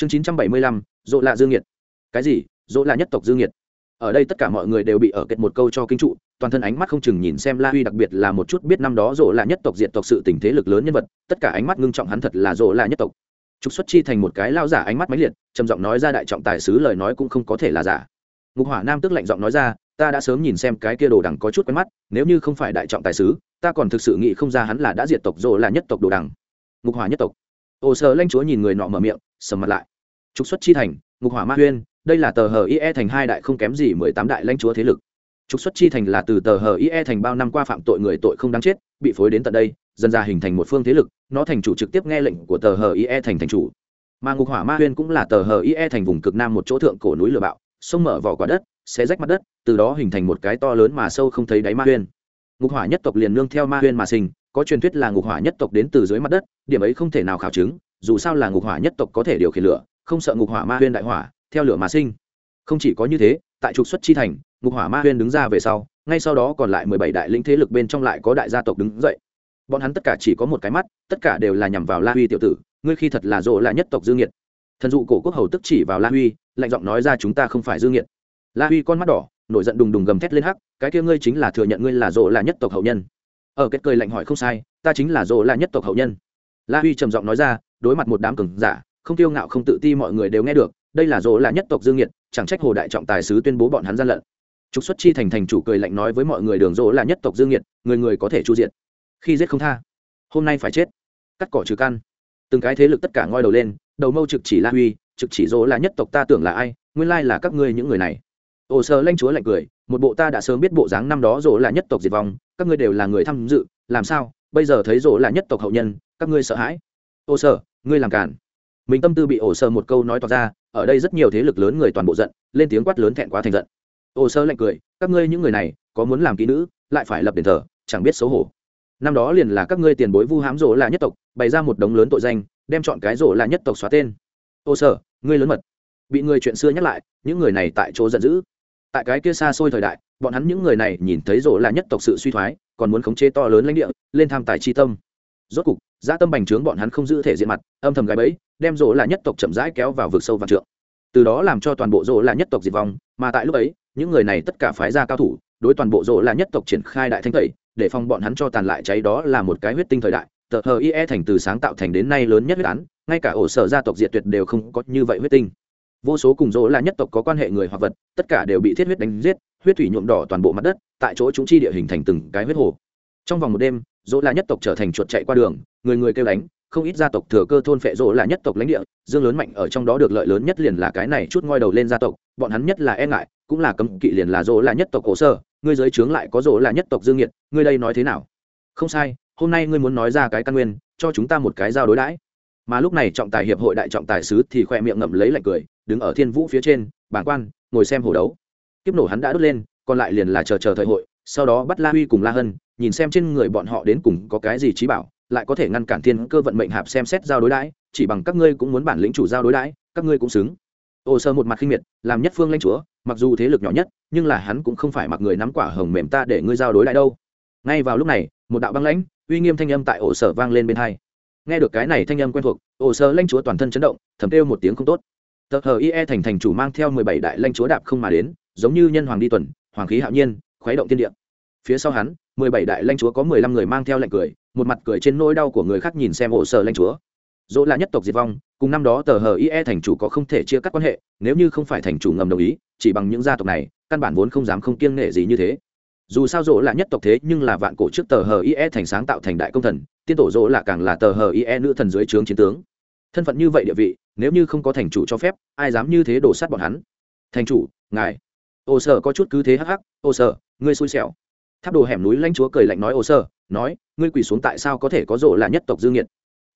chương chín trăm bảy mươi lăm, dỗ lạ dương nhiệt cái gì? Dỗ Lạ nhất tộc dương nhiệt ở đây tất cả mọi người đều bị ở kết một câu cho kinh trụ, toàn thân ánh mắt không chừng nhìn xem la huy, đặc biệt là một chút biết năm đó dỗ Lạ nhất tộc diện tộc sự tình thế lực lớn nhân vật, tất cả ánh mắt ngưng trọng hắn thật là dỗ Lạ nhất tộc. Trục xuất chi thành một cái lao giả ánh mắt máy liệt, trầm giọng nói ra đại trọng tài sứ lời nói cũng không có thể là giả. Ngục hỏa nam tức lạnh giọng nói ra, ta đã sớm nhìn xem cái kia đồ đằng có chút quen mắt, nếu như không phải đại trọng tài sứ, ta còn thực sự nghĩ không ra hắn là đã diệt tộc dỗ là nhất tộc đồ đằng. Ngục hỏa nhất tộc. Ồ sơ lanh chúa nhìn người nọ mở miệng sầm mặt lại. Trục xuất chi thành, ngục hỏa ma huyên, đây là tờ hờ ie thành hai đại không kém gì mười tám đại lãnh chúa thế lực. Trục xuất chi thành là từ tờ hờ ie thành bao năm qua phạm tội người tội không đáng chết, bị phối đến tận đây, dần ra hình thành một phương thế lực, nó thành chủ trực tiếp nghe lệnh của tờ hờ ie thành thành chủ. Mà ngục hỏa ma huyên cũng là tờ hờ ie thành vùng cực nam một chỗ thượng cổ núi lửa bạo, sông mở vỏ quả đất sẽ rách mặt đất, từ đó hình thành một cái to lớn mà sâu không thấy đáy ma huyên. Ngục hỏa nhất tộc liền nương theo ma huyên mà sinh, có truyền thuyết là ngục hỏa nhất tộc đến từ dưới mặt đất, điểm ấy không thể nào khảo chứng dù sao là ngục hỏa nhất tộc có thể điều khiển lửa, không sợ ngục hỏa ma huyên đại hỏa, theo lửa mà sinh. Không chỉ có như thế, tại trục xuất chi thành, ngục hỏa ma huyên đứng ra về sau, ngay sau đó còn lại mười bảy đại lĩnh thế lực bên trong lại có đại gia tộc đứng dậy. Bọn hắn tất cả chỉ có một cái mắt, tất cả đều là nhằm vào la huy tiểu tử, ngươi khi thật là rộ là nhất tộc dương nhiệt thần dụ cổ quốc hầu tức chỉ vào la huy, lạnh giọng nói ra chúng ta không phải dương nhiệt la huy con mắt đỏ, nổi giận đùng đùng gầm thét lên hắc, cái kia ngươi chính là thừa nhận ngươi là rộ là nhất tộc hậu nhân. Ở kết cười lạnh hỏi không sai, ta chính là rộ là nhất tộc hậu nhân. La huy trầm giọng nói ra đối mặt một đám cường giả, không tiêu ngạo, không tự ti mọi người đều nghe được, đây là rỗ là nhất tộc dương nhiệt, chẳng trách hồ đại trọng tài sứ tuyên bố bọn hắn gian lận. Trục xuất chi thành thành chủ cười lạnh nói với mọi người đường rỗ là nhất tộc dương nhiệt, người người có thể chu diện khi giết không tha, hôm nay phải chết. Cắt cỏ trừ căn từng cái thế lực tất cả ngoi đầu lên, đầu mâu trực chỉ la huy, trực chỉ rỗ là nhất tộc ta tưởng là ai, nguyên lai là các ngươi những người này. Ồ sơ lanh chúa lạnh cười, một bộ ta đã sớm biết bộ dáng năm đó rỗ là nhất tộc diệt vong, các ngươi đều là người tham dự, làm sao, bây giờ thấy rỗ là nhất tộc hậu nhân, các ngươi sợ hãi. Ô sơ ngươi làm cản mình tâm tư bị ổ sơ một câu nói tỏ ra ở đây rất nhiều thế lực lớn người toàn bộ giận lên tiếng quát lớn thẹn quá thành giận. Ô sơ lạnh cười các ngươi những người này có muốn làm kỹ nữ lại phải lập đền thờ chẳng biết xấu hổ. Năm đó liền là các ngươi tiền bối vu hãm rỗ là nhất tộc bày ra một đống lớn tội danh đem chọn cái rỗ là nhất tộc xóa tên. Ô sơ, ngươi lớn mật. Bị người chuyện xưa nhắc lại những người này tại chỗ giận dữ. Tại cái kia xa xôi thời đại bọn hắn những người này nhìn thấy rỗ là nhất tộc sự suy thoái còn muốn khống chế to lớn lãnh địa lên tham tài chi tâm. Rốt cục dã tâm bành trướng bọn hắn không giữ thể diện mặt, âm thầm gái bẫy, đem rỗ là nhất tộc chậm rãi kéo vào vực sâu vạn trượng. Từ đó làm cho toàn bộ rỗ là nhất tộc diệt vong, mà tại lúc ấy, những người này tất cả phái ra cao thủ, đối toàn bộ rỗ là nhất tộc triển khai đại thanh tẩy, để phòng bọn hắn cho tàn lại cháy đó là một cái huyết tinh thời đại. Tờ hờ ie thành từ sáng tạo thành đến nay lớn nhất huyết án, ngay cả ổ sở gia tộc diệt tuyệt đều không có như vậy huyết tinh. Vô số cùng dỗ là nhất tộc có quan hệ người hoặc vật, tất cả đều bị thiết huyết đánh giết, huyết thủy nhuộm đỏ toàn bộ mặt đất, tại chỗ chúng chi địa hình thành từng cái huyết hồ. Trong vòng một đêm dỗ là nhất tộc trở thành chuột chạy qua đường người người kêu đánh, không ít gia tộc thừa cơ thôn phệ rỗ là nhất tộc lãnh địa, dương lớn mạnh ở trong đó được lợi lớn nhất liền là cái này chút ngoi đầu lên gia tộc, bọn hắn nhất là e ngại, cũng là cấm kỵ liền là rỗ là nhất tộc cổ sơ ngươi giới trướng lại có rỗ là nhất tộc dương nhiệt ngươi đây nói thế nào? Không sai, hôm nay ngươi muốn nói ra cái căn nguyên, cho chúng ta một cái giao đối đãi. Mà lúc này trọng tài hiệp hội đại trọng tài sứ thì khoe miệng ngậm lấy lạnh cười, đứng ở thiên vũ phía trên bản quan, ngồi xem hồ đấu. Kiếp nổ hắn đã đốt lên, còn lại liền là chờ chờ thời hội, sau đó bắt la huy cùng la hân, nhìn xem trên người bọn họ đến cùng có cái gì trí bảo lại có thể ngăn cản thiên cơ vận mệnh hạp xem xét giao đối đãi, chỉ bằng các ngươi cũng muốn bản lĩnh chủ giao đối đãi, các ngươi cũng xứng. Ô sơ một mặt khinh miệt, làm nhất phương lãnh chúa, mặc dù thế lực nhỏ nhất, nhưng là hắn cũng không phải mặc người nắm quả hồng mềm ta để ngươi giao đối đãi đâu. Ngay vào lúc này, một đạo băng lãnh, uy nghiêm thanh âm tại ổ sở vang lên bên hai. Nghe được cái này thanh âm quen thuộc ổ sở lãnh chúa toàn thân chấn động, thầm kêu một tiếng không tốt. Tờ hờ ie thành thành chủ mang theo mười bảy đại lãnh chúa đạp không mà đến, giống như nhân hoàng đi tuần, hoàng khí hạo nhiên, khuấy động thiên địa phía sau hắn, mười bảy đại lãnh chúa có mười lăm người mang theo lệnh cười, một mặt cười trên nỗi đau của người khác nhìn xem ổ sở lãnh chúa. Dỗ là nhất tộc diệt vong, cùng năm đó tờ hờ ie thành chủ có không thể chia cắt quan hệ, nếu như không phải thành chủ ngầm đồng ý, chỉ bằng những gia tộc này, căn bản vốn không dám không kiêng nể gì như thế. Dù sao dỗ là nhất tộc thế, nhưng là vạn cổ trước tờ hờ ie thành sáng tạo thành đại công thần, tiên tổ dỗ là càng là tờ hờ ie nữ thần dưới trướng chiến tướng. Thân phận như vậy địa vị, nếu như không có thành chủ cho phép, ai dám như thế đổ sát bọn hắn? Thành chủ, ngài. Ô sở có chút cứ thế hắc hắc ô sở, ngươi xui xẻo tháp đồ hẻm núi lãnh chúa cười lạnh nói, ô sơ, nói, ngươi quỳ xuống tại sao có thể có rộ là nhất tộc dương nhiệt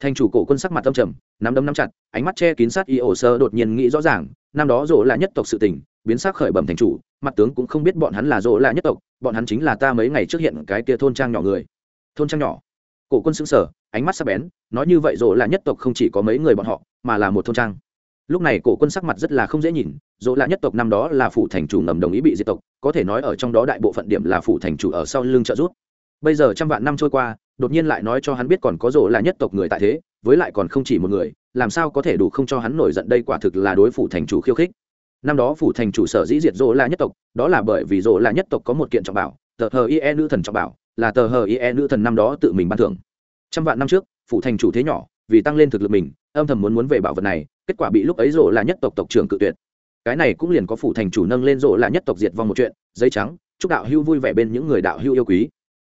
thành chủ cổ quân sắc mặt tâm trầm, nắm đấm nắm chặt, ánh mắt che kín sát y ổ sơ, đột nhiên nghĩ rõ ràng, năm đó rộ là nhất tộc sự tình, biến sắc khởi bẩm thành chủ, mặt tướng cũng không biết bọn hắn là rộ là nhất tộc, bọn hắn chính là ta mấy ngày trước hiện cái kia thôn trang nhỏ người. Thôn trang nhỏ? Cổ quân xứng sở ánh mắt sắc bén, nói, như vậy rộ là nhất tộc không chỉ có mấy người bọn họ, mà là một thôn trang lúc này cổ quân sắc mặt rất là không dễ nhìn, dỗ lạ nhất tộc năm đó là phủ thành chủ ngầm đồng ý bị diệt tộc, có thể nói ở trong đó đại bộ phận điểm là phủ thành chủ ở sau lưng trợ giúp. Bây giờ trăm vạn năm trôi qua, đột nhiên lại nói cho hắn biết còn có dỗ lạ nhất tộc người tại thế, với lại còn không chỉ một người, làm sao có thể đủ không cho hắn nổi giận đây quả thực là đối phủ thành chủ khiêu khích. Năm đó phủ thành chủ sở dĩ diệt dỗ lạ nhất tộc, đó là bởi vì dỗ lạ nhất tộc có một kiện trọng bảo, tờ hờ ie nữ thần trọng bảo, là tờ hờ ie nữ thần năm đó tự mình ban thưởng. Trăm vạn năm trước, phủ thành chủ thế nhỏ, vì tăng lên thực lực mình âm thầm muốn muốn về bảo vật này, kết quả bị lúc ấy rộ là nhất tộc tộc trưởng cự tuyệt. Cái này cũng liền có phủ thành chủ nâng lên rộ là nhất tộc diệt vong một chuyện, giấy trắng, chúc đạo hưu vui vẻ bên những người đạo hưu yêu quý.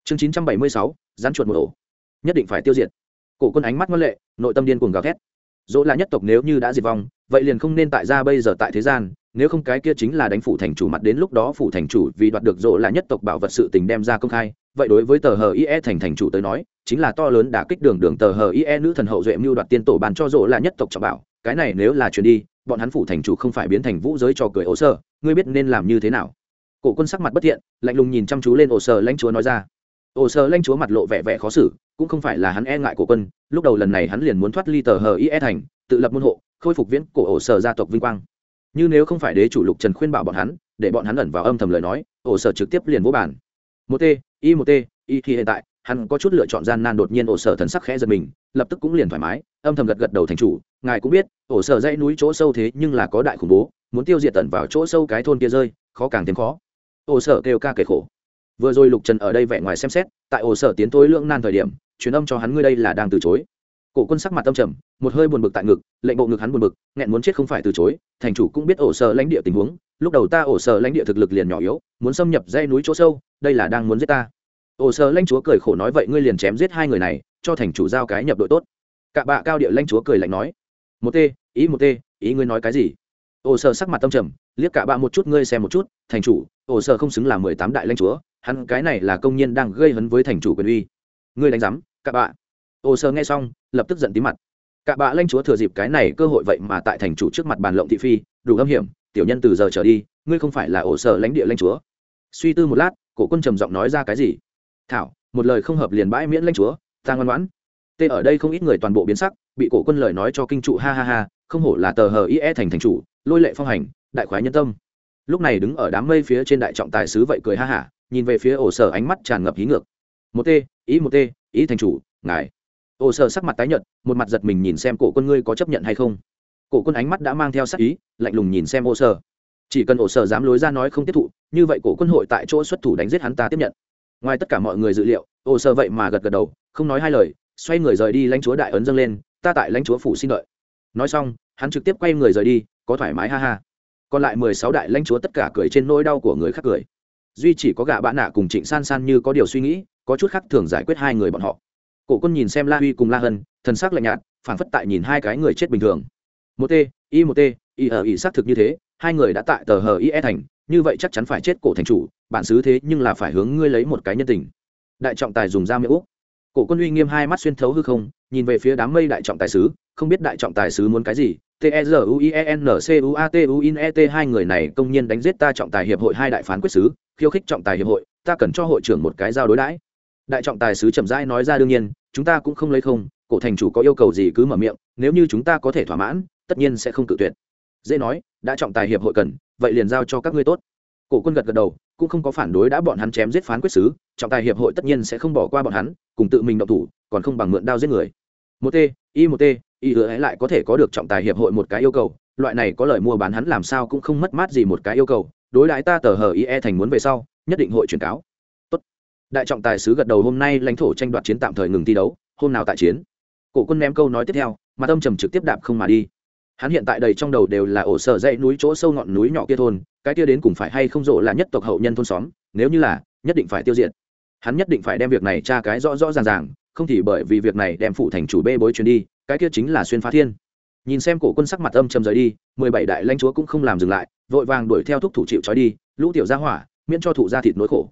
Chương chín trăm bảy mươi sáu rắn chuột một ổ. Nhất định phải tiêu diệt. Cổ quân ánh mắt ngân lệ, nội tâm điên cuồng gào thét. Dỗ là nhất tộc nếu như đã diệt vong, vậy liền không nên tại ra bây giờ tại thế gian, nếu không cái kia chính là đánh phủ thành chủ mặt đến lúc đó phủ thành chủ vì đoạt được dỗ là nhất tộc bảo vật sự tình đem ra công khai, vậy đối với tờ hờ ie thành thành chủ tới nói chính là to lớn đã kích đường đường tờ hờ ie nữ thần hậu duệ mưu đoạt tiên tổ bàn cho rộ là nhất tộc trọng bảo. Cái này nếu là chuyển đi, bọn hắn phủ thành chủ không phải biến thành vũ giới trò cười ổ sơ. Ngươi biết nên làm như thế nào? Cổ quân sắc mặt bất thiện, lạnh lùng nhìn chăm chú lên ổ sơ lãnh chúa nói ra. Ổ sơ lãnh chúa mặt lộ vẻ vẻ khó xử, cũng không phải là hắn e ngại cổ quân. Lúc đầu lần này hắn liền muốn thoát ly tờ hờ ie thành, tự lập môn hộ, khôi phục viễn cổ ổ sở gia tộc vinh quang. Như nếu không phải đế chủ lục trần khuyên bảo bọn hắn, để bọn hắn ẩn vào âm thầm lời nói, ổ sở trực tiếp liền vô bản một t y một t y thì hiện tại hắn có chút lựa chọn gian nan đột nhiên ổ sở thần sắc khẽ giật mình, lập tức cũng liền thoải mái, âm thầm gật gật đầu thành chủ, ngài cũng biết, ổ sở dãy núi chỗ sâu thế nhưng là có đại khủng bố, muốn tiêu diệt tận vào chỗ sâu cái thôn kia rơi, khó càng thêm khó. Ổ sở kêu ca kể khổ. Vừa rồi lục trần ở đây vẻ ngoài xem xét, tại ổ sở tiến tối lưỡng nan thời điểm, truyền âm cho hắn ngươi đây là đang từ chối. Cổ quân sắc mặt tâm trầm, một hơi buồn bực tại ngực, lệnh bộ ngực hắn buồn bực, nghẹn muốn chết không phải từ chối, thành chủ cũng biết ổ sở lãnh địa tình huống, lúc đầu ta ổ sở lãnh địa thực lực liền nhỏ yếu, muốn xâm nhập dây núi chỗ sâu, đây là đang muốn giết ta ổ sơ lãnh chúa cười khổ nói, vậy ngươi liền chém giết hai người này, cho thành chủ giao cái nhập đội tốt. Cả bạ cao địa lãnh chúa cười lạnh nói, một t ý một t ý ngươi nói cái gì? Ổ sơ sắc mặt tâm trầm, liếc cả bạ một chút, ngươi xem một chút, thành chủ ổ sơ không xứng là mười tám đại lãnh chúa, hắn cái này là công nhân đang gây hấn với thành chủ quyền uy. Ngươi đánh giám cả bạ. Ổ sơ nghe xong, lập tức giận tí mặt. Cả bạ lãnh chúa thừa dịp cái này cơ hội vậy mà tại thành chủ trước mặt bàn lộng thị phi, đủ âm hiểm, tiểu nhân từ giờ trở đi, ngươi không phải là ổ sở lãnh địa lãnh chúa. Suy tư một lát, cổ quân trầm giọng nói ra cái gì? Thảo, một lời không hợp liền bãi miễn lãnh chúa, ta ngoan ngoãn. Tê ở đây không ít người toàn bộ biến sắc, bị cổ quân lời nói cho kinh trụ, ha ha ha, không hổ là tờ hờ ie thành thành chủ, lôi lệ phong hành, đại khoái nhân tâm. Lúc này đứng ở đám mây phía trên đại trọng tài sứ vậy cười ha hả, nhìn về phía ổ sở ánh mắt tràn ngập hí ngược. Một t ý một t ý thành chủ, ngài. Ổ sở sắc mặt tái nhợt, một mặt giật mình nhìn xem cổ quân ngươi có chấp nhận hay không. Cổ quân ánh mắt đã mang theo sắc ý, lạnh lùng nhìn xem ổ sở. Chỉ cần ổ sở dám lối ra nói không tiếp thụ, như vậy cổ quân hội tại chỗ xuất thủ đánh giết hắn ta tiếp nhận ngoài tất cả mọi người dự liệu, ô sơ vậy mà gật gật đầu, không nói hai lời, xoay người rời đi lãnh chúa đại ấn dâng lên, ta tại lãnh chúa phủ xin đợi. Nói xong, hắn trực tiếp quay người rời đi, có thoải mái ha ha. Còn lại mười sáu đại lãnh chúa tất cả cười trên nỗi đau của người khác cười. Duy chỉ có gã bã nạ cùng trịnh san san như có điều suy nghĩ, có chút khác thường giải quyết hai người bọn họ. Cổ quân nhìn xem la huy cùng la hân, thần sắc lạnh nhạt phản phất tại nhìn hai cái người chết bình thường. Một t y một t y ở y xác thực như thế, hai người đã tại tờ hờ y e thành như vậy chắc chắn phải chết cổ thành chủ, bản xứ thế nhưng là phải hướng ngươi lấy một cái nhân tình. Đại trọng tài dùng dao miệng úc. Cổ quân uy nghiêm hai mắt xuyên thấu hư không, nhìn về phía đám mây đại trọng tài sứ không biết đại trọng tài sứ muốn cái gì. T e Z u i e n c u a t u in e t, hai người này công nhiên đánh giết ta trọng tài hiệp hội hai đại phán quyết sứ khiêu khích trọng tài hiệp hội, ta cần cho hội trưởng một cái giao đối đãi. Đại trọng tài sứ chậm rãi nói ra đương nhiên, chúng ta cũng không lấy không, cổ thành chủ có yêu cầu gì cứ mở miệng, nếu như chúng ta có thể thỏa mãn, tất nhiên sẽ không cự tuyệt dễ nói, đã trọng tài hiệp hội cần, vậy liền giao cho các ngươi tốt. Cổ quân gật gật đầu, cũng không có phản đối đã bọn hắn chém giết phán quyết sứ, trọng tài hiệp hội tất nhiên sẽ không bỏ qua bọn hắn, cùng tự mình động thủ, còn không bằng mượn đao giết người. Một t y một t y hứa ấy lại có thể có được trọng tài hiệp hội một cái yêu cầu, loại này có lời mua bán hắn làm sao cũng không mất mát gì một cái yêu cầu, đối đãi ta tờ hờ y e thành muốn về sau, nhất định hội truyền cáo. Tốt. đại trọng tài sứ gật đầu hôm nay lãnh thổ tranh đoạt chiến tạm thời ngừng thi đấu, hôm nào tại chiến. Cổ quân ném câu nói tiếp theo, mà tâm trầm trực tiếp đạp không mà đi hắn hiện tại đầy trong đầu đều là ổ sở dãy núi chỗ sâu ngọn núi nhỏ kia thôn, cái kia đến cùng phải hay không rộ là nhất tộc hậu nhân thôn xóm, nếu như là, nhất định phải tiêu diệt. Hắn nhất định phải đem việc này tra cái rõ rõ ràng ràng, không thì bởi vì việc này đem phụ thành chủ bê bối chuyến đi, cái kia chính là xuyên phá thiên. Nhìn xem cổ quân sắc mặt âm trầm rời đi, mười bảy đại lãnh chúa cũng không làm dừng lại, vội vàng đuổi theo thúc thủ chịu trói đi, lũ tiểu ra hỏa, miễn cho thụ ra thịt nỗi khổ.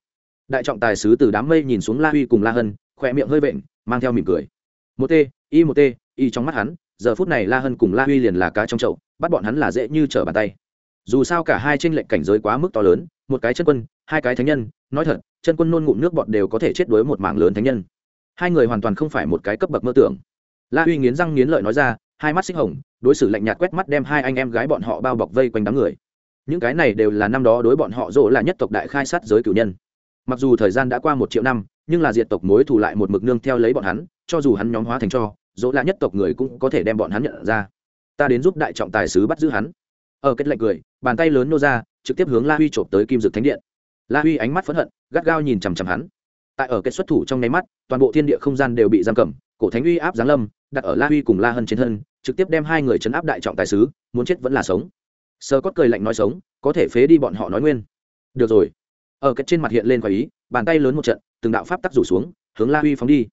Đại trọng tài sứ từ đám mây nhìn xuống la huy cùng la hân, khỏe miệng hơi vện, mang theo mỉm cười. Một t y một t y trong mắt hắn giờ phút này la hân cùng la huy liền là cá trong chậu, bắt bọn hắn là dễ như trở bàn tay. Dù sao cả hai tranh lệnh cảnh giới quá mức to lớn, một cái chân quân, hai cái thánh nhân, nói thật, chân quân nôn ngụm nước bọn đều có thể chết đuối một mảng lớn thánh nhân. Hai người hoàn toàn không phải một cái cấp bậc mơ tưởng. La huy nghiến răng nghiến lợi nói ra, hai mắt xích hồng, đối xử lạnh nhạt quét mắt đem hai anh em gái bọn họ bao bọc vây quanh đám người. Những cái này đều là năm đó đối bọn họ rỗ là nhất tộc đại khai sát giới cử nhân. Mặc dù thời gian đã qua một triệu năm, nhưng là diệt tộc mối thù lại một mực nương theo lấy bọn hắn, cho dù hắn nhóm hóa thành cho dỗ là nhất tộc người cũng có thể đem bọn hắn nhận ra. Ta đến giúp đại trọng tài sứ bắt giữ hắn. Ở kết lệnh cười, bàn tay lớn nô ra, trực tiếp hướng la huy trộm tới kim dực thánh điện. La huy ánh mắt phẫn hận, gắt gao nhìn chằm chằm hắn. Tại ở kết xuất thủ trong nháy mắt, toàn bộ thiên địa không gian đều bị giam cầm, cổ thánh uy áp giáng lâm, đặt ở la huy cùng la hân trên thân, trực tiếp đem hai người chấn áp đại trọng tài sứ, muốn chết vẫn là sống. Sơ cót cười lạnh nói sống, có thể phế đi bọn họ nói nguyên. Được rồi. Ở kết trên mặt hiện lên quả ý, bàn tay lớn một trận, từng đạo pháp tắc rủ xuống, hướng la huy phóng đi.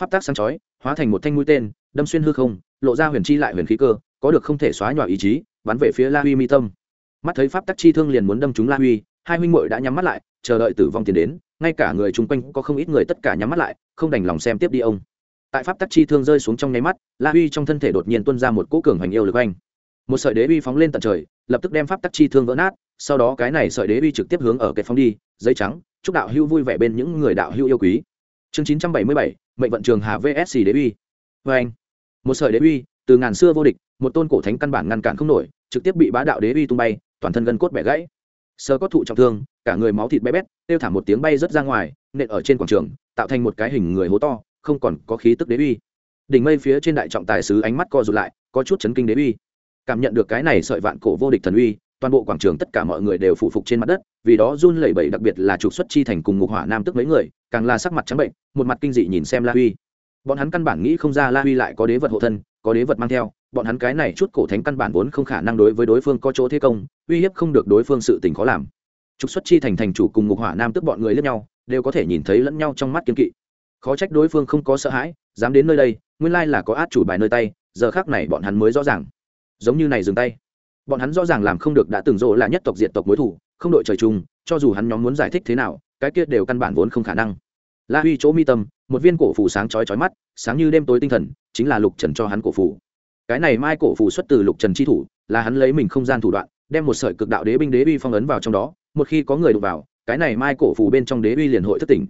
Pháp tắc sáng chói hóa thành một thanh mũi tên, đâm xuyên hư không, lộ ra huyền chi lại huyền khí cơ, có được không thể xóa nhòa ý chí, bắn về phía la huy mi tâm. Mắt thấy pháp tắc chi thương liền muốn đâm trúng la huy, hai huynh muội đã nhắm mắt lại, chờ đợi tử vong tiến đến, ngay cả người chung quanh cũng có không ít người tất cả nhắm mắt lại, không đành lòng xem tiếp đi ông. Tại pháp tắc chi thương rơi xuống trong nháy mắt, la huy trong thân thể đột nhiên tuôn ra một cỗ cường hoành yêu lực anh một sợi đế uy phóng lên tận trời, lập tức đem pháp tắc chi thương vỡ nát, sau đó cái này sợi đế uy trực tiếp hướng ở kẹt phóng đi, dây trắng, chúc đạo hưu vui vẻ bên những người đạo hưu yêu quý chương chín trăm bảy mươi bảy, mệnh vận trường hà vsc đế uy. Vê anh, một sợi đế uy từ ngàn xưa vô địch, một tôn cổ thánh căn bản ngăn cản không nổi, trực tiếp bị bá đạo đế uy tung bay, toàn thân gân cốt bẻ gãy. Sơ có thụ trọng thương, cả người máu thịt bé bét, tiêu thả một tiếng bay rớt ra ngoài, nện ở trên quảng trường, tạo thành một cái hình người hố to, không còn có khí tức đế uy. Đỉnh mây phía trên đại trọng tài sứ ánh mắt co rụt lại, có chút chấn kinh đế uy. Cảm nhận được cái này sợi vạn cổ vô địch thần uy toàn bộ quảng trường tất cả mọi người đều phụ phục trên mặt đất, vì đó run lẩy bẩy, đặc biệt là trục xuất chi thành cùng ngục hỏa nam tức mấy người, càng là sắc mặt trắng bệnh, một mặt kinh dị nhìn xem la huy. Bọn hắn căn bản nghĩ không ra la huy lại có đế vật hộ thân, có đế vật mang theo, bọn hắn cái này chút cổ thánh căn bản vốn không khả năng đối với đối phương có chỗ thế công, uy hiếp không được đối phương sự tình khó làm. Trục xuất chi thành thành chủ cùng ngục hỏa nam tức bọn người lẫn nhau, đều có thể nhìn thấy lẫn nhau trong mắt kiên kỵ. Khó trách đối phương không có sợ hãi, dám đến nơi đây, nguyên lai là có át chủ bài nơi tay, giờ khác này bọn hắn mới rõ ràng. Giống như này dừng tay bọn hắn rõ ràng làm không được đã từng rộ là nhất tộc diện tộc mối thủ không đội trời chung, cho dù hắn nhóm muốn giải thích thế nào, cái kia đều căn bản vốn không khả năng. La huy chỗ mi tâm, một viên cổ phủ sáng chói chói mắt, sáng như đêm tối tinh thần, chính là lục trần cho hắn cổ phủ cái này mai cổ phủ xuất từ lục trần chi thủ, là hắn lấy mình không gian thủ đoạn, đem một sợi cực đạo đế binh đế uy phong ấn vào trong đó, một khi có người đụng vào, cái này mai cổ phủ bên trong đế uy liền hội thất tỉnh.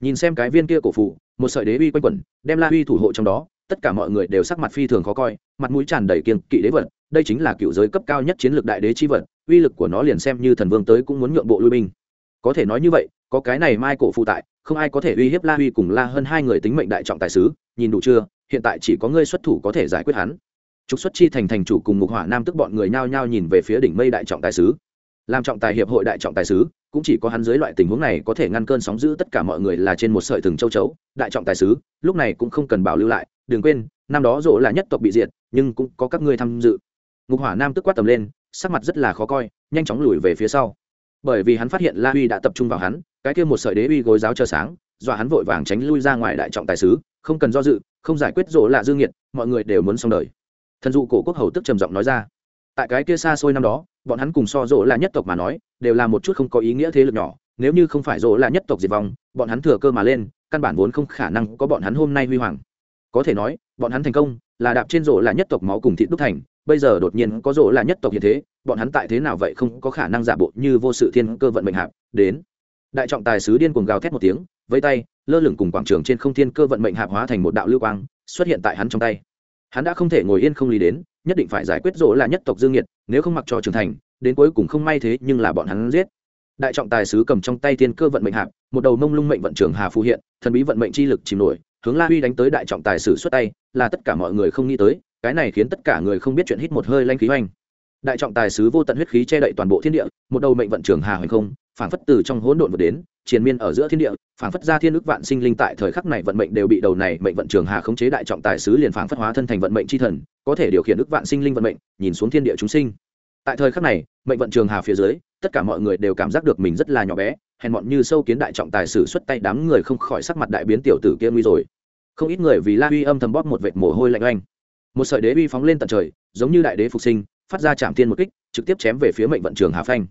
Nhìn xem cái viên kia cổ phủ một sợi đế uy quanh quẩn, đem la uy thủ hộ trong đó, tất cả mọi người đều sắc mặt phi thường khó coi, mặt mũi tràn đầy kiên kỵ đế vật đây chính là cựu giới cấp cao nhất chiến lược đại đế chi vật, uy lực của nó liền xem như thần vương tới cũng muốn nhượng bộ lui binh. Có thể nói như vậy, có cái này mai cổ phụ tại, không ai có thể uy hiếp la huy cùng la hơn hai người tính mệnh đại trọng tài sứ, nhìn đủ chưa, hiện tại chỉ có ngươi xuất thủ có thể giải quyết hắn. Trục xuất chi thành thành chủ cùng ngục hỏa nam tức bọn người nhao nhao nhìn về phía đỉnh mây đại trọng tài sứ. Làm trọng tài hiệp hội đại trọng tài sứ, cũng chỉ có hắn dưới loại tình huống này có thể ngăn cơn sóng giữ tất cả mọi người là trên một sợi thừng châu chấu, đại trọng tài sứ, lúc này cũng không cần bảo lưu lại, đừng quên, năm đó rộ là nhất tộc bị diệt, nhưng cũng có các ngươi tham dự ngục hỏa nam tức quát tầm lên, sắc mặt rất là khó coi, nhanh chóng lùi về phía sau. Bởi vì hắn phát hiện la huy đã tập trung vào hắn, cái kia một sợi đế uy gối giáo chờ sáng, dọa hắn vội vàng tránh lui ra ngoài đại trọng tài sứ, không cần do dự, không giải quyết rỗ là dương nhiệt mọi người đều muốn xong đời. Thần dụ cổ quốc hầu tức trầm giọng nói ra. Tại cái kia xa xôi năm đó, bọn hắn cùng so rỗ là nhất tộc mà nói, đều là một chút không có ý nghĩa thế lực nhỏ, nếu như không phải rỗ là nhất tộc diệt vong, bọn hắn thừa cơ mà lên, căn bản vốn không khả năng có bọn hắn hôm nay huy hoàng. Có thể nói, bọn hắn thành công là đạp trên rỗ là nhất tộc máu cùng thịt đúc thành bây giờ đột nhiên có rỗ là nhất tộc như thế, bọn hắn tại thế nào vậy không có khả năng giả bộ như vô sự thiên cơ vận mệnh hạp, đến. Đại trọng tài sứ điên cuồng gào thét một tiếng với tay, lơ lửng cùng quảng trường trên không thiên cơ vận mệnh hạp hóa thành một đạo lưu quang, xuất hiện tại hắn trong tay. Hắn đã không thể ngồi yên không lý đến, nhất định phải giải quyết rỗ là nhất tộc dương nhiệt, nếu không mặc cho trưởng thành, đến cuối cùng không may thế nhưng là bọn hắn giết. Đại trọng tài sứ cầm trong tay thiên cơ vận mệnh hạp, một đầu mông lung mệnh vận trưởng hà phù hiện, thần bí vận mệnh chi lực chìm nổi, hướng la huy đánh tới đại trọng tài sử xuất tay, là tất cả mọi người không nghĩ tới cái này khiến tất cả người không biết chuyện hít một hơi lanh khí hoành. Đại trọng tài sứ vô tận huyết khí che đậy toàn bộ thiên địa, một đầu mệnh vận trưởng hà hoành không, phảng phất từ trong hỗn độn vượt đến, triền miên ở giữa thiên địa, phảng phất ra thiên ước vạn sinh linh tại thời khắc này vận mệnh đều bị đầu này mệnh vận trường hà khống chế đại trọng tài sứ liền phảng phất hóa thân thành vận mệnh chi thần, có thể điều khiển ước vạn sinh linh vận mệnh, nhìn xuống thiên địa chúng sinh. Tại thời khắc này, mệnh vận trường hà phía dưới, tất cả mọi người đều cảm giác được mình rất là nhỏ bé, hèn mọn như sâu kiến đại trọng tài sử xuất tay đám người không khỏi sắc mặt đại biến tiểu tử kia nguy rồi. Không ít người vì la uy âm thầm bóp một vệt mồ hôi lạnh oanh một sợi đế uy phóng lên tận trời, giống như đại đế phục sinh, phát ra chạm tiên một kích, trực tiếp chém về phía mệnh vận trường hà phanh.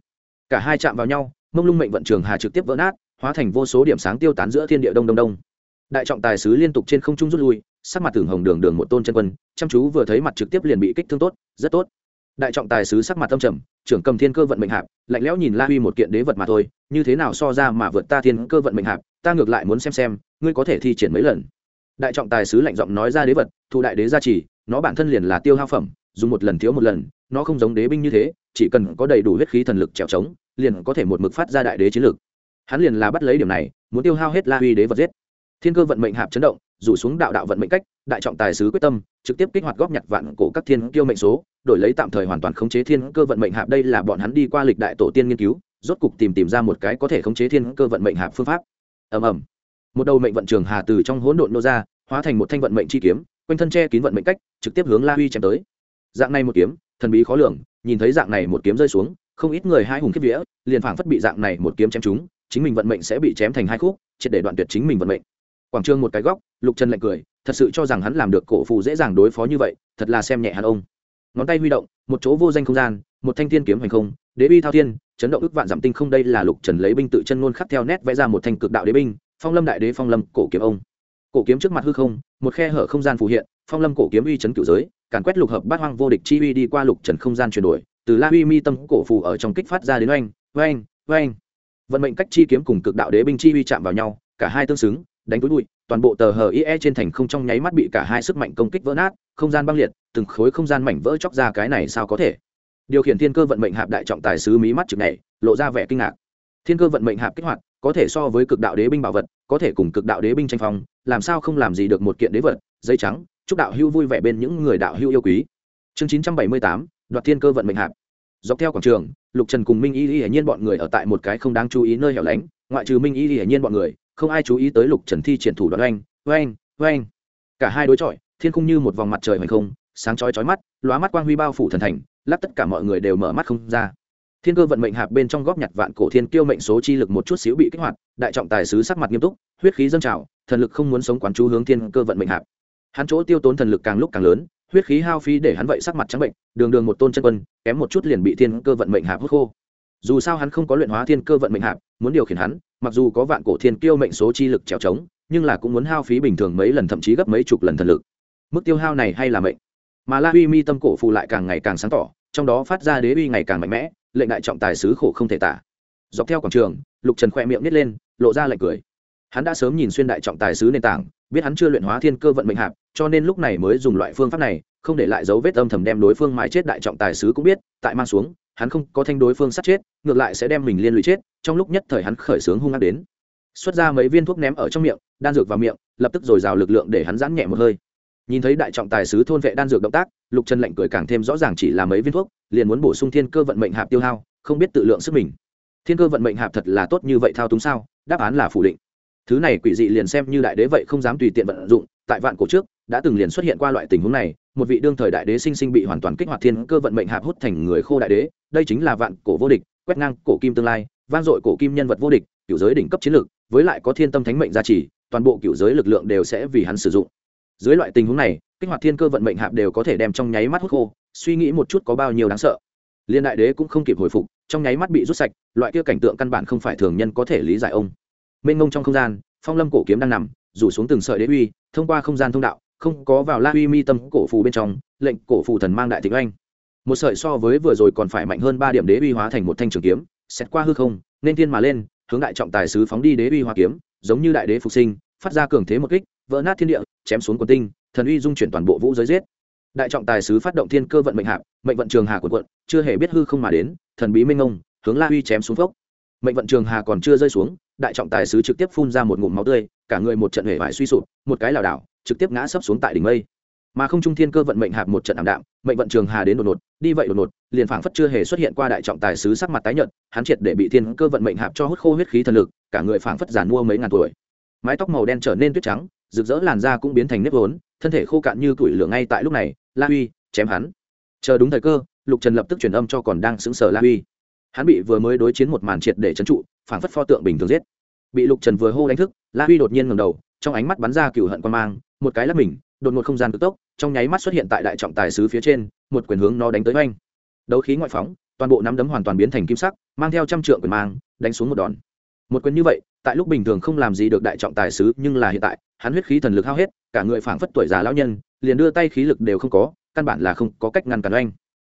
Cả hai chạm vào nhau, mông lung mệnh vận trường hà trực tiếp vỡ nát, hóa thành vô số điểm sáng tiêu tán giữa thiên địa đông đông đông. Đại trọng tài sứ liên tục trên không trung rút lui, sắc mặt tưởng hồng đường đường một tôn chân quân, chăm chú vừa thấy mặt trực tiếp liền bị kích thương tốt, rất tốt. Đại trọng tài sứ sắc mặt tâm trầm, trưởng cầm thiên cơ vận mệnh hạp, lạnh lẽo nhìn la huy một kiện đế vật mà thôi, như thế nào so ra mà vượt ta thiên cơ vận mệnh hạp, ta ngược lại muốn xem xem, ngươi có thể thi triển mấy lần đại trọng tài sứ lạnh giọng nói ra đế vật thụ đại đế gia trì, nó bản thân liền là tiêu hao phẩm, dùng một lần thiếu một lần, nó không giống đế binh như thế, chỉ cần có đầy đủ huyết khí thần lực trèo trống, liền có thể một mực phát ra đại đế chiến lực. Hắn liền là bắt lấy điểm này, muốn tiêu hao hết la uy đế vật giết. Thiên cơ vận mệnh hạp chấn động, rủ xuống đạo đạo vận mệnh cách, đại trọng tài sứ quyết tâm, trực tiếp kích hoạt góp nhặt vạn cổ các thiên kiêu mệnh số, đổi lấy tạm thời hoàn toàn khống chế thiên cơ vận mệnh hạp, đây là bọn hắn đi qua lịch đại tổ tiên nghiên cứu, rốt cục tìm tìm ra một cái có thể khống chế thiên cơ vận mệnh hạp phương pháp. Ầm ầm một đầu mệnh vận trường hà từ trong hỗn độn nô ra, hóa thành một thanh vận mệnh chi kiếm, quanh thân che kín vận mệnh cách, trực tiếp hướng la huy chém tới. Dạng này một kiếm, thần bí khó lường, nhìn thấy dạng này một kiếm rơi xuống, không ít người hai hùng kiếp vía, liền phảng phất bị dạng này một kiếm chém chúng chính mình vận mệnh sẽ bị chém thành hai khúc, triệt để đoạn tuyệt chính mình vận mệnh. Quảng trường một cái góc, lục trần lạnh cười, thật sự cho rằng hắn làm được cổ phù dễ dàng đối phó như vậy, thật là xem nhẹ hắn ông. Ngón tay huy động, một chỗ vô danh không gian, một thanh thiên kiếm hành không, đế bi thao thiên, chấn động ức vạn giảm tinh không, đây là lục trần lấy binh tự chân luôn khắc theo nét vẽ ra một thanh cực đạo đế binh phong lâm đại đế phong lâm cổ kiếm ông. Cổ kiếm trước mặt hư không, một khe hở không gian phù hiện, phong lâm cổ kiếm uy chấn cửu giới, càn quét lục hợp bát hoang vô địch chi uy đi qua lục trần không gian chuyển đổi, từ la uy mi tâm cổ phù ở trong kích phát ra đến oanh oanh oanh. Vận mệnh cách chi kiếm cùng cực đạo đế binh chi uy chạm vào nhau, cả hai tương xứng, đánh túi bụi, toàn bộ tờ hờ ie trên thành không trong nháy mắt bị cả hai sức mạnh công kích vỡ nát, không gian băng liệt, từng khối không gian mảnh vỡ chóc ra cái này sao có thể? Điều khiển thiên cơ vận mệnh hạp đại trọng tài sứ mí mắt trực này lộ ra vẻ kinh ngạc. Thiên cơ vận mệnh hạp kích hoạt có thể so với cực đạo đế binh bảo vật, có thể cùng cực đạo đế binh tranh phong, làm sao không làm gì được một kiện đế vật dây trắng, chúc đạo hưu vui vẻ bên những người đạo hưu yêu quý. Chương chín trăm bảy mươi tám, đoạt thiên cơ vận mệnh hạp. Dọc theo quảng trường, lục trần cùng minh y hiển nhiên bọn người ở tại một cái không đáng chú ý nơi hẻo lánh, ngoại trừ minh y hiển nhiên bọn người, không ai chú ý tới lục trần thi triển thủ đoạn oanh oanh oanh. Cả hai đối chọi, thiên khung như một vòng mặt trời hoành không, sáng chói chói mắt, lóa mắt quang huy bao phủ thần thành lắp tất cả mọi người đều mở mắt không ra thiên cơ vận mệnh hạp bên trong góp nhặt vạn cổ thiên kiêu mệnh số chi lực một chút xíu bị kích hoạt, đại trọng tài sứ sắc mặt nghiêm túc, huyết khí dâng trào, thần lực không muốn sống quán chú hướng thiên cơ vận mệnh hạp. Hắn chỗ tiêu tốn thần lực càng lúc càng lớn, huyết khí hao phí để hắn vậy sắc mặt trắng bệnh, đường đường một tôn chân quân, kém một chút liền bị thiên cơ vận mệnh hạp hút khô. Dù sao hắn không có luyện hóa thiên cơ vận mệnh hạp, muốn điều khiển hắn, mặc dù có vạn cổ thiên kiêu mệnh số chi lực trèo trống, nhưng là cũng muốn hao phí bình thường mấy lần thậm chí gấp mấy chục lần thần lực. Mức tiêu hao này hay là mệnh? Mà la uy mi tâm cổ phù lại càng ngày càng sáng tỏ, trong đó phát ra đế uy ngày càng mạnh mẽ lệnh đại trọng tài sứ khổ không thể tả. Dọc theo quảng trường, lục trần khoe miệng nít lên, lộ ra lệnh cười. Hắn đã sớm nhìn xuyên đại trọng tài sứ nền tảng, biết hắn chưa luyện hóa thiên cơ vận mệnh hạp, cho nên lúc này mới dùng loại phương pháp này, không để lại dấu vết âm thầm đem đối phương mãi chết đại trọng tài sứ cũng biết, tại mang xuống, hắn không có thanh đối phương sát chết, ngược lại sẽ đem mình liên lụy chết, trong lúc nhất thời hắn khởi sướng hung ác đến. Xuất ra mấy viên thuốc ném ở trong miệng, đan dược vào miệng, lập tức dồi dào lực lượng để hắn giãn nhẹ một hơi. Nhìn thấy đại trọng tài sứ thôn vệ đan dược động tác lục trần lệnh cười càng thêm rõ ràng chỉ là mấy viên thuốc, liền muốn bổ sung thiên cơ vận mệnh hạp tiêu hao, không biết tự lượng sức mình. Thiên cơ vận mệnh hạp thật là tốt như vậy thao túng sao? Đáp án là phủ định. Thứ này quỷ dị liền xem như đại đế vậy không dám tùy tiện vận dụng, tại vạn cổ trước, đã từng liền xuất hiện qua loại tình huống này, một vị đương thời đại đế sinh sinh bị hoàn toàn kích hoạt thiên cơ vận mệnh hạp hút thành người khô đại đế, đây chính là vạn cổ vô địch, quét ngang cổ kim tương lai, vang dội cổ kim nhân vật vô địch cựu giới đỉnh cấp chiến lược, với lại có thiên tâm thánh mệnh gia trì, toàn bộ cựu giới lực lượng đều sẽ vì hắn sử dụng. Dưới loại tình huống này kích hoạt thiên cơ vận mệnh hạp đều có thể đem trong nháy mắt hút khô, suy nghĩ một chút có bao nhiêu đáng sợ. Liên đại đế cũng không kịp hồi phục, trong nháy mắt bị rút sạch, loại kia cảnh tượng căn bản không phải thường nhân có thể lý giải ông. Mênh ngông trong không gian, phong lâm cổ kiếm đang nằm, rủ xuống từng sợi đế uy, thông qua không gian thông đạo, không có vào la uy mi tâm cổ phù bên trong, lệnh cổ phù thần mang đại tịch oanh. Một sợi so với vừa rồi còn phải mạnh hơn ba điểm đế uy hóa thành một thanh trường kiếm xét qua hư không, nên thiên mà lên, hướng đại trọng tài sứ phóng đi đế uy hóa kiếm, giống như đại đế phục sinh, phát ra cường thế một kích, vỡ nát thiên địa, chém xuống quần tinh thần uy dung chuyển toàn bộ vũ giới giết. Đại trọng tài sứ phát động thiên cơ vận mệnh hạp, mệnh vận trường hà quần quận chưa hề biết hư không mà đến, thần bí minh ông hướng la uy chém xuống phốc. Mệnh vận trường hà còn chưa rơi xuống, đại trọng tài sứ trực tiếp phun ra một ngụm máu tươi, cả người một trận hề vải suy sụp, một cái lảo đảo, trực tiếp ngã sấp xuống tại đỉnh mây. Mà không trung thiên cơ vận mệnh hạp một trận ảm đạm, mệnh vận trường hà đến đột ngột, đi vậy đột ngột, liền phảng phất chưa hề xuất hiện qua đại trọng tài sứ sắc mặt tái nhợt, hắn triệt để bị thiên cơ vận mệnh hạp cho hút khô huyết khí thần lực, cả người phảng phất giàn mua mấy ngàn tuổi. Mái tóc màu đen trở nên tuyết trắng, rực rỡ làn da cũng biến thành nếp vốn thân thể khô cạn như tuổi lửa ngay tại lúc này, la uy chém hắn. Chờ đúng thời cơ, lục trần lập tức truyền âm cho còn đang sững sờ la uy hắn bị vừa mới đối chiến một màn triệt để trấn trụ, phảng phất pho tượng bình thường giết. Bị lục trần vừa hô đánh thức, la uy đột nhiên ngầm đầu, trong ánh mắt bắn ra cựu hận quan mang, một cái lắp mình, đột ngột không gian cực tốc, trong nháy mắt xuất hiện tại đại trọng tài sứ phía trên, một quyền hướng nó đánh tới oanh. Đấu khí ngoại phóng, toàn bộ nắm đấm hoàn toàn biến thành kim sắc, mang theo trăm trượng quyền mang, đánh xuống một đòn. Một quyền như vậy, tại lúc bình thường không làm gì được đại trọng tài sứ, nhưng là hiện tại hắn huyết khí thần lực hao hết, cả người phảng phất tuổi già lão nhân, liền đưa tay khí lực đều không có, căn bản là không có cách ngăn cản oanh.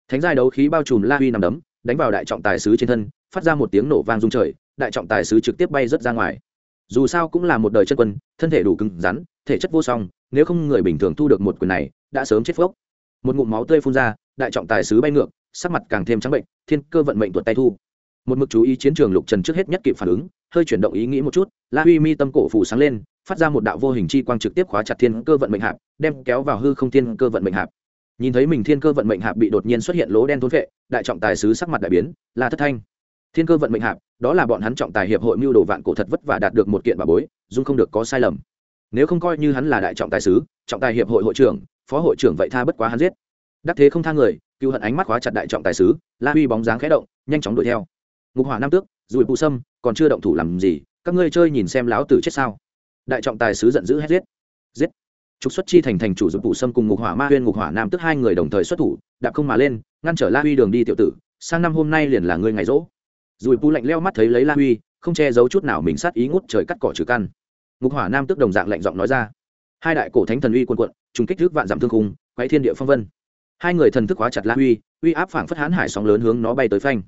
Thánh giai đấu khí bao trùm la huy nằm đấm, đánh vào đại trọng tài sứ trên thân, phát ra một tiếng nổ vang rung trời, đại trọng tài sứ trực tiếp bay rớt ra ngoài. Dù sao cũng là một đời chân quân, thân thể đủ cứng rắn, thể chất vô song, nếu không người bình thường thu được một quyền này, đã sớm chết phốc. Một ngụm máu tươi phun ra, đại trọng tài sứ bay ngược, sắc mặt càng thêm trắng bệnh, thiên cơ vận mệnh tuột tay thu. Một mực chú ý chiến trường lục trần trước hết nhất kịp phản ứng, hơi chuyển động ý nghĩ một chút, la huy mi tâm cổ phủ sáng lên phát ra một đạo vô hình chi quang trực tiếp khóa chặt thiên cơ vận mệnh hạp, đem kéo vào hư không thiên cơ vận mệnh hạp. Nhìn thấy mình thiên cơ vận mệnh hạp bị đột nhiên xuất hiện lỗ đen thốn vệ, đại trọng tài sứ sắc mặt đại biến là thất thanh. Thiên cơ vận mệnh hạp, đó là bọn hắn trọng tài hiệp hội mưu đồ vạn cổ thật vất và đạt được một kiện bà bối, dung không được có sai lầm. Nếu không coi như hắn là đại trọng tài sứ, trọng tài hiệp hội hội trưởng, phó hội trưởng vậy tha bất quá hắn giết. Đắc thế không tha người cựu hận ánh mắt khóa chặt đại trọng tài sứ, la huy bóng dáng khẽ động, nhanh chóng đuổi theo. Ngục hỏa nam tước dùi phụ sâm, còn chưa động thủ làm gì, các ngươi chơi nhìn xem lão tử chết sao đại trọng tài sứ giận dữ hét giết. Giết. Trục xuất chi thành thành chủ dụng phủ sâm cùng ngục hỏa ma huyên, ngục hỏa nam tức hai người đồng thời xuất thủ, đạp không mà lên, ngăn trở la huy đường đi tiểu tử, sang năm hôm nay liền là ngươi ngày rỗ. Dùi pu lạnh leo mắt thấy lấy la huy, không che giấu chút nào mình sát ý ngút trời cắt cỏ trừ căn. Ngục hỏa nam tức đồng dạng lạnh giọng nói ra. Hai đại cổ thánh thần uy quân quận trùng kích trước vạn giảm thương khung quay thiên địa phong vân. Hai người thần thức hóa chặt la huy, uy áp phảng phất hán hải sóng lớn hướng nó bay tới phanh.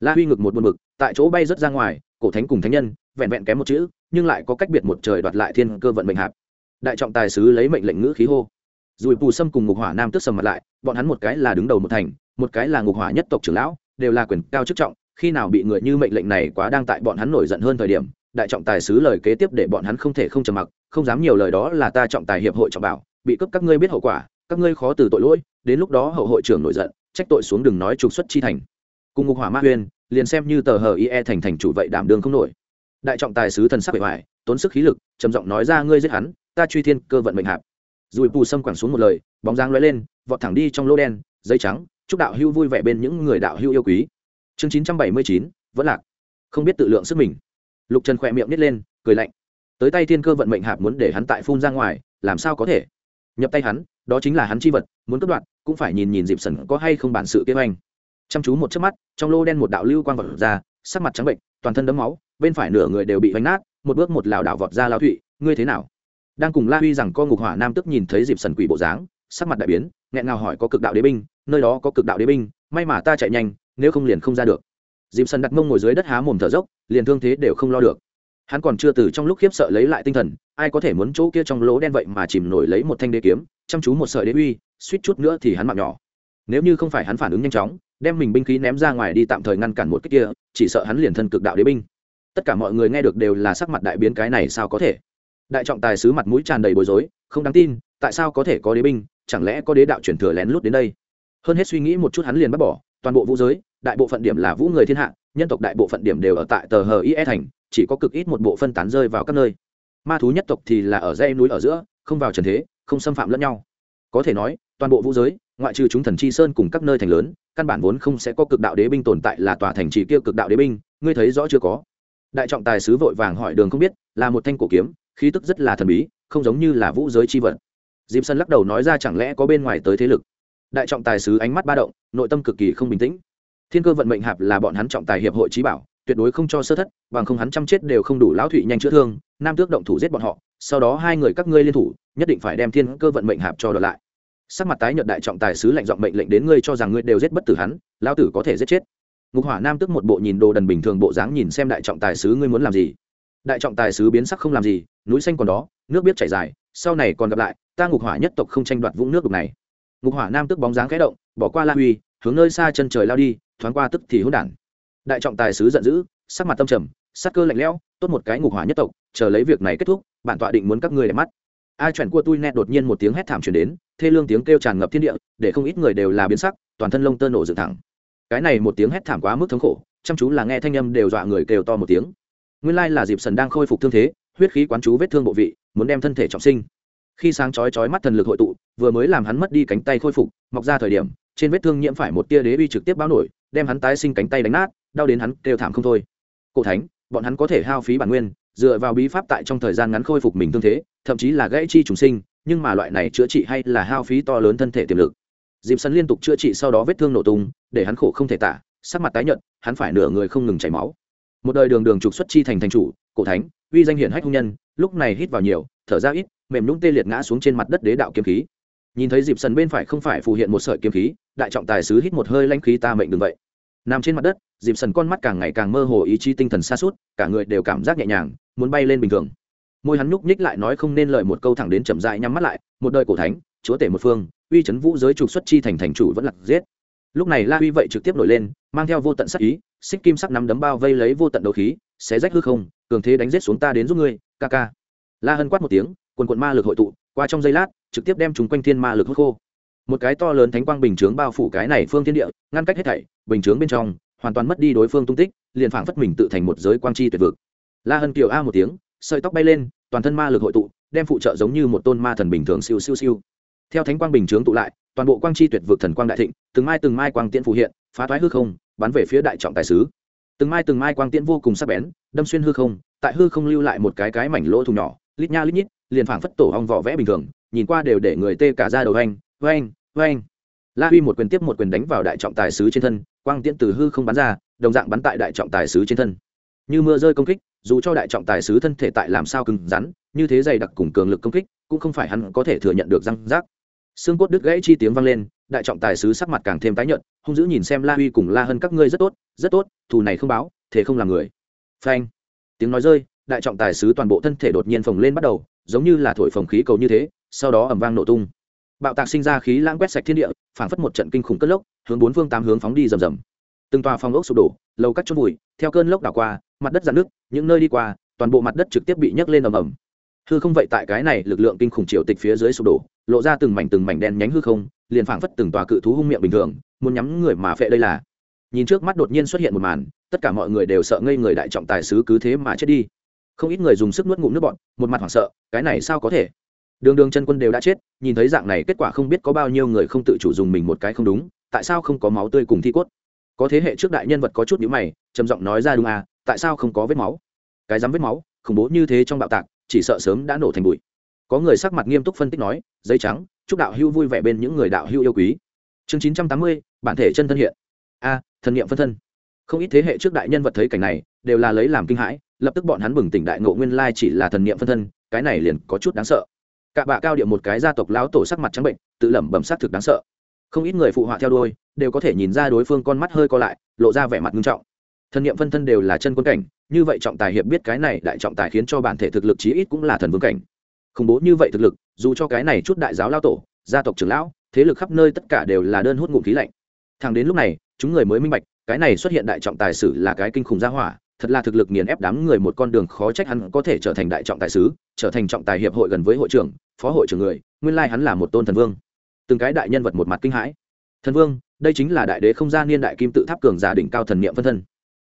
La huy ngực một buồn mực tại chỗ bay rất ra ngoài, cổ thánh cùng thánh nhân vẹn vẹn kém một chữ, nhưng lại có cách biệt một trời đoạt lại thiên cơ vận mệnh hạp. Đại trọng tài sứ lấy mệnh lệnh ngữ khí hô. Dùi pù sâm cùng ngục hỏa nam tức sầm mặt lại, bọn hắn một cái là đứng đầu một thành, một cái là ngục hỏa nhất tộc trưởng lão, đều là quyền cao chức trọng, khi nào bị người như mệnh lệnh này quá đang tại bọn hắn nổi giận hơn thời điểm, đại trọng tài sứ lời kế tiếp để bọn hắn không thể không trầm mặc, không dám nhiều lời đó là ta trọng tài hiệp hội trọng bảo, bị cấp các ngươi biết hậu quả, các ngươi khó từ tội lỗi, đến lúc đó hậu hội trưởng nổi giận, trách tội xuống đừng nói trục xuất chi thành. Cùng ngục hỏa ma huyên liền xem như tờ hờ ie thành thành chủ vậy đảm đương không nổi đại trọng tài sứ thần sắc bề ngoài, tốn sức khí lực, trầm giọng nói ra, ngươi giết hắn, ta truy thiên cơ vận mệnh hạp. Dùi pù sâm quẳng xuống một lời, bóng dáng lóe lên, vọt thẳng đi trong lô đen dây trắng, chúc đạo hưu vui vẻ bên những người đạo hưu yêu quý. Chương chín trăm bảy mươi chín, vẫn lạc. Không biết tự lượng sức mình. Lục trần khỏe miệng nít lên, cười lạnh. Tới tay thiên cơ vận mệnh hạp muốn để hắn tại phun ra ngoài, làm sao có thể? Nhập tay hắn, đó chính là hắn chi vật, muốn cất đoạn cũng phải nhìn nhìn dịp sần có hay không bản sự kế hoành chăm chú một chớp mắt, trong lô đen một đạo lưu quang vật ra, sắc mặt trắng bệnh, toàn thân đấm máu bên phải nửa người đều bị vánh nát, một bước một lảo đảo vọt ra lao thụy, ngươi thế nào? Đang cùng la huy rằng co ngục hỏa nam tức nhìn thấy dịp sần quỷ bộ dáng, sắc mặt đại biến, nghẹn ngào hỏi có cực đạo đế binh, nơi đó có cực đạo đế binh, may mà ta chạy nhanh, nếu không liền không ra được. Dịp sần đặt mông ngồi dưới đất há mồm thở dốc, liền thương thế đều không lo được. Hắn còn chưa từ trong lúc khiếp sợ lấy lại tinh thần, ai có thể muốn chỗ kia trong lỗ đen vậy mà chìm nổi lấy một thanh đế kiếm, chăm chú một sợi đế uy, suýt chút nữa thì hắn mạng nhỏ. Nếu như không phải hắn phản ứng nhanh chóng, đem mình binh khí ném ra ngoài đi tạm thời ngăn cản một cách kia, chỉ sợ hắn liền thân cực đạo đế binh tất cả mọi người nghe được đều là sắc mặt đại biến cái này sao có thể? Đại trọng tài sứ mặt mũi tràn đầy bối rối, không đáng tin, tại sao có thể có đế binh, chẳng lẽ có đế đạo chuyển thừa lén lút đến đây? Hơn hết suy nghĩ một chút hắn liền bắt bỏ, toàn bộ vũ giới, đại bộ phận điểm là vũ người thiên hạ, nhân tộc đại bộ phận điểm đều ở tại tờ hờ ie thành, chỉ có cực ít một bộ phân tán rơi vào các nơi. Ma thú nhất tộc thì là ở dãy núi ở giữa, không vào trần thế, không xâm phạm lẫn nhau. Có thể nói, toàn bộ vũ giới, ngoại trừ chúng thần chi sơn cùng các nơi thành lớn, căn bản vốn không sẽ có cực đạo đế binh tồn tại là tòa thành trì kia cực đạo đế binh, ngươi thấy rõ chưa có? Đại trọng tài sứ vội vàng hỏi đường không biết, là một thanh cổ kiếm, khí tức rất là thần bí, không giống như là vũ giới chi vật. Diệp sân lắc đầu nói ra chẳng lẽ có bên ngoài tới thế lực. Đại trọng tài sứ ánh mắt ba động, nội tâm cực kỳ không bình tĩnh. Thiên cơ vận mệnh hạp là bọn hắn trọng tài hiệp hội trí bảo, tuyệt đối không cho sơ thất, bằng không hắn chăm chết đều không đủ lão thụy nhanh chữa thương, nam tước động thủ giết bọn họ, sau đó hai người các ngươi liên thủ, nhất định phải đem thiên cơ vận mệnh hạp cho đợt lại. Sắc mặt tái nhợt đại trọng tài sứ lệnh giọng mệnh lệnh đến ngươi cho rằng ngươi đều giết bất tử hắn, lão tử có thể giết chết ngục hỏa nam tức một bộ nhìn đồ đần bình thường bộ dáng nhìn xem đại trọng tài sứ ngươi muốn làm gì? Đại trọng tài sứ biến sắc không làm gì, núi xanh còn đó, nước biết chảy dài, sau này còn gặp lại, ta ngục hỏa nhất tộc không tranh đoạt vũng nước đục này. Ngục hỏa nam tức bóng dáng khẽ động, bỏ qua la huy, hướng nơi xa chân trời lao đi, thoáng qua tức thì hỗn đản. Đại trọng tài sứ giận dữ, sắc mặt tâm trầm, sắc cơ lạnh lẽo, tốt một cái ngục hỏa nhất tộc, chờ lấy việc này kết thúc, bản tọa định muốn các ngươi để mắt. Ai chuẩn cua tui nét đột nhiên một tiếng hét thảm truyền đến, thê lương tiếng kêu tràn ngập thiên địa, để không ít người đều là biến sắc, toàn thân lông tơ nổ dựng thẳng cái này một tiếng hét thảm quá mức thống khổ, chăm chú là nghe thanh âm đều dọa người kêu to một tiếng. Nguyên lai là dịp sần đang khôi phục thương thế, huyết khí quán chú vết thương bộ vị, muốn đem thân thể trọng sinh. Khi sáng chói chói mắt thần lực hội tụ, vừa mới làm hắn mất đi cánh tay khôi phục, mọc ra thời điểm, trên vết thương nhiễm phải một tia đế bi trực tiếp báo nổi, đem hắn tái sinh cánh tay đánh nát, đau đến hắn kêu thảm không thôi. Cổ thánh, bọn hắn có thể hao phí bản nguyên, dựa vào bí pháp tại trong thời gian ngắn khôi phục mình thương thế, thậm chí là gãy chi trùng sinh, nhưng mà loại này chữa trị hay là hao phí to lớn thân thể tiềm lực dịp sân liên tục chữa trị sau đó vết thương nổ tung, để hắn khổ không thể tả, sắc mặt tái nhợt, hắn phải nửa người không ngừng chảy máu. Một đời đường đường trục xuất chi thành thành chủ, cổ thánh, uy danh hiển hách hung nhân, lúc này hít vào nhiều, thở ra ít, mềm nhũng tê liệt ngã xuống trên mặt đất đế đạo kiếm khí. Nhìn thấy dịp sần bên phải không phải phù hiện một sợi kiếm khí, đại trọng tài sứ hít một hơi lanh khí ta mệnh đừng vậy. Nằm trên mặt đất dịp sần con mắt càng ngày càng mơ hồ ý chí tinh thần xa suốt cả người đều cảm giác nhẹ nhàng, muốn bay lên bình thường. Môi hắn nhúc nhích lại nói không nên lời một câu thẳng đến chậm dại nhắm mắt lại, một đời cổ thánh chúa tể một phương, uy chấn vũ giới trục xuất chi thành thành chủ vẫn lặc giết. Lúc này la uy vậy trực tiếp nổi lên, mang theo vô tận sắc ý, xích kim sắc nắm đấm bao vây lấy vô tận đấu khí, xé rách hư không, cường thế đánh giết xuống ta đến giúp ngươi, ca ca. La hân quát một tiếng, quần quận ma lực hội tụ, qua trong giây lát, trực tiếp đem chúng quanh thiên ma lực hút khô. Một cái to lớn thánh quang bình chướng bao phủ cái này phương thiên địa, ngăn cách hết thảy, bình chướng bên trong, hoàn toàn mất đi đối phương tung tích, liền phảng phất mình tự thành một giới quang chi tuyệt vực. La hân kiều a một tiếng, sợi tóc bay lên, toàn thân ma lực hội tụ, đem phụ trợ giống như một tôn ma thần bình thường siêu siêu siêu theo thánh quang bình chướng tụ lại, toàn bộ quang chi tuyệt vực thần quang đại thịnh, từng mai từng mai quang tiễn phù hiện, phá thoái hư không, bắn về phía đại trọng tài sứ. Từng mai từng mai quang tiễn vô cùng sắc bén, đâm xuyên hư không, tại hư không lưu lại một cái cái mảnh lỗ thùng nhỏ, lít nha lít nhít, liền phảng phất tổ hong vỏ vẽ bình thường, nhìn qua đều để người tê cả ra đầu anh, oanh oanh. La huy một quyền tiếp một quyền đánh vào đại trọng tài sứ trên thân, quang tiễn từ hư không bắn ra, đồng dạng bắn tại đại trọng tài sứ trên thân. Như mưa rơi công kích, dù cho đại trọng tài sứ thân thể tại làm sao cứng rắn, như thế dày đặc cùng cường lực công kích, cũng không phải hắn có thể thừa nhận được răng rác xương cốt đứt gãy chi tiếng vang lên, đại trọng tài sứ sắc mặt càng thêm tái nhợt, hung dữ nhìn xem la huy cùng la hơn các ngươi rất tốt rất tốt, thù này không báo thế không làm người. Phanh. Tiếng nói rơi, đại trọng tài sứ toàn bộ thân thể đột nhiên phồng lên bắt đầu, giống như là thổi phồng khí cầu như thế, sau đó ẩm vang nổ tung. Bạo tạc sinh ra khí lãng quét sạch thiên địa, phảng phất một trận kinh khủng cất lốc, hướng bốn phương tám hướng phóng đi rầm rầm. Từng tòa phong ốc sụp đổ, lầu cắt chốt bụi theo cơn lốc đảo qua, mặt đất dạn nước những nơi đi qua, toàn bộ mặt đất trực tiếp bị nhấc lên ầm ầm. Hư không vậy tại cái này lực lượng kinh khủng triều tịch phía dưới sụp đổ lộ ra từng mảnh từng mảnh đen nhánh hư không, liền phảng phất từng tòa cự thú hung miệng bình thường, muốn nhắm người mà phệ đây là. Nhìn trước mắt đột nhiên xuất hiện một màn, tất cả mọi người đều sợ ngây người đại trọng tài sứ cứ thế mà chết đi. Không ít người dùng sức nuốt ngụm nước bọn một mặt hoảng sợ, cái này sao có thể? Đường đường chân quân đều đã chết, nhìn thấy dạng này kết quả không biết có bao nhiêu người không tự chủ dùng mình một cái không đúng, tại sao không có máu tươi cùng thi cốt? Có thế hệ trước đại nhân vật có chút nhữ mày, trầm giọng nói ra đúng à tại sao không có vết máu? Cái dám vết máu, khủng bố như thế trong bạo tạc, chỉ sợ sớm đã nổ thành bụi có người sắc mặt nghiêm túc phân tích nói, giấy trắng, chúc đạo hưu vui vẻ bên những người đạo hưu yêu quý. Chương chín trăm tám mươi, bản thể chân thân hiện. A, thần nghiệm phân thân. Không ít thế hệ trước đại nhân vật thấy cảnh này, đều là lấy làm kinh hãi, lập tức bọn hắn bừng tỉnh đại ngộ nguyên lai chỉ là thần nghiệm phân thân, cái này liền có chút đáng sợ. Cả bạ cao điệu một cái gia tộc lão tổ sắc mặt trắng bệnh, tự lẩm bẩm sát thực đáng sợ. Không ít người phụ họa theo đôi đều có thể nhìn ra đối phương con mắt hơi co lại, lộ ra vẻ mặt nghiêm trọng. Thần nghiệm phân thân đều là chân quân cảnh, như vậy trọng tài hiệp biết cái này đại trọng tài khiến cho bản thể thực lực chí ít cũng là thần vương cảnh khủng bố như vậy thực lực, dù cho cái này chút đại giáo lao tổ, gia tộc trưởng lão, thế lực khắp nơi tất cả đều là đơn hút ngụm khí lạnh. Thằng đến lúc này, chúng người mới minh bạch, cái này xuất hiện đại trọng tài sử là cái kinh khủng gia hỏa, thật là thực lực nghiền ép đám người một con đường khó trách hắn có thể trở thành đại trọng tài sứ, trở thành trọng tài hiệp hội gần với hội trưởng, phó hội trưởng người, nguyên lai hắn là một tôn thần vương. Từng cái đại nhân vật một mặt kinh hãi. Thần vương, đây chính là đại đế không gian niên đại kim tự tháp cường giả đỉnh cao thần niệm phân thân.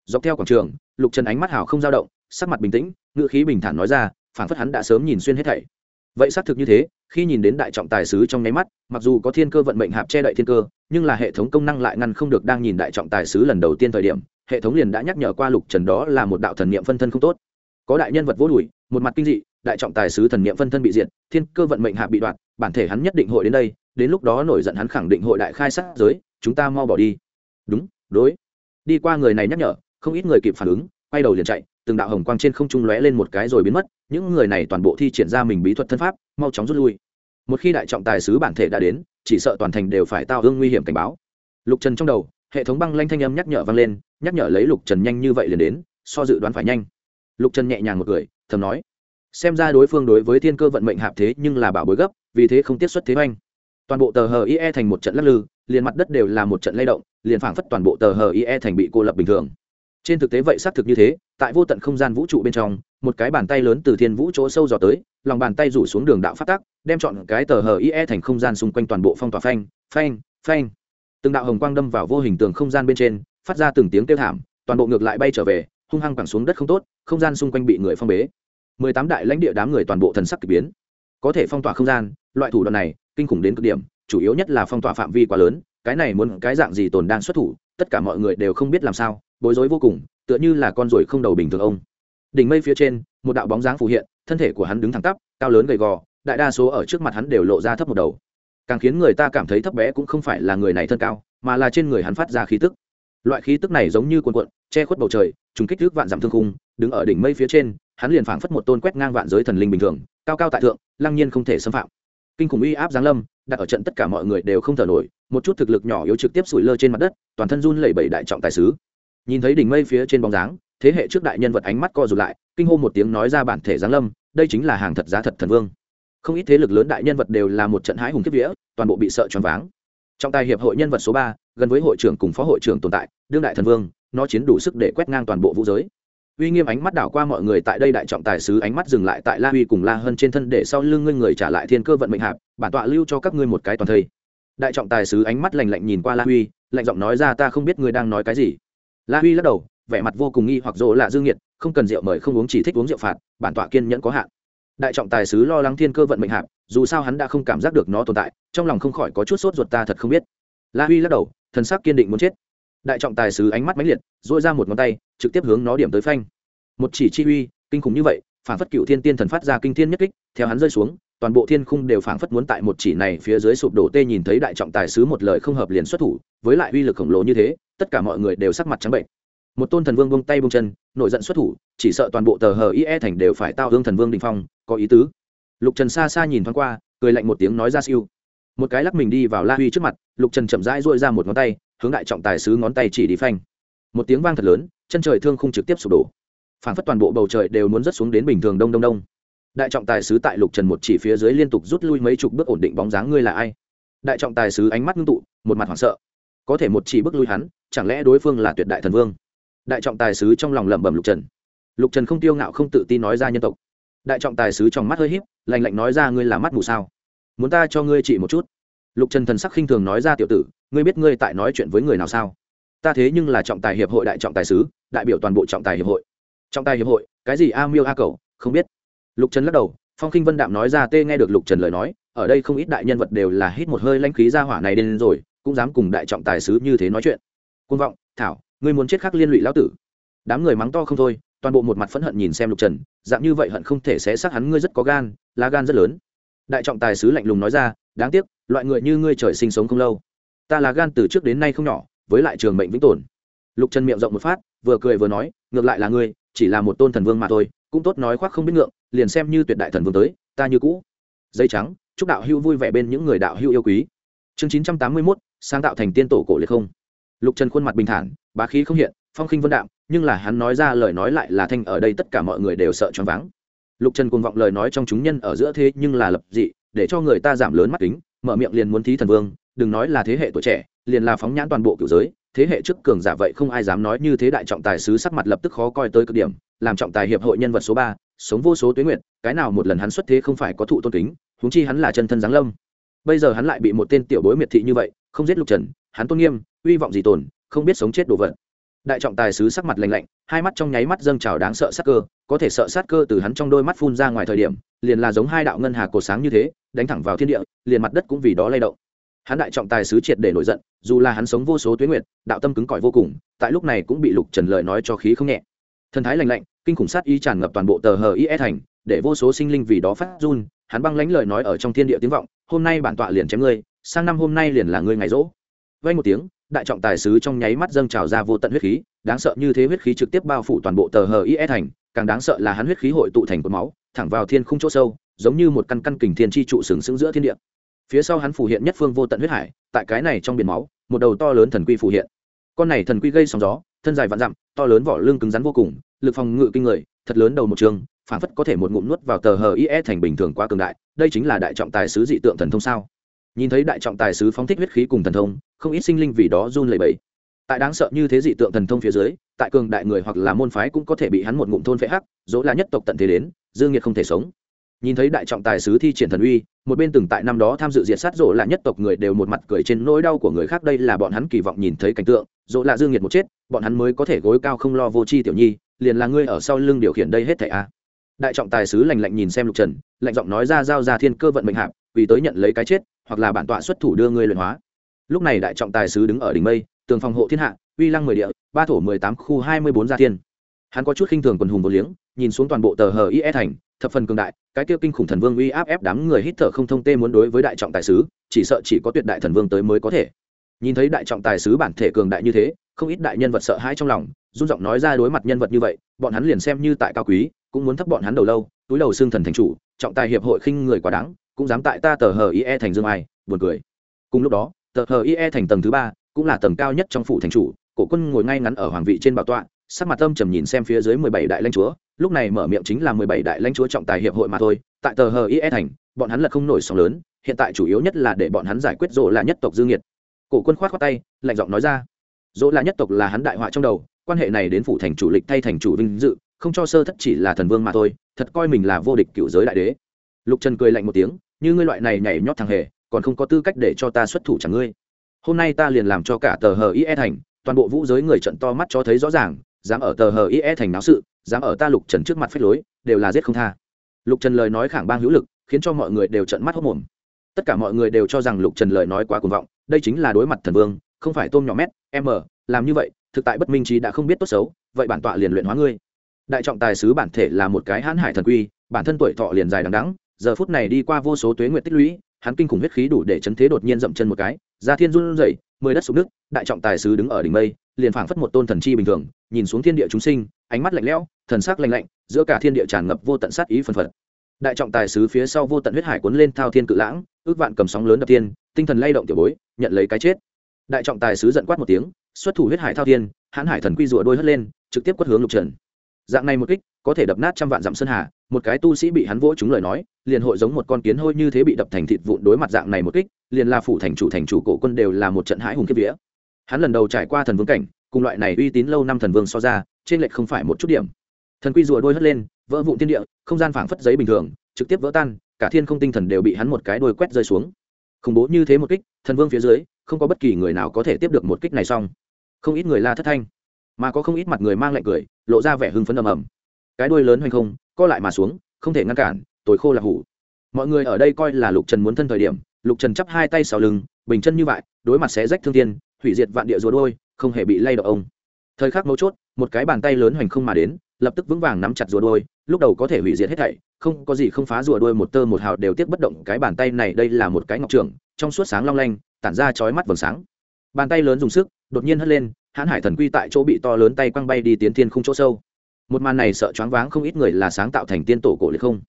Dọc theo quảng trường, lục trần ánh mắt hào không dao động, sắc mặt bình tĩnh ngựa khí bình thản nói ra phản phất hắn đã sớm nhìn xuyên hết thảy vậy xác thực như thế, khi nhìn đến đại trọng tài sứ trong nháy mắt, mặc dù có thiên cơ vận mệnh hạp che đậy thiên cơ, nhưng là hệ thống công năng lại ngăn không được đang nhìn đại trọng tài sứ lần đầu tiên thời điểm, hệ thống liền đã nhắc nhở qua lục trần đó là một đạo thần niệm phân thân không tốt. Có đại nhân vật vô đùi, một mặt kinh dị, đại trọng tài sứ thần niệm phân thân bị diệt, thiên cơ vận mệnh hạp bị đoạt, bản thể hắn nhất định hội đến đây, đến lúc đó nổi giận hắn khẳng định hội đại khai sát giới, chúng ta mau bỏ đi. Đúng, đối. Đi qua người này nhắc nhở, không ít người kịp phản ứng, quay đầu liền chạy từng đạo hồng quang trên không trung lóe lên một cái rồi biến mất, những người này toàn bộ thi triển ra mình bí thuật thân pháp, mau chóng rút lui. Một khi đại trọng tài sứ bản thể đã đến, chỉ sợ toàn thành đều phải tao hương nguy hiểm cảnh báo. Lục trần trong đầu, hệ thống băng lanh thanh âm nhắc nhở vang lên, nhắc nhở lấy lục trần nhanh như vậy liền đến, so dự đoán phải nhanh. Lục trần nhẹ nhàng một cười, thầm nói, xem ra đối phương đối với thiên cơ vận mệnh hạp thế nhưng là bảo bối gấp, vì thế không tiết xuất thế oanh. Toàn bộ tờ hờ ie thành một trận lắc lư, liền mặt đất đều là một trận lay động, liền phảng phất toàn bộ tờ hờ ie thành bị cô lập bình thường trên thực tế vậy xác thực như thế, tại vô tận không gian vũ trụ bên trong, một cái bàn tay lớn từ thiên vũ chỗ sâu dò tới, lòng bàn tay rủ xuống đường đạo phát tác đem chọn cái tờ hờ ie thành không gian xung quanh toàn bộ phong tỏa phanh phanh phanh. Từng đạo hồng quang đâm vào vô hình tường không gian bên trên, phát ra từng tiếng kêu thảm, toàn bộ ngược lại bay trở về, hung hăng quẳng xuống đất không tốt, không gian xung quanh bị người phong bế. Mười tám đại lãnh địa đám người toàn bộ thần sắc k ỳ biến. Có thể phong tỏa không gian, loại thủ đoạn này, kinh khủng đến cực điểm, chủ yếu nhất là phong tỏa phạm vi quá lớn, cái này muốn cái dạng gì tồn đang xuất thủ, tất cả mọi người đều không biết làm sao bối rối vô cùng, tựa như là con ruồi không đầu bình thường ông. Đỉnh mây phía trên, một đạo bóng dáng phù hiện, thân thể của hắn đứng thẳng tắp, cao lớn gầy gò, đại đa số ở trước mặt hắn đều lộ ra thấp một đầu. Càng khiến người ta cảm thấy thấp bé cũng không phải là người này thân cao, mà là trên người hắn phát ra khí tức. Loại khí tức này giống như cuồn cuộn, che khuất bầu trời, trùng kích thước vạn dặm thương khung, đứng ở đỉnh mây phía trên, hắn liền phảng phất một tôn quét ngang vạn giới thần linh bình thường, cao cao tại thượng, lăng nhiên không thể xâm phạm. Kinh khủng uy áp giáng lâm, đặt ở trận tất cả mọi người đều không thở nổi, một chút thực lực nhỏ yếu trực tiếp sủi lơ trên mặt đất, toàn thân run lẩy bẩy đại trọng tài sứ nhìn thấy đỉnh mây phía trên bóng dáng, thế hệ trước đại nhân vật ánh mắt co rụt lại, kinh hô một tiếng nói ra bản thể giáng lâm, đây chính là hàng thật giá thật thần vương. Không ít thế lực lớn đại nhân vật đều là một trận hãi hùng kiếp vía, toàn bộ bị sợ choáng váng. Trọng tài hiệp hội nhân vật số ba, gần với hội trưởng cùng phó hội trưởng tồn tại, đương đại thần vương, nó chiến đủ sức để quét ngang toàn bộ vũ giới. Uy nghiêm ánh mắt đảo qua mọi người tại đây đại trọng tài sứ ánh mắt dừng lại tại la huy cùng la hơn trên thân để sau lưng ngươi người trả lại thiên cơ vận mệnh hạp, bản tọa lưu cho các ngươi một cái toàn thây. Đại trọng tài sứ ánh mắt lạnh lạnh nhìn qua la huy, lạnh giọng nói ra ta không biết ngươi đang nói cái gì la huy lắc đầu, vẻ mặt vô cùng nghi hoặc rỗ là dương nhiệt, không cần rượu mời không uống chỉ thích uống rượu phạt, bản tọa kiên nhẫn có hạn. Đại trọng tài sứ lo lắng thiên cơ vận mệnh hạp, dù sao hắn đã không cảm giác được nó tồn tại, trong lòng không khỏi có chút sốt ruột ta thật không biết. La huy lắc đầu, thần sắc kiên định muốn chết. Đại trọng tài sứ ánh mắt mãnh liệt dội ra một ngón tay, trực tiếp hướng nó điểm tới phanh. Một chỉ chi uy, kinh khủng như vậy, phản phất cựu thiên tiên thần phát ra kinh thiên nhất kích, theo hắn rơi xuống toàn bộ thiên khung đều phảng phất muốn tại một chỉ này phía dưới sụp đổ tê nhìn thấy đại trọng tài sứ một lời không hợp liền xuất thủ, với lại uy lực khổng lồ như thế, tất cả mọi người đều sắc mặt trắng bệnh. Một tôn thần vương bông tay bông chân, nổi giận xuất thủ, chỉ sợ toàn bộ tờ hờ ie thành đều phải tao hương thần vương đình phong, có ý tứ. Lục trần xa xa nhìn thoáng qua, cười lạnh một tiếng nói ra siêu. Một cái lắc mình đi vào la huy trước mặt, lục trần chậm rãi dội ra một ngón tay, hướng đại trọng tài sứ ngón tay chỉ đi phanh. Một tiếng vang thật lớn, chân trời thương không trực tiếp sụp đổ. Phản phất toàn bộ bầu trời đều muốn rớt xuống đến bình thường đông đông đông đại trọng tài sứ tại lục trần một chỉ phía dưới liên tục rút lui mấy chục bước ổn định bóng dáng ngươi là ai? Đại trọng tài sứ ánh mắt ngưng tụ, một mặt hoảng sợ. Có thể một chỉ bước lui hắn, chẳng lẽ đối phương là tuyệt đại thần vương? Đại trọng tài sứ trong lòng lẩm bẩm lục trần. Lục trần không tiêu ngạo không tự tin nói ra nhân tộc. Đại trọng tài sứ trong mắt hơi h í p lành lạnh nói ra ngươi là mắt mù sao? Muốn ta cho ngươi chỉ một chút? Lục trần thần sắc khinh thường nói ra tiểu tử, ngươi biết ngươi tại nói chuyện với người nào sao? Ta thế nhưng là trọng tài hiệp hội đại trọng tài sứ, đại biểu toàn bộ trọng tài hiệp hội. Trọng tài hiệp hội, cái gì a miêu a cầu không biết lục trần lắc đầu, phong khinh vân đạm nói ra, tê nghe được lục trần lời nói, ở đây không ít đại nhân vật đều là hít một hơi lãnh khí ra hỏa này đến rồi, cũng dám cùng đại trọng tài sứ như thế nói chuyện. Côn vọng, thảo, ngươi muốn chết khắc liên lụy lão tử. Đám người mắng to không thôi, toàn bộ một mặt phẫn hận nhìn xem lục trần, dạng như vậy hận không thể xé xác hắn, ngươi rất có gan, lá gan rất lớn. Đại trọng tài sứ lạnh lùng nói ra, đáng tiếc, loại người như ngươi trời sinh sống không lâu. Ta là gan từ trước đến nay không nhỏ, với lại trường mệnh vĩnh tồn. Lục trần miệng rộng một phát, vừa cười vừa nói, ngược lại là ngươi, chỉ là một tôn thần vương mà thôi cũng tốt nói khoác không biết ngượng, liền xem như tuyệt đại thần vương tới, ta như cũ. Dây trắng, chúc đạo hữu vui vẻ bên những người đạo hữu yêu quý. Chương chín trăm tám mươi mốt, sáng tạo thành tiên tổ cổ liệt không. Lục trần khuôn mặt bình thản, bá khí không hiện, phong khinh vân đạm, nhưng là hắn nói ra lời nói lại là thanh ở đây tất cả mọi người đều sợ choáng váng. Lục trần cuồng vọng lời nói trong chúng nhân ở giữa thế nhưng là lập dị, để cho người ta giảm lớn mắt kính, mở miệng liền muốn thí thần vương, đừng nói là thế hệ tuổi trẻ, liền là phóng nhãn toàn bộ cựu giới thế hệ trước cường giả vậy không ai dám nói như thế đại trọng tài sứ sắc mặt lập tức khó coi tới cực điểm, làm trọng tài hiệp hội nhân vật số ba, sống vô số tuyến nguyện cái nào một lần hắn xuất thế không phải có thụ tôn kính, huống chi hắn là chân thân giáng lâm. Bây giờ hắn lại bị một tên tiểu bối miệt thị như vậy, không giết lục trần, hắn tôn nghiêm, uy vọng gì tồn, không biết sống chết đồ vật. Đại trọng tài sứ sắc mặt lạnh lạnh, hai mắt trong nháy mắt dâng trào đáng sợ sát cơ, có thể sợ sát cơ từ hắn trong đôi mắt phun ra ngoài thời điểm, liền là giống hai đạo ngân hà cổ sáng như thế, đánh thẳng vào thiên địa, liền mặt đất cũng vì đó lay động hắn đại trọng tài sứ triệt để nổi giận, dù là hắn sống vô số tuyến nguyệt, đạo tâm cứng cỏi vô cùng, tại lúc này cũng bị lục trần lợi nói cho khí không nhẹ. Thần thái lạnh lạnh, kinh khủng sát ý tràn ngập toàn bộ tờ hờ is e thành, để vô số sinh linh vì đó phát run, hắn băng lãnh lời nói ở trong thiên địa tiếng vọng, hôm nay bản tọa liền chém ngươi, sang năm hôm nay liền là ngươi ngày rỗ. Vay một tiếng, đại trọng tài sứ trong nháy mắt dâng trào ra vô tận huyết khí, đáng sợ như thế huyết khí trực tiếp bao phủ toàn bộ tờ hờ is e thành, càng đáng sợ là hắn huyết khí hội tụ thành cột máu, thẳng vào thiên khung chỗ sâu, giống như một căn căn kình thiên chi trụ sừng sững giữa thiên địa phía sau hắn phủ hiện nhất phương vô tận huyết hải, tại cái này trong biển máu, một đầu to lớn thần quy phủ hiện. Con này thần quy gây sóng gió, thân dài vạn dặm, to lớn vỏ lưng cứng rắn vô cùng, lực phòng ngự kinh người, thật lớn đầu một trường phản phất có thể một ngụm nuốt vào tờ hờ is e thành bình thường quá cường đại, đây chính là đại trọng tài sứ dị tượng thần thông sao? Nhìn thấy đại trọng tài sứ phóng thích huyết khí cùng thần thông, không ít sinh linh vì đó run lẩy bẩy. Tại đáng sợ như thế dị tượng thần thông phía dưới, tại cường đại người hoặc là môn phái cũng có thể bị hắn một ngụm thôn phệ hắc, dỗ là nhất tộc tận thế đến, dương nhiệt không thể sống nhìn thấy đại trọng tài sứ thi triển thần uy, một bên từng tại năm đó tham dự diệt sát rộ là nhất tộc người đều một mặt cười trên nỗi đau của người khác, đây là bọn hắn kỳ vọng nhìn thấy cảnh tượng, rộ là dương nhiệt một chết, bọn hắn mới có thể gối cao không lo vô chi tiểu nhi, liền là ngươi ở sau lưng điều khiển đây hết thảy a. Đại trọng tài sứ lạnh lạnh nhìn xem lục trần, lạnh giọng nói ra giao ra thiên cơ vận mệnh hạp, vì tới nhận lấy cái chết, hoặc là bản tọa xuất thủ đưa ngươi luyện hóa. Lúc này đại trọng tài sứ đứng ở đỉnh mây, tường phòng hộ thiên hạ, uy lăng mười địa, ba thổ mười tám, khu hai mươi bốn gia thiên hắn có chút khinh thường quần hùng vô liếng, nhìn xuống toàn bộ tờ hờ is thành, thập phần cường đại, cái tiêu kinh khủng thần vương uy áp ép đám người hít thở không thông tê muốn đối với đại trọng tài sứ, chỉ sợ chỉ có tuyệt đại thần vương tới mới có thể. Nhìn thấy đại trọng tài sứ bản thể cường đại như thế, không ít đại nhân vật sợ hãi trong lòng, run giọng nói ra đối mặt nhân vật như vậy, bọn hắn liền xem như tại cao quý, cũng muốn thấp bọn hắn đầu lâu, túi đầu xương thần thành chủ, trọng tài hiệp hội khinh người quá đáng, cũng dám tại ta tờ hờ ie thành dương ai, buồn cười. Cùng lúc đó, tờ hờ ie thành tầng thứ ba, cũng là tầng cao nhất trong phủ thành chủ, cổ quân ngồi ngay ngắn ở hoàng vị trên bảo tọa sắc mặt âm trầm nhìn xem phía dưới mười bảy đại lãnh chúa, lúc này mở miệng chính là mười bảy đại lãnh chúa trọng tài hiệp hội mà thôi, tại tờ hờ ie thành, bọn hắn là không nổi sóng lớn, hiện tại chủ yếu nhất là để bọn hắn giải quyết rỗ là nhất tộc dương nhiệt cổ quân khoát khoát tay, lạnh giọng nói ra rỗ là nhất tộc là hắn đại họa trong đầu, quan hệ này đến phủ thành chủ lịch thay thành chủ vinh dự, không cho sơ thất chỉ là thần vương mà thôi, thật coi mình là vô địch cựu giới đại đế. Lục trần cười lạnh một tiếng, như ngươi loại này nhảy nhót thằng hề, còn không có tư cách để cho ta xuất thủ chẳng ngươi. Hôm nay ta liền làm cho cả tờ hờ ie thành, toàn bộ vũ giới người trận to mắt cho thấy rõ ràng dám ở tờ hờ ie thành náo sự, dám ở ta lục trần trước mặt phách lối, đều là giết không tha. Lục trần lời nói khẳng bang hữu lực, khiến cho mọi người đều trận mắt hốc mồm tất cả mọi người đều cho rằng lục trần lời nói quá cuồng vọng, đây chính là đối mặt thần vương, không phải tôm nhỏ mét m làm như vậy, thực tại bất minh trí đã không biết tốt xấu, vậy bản tọa liền luyện hóa ngươi. Đại trọng tài sứ bản thể là một cái hãn hải thần quy, bản thân tuổi thọ liền dài đằng đắng giờ phút này đi qua vô số tuế nguyện tích lũy, hắn kinh khủng huyết khí đủ để chấn thế đột nhiên dậm chân một cái ra thiên run rẩy mười đất sụp nước đại trọng tài sứ đứng ở đỉnh mây, liền phảng phất một tôn thần chi bình thường, nhìn xuống thiên địa chúng sinh, ánh mắt lạnh lẽo, thần sắc lạnh lạnh, giữa cả thiên địa tràn ngập vô tận sát ý phần phật. Đại trọng tài sứ phía sau vô tận huyết hải cuốn lên thao thiên cự lãng, ước vạn cầm sóng lớn đập tiên tinh thần lay động tiểu bối, nhận lấy cái chết. Đại trọng tài sứ giận quát một tiếng, xuất thủ huyết hải thao thiên, hãn hải thần quy rùa đôi hất lên, trực tiếp quất hướng lục trần dạng này một kích, có thể đập nát trăm vạn dặm sơn hà, một cái tu sĩ bị hắn vỗ chúng lời nói, liền hội giống một con kiến hôi như thế bị đập thành thịt vụn đối mặt dạng này một kích, liền là phủ thành chủ thành chủ cổ quân đều là một trận hãi hùng kiếp vía. Hắn lần đầu trải qua thần vương cảnh, cùng loại này uy tín lâu năm thần vương so ra, trên lệch không phải một chút điểm. Thần quy rùa đôi hất lên, vỡ vụn thiên địa, không gian phảng phất giấy bình thường, trực tiếp vỡ tan, cả thiên không tinh thần đều bị hắn một cái đôi quét rơi xuống. Khủng bố như thế một kích, thần vương phía dưới, không có bất kỳ người nào có thể tiếp được một kích này xong. Không ít người la thất thanh, mà có không ít mặt người mang lại cười lộ ra vẻ hưng phấn ầm ầm. Cái đuôi lớn hoành không, co lại mà xuống, không thể ngăn cản tối khô là hủ. Mọi người ở đây coi là lục trần muốn thân thời điểm, lục trần chắp hai tay sau lưng, bình chân như vậy, đối mặt sẽ rách thương tiên hủy diệt vạn địa rùa đôi không hề bị lay động ông. Thời khắc mấu chốt, một cái bàn tay lớn hoành không mà đến, lập tức vững vàng nắm chặt rùa đôi lúc đầu có thể hủy diệt hết thảy, không có gì không phá rùa đôi một tơ một hào đều tiếc bất động, cái bàn tay này đây là một cái ngọc trường, trong suốt sáng long lanh, tản ra chói mắt vầng sáng. Bàn tay lớn dùng sức, đột nhiên hất lên hãn hải thần quy tại chỗ bị to lớn tay quăng bay đi tiến thiên không chỗ sâu. Một màn này sợ choáng váng không ít người là sáng tạo thành tiên tổ cổ liệt không.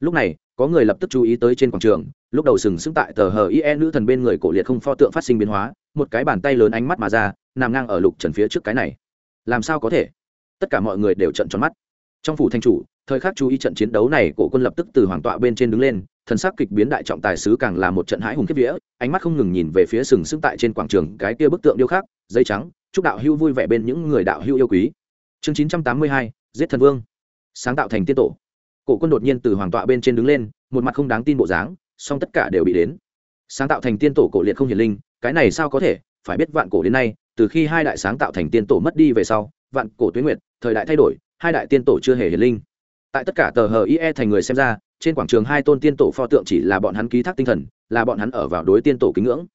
Lúc này, có người lập tức chú ý tới trên quảng trường, lúc đầu sừng sững tại tờ hờ ie nữ thần bên người cổ liệt không pho tượng phát sinh biến hóa, một cái bàn tay lớn ánh mắt mà ra, nằm ngang ở lục trần phía trước cái này. Làm sao có thể? Tất cả mọi người đều trận tròn mắt. Trong phủ thanh chủ, thời khắc chú ý trận chiến đấu này, cổ quân lập tức từ hoàng tọa bên trên đứng lên, thần sắc kịch biến đại trọng tài sứ càng là một trận hãi hùng kiếp vĩa ánh mắt không ngừng nhìn về phía sừng sững tại trên quảng trường cái kia bức tượng điêu khắc, dây trắng chúc đạo hưu vui vẻ bên những người đạo hưu yêu quý. Chương chín trăm tám mươi hai, giết thần vương. Sáng tạo thành tiết tổ. Cổ quân đột nhiên từ hoàng tọa bên trên đứng lên, một mặt không đáng tin bộ dáng, song tất cả đều bị đến. Sáng tạo thành tiên tổ cổ liệt không hiển linh, cái này sao có thể? Phải biết vạn cổ đến nay, từ khi hai đại sáng tạo thành tiên tổ mất đi về sau, vạn cổ tuyến nguyệt, thời đại thay đổi, hai đại tiên tổ chưa hề hiển linh. Tại tất cả tờ hờ ie thành người xem ra, trên quảng trường hai tôn tiên tổ pho tượng chỉ là bọn hắn ký thác tinh thần, là bọn hắn ở vào đối tiên tổ kính ngưỡng.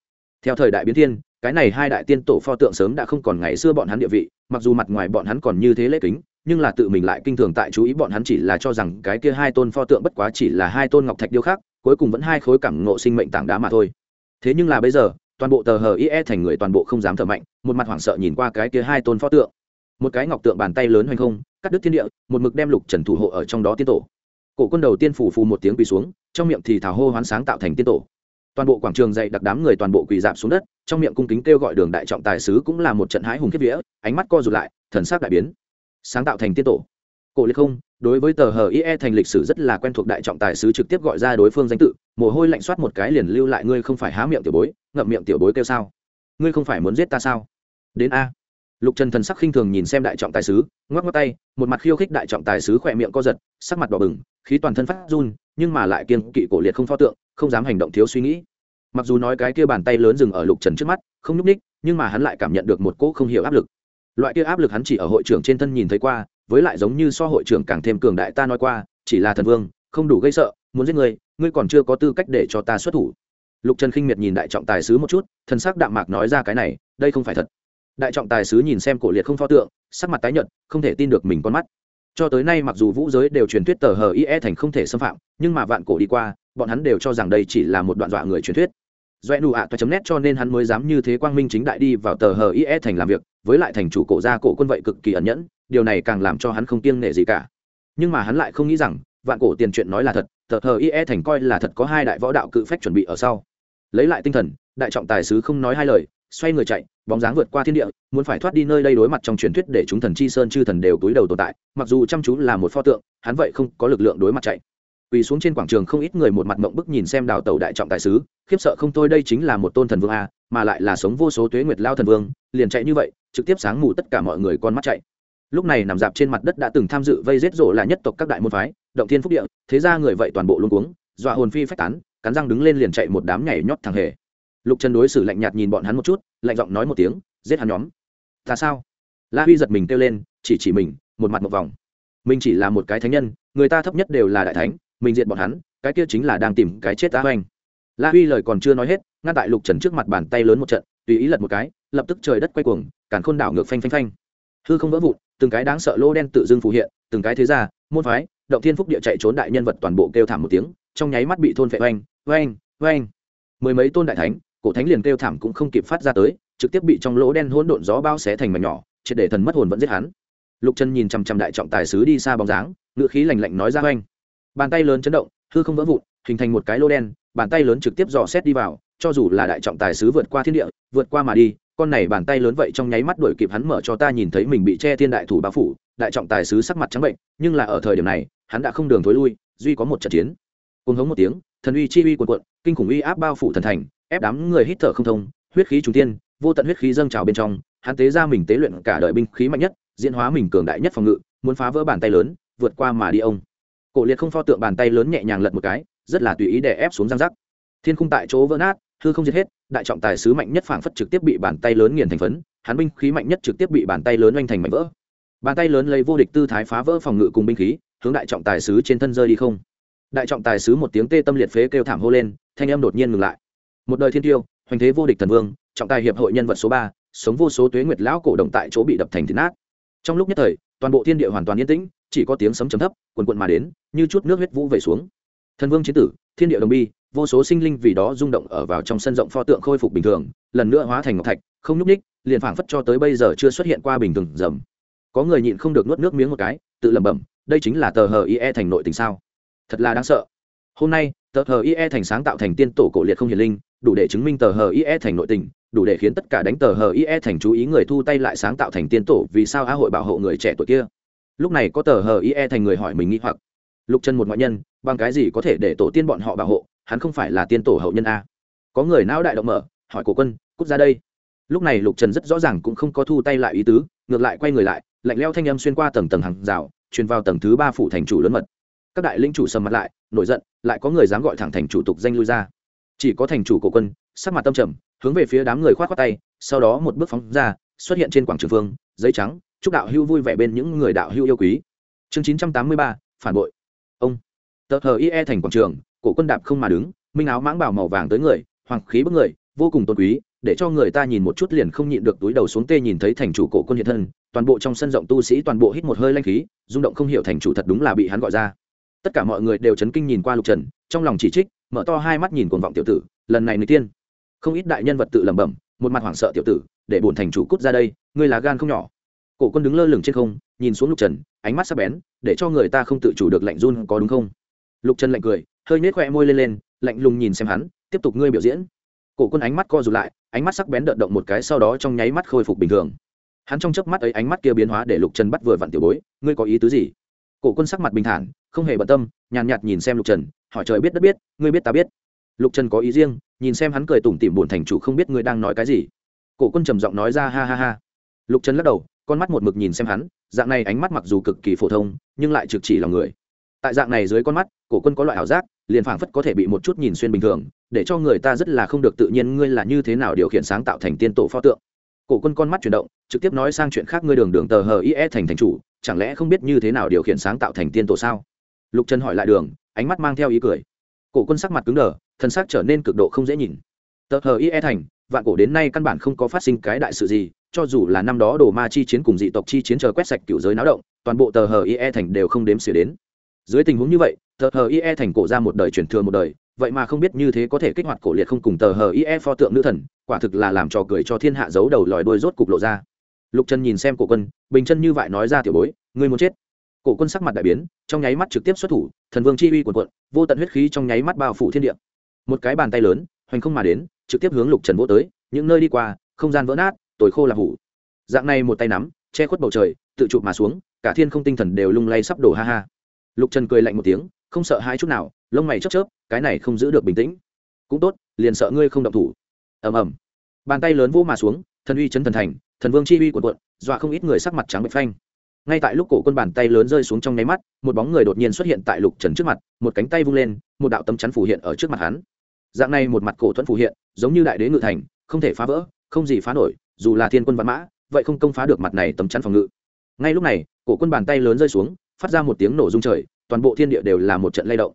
Theo thời đại biến thiên cái này hai đại tiên tổ pho tượng sớm đã không còn ngày xưa bọn hắn địa vị, mặc dù mặt ngoài bọn hắn còn như thế lễ kính, nhưng là tự mình lại kinh thường tại chú ý bọn hắn chỉ là cho rằng cái kia hai tôn pho tượng bất quá chỉ là hai tôn ngọc thạch điêu khắc, cuối cùng vẫn hai khối cảm ngộ sinh mệnh tảng đá mà thôi. Thế nhưng là bây giờ, toàn bộ tờ hờ ie thành người toàn bộ không dám thở mạnh, một mặt hoảng sợ nhìn qua cái kia hai tôn pho tượng. Một cái ngọc tượng bàn tay lớn hoành không, cắt đứt thiên địa, một mực đem lục trần thủ hộ ở trong đó tiên tổ. Cổ quân đầu tiên phủ phù một tiếng quỳ xuống, trong miệng thì thảo hô hoán sáng tạo thành tiên tổ toàn bộ quảng trường dậy đặc đám người toàn bộ quỳ dạp xuống đất, trong miệng cung kính kêu gọi đường đại trọng tài sứ cũng là một trận hãi hùng kiếp vía, ánh mắt co rụt lại, thần sắc đại biến. Sáng tạo thành tiên tổ. Cổ liệt không, đối với tờ hờ ie thành lịch sử rất là quen thuộc đại trọng tài sứ trực tiếp gọi ra đối phương danh tự, mồ hôi lạnh soát một cái liền lưu lại, ngươi không phải há miệng tiểu bối, ngậm miệng tiểu bối kêu sao? Ngươi không phải muốn giết ta sao? Đến a. Lục trần thần sắc khinh thường nhìn xem đại trọng tài sứ, ngoắc ngoắc tay, một mặt khiêu khích đại trọng tài sứ khỏe miệng co giật, sắc mặt đỏ bừng, khí toàn thân phát run nhưng mà lại kiên kỵ cổ liệt không pho tượng, không dám hành động thiếu suy nghĩ. Mặc dù nói cái kia bàn tay lớn dừng ở lục trần trước mắt, không nhúc ních nhưng mà hắn lại cảm nhận được một cỗ không hiểu áp lực. Loại kia áp lực hắn chỉ ở hội trưởng trên thân nhìn thấy qua, với lại giống như so hội trưởng càng thêm cường đại ta nói qua, chỉ là thần vương, không đủ gây sợ, muốn giết người, ngươi còn chưa có tư cách để cho ta xuất thủ. Lục trần khinh miệt nhìn đại trọng tài sứ một chút thân xác đạm mạc nói ra cái này, đây không phải thật. Đại trọng tài sứ nhìn xem cổ liệt không pho tượng, sắc mặt tái nhợt, không thể tin được mình con mắt cho tới nay mặc dù vũ giới đều truyền thuyết tờ hờ ie thành không thể xâm phạm, nhưng mà vạn cổ đi qua, bọn hắn đều cho rằng đây chỉ là một đoạn dọa người truyền thuyết. Doẹ nụ ạ, toa chấm nét cho nên hắn mới dám như thế quang minh chính đại đi vào tờ hờ ie thành làm việc, với lại thành chủ cổ gia cổ quân vậy cực kỳ ẩn nhẫn, điều này càng làm cho hắn không kiêng nể gì cả. Nhưng mà hắn lại không nghĩ rằng, vạn cổ tiền chuyện nói là thật, tờ hờ ie thành coi là thật có hai đại võ đạo cự phách chuẩn bị ở sau. Lấy lại tinh thần, đại trọng tài sứ không nói hai lời xoay người chạy, bóng dáng vượt qua thiên địa, muốn phải thoát đi nơi đây đối mặt trong truyền thuyết để chúng thần chi sơn chư thần đều túi đầu tồn tại, mặc dù chăm chú là một pho tượng, hắn vậy không có lực lượng đối mặt chạy. Quỳ xuống trên quảng trường không ít người một mặt mộng bức nhìn xem đào tàu đại trọng tài sứ, khiếp sợ không thôi đây chính là một tôn thần vương a, mà lại là sống vô số tuế nguyệt lao thần vương, liền chạy như vậy, trực tiếp sáng mù tất cả mọi người con mắt chạy. Lúc này nằm dạp trên mặt đất đã từng tham dự vây giết rộ là nhất tộc các đại môn phái, động thiên phúc địa, thế ra người vậy toàn bộ luôn cuống, dọa hồn phi phách tán, cắn răng đứng lên liền chạy một đám nhảy nhót thằng hề lục trần đối xử lạnh nhạt nhìn bọn hắn một chút, lạnh giọng nói một tiếng, giết hắn nhóm. Ta sao? La huy giật mình kêu lên, chỉ chỉ mình, một mặt một vòng. Mình chỉ là một cái thánh nhân, người ta thấp nhất đều là đại thánh, mình diện bọn hắn, cái kia chính là đang tìm cái chết ta hoành. la huy lời còn chưa nói hết, ngăn tại lục trần trước mặt bàn tay lớn một trận, tùy ý lật một cái, lập tức trời đất quay cuồng, càn khôn đảo ngược phanh phanh phanh. Hư không vỡ vụn, từng cái đáng sợ lô đen tự dưng phù hiện, từng cái thế ra môn phái, động thiên phúc địa chạy trốn đại nhân vật toàn bộ kêu thảm một tiếng, trong nháy mắt bị thôn phệ oanh oanh oanh. Mười mấy tôn đại thánh cổ thánh liền kêu thảm cũng không kịp phát ra tới, trực tiếp bị trong lỗ đen hỗn độn gió bao xé thành mảnh nhỏ, triệt để thần mất hồn vẫn giết hắn. Lục trần nhìn chằm chằm đại trọng tài sứ đi xa bóng dáng, ngựa khí lạnh lạnh nói ra oanh bàn tay lớn chấn động, hư không vỡ vụn, hình thành một cái lô đen, bàn tay lớn trực tiếp dò xét đi vào, cho dù là đại trọng tài sứ vượt qua thiên địa, vượt qua mà đi, con này bàn tay lớn vậy trong nháy mắt đuổi kịp hắn mở cho ta nhìn thấy mình bị che thiên đại thủ bao phủ, đại trọng tài sứ sắc mặt trắng bệnh, nhưng là ở thời điểm này, hắn đã không đường thối lui, duy có một trận chiến. Cùng hống một tiếng, thần uy chi uy cuộn cuộn, kinh khủng uy áp bao phủ thần thành ép đám người hít thở không thông, huyết khí trùng tiên, vô tận huyết khí dâng trào bên trong, hắn tế ra mình tế luyện cả đời binh khí mạnh nhất, diễn hóa mình cường đại nhất phòng ngự, muốn phá vỡ bàn tay lớn, vượt qua mà đi ông. Cổ liệt không pho tượng bàn tay lớn nhẹ nhàng lật một cái, rất là tùy ý để ép xuống răng rắc thiên khung tại chỗ vỡ nát, hư không giết hết, đại trọng tài sứ mạnh nhất phảng phất trực tiếp bị bàn tay lớn nghiền thành phấn, hắn binh khí mạnh nhất trực tiếp bị bàn tay lớn oanh thành mảnh vỡ. Bàn tay lớn lấy vô địch tư thái phá vỡ phòng ngự cùng binh khí, hướng đại trọng tài sứ trên thân rơi đi không. Đại trọng tài sứ một tiếng tê tâm liệt phế kêu thảm hô lên, thanh âm đột nhiên ngừng lại một đời thiên tiêu, hoành thế vô địch thần vương, trọng tài hiệp hội nhân vật số ba, sống vô số tuế nguyệt lão cổ động tại chỗ bị đập thành thịt nát. Trong lúc nhất thời, toàn bộ thiên địa hoàn toàn yên tĩnh, chỉ có tiếng sấm chấm thấp, quần quận mà đến, như chút nước huyết vũ về xuống. Thần vương chiến tử, thiên địa đồng bi, vô số sinh linh vì đó rung động ở vào trong sân rộng pho tượng khôi phục bình thường, lần nữa hóa thành ngọc thạch, không nhúc ních liền phảng phất cho tới bây giờ chưa xuất hiện qua bình thường dầm có người nhịn không được nuốt nước miếng một cái, tự lẩm bẩm, đây chính là tờ hờ ie thành nội tình sao? Thật là đáng sợ. Hôm nay tờ hờ ie thành sáng tạo thành tiên tổ cổ liệt không hiền linh, đủ để chứng minh tờ hờ ie thành nội tình, đủ để khiến tất cả đánh tờ hờ ie thành chú ý người thu tay lại sáng tạo thành tiên tổ vì sao á hội bảo hộ người trẻ tuổi kia. Lúc này có tờ hờ ie thành người hỏi mình nghĩ hoặc. Lục chân một ngoại nhân, bằng cái gì có thể để tổ tiên bọn họ bảo hộ, hắn không phải là tiên tổ hậu nhân a. Có người não đại động mở, hỏi cổ quân cút ra đây? Lúc này lục trần rất rõ ràng cũng không có thu tay lại ý tứ, ngược lại quay người lại, lạnh leo thanh âm xuyên qua tầng tầng hàng rào, truyền vào tầng thứ ba phủ thành chủ lớn mật các đại linh chủ sầm mặt lại, nổi giận, lại có người dám gọi thẳng thành chủ tục danh lui ra. Chỉ có thành chủ cổ quân, sắc mặt tâm trầm, hướng về phía đám người khoát khoát tay, sau đó một bước phóng ra, xuất hiện trên quảng trường phương giấy trắng, chúc đạo hưu vui vẻ bên những người đạo hưu yêu quý. Chương chín trăm tám mươi ba, phản bội. Ông. Tờ hờ ie thành quảng trường, cổ quân đạp không mà đứng, minh áo mãng bảo màu vàng tới người, hoàng khí bức người, vô cùng tôn quý, để cho người ta nhìn một chút liền không nhịn được túi đầu xuống tê nhìn thấy thành chủ cổ quân hiện thân, toàn bộ trong sân rộng tu sĩ toàn bộ hít một hơi lanh khí, rung động không hiểu thành chủ thật đúng là bị hắn gọi ra tất cả mọi người đều chấn kinh nhìn qua lục trần, trong lòng chỉ trích, mở to hai mắt nhìn cuồng vọng tiểu tử, lần này người tiên. Không ít đại nhân vật tự lẩm bẩm, một mặt hoảng sợ tiểu tử, để bổn thành chủ cút ra đây, ngươi là gan không nhỏ. Cổ quân đứng lơ lửng trên không, nhìn xuống lục trần, ánh mắt sắc bén, để cho người ta không tự chủ được lạnh run có đúng không? Lục trần lạnh cười, hơi nhếch khoe môi lên lên, lạnh lùng nhìn xem hắn, tiếp tục ngươi biểu diễn. Cổ quân ánh mắt co rụt lại, ánh mắt sắc bén đợt động một cái sau đó trong nháy mắt khôi phục bình thường. Hắn trong chớp mắt ấy ánh mắt kia biến hóa để lục trần bắt vừa vặn tiểu bối, ngươi có ý tứ gì? Cổ quân sắc mặt bình thản không hề bận tâm nhàn nhạt, nhạt nhìn xem lục trần hỏi trời biết đất biết ngươi biết ta biết. Lục trần có ý riêng nhìn xem hắn cười tủm tỉm buồn thành chủ không biết ngươi đang nói cái gì. Cổ quân trầm giọng nói ra ha ha ha. Lục trần lắc đầu con mắt một mực nhìn xem hắn dạng này ánh mắt mặc dù cực kỳ phổ thông nhưng lại trực chỉ lòng người. Tại dạng này dưới con mắt cổ quân có loại ảo giác liền phảng phất có thể bị một chút nhìn xuyên bình thường để cho người ta rất là không được tự nhiên ngươi là như thế nào điều khiển sáng tạo thành tiên tổ pho tượng. Cổ quân con mắt chuyển động trực tiếp nói sang chuyện khác ngươi đường đường tờ hờ ie thành thành chủ chẳng lẽ không biết như thế nào điều khiển sáng tạo thành tiên tổ sao? Lục trần hỏi lại đường, ánh mắt mang theo ý cười. Cổ quân sắc mặt cứng đờ thân xác trở nên cực độ không dễ nhìn. Tờ hờ Y E thành, vạn cổ đến nay căn bản không có phát sinh cái đại sự gì, cho dù là năm đó đồ ma chi chiến cùng dị tộc chi chiến chờ quét sạch cựu giới náo động, toàn bộ tờ hờ Y E thành đều không đếm xỉa đến. Dưới tình huống như vậy, tờ hờ Y E thành cổ ra một đời truyền thừa một đời, vậy mà không biết như thế có thể kích hoạt cổ liệt không cùng tờ hờ Y E pho tượng nữ thần, quả thực là làm trò cười cho thiên hạ giấu đầu lòi đôi rốt cục lộ ra. Lục trần nhìn xem cổ quân, bình chân như vậy nói ra tiểu bối, ngươi muốn chết? Cổ quân sắc mặt đại biến, trong nháy mắt trực tiếp xuất thủ, thần vương chi uy quần quận vô tận huyết khí trong nháy mắt bao phủ thiên địa. Một cái bàn tay lớn, hoành không mà đến, trực tiếp hướng lục trần vỗ tới, những nơi đi qua, không gian vỡ nát tối khô là hủ. Dạng này một tay nắm, che khuất bầu trời, tự chụp mà xuống, cả thiên không tinh thần đều lung lay sắp đổ ha ha. Lục trần cười lạnh một tiếng, không sợ hai chút nào, lông mày chớp chớp, cái này không giữ được bình tĩnh. Cũng tốt, liền sợ ngươi không động thủ. Ầm ầm. Bàn tay lớn vô mà xuống, thần uy chấn thần thành, thần vương chi uy quần quận dọa không ít người sắc mặt trắng bệch phanh ngay tại lúc cổ quân bàn tay lớn rơi xuống trong nháy mắt, một bóng người đột nhiên xuất hiện tại lục trần trước mặt, một cánh tay vung lên, một đạo tấm chắn phủ hiện ở trước mặt hắn. Dạng này một mặt cổ thuẫn phủ hiện, giống như đại đế ngự thành, không thể phá vỡ, không gì phá nổi, dù là thiên quân văn mã, vậy không công phá được mặt này tấm chắn phòng ngự. Ngay lúc này, cổ quân bàn tay lớn rơi xuống, phát ra một tiếng nổ rung trời, toàn bộ thiên địa đều là một trận lay động.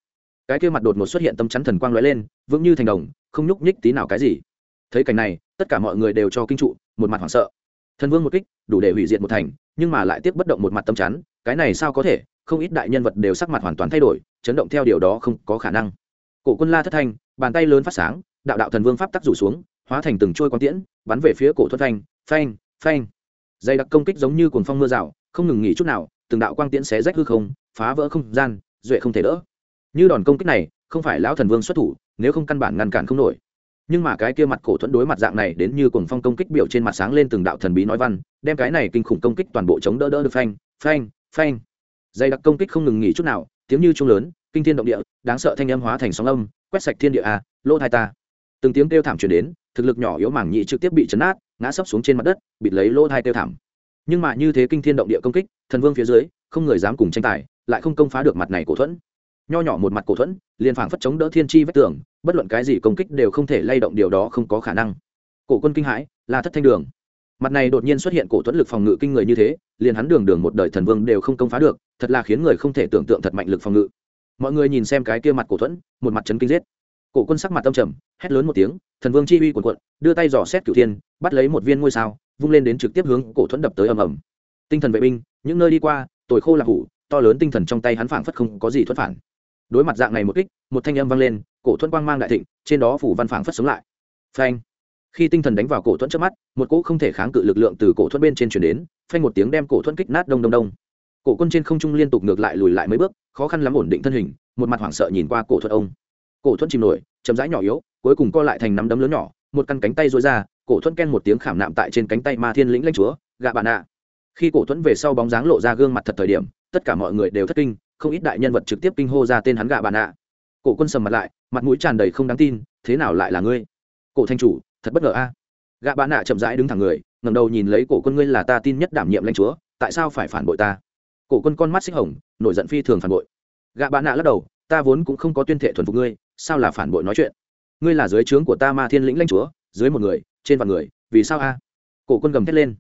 Cái kia mặt đột ngột xuất hiện tấm chắn thần quang lóe lên, vững như thành đồng, không nhúc nhích tí nào cái gì. Thấy cảnh này, tất cả mọi người đều cho kinh trụ, một mặt hoảng sợ thần vương một kích, đủ để hủy diệt một thành, nhưng mà lại tiếp bất động một mặt tâm chắn cái này sao có thể? Không ít đại nhân vật đều sắc mặt hoàn toàn thay đổi, chấn động theo điều đó không có khả năng. Cổ quân la thất thanh, bàn tay lớn phát sáng, đạo đạo thần vương pháp tắc rủ xuống, hóa thành từng trôi quang tiễn, bắn về phía cổ thuất phanh phanh phanh. Dày đặc công kích giống như cuồng phong mưa rào, không ngừng nghỉ chút nào, từng đạo quang tiễn xé rách hư không, phá vỡ không gian, duệ không thể đỡ. Như đòn công kích này, không phải lão thần vương xuất thủ, nếu không căn bản ngăn cản không nổi nhưng mà cái kia mặt cổ thuẫn đối mặt dạng này đến như cuồng phong công kích biểu trên mặt sáng lên từng đạo thần bí nói văn, đem cái này kinh khủng công kích toàn bộ chống đỡ đỡ được phanh phanh phanh. Dày đặc công kích không ngừng nghỉ chút nào, tiếng như trung lớn, kinh thiên động địa, đáng sợ thanh âm hóa thành sóng âm, quét sạch thiên địa a lỗ thai ta. Từng tiếng kêu thảm chuyển đến, thực lực nhỏ yếu mảng nhị trực tiếp bị chấn át ngã sấp xuống trên mặt đất, bịt lấy lỗ thai kêu thảm. Nhưng mà như thế kinh thiên động địa công kích, thần vương phía dưới, không người dám cùng tranh tài, lại không công phá được mặt này cổ thuẫn nho nhỏ một mặt cổ thuẫn, liền phảng phất chống đỡ thiên chi vách tường, bất luận cái gì công kích đều không thể lay động, điều đó không có khả năng. Cổ quân kinh hãi, là thất thanh đường. Mặt này đột nhiên xuất hiện cổ thuẫn lực phòng ngự kinh người như thế, liền hắn đường đường một đời thần vương đều không công phá được, thật là khiến người không thể tưởng tượng thật mạnh lực phòng ngự. Mọi người nhìn xem cái kia mặt cổ thuẫn, một mặt chấn kinh giết. Cổ quân sắc mặt tâm trầm, hét lớn một tiếng, thần vương chi uy quần quận đưa tay dò xét cửu thiên, bắt lấy một viên ngôi sao, vung lên đến trực tiếp hướng cổ thuẫn đập tới ầm ầm. Tinh thần vệ binh, những nơi đi qua, tồi khô là hủ, to lớn tinh thần trong tay hắn phảng phất không có gì thuất phản đối mặt dạng này một kích, một thanh âm vang lên, cổ thuẫn quang mang đại thịnh, trên đó phủ văn phảng phất sống lại. Phanh! Khi tinh thần đánh vào cổ thuẫn trước mắt, một cỗ không thể kháng cự lực lượng từ cổ thuẫn bên trên chuyển đến, phanh một tiếng đem cổ thuẫn kích nát đông đông đông. Cổ quân trên không trung liên tục ngược lại lùi lại mấy bước, khó khăn lắm ổn định thân hình, một mặt hoảng sợ nhìn qua cổ thuẫn ông. Cổ thuẫn chìm nổi, chậm rãi nhỏ yếu, cuối cùng co lại thành nắm đấm lớn nhỏ, một căn cánh tay rối ra, cổ thuẫn ken một tiếng khảm nạm tại trên cánh tay ma thiên lĩnh lãnh chúa, gạ bạn ạ. Khi cổ thuẫn về sau bóng dáng lộ ra gương mặt thật thời điểm, tất cả mọi người đều thất kinh không ít đại nhân vật trực tiếp kinh hô ra tên hắn gạ bạn ạ cổ quân sầm mặt lại, mặt mũi tràn đầy không đáng tin, thế nào lại là ngươi? Cổ thanh chủ, thật bất ngờ a. Gạ bạn ạ chậm rãi đứng thẳng người, ngẩng đầu nhìn lấy cổ quân ngươi là ta tin nhất đảm nhiệm lãnh chúa, tại sao phải phản bội ta? Cổ quân con mắt xích hồng, nổi giận phi thường phản bội. Gạ bạn ạ lắc đầu, ta vốn cũng không có tuyên thệ thuần phục ngươi, sao là phản bội nói chuyện? Ngươi là dưới trướng của ta ma thiên lĩnh lãnh chúa, dưới một người, trên vạn người, vì sao a? Cổ quân gầm thét lên.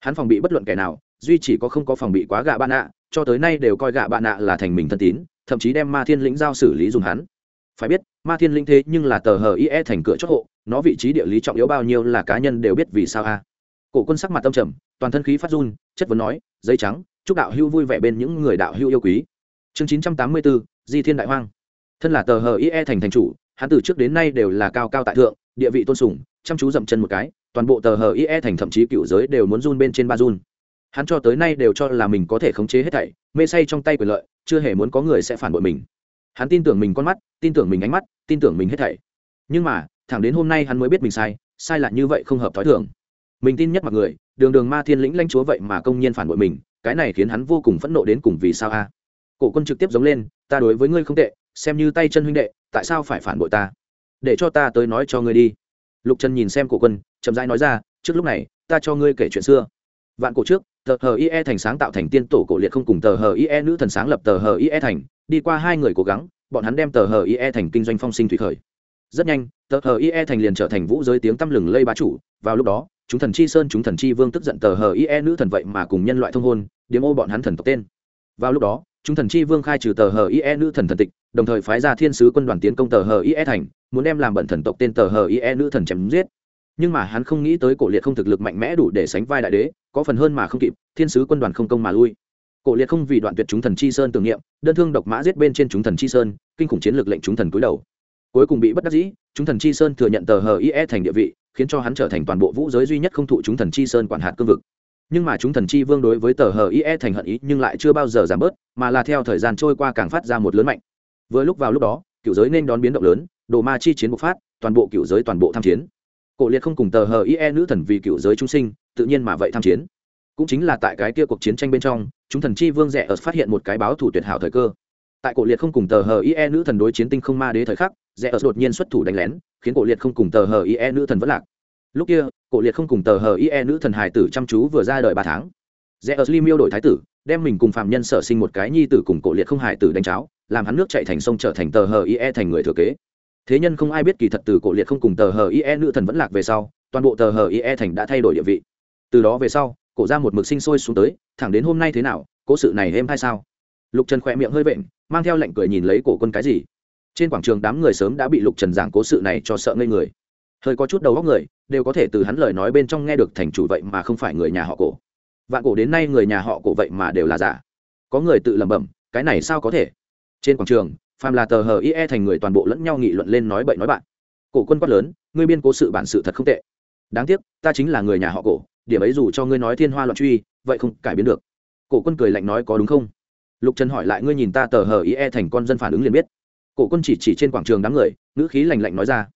Hắn phòng bị bất luận kẻ nào duy chỉ có không có phòng bị quá gạ bạn ạ cho tới nay đều coi gạ bạn ạ là thành mình thân tín, thậm chí đem ma thiên lĩnh giao xử lý dùng hắn. Phải biết, ma thiên lĩnh thế nhưng là tờ hờ ie thành cửa chót hộ, nó vị trí địa lý trọng yếu bao nhiêu là cá nhân đều biết vì sao a. Cổ quân sắc mặt tâm trầm, toàn thân khí phát run, chất vấn nói, giấy trắng, chúc đạo hưu vui vẻ bên những người đạo hưu yêu quý. Chương chín trăm tám mươi bốn di thiên đại hoang. Thân là tờ hờ ie thành thành chủ, hắn từ trước đến nay đều là cao cao tại thượng, địa vị tôn sùng, chăm chú dậm chân một cái, toàn bộ tờ hờ ie thành thậm chí cựu giới đều muốn run bên trên ba run hắn cho tới nay đều cho là mình có thể khống chế hết thảy, mê say trong tay quyền lợi, chưa hề muốn có người sẽ phản bội mình. Hắn tin tưởng mình con mắt, tin tưởng mình ánh mắt, tin tưởng mình hết thảy. Nhưng mà, thẳng đến hôm nay hắn mới biết mình sai sai lại như vậy không hợp t h ó i thường. Mình tin nhất mặc người, đường đường ma thiên lĩnh lanh chúa vậy mà công nhiên phản bội mình, cái này khiến hắn vô cùng phẫn nộ đến cùng vì sao a? Cổ quân trực tiếp giống lên, ta đối với ngươi không tệ, xem như tay chân huynh đệ, tại sao phải phản bội ta? Để cho ta tới nói cho ngươi đi. Lục trần nhìn xem cổ quân, chậm rãi nói ra, trước lúc này, ta cho ngươi kể chuyện xưa. Vạn cổ trước tờ hờ ie thành sáng tạo thành tiên tổ cổ liệt không cùng tờ hờ ie nữ thần sáng lập tờ hờ ie thành. Đi qua hai người cố gắng, bọn hắn đem tờ hờ ie thành kinh doanh phong sinh thủy khởi. Rất nhanh, tờ hờ ie thành liền trở thành vũ giới tiếng tăm lừng lây bá chủ. Vào lúc đó, chúng thần chi sơn, chúng thần chi vương tức giận tờ hờ ie nữ thần vậy mà cùng nhân loại thông hôn, điếm ô bọn hắn thần tộc tên. Vào lúc đó, chúng thần chi vương khai trừ tờ hờ ie nữ thần thần tịch, đồng thời phái ra thiên sứ quân đoàn tiến công tờ hờ ie thành, muốn đem làm bận thần tộc tên tờ hờ ie nữ thần chém giết nhưng mà hắn không nghĩ tới cổ liệt không thực lực mạnh mẽ đủ để sánh vai đại đế, có phần hơn mà không kịp, thiên sứ quân đoàn không công mà lui. Cổ liệt không vì đoạn tuyệt chúng thần chi sơn tưởng niệm, đơn thương độc mã giết bên trên chúng thần chi sơn, kinh khủng chiến lược lệnh chúng thần cúi đầu. Cuối cùng bị bất đắc dĩ, chúng thần chi sơn thừa nhận tờ hờ ie thành địa vị, khiến cho hắn trở thành toàn bộ vũ giới duy nhất không thụ chúng thần chi sơn quản hạt cương vực. Nhưng mà chúng thần chi vương đối với tờ hờ ie thành hận ý nhưng lại chưa bao giờ giảm bớt, mà là theo thời gian trôi qua càng phát ra một lớn mạnh. Vừa lúc vào lúc đó, cựu giới nên đón biến động lớn, đồ ma chi chiến bộc phát, toàn bộ cựu giới toàn bộ tham chiến cổ liệt không cùng tờ hờ ie nữ thần vì cựu giới trung sinh, tự nhiên mà vậy tham chiến. Cũng chính là tại cái kia cuộc chiến tranh bên trong, chúng thần chi vương rẻ ở phát hiện một cái báo thủ tuyệt hảo thời cơ. Tại cổ liệt không cùng tờ hờ ie nữ thần đối chiến tinh không ma đế thời khắc rẽ ở đột nhiên xuất thủ đánh lén, khiến cổ liệt không cùng tờ hờ ie nữ thần vẫn lạc. Lúc kia, cổ liệt không cùng tờ hờ ie nữ thần hài tử chăm chú vừa ra đời ba tháng. Rẽ ở ly miêu đổi thái tử, đem mình cùng phạm nhân sở sinh một cái nhi tử cùng cổ liệt không hải tử đánh cháo, làm hắn nước chạy thành sông trở thành tờ hờ ie thành người thừa kế thế nhân không ai biết kỳ thật từ cổ liệt không cùng tờ hờ ie nữ thần vẫn lạc về sau, toàn bộ tờ hờ ie thành đã thay đổi địa vị. Từ đó về sau, cổ ra một mực sinh sôi xuống tới, thẳng đến hôm nay thế nào, cố sự này êm hay sao? Lục trần khỏe miệng hơi vện, mang theo lệnh cười nhìn lấy cổ quân cái gì. Trên quảng trường đám người sớm đã bị lục trần giảng cố sự này cho sợ ngây người. Hơi có chút đầu góc người, đều có thể từ hắn lời nói bên trong nghe được thành chủ vậy mà không phải người nhà họ cổ. Vạn cổ đến nay người nhà họ cổ vậy mà đều là giả. Có người tự lẩm bẩm, cái này sao có thể? Trên quảng trường phàm là tờ hờ ie thành người toàn bộ lẫn nhau nghị luận lên nói bậy nói bạn. Cổ quân quát lớn, ngươi biên cố sự bản sự thật không tệ. Đáng tiếc, ta chính là người nhà họ cổ, điểm ấy dù cho ngươi nói thiên hoa loạn truy, vậy không cải biến được. Cổ quân cười lạnh nói có đúng không? Lục trần hỏi lại ngươi nhìn ta tờ hờ ie thành con dân phản ứng liền biết. Cổ quân chỉ chỉ trên quảng trường đám người, ngữ khí lành lạnh nói ra.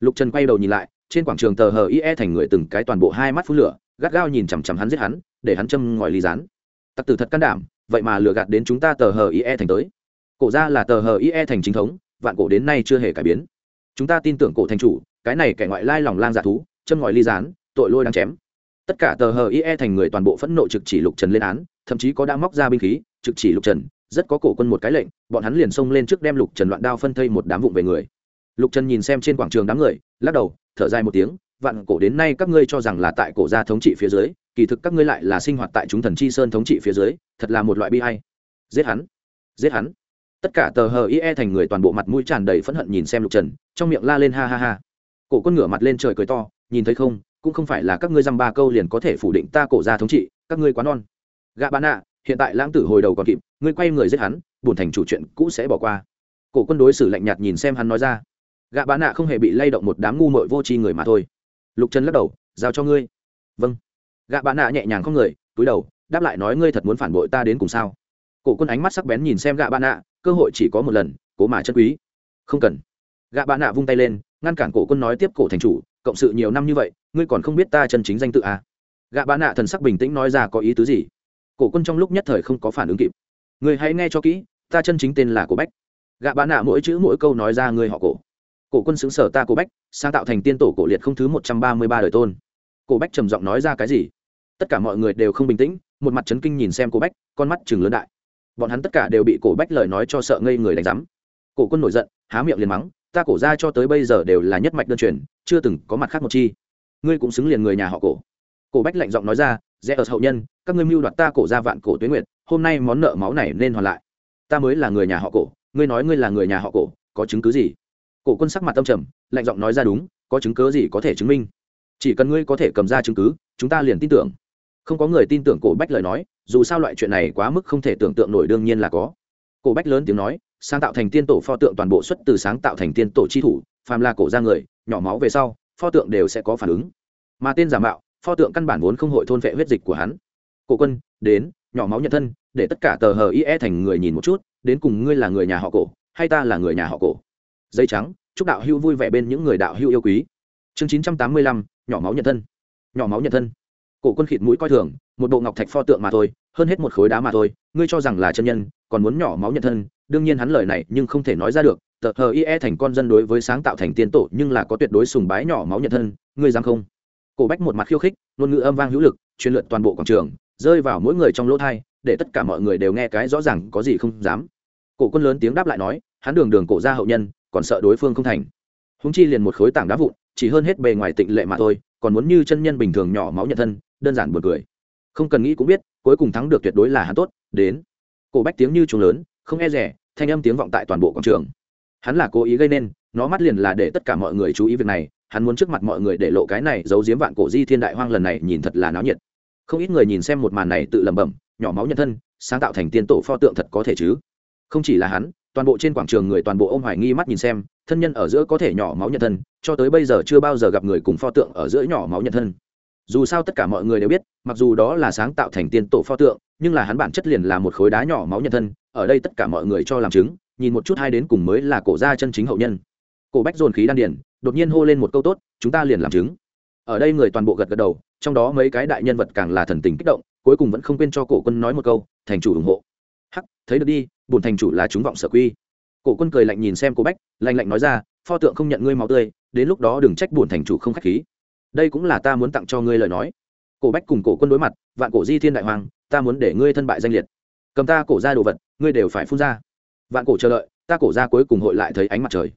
Lục trần quay đầu nhìn lại, trên quảng trường tờ hờ ie thành người từng cái toàn bộ hai mắt phun lửa, gắt gao nhìn chằm chằm hắn giết hắn, để hắn châm ngòi ly rán tặc tử thật can đảm, vậy mà lừa gạt đến chúng ta tờ hờ ie thành tới cổ ra là tờ hờ ie thành chính thống vạn cổ đến nay chưa hề cải biến. Chúng ta tin tưởng cổ thành chủ cái này kẻ ngoại lai lòng lang dạ thú châm ngòi ly gián, tội lôi đang chém. Tất cả tờ hờ ie thành người toàn bộ phẫn nộ trực chỉ lục trần lên án thậm chí có đã móc ra binh khí trực chỉ lục trần rất có cổ quân một cái lệnh bọn hắn liền xông lên trước đem lục trần loạn đao phân thây một đám vụng về người. Lục trần nhìn xem trên quảng trường đám người lắc đầu thở dài một tiếng vạn cổ đến nay các ngươi cho rằng là tại cổ gia thống trị phía dưới kỳ thực các ngươi lại là sinh hoạt tại chúng thần chi sơn thống trị phía dưới thật là một loại bi hay giết hắn. Giết hắn tất cả tờ hờ ie thành người toàn bộ mặt mũi tràn đầy phẫn hận nhìn xem lục trần, trong miệng la lên ha ha ha. Cổ quân ngửa mặt lên trời cười to, nhìn thấy không, cũng không phải là các ngươi dăm ba câu liền có thể phủ định ta cổ ra thống trị, các ngươi quá non. Gạ bán ạ, hiện tại lãng tử hồi đầu còn kịp, ngươi quay người giết hắn bùn thành chủ chuyện cũ sẽ bỏ qua. Cổ quân đối xử lạnh nhạt nhìn xem hắn nói ra. Gạ bán ạ không hề bị lay động một đám ngu mội vô tri người mà thôi. Lục trần lắc đầu, giao cho ngươi. Vâng. Gạ bán ạ nhẹ nhàng không người, túi đầu, đáp lại nói ngươi thật muốn phản bội ta đến cùng sao? Cổ quân ánh mắt sắc bén nhìn xem gạ bạn nạ, cơ hội chỉ có một lần, cố mà chân quý. Không cần. Gạ bạn nạ vung tay lên, ngăn cản cổ quân nói tiếp cổ thành chủ, cộng sự nhiều năm như vậy, ngươi còn không biết ta chân chính danh tự à. gạ bạn nạ thần sắc bình tĩnh nói ra có ý tứ gì? Cổ quân trong lúc nhất thời không có phản ứng kịp. Người hãy nghe cho kỹ, ta chân chính tên là cổ bách. Gạ bạn nạ mỗi chữ mỗi câu nói ra người họ cổ. Cổ quân xứng sở ta cổ bách, sáng tạo thành tiên tổ cổ liệt không thứ một trăm ba mươi ba đời tôn. Cổ bách trầm giọng nói ra cái gì? Tất cả mọi người đều không bình tĩnh, một mặt trấn kinh nhìn xem cổ bách, con mắt chừng lớn đại bọn hắn tất cả đều bị cổ bách lời nói cho sợ ngây người đánh rắm cổ quân nổi giận, há miệng liền mắng, ta cổ ra cho tới bây giờ đều là nhất mạch đơn truyền, chưa từng có mặt khác một chi. Ngươi cũng xứng liền người nhà họ cổ. Cổ bách lạnh giọng nói ra, rẽ ở hậu nhân, các ngươi mưu đoạt ta cổ ra vạn cổ tuyến nguyệt, hôm nay món nợ máu này nên hoàn lại. Ta mới là người nhà họ cổ, ngươi nói ngươi là người nhà họ cổ, có chứng cứ gì? Cổ quân sắc mặt tâm trầm, lạnh giọng nói ra, đúng, có chứng cứ gì có thể chứng minh? Chỉ cần ngươi có thể cầm ra chứng cứ, chúng ta liền tin tưởng. Không có người tin tưởng cổ bách lời nói dù sao loại chuyện này quá mức không thể tưởng tượng nổi đương nhiên là có. Cổ bách lớn tiếng nói, sáng tạo thành tiên tổ pho tượng toàn bộ xuất từ sáng tạo thành tiên tổ chi thủ, phàm là cổ ra người, nhỏ máu về sau, pho tượng đều sẽ có phản ứng. Mà tên giả mạo, pho tượng căn bản vốn không hội thôn vệ huyết dịch của hắn. Cổ quân, đến, nhỏ máu nhận thân, để tất cả tờ hờ ie thành người nhìn một chút, đến cùng ngươi là người nhà họ cổ, hay ta là người nhà họ cổ? Dây trắng, chúc đạo hữu vui vẻ bên những người đạo hữu yêu quý. Chương chín trăm tám mươi lăm, nhỏ máu nhận thân. Nhỏ máu nhận thân. Cổ quân khịt mũi coi thường một bộ ngọc thạch pho tượng mà thôi, hơn hết một khối đá mà thôi. Ngươi cho rằng là chân nhân, còn muốn nhỏ máu nhận thân, đương nhiên hắn lời này nhưng không thể nói ra được. Tờ hờ ie thành con dân đối với sáng tạo thành tiên tổ nhưng là có tuyệt đối sùng bái nhỏ máu nhận thân, ngươi dám không? Cổ bách một mặt khiêu khích, ngôn ngữ âm vang hữu lực truyền lượn toàn bộ quảng trường, rơi vào mỗi người trong lỗ thai, để tất cả mọi người đều nghe cái rõ ràng có gì không dám. Cổ quân lớn tiếng đáp lại nói, hắn đường đường cổ ra hậu nhân, còn sợ đối phương không thành. Húng chi liền một khối tảng đá vụn, chỉ hơn hết bề ngoài tịnh lệ mà thôi, còn muốn như chân nhân bình thường nhỏ máu nhận thân, đơn giản buồn cười không cần nghĩ cũng biết, cuối cùng thắng được tuyệt đối là hắn tốt, đến. Cổ bách tiếng như trùng lớn, không e rẻ thanh âm tiếng vọng tại toàn bộ quảng trường. Hắn là cố ý gây nên, nó mắt liền là để tất cả mọi người chú ý việc này, hắn muốn trước mặt mọi người để lộ cái này giấu giếm vạn cổ di thiên đại hoang lần này nhìn thật là náo nhiệt. Không ít người nhìn xem một màn này tự lẩm bẩm, nhỏ máu nhân thân, sáng tạo thành tiên tổ pho tượng thật có thể chứ? Không chỉ là hắn, toàn bộ trên quảng trường người toàn bộ ô m hoài nghi mắt nhìn xem, thân nhân ở giữa có thể nhỏ máu nhân thân, cho tới bây giờ chưa bao giờ gặp người cùng pho tượng ở giữa nhỏ máu nhân thân dù sao tất cả mọi người đều biết, mặc dù đó là sáng tạo thành tiên tổ pho tượng, nhưng là hắn bản chất liền là một khối đá nhỏ máu nhân thân, ở đây tất cả mọi người cho làm chứng, nhìn một chút hai đến cùng mới là cổ gia chân chính hậu nhân. Cổ bách dồn khí đan điển đột nhiên hô lên một câu tốt, chúng ta liền làm chứng. Ở đây người toàn bộ gật gật đầu, trong đó mấy cái đại nhân vật càng là thần tình kích động, cuối cùng vẫn không quên cho cổ quân nói một câu, thành chủ ủng hộ. Hắc, thấy được đi bùn thành chủ là chúng vọng sở quy. Cổ quân cười lạnh nhìn xem cô bách, lạnh lạnh nói ra, pho tượng không nhận ngươi máu tươi, đến lúc đó đừng trách bùn thành chủ không k h á c h khí đây cũng là ta muốn tặng cho ngươi lời nói. Cổ bách cùng cổ quân đối mặt, vạn cổ di thiên đại hoàng, ta muốn để ngươi thân bại danh liệt. Cầm ta cổ ra đồ vật, ngươi đều phải phun ra. Vạn cổ chờ đợi, ta cổ ra cuối cùng hội lại thấy ánh mặt trời.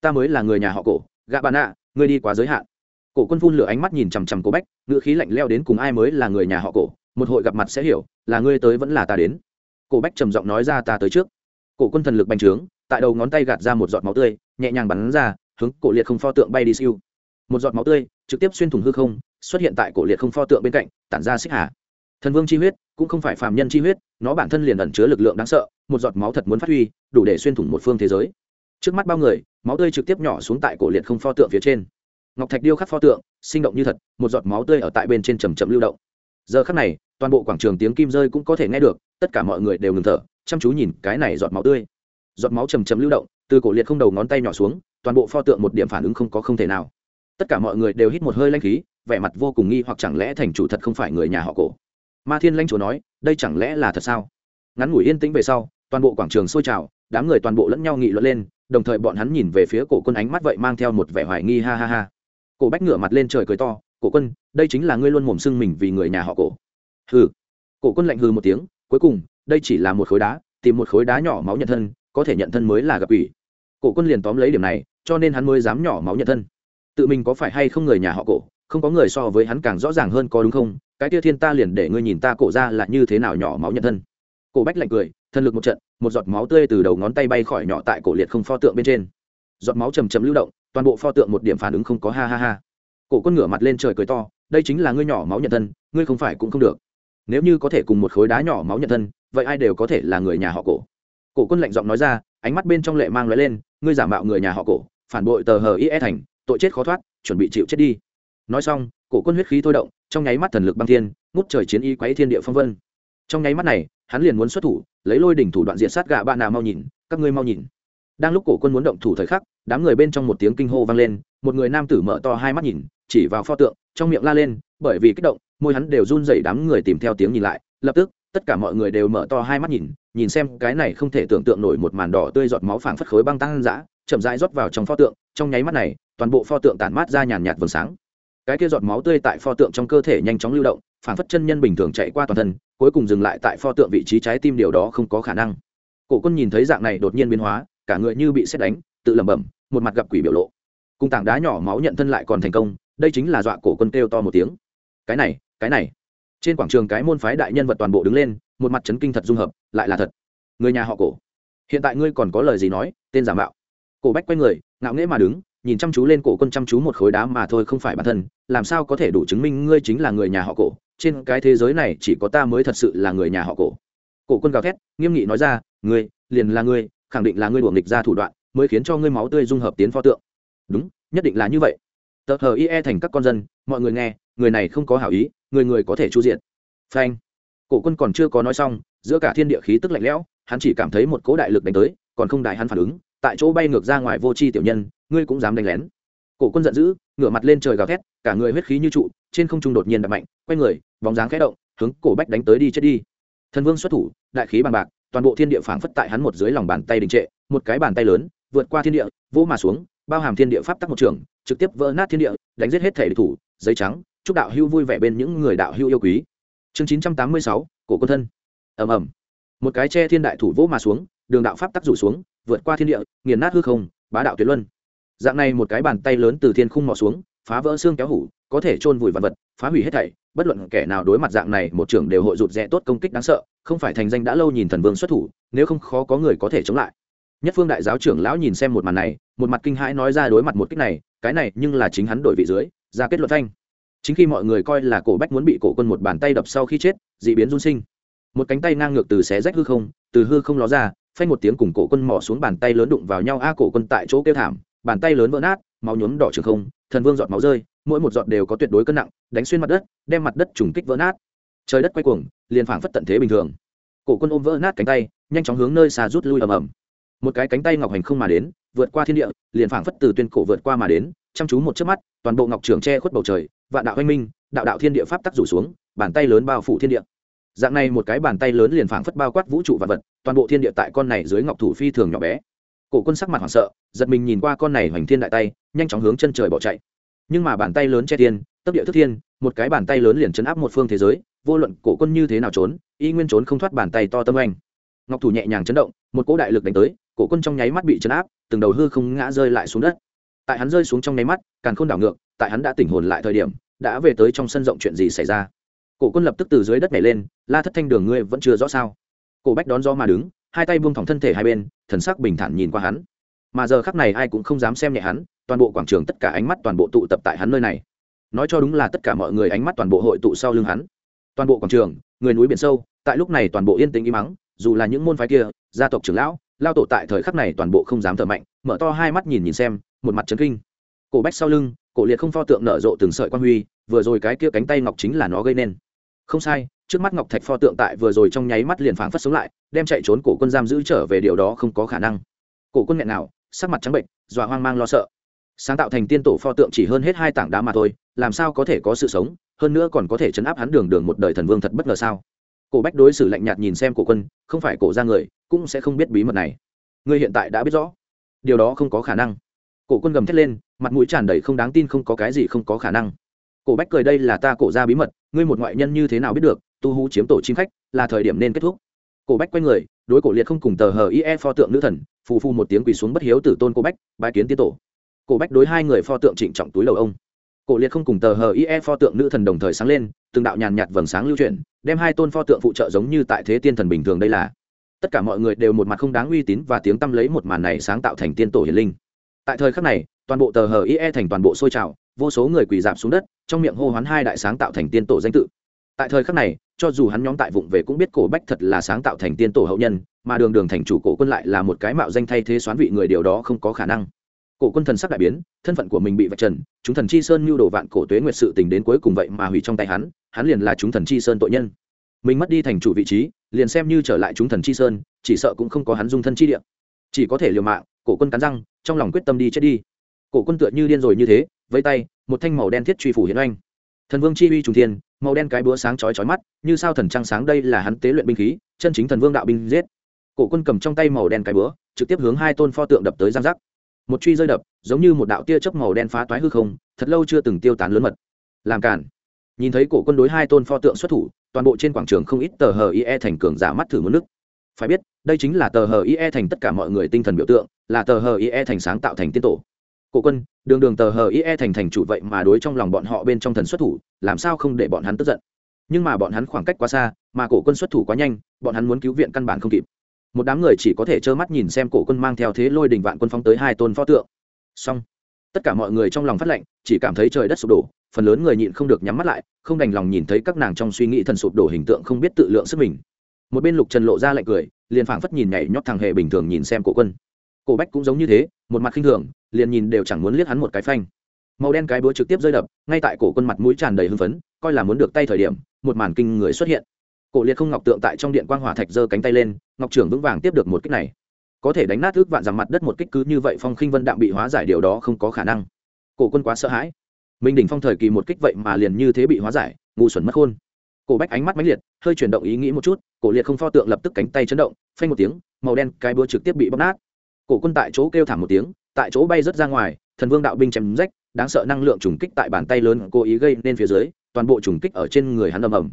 Ta mới là người nhà họ cổ gạ bạn ạ, ngươi đi quá giới hạn. Cổ quân phun lửa ánh mắt nhìn chằm chằm cổ bách, ngữ khí lạnh leo đến cùng ai mới là người nhà họ cổ, một hội gặp mặt sẽ hiểu, là ngươi tới vẫn là ta đến. Cổ bách trầm giọng nói ra ta tới trước. Cổ quân thần lực bành trướng, tại đầu ngón tay gạt ra một giọt máu tươi, nhẹ nhàng bắn ra, hướng cổ liệt không pho tượng bay đi siêu. Một giọt máu tươi trực tiếp xuyên thủng hư không, xuất hiện tại cổ liệt không pho tượng bên cạnh, tản ra xích hà. Thần vương chi huyết, cũng không phải phàm nhân chi huyết, nó bản thân liền ẩn chứa lực lượng đáng sợ, một giọt máu thật muốn phát huy, đủ để xuyên thủng một phương thế giới. Trước mắt bao người, máu tươi trực tiếp nhỏ xuống tại cổ liệt không pho tượng phía trên. Ngọc thạch điêu khắc pho tượng, sinh động như thật, một giọt máu tươi ở tại bên trên chầm chậm lưu động. Giờ khắc này, toàn bộ quảng trường tiếng kim rơi cũng có thể nghe được, tất cả mọi người đều ngừng thở, chăm chú nhìn cái này giọt máu tươi. Giọt máu chầm chầm lưu động, từ cổ liệt không đầu ngón tay nhỏ xuống, toàn bộ pho tượng một điểm phản ứng không có không thể nào tất cả mọi người đều hít một hơi lanh khí, vẻ mặt vô cùng nghi hoặc chẳng lẽ thành chủ thật không phải người nhà họ cổ? Ma thiên lãnh chúa nói, đây chẳng lẽ là thật sao? Ngắn ngủi yên tĩnh về sau, toàn bộ quảng trường sôi trào, đám người toàn bộ lẫn nhau nghị luận lên, đồng thời bọn hắn nhìn về phía cổ quân ánh mắt vậy mang theo một vẻ hoài nghi, ha ha ha. Cổ bách ngửa mặt lên trời cười to, cổ quân, đây chính là ngươi luôn mồm sưng mình vì người nhà họ cổ. Hừ. Cổ quân lạnh hừ một tiếng, cuối cùng, đây chỉ là một khối đá, tìm một khối đá nhỏ máu nhận thân, có thể nhận thân mới là gặp ủy. Cổ quân liền tóm lấy điểm này, cho nên hắn mới dám nhỏ máu nhận thân tự mình có phải hay không người nhà họ cổ, không có người so với hắn càng rõ ràng hơn có đúng không? Cái tia thiên ta liền để ngươi nhìn ta cổ ra là như thế nào nhỏ máu nhận thân. Cổ bách lạnh cười, thân lực một trận, một giọt máu tươi từ đầu ngón tay bay khỏi nhỏ tại cổ liệt không pho tượng bên trên. Giọt máu chầm chầm lưu động, toàn bộ pho tượng một điểm phản ứng không có, ha ha ha. Cổ con ngửa mặt lên trời cười to, đây chính là ngươi nhỏ máu nhận thân, ngươi không phải cũng không được. Nếu như có thể cùng một khối đá nhỏ máu nhận thân, vậy ai đều có thể là người nhà họ cổ. Cổ quân lạnh giọng nói ra, ánh mắt bên trong lệ mang lóe lên, ngươi giả mạo người nhà họ cổ, phản bội tờ hờ is thành tội chết khó thoát, chuẩn bị chịu chết đi. Nói xong, cổ quân huyết khí thôi động, trong nháy mắt thần lực băng thiên, ngút trời chiến y quấy thiên địa phong vân. Trong nháy mắt này, hắn liền muốn xuất thủ, lấy lôi đỉnh thủ đoạn diện sát gạ bạn nào mau nhìn, các ngươi mau nhìn. Đang lúc cổ quân muốn động thủ thời khắc, đám người bên trong một tiếng kinh hô vang lên, một người nam tử mở to hai mắt nhìn, chỉ vào pho tượng, trong miệng la lên, bởi vì kích động, môi hắn đều run dậy đám người tìm theo tiếng nhìn lại, lập tức, tất cả mọi người đều mở to hai mắt nhìn nhìn xem cái này không thể tưởng tượng nổi một màn đỏ tươi giọt máu phảng phất khối băng tăng dã chậm rãi rót vào trong pho tượng, trong nháy mắt này toàn bộ pho tượng tản mát ra nhàn nhạt vầng sáng. Cái kia giọt máu tươi tại pho tượng trong cơ thể nhanh chóng lưu động phản phất chân nhân bình thường chạy qua toàn thân, cuối cùng dừng lại tại pho tượng vị trí trái tim điều đó không có khả năng. Cổ quân nhìn thấy dạng này đột nhiên biến hóa, cả người như bị xét đánh, tự lẩm bẩm, một mặt gặp quỷ biểu lộ. Cùng tảng đá nhỏ máu nhận thân lại còn thành công, đây chính là dọa cổ quân kêu to một tiếng. Cái này cái này. Trên quảng trường cái môn phái đại nhân vật toàn bộ đứng lên, một mặt chấn kinh thật dung hợp, lại là thật. Người nhà họ cổ. Hiện tại ngươi còn có lời gì nói, tên giả mạo. Cổ bách quay người, ngạo nghễ mà đứng nhìn chăm chú lên cổ quân chăm chú một khối đá mà thôi không phải bản thân, làm sao có thể đủ chứng minh ngươi chính là người nhà họ cổ? Trên cái thế giới này chỉ có ta mới thật sự là người nhà họ cổ. Cổ quân gào thét, nghiêm nghị nói ra, ngươi, liền là ngươi, khẳng định là ngươi đuổi nghịch ra thủ đoạn, mới khiến cho ngươi máu tươi dung hợp tiến pho tượng. Đúng, nhất định là như vậy. Tờ hờ ie thành các con dân, mọi người nghe, người này không có hảo ý, người người có thể chu diện. Phanh. Cổ quân còn chưa có nói xong, giữa cả thiên địa khí tức lạnh lẽo, hắn chỉ cảm thấy một cỗ đại lực đánh tới, còn không đại hắn phản ứng tại chỗ bay ngược ra ngoài vô tri tiểu nhân, ngươi cũng dám đánh lén. Cổ quân giận dữ, ngửa mặt lên trời gào thét, cả người huyết khí như trụ, trên không trung đột nhiên đập mạnh, quay người, bóng dáng khẽ động, hướng cổ bách đánh tới đi chết đi. Thần vương xuất thủ, đại khí bằng bạc, toàn bộ thiên địa phảng phất tại hắn một dưới lòng bàn tay đình trệ, một cái bàn tay lớn, vượt qua thiên địa, vỗ mà xuống, bao hàm thiên địa pháp tắc một trường, trực tiếp vỡ nát thiên địa, đánh giết hết thể địch thủ, giấy trắng, chúc đạo hưu vui vẻ bên những người đạo hưu yêu quý. Chương chín trăm tám mươi sáu, cổ quân thân. Ầm ầm. Một cái che thiên đại thủ vỗ mà xuống, đường đạo pháp tắc rủ xuống vượt qua thiên địa, nghiền nát hư không, bá đạo tuyệt luân. Dạng này một cái bàn tay lớn từ thiên khung mò xuống, phá vỡ xương kéo hủ, có thể chôn vùi vật vật, phá hủy hết thảy, bất luận kẻ nào đối mặt dạng này, một trưởng đều hội rụt rẽ tốt công kích đáng sợ, không phải thành danh đã lâu nhìn thần vương xuất thủ, nếu không khó có người có thể chống lại. Nhất phương đại giáo trưởng lão nhìn xem một màn này, một mặt kinh hãi nói ra đối mặt một kích này, cái này nhưng là chính hắn đổi vị dưới, ra kết luận thanh. Chính khi mọi người coi là cổ bách muốn bị cổ quân một bàn tay đập sau khi chết d ị biến run sinh. Một cánh tay ngang ngược từ xé rách hư không, từ hư không ló ra phanh một tiếng cùng cổ quân mỏ xuống bàn tay lớn đụng vào nhau. A, cổ quân tại chỗ kêu thảm, bàn tay lớn vỡ nát, máu nhuốm đỏ trường không, thần vương giọt máu rơi, mỗi một giọt đều có tuyệt đối cân nặng, đánh xuyên mặt đất, đem mặt đất trùng kích vỡ nát. Trời đất quay cuồng, liền phảng phất tận thế bình thường. Cổ quân ôm vỡ nát cánh tay, nhanh chóng hướng nơi xa rút lui ầm ầm. Một cái cánh tay ngọc hành không mà đến, vượt qua thiên địa, liền phảng phất từ tuyên cổ vượt qua mà đến, chăm chú một chớp mắt, toàn bộ ngọc trường che khuất bầu trời, vạn đạo anh minh, đạo đạo thiên địa pháp tắc rủ xuống, bàn tay lớn bao phủ thiên địa dạng này một cái bàn tay lớn liền phảng phất bao quát vũ trụ và vật, toàn bộ thiên địa tại con này dưới ngọc thủ phi thường nhỏ bé. Cổ quân sắc mặt hoảng sợ, giật mình nhìn qua con này hoành thiên đại tay, nhanh chóng hướng chân trời bỏ chạy. Nhưng mà bàn tay lớn che thiên tấp địa thức thiên, một cái bàn tay lớn liền chấn áp một phương thế giới, vô luận cổ quân như thế nào trốn, y nguyên trốn không thoát bàn tay to tâm anh. Ngọc thủ nhẹ nhàng chấn động, một cỗ đại lực đánh tới, cổ quân trong nháy mắt bị chấn áp, từng đầu hư không ngã rơi lại xuống đất. Tại hắn rơi xuống trong nháy mắt, càng không đảo ngược, tại hắn đã tỉnh hồn lại thời điểm, đã về tới trong sân rộng chuyện gì xảy ra cổ quân lập tức từ dưới đất nhảy lên, la thất thanh đường ngươi vẫn chưa rõ sao? Cổ bách đón gió mà đứng, hai tay buông thòng thân thể hai bên, thần sắc bình thản nhìn qua hắn. Mà giờ khắc này ai cũng không dám xem nhẹ hắn, toàn bộ quảng trường tất cả ánh mắt toàn bộ tụ tập tại hắn nơi này. Nói cho đúng là tất cả mọi người ánh mắt toàn bộ hội tụ sau lưng hắn. Toàn bộ quảng trường, người núi biển sâu, tại lúc này toàn bộ yên tĩnh im mắng dù là những môn phái kia, gia tộc trưởng lão, lao tổ tại thời khắc này toàn bộ không dám thở mạnh, mở to hai mắt nhìn nhìn xem, một mặt trấn kinh. Cổ bách sau lưng, cổ liệt không pho tượng nở rộ từng sợi quan huy, vừa rồi cái kia cánh tay ngọc chính là nó gây nên không sai, trước mắt ngọc thạch pho tượng tại vừa rồi trong nháy mắt liền phảng phất sống lại, đem chạy trốn cổ quân giam giữ trở về điều đó không có khả năng. Cổ quân nghẹn nào, sắc mặt trắng bệnh, dọa hoang mang lo sợ. Sáng tạo thành tiên tổ pho tượng chỉ hơn hết hai tảng đá mà thôi, làm sao có thể có sự sống, hơn nữa còn có thể chấn áp hắn đường đường một đời thần vương thật bất ngờ sao? Cổ bách đối xử lạnh nhạt nhìn xem cổ quân, không phải cổ ra người, cũng sẽ không biết bí mật này. Ngươi hiện tại đã biết rõ. Điều đó không có khả năng. Cổ quân gầm thét lên, mặt mũi tràn đầy không đáng tin không có cái gì không có khả năng. Cổ bách cười, đây là ta cổ ra bí mật ngươi một ngoại nhân như thế nào biết được, tu hú chiếm tổ chim khách là thời điểm nên kết thúc. Cổ bách quay người, đối cổ liệt không cùng tờ hờ ie pho tượng nữ thần, phù phu một tiếng quỳ xuống bất hiếu tử tôn cổ bách, bái kiến tiên tổ. Cổ bách đối hai người pho tượng trịnh trọng túi lầu ông. Cổ liệt không cùng tờ hờ ie pho tượng nữ thần đồng thời sáng lên, từng đạo nhàn nhạt vầng sáng lưu chuyển, đem hai tôn pho tượng phụ trợ giống như tại thế tiên thần bình thường đây là. Tất cả mọi người đều một mặt không đáng uy tín và tiếng tăm lấy một màn này sáng tạo thành tiên tổ hiền linh. Tại thời khắc này, toàn bộ tờ hờ ie thành toàn bộ sôi trào vô số người quỳ dạp xuống đất, trong miệng hô hoán hai đại sáng tạo thành tiên tổ danh tự. Tại thời khắc này, cho dù hắn nhóm tại vụng về cũng biết cổ bách thật là sáng tạo thành tiên tổ hậu nhân, mà đường đường thành chủ cổ quân lại là một cái mạo danh thay thế xoán vị người điều đó không có khả năng. Cổ quân thần sắc đại biến, thân phận của mình bị vạch trần, chúng thần chi sơn mưu đồ vạn cổ tuế nguyệt sự tình đến cuối cùng vậy mà hủy trong tay hắn hắn liền là chúng thần chi sơn tội nhân. Mình mất đi thành chủ vị trí, liền xem như trở lại chúng thần chi sơn, chỉ sợ cũng không có hắn dung thân chi địa. Chỉ có thể liều mạng, cổ quân cắn răng, trong lòng quyết tâm đi chết đi cổ quân tựa như điên rồi như thế với tay, một thanh màu đen thiết truy phủ hiến oanh. Thần vương chi uy trùng thiên, màu đen cái búa sáng chói chói mắt, như sao thần trăng sáng đây là hắn tế luyện binh khí, chân chính thần vương đạo binh giết. Cổ quân cầm trong tay màu đen cái búa, trực tiếp hướng hai tôn pho tượng đập tới giang giác. Một truy rơi đập, giống như một đạo tia chớp màu đen phá toái hư không, thật lâu chưa từng tiêu tán lớn mật. Làm cản nhìn thấy cổ quân đối hai tôn pho tượng xuất thủ, toàn bộ trên quảng trường không ít tờ hờ ie thành cường giả mắt thử một nước. Phải biết, đây chính là tờ hờ ie thành tất cả mọi người tinh thần biểu tượng, là tờ hờ ie thành sáng tạo thành tiên tổ cổ quân, đường đường tờ hờ ie thành thành chủ vậy mà đối trong lòng bọn họ bên trong thần xuất thủ, làm sao không để bọn hắn tức giận? Nhưng mà bọn hắn khoảng cách quá xa, mà cổ quân xuất thủ quá nhanh, bọn hắn muốn cứu viện căn bản không kịp. Một đám người chỉ có thể trơ mắt nhìn xem cổ quân mang theo thế lôi đình vạn quân phong tới hai tôn pho tượng. Xong, tất cả mọi người trong lòng phát lệnh, chỉ cảm thấy trời đất sụp đổ, phần lớn người nhịn không được nhắm mắt lại, không đành lòng nhìn thấy các nàng trong suy nghĩ thần sụp đổ hình tượng không biết tự lượng sức mình. Một bên lục trần lộ ra lạnh cười, liền phảng phất nhìn nhảy nhót thằng hề bình thường nhìn xem cổ quân cổ bách cũng giống như thế, một mặt khinh thường, liền nhìn đều chẳng muốn liếc hắn một cái phanh. Màu đen cái búa trực tiếp rơi đập, ngay tại cổ quân mặt mũi tràn đầy hưng phấn, coi là muốn được tay thời điểm, một màn kinh người xuất hiện. Cổ liệt không ngọc tượng tại trong điện quang hỏa thạch giơ cánh tay lên, ngọc trưởng vững vàng tiếp được một kích này. Có thể đánh nát ước vạn rằng mặt đất một kích cứ như vậy phong khinh vân đạm bị hóa giải điều đó không có khả năng. Cổ quân quá sợ hãi. Minh đỉnh phong thời kỳ một kích vậy mà liền như thế bị hóa giải, ngu xuẩn mất khôn. Cổ bách ánh mắt mãnh liệt, hơi chuyển động ý nghĩ một chút, cổ liệt không pho tượng lập tức cánh tay chấn động, phanh một tiếng, màu đen cái búa trực tiếp bị bóc nát cổ quân tại chỗ kêu thảm một tiếng, tại chỗ bay rớt ra ngoài, thần vương đạo binh chém rách, đáng sợ năng lượng trùng kích tại bàn tay lớn cố ý gây nên phía dưới, toàn bộ trùng kích ở trên người hắn ầm ầm.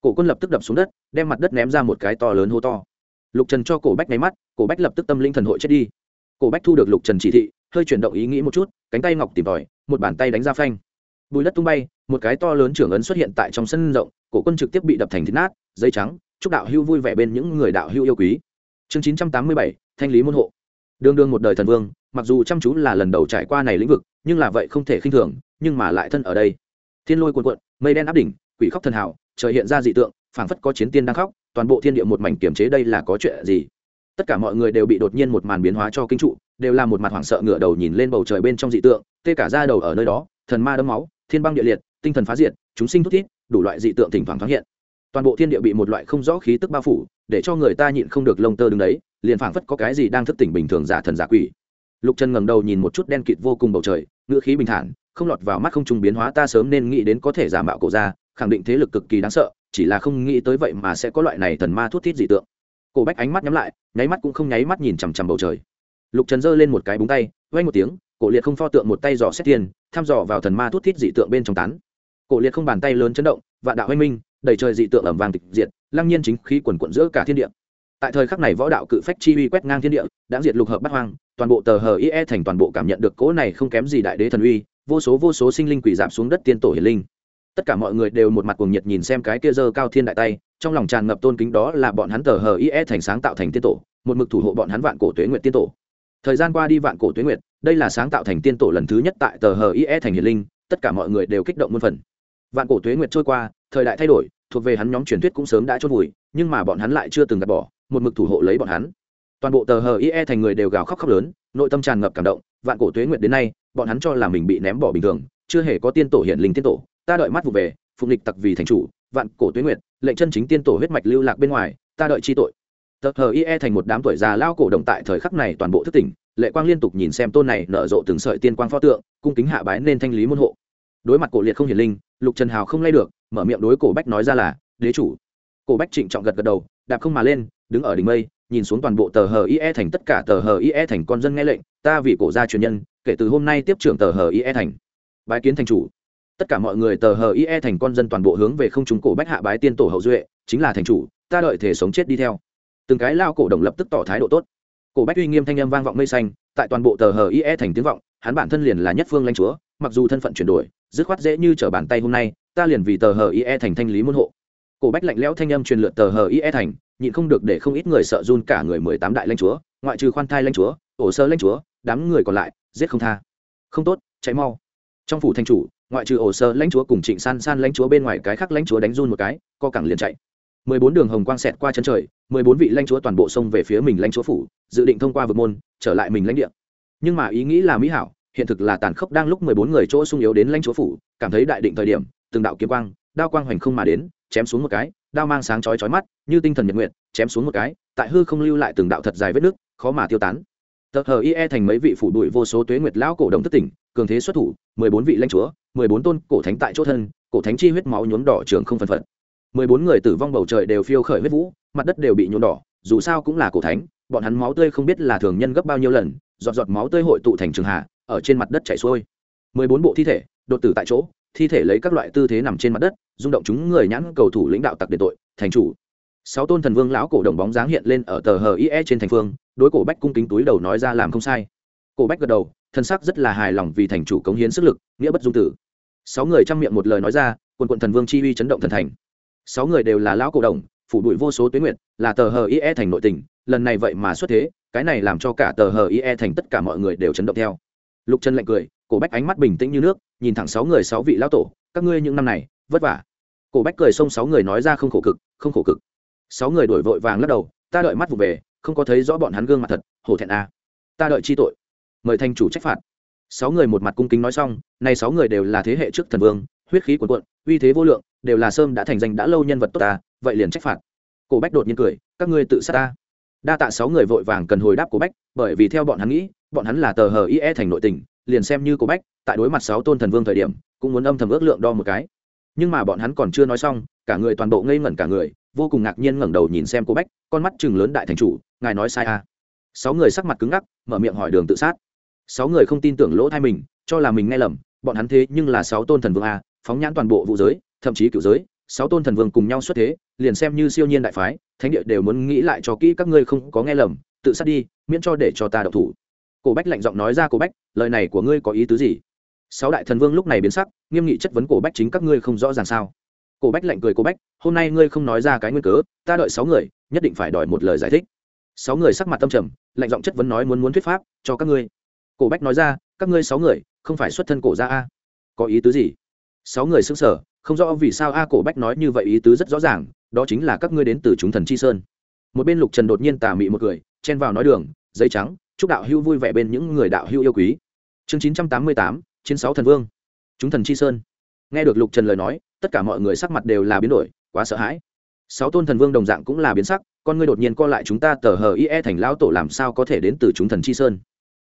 Cổ quân lập tức đập xuống đất, đem mặt đất ném ra một cái to lớn hô to. Lục trần cho cổ bách máy mắt, cổ bách lập tức tâm linh thần hội chết đi. Cổ bách thu được lục trần chỉ thị, hơi chuyển động ý nghĩ một chút, cánh tay ngọc tìm tòi, một bàn tay đánh ra phanh. Bùi đất tung bay, một cái to lớn trưởng ấn xuất hiện tại trong sân rộng, cổ quân trực tiếp bị đập thành thịt nát dây trắng, chúc đạo hưu vui vẻ bên những người đạo hưu yêu quý. Chương chín trăm tám mươi bảy, thanh lý môn hộ đương đương một đời thần vương, mặc dù chăm chú là lần đầu trải qua này lĩnh vực, nhưng là vậy không thể khinh thường, nhưng mà lại thân ở đây. Thiên lôi cuồn cuộn, mây đen áp đỉnh, quỷ khóc thần hảo, trời hiện ra dị tượng, phảng phất có chiến tiên đang khóc, toàn bộ thiên địa một mảnh kiềm chế đây là có chuyện gì? Tất cả mọi người đều bị đột nhiên một màn biến hóa cho kinh trụ, đều là một mặt hoảng sợ ngửa đầu nhìn lên bầu trời bên trong dị tượng, tê cả ra đầu ở nơi đó, thần ma đấm máu, thiên băng địa liệt, tinh thần phá diệt, chúng sinh thút thít, đủ loại dị tượng thỉnh thoảng thoáng hiện. Toàn bộ thiên địa bị một loại không rõ khí tức bao phủ, để cho người ta nhịn không được lông tơ đứng đấy liền phảng phất có cái gì đang thức tỉnh bình thường giả thần giả quỷ. Lục trần ngẩng đầu nhìn một chút đen kịt vô cùng bầu trời, ngữ khí bình thản, không lọt vào mắt không trùng biến hóa, ta sớm nên nghĩ đến có thể giả mạo cổ ra khẳng định thế lực cực kỳ đáng sợ, chỉ là không nghĩ tới vậy mà sẽ có loại này thần ma thuốc thít dị tượng. Cổ bách ánh mắt nhắm lại, nháy mắt cũng không nháy mắt nhìn chằm chằm bầu trời. Lục trần giơ lên một cái búng tay vay một tiếng, cổ liệt không pho tượng một tay dò xét tiền thăm dò vào thần ma thuốc thít dị tượng bên trong tán. Cổ liệt không bàn tay lớn chấn động, vạn đạo oanh minh, đầy trời dị tượng ẩm vàng tịch diệt, lăng nhiên chính khí quần quận giữa cả thiên địa tại thời khắc này võ đạo cự phách chi uy quét ngang thiên địa đã diệt lục hợp bắt hoang, toàn bộ tờ hờ ie thành toàn bộ cảm nhận được cỗ này không kém gì đại đế thần uy, vô số vô số sinh linh quỷ giảm xuống đất tiên tổ hiển linh. Tất cả mọi người đều một mặt cuồng nhiệt nhìn xem cái kia dơ cao thiên đại tay, trong lòng tràn ngập tôn kính đó là bọn hắn tờ hờ ie thành sáng tạo thành tiên tổ, một mực thủ hộ bọn hắn vạn cổ tuế nguyệt tiên tổ. Thời gian qua đi vạn cổ tuế nguyệt, đây là sáng tạo thành tiên tổ lần thứ nhất tại tờ hờ ie thành hiển linh, tất cả mọi người đều kích động muôn phần. Vạn cổ tuế nguyệt trôi qua, thời đại thay đổi, thuộc về hắn nhóm truyền thuyết cũng sớm đã chốt vùi, nhưng mà bọn hắn lại chưa từng gạt bỏ một mực thủ hộ lấy bọn hắn. Toàn bộ tờ hờ ie thành người đều gào khóc khóc lớn, nội tâm tràn ngập cảm động, vạn cổ tuế nguyệt đến nay, bọn hắn cho là mình bị ném bỏ bình thường, chưa hề có tiên tổ hiển linh tiên tổ, ta đợi mắt vụ về phục lịch tặc vì thành chủ, vạn cổ tuế nguyệt, lệnh chân chính tiên tổ huyết mạch lưu lạc bên ngoài, ta đợi chi tội. Tờ hờ ie thành một đám tuổi già lao cổ động tại thời khắc này toàn bộ thức tỉnh, lệ quang liên tục nhìn xem tôn này nở rộ từng sợi tiên quang pho tượng, cung kính hạ bái nên thanh lý môn hộ. Đối mặt cổ liệt không hiển linh, lục trần hào không lay được, mở miệng đối cổ bách nói ra là, đế chủ. Cổ bách trịnh trọng gật gật đầu, đạp không mà lên đứng ở đỉnh mây, nhìn xuống toàn bộ tờ hờ ie thành, tất cả tờ hờ ie thành con dân nghe lệnh, ta vì cổ gia truyền nhân, kể từ hôm nay tiếp trưởng tờ hờ ie thành. Bái kiến thành chủ. Tất cả mọi người tờ hờ ie thành con dân toàn bộ hướng về không chúng cổ bách hạ bái tiên tổ hậu duệ, chính là thành chủ, ta đợi thể sống chết đi theo. Từng cái lao cổ đồng lập tức tỏ thái độ tốt. Cổ bách uy nghiêm thanh âm vang vọng mây xanh, tại toàn bộ tờ hờ ie thành tiếng vọng, hắn bản thân liền là nhất phương lãnh chúa, mặc dù thân phận chuyển đổi, dứt khoát dễ như trở bàn tay hôm nay, ta liền vì tờ hờ ie thành thanh lý môn hộ. Cổ bách lạnh lẽo thanh âm truyền lượt tờ hờ ie thành nhịn không được để không ít người sợ run cả người mười tám đại lãnh chúa, ngoại trừ khoan thai lãnh chúa, ổ sơ lãnh chúa, đám người còn lại, giết không tha. Không tốt cháy mau. Trong phủ thanh chủ, ngoại trừ ổ sơ lãnh chúa cùng trịnh san san lãnh chúa bên ngoài cái khác lãnh chúa đánh run một cái, co cẳng liền chạy. Mười bốn đường hồng quang xẹt qua chân trời, mười bốn vị lãnh chúa toàn bộ xông về phía mình lãnh chúa phủ, dự định thông qua vực môn, trở lại mình lãnh địa. Nhưng mà ý nghĩ là mỹ hảo, hiện thực là tàn khốc đang lúc mười bốn người chỗ sung yếu đến lãnh chúa phủ, cảm thấy đại định thời điểm, từng đạo kiếm quang, đao quang hoành không mà đến chém xuống một cái, đao mang sáng chói chói mắt, như tinh thần nhật nguyện, chém xuống một cái, tại hư không lưu lại từng đạo thật dài vết nước, khó mà tiêu tán. Tờ hờ ie thành mấy vị phủ đuổi vô số tuế nguyệt lão cổ đồng thất tỉnh, cường thế xuất thủ, mười bốn vị lãnh chúa, mười bốn tôn cổ thánh tại chỗ thân, cổ thánh chi huyết máu nhuốm đỏ trường không phần phận mười bốn người tử vong bầu trời đều phiêu khởi huyết vũ, mặt đất đều bị nhuộm đỏ, dù sao cũng là cổ thánh, bọn hắn máu tươi không biết là thường nhân gấp bao nhiêu lần, giọt giọt máu tươi hội tụ thành trường hạ, ở trên mặt đất chảy xuôi. Mười bốn bộ thi thể, đột tử tại chỗ thi thể lấy các loại tư thế nằm trên mặt đất, rung động chúng người nhãn cầu thủ lãnh đạo tặc đền tội, thành chủ. Sáu tôn thần vương lão cổ đồng bóng dáng hiện lên ở tờ hờ ie trên thành phương, đối cổ bách cung kính túi đầu nói ra làm không sai. Cổ bách gật đầu, thân sắc rất là hài lòng vì thành chủ cống hiến sức lực, nghĩa bất dung tử. Sáu người chăm miệng một lời nói ra, quần quận thần vương chi uy chấn động thần thành. Sáu người đều là lão cổ đồng, phủ đuổi vô số tuyến nguyện là tờ hờ ie thành nội tình, lần này vậy mà xuất thế, cái này làm cho cả tờ hờ ie thành tất cả mọi người đều chấn động theo. Lục trần lạnh cười cổ bách ánh mắt bình tĩnh như nước, nhìn thẳng sáu người sáu vị lão tổ, các ngươi những năm này, vất vả. Cổ bách cười xông sáu người nói ra không khổ cực, không khổ cực. Sáu người đổi vội vàng lắc đầu, ta đợi mắt vụ về, không có thấy rõ bọn hắn gương mặt thật, hổ thẹn à. ta đợi chi tội. Mời thanh chủ trách phạt. Sáu người một mặt cung kính nói xong, nay sáu người đều là thế hệ trước thần vương, huyết khí cuồn cuộn, uy thế vô lượng, đều là sơm đã thành danh đã lâu nhân vật tốt ta, vậy liền trách phạt. Cổ bách đột nhiên cười, các ngươi tự sát ta. Đa tạ sáu người vội vàng cần hồi đáp cổ bách, bởi vì theo bọn hắn nghĩ, bọn hắn là tờ hờ ie thành nội tình liền xem như cố bách, tại đối mặt sáu tôn thần vương thời điểm, cũng muốn âm thầm ước lượng đo một cái. Nhưng mà bọn hắn còn chưa nói xong, cả người toàn bộ ngây ngẩn cả người, vô cùng ngạc nhiên ngẩng đầu nhìn xem cô bách, con mắt chừng lớn đại thành chủ, ngài nói sai à. sáu người sắc mặt cứng ngắc, mở miệng hỏi đường tự sát. Sáu người không tin tưởng lỗ thay mình, cho là mình nghe lầm, bọn hắn thế nhưng là sáu tôn thần vương a phóng nhãn toàn bộ vũ giới, thậm chí cựu giới, sáu tôn thần vương cùng nhau xuất thế, liền xem như siêu nhiên đại phái, thánh địa đều muốn nghĩ lại cho kỹ các ngươi không có nghe lầm, tự sát đi, miễn cho để cho ta độc thủ cổ bách lạnh giọng nói ra, cổ bách, lời này của ngươi có ý tứ gì? Sáu đại thần vương lúc này biến sắc, nghiêm nghị chất vấn, cổ bách chính các ngươi không rõ ràng sao? Cổ bách lạnh cười, cổ bách, hôm nay ngươi không nói ra cái nguyên cớ, ta đợi sáu người, nhất định phải đòi một lời giải thích. Sáu người sắc mặt tâm trầm, lạnh giọng chất vấn nói, muốn muốn thuyết pháp cho các ngươi. Cổ bách nói ra, các ngươi sáu người, không phải xuất thân cổ ra a? Có ý tứ gì? Sáu người xứng sở không rõ vì sao a cổ bách nói như vậy ý tứ rất rõ ràng, đó chính là các ngươi đến từ chúng thần chi sơn. Một bên lục trần đột nhiên tà mị một người chen vào nói đường, giấy trắng chúc đạo hưu vui vẻ bên những người đạo hưu yêu quý. Chương chín trăm tám mươi tám, chiến sáu thần vương. Chúng thần chi sơn. Nghe được lục trần lời nói, tất cả mọi người sắc mặt đều là biến đổi, quá sợ hãi. Sáu tôn thần vương đồng dạng cũng là biến sắc, con ngươi đột nhiên co lại chúng ta tờ hờ ie thành lão tổ làm sao có thể đến từ chúng thần chi sơn?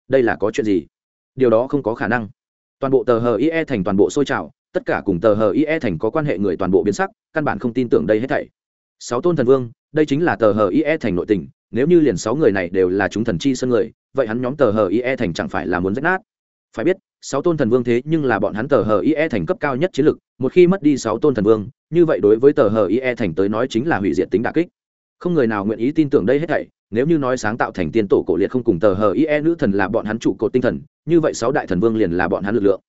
Đây là có chuyện gì? Điều đó không có khả năng. Toàn bộ tờ hờ ie thành toàn bộ sôi trào, tất cả cùng tờ hờ ie thành có quan hệ người toàn bộ biến sắc, căn bản không tin tưởng đây hết thảy. Sáu tôn thần vương, đây chính là tờ hờ ie thành nội tình nếu như liền sáu người này đều là chúng thần chi sơn người, vậy hắn nhóm tờ hờ ie thành chẳng phải là muốn rách nát. Phải biết, sáu tôn thần vương thế nhưng là bọn hắn tờ hờ ie thành cấp cao nhất chiến lực, một khi mất đi sáu tôn thần vương, như vậy đối với tờ hờ ie thành tới nói chính là hủy diệt tính đà kích. Không người nào nguyện ý tin tưởng đây hết thảy, nếu như nói sáng tạo thành tiên tổ cổ liệt không cùng tờ hờ ie nữ thần là bọn hắn trụ cột tinh thần, như vậy sáu đại thần vương liền là bọn hắn lực lượng.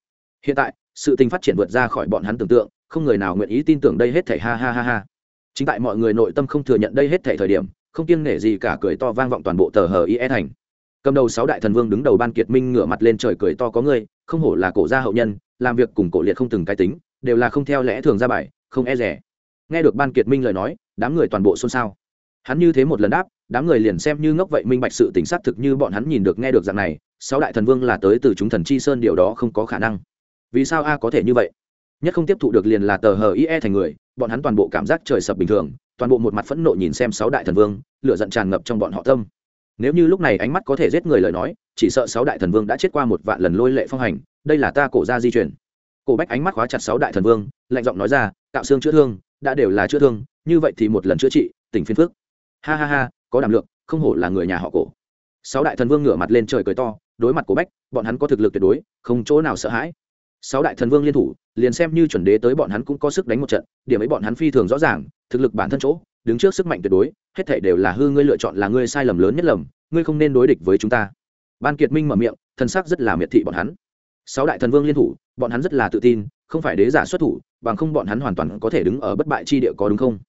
Hiện tại, sự tình phát triển vượt ra khỏi bọn hắn tưởng tượng, không người nào nguyện ý tin tưởng đây hết thảy, ha ha ha ha. Chính tại mọi người nội tâm không thừa nhận đây hết thảy thời điểm không kiêng nể gì cả, cười to vang vọng toàn bộ tờ hờ is thành. Cầm đầu sáu đại thần vương đứng đầu ban kiệt minh ngửa mặt lên trời cười to có ngươi không hổ là cổ gia hậu nhân, làm việc cùng cổ liệt không từng cái tính, đều là không theo lẽ thường ra bài, không e rẻ. Nghe được ban kiệt minh lời nói, đám người toàn bộ xôn xao. Hắn như thế một lần đáp, đám người liền xem như ngốc vậy, minh bạch sự tính xác thực như bọn hắn nhìn được nghe được dạng này, sáu đại thần vương là tới từ chúng thần chi sơn, điều đó không có khả năng. Vì sao a có thể như vậy? Nhất không tiếp thụ được liền là tờ hờ ie thành người, bọn hắn toàn bộ cảm giác trời sập bình thường toàn bộ một mặt phẫn nộ nhìn xem sáu đại thần vương, lửa giận tràn ngập trong bọn họ tâm. Nếu như lúc này ánh mắt có thể giết người lời nói, chỉ sợ sáu đại thần vương đã chết qua một vạn lần lôi lệ phong hành, đây là ta cổ ra di chuyển cổ bách ánh mắt khóa chặt sáu đại thần vương, lạnh giọng nói ra tạo xương chữa thương, đã đều là chữa thương, như vậy thì một lần chữa trị, tỉnh phiên phước. Ha ha ha, có đảm lượng, không hổ là người nhà họ cổ. Sáu đại thần vương ngửa mặt lên trời cười to, đối mặt cổ bách, bọn hắn có thực lực tuyệt đối, không chỗ nào sợ hãi sáu đại thần vương liên thủ, liền xem như chuẩn đế tới bọn hắn cũng có sức đánh một trận, điểm ấy bọn hắn phi thường rõ ràng, thực lực bản thân chỗ, đứng trước sức mạnh tuyệt đối, hết thể đều là hư, ngươi lựa chọn là ngươi sai lầm lớn nhất lầm, ngươi không nên đối địch với chúng ta. Ban kiệt minh mở miệng thân sắc rất là miệt thị bọn hắn. Sáu đại thần vương liên thủ, bọn hắn rất là tự tin, không phải đế giả xuất thủ, bằng không bọn hắn hoàn toàn có thể đứng ở bất bại chi địa có đúng không?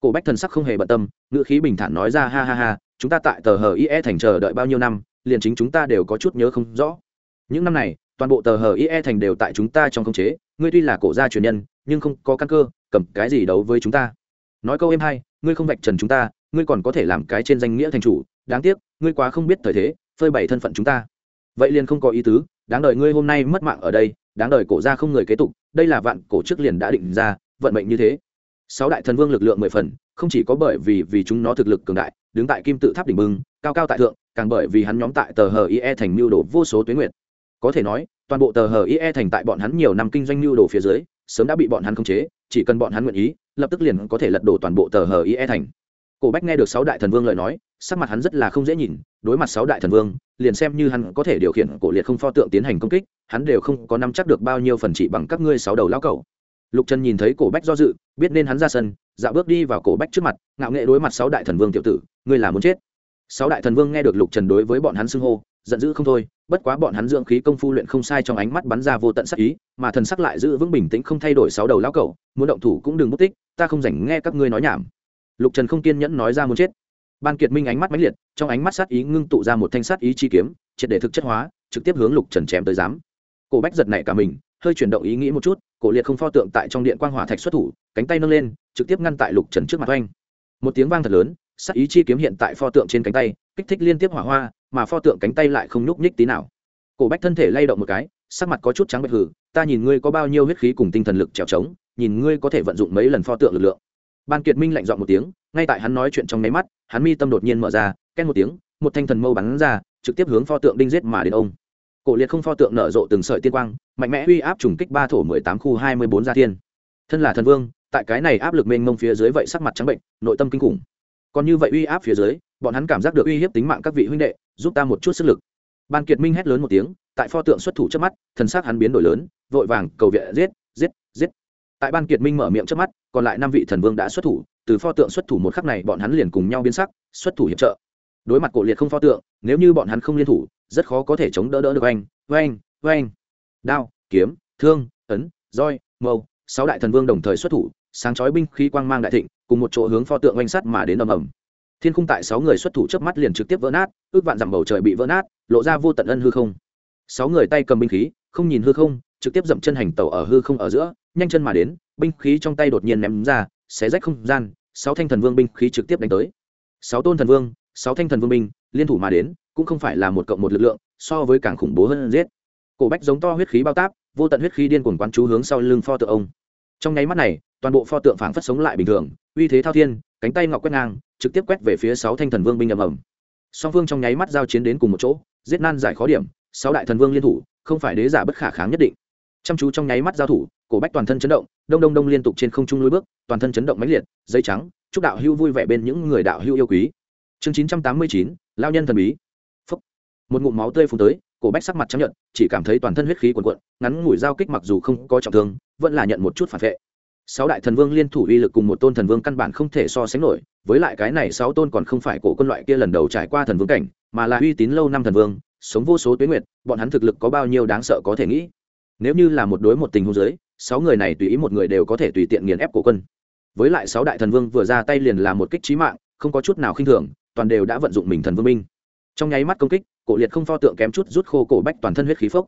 Cổ bách thần sắc không hề bận tâm, ngữ khí bình thản nói ra, ha ha ha, chúng ta tại tờ hờ ie thành chờ đợi bao nhiêu năm, liền chính chúng ta đều có chút nhớ không rõ. Những năm này toàn bộ tờ hờ ie thành đều tại chúng ta trong khống chế, ngươi tuy là cổ gia truyền nhân, nhưng không có căn cơ, cầm cái gì đấu với chúng ta? Nói câu em hay, ngươi không vạch trần chúng ta, ngươi còn có thể làm cái trên danh nghĩa thành chủ, đáng tiếc, ngươi quá không biết thời thế, phơi bày thân phận chúng ta. Vậy liền không có ý tứ, đáng đợi ngươi hôm nay mất mạng ở đây, đáng đợi cổ gia không người kế tục, đây là vạn cổ trước liền đã định ra, vận mệnh như thế. Sáu đại thần vương lực lượng mười phần, không chỉ có bởi vì vì chúng nó thực lực cường đại, đứng tại kim tự tháp đỉnh bưng cao cao tại thượng, càng bởi vì hắn nhóm tại tờ hờ ie thành mưu đồ vô số tuyến nguyện có thể nói, toàn bộ tờ hờ ie thành tại bọn hắn nhiều năm kinh doanh lưu đồ phía dưới, sớm đã bị bọn hắn khống chế, chỉ cần bọn hắn nguyện ý, lập tức liền có thể lật đổ toàn bộ tờ hờ ie thành. Cổ bách nghe được sáu đại thần vương lời nói, sắc mặt hắn rất là không dễ nhìn, đối mặt sáu đại thần vương, liền xem như hắn có thể điều khiển cổ liệt không pho tượng tiến hành công kích, hắn đều không có nắm chắc được bao nhiêu phần trị bằng các ngươi sáu đầu lao cầu lục trần nhìn thấy cổ bách do dự, biết nên hắn ra sân dạo bước đi vào cổ bách trước mặt, ngạo nghệ đối mặt sáu đại thần vương tiểu tử, ngươi là muốn chết. Sáu đại thần vương nghe được lục trần đối với bọn hắn xưng hô giận dữ không thôi, bất quá bọn hắn dưỡng khí công phu luyện không sai trong ánh mắt bắn ra vô tận sắc ý, mà thần sắc lại giữ vững bình tĩnh không thay đổi sáu đầu lão cẩu, muốn động thủ cũng đừng mất tích, ta không dành nghe các ngươi nói nhảm. Lục trần không kiên nhẫn nói ra muốn chết. Ban kiệt minh ánh mắt mãnh liệt, trong ánh mắt sát ý ngưng tụ ra một thanh sát ý chi kiếm, triệt để thực chất hóa, trực tiếp hướng lục trần chém tới giám. Cổ bách giật nảy cả mình, hơi chuyển động ý nghĩ một chút, cổ liệt không pho tượng tại trong điện quang hỏa thạch xuất thủ, cánh tay nâng lên, trực tiếp ngăn tại lục trần trước mặt oanh. Một tiếng vang thật lớn sắc ý chi kiếm hiện tại pho tượng trên cánh tay, kích thích liên tiếp hỏa hoa, mà pho tượng cánh tay lại không nhúc nhích tí nào. Cổ bách thân thể lay động một cái, sắc mặt có chút trắng bệch hử ta nhìn ngươi có bao nhiêu huyết khí cùng tinh thần lực trèo trống, nhìn ngươi có thể vận dụng mấy lần pho tượng lực lượng. Ban kiệt minh lạnh dọn một tiếng, ngay tại hắn nói chuyện trong nháy mắt, hắn mi tâm đột nhiên mở ra, ken một tiếng, một thanh thần mâu bắn ra, trực tiếp hướng pho tượng đinh giết mà đến ông. Cổ liệt không pho tượng nở rộ từng sợi tiên quang, mạnh mẽ uy áp trùng kích ba thổ mười tám khu hai mươi bốn gia thiên. Thân là thần vương, tại cái này áp lực mênh mông phía dưới vậy sắc mặt trắng bệnh, nội tâm kinh khủng còn như vậy uy áp phía dưới, bọn hắn cảm giác được uy hiếp tính mạng các vị huynh đệ, giúp ta một chút sức lực. Ban kiệt minh hét lớn một tiếng, tại pho tượng xuất thủ trước mắt, thần sắc hắn biến đổi lớn, vội vàng cầu viện, giết giết giết. Tại ban kiệt minh mở miệng trước mắt, còn lại năm vị thần vương đã xuất thủ, từ pho tượng xuất thủ một khắc này bọn hắn liền cùng nhau biến sắc, xuất thủ hiệp trợ. Đối mặt cổ liệt không pho tượng, nếu như bọn hắn không liên thủ, rất khó có thể chống đỡ đỡ được anh oanh oanh. Đao, kiếm, thương, ấn, roi, mâu, sáu đại thần vương đồng thời xuất thủ, sáng chói binh khí quang mang đại thịnh cùng một chỗ hướng pho tượng oanh sắt mà đến ầm ầm. Thiên khung tại sáu người xuất thủ chớp mắt liền trực tiếp vỡ nát, ước vạn dặm bầu trời bị vỡ nát, lộ ra vô tận ân hư không. Sáu người tay cầm binh khí, không nhìn hư không, trực tiếp dậm chân hành tàu ở hư không ở giữa, nhanh chân mà đến, binh khí trong tay đột nhiên ném ra, xé rách không gian, sáu thanh thần vương binh khí trực tiếp đánh tới. Sáu tôn thần vương, sáu thanh thần vương binh, liên thủ mà đến, cũng không phải là một cộng một lực lượng, so với càng khủng bố hơn giết. Cổ bách giống to huyết khí bao táp, vô tận huyết khí điên cuồng quán chú hướng sau lưng pho tượng ông. Trong nháy mắt này toàn bộ pho tượng phảng phất sống lại bình thường, uy thế thao thiên, cánh tay ngọc quét ngang, trực tiếp quét về phía sáu thanh thần vương binh ầm ầm. Song phương trong nháy mắt giao chiến đến cùng một chỗ, giết nan giải khó điểm, sáu đại thần vương liên thủ, không phải đế giả bất khả kháng nhất định. Chăm chú trong nháy mắt giao thủ, cổ bách toàn thân chấn động, đông đông đông liên tục trên không trung lối bước, toàn thân chấn động mãnh liệt, dây trắng, chúc đạo hưu vui vẻ bên những người đạo hưu yêu quý. Chương chín trăm tám mươi chín lao nhân thần bí. Phúc. một ngụm máu tươi phun tới, cổ bách sắc mặt chấp nhận chỉ cảm thấy toàn thân huyết khí cuồn cuộn, ngắn ngủi dao kích mặc dù không có trọng thương, vẫn là nhận một chút phản vệ sáu đại thần vương liên thủ uy lực cùng một tôn thần vương căn bản không thể so sánh nổi, với lại cái này sáu tôn còn không phải cổ quân loại kia lần đầu trải qua thần vương cảnh, mà là uy tín lâu năm thần vương, sống vô số tuyến nguyệt, bọn hắn thực lực có bao nhiêu đáng sợ có thể nghĩ. Nếu như là một đối một tình huống giới sáu người này tùy ý một người đều có thể tùy tiện nghiền ép cổ quân. Với lại sáu đại thần vương vừa ra tay liền là một kích trí mạng, không có chút nào khinh thường, toàn đều đã vận dụng mình thần vương minh trong nháy mắt công kích, cổ liệt không pho tượng kém chút rút khô cổ bách toàn thân huyết khí phốc.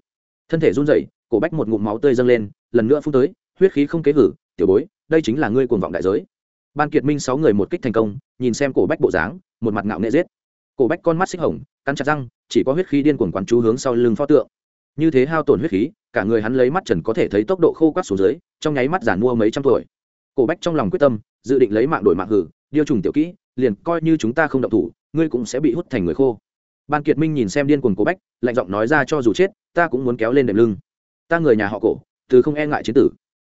Thân thể run rẩy, cổ bách một ngụm máu tươi dâng lên, lần nữa phun tới, huyết khí không kế hử tiểu bối, đây chính là ngươi cuồng vọng đại giới. Ban kiệt minh sáu người một kích thành công, nhìn xem cổ bách bộ dáng, một mặt ngạo nghệ giết. Cổ bách con mắt xích hồng, cắn chặt răng, chỉ có huyết khí điên cuồng quán chú hướng sau lưng pho tượng. Như thế hao tổn huyết khí, cả người hắn lấy mắt trần có thể thấy tốc độ khô quát xuống dưới, trong nháy mắt giản mua mấy trăm tuổi. Cổ bách trong lòng quyết tâm, dự định lấy mạng đổi mạng hử, điêu trùng tiểu kỹ, liền coi như chúng ta không động thủ, ngươi cũng sẽ bị hút thành người khô. Ban kiệt minh nhìn xem điên cuồng cổ bách, lạnh giọng nói ra cho dù chết, ta cũng muốn kéo lên đệm lưng. Ta người nhà họ cổ, từ không e ngại chiến tử.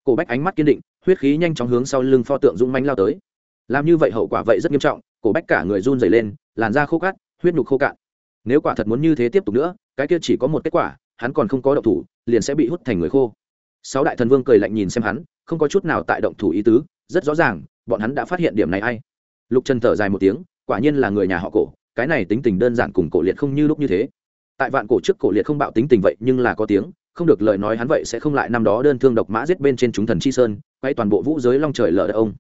Cổ bách ánh mắt kiên định huyết khí nhanh chóng hướng sau lưng pho tượng dũng manh lao tới. Làm như vậy hậu quả vậy rất nghiêm trọng, cổ bách cả người run dày lên, làn da khô cát, huyết nhục khô cạn. Nếu quả thật muốn như thế tiếp tục nữa, cái kia chỉ có một kết quả, hắn còn không có động thủ, liền sẽ bị hút thành người khô. Sáu đại thần vương cười lạnh nhìn xem hắn, không có chút nào tại động thủ ý tứ, rất rõ ràng, bọn hắn đã phát hiện điểm này a i lục trần thở dài một tiếng, quả nhiên là người nhà họ cổ, cái này tính tình đơn giản cùng cổ liệt không như lúc như thế. Tại vạn cổ trước cổ liệt không bạo tính tình vậy nhưng là có tiếng không được lời nói hắn vậy sẽ không lại năm đó đơn thương độc mã giết bên trên chúng thần chi sơn, quay toàn bộ vũ giới long trời lở đất ông.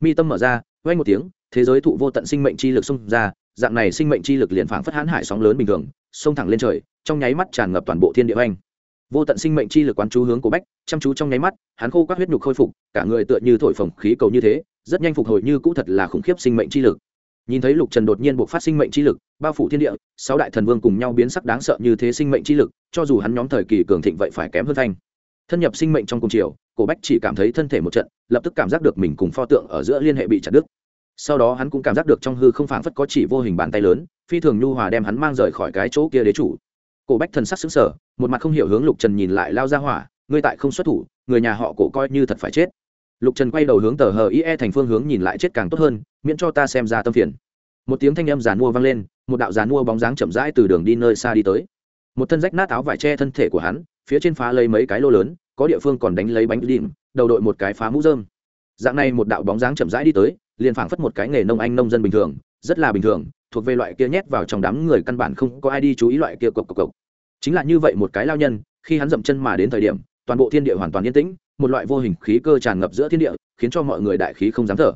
Mi tâm mở ra, quay một tiếng, thế giới thụ vô tận sinh mệnh chi lực xông ra, dạng này sinh mệnh chi lực liền phảng phất hãn hải sóng lớn bình thường, xông thẳng lên trời, trong nháy mắt tràn ngập toàn bộ thiên địa anh vô tận sinh mệnh chi lực quán chú hướng của bách, chăm chú trong nháy mắt, hắn khô các huyết nhục khôi phục, cả người tựa như thổi phồng khí cầu như thế, rất nhanh phục hồi như cũ thật là khủng khiếp sinh mệnh chi lực nhìn thấy lục trần đột nhiên buộc phát sinh mệnh chi lực, bao phủ thiên địa, sáu đại thần vương cùng nhau biến sắc đáng sợ như thế sinh mệnh chi lực, cho dù hắn nhóm thời kỳ cường thịnh vậy phải kém hơn thanh thân nhập sinh mệnh trong cùng chiều cổ bách chỉ cảm thấy thân thể một trận, lập tức cảm giác được mình cùng pho tượng ở giữa liên hệ bị chặt đứt. Sau đó hắn cũng cảm giác được trong hư không phảng phất có chỉ vô hình bàn tay lớn, phi thường nhu hòa đem hắn mang rời khỏi cái chỗ kia đế chủ. Cổ bách thần sắc xứng sở một mặt không hiểu hướng lục trần nhìn lại lao ra hỏa, ngươi tại không xuất thủ, người nhà họ cổ coi như thật phải chết lục trần quay đầu hướng tờ hờ ie thành phương hướng nhìn lại chết càng tốt hơn, miễn cho ta xem ra tâm phiền. Một tiếng thanh âm giàn mua vang lên, một đạo giàn mua bóng dáng chậm rãi từ đường đi nơi xa đi tới. Một thân rách nát áo vải che thân thể của hắn, phía trên phá lấy mấy cái lô lớn, có địa phương còn đánh lấy bánh đìm đầu đội một cái phá mũ dơm dạng này một đạo bóng dáng chậm rãi đi tới, liền phảng phất một cái nghề nông anh nông dân bình thường, rất là bình thường, thuộc về loại kia nhét vào trong đám người căn bản không có ai đi chú ý loại kia cộc cộc cộc. Chính là như vậy một cái lao nhân, khi hắn dậm chân mà đến thời điểm, toàn bộ thiên địa hoàn toàn yên tĩnh một loại vô hình khí cơ tràn ngập giữa thiên địa, khiến cho mọi người đại khí không dám thở.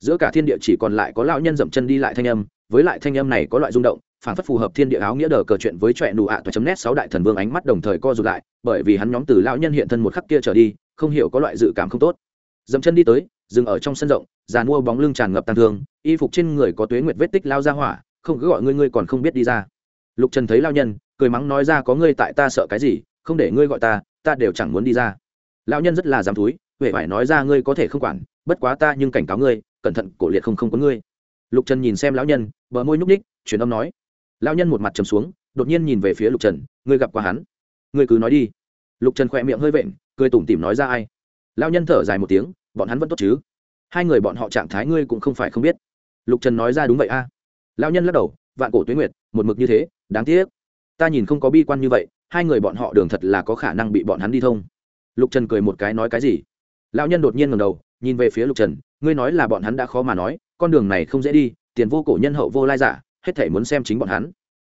Giữa cả thiên địa chỉ còn lại có lão nhân dậm chân đi lại thanh âm, với lại thanh âm này có loại rung động phản phất phù hợp thiên địa áo nghĩa đờ cờ chuyện với trọe nụ ạ toa chấm nét sáu đại thần vương ánh mắt đồng thời co rụt lại, bởi vì hắn nhóm từ lão nhân hiện thân một khắc kia trở đi, không hiểu có loại dự cảm không tốt. Dậm chân đi tới, dừng ở trong sân rộng, già mua bóng lưng tràn ngập tăng thương, y phục trên người có tuế nguyệt vết tích lao ra hỏa, không cứ gọi ngươi ngươi còn không biết đi ra. Lục trần thấy lao nhân, cười mắng nói ra có ngươi tại ta sợ cái gì, không để ngươi gọi ta ta đều chẳng muốn đi ra lão nhân rất là dám thúi, huệ phải nói ra ngươi có thể không quản, bất quá ta nhưng cảnh cáo ngươi, cẩn thận, cổ liệt không không có ngươi. Lục trần nhìn xem lão nhân, bờ môi nhúc ních truyền âm nói. Lão nhân một mặt trầm xuống, đột nhiên nhìn về phía lục trần, ngươi gặp qua hắn? Ngươi cứ nói đi. Lục trần khỏe miệng hơi vện, cười tủm tỉm nói ra ai? Lão nhân thở dài một tiếng, bọn hắn vẫn tốt chứ? Hai người bọn họ trạng thái ngươi cũng không phải không biết. Lục trần nói ra đúng vậy a. À. lão nhân lắc đầu, vạn cổ tuyến nguyệt, một mực như thế, đáng tiếc. Ta nhìn không có bi quan như vậy, hai người bọn họ đường thật là có khả năng bị bọn hắn đi thông lục trần cười một cái nói cái gì? Lão nhân đột nhiên ngầm đầu, nhìn về phía lục trần, ngươi nói là bọn hắn đã khó mà nói, con đường này không dễ đi, tiền vô cổ nhân hậu vô lai giả, hết thể muốn xem chính bọn hắn.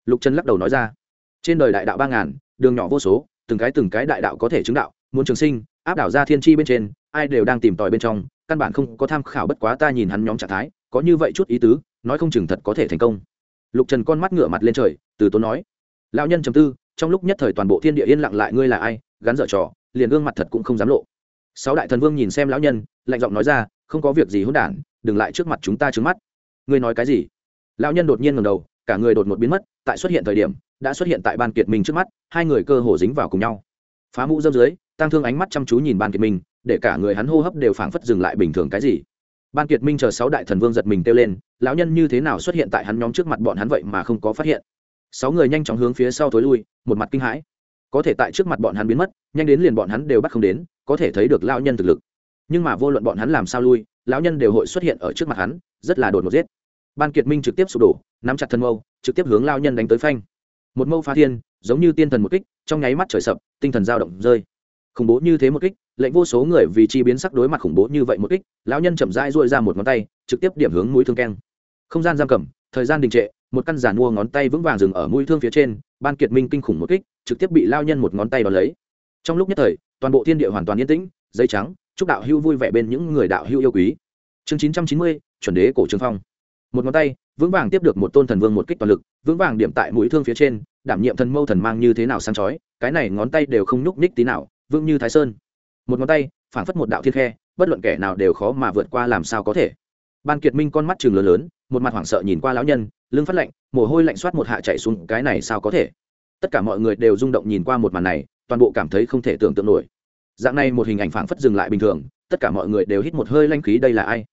Lục trần lắc đầu nói ra, trên đời đại đạo ba ngàn, đường nhỏ vô số, từng cái từng cái đại đạo có thể chứng đạo, muốn trường sinh, áp đảo ra thiên tri bên trên, ai đều đang tìm tòi bên trong, căn bản không có tham khảo bất quá ta nhìn hắn nhóm trạng thái, có như vậy chút ý tứ, nói không chừng thật có thể thành công. Lục trần con mắt ngửa mặt lên trời, từ tốn nói, lão nhân chầm tư, trong lúc nhất thời toàn bộ thiên địa yên lặng lại, ngươi là ai, gắn dở trò? Liền gương mặt thật cũng không dám lộ. Sáu đại thần vương nhìn xem lão nhân, lạnh giọng nói ra, không có việc gì hỗn đản, đừng lại trước mặt chúng ta trứng mắt. Ngươi nói cái gì? Lão nhân đột nhiên ngầm đầu, cả người đột ngột biến mất, tại xuất hiện thời điểm, đã xuất hiện tại ban kiệt minh trước mắt, hai người cơ hồ dính vào cùng nhau. Phá mũ dâm dưới tăng thương ánh mắt chăm chú nhìn ban kiệt minh, để cả người hắn hô hấp đều phảng phất dừng lại bình thường cái gì. Ban kiệt minh chờ sáu đại thần vương giật mình kêu lên, lão nhân như thế nào xuất hiện tại hắn nhóm trước mặt bọn hắn vậy mà không có phát hiện. Sáu người nhanh chóng hướng phía sau thối lui, một mặt kinh hãi có thể tại trước mặt bọn hắn biến mất, nhanh đến liền bọn hắn đều bắt không đến, có thể thấy được lão nhân thực lực. Nhưng mà vô luận bọn hắn làm sao lui, lão nhân đều hội xuất hiện ở trước mặt hắn, rất là đột ngột giết. Ban kiệt minh trực tiếp sụp đổ, nắm chặt thân mâu, trực tiếp hướng lao nhân đánh tới phanh. Một mâu phá thiên, giống như tiên thần một kích, trong nháy mắt trời sập, tinh thần dao động rơi. Khủng bố như thế một kích, lệnh vô số người vì chi biến sắc đối mặt khủng bố như vậy một kích, lão nhân chậm rãi duỗi ra một ngón tay, trực tiếp điểm hướng mũi thương keng. Không gian giam cầm, thời gian đình trệ một căn giàn mua ngón tay vững vàng dừng ở mũi thương phía trên, ban kiệt minh kinh khủng một kích, trực tiếp bị lao nhân một ngón tay đón lấy. Trong lúc nhất thời, toàn bộ thiên địa hoàn toàn yên tĩnh giấy trắng, chúc đạo hưu vui vẻ bên những người đạo hưu yêu quý. Chương chín trăm chín mươi, chuẩn đế cổ trương phong. Một ngón tay, vững vàng tiếp được một tôn thần vương một kích toàn lực, vững vàng điểm tại mũi thương phía trên, đảm nhiệm thần mâu thần mang như thế nào sáng chói, cái này ngón tay đều không nhúc nhích tí nào, vững như thái sơn. Một ngón tay, phảng phất một đạo thiên khe, bất luận kẻ nào đều khó mà vượt qua làm sao có thể. Ban kiệt minh con mắt chừng lớn lớn, một mặt hoảng sợ nhìn qua lão nhân lưng phát lạnh, mồ hôi lạnh soát một hạ chạy xuống, cái này sao có thể? Tất cả mọi người đều rung động nhìn qua một màn này, toàn bộ cảm thấy không thể tưởng tượng nổi. Dạng này một hình ảnh phảng phất dừng lại bình thường, tất cả mọi người đều hít một hơi lanh khí, đây là ai?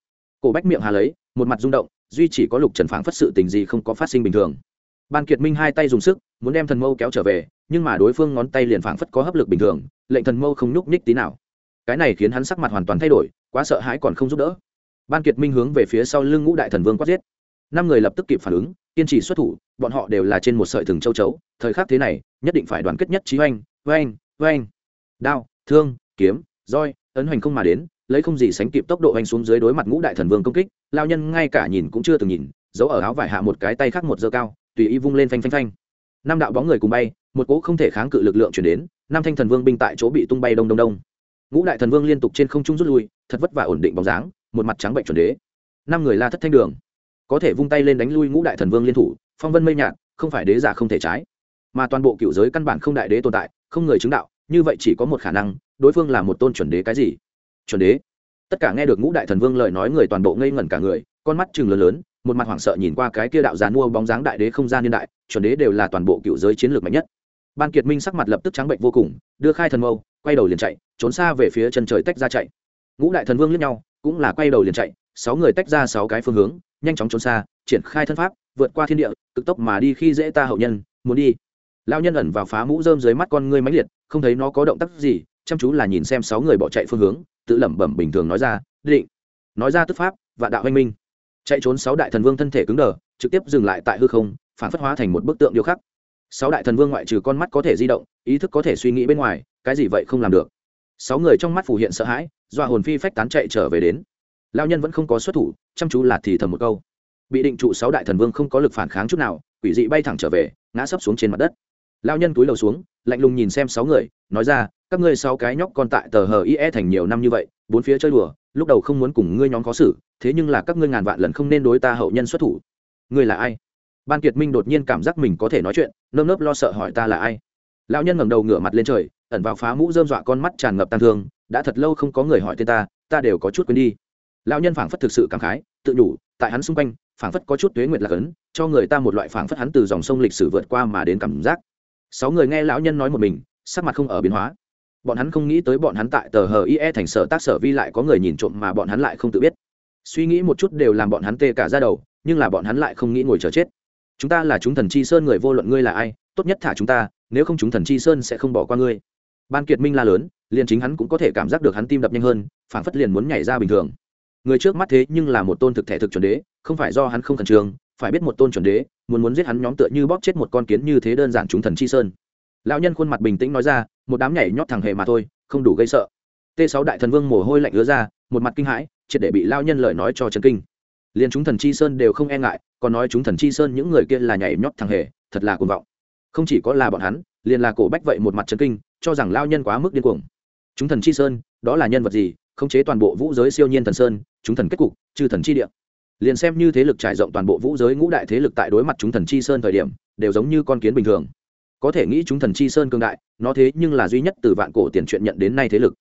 Cổ bách miệng hà lấy, một mặt rung động, duy chỉ có lục trần phảng phất sự tình gì không có phát sinh bình thường. Ban kiệt minh hai tay dùng sức, muốn đem thần mâu kéo trở về, nhưng mà đối phương ngón tay liền phảng phất có hấp lực bình thường, lệnh thần mâu không nhúc nhích tí nào. Cái này khiến hắn sắc mặt hoàn toàn thay đổi, quá sợ hãi còn không giúp đỡ. Ban kiệt minh hướng về phía sau lưng ngũ đại thần vương quát giết năm người lập tức kịp phản ứng, kiên trì xuất thủ, bọn họ đều là trên một sợi thừng châu chấu, thời khắc thế này, nhất định phải đoàn kết nhất trí oanh oanh oanh. Đao, thương, kiếm, roi, ấn hoành không mà đến, lấy không gì sánh kịp tốc độ oanh xuống dưới đối mặt ngũ đại thần vương công kích, lao nhân ngay cả nhìn cũng chưa từng nhìn, giấu ở áo vải hạ một cái tay khác một dơ cao, tùy ý vung lên phanh phanh phanh. Năm đạo bóng người cùng bay, một cỗ không thể kháng cự lực lượng chuyển đến, năm thanh thần vương binh tại chỗ bị tung bay đông đông đông. Ngũ đại thần vương liên tục trên không trung rút lui, thật vất vả ổn định bóng dáng, một mặt trắng bệnh chuẩn đế. Năm người la thất thanh đường có thể vung tay lên đánh lui ngũ đại thần vương liên thủ, phong vân mây nhạt, không phải đế giả không thể trái. Mà toàn bộ cựu giới căn bản không đại đế tồn tại, không người chứng đạo, như vậy chỉ có một khả năng, đối phương là một tôn chuẩn đế cái gì? Chuẩn đế? Tất cả nghe được ngũ đại thần vương lời nói người toàn bộ ngây ngẩn cả người, con mắt chừng lớn lớn, một mặt hoảng sợ nhìn qua cái kia đạo giàn mua bóng dáng đại đế không gian niên đại, chuẩn đế đều là toàn bộ cựu giới chiến lược mạnh nhất. Ban kiệt minh sắc mặt lập tức trắng bệnh vô cùng, đưa khai thần mâu, quay đầu liền chạy, trốn xa về phía chân trời tách ra chạy. Ngũ đại thần vương lẫn nhau, cũng là quay đầu liền chạy, sáu người tách ra sáu cái phương hướng nhanh chóng trốn xa, triển khai thân pháp, vượt qua thiên địa, cực tốc mà đi khi dễ ta hậu nhân, muốn đi. Lao nhân ẩn vào phá mũ rơm dưới mắt con ngươi máy liệt, không thấy nó có động tác gì, chăm chú là nhìn xem sáu người bỏ chạy phương hướng, tự lẩm bẩm bình thường nói ra, định. Nói ra tức pháp và đạo anh minh. Chạy trốn sáu đại thần vương thân thể cứng đờ, trực tiếp dừng lại tại hư không, phản phất hóa thành một bức tượng điêu khắc. Sáu đại thần vương ngoại trừ con mắt có thể di động, ý thức có thể suy nghĩ bên ngoài, cái gì vậy không làm được. Sáu người trong mắt phủ hiện sợ hãi, do hồn phi phách tán chạy trở về đến lao nhân vẫn không có xuất thủ, chăm chú là thì thầm một câu. Bị định trụ sáu đại thần vương không có lực phản kháng chút nào, quỷ dị bay thẳng trở về, ngã sấp xuống trên mặt đất. Lao nhân túi lầu xuống, lạnh lùng nhìn xem sáu người, nói ra, các ngươi sáu cái nhóc còn tại tờ hờ ie thành nhiều năm như vậy, bốn phía chơi đùa, lúc đầu không muốn cùng ngươi nhóm khó xử, thế nhưng là các ngươi ngàn vạn lần không nên đối ta hậu nhân xuất thủ. Ngươi là ai? Ban kiệt minh đột nhiên cảm giác mình có thể nói chuyện, nơm nớp lo sợ hỏi ta là ai? Lão nhân ngẩng đầu ngửa mặt lên trời, ẩn vào phá mũ dơm dọa con mắt tràn ngập tàn thương, đã thật lâu không có người hỏi tên ta ta đều có chút quên đi lão nhân phảng phất thực sự cảm khái, tự nhủ, tại hắn xung quanh, phảng phất có chút tuế nguyệt lạc ấn, cho người ta một loại phảng phất hắn từ dòng sông lịch sử vượt qua mà đến cảm giác. Sáu người nghe lão nhân nói một mình, sắc mặt không ở biến hóa. Bọn hắn không nghĩ tới bọn hắn tại tờ hờ ie thành sở tác sở vi lại có người nhìn trộm mà bọn hắn lại không tự biết. Suy nghĩ một chút đều làm bọn hắn tê cả ra đầu, nhưng là bọn hắn lại không nghĩ ngồi chờ chết. Chúng ta là chúng thần chi sơn người vô luận ngươi là ai, tốt nhất thả chúng ta, nếu không chúng thần chi sơn sẽ không bỏ qua ngươi. Ban kiệt minh la lớn, liền chính hắn cũng có thể cảm giác được hắn tim đập nhanh hơn, phảng phất liền muốn nhảy ra bình thường người trước mắt thế nhưng là một tôn thực thể thực chuẩn đế, không phải do hắn không khẩn trương, phải biết một tôn chuẩn đế, muốn muốn giết hắn nhóm tựa như bóp chết một con kiến như thế đơn giản chúng thần chi sơn. Lão nhân khuôn mặt bình tĩnh nói ra, một đám nhảy nhót thằng hề mà thôi, không đủ gây sợ. T sáu đại thần vương mồ hôi lạnh ứa ra, một mặt kinh hãi, triệt để bị lao nhân lời nói cho trần kinh. Liền chúng thần chi sơn đều không e ngại, còn nói chúng thần chi sơn những người kia là nhảy nhót thằng hề, thật là cuồng vọng. Không chỉ có là bọn hắn, liền là cổ bách vậy một mặt trần kinh, cho rằng lao nhân quá mức điên cuồng. Chúng thần chi sơn, đó là nhân vật gì, khống chế toàn bộ vũ giới siêu nhiên thần sơn chúng thần kết cục, chư thần chi địa. Liền xem như thế lực trải rộng toàn bộ vũ giới ngũ đại thế lực tại đối mặt chúng thần chi sơn thời điểm, đều giống như con kiến bình thường. Có thể nghĩ chúng thần chi sơn cương đại, nó thế nhưng là duy nhất từ vạn cổ tiền chuyện nhận đến nay thế lực.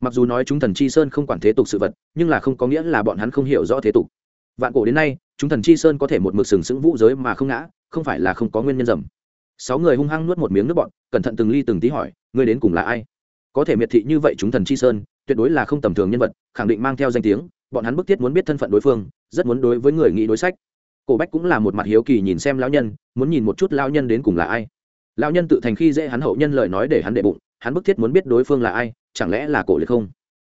Mặc dù nói chúng thần chi sơn không quản thế tục sự vật, nhưng là không có nghĩa là bọn hắn không hiểu rõ thế tục. Vạn cổ đến nay, chúng thần chi sơn có thể một mực sừng sững vũ giới mà không ngã, không phải là không có nguyên nhân dầm. Sáu người hung hăng nuốt một miếng nước bọn cẩn thận từng ly từng tí hỏi, ngươi đến cùng là ai? Có thể miệt thị như vậy chúng thần chi sơn, tuyệt đối là không tầm thường nhân vật, khẳng định mang theo danh tiếng bọn hắn bức thiết muốn biết thân phận đối phương, rất muốn đối với người nghĩ đối sách. Cổ bách cũng là một mặt hiếu kỳ nhìn xem lão nhân, muốn nhìn một chút lão nhân đến cùng là ai. Lão nhân tự thành khi dễ hắn hậu nhân lời nói để hắn đệ bụng, hắn bức thiết muốn biết đối phương là ai, chẳng lẽ là cổ liệt không?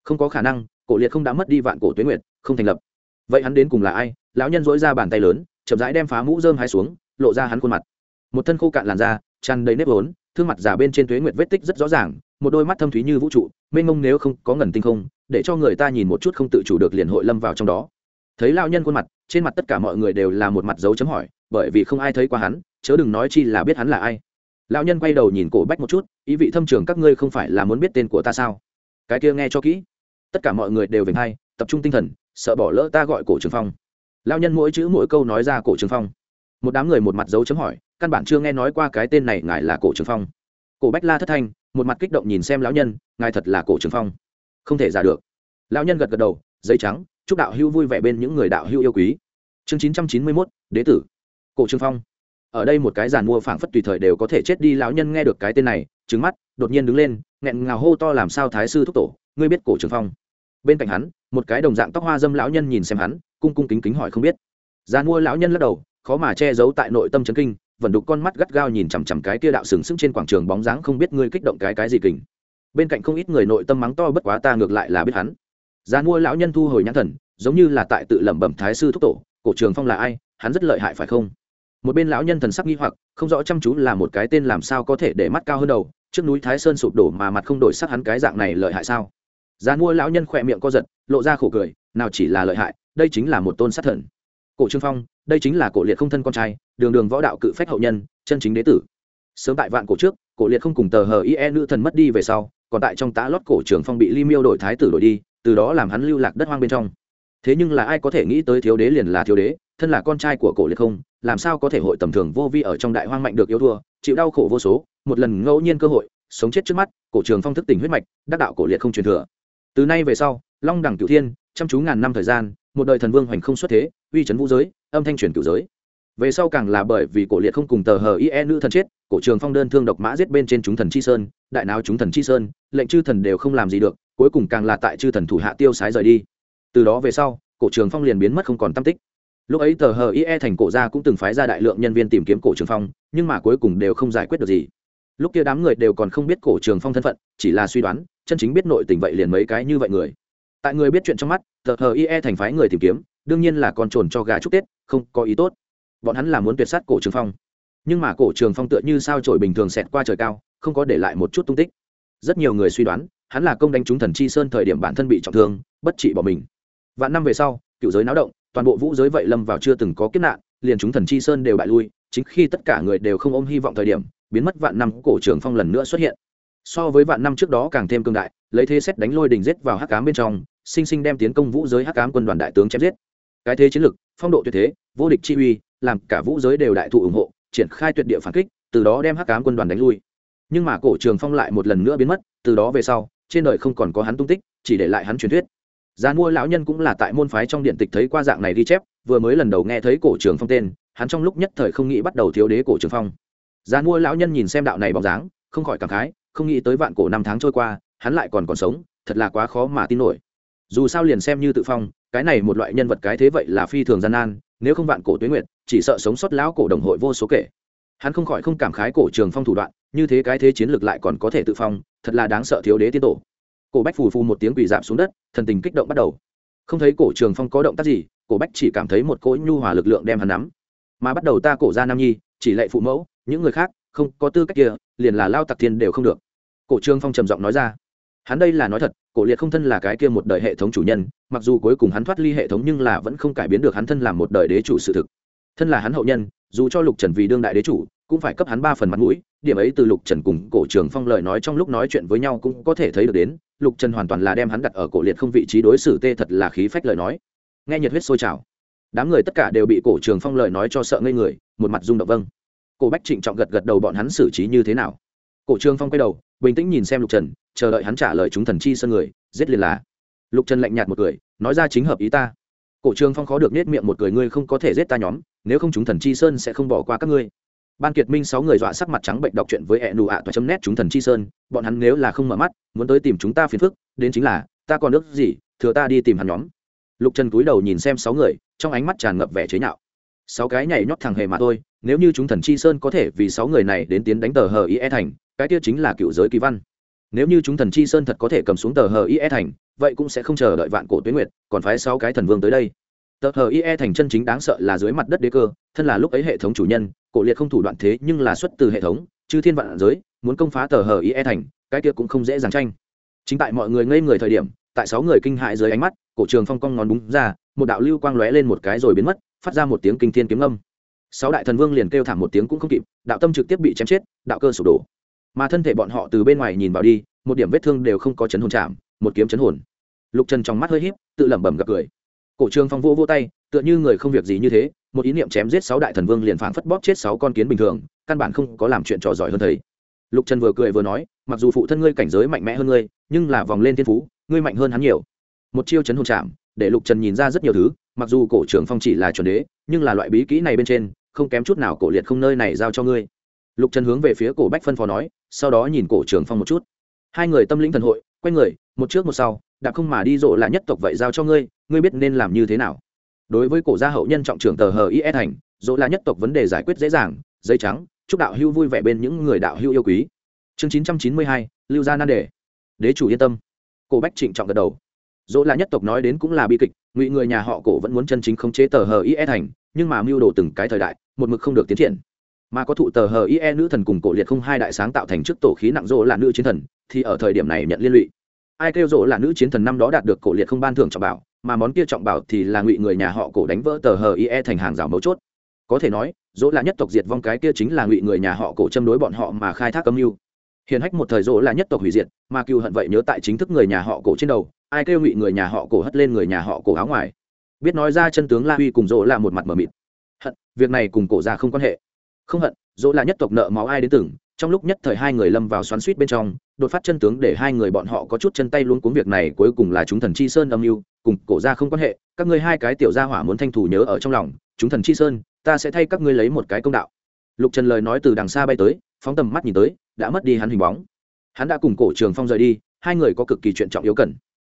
Không có khả năng, cổ liệt không đã mất đi vạn cổ tuyến nguyệt, không thành lập. Vậy hắn đến cùng là ai? Lão nhân dỗi ra bàn tay lớn, chậm rãi đem phá mũ rơm hai xuống, lộ ra hắn khuôn mặt. Một thân khô cạn làn da, tràn đầy nếp vốn, thương mặt già bên trên tuế nguyệt vết tích rất rõ ràng một đôi mắt thâm thúy như vũ trụ, mênh mông nếu không có ngần tinh không, để cho người ta nhìn một chút không tự chủ được liền hội lâm vào trong đó. Thấy lao nhân khuôn mặt, trên mặt tất cả mọi người đều là một mặt dấu chấm hỏi, bởi vì không ai thấy qua hắn, chớ đừng nói chi là biết hắn là ai. Lao nhân quay đầu nhìn cổ bách một chút, ý vị thâm trường các ngươi không phải là muốn biết tên của ta sao? Cái kia nghe cho kỹ. Tất cả mọi người đều về ngay tập trung tinh thần, sợ bỏ lỡ ta gọi cổ trường phong. Lao nhân mỗi chữ mỗi câu nói ra cổ trường phong. Một đám người một mặt dấu chấm hỏi, căn bản chưa nghe nói qua cái tên này, ngài là cổ trường phong. Cổ bách la thất thanh một mặt kích động nhìn xem lão nhân, ngài thật là cổ trường phong. Không thể giả được. Lão nhân gật gật đầu, giấy trắng, chúc đạo hữu vui vẻ bên những người đạo hữu yêu quý. Chương chín trăm chín mươi mốt, đế tử. Cổ trường phong. Ở đây một cái giàn mua phảng phất tùy thời đều có thể chết đi, lão nhân nghe được cái tên này trứng mắt, đột nhiên đứng lên, nghẹn ngào hô to làm sao thái sư thúc tổ, ngươi biết cổ trường phong. Bên cạnh hắn, một cái đồng dạng tóc hoa dâm lão nhân nhìn xem hắn, cung cung kính kính hỏi không biết. Giàn mua lão nhân lắc đầu, khó mà che giấu tại nội tâm chấn kinh vẫn đục con mắt gắt gao nhìn chằm chằm cái kia đạo sừng sững trên quảng trường bóng dáng không biết ngươi kích động cái cái gì kình. Bên cạnh không ít người nội tâm mắng to bất quá ta ngược lại là biết hắn. Gia mua lão nhân thu hồi nhãn thần, giống như là tại tự lẩm bẩm thái sư thúc tổ, cổ trường phong là ai, hắn rất lợi hại phải không? Một bên lão nhân thần sắc nghi hoặc, không rõ chăm chú là một cái tên làm sao có thể để mắt cao hơn đầu, trước núi thái sơn sụp đổ mà mặt không đổi sắc hắn cái dạng này lợi hại sao? Gia mua lão nhân khỏe miệng co giật, lộ ra khổ cười, nào chỉ là lợi hại, đây chính là một tôn sát thần. Cổ trương phong đây chính là cổ liệt không thân con trai, đường đường võ đạo cự phách hậu nhân, chân chính đế tử. Sớm tại vạn cổ trước, cổ liệt không cùng tờ hờ ie nữ thần mất đi về sau, còn tại trong tá lót cổ trường phong bị ly miêu đổi thái tử đổi đi, từ đó làm hắn lưu lạc đất hoang bên trong. Thế nhưng là ai có thể nghĩ tới thiếu đế liền là thiếu đế, thân là con trai của cổ liệt không, làm sao có thể hội tầm thường vô vi ở trong đại hoang mạnh được yếu thua, chịu đau khổ vô số, một lần ngẫu nhiên cơ hội, sống chết trước mắt, cổ trường phong thức tỉnh huyết mạch, đắc đạo cổ liệt không truyền thừa. Từ nay về sau, long đẳng cửu thiên, chăm chú ngàn năm thời gian một đời thần vương hoành không xuất thế, uy chấn vũ giới, âm thanh truyền cửu giới. Về sau càng là bởi vì cổ liệt không cùng tờ hờ ie nữ thần chết, cổ trường phong đơn thương độc mã giết bên trên chúng thần chi sơn, đại nào chúng thần chi sơn, lệnh chư thần đều không làm gì được, cuối cùng càng là tại chư thần thủ hạ tiêu sái rời đi. Từ đó về sau, cổ trường phong liền biến mất không còn tam tích. Lúc ấy tờ hờ ie thành cổ gia cũng từng phái ra đại lượng nhân viên tìm kiếm cổ trường phong, nhưng mà cuối cùng đều không giải quyết được gì. Lúc kia đám người đều còn không biết cổ trường phong thân phận, chỉ là suy đoán, chân chính biết nội tình vậy liền mấy cái như vậy người. Tại người biết chuyện trong mắt tờ hờ ie thành phái người tìm kiếm, đương nhiên là con trồn cho gà chúc tết, không có ý tốt. Bọn hắn là muốn tuyệt sát cổ trường phong. Nhưng mà cổ trường phong tựa như sao trổi bình thường xẹt qua trời cao, không có để lại một chút tung tích. Rất nhiều người suy đoán, hắn là công đánh trúng thần chi sơn thời điểm bản thân bị trọng thương, bất trị bỏ mình. Vạn năm về sau, cựu giới náo động, toàn bộ vũ giới vậy lâm vào chưa từng có kiếp nạn, liền chúng thần chi sơn đều bại lui, chính khi tất cả người đều không ôm hy vọng thời điểm, biến mất vạn năm cổ trường phong lần nữa xuất hiện so với vạn năm trước đó càng thêm cương đại, lấy thế xét đánh lôi đình giết vào hắc cám bên trong, sinh sinh đem tiến công vũ giới hắc cám quân đoàn đại tướng chém giết. Cái thế chiến lực phong độ tuyệt thế, vô địch chi uy, làm cả vũ giới đều đại thụ ủng hộ, triển khai tuyệt địa phản kích, từ đó đem hắc cám quân đoàn đánh lui. Nhưng mà cổ trường phong lại một lần nữa biến mất, từ đó về sau, trên đời không còn có hắn tung tích, chỉ để lại hắn truyền thuyết. Giá mua lão nhân cũng là tại môn phái trong điện tịch thấy qua dạng này ghi chép, vừa mới lần đầu nghe thấy cổ trường phong tên, hắn trong lúc nhất thời không nghĩ bắt đầu thiếu đế cổ trường phong. Giá mua lão nhân nhìn xem đạo này bóng dáng, không khỏi cảm khái không nghĩ tới vạn cổ năm tháng trôi qua hắn lại còn còn sống thật là quá khó mà tin nổi. Dù sao liền xem như tự phong cái này một loại nhân vật cái thế vậy là phi thường gian nan nếu không vạn cổ tuyến nguyệt, chỉ sợ sống sót lão cổ đồng hội vô số kể. Hắn không khỏi không cảm khái cổ trường phong thủ đoạn như thế cái thế chiến lược lại còn có thể tự phong thật là đáng sợ thiếu đế tiên tổ. Cổ bách phù phù một tiếng quỳ dạp xuống đất thần tình kích động bắt đầu. Không thấy cổ trường phong có động tác gì cổ bách chỉ cảm thấy một cỗ nhu hòa lực lượng đem hắn nắm. Mà bắt đầu ta cổ ra nam nhi chỉ lệ phụ mẫu những người khác không có tư cách kia liền là lao tặc thiên đều không được cổ trường phong trầm giọng nói ra. Hắn đây là nói thật, cổ liệt không thân là cái kia một đời hệ thống chủ nhân, mặc dù cuối cùng hắn thoát ly hệ thống nhưng là vẫn không cải biến được hắn thân làm một đời đế chủ sự thực. Thân là hắn hậu nhân, dù cho lục trần vì đương đại đế chủ, cũng phải cấp hắn ba phần mặt mũi, điểm ấy từ lục trần cùng cổ trường phong lời nói trong lúc nói chuyện với nhau cũng có thể thấy được đến, lục trần hoàn toàn là đem hắn đặt ở cổ liệt không vị trí đối xử tê thật là khí phách lời nói. Nghe nhiệt huyết sôi trào, đám người tất cả đều bị cổ trường phong lời nói cho sợ ngây người, một mặt rung động vâng. Cổ bách trịnh trọng gật gật đầu bọn hắn xử trí như thế nào? Cổ trường phong quay đầu bình tĩnh nhìn xem lục trần, chờ đợi hắn trả lời chúng thần chi sơn người, giết liền là. Lục trần lạnh nhạt một cười, nói ra chính hợp ý ta. Cổ trường phong khó được nết miệng một cười, ngươi không có thể giết ta nhóm, nếu không chúng thần chi sơn sẽ không bỏ qua các ngươi. Ban kiệt minh sáu người dọa sắc mặt trắng bệnh đọc chuyện với hẹ nụ ạ toa chấm nét chúng thần chi sơn, bọn hắn nếu là không mở mắt, muốn tới tìm chúng ta phiền phức, đến chính là, ta còn nước gì, thừa ta đi tìm hắn nhóm. Lục trần cúi đầu nhìn xem sáu người, trong ánh mắt tràn ngập vẻ chế nhạo. Sáu cái nhảy nhót thằng hề mà thôi, nếu như chúng thần chi sơn có thể vì sáu người này đến tiến đánh tờ hờ ý e thành cái kia chính là cựu giới kỳ văn. Nếu như chúng thần chi sơn thật có thể cầm xuống tờ hờ ie thành, vậy cũng sẽ không chờ đợi vạn cổ tuyến nguyệt, còn phái sáu cái thần vương tới đây. Tờ hờ ie thành chân chính đáng sợ là dưới mặt đất đế cơ, thân là lúc ấy hệ thống chủ nhân, cổ liệt không thủ đoạn thế nhưng là xuất từ hệ thống chứ thiên vạn giới, muốn công phá tờ hờ ie thành, cái kia cũng không dễ dàng tranh. Chính tại mọi người ngây người thời điểm, tại sáu người kinh hại dưới ánh mắt, cổ trường phong cong ngón búng ra, một đạo lưu quang lóe lên một cái rồi biến mất, phát ra một tiếng kinh thiên kiếm âm. Sáu đại thần vương liền kêu thảm một tiếng cũng không kịp, đạo tâm trực tiếp bị chém chết, đạo cơ sụp đổ mà thân thể bọn họ từ bên ngoài nhìn vào đi một điểm vết thương đều không có chấn hồn chạm một kiếm chấn hồn. Lục trần trong mắt hơi híp, tự lẩm bẩm gặp cười. Cổ trường phong vỗ vô tay tựa như người không việc gì như thế một ý niệm chém giết sáu đại thần vương liền phảng phất bóp chết sáu con kiến bình thường căn bản không có làm chuyện trò giỏi hơn thầy. Lục trần vừa cười vừa nói mặc dù phụ thân ngươi cảnh giới mạnh mẽ hơn ngươi nhưng là vòng lên thiên phú ngươi mạnh hơn hắn nhiều. Một chiêu chấn hồn chạm để lục trần nhìn ra rất nhiều thứ mặc dù cổ trưởng phong chỉ là chuẩn đế nhưng là loại bí kỹ này bên trên không kém chút nào cổ liệt không nơi này giao cho ngươi lục trần hướng về phía cổ bách phân phó nói, sau đó nhìn cổ trưởng phong một chút. Hai người tâm lĩnh thần hội, quay người, một trước một sau đã không mà đi rộ là nhất tộc vậy giao cho ngươi ngươi biết nên làm như thế nào. Đối với cổ gia hậu nhân trọng trưởng tờ hờ is e thành dỗ là nhất tộc vấn đề giải quyết dễ dàng, giấy trắng, chúc đạo hưu vui vẻ bên những người đạo hưu yêu quý. Chương chín trăm chín mươi hai, lưu gia nan đề. Đế chủ yên tâm. Cổ bách trịnh trọng gật đầu. Dỗ là nhất tộc nói đến cũng là bi kịch, ngụy người nhà họ cổ vẫn muốn chân chính khống chế tờ hờ is e thành, nhưng mà mưu đồ từng cái thời đại, một mực không được tiến triển mà có thụ tờ hờ ie nữ thần cùng cổ liệt không hai đại sáng tạo thành trước tổ khí nặng dỗ là nữ chiến thần, thì ở thời điểm này nhận liên lụy. Ai kêu dỗ là nữ chiến thần năm đó đạt được cổ liệt không ban thưởng trọng bảo, mà món kia trọng bảo thì là ngụy người nhà họ cổ đánh vỡ tờ hờ ie thành hàng rào mấu chốt. Có thể nói dỗ là nhất tộc diệt vong cái kia chính là ngụy người nhà họ cổ châm đối bọn họ mà khai thác âm mưu. Hiền hách một thời dỗ là nhất tộc hủy diệt, mà cựu hận vậy nhớ tại chính thức người nhà họ cổ trên đầu, ai kêu ngụy người nhà họ cổ hất lên người nhà họ cổ áo ngoài. Biết nói ra chân tướng la huy cùng dỗ là một mặt mờ mịt. Hận, việc này cùng cổ ra không quan hệ không hận, dỗ là nhất tộc nợ máu ai đến từng, trong lúc nhất thời hai người lâm vào xoắn suýt bên trong, đột phát chân tướng để hai người bọn họ có chút chân tay luôn cuốn việc này cuối cùng là chúng thần chi sơn âm mưu, cùng cổ ra không quan hệ, các ngươi hai cái tiểu gia hỏa muốn thanh thủ nhớ ở trong lòng, chúng thần chi sơn, ta sẽ thay các ngươi lấy một cái công đạo. Lục trần lời nói từ đằng xa bay tới, phóng tầm mắt nhìn tới, đã mất đi hắn hình bóng. Hắn đã cùng cổ trường phong rời đi, hai người có cực kỳ chuyện trọng yếu cần.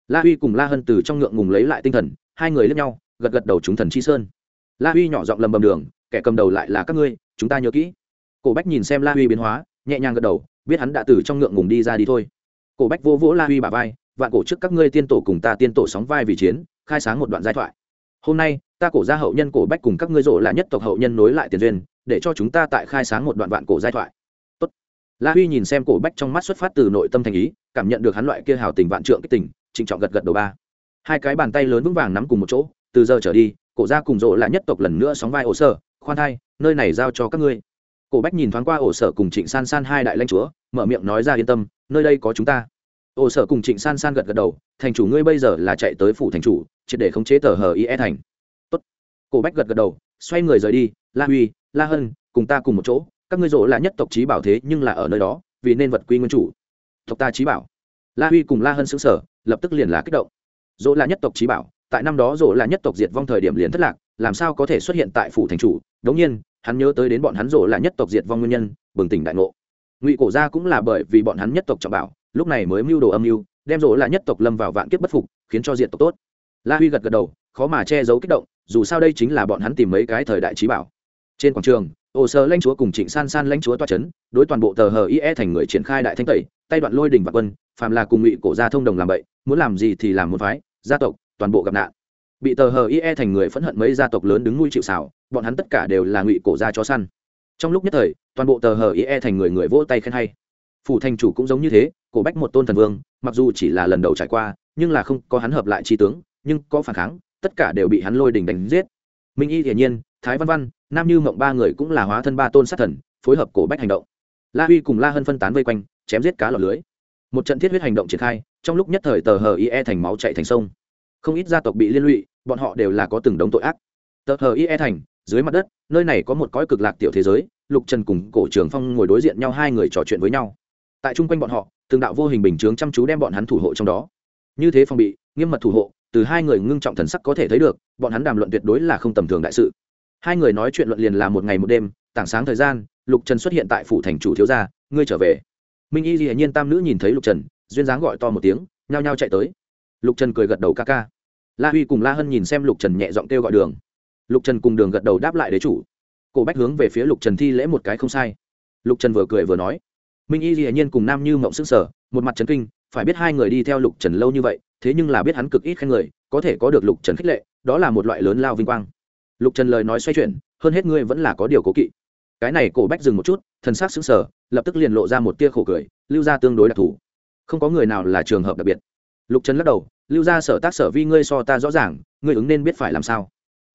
La huy cùng la hân từ trong ngượng ngùng lấy lại tinh thần, hai người lướt nhau, gật gật đầu chúng thần chi sơn. La huy nhỏ giọng lầm bầm đường kẻ cầm đầu lại là các ngươi, chúng ta nhớ kỹ. Cổ bách nhìn xem la huy biến hóa, nhẹ nhàng gật đầu, biết hắn đã từ trong ngượng ngùng đi ra đi thôi. Cổ bách vô vỗ la huy bà vai, vạn cổ trước các ngươi tiên tổ cùng ta tiên tổ sóng vai vì chiến, khai sáng một đoạn giai thoại. Hôm nay, ta cổ gia hậu nhân cổ bách cùng các ngươi rộ là nhất tộc hậu nhân nối lại tiền duyên, để cho chúng ta tại khai sáng một đoạn vạn cổ giai thoại. Tốt. la huy nhìn xem cổ bách trong mắt xuất phát từ nội tâm thành ý, cảm nhận được hắn loại kia hào tình vạn trượng cái tình, trịnh trọng gật gật đầu ba. Hai cái bàn tay lớn vững vàng nắm cùng một chỗ, từ giờ trở đi, cổ gia cùng rộ là nhất tộc lần nữa sóng vai hồ sơ khoan thai, nơi này giao cho các ngươi. Cổ bách nhìn thoáng qua ổ sở cùng trịnh san san hai đại lãnh chúa, mở miệng nói ra yên tâm, nơi đây có chúng ta. Ổ sở cùng trịnh san san gật gật đầu, thành chủ ngươi bây giờ là chạy tới phủ thành chủ, triệt để khống chế tờ hờ ie thành. Tốt. cổ bách gật gật đầu, xoay người rời đi, la huy, la hân, cùng ta cùng một chỗ, các ngươi rộ là nhất tộc trí bảo thế nhưng là ở nơi đó, vì nên vật quy nguyên chủ. Tộc ta trí bảo. La huy cùng la hân xứng sở lập tức liền là kích động. Dỗ là nhất tộc trí bảo tại năm đó rổ là nhất tộc diệt vong thời điểm liền thất lạc, làm sao có thể xuất hiện tại phủ thành chủ? Đống nhiên, hắn nhớ tới đến bọn hắn rổ là nhất tộc diệt vong nguyên nhân, bừng tỉnh đại ngộ. Ngụy cổ gia cũng là bởi vì bọn hắn nhất tộc trọng bảo, lúc này mới mưu đồ âm mưu, đem rổ là nhất tộc lâm vào vạn kiếp bất phục, khiến cho diệt tộc tốt. La huy gật gật đầu, khó mà che giấu kích động, dù sao đây chính là bọn hắn tìm mấy cái thời đại trí bảo. Trên quảng trường ồ sơ lãnh chúa cùng trịnh san san lãnh chúa toa c h ấ n đối toàn bộ tờ hờ ie thành người triển khai đại thanh tẩy, tay đoạn lôi đình và quân, phàm là cùng ngụy cổ gia thông đồng làm vậy muốn làm gì thì làm một phái, gia tộc toàn bộ gặp nạn. Bị tờ hờ ie thành người phẫn hận mấy gia tộc lớn đứng nuôi chịu xảo bọn hắn tất cả đều là ngụy cổ gia chó săn. Trong lúc nhất thời, toàn bộ tờ hờ ie thành người người vỗ tay khen hay. Phủ thành chủ cũng giống như thế, cổ bách một tôn thần vương, mặc dù chỉ là lần đầu trải qua, nhưng là không có hắn hợp lại tri tướng, nhưng có phản kháng, tất cả đều bị hắn lôi đình đánh giết. Minh y hiển nhiên, thái văn văn, nam như mộng ba người cũng là hóa thân ba tôn sát thần, phối hợp cổ bách hành động. La huy cùng la hân phân tán vây quanh, chém giết cá lọc lưới. Một trận thiết huyết hành động triển khai, trong lúc nhất thời tờ hờ ie thành máu chạy thành sông không ít gia tộc bị liên lụy, bọn họ đều là có từng đống tội ác. Tờ hờ ie thành, dưới mặt đất, nơi này có một cõi cực lạc tiểu thế giới, lục trần cùng cổ trường phong ngồi đối diện nhau hai người trò chuyện với nhau. Tại chung quanh bọn họ, từng đạo vô hình bình chướng chăm chú đem bọn hắn thủ hộ trong đó. Như thế phong bị, nghiêm mật thủ hộ, từ hai người ngưng trọng thần sắc có thể thấy được, bọn hắn đàm luận tuyệt đối là không tầm thường đại sự. Hai người nói chuyện luận liền là một ngày một đêm, tảng sáng thời gian, lục trần xuất hiện tại phủ thành chủ thiếu gia, ngươi trở về. Minh y dĩ nhiên tam nữ nhìn thấy lục trần, duyên dáng gọi to một tiếng, nhao nhao chạy tới lục trần cười gật đầu ca ca. La huy cùng la hân nhìn xem lục trần nhẹ giọng kêu gọi đường. Lục trần cùng đường gật đầu đáp lại đế chủ. Cổ bách hướng về phía lục trần thi lễ một cái không sai. Lục trần vừa cười vừa nói, minh y dĩ nhiên cùng nam như mộng sức sở một mặt trấn kinh, phải biết hai người đi theo lục trần lâu như vậy, thế nhưng là biết hắn cực ít khen người, có thể có được lục trần khích lệ, đó là một loại lớn lao vinh quang. Lục trần lời nói xoay chuyển, hơn hết ngươi vẫn là có điều cố kỵ. Cái này cổ bách dừng một chút, thần sắc sững sờ, lập tức liền lộ ra một tia khổ cười, lưu ra tương đối đặc thù. Không có người nào là trường hợp đặc biệt lục trần lắc đầu, lưu gia sở tác sở vi ngươi so ta rõ ràng, ngươi ứng nên biết phải làm sao.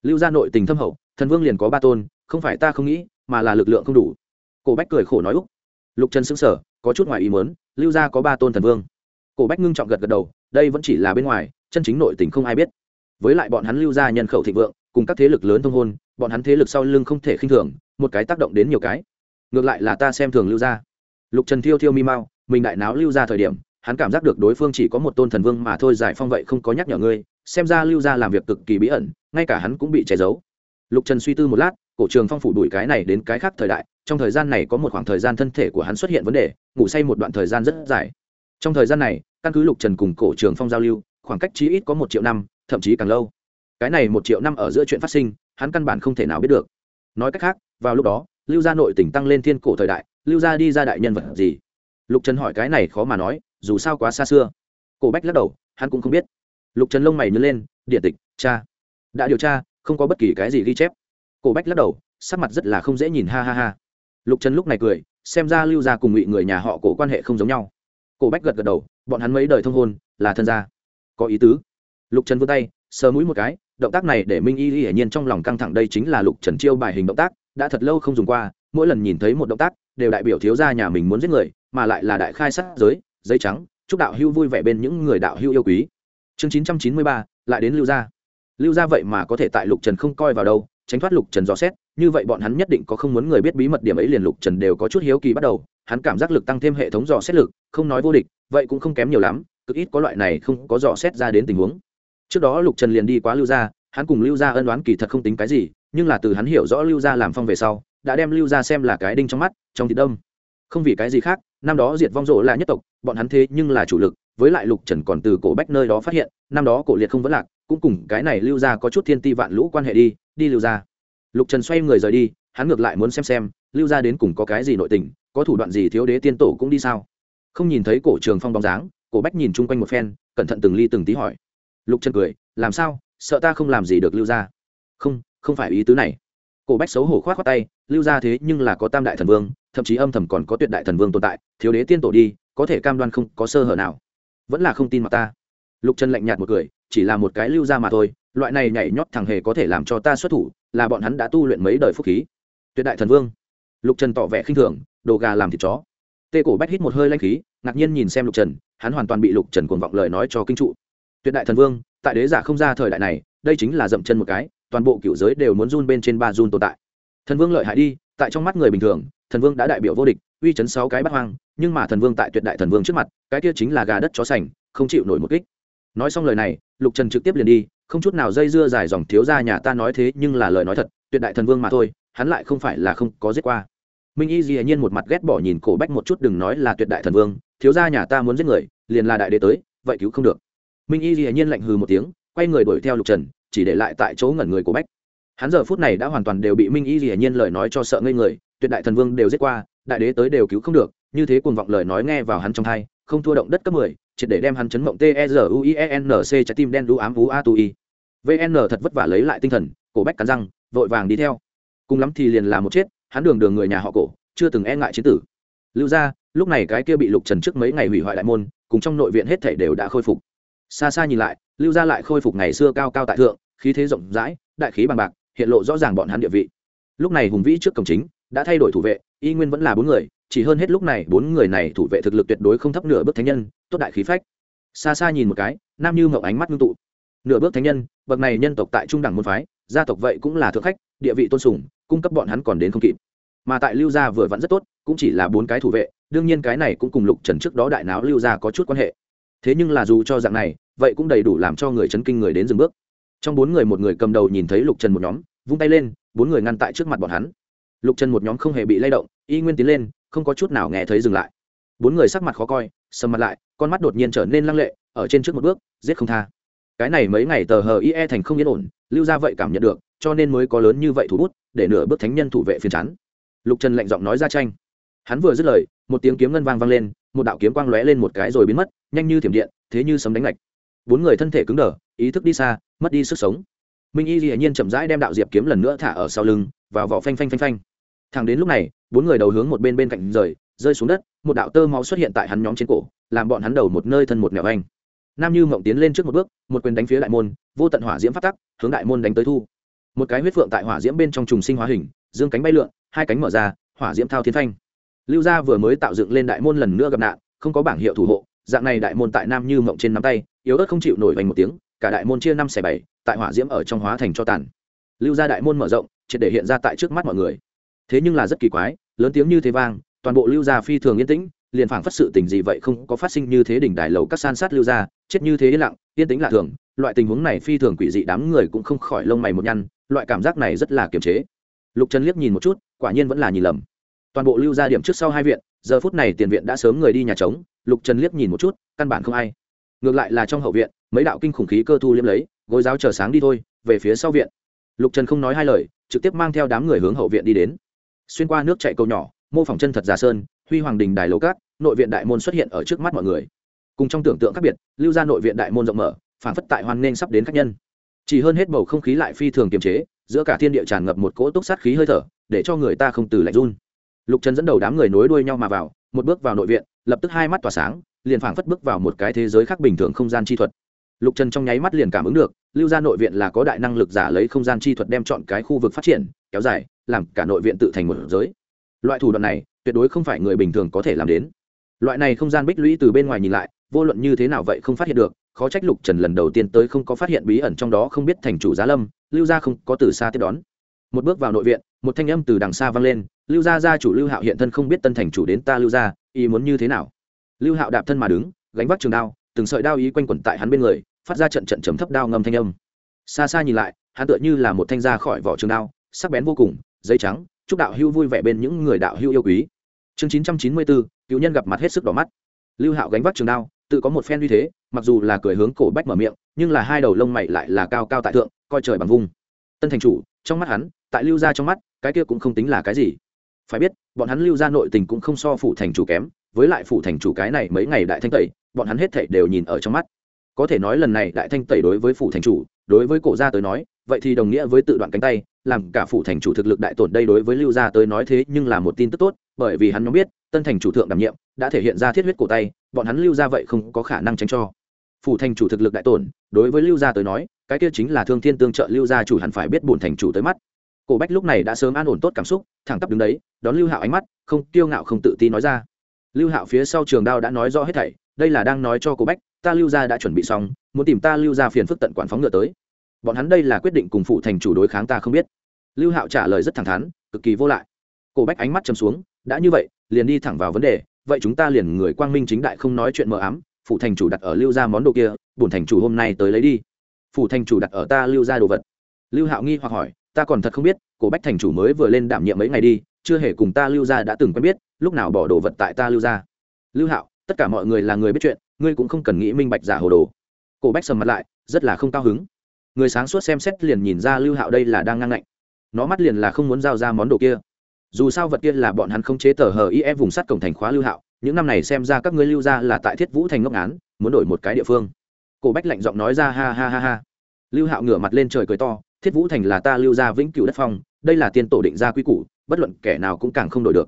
Lưu gia nội tình thâm hậu, thần vương liền có ba tôn, không phải ta không nghĩ, mà là lực lượng không đủ. Cổ bách cười khổ nói úc. Lục trần xứng sở có chút ngoài ý mớn lưu gia có ba tôn thần vương. Cổ bách ngưng trọng gật gật đầu, đây vẫn chỉ là bên ngoài, chân chính nội tình không ai biết. Với lại bọn hắn lưu gia nhân khẩu thịnh vượng, cùng các thế lực lớn thông hôn, bọn hắn thế lực sau lưng không thể khinh thường, một cái tác động đến nhiều cái. Ngược lại là ta xem thường lưu gia. lục trần thiêu thiêu mi mau, mình đại náo lưu gia thời điểm hắn cảm giác được đối phương chỉ có một tôn thần vương mà thôi, giải phong vậy không có nhắc nhở ngươi, xem ra lưu gia làm việc cực kỳ bí ẩn, ngay cả hắn cũng bị che giấu. Lục trần suy tư một lát, cổ trường phong phủ đuổi cái này đến cái khác thời đại, trong thời gian này có một khoảng thời gian thân thể của hắn xuất hiện vấn đề, ngủ say một đoạn thời gian rất dài. Trong thời gian này, căn cứ lục trần cùng cổ trường phong giao lưu, khoảng cách chí ít có một triệu năm, thậm chí càng lâu. Cái này một triệu năm ở giữa chuyện phát sinh, hắn căn bản không thể nào biết được. Nói cách khác, vào lúc đó, lưu gia nội tỉnh tăng lên thiên cổ thời đại, lưu gia đi ra đại nhân vật gì? Lục trần hỏi cái này khó mà nói dù sao quá xa xưa. Cổ bách lắc đầu, hắn cũng không biết. Lục trần lông mày nhớ lên, điện tịch, cha. Đã điều tra, không có bất kỳ cái gì ghi chép. Cổ bách lắc đầu, sắc mặt rất là không dễ nhìn, ha ha ha. Lục trần lúc này cười, xem ra lưu gia cùng ngụy người nhà họ cổ quan hệ không giống nhau. Cổ bách gật gật đầu, bọn hắn mấy đời thông hôn, là thân gia. Có ý tứ. Lục trần vươn tay, sờ mũi một cái, động tác này để minh y hiển nhiên trong lòng căng thẳng đây chính là lục trần chiêu bài hình động tác, đã thật lâu không dùng qua, mỗi lần nhìn thấy một động tác, đều đại biểu thiếu gia nhà mình muốn giết người, mà lại là đại khai sát giới giấy trắng, chúc đạo hưu vui vẻ bên những người đạo hưu yêu quý. Chương chín trăm chín mươi ba, lại đến lưu gia. Lưu gia vậy mà có thể tại lục trần không coi vào đâu, tránh thoát lục trần dò xét, như vậy bọn hắn nhất định có không muốn người biết bí mật điểm ấy liền lục trần đều có chút hiếu kỳ bắt đầu, hắn cảm giác lực tăng thêm hệ thống dò xét lực, không nói vô địch, vậy cũng không kém nhiều lắm, cực ít có loại này không có dò xét ra đến tình huống. Trước đó lục trần liền đi quá lưu gia, hắn cùng lưu gia ân đoán kỳ thật không tính cái gì, nhưng là từ hắn hiểu rõ lưu gia làm phong về sau, đã đem lưu gia xem là cái đinh trong mắt, trong thịt đông. Không vì cái gì khác năm đó diệt vong rộ là nhất tộc, bọn hắn thế nhưng là chủ lực, với lại lục trần còn từ cổ bách nơi đó phát hiện, năm đó cổ liệt không vẫn lạc, cũng cùng cái này lưu gia có chút thiên ti vạn lũ quan hệ đi đi lưu gia. Lục trần xoay người rời đi, hắn ngược lại muốn xem xem, lưu gia đến cùng có cái gì nội tình, có thủ đoạn gì thiếu đế tiên tổ cũng đi sao? Không nhìn thấy cổ trường phong bóng dáng, cổ bách nhìn chung quanh một phen, cẩn thận từng ly từng tí hỏi. Lục trần cười, làm sao? Sợ ta không làm gì được lưu gia? Không không phải ý tứ này. Cổ bách xấu hổ khoát khoát tay, lưu gia thế nhưng là có tam đại thần vương thậm chí âm thầm còn có tuyệt đại thần vương tồn tại, thiếu đế tiên tổ đi, có thể cam đoan không có sơ hở nào. Vẫn là không tin mặt ta. Lục trần lạnh nhạt một cười, chỉ là một cái lưu gia mà thôi, loại này nhảy nhót thằng hề có thể làm cho ta xuất thủ, là bọn hắn đã tu luyện mấy đời phúc khí. Tuyệt đại thần vương. Lục trần tỏ vẻ khinh thường, đồ gà làm thịt chó. Tê cổ bách hít một hơi lanh khí, ngạc nhiên nhìn xem lục trần, hắn hoàn toàn bị lục trần cuồng vọng lời nói cho kinh trụ. Tuyệt đại thần vương, tại đế giả không ra thời đại này, đây chính là dậm chân một cái, toàn bộ cựu giới đều muốn run bên trên ba run tồn tại. Thần vương lợi hại đi, tại trong mắt người bình thường thần vương đã đại biểu vô địch, uy chấn sáu cái bắt hoang, nhưng mà thần vương tại tuyệt đại thần vương trước mặt, cái kia chính là gà đất chó sành, không chịu nổi một kích. Nói xong lời này, lục trần trực tiếp liền đi, không chút nào dây dưa dài dòng thiếu ra nhà ta nói thế nhưng là lời nói thật, tuyệt đại thần vương mà thôi, hắn lại không phải là không có giết qua. Minh y dĩ nhiên một mặt ghét bỏ nhìn cổ bách một chút đừng nói là tuyệt đại thần vương, thiếu ra nhà ta muốn giết người, liền là đại đế tới, vậy cứu không được. Minh y dĩ nhiên lạnh hừ một tiếng, quay người đuổi theo lục trần, chỉ để lại tại chỗ ngẩn người của bách hắn giờ phút này đã hoàn toàn đều bị minh y dĩ nhiên lời nói cho sợ ngây người, tuyệt đại thần vương đều giết qua, đại đế tới đều cứu không được, như thế cuồng vọng lời nói nghe vào hắn trong thai không thua động đất cấp mười, triệt để đem hắn chấn mộng t e r u i e n c trái tim đen đu ám vú a tu i vn thật vất vả lấy lại tinh thần, cổ bách cắn răng, vội vàng đi theo. Cùng lắm thì liền là một chết, hắn đường đường người nhà họ cổ, chưa từng e ngại chiến tử. Lưu ra lúc này cái kia bị lục trần trước mấy ngày hủy hoại đại môn, cùng trong nội viện hết thể đều đã khôi phục. Xa xa nhìn lại, lưu ra lại khôi phục ngày xưa cao cao tại thượng, khí thế rộng rãi, đại khí bằng bạc hiện lộ rõ ràng bọn hắn địa vị. Lúc này hùng vĩ trước cổng chính đã thay đổi thủ vệ, y nguyên vẫn là bốn người, chỉ hơn hết lúc này bốn người này thủ vệ thực lực tuyệt đối không thấp nửa bước thánh nhân, tốt đại khí phách. Xa xa nhìn một cái, nam như mậu ánh mắt ngưng tụ. Nửa bước thánh nhân, bậc này nhân tộc tại trung đẳng môn phái, gia tộc vậy cũng là thượng khách, địa vị tôn sùng, cung cấp bọn hắn còn đến không kịp. Mà tại lưu gia vừa vẫn rất tốt, cũng chỉ là bốn cái thủ vệ, đương nhiên cái này cũng cùng lục trần trước đó đại náo lưu gia có chút quan hệ. Thế nhưng là dù cho dạng này, vậy cũng đầy đủ làm cho người chấn kinh người đến dừng bước. Trong bốn người một người cầm đầu nhìn thấy lục trần một nhóm vung tay lên, bốn người ngăn tại trước mặt bọn hắn. Lục trần một nhóm không hề bị lay động, y nguyên tiến lên, không có chút nào nghe thấy dừng lại. Bốn người sắc mặt khó coi, sầm mặt lại, con mắt đột nhiên trở nên lăng lệ, ở trên trước một bước, giết không tha. Cái này mấy ngày tờ hờ ie thành không yên ổn, lưu ra vậy cảm nhận được, cho nên mới có lớn như vậy thủ bút, để nửa bước thánh nhân thủ vệ phiền chắn lục trần lạnh giọng nói ra tranh. Hắn vừa dứt lời, một tiếng kiếm ngân vang vang lên, một đạo kiếm quang lóe lên một cái rồi biến mất, nhanh như thiểm điện, thế như sấm đánh lạch bốn người thân thể cứng đờ, ý thức đi xa, mất đi sức sống minh y hiển nhiên chậm rãi đem đạo diệp kiếm lần nữa thả ở sau lưng, vào vỏ phanh phanh phanh phanh. Thằng đến lúc này, bốn người đầu hướng một bên bên cạnh rời, rơi xuống đất, một đạo tơ máu xuất hiện tại hắn nhóm trên cổ, làm bọn hắn đầu một nơi thân một nẻo anh. Nam như mộng tiến lên trước một bước, một quyền đánh phía đại môn, vô tận hỏa diễm phát tắc, hướng đại môn đánh tới thu. Một cái huyết phượng tại hỏa diễm bên trong trùng sinh hóa hình, dương cánh bay lượn, hai cánh mở ra, hỏa diễm thao thiên phanh. Lưu gia vừa mới tạo dựng lên đại môn lần nữa gặp nạn, không có bảng hiệu thủ hộ, dạng này đại môn tại nam như mộng trên nắm tay, yếu ớt không chịu nổi vành một tiếng, cả đại môn chia năm xẻ bảy tại hỏa diễm ở trong hóa thành cho tàn. Lưu gia đại môn mở rộng, triệt để hiện ra tại trước mắt mọi người. Thế nhưng là rất kỳ quái, lớn tiếng như thế vang, toàn bộ lưu gia phi thường yên tĩnh, liền phảng phất sự tình gì vậy không có phát sinh như thế đỉnh đài lầu các san sát lưu gia, chết như thế yên lặng, yên tĩnh lạ thường, loại tình huống này phi thường quỷ dị đám người cũng không khỏi lông mày một nhăn, loại cảm giác này rất là kiềm chế. Lục trần liếc nhìn một chút, quả nhiên vẫn là nhìn lầm. Toàn bộ lưu gia điểm trước sau hai viện, giờ phút này tiền viện đã sớm người đi nhà trống, lục trần liếc nhìn một chút, căn bản không ai ngược lại là trong hậu viện, mấy đạo kinh khủng khí cơ thu liếm lấy, gối giáo chờ sáng đi thôi, về phía sau viện. Lục trần không nói hai lời, trực tiếp mang theo đám người hướng hậu viện đi đến. Xuyên qua nước chạy cầu nhỏ, mô phỏng chân thật giả sơn, huy hoàng đình đài lầu cát, nội viện đại môn xuất hiện ở trước mắt mọi người. Cùng trong tưởng tượng khác biệt, lưu ra nội viện đại môn rộng mở phản phất tại hoan nghênh sắp đến khách nhân. Chỉ hơn hết bầu không khí lại phi thường kiềm chế, giữa cả thiên địa tràn ngập một cỗ túc sát khí hơi thở, để cho người ta không từ lạnh run. Lục trần dẫn đầu đám người nối đuôi nhau mà vào, một bước vào nội viện, lập tức hai mắt tỏa sáng liền phảng phất bước vào một cái thế giới khác bình thường không gian chi thuật. Lục trần trong nháy mắt liền cảm ứng được, lưu gia nội viện là có đại năng lực giả lấy không gian chi thuật đem chọn cái khu vực phát triển, kéo dài, làm cả nội viện tự thành một giới. Loại thủ đoạn này, tuyệt đối không phải người bình thường có thể làm đến. Loại này không gian bích lũy từ bên ngoài nhìn lại, vô luận như thế nào vậy không phát hiện được, khó trách lục trần lần đầu tiên tới không có phát hiện bí ẩn trong đó không biết thành chủ giá lâm, lưu gia không có từ xa tiếp đón. Một bước vào nội viện, một thanh âm từ đằng xa vang lên, lưu gia gia chủ lưu hạo hiện thân không biết tân thành chủ đến ta lưu gia, ý muốn như thế nào? Lưu hạo đạp thân mà đứng, gánh vác trường đao, từng sợi đao ý quanh quẩn tại hắn bên người, phát ra trận trận chấm thấp đao ngâm thanh âm. Xa xa nhìn lại, hắn tựa như là một thanh ra khỏi vỏ trường đao, sắc bén vô cùng giấy trắng, chúc đạo hưu vui vẻ bên những người đạo hưu yêu quý. Chương chín trăm chín mươi bốn cựu nhân gặp mặt hết sức đỏ mắt. Lưu hạo gánh vác trường đao, tự có một phen uy thế, mặc dù là cười hướng cổ bách mở miệng, nhưng là hai đầu lông mày lại là cao cao tại thượng, coi trời bằng vung. Tân thành chủ, trong mắt hắn, tại lưu gia trong mắt, cái kia cũng không tính là cái gì. Phải biết, bọn hắn lưu gia nội tình cũng không so phủ thành chủ kém với lại phủ thành chủ cái này mấy ngày đại thanh tẩy, bọn hắn hết thảy đều nhìn ở trong mắt. Có thể nói lần này đại thanh tẩy đối với phủ thành chủ, đối với cổ gia tới nói, vậy thì đồng nghĩa với tự đoạn cánh tay, làm cả phủ thành chủ thực lực đại tổn đây đối với lưu gia tới nói thế nhưng là một tin tức tốt, bởi vì hắn nhóm biết, tân thành chủ thượng đảm nhiệm, đã thể hiện ra thiết huyết cổ tay, bọn hắn lưu gia vậy không có khả năng tránh cho. Phủ thành chủ thực lực đại tổn, đối với lưu gia tới nói, cái kia chính là thương thiên tương trợ lưu gia chủ hẳn phải biết bổn thành chủ tới mắt. Cổ bách lúc này đã sớm an ổn tốt cảm xúc, thẳng tắp đứng đấy, đón lưu hạo ánh mắt, không kiêu ngạo không tự ti nói ra lưu hạo phía sau trường đao đã nói rõ hết thảy, đây là đang nói cho cô bách, ta lưu gia đã chuẩn bị xong, muốn tìm ta lưu gia phiền phức tận quản phóng ngựa tới. Bọn hắn đây là quyết định cùng phụ thành chủ đối kháng ta không biết. Lưu hạo trả lời rất thẳng thắn, cực kỳ vô lại. Cổ bách ánh mắt chầm xuống, đã như vậy, liền đi thẳng vào vấn đề, vậy chúng ta liền người quang minh chính đại không nói chuyện mờ ám, phụ thành chủ đặt ở lưu gia món đồ kia, bổn thành chủ hôm nay tới lấy đi. Phụ thành chủ đặt ở ta lưu gia đồ vật. Lưu hạo nghi hoặc hỏi, ta còn thật không biết cổ bách thành chủ mới vừa lên đảm nhiệm mấy ngày đi chưa hề cùng ta lưu gia đã từng quen biết, lúc nào bỏ đồ vật tại ta lưu gia? Lưu hạo, tất cả mọi người là người biết chuyện, ngươi cũng không cần nghĩ minh bạch giả hồ đồ. Cổ bách sầm mặt lại, rất là không cao hứng. Người sáng suốt xem xét liền nhìn ra lưu hạo đây là đang ngang ngạnh. Nó mắt liền là không muốn giao ra món đồ kia. Dù sao vật kia là bọn hắn không chế tờ hờ if e vùng sắt cổng thành khóa lưu hạo, những năm này xem ra các ngươi lưu ra là tại thiết vũ thành ngốc án muốn đổi một cái địa phương. Cổ bách lạnh giọng nói ra ha ha ha ha. Lưu hạo ngửa mặt lên trời cười to, thiết vũ thành là ta lưu ra vĩnh cửu đất phong, đây là tiên tổ định ra quy củ bất luận kẻ nào cũng càng không đổi được.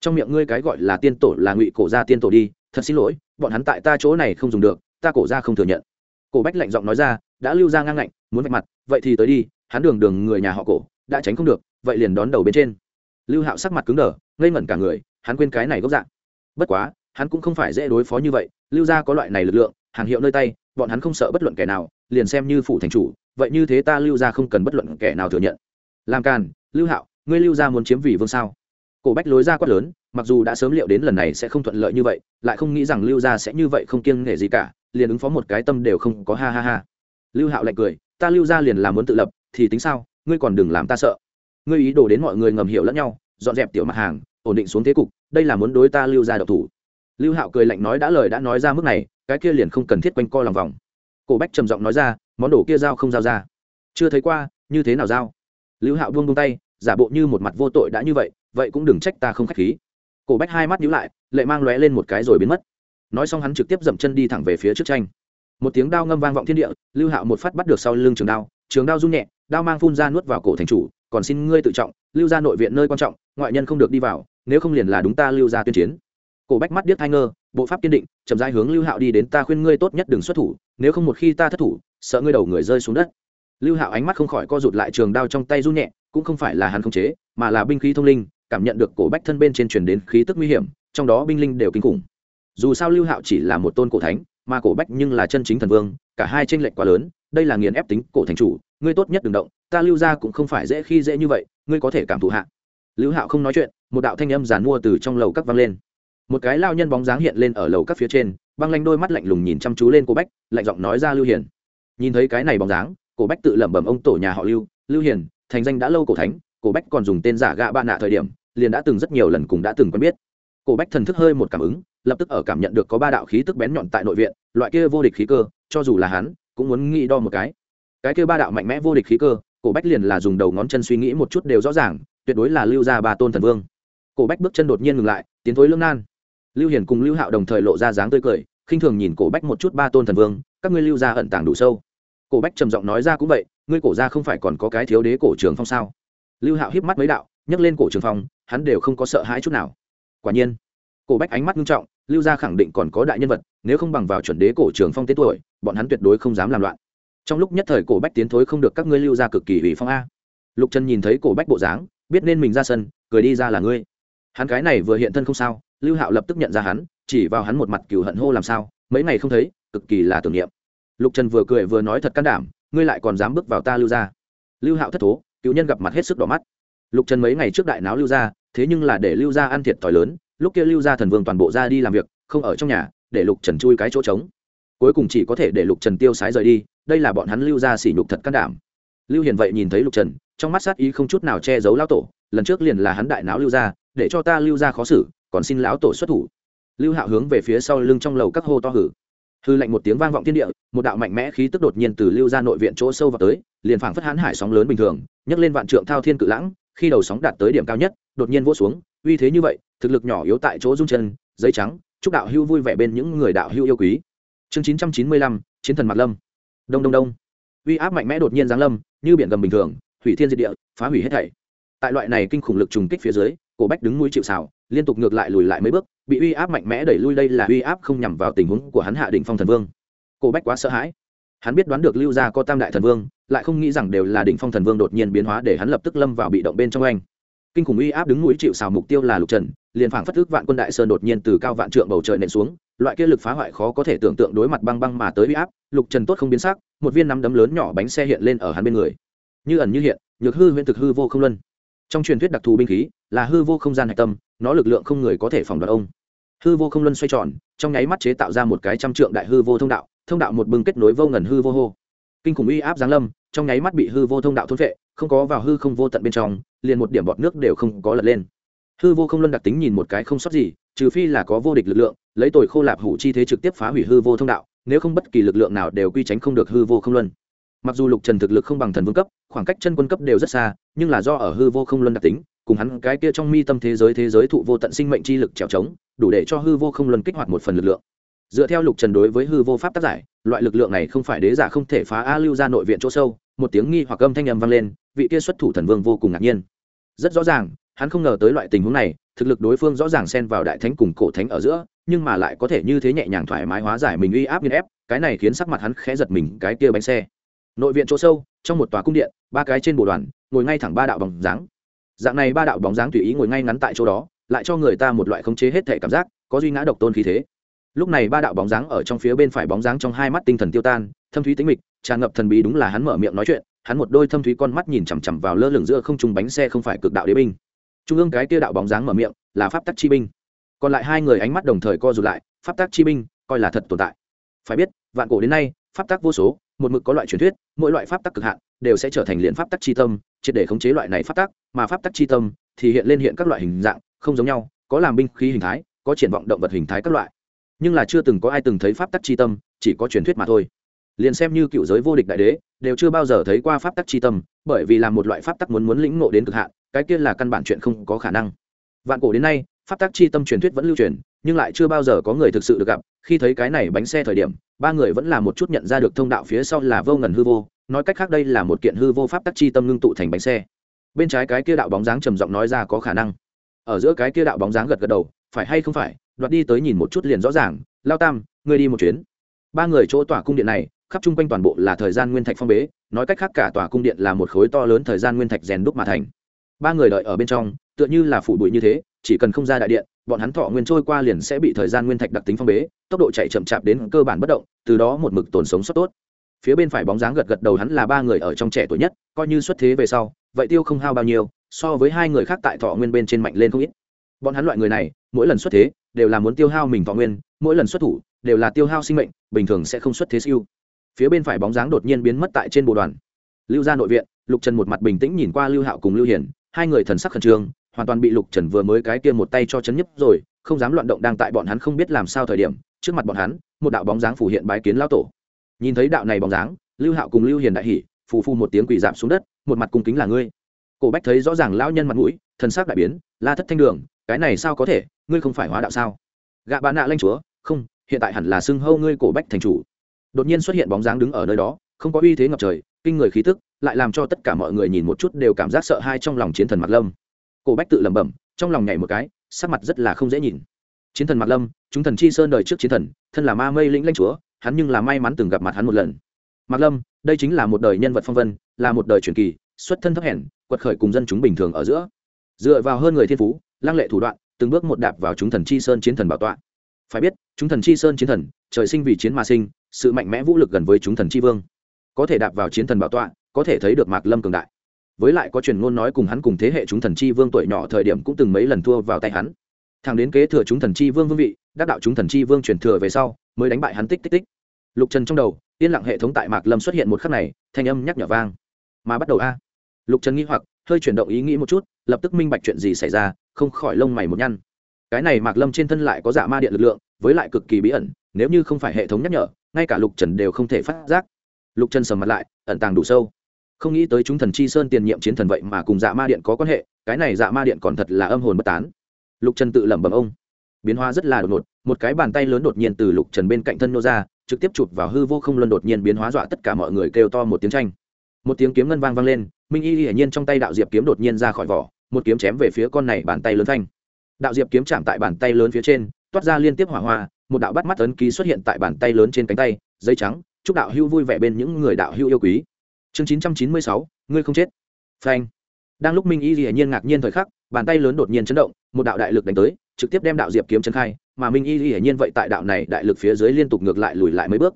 Trong miệng ngươi cái gọi là tiên tổ là ngụy cổ gia tiên tổ đi, thật xin lỗi, bọn hắn tại ta chỗ này không dùng được, ta cổ ra không thừa nhận. Cổ bách lạnh giọng nói ra, đã lưu ra ngang ngạnh, muốn vạch mặt, vậy thì tới đi, hắn đường đường người nhà họ cổ, đã tránh không được, vậy liền đón đầu bên trên. Lưu hạo sắc mặt cứng đờ, ngây ngẩn cả người, hắn quên cái này gốc dạng. Bất quá, hắn cũng không phải dễ đối phó như vậy, lưu gia có loại này lực lượng, hàng hiệu nơi tay, bọn hắn không sợ bất luận kẻ nào, liền xem như phủ thành chủ, vậy như thế ta lưu gia không cần bất luận kẻ nào thừa nhận. Làm càn, lưu hạo ngươi lưu gia muốn chiếm vì vương sao? Cổ bách lối ra quát lớn, mặc dù đã sớm liệu đến lần này sẽ không thuận lợi như vậy, lại không nghĩ rằng lưu gia sẽ như vậy không kiêng nể gì cả, liền ứng phó một cái tâm đều không có, ha ha ha. Lưu hạo lạnh cười, ta lưu gia liền làm muốn tự lập, thì tính sao, ngươi còn đừng làm ta sợ. Ngươi ý đồ đến mọi người ngầm hiểu lẫn nhau, dọn dẹp tiểu mặt hàng, ổn định xuống thế cục, đây là muốn đối ta lưu gia độc thủ. Lưu hạo cười lạnh nói đã lời đã nói ra mức này, cái kia liền không cần thiết quanh co lòng vòng. Cổ bách trầm giọng nói ra, món đồ kia giao không giao ra. Chưa thấy qua, như thế nào giao? Lưu hạo buông buông tay giả bộ như một mặt vô tội đã như vậy vậy cũng đừng trách ta không khách khí. Cổ bách hai mắt nhíu lại, lệ mang lóe lên một cái rồi biến mất. Nói xong hắn trực tiếp dậm chân đi thẳng về phía trước tranh. Một tiếng đao ngâm vang vọng thiên địa, lưu hạo một phát bắt được sau lưng trường đao trường đao rung nhẹ, đao mang phun ra nuốt vào cổ thành chủ, còn xin ngươi tự trọng, lưu ra nội viện nơi quan trọng, ngoại nhân không được đi vào, nếu không liền là đúng ta lưu ra tuyên chiến. Cổ bách mắt điếc thai ngơ, bộ pháp kiên định, chậm rãi hướng lưu hạo đi đến, ta khuyên ngươi tốt nhất đừng xuất thủ, nếu không một khi ta thất thủ, sợ ngươi đầu người rơi xuống đất. Lưu hạo ánh mắt không khỏi co rụt lại, trường đao trong tay run nhẹ cũng không phải là hắn không chế, mà là binh khí thông linh, cảm nhận được cổ bách thân bên trên truyền đến khí tức nguy hiểm, trong đó binh linh đều kinh khủng. Dù sao lưu hạo chỉ là một tôn cổ thánh, mà cổ bách nhưng là chân chính thần vương, cả hai tranh lệch quá lớn, đây là nghiền ép tính cổ thành chủ, ngươi tốt nhất đừng động, ta lưu ra cũng không phải dễ khi dễ như vậy, ngươi có thể cảm thụ hạ. Lưu hạo không nói chuyện, một đạo thanh âm giàn mua từ trong lầu các vang lên. Một cái lao nhân bóng dáng hiện lên ở lầu các phía trên, băng lanh đôi mắt lạnh lùng nhìn chăm chú lên cô bách, lạnh giọng nói ra lưu hiền. Nhìn thấy cái này bóng dáng, cổ bách tự lẩm bẩm ông tổ nhà họ lưu lưu hiền thành danh đã lâu cổ thánh, cổ bách còn dùng tên giả gạ bạn nạ thời điểm, liền đã từng rất nhiều lần cùng đã từng quen biết. Cổ bách thần thức hơi một cảm ứng, lập tức ở cảm nhận được có ba đạo khí tức bén nhọn tại nội viện, loại kia vô địch khí cơ, cho dù là hắn, cũng muốn nghĩ đo một cái. Cái kia ba đạo mạnh mẽ vô địch khí cơ, cổ bách liền là dùng đầu ngón chân suy nghĩ một chút đều rõ ràng, tuyệt đối là lưu ra ba tôn thần vương. Cổ bách bước chân đột nhiên ngừng lại, tiến thối lương nan. Lưu hiền cùng lưu hạo đồng thời lộ ra dáng tươi cười, khinh thường nhìn cổ bách một chút ba tôn thần vương, các ngươi lưu ra ẩn tàng đủ sâu. Cổ bách trầm giọng nói ra cũng vậy ngươi cổ ra không phải còn có cái thiếu đế cổ trường phong sao? Lưu hạo híp mắt mấy đạo, nhấc lên cổ trường phong, hắn đều không có sợ hãi chút nào. Quả nhiên, cổ bách ánh mắt nghiêm trọng, lưu gia khẳng định còn có đại nhân vật, nếu không bằng vào chuẩn đế cổ trường phong tế tuổi, bọn hắn tuyệt đối không dám làm loạn. Trong lúc nhất thời cổ bách tiến thối không được các ngươi lưu gia cực kỳ ủy phong a. Lục trần nhìn thấy cổ bách bộ dáng, biết nên mình ra sân, cười đi ra là ngươi. Hắn cái này vừa hiện thân không sao, lưu hạo lập tức nhận ra hắn, chỉ vào hắn một mặt cừu hận hô làm sao, mấy ngày không thấy, cực kỳ là tưởng niệm. Lục trần vừa cười vừa nói thật can đảm ngươi lại còn dám bước vào ta lưu gia. Lưu hạo thất thố, cựu nhân gặp mặt hết sức đỏ mắt. Lục trần mấy ngày trước đại náo lưu gia, thế nhưng là để lưu gia ăn thiệt thòi lớn, lúc kia lưu gia thần vương toàn bộ ra đi làm việc, không ở trong nhà, để lục trần chui cái chỗ trống. Cuối cùng chỉ có thể để lục trần tiêu sái rời đi, đây là bọn hắn lưu gia sỉ nhục thật can đảm. Lưu hiền vậy nhìn thấy lục trần, trong mắt sát ý không chút nào che giấu lão tổ, lần trước liền là hắn đại náo lưu gia, để cho ta lưu gia khó xử, còn xin lão tổ xuất thủ. Lưu hạo hướng về phía sau lưng trong lầu các hô to hử hư lạnh một tiếng vang vọng thiên địa, một đạo mạnh mẽ khí tức đột nhiên từ lưu ra nội viện chỗ sâu vào tới, liền phảng phất hãn hải sóng lớn bình thường, nhấc lên vạn trượng thao thiên cự lãng, khi đầu sóng đạt tới điểm cao nhất, đột nhiên vỗ xuống, uy thế như vậy, thực lực nhỏ yếu tại chỗ rung chân, giấy trắng, chúc đạo hưu vui vẻ bên những người đạo hưu yêu quý. Chương chín trăm chín mươi lăm, chiến thần mặt lâm. Đông đông đông. Uy áp mạnh mẽ đột nhiên giáng lâm, như biển gầm bình thường, hủy thiên diệt địa, phá hủy hết thảy. Tại loại này kinh khủng lực trùng kích phía dưới, cổ bách đứng núi chịu xào liên tục ngược lại lùi lại mấy bước bị uy áp mạnh mẽ đẩy lui đây là uy áp không nhằm vào tình huống của hắn hạ đỉnh phong thần vương. Cổ bách quá sợ hãi. Hắn biết đoán được lưu gia có tam đại thần vương, lại không nghĩ rằng đều là đỉnh phong thần vương đột nhiên biến hóa để hắn lập tức lâm vào bị động bên trong anh. Kinh khủng uy áp đứng núi chịu xào mục tiêu là lục trần, liền phảng phất ước vạn quân đại sơn đột nhiên từ cao vạn trượng bầu trời nện xuống, loại kia lực phá hoại khó có thể tưởng tượng đối mặt băng băng mà tới uy áp, lục trần tốt không biến sắc, một viên nắm đấm lớn nhỏ bánh xe hiện lên ở hắn bên người. Như ẩn như hiện, nhược hư huyễn thực hư vô không luân. Trong truyền thuyết đặc thù binh khí là hư vô không gian hạch tâm nó lực lượng không người có thể phòng đoạt ông. Hư vô không luân xoay tròn, trong nháy mắt chế tạo ra một cái trăm trượng đại hư vô thông đạo thông đạo một bưng kết nối vô ngần hư vô hô. Kinh khủng uy áp giáng lâm, trong nháy mắt bị hư vô thông đạo thôn vệ không có vào hư không vô tận bên trong, liền một điểm bọt nước đều không có lật lên. Hư vô không luân đặc tính nhìn một cái không sót gì, trừ phi là có vô địch lực lượng, lấy tồi khô lạp hủ chi thế trực tiếp phá hủy hư vô thông đạo, nếu không bất kỳ lực lượng nào đều quy tránh không được hư vô không luân. Mặc dù lục trần thực lực không bằng thần vương cấp, khoảng cách chân quân cấp đều rất xa, nhưng là do ở hư vô không luân đặc tính cùng hắn cái kia trong mi tâm thế giới thế giới thụ vô tận sinh mệnh chi lực trèo trống, đủ để cho hư vô không luân kích hoạt một phần lực lượng. Dựa theo lục trần đối với hư vô pháp tác giải, loại lực lượng này không phải đế giả không thể phá a lưu ra nội viện chỗ sâu, một tiếng nghi hoặc âm thanh âm vang lên, vị kia xuất thủ thần vương vô cùng ngạc nhiên. Rất rõ ràng, hắn không ngờ tới loại tình huống này, thực lực đối phương rõ ràng xen vào đại thánh cùng cổ thánh ở giữa, nhưng mà lại có thể như thế nhẹ nhàng thoải mái hóa giải mình uy áp nghiên ép, cái này khiến sắc mặt hắn khẽ giật mình, cái kia bánh xe. Nội viện chỗ sâu, trong một tòa cung điện, ba cái trên bồ đoàn, ngồi ngay thẳng ba đạo bằng dáng dạng này ba đạo bóng dáng tùy ý ngồi ngay ngắn tại chỗ đó, lại cho người ta một loại khống chế hết thể cảm giác, có duy ngã độc tôn khí thế. Lúc này ba đạo bóng dáng ở trong phía bên phải bóng dáng trong hai mắt tinh thần tiêu tan, thâm thúy tính mịch, tràn ngập thần bí đúng là hắn mở miệng nói chuyện, hắn một đôi thâm thúy con mắt nhìn chằm chằm vào lơ lửng giữa không trung bánh xe không phải cực đạo đế binh. Trung ương cái tiêu đạo bóng dáng mở miệng, là pháp tắc chi binh. Còn lại hai người ánh mắt đồng thời co rụt lại, pháp tắc chi binh, coi là thật tồn tại. Phải biết, vạn cổ đến nay pháp tắc vô số, một mực có loại truyền thuyết, mỗi loại pháp tắc cực hạn đều sẽ trở thành liền pháp tắc chi tâm, triệt để khống chế loại này pháp tắc, mà pháp tắc chi tâm thì hiện lên hiện các loại hình dạng, không giống nhau, có làm binh khí hình thái, có triển vọng động vật hình thái các loại. Nhưng là chưa từng có ai từng thấy pháp tắc chi tâm, chỉ có truyền thuyết mà thôi. Liền xem như cựu giới vô địch đại đế, đều chưa bao giờ thấy qua pháp tắc chi tâm, bởi vì là một loại pháp tắc muốn muốn lĩnh ngộ đến cực hạn, cái kia là căn bản chuyện không có khả năng. Vạn cổ đến nay pháp tắc chi tâm truyền thuyết vẫn lưu truyền, nhưng lại chưa bao giờ có người thực sự được gặp. Khi thấy cái này bánh xe thời điểm, ba người vẫn là một chút nhận ra được thông đạo phía sau là vô ngần hư vô, nói cách khác đây là một kiện hư vô pháp tắc chi tâm ngưng tụ thành bánh xe. Bên trái cái kia đạo bóng dáng trầm giọng nói ra có khả năng. Ở giữa cái kia đạo bóng dáng gật gật đầu, phải hay không phải, đoạt đi tới nhìn một chút liền rõ ràng. Lao tam, ngươi đi một chuyến. Ba người chỗ tòa cung điện này, khắp chung quanh toàn bộ là thời gian nguyên thạch phong bế, nói cách khác cả tòa cung điện là một khối to lớn thời gian nguyên thạch rèn đúc mà thành. Ba người đợi ở bên trong tựa như là phủ bụi như thế, chỉ cần không ra đại điện, bọn hắn thọ nguyên trôi qua liền sẽ bị thời gian nguyên thạch đặc tính phong bế, tốc độ chạy chậm chạp đến cơ bản bất động, từ đó một mực tồn sống sót tốt. Phía bên phải bóng dáng gật gật đầu hắn là ba người ở trong trẻ tuổi nhất, coi như xuất thế về sau, vậy tiêu không hao bao nhiêu, so với hai người khác tại thọ nguyên bên trên mạnh lên không ít. Bọn hắn loại người này, mỗi lần xuất thế, đều là muốn tiêu hao mình thọ nguyên, mỗi lần xuất thủ, đều là tiêu hao sinh mệnh, bình thường sẽ không xuất thế siêu. Phía bên phải bóng dáng đột nhiên biến mất tại trên bộ đoàn. Lưu ra nội viện, lục trần một mặt bình tĩnh nhìn qua lưu hạo cùng lưu hiển, hai người thần sắc khẩn trương hoàn toàn bị lục trần vừa mới cái kia một tay cho chấn nhấp rồi, không dám loạn động đang tại bọn hắn không biết làm sao thời điểm, trước mặt bọn hắn, một đạo bóng dáng phủ hiện bái kiến lao tổ. Nhìn thấy đạo này bóng dáng, lưu hạo cùng lưu hiền đại hỉ, phù phu một tiếng quỳ dạp xuống đất, một mặt cung kính là ngươi. Cổ bách thấy rõ ràng lão nhân mặt mũi, thần sắc đại biến, la thất thanh đường, cái này sao có thể, ngươi không phải hóa đạo sao? Gạ bán nạ lanh chúa, không, hiện tại hẳn là xưng hâu ngươi cổ bách thành chủ. Đột nhiên xuất hiện bóng dáng đứng ở nơi đó, không có uy thế ngập trời, kinh người khí tức, lại làm cho tất cả mọi người nhìn một chút đều cảm giác sợ hai trong lòng chiến thần mặt lâm cổ bách tự lẩm bẩm, trong lòng nhảy một cái, sắc mặt rất là không dễ nhìn. Chiến thần mặt lâm, chúng thần chi sơn đời trước chiến thần, thân là ma mây lĩnh lãnh chúa, hắn nhưng là may mắn từng gặp mặt hắn một lần. Mặt lâm, đây chính là một đời nhân vật phong vân, là một đời truyền kỳ, xuất thân thấp hèn, quật khởi cùng dân chúng bình thường ở giữa. Dựa vào hơn người thiên phú, lăng lệ thủ đoạn, từng bước một đạp vào chúng thần chi sơn chiến thần bảo tọa. Phải biết, chúng thần chi sơn chiến thần, trời sinh vì chiến mà sinh, sự mạnh mẽ vũ lực gần với chúng thần chi vương. Có thể đạp vào chiến thần bảo tọa, có thể thấy được mạc lâm cường đại với lại có truyền ngôn nói cùng hắn cùng thế hệ chúng thần chi vương tuổi nhỏ thời điểm cũng từng mấy lần thua vào tay hắn. Thằng đến kế thừa chúng thần chi vương vương vị, đắc đạo chúng thần chi vương truyền thừa về sau, mới đánh bại hắn tích tích tích. Lục trần trong đầu, yên lặng hệ thống tại mạc lâm xuất hiện một khắc này, thanh âm nhắc nhở vang. Mà bắt đầu a. Lục trần nghĩ hoặc, hơi chuyển động ý nghĩ một chút, lập tức minh bạch chuyện gì xảy ra, không khỏi lông mày một nhăn. Cái này mạc lâm trên thân lại có giả ma điện lực lượng, với lại cực kỳ bí ẩn, nếu như không phải hệ thống nhắc nhở, ngay cả lục trần đều không thể phát giác. Lục trần sầm mặt lại, ẩn tàng đủ sâu không nghĩ tới chúng thần chi sơn tiền nhiệm chiến thần vậy mà cùng dạ ma điện có quan hệ, cái này dạ ma điện còn thật là âm hồn bất tán. Lục trần tự lẩm bẩm ông. Biến hóa rất là đột ngột, một cái bàn tay lớn đột nhiên từ lục trần bên cạnh thân nô ra, trực tiếp chụp vào hư vô không luân đột nhiên biến hóa dọa tất cả mọi người kêu to một tiếng tranh. Một tiếng kiếm ngân vang vang lên, minh y hiển nhiên trong tay đạo diệp kiếm đột nhiên ra khỏi vỏ, một kiếm chém về phía con này bàn tay lớn thanh đạo diệp kiếm chạm tại bàn tay lớn phía trên, toát ra liên tiếp hỏa hoa, một đạo bắt mắt ấn ký xuất hiện tại bàn tay lớn trên cánh tay dây trắng, chúc đạo hưu vui vẻ bên những người đạo hưu yêu quý chương chín trăm chín mươi sáu, ngươi không chết. Phanh. Đang lúc minh y hiển nhiên ngạc nhiên thời khắc, bàn tay lớn đột nhiên chấn động, một đạo đại lực đánh tới, trực tiếp đem đạo diệp kiếm chân khai, mà minh y hiển nhiên vậy tại đạo này đại lực phía dưới liên tục ngược lại lùi lại mấy bước.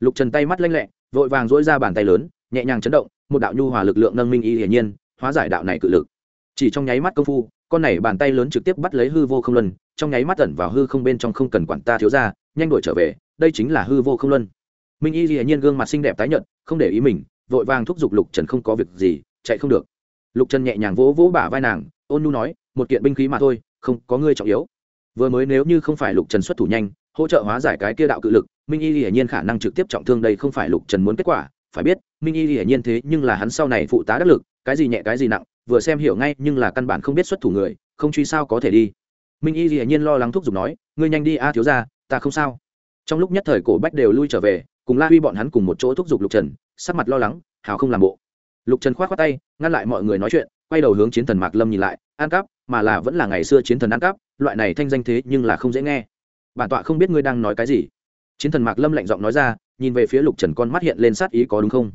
Lục trần tay mắt lanh lẹ, vội vàng dỗi ra bàn tay lớn, nhẹ nhàng chấn động, một đạo nhu hòa lực lượng nâng minh y hiển nhiên, hóa giải đạo này cự lực. Chỉ trong nháy mắt công phu, con này bàn tay lớn trực tiếp bắt lấy hư vô không luân, trong nháy mắt tẩn vào hư không bên trong không cần quản ta thiếu ra, nhanh đuổi trở về, đây chính là hư vô không luân. Minh y hiển nhiên gương mặt xinh đẹp tái nhợt, không để ý mình vội vàng thúc giục lục trần không có việc gì, chạy không được. Lục trần nhẹ nhàng vỗ vỗ bả vai nàng, ôn nu nói, một kiện binh khí mà thôi, không có ngươi trọng yếu. Vừa mới nếu như không phải lục trần xuất thủ nhanh, hỗ trợ hóa giải cái kia đạo cự lực, minh y hiển nhiên khả năng trực tiếp trọng thương đây không phải lục trần muốn kết quả, phải biết, minh y hiển nhiên thế nhưng là hắn sau này phụ tá đắc lực, cái gì nhẹ cái gì nặng, vừa xem hiểu ngay nhưng là căn bản không biết xuất thủ người, không truy sao có thể đi. Minh y hiển nhiên lo lắng thúc giục nói, ngươi nhanh đi a, thiếu ra ta không sao. Trong lúc nhất thời cổ bách đều lui trở về cùng la huy bọn hắn cùng một chỗ thúc giục lục trần, sắc mặt lo lắng, hào không làm bộ. Lục trần k h o á t k tay, ngăn lại mọi người nói chuyện, quay đầu hướng chiến thần mạc lâm nhìn lại, an cắp mà là vẫn là ngày xưa chiến thần an cắp loại này thanh danh thế nhưng là không dễ nghe. Bản tọa không biết ngươi đang nói cái gì. Chiến thần mạc lâm lạnh giọng nói ra, nhìn về phía lục trần con mắt hiện lên sát ý có đúng không?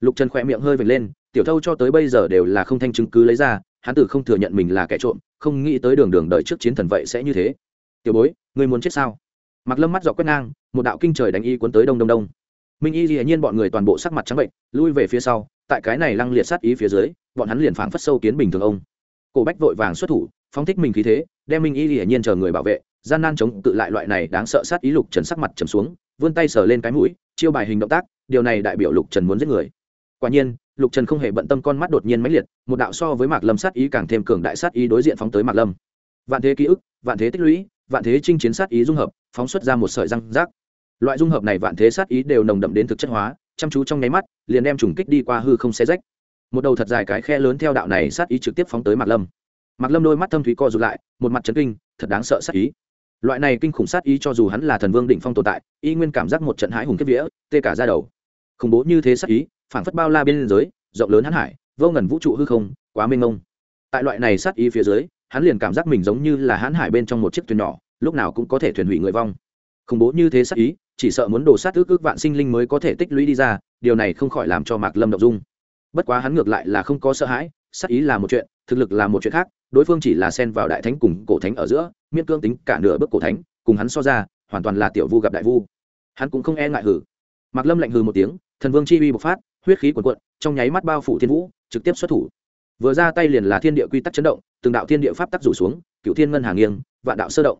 Lục trần khỏe miệng hơi vệt lên, tiểu thâu cho tới bây giờ đều là không thanh chứng cứ lấy ra, hắn tử không thừa nhận mình là kẻ trộm, không nghĩ tới đường đường đợi trước chiến thần vậy sẽ như thế. Tiểu bối, ngươi muốn chết sao? Mặc lâm mắt dọc quét ngang, một đạo kinh trời đánh y cuốn tới đông đông đông minh y dĩ nhiên bọn người toàn bộ sắc mặt trắng bệnh, lui về phía sau, tại cái này lăng liệt sát ý phía dưới, bọn hắn liền phảng phất sâu kiến bình thường ông. Cổ bách vội vàng xuất thủ, phóng thích mình khí thế, đem minh y dĩ nhiên chờ người bảo vệ, gian nan chống tự lại loại này đáng sợ sát ý lục trần sắc mặt trầm xuống, vươn tay sờ lên cái mũi, chiêu bài hình động tác, điều này đại biểu lục trần muốn giết người. Quả nhiên, lục trần không hề bận tâm con mắt đột nhiên mãnh liệt, một đạo so với mạc lâm sát ý càng thêm cường đại sát ý đối diện phóng tới mạc lâm. Vạn thế ký ức, vạn thế tích lũy, vạn thế chinh chiến sát ý dung hợp, phóng xuất ra một sợi răng rác loại dung hợp này vạn thế sát ý đều nồng đậm đến thực chất hóa, chăm chú trong nháy mắt, liền đem trùng kích đi qua hư không xé rách. Một đầu thật dài cái khe lớn theo đạo này sát ý trực tiếp phóng tới mạc lâm. Mạc lâm đôi mắt thâm thúy co rụt lại, một mặt chấn kinh, thật đáng sợ sát ý. Loại này kinh khủng sát ý cho dù hắn là thần vương đỉnh phong tồn tại, y nguyên cảm giác một trận hãi hùng kết vía, tê cả ra đầu. Khủng bố như thế sát ý, phảng phất bao la bên giới, rộng lớn hắn hải, vô ngần vũ trụ hư không, quá mênh mông. Tại loại này sát ý phía dưới, hắn liền cảm giác mình giống như là hãn hải bên trong một chiếc thuyền nhỏ, lúc nào cũng có thể thuyền hủy người vong. Khủng bố như thế sát ý chỉ sợ muốn đổ sát ước ước vạn sinh linh mới có thể tích lũy đi ra, điều này không khỏi làm cho mạc lâm động dung. Bất quá hắn ngược lại là không có sợ hãi, sát ý là một chuyện, thực lực là một chuyện khác, đối phương chỉ là xen vào đại thánh cùng cổ thánh ở giữa, miễn cương tính cả nửa bước cổ thánh, cùng hắn so ra, hoàn toàn là tiểu vu gặp đại vu. Hắn cũng không e ngại hử. Mạc lâm lạnh hừ một tiếng, thần vương chi uy bộc phát, huyết khí cuồn cuộn, trong nháy mắt bao phủ thiên vũ, trực tiếp xuất thủ. Vừa ra tay liền là thiên địa quy tắc chấn động, từng đạo thiên địa pháp tắc rủ xuống cựu thiên ngân hàng nghiêng, vạn đạo sơ động.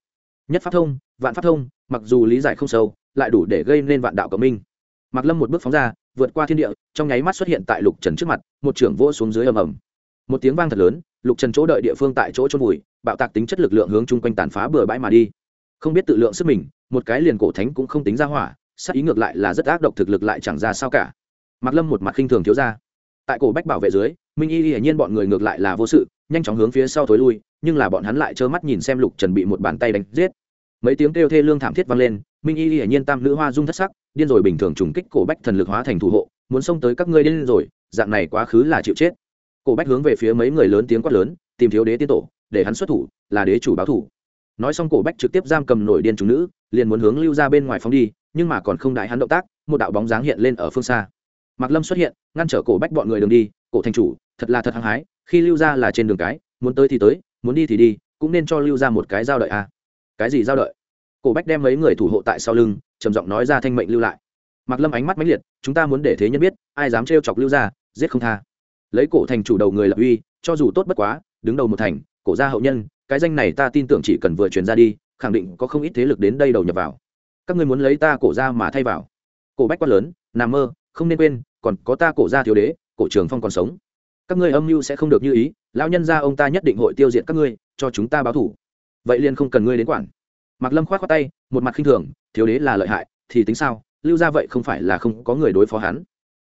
Nhất pháp thông, vạn pháp thông, mặc dù lý giải không sâu lại đủ để gây nên vạn đạo cộng minh. Mạc lâm một bước phóng ra, vượt qua thiên địa, trong nháy mắt xuất hiện tại lục trần trước mặt, một trưởng vô xuống dưới ầm ầm. Một tiếng vang thật lớn, lục trần chỗ đợi địa phương tại chỗ trôn vùi, bạo tạc tính chất lực lượng hướng chung quanh tàn phá bừa bãi mà đi. Không biết tự lượng sức mình, một cái liền cổ thánh cũng không tính ra hỏa sắc ý ngược lại là rất ác độc thực lực lại chẳng ra sao cả. Mạc lâm một mặt khinh thường thiếu ra. Tại cổ bách bảo vệ dưới, minh y hiển nhiên bọn người ngược lại là vô sự, nhanh chóng hướng phía sau thối lui, nhưng là bọn hắn lại trơ mắt nhìn xem lục trần bị một bàn tay đánh giết mấy tiếng kêu thê lương thảm thiết vang lên, minh y hiển nhiên tam nữ hoa dung thất sắc, điên rồi bình thường trùng kích cổ bách thần lực hóa thành thủ hộ, muốn xông tới các ngươi điên rồi, dạng này quá khứ là chịu chết. Cổ bách hướng về phía mấy người lớn tiếng quát lớn, tìm thiếu đế tiên tổ, để hắn xuất thủ, là đế chủ báo thủ. Nói xong cổ bách trực tiếp giam cầm nổi điên chúng nữ, liền muốn hướng lưu ra bên ngoài phóng đi, nhưng mà còn không đại hắn động tác, một đạo bóng dáng hiện lên ở phương xa. Mạc lâm xuất hiện, ngăn trở cổ bách bọn người đường đi, cổ thành chủ, thật là thật hăng hái, khi lưu ra là trên đường cái, muốn tới thì tới, muốn đi thì đi, cũng nên cho lưu ra một cái giao đợi a. à cái gì giao đợi? Cổ bách đem mấy người thủ hộ tại sau lưng, trầm giọng nói ra thanh mệnh lưu lại. Mặc lâm ánh mắt mãnh liệt, chúng ta muốn để thế nhân biết, ai dám trêu chọc lưu ra giết không tha. Lấy cổ thành chủ đầu người lập uy, cho dù tốt bất quá, đứng đầu một thành, cổ gia hậu nhân, cái danh này ta tin tưởng chỉ cần vừa truyền ra đi, khẳng định có không ít thế lực đến đây đầu nhập vào. Các ngươi muốn lấy ta cổ gia mà thay vào. Cổ bách quát lớn nằm mơ, không nên quên, còn có ta cổ gia thiếu đế, cổ trường phong còn sống. Các ngươi âm mưu sẽ không được như ý, lão nhân gia ông ta nhất định hội tiêu diệt các ngươi, cho chúng ta báo thủ vậy liền không cần ngươi đến quản. Mạc lâm khoát khoát tay, một mặt khinh thường, thiếu đế là lợi hại, thì tính sao? Lưu ra vậy không phải là không có người đối phó hắn.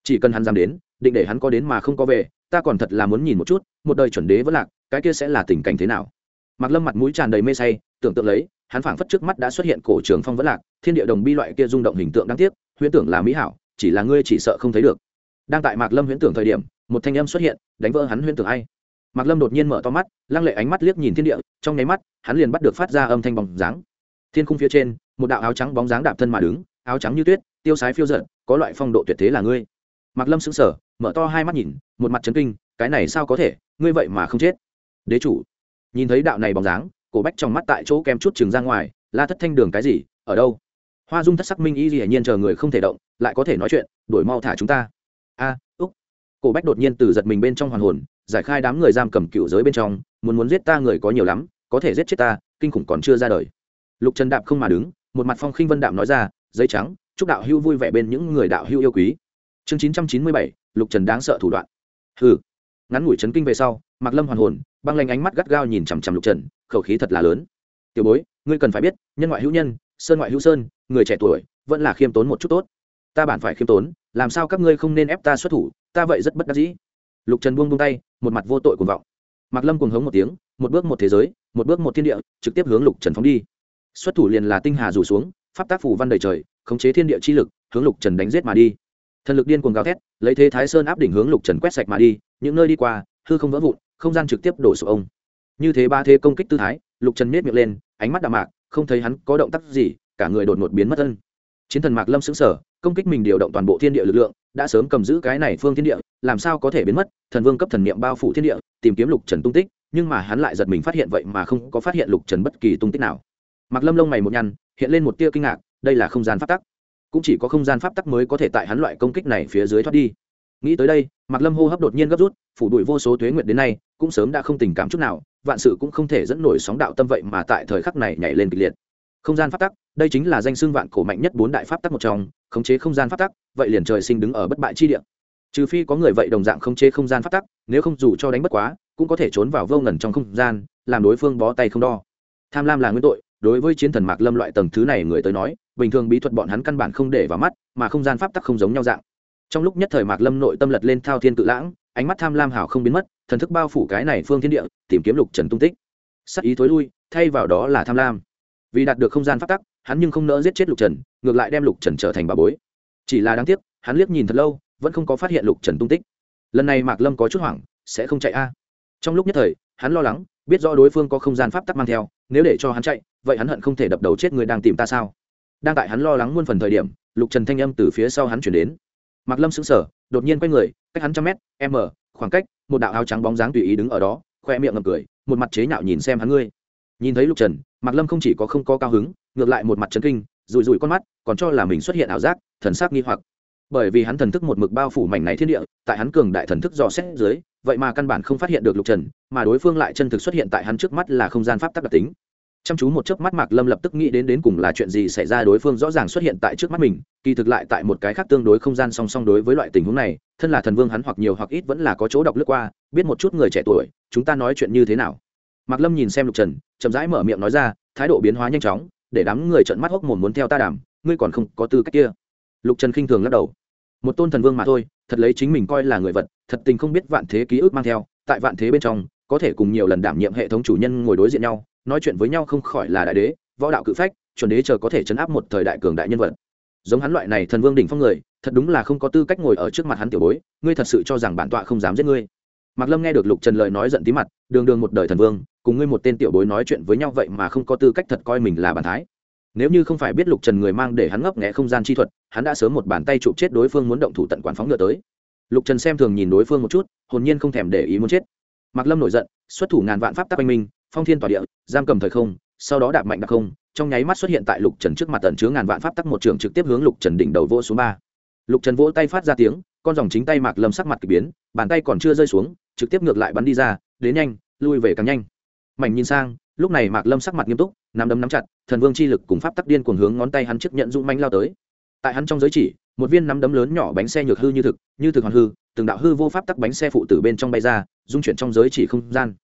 Chỉ cần hắn dám đến, định để hắn có đến mà không có về, ta còn thật là muốn nhìn một chút, một đời chuẩn đế vẫn lạc, cái kia sẽ là tình cảnh thế nào? Mạc lâm mặt mũi tràn đầy mê say, tưởng tượng lấy, hắn phảng phất trước mắt đã xuất hiện cổ trường phong vẫn lạc, thiên địa đồng bi loại kia rung động hình tượng đáng tiếc, huyễn tưởng là mỹ hảo, chỉ là ngươi chỉ sợ không thấy được. Đang tại mạc lâm huyễn tưởng thời điểm, một thanh âm xuất hiện, đánh vỡ hắn huyễn tưởng ai? Mạc lâm đột nhiên mở to mắt lăng lệ ánh mắt liếc nhìn thiên địa trong nháy mắt hắn liền bắt được phát ra âm thanh bóng dáng. Thiên khung phía trên một đạo áo trắng bóng dáng đạp thân mà đứng áo trắng như tuyết tiêu sái phiêu giận có loại phong độ tuyệt thế là ngươi. Mạc lâm sững sờ mở to hai mắt nhìn một mặt chấn kinh cái này sao có thể ngươi vậy mà không chết. Đế chủ nhìn thấy đạo này bóng dáng cổ bách trong mắt tại chỗ kem chút chừng ra ngoài la thất thanh đường cái gì ở đâu? Hoa dung thất sắc minh y gì, nhiên chờ người không thể động lại có thể nói chuyện đuổi mau thả chúng ta. A úc. Cổ bách đột nhiên từ giật mình bên trong hoàn hồn giải khai đám người giam cầm cựu giới bên trong, muốn muốn giết ta người có nhiều lắm, có thể giết chết ta, kinh khủng còn chưa ra đời. Lục trần đạp không mà đứng, một mặt phong khinh vân đạm nói ra, giấy trắng, chúc đạo hưu vui vẻ bên những người đạo hưu yêu quý. Chương chín trăm chín mươi bảy, lục trần đáng sợ thủ đoạn. Hừ. Ngắn ngủi chấn kinh về sau, mạc lâm hoàn hồn, băng lanh ánh mắt gắt gao nhìn chằm chằm lục trần, khẩu khí thật là lớn. Tiểu bối, ngươi cần phải biết, nhân ngoại hữu nhân, sơn ngoại hữu sơn, người trẻ tuổi vẫn là khiêm tốn một chút tốt. Ta bản phải khiêm tốn, làm sao các ngươi không nên ép ta xuất thủ, ta vậy rất bất đắc dĩ lục trần buông buông tay, một mặt vô tội cuồng vọng. Mạc lâm cuồng hống một tiếng, một bước một thế giới, một bước một thiên địa, trực tiếp hướng lục trần phóng đi. Xuất thủ liền là tinh hà rủ xuống, pháp tác phủ văn đầy trời, khống chế thiên địa chi lực, hướng lục trần đánh giết mà đi. Thần lực điên cuồng gào thét, lấy thế thái sơn áp đỉnh hướng lục trần quét sạch mà đi, những nơi đi qua, hư không vỡ vụn, không gian trực tiếp đổ sụp ông. Như thế ba thế công kích tư thái, lục trần miết miệng lên, ánh mắt đạm mạc, không thấy hắn có động tác gì, cả người đột ngột biến mất thân chiến thần mạc lâm xứng sở công kích mình điều động toàn bộ thiên địa lực lượng, đã sớm cầm giữ cái này phương thiên địa, làm sao có thể biến mất? Thần vương cấp thần niệm bao phủ thiên địa, tìm kiếm lục trần tung tích, nhưng mà hắn lại giật mình phát hiện vậy mà không có phát hiện lục trần bất kỳ tung tích nào. Mặc lâm lông mày một nhăn, hiện lên một tia kinh ngạc, đây là không gian pháp tắc. Cũng chỉ có không gian pháp tắc mới có thể tại hắn loại công kích này phía dưới thoát đi. Nghĩ tới đây Mặc lâm hô hấp đột nhiên gấp rút, phủ đuổi vô số thuế nguyệt đến nay, cũng sớm đã không tình cảm chút nào, vạn sự cũng không thể dẫn nổi sóng đạo tâm vậy mà tại thời khắc này nhảy lên kịch liệt. Không gian pháp tắc đây chính là danh xưng vạn cổ mạnh nhất bốn đại pháp tắc một trong, khống chế không gian pháp tắc, vậy liền trời sinh đứng ở bất bại chi địa. Trừ phi có người vậy đồng dạng khống chế không gian pháp tắc, nếu không dù cho đánh bất quá, cũng có thể trốn vào vô ngần trong không gian, làm đối phương bó tay không đo. Tham lam là nguyên tội, đối với chiến thần mạc lâm loại tầng thứ này người tới nói, bình thường bí thuật bọn hắn căn bản không để vào mắt, mà không gian pháp tắc không giống nhau dạng. Trong lúc nhất thời mạc lâm nội tâm lật lên thao thiên cự lãng, ánh mắt tham lam hảo không biến mất, thần thức bao phủ cái này phương thiên địa, tìm kiếm lục trần tung tích. Sắc ý thối lui, thay vào đó là tham lam. Vì đạt được không gian pháp tắc hắn nhưng không nỡ giết chết lục trần, ngược lại đem lục trần trở thành bà bối. Chỉ là đáng tiếc, hắn liếc nhìn thật lâu, vẫn không có phát hiện lục trần tung tích. Lần này mạc lâm có chút hoảng, sẽ không chạy a. Trong lúc nhất thời, hắn lo lắng, biết rõ đối phương có không gian pháp tắc mang theo, nếu để cho hắn chạy, vậy hắn hận không thể đập đầu chết người đang tìm ta sao? Đang tại hắn lo lắng muôn phần thời điểm, lục trần thanh âm từ phía sau hắn chuyển đến. Mạc lâm sững sờ, đột nhiên quay người, cách hắn trăm mét m khoảng cách, một đạo áo trắng bóng dáng tùy ý đứng ở đó, khoe miệng ngầm cười, một mặt chế nhạo nhìn xem hắn ngươi nhìn thấy lục trần, mạc lâm không chỉ có không có cao hứng, ngược lại một mặt trấn kinh rụi rụi con mắt, còn cho là mình xuất hiện ảo giác, thần sắc nghi hoặc. Bởi vì hắn thần thức một mực bao phủ mảnh này thiên địa, tại hắn cường đại thần thức dò xét dưới, vậy mà căn bản không phát hiện được lục trần, mà đối phương lại chân thực xuất hiện tại hắn trước mắt là không gian pháp tắc đặc tính. Chăm chú một chớp mắt mạc lâm lập tức nghĩ đến đến cùng là chuyện gì xảy ra đối phương rõ ràng xuất hiện tại trước mắt mình, kỳ thực lại tại một cái khác tương đối không gian song song đối với loại tình huống này, thân là thần vương hắn hoặc nhiều hoặc ít vẫn là có chỗ đọc lướt qua, biết một chút người trẻ tuổi, chúng ta nói chuyện như thế nào mạc lâm nhìn xem lục trần, chậm rãi mở miệng nói ra, thái độ biến hóa nhanh chóng, để đám người trợn mắt hốc mồm muốn theo ta đàm, ngươi còn không có tư cách kia. Lục trần khinh thường lắc đầu. Một tôn thần vương mà thôi, thật lấy chính mình coi là người vật, thật tình không biết vạn thế ký ức mang theo, tại vạn thế bên trong, có thể cùng nhiều lần đảm nhiệm hệ thống chủ nhân ngồi đối diện nhau, nói chuyện với nhau không khỏi là đại đế, võ đạo cự phách, chuẩn đế chờ có thể chấn áp một thời đại cường đại nhân vật. Giống hắn loại này thần vương đỉnh phong người, thật đúng là không có tư cách ngồi ở trước mặt hắn tiểu bối, ngươi thật sự cho rằng bản tọa không dám giết ngươi. Mạc lâm nghe được lục trần lời nói giận tí mặt, đường đường một đời thần vương cùng ngươi một tên tiểu bối nói chuyện với nhau vậy mà không có tư cách thật coi mình là bản thái. Nếu như không phải biết lục trần người mang để hắn ngấp nghẽ không gian chi thuật, hắn đã sớm một bàn tay chụp chết đối phương muốn động thủ tận quản phóng ngựa tới. Lục trần xem thường nhìn đối phương một chút, hồn nhiên không thèm để ý muốn chết. Mạc lâm nổi giận, xuất thủ ngàn vạn pháp tắc anh minh, phong thiên tỏa địa, giam cầm thời không, sau đó đạp mạnh đặc không, trong nháy mắt xuất hiện tại lục trần trước mặt tận chứa ngàn vạn pháp tắc một trường trực tiếp hướng lục trần đỉnh đầu vỗ xuống ba. Lục trần vỗ tay phát ra tiếng, con dòng chính tay mạc lâm sắc mặt k ỳ biến, bàn tay còn chưa rơi xuống, trực tiếp ngược lại bắn đi ra, đến nhanh, lui về càng nhanh mảnh nhìn sang, lúc này mạc lâm sắc mặt nghiêm túc, nắm đấm nắm chặt, thần vương chi lực cùng pháp tắc điên cuồng hướng ngón tay hắn chiếc nhận dũng manh lao tới. Tại hắn trong giới chỉ, một viên nắm đấm lớn nhỏ bánh xe nhược hư như thực như thực hoàn hư, từng đạo hư vô pháp tắc bánh xe phụ tử bên trong bay ra, dung chuyển trong giới chỉ không gian.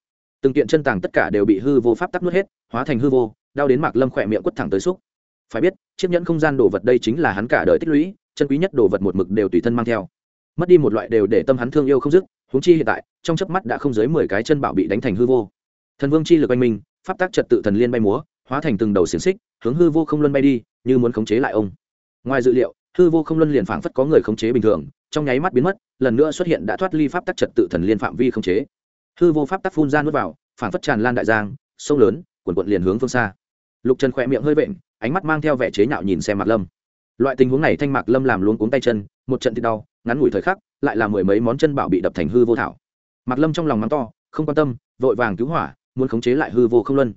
Từng kiện chân tàng tất cả đều bị hư vô pháp tắc nuốt hết, hóa thành hư vô, đau đến mạc lâm khỏe miệng quất thẳng tới xúc. Phải biết, chiếc nhẫn không gian đồ vật đây chính là hắn cả đời tích lũy, chân quý nhất đồ vật một mực đều tùy thân mang theo. Mất đi một loại đều để tâm hắn thương yêu không dứt, huống chi hiện tại, trong chớp mắt đã không dưới mười cái chân bảo bị đánh thành hư vô thần vương chi lực anh minh, pháp tác trật tự thần liên bay múa, hóa thành từng đầu xiềng xích, hướng hư vô không luân bay đi, như muốn khống chế lại ông. Ngoài dự liệu, hư vô không luân liền phảng phất có người khống chế bình thường, trong nháy mắt biến mất, lần nữa xuất hiện đã thoát ly pháp tắc trật tự thần liên phạm vi khống chế. Hư vô pháp tắc phun ra nuốt vào, phảng phất tràn lan đại giang, sông lớn quần quận liền hướng phương xa. Lục trần khỏe miệng hơi vện, ánh mắt mang theo vẻ chế nhạo nhìn xem mạc lâm. Loại tình huống này thanh mạc lâm làm luống cuống tay chân, một trận thì đau, ngắn ngủi thời khắc, lại là mười mấy món chân bảo bị đập thành hư vô thảo. Mạc lâm trong lòng mắng to, không quan tâm, vội vàng cứu hỏa muốn khống chế lại hư vô không luân.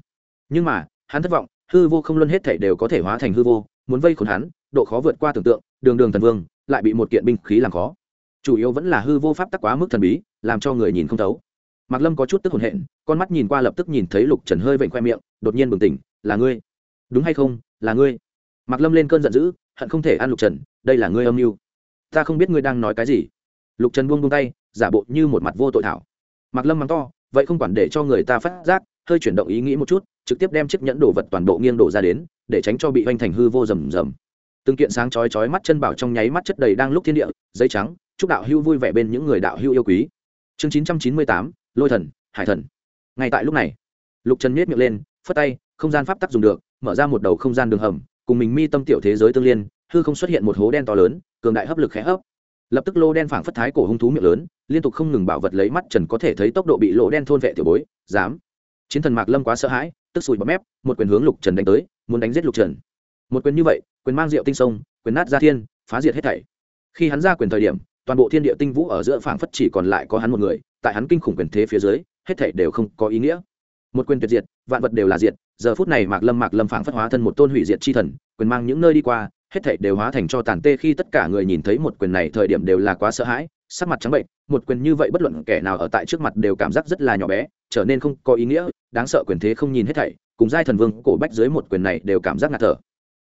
Nhưng mà, hắn thất vọng, hư vô không luân hết thể đều có thể hóa thành hư vô, muốn vây khốn hắn, độ khó vượt qua tưởng tượng, đường đường thần vương, lại bị một kiện binh khí làm khó. Chủ yếu vẫn là hư vô pháp tắc quá mức thần bí, làm cho người nhìn không thấu. Mạc lâm có chút tức hồn hện, con mắt nhìn qua lập tức nhìn thấy lục trần hơi vệnh khoe miệng, đột nhiên bừng tỉnh, là ngươi? Đúng hay không? Là ngươi? Mạc lâm lên cơn giận dữ, hận không thể ăn lục trần, đây là ngươi âm mưu. Ta không biết ngươi đang nói cái gì. Lục trần buông buông tay, giả bộ như một mặt vô tội thảo. Mạc lâm mắng to vậy không quản để cho người ta phát giác, hơi chuyển động ý nghĩ một chút, trực tiếp đem chiếc nhẫn đồ vật toàn bộ nghiêng đổ ra đến, để tránh cho bị hoành thành hư vô rầm rầm. Từng kiện sáng chói chói mắt chân bảo trong nháy mắt chất đầy đang lúc thiên địa, giấy trắng, chúc đạo hưu vui vẻ bên những người đạo hưu yêu quý. Chương chín trăm chín mươi tám, lôi thần, hải thần. Ngay tại lúc này, lục trần miết miệng lên, phất tay, không gian pháp tắc dùng được, mở ra một đầu không gian đường hầm, cùng mình mi tâm tiểu thế giới tương liên, hư không xuất hiện một hố đen to lớn, cường đại hấp lực khẽ hấp lập tức lô đen phảng phất thái cổ hung thú miệng lớn, liên tục không ngừng bảo vật lấy mắt trần có thể thấy tốc độ bị lỗ đen thôn vệ tiểu bối, dám. Chiến thần mạc lâm quá sợ hãi, tức sùi bọt mép, một quyền hướng lục trần đánh tới, muốn đánh giết lục trần. Một quyền như vậy, quyền mang rượu tinh sông, quyền nát ra thiên, phá diệt hết thảy. Khi hắn ra quyền thời điểm, toàn bộ thiên địa tinh vũ ở giữa phảng phất chỉ còn lại có hắn một người, tại hắn kinh khủng quyền thế phía dưới, hết thảy đều không có ý nghĩa. Một quyền tuyệt diệt, vạn vật đều là diệt, giờ phút này mạc lâm mạc lâm phảng phất hóa thân một tôn hủy diệt chi thần, quyền mang những nơi đi qua hết thảy đều hóa thành cho tàn tê khi tất cả người nhìn thấy một quyền này thời điểm đều là quá sợ hãi, sắc mặt trắng bệnh, một quyền như vậy bất luận kẻ nào ở tại trước mặt đều cảm giác rất là nhỏ bé, trở nên không có ý nghĩa, đáng sợ quyền thế không nhìn hết thảy, cùng giai thần vương cổ bách dưới một quyền này đều cảm giác ngạt thở.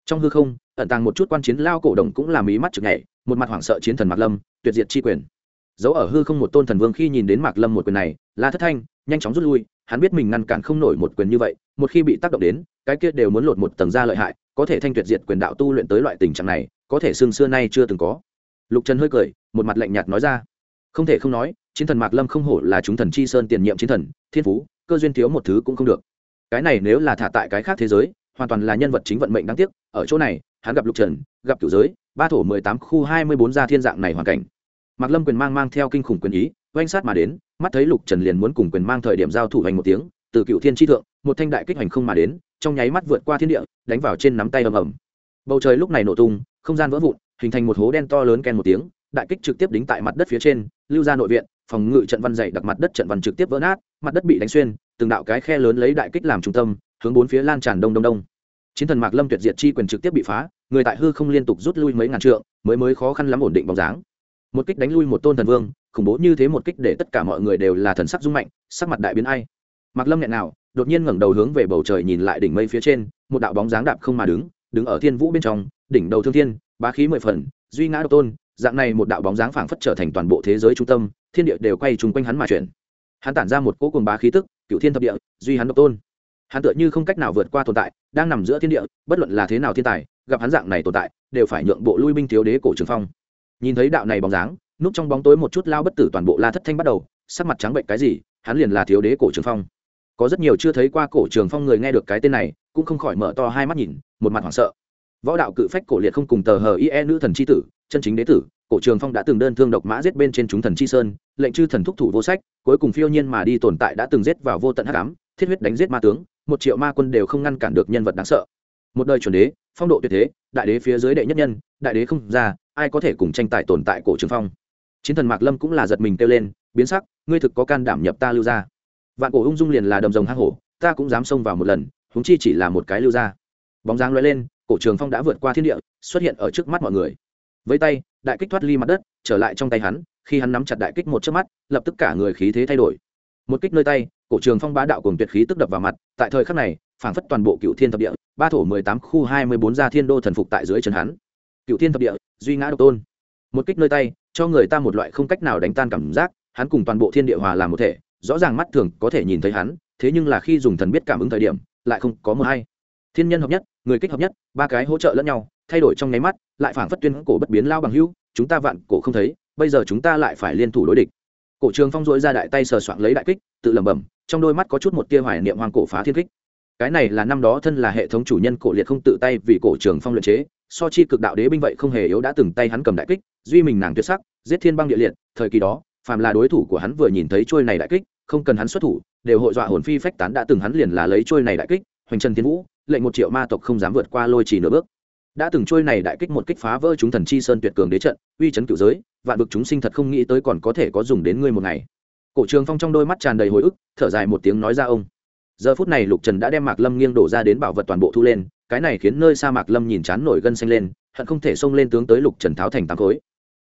Trong hư không, ẩn tàng một chút quan chiến lao cổ đồng cũng làm ý mắt chực nhảy, một mặt hoảng sợ chiến thần mạc lâm, tuyệt diệt chi quyền. Giấu ở hư không một tôn thần vương khi nhìn đến mạc lâm một quyền này, la thất thanh, nhanh chóng rút lui hắn biết mình ngăn cản không nổi một quyền như vậy, một khi bị tác động đến, cái kia đều muốn lột một tầng ra lợi hại, có thể thanh tuyệt diệt quyền đạo tu luyện tới loại tình trạng này, có thể xương xưa nay chưa từng có. Lục trần hơi cười, một mặt lạnh nhạt nói ra. Không thể không nói, chiến thần mạc lâm không hổ là chúng thần chi sơn tiền nhiệm chiến thần, thiên phú, cơ duyên thiếu một thứ cũng không được. Cái này nếu là thả tại cái khác thế giới, hoàn toàn là nhân vật chính vận mệnh đáng tiếc, ở chỗ này, hắn gặp lục trần, gặp cửu giới, ba thổ mười tám khu hai mươi bốn gia thiên dạng này hoàn cảnh. Mạc lâm quyền mang mang theo kinh khủng quyền ý oanh sát mà đến, mắt thấy lục trần liền muốn cùng quyền mang thời điểm giao thủ hành một tiếng, từ cựu thiên tri thượng, một thanh đại kích hành không mà đến, trong nháy mắt vượt qua thiên địa, đánh vào trên nắm tay ầm ầm. Bầu trời lúc này nổ tung, không gian vỡ vụn, hình thành một hố đen to lớn ken một tiếng, đại kích trực tiếp đính tại mặt đất phía trên, lưu ra nội viện, phòng ngự trận văn dày đặc mặt đất trận văn trực tiếp vỡ nát, mặt đất bị đánh xuyên, từng đạo cái khe lớn lấy đại kích làm trung tâm, hướng bốn phía lan tràn đông đông đông. Chiến thần mạc lâm tuyệt diệt chi quyền trực tiếp bị phá, người tại hư không liên tục rút lui mấy ngàn trượng, mới mới khó khăn lắm ổn định bóng dáng. Một kích đánh lui một tôn thần vương khủng bố như thế một kích để tất cả mọi người đều là thần sắc rung mạnh, sắc mặt đại biến ai. Mạc lâm nghẹn nào, đột nhiên ngẩng đầu hướng về bầu trời nhìn lại đỉnh mây phía trên, một đạo bóng dáng đạp không mà đứng đứng ở thiên vũ bên trong, đỉnh đầu thương thiên, bá khí mười phần, duy ngã độc tôn, dạng này một đạo bóng dáng phảng phất trở thành toàn bộ thế giới trung tâm, thiên địa đều quay chung quanh hắn mà chuyển. Hắn tản ra một cỗ cường bá khí tức cựu thiên thập địa, duy hắn độc tôn. Hắn tựa như không cách nào vượt qua tồn tại, đang nằm giữa thiên địa, bất luận là thế nào thiên tài, gặp hắn dạng này tồn tại, đều phải nhượng bộ lui binh thiếu đế cổ trường phong. Nhìn thấy đạo này bóng dáng núp trong bóng tối một chút lao bất tử toàn bộ la thất thanh bắt đầu, sắc mặt trắng bệnh cái gì, hắn liền là thiếu đế cổ trường phong. Có rất nhiều chưa thấy qua cổ trường phong người nghe được cái tên này, cũng không khỏi mở to hai mắt nhìn, một mặt hoảng sợ. Võ đạo cự phách cổ liệt không cùng tờ hờ ie nữ thần c h i tử, chân chính đế tử, cổ trường phong đã từng đơn thương độc mã giết bên trên chúng thần chi sơn, lệnh chư thần thúc thủ vô sách, cuối cùng phiêu nhiên mà đi tồn tại đã từng giết vào vô tận hắc ám, thiết huyết đánh giết ma tướng, một triệu ma quân đều không ngăn cản được nhân vật đáng sợ. Một đời chuẩn đế, phong độ tuyệt thế, đại đế phía dưới đệ nhất nhân, đại đế không ra, ai có thể cùng tranh tài tồn tại cổ trường phong? Chiến thần mạc lâm cũng là giật mình kêu lên, biến sắc, ngươi thực có can đảm nhập ta lưu ra vạn cổ ung dung liền là đầm rồng hang hổ, ta cũng dám xông vào một lần húng chi chỉ là một cái lưu ra bóng dáng lóe lên, cổ trường phong đã vượt qua thiên địa, xuất hiện ở trước mắt mọi người. Với tay, đại kích thoát ly mặt đất, trở lại trong tay hắn, khi hắn nắm chặt đại kích một chớp mắt, lập tức cả người khí thế thay đổi. Một kích nơi tay, cổ trường phong bá đạo cùng tuyệt khí tức đập vào mặt, tại thời khắc này, phảng phất toàn bộ cựu thiên thập địa, ba thổ mười tám khu hai mươi bốn gia thiên đô thần phục tại dưới chân hắn. Cựu thiên thập địa, duy ngã độc tôn một kích nơi tay, cho người ta một loại không cách nào đánh tan cảm giác, hắn cùng toàn bộ thiên địa hòa làm một thể, rõ ràng mắt thường có thể nhìn thấy hắn, thế nhưng là khi dùng thần biết cảm ứng thời điểm, lại không có một hay. Thiên nhân hợp nhất, người kích hợp nhất, ba cái hỗ trợ lẫn nhau, thay đổi trong nháy mắt, lại phảng phất tuyên cổ bất biến lao bằng hữu, chúng ta vạn cổ không thấy, bây giờ chúng ta lại phải liên thủ đối địch. Cổ trường phong dội ra đại tay sờ soạn lấy đại kích, tự lẩm bẩm, trong đôi mắt có chút một tia hoài niệm hoang cổ phá thiên kích cái này là năm đó thân là hệ thống chủ nhân cổ liệt không tự tay vì cổ trường phong luyện chế, so chi cực đạo đế binh vậy không hề yếu đã từng tay hắn cầm đại kích, duy mình nàng tuyệt sắc, giết thiên băng địa liệt, thời kỳ đó, phàm là đối thủ của hắn vừa nhìn thấy trôi này đại kích, không cần hắn xuất thủ, đều hội dọa hồn phi phách tán đã từng hắn liền là lấy trôi này đại kích, hoành trần tiến vũ, lệnh một triệu ma tộc không dám vượt qua lôi chỉ nửa bước. Đã từng trôi này đại kích một kích phá vỡ chúng thần chi sơn tuyệt cường đế trận, uy chấn cửu giới, vạn vực chúng sinh thật không nghĩ tới còn có thể có dùng đến ngươi một ngày. Cổ trường phong trong đôi mắt tràn đầy hồi ức, thở dài một tiếng nói ra ông giờ phút này lục trần đã đem mạc lâm nghiêng đổ ra đến bảo vật toàn bộ thu lên, cái này khiến nơi xa mạc lâm nhìn chán nổi gân xanh lên, hận không thể xông lên tướng tới lục trần tháo thành tám khối.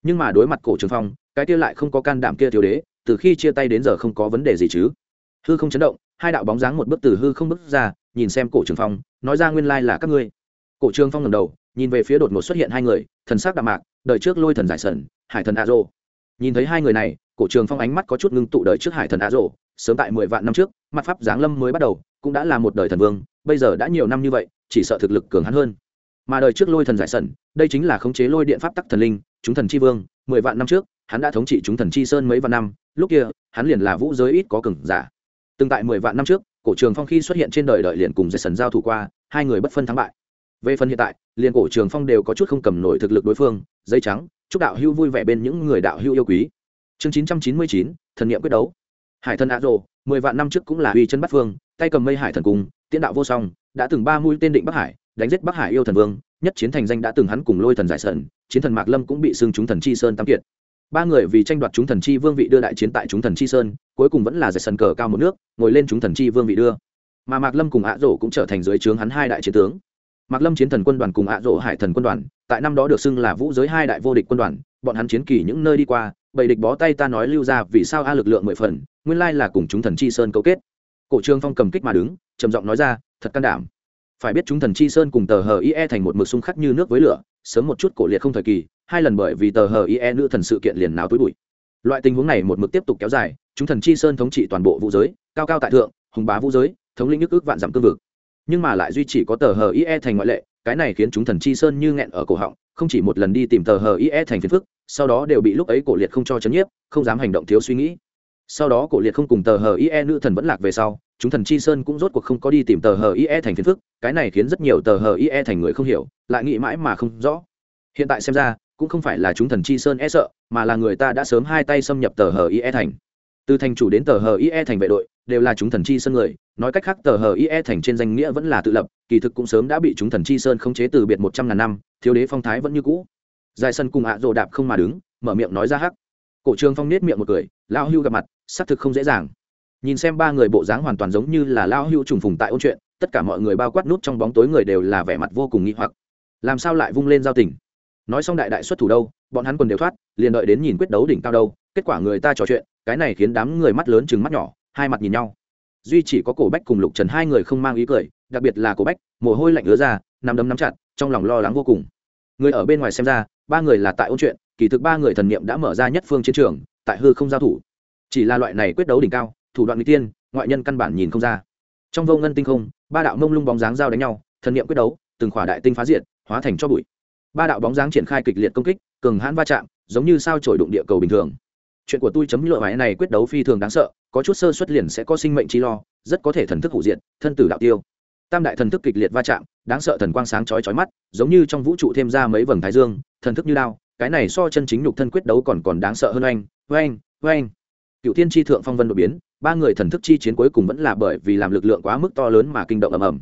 Nhưng mà đối mặt cổ trường phong, cái kia lại không có can đảm kia thiếu đế, từ khi chia tay đến giờ không có vấn đề gì chứ. Hư không chấn động, hai đạo bóng dáng một bước từ hư không bước ra, nhìn xem cổ trường phong, nói ra nguyên lai là các ngươi. Cổ trường phong ngầm đầu, nhìn về phía đột ngột xuất hiện hai người, thần sắc đạm mạc đợi trước lôi thần giải sẩn, hải thần a rô nhìn thấy hai người này cổ trường phong ánh mắt có chút ngưng tụ đợi trước hải thần a rộ sớm tại mười vạn năm trước, mặt pháp giáng lâm mới bắt đầu, cũng đã là một đời thần vương, bây giờ đã nhiều năm như vậy, chỉ sợ thực lực cường hắn hơn. Mà đời trước lôi thần giải sẩn, đây chính là khống chế lôi điện pháp tắc thần linh, chúng thần c h i vương, mười vạn năm trước, hắn đã thống trị chúng thần chi sơn mấy vạn năm, lúc kia, hắn liền là vũ giới ít có cừng giả. Từng tại mười vạn năm trước, cổ trường phong khi xuất hiện trên đời đợi liền cùng giải sẩn giao thủ qua, hai người bất phân thắng bại. Về phần hiện tại, liền cổ trường phong đều có chút không cầm nổi thực lực đối phương dây trắng, chúc đạo hưu vui vẻ bên những người đạo hưu yêu quý chương chín trăm chín mươi chín thần nghiệm quyết đấu. Hải thần ạ rồ mười vạn năm trước cũng là uy chân bắt phương tay cầm mây hải thần cung tiễn đạo vô song đã từng ba mũi tên định bắc hải đánh giết bắc hải yêu thần vương nhất chiến thành danh đã từng hắn cùng lôi thần giải sơn, chiến thần mạc lâm cũng bị xưng chúng thần chi sơn tam kiệt. Ba người vì tranh đoạt chúng thần chi vương vị đưa đại chiến tại chúng thần chi sơn cuối cùng vẫn là giải sơn cờ cao một nước ngồi lên chúng thần chi vương vị đưa. Mà mạc lâm cùng ạ rổ cũng trở thành dưới trướng hắn hai đại chiến tướng. Mạc lâm chiến thần quân đoàn cùng ạ rổ hải thần quân đoàn tại năm đó được xưng là vũ giới hai đại vô địch quân đoàn bọn hắn chiến kỳ những nơi đi qua bầy địch bó tay ta nói lưu ra vì sao a lực lượng mười phần, nguyên lai là cùng chúng thần chi sơn cấu kết. Cổ trương phong cầm kích mà đứng, trầm giọng nói ra, thật can đảm. Phải biết chúng thần chi sơn cùng tờ hờ ie thành một mực xung khắc như nước với lửa, sớm một chút cổ liệt không thời kỳ, hai lần bởi vì tờ hờ ie nữ thần sự kiện liền nào túi bụi. Loại tình huống này một mực tiếp tục kéo dài, chúng thần chi sơn thống trị toàn bộ vũ giới, cao cao tại thượng, hùng bá vũ giới, thống lĩnh nhức ước vạn dặm cương vực. Nhưng mà lại duy chỉ có tờ hờ ie thành ngoại lệ, cái này khiến chúng thần chi sơn như nghẹn ở cổ họng, không chỉ một lần đi tìm tờ hờ ie thành phiền phức sau đó đều bị lúc ấy cổ liệt không cho chấn nhiếp, không dám hành động thiếu suy nghĩ. Sau đó cổ liệt không cùng tờ hờ ie nữ thần vẫn lạc về sau, chúng thần chi sơn cũng rốt cuộc không có đi tìm tờ hờ ie thành phiền phức, cái này khiến rất nhiều tờ hờ ie thành người không hiểu, lại nghĩ mãi mà không rõ. Hiện tại xem ra, cũng không phải là chúng thần chi sơn e sợ, mà là người ta đã sớm hai tay xâm nhập tờ hờ ie thành. Từ thành chủ đến tờ hờ ie thành vệ đội, đều là chúng thần chi sơn người, nói cách khác tờ hờ ie thành trên danh nghĩa vẫn là tự lập, kỳ thực cũng sớm đã bị chúng thần chi sơn khống chế từ biệt một trăm ngàn năm, thiếu đế phong thái vẫn như cũ dài sân cùng ạ rồ đạp không mà đứng, mở miệng nói ra hắc. Cổ trường phong nết miệng một cười lao hưu gặp mặt, xác thực không dễ dàng. Nhìn xem ba người bộ dáng hoàn toàn giống như là lao hưu trùng phùng tại ôn chuyện, tất cả mọi người bao quát nút trong bóng tối người đều là vẻ mặt vô cùng nghi hoặc. Làm sao lại vung lên giao tình? Nói xong đại đại xuất thủ đâu, bọn hắn quần đều thoát, liền đợi đến nhìn quyết đấu đỉnh cao đâu, kết quả người ta trò chuyện, cái này khiến đám người mắt lớn chừng mắt nhỏ, hai mặt nhìn nhau. Duy chỉ có cổ bách cùng lục trần hai người không mang ý cười, đặc biệt là cổ bách, mồ hôi lạnh ứa ra nằm đấm nắm chặt, trong lòng lo lắng vô cùng. Người ở bên ngoài xem ra ba người là tại ôn chuyện, kỳ thực ba người thần niệm đã mở ra nhất phương chiến trường, tại hư không giao thủ. Chỉ là loại này quyết đấu đỉnh cao, thủ đoạn n tiên, ngoại nhân căn bản nhìn không ra. Trong vô ngân tinh không, ba đạo mông lung bóng dáng giao đánh nhau, thần niệm quyết đấu, từng khỏa đại tinh phá diện hóa thành cho bụi. Ba đạo bóng dáng triển khai kịch liệt công kích, cường hãn va chạm, giống như sao trổi đụng địa cầu bình thường. Chuyện của tôi chấm lựa máy này quyết đấu phi thường đáng sợ, có chút sơ xuất liền sẽ có sinh mệnh chi lo, rất có thể thần thức hủ diện thân tử đạo tiêu tam đại thần thức kịch liệt va chạm, đáng sợ thần quang sáng chói chói mắt, giống như trong vũ trụ thêm ra mấy vầng thái dương, thần thức như lao cái này so chân chính nhục thân quyết đấu còn còn đáng sợ hơn oanh oanh oanh. Cựu tiên tri thượng phong vân đột biến, ba người thần thức chi chiến cuối cùng vẫn là bởi vì làm lực lượng quá mức to lớn mà kinh động ầm ầm.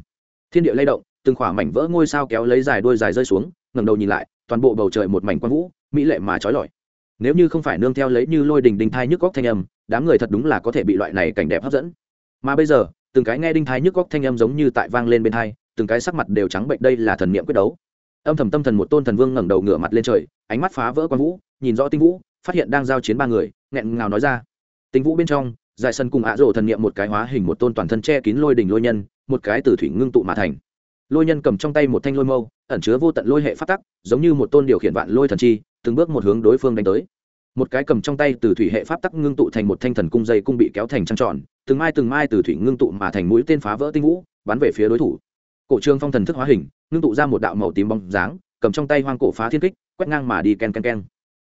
Thiên địa lay động, từng khỏa mảnh vỡ ngôi sao kéo lấy dài đuôi dài rơi xuống, ngẩng đầu nhìn lại, toàn bộ bầu trời một mảnh quang vũ, mỹ lệ mà trói lọi. Nếu như không phải nương theo lấy như lôi đình đình thai nhức góc thanh âm, đám người thật đúng là có thể bị loại này cảnh đẹp hấp dẫn. Mà bây giờ từng cái nghe đinh thai nhức góc thanh âm giống như tại vang lên bên thai từng cái sắc mặt đều trắng bệnh đây là thần niệm quyết đấu. Âm thầm tâm thần một tôn thần vương ngẩng đầu ngửa mặt lên trời, ánh mắt phá vỡ quang vũ, nhìn rõ tinh vũ, phát hiện đang giao chiến ba người, nghẹn ngào nói ra. Tinh vũ bên trong dài sân cùng ạ rộ thần niệm một cái hóa hình một tôn toàn thân che kín lôi đỉnh lôi nhân, một cái từ thủy ngưng tụ mà thành. Lôi nhân cầm trong tay một thanh lôi mâu, ẩn chứa vô tận lôi hệ phát tắc, giống như một tôn điều khiển vạn lôi thần chi, từng bước một hướng đối phương đánh tới. Một cái cầm trong tay từ thủy hệ pháp tắc ngưng tụ thành một thanh thần cung dây cung bị kéo thành trăng tròn từng mai từng mai từ thủy ngưng tụ mà thành mũi tên phá vỡ tinh vũ, bắn về phía đối thủ. Cổ trương phong thần thức hóa hình, ngưng tụ ra một đạo màu tím bóng dáng, cầm trong tay hoang cổ phá thiên kích, quét ngang mà đi ken ken ken.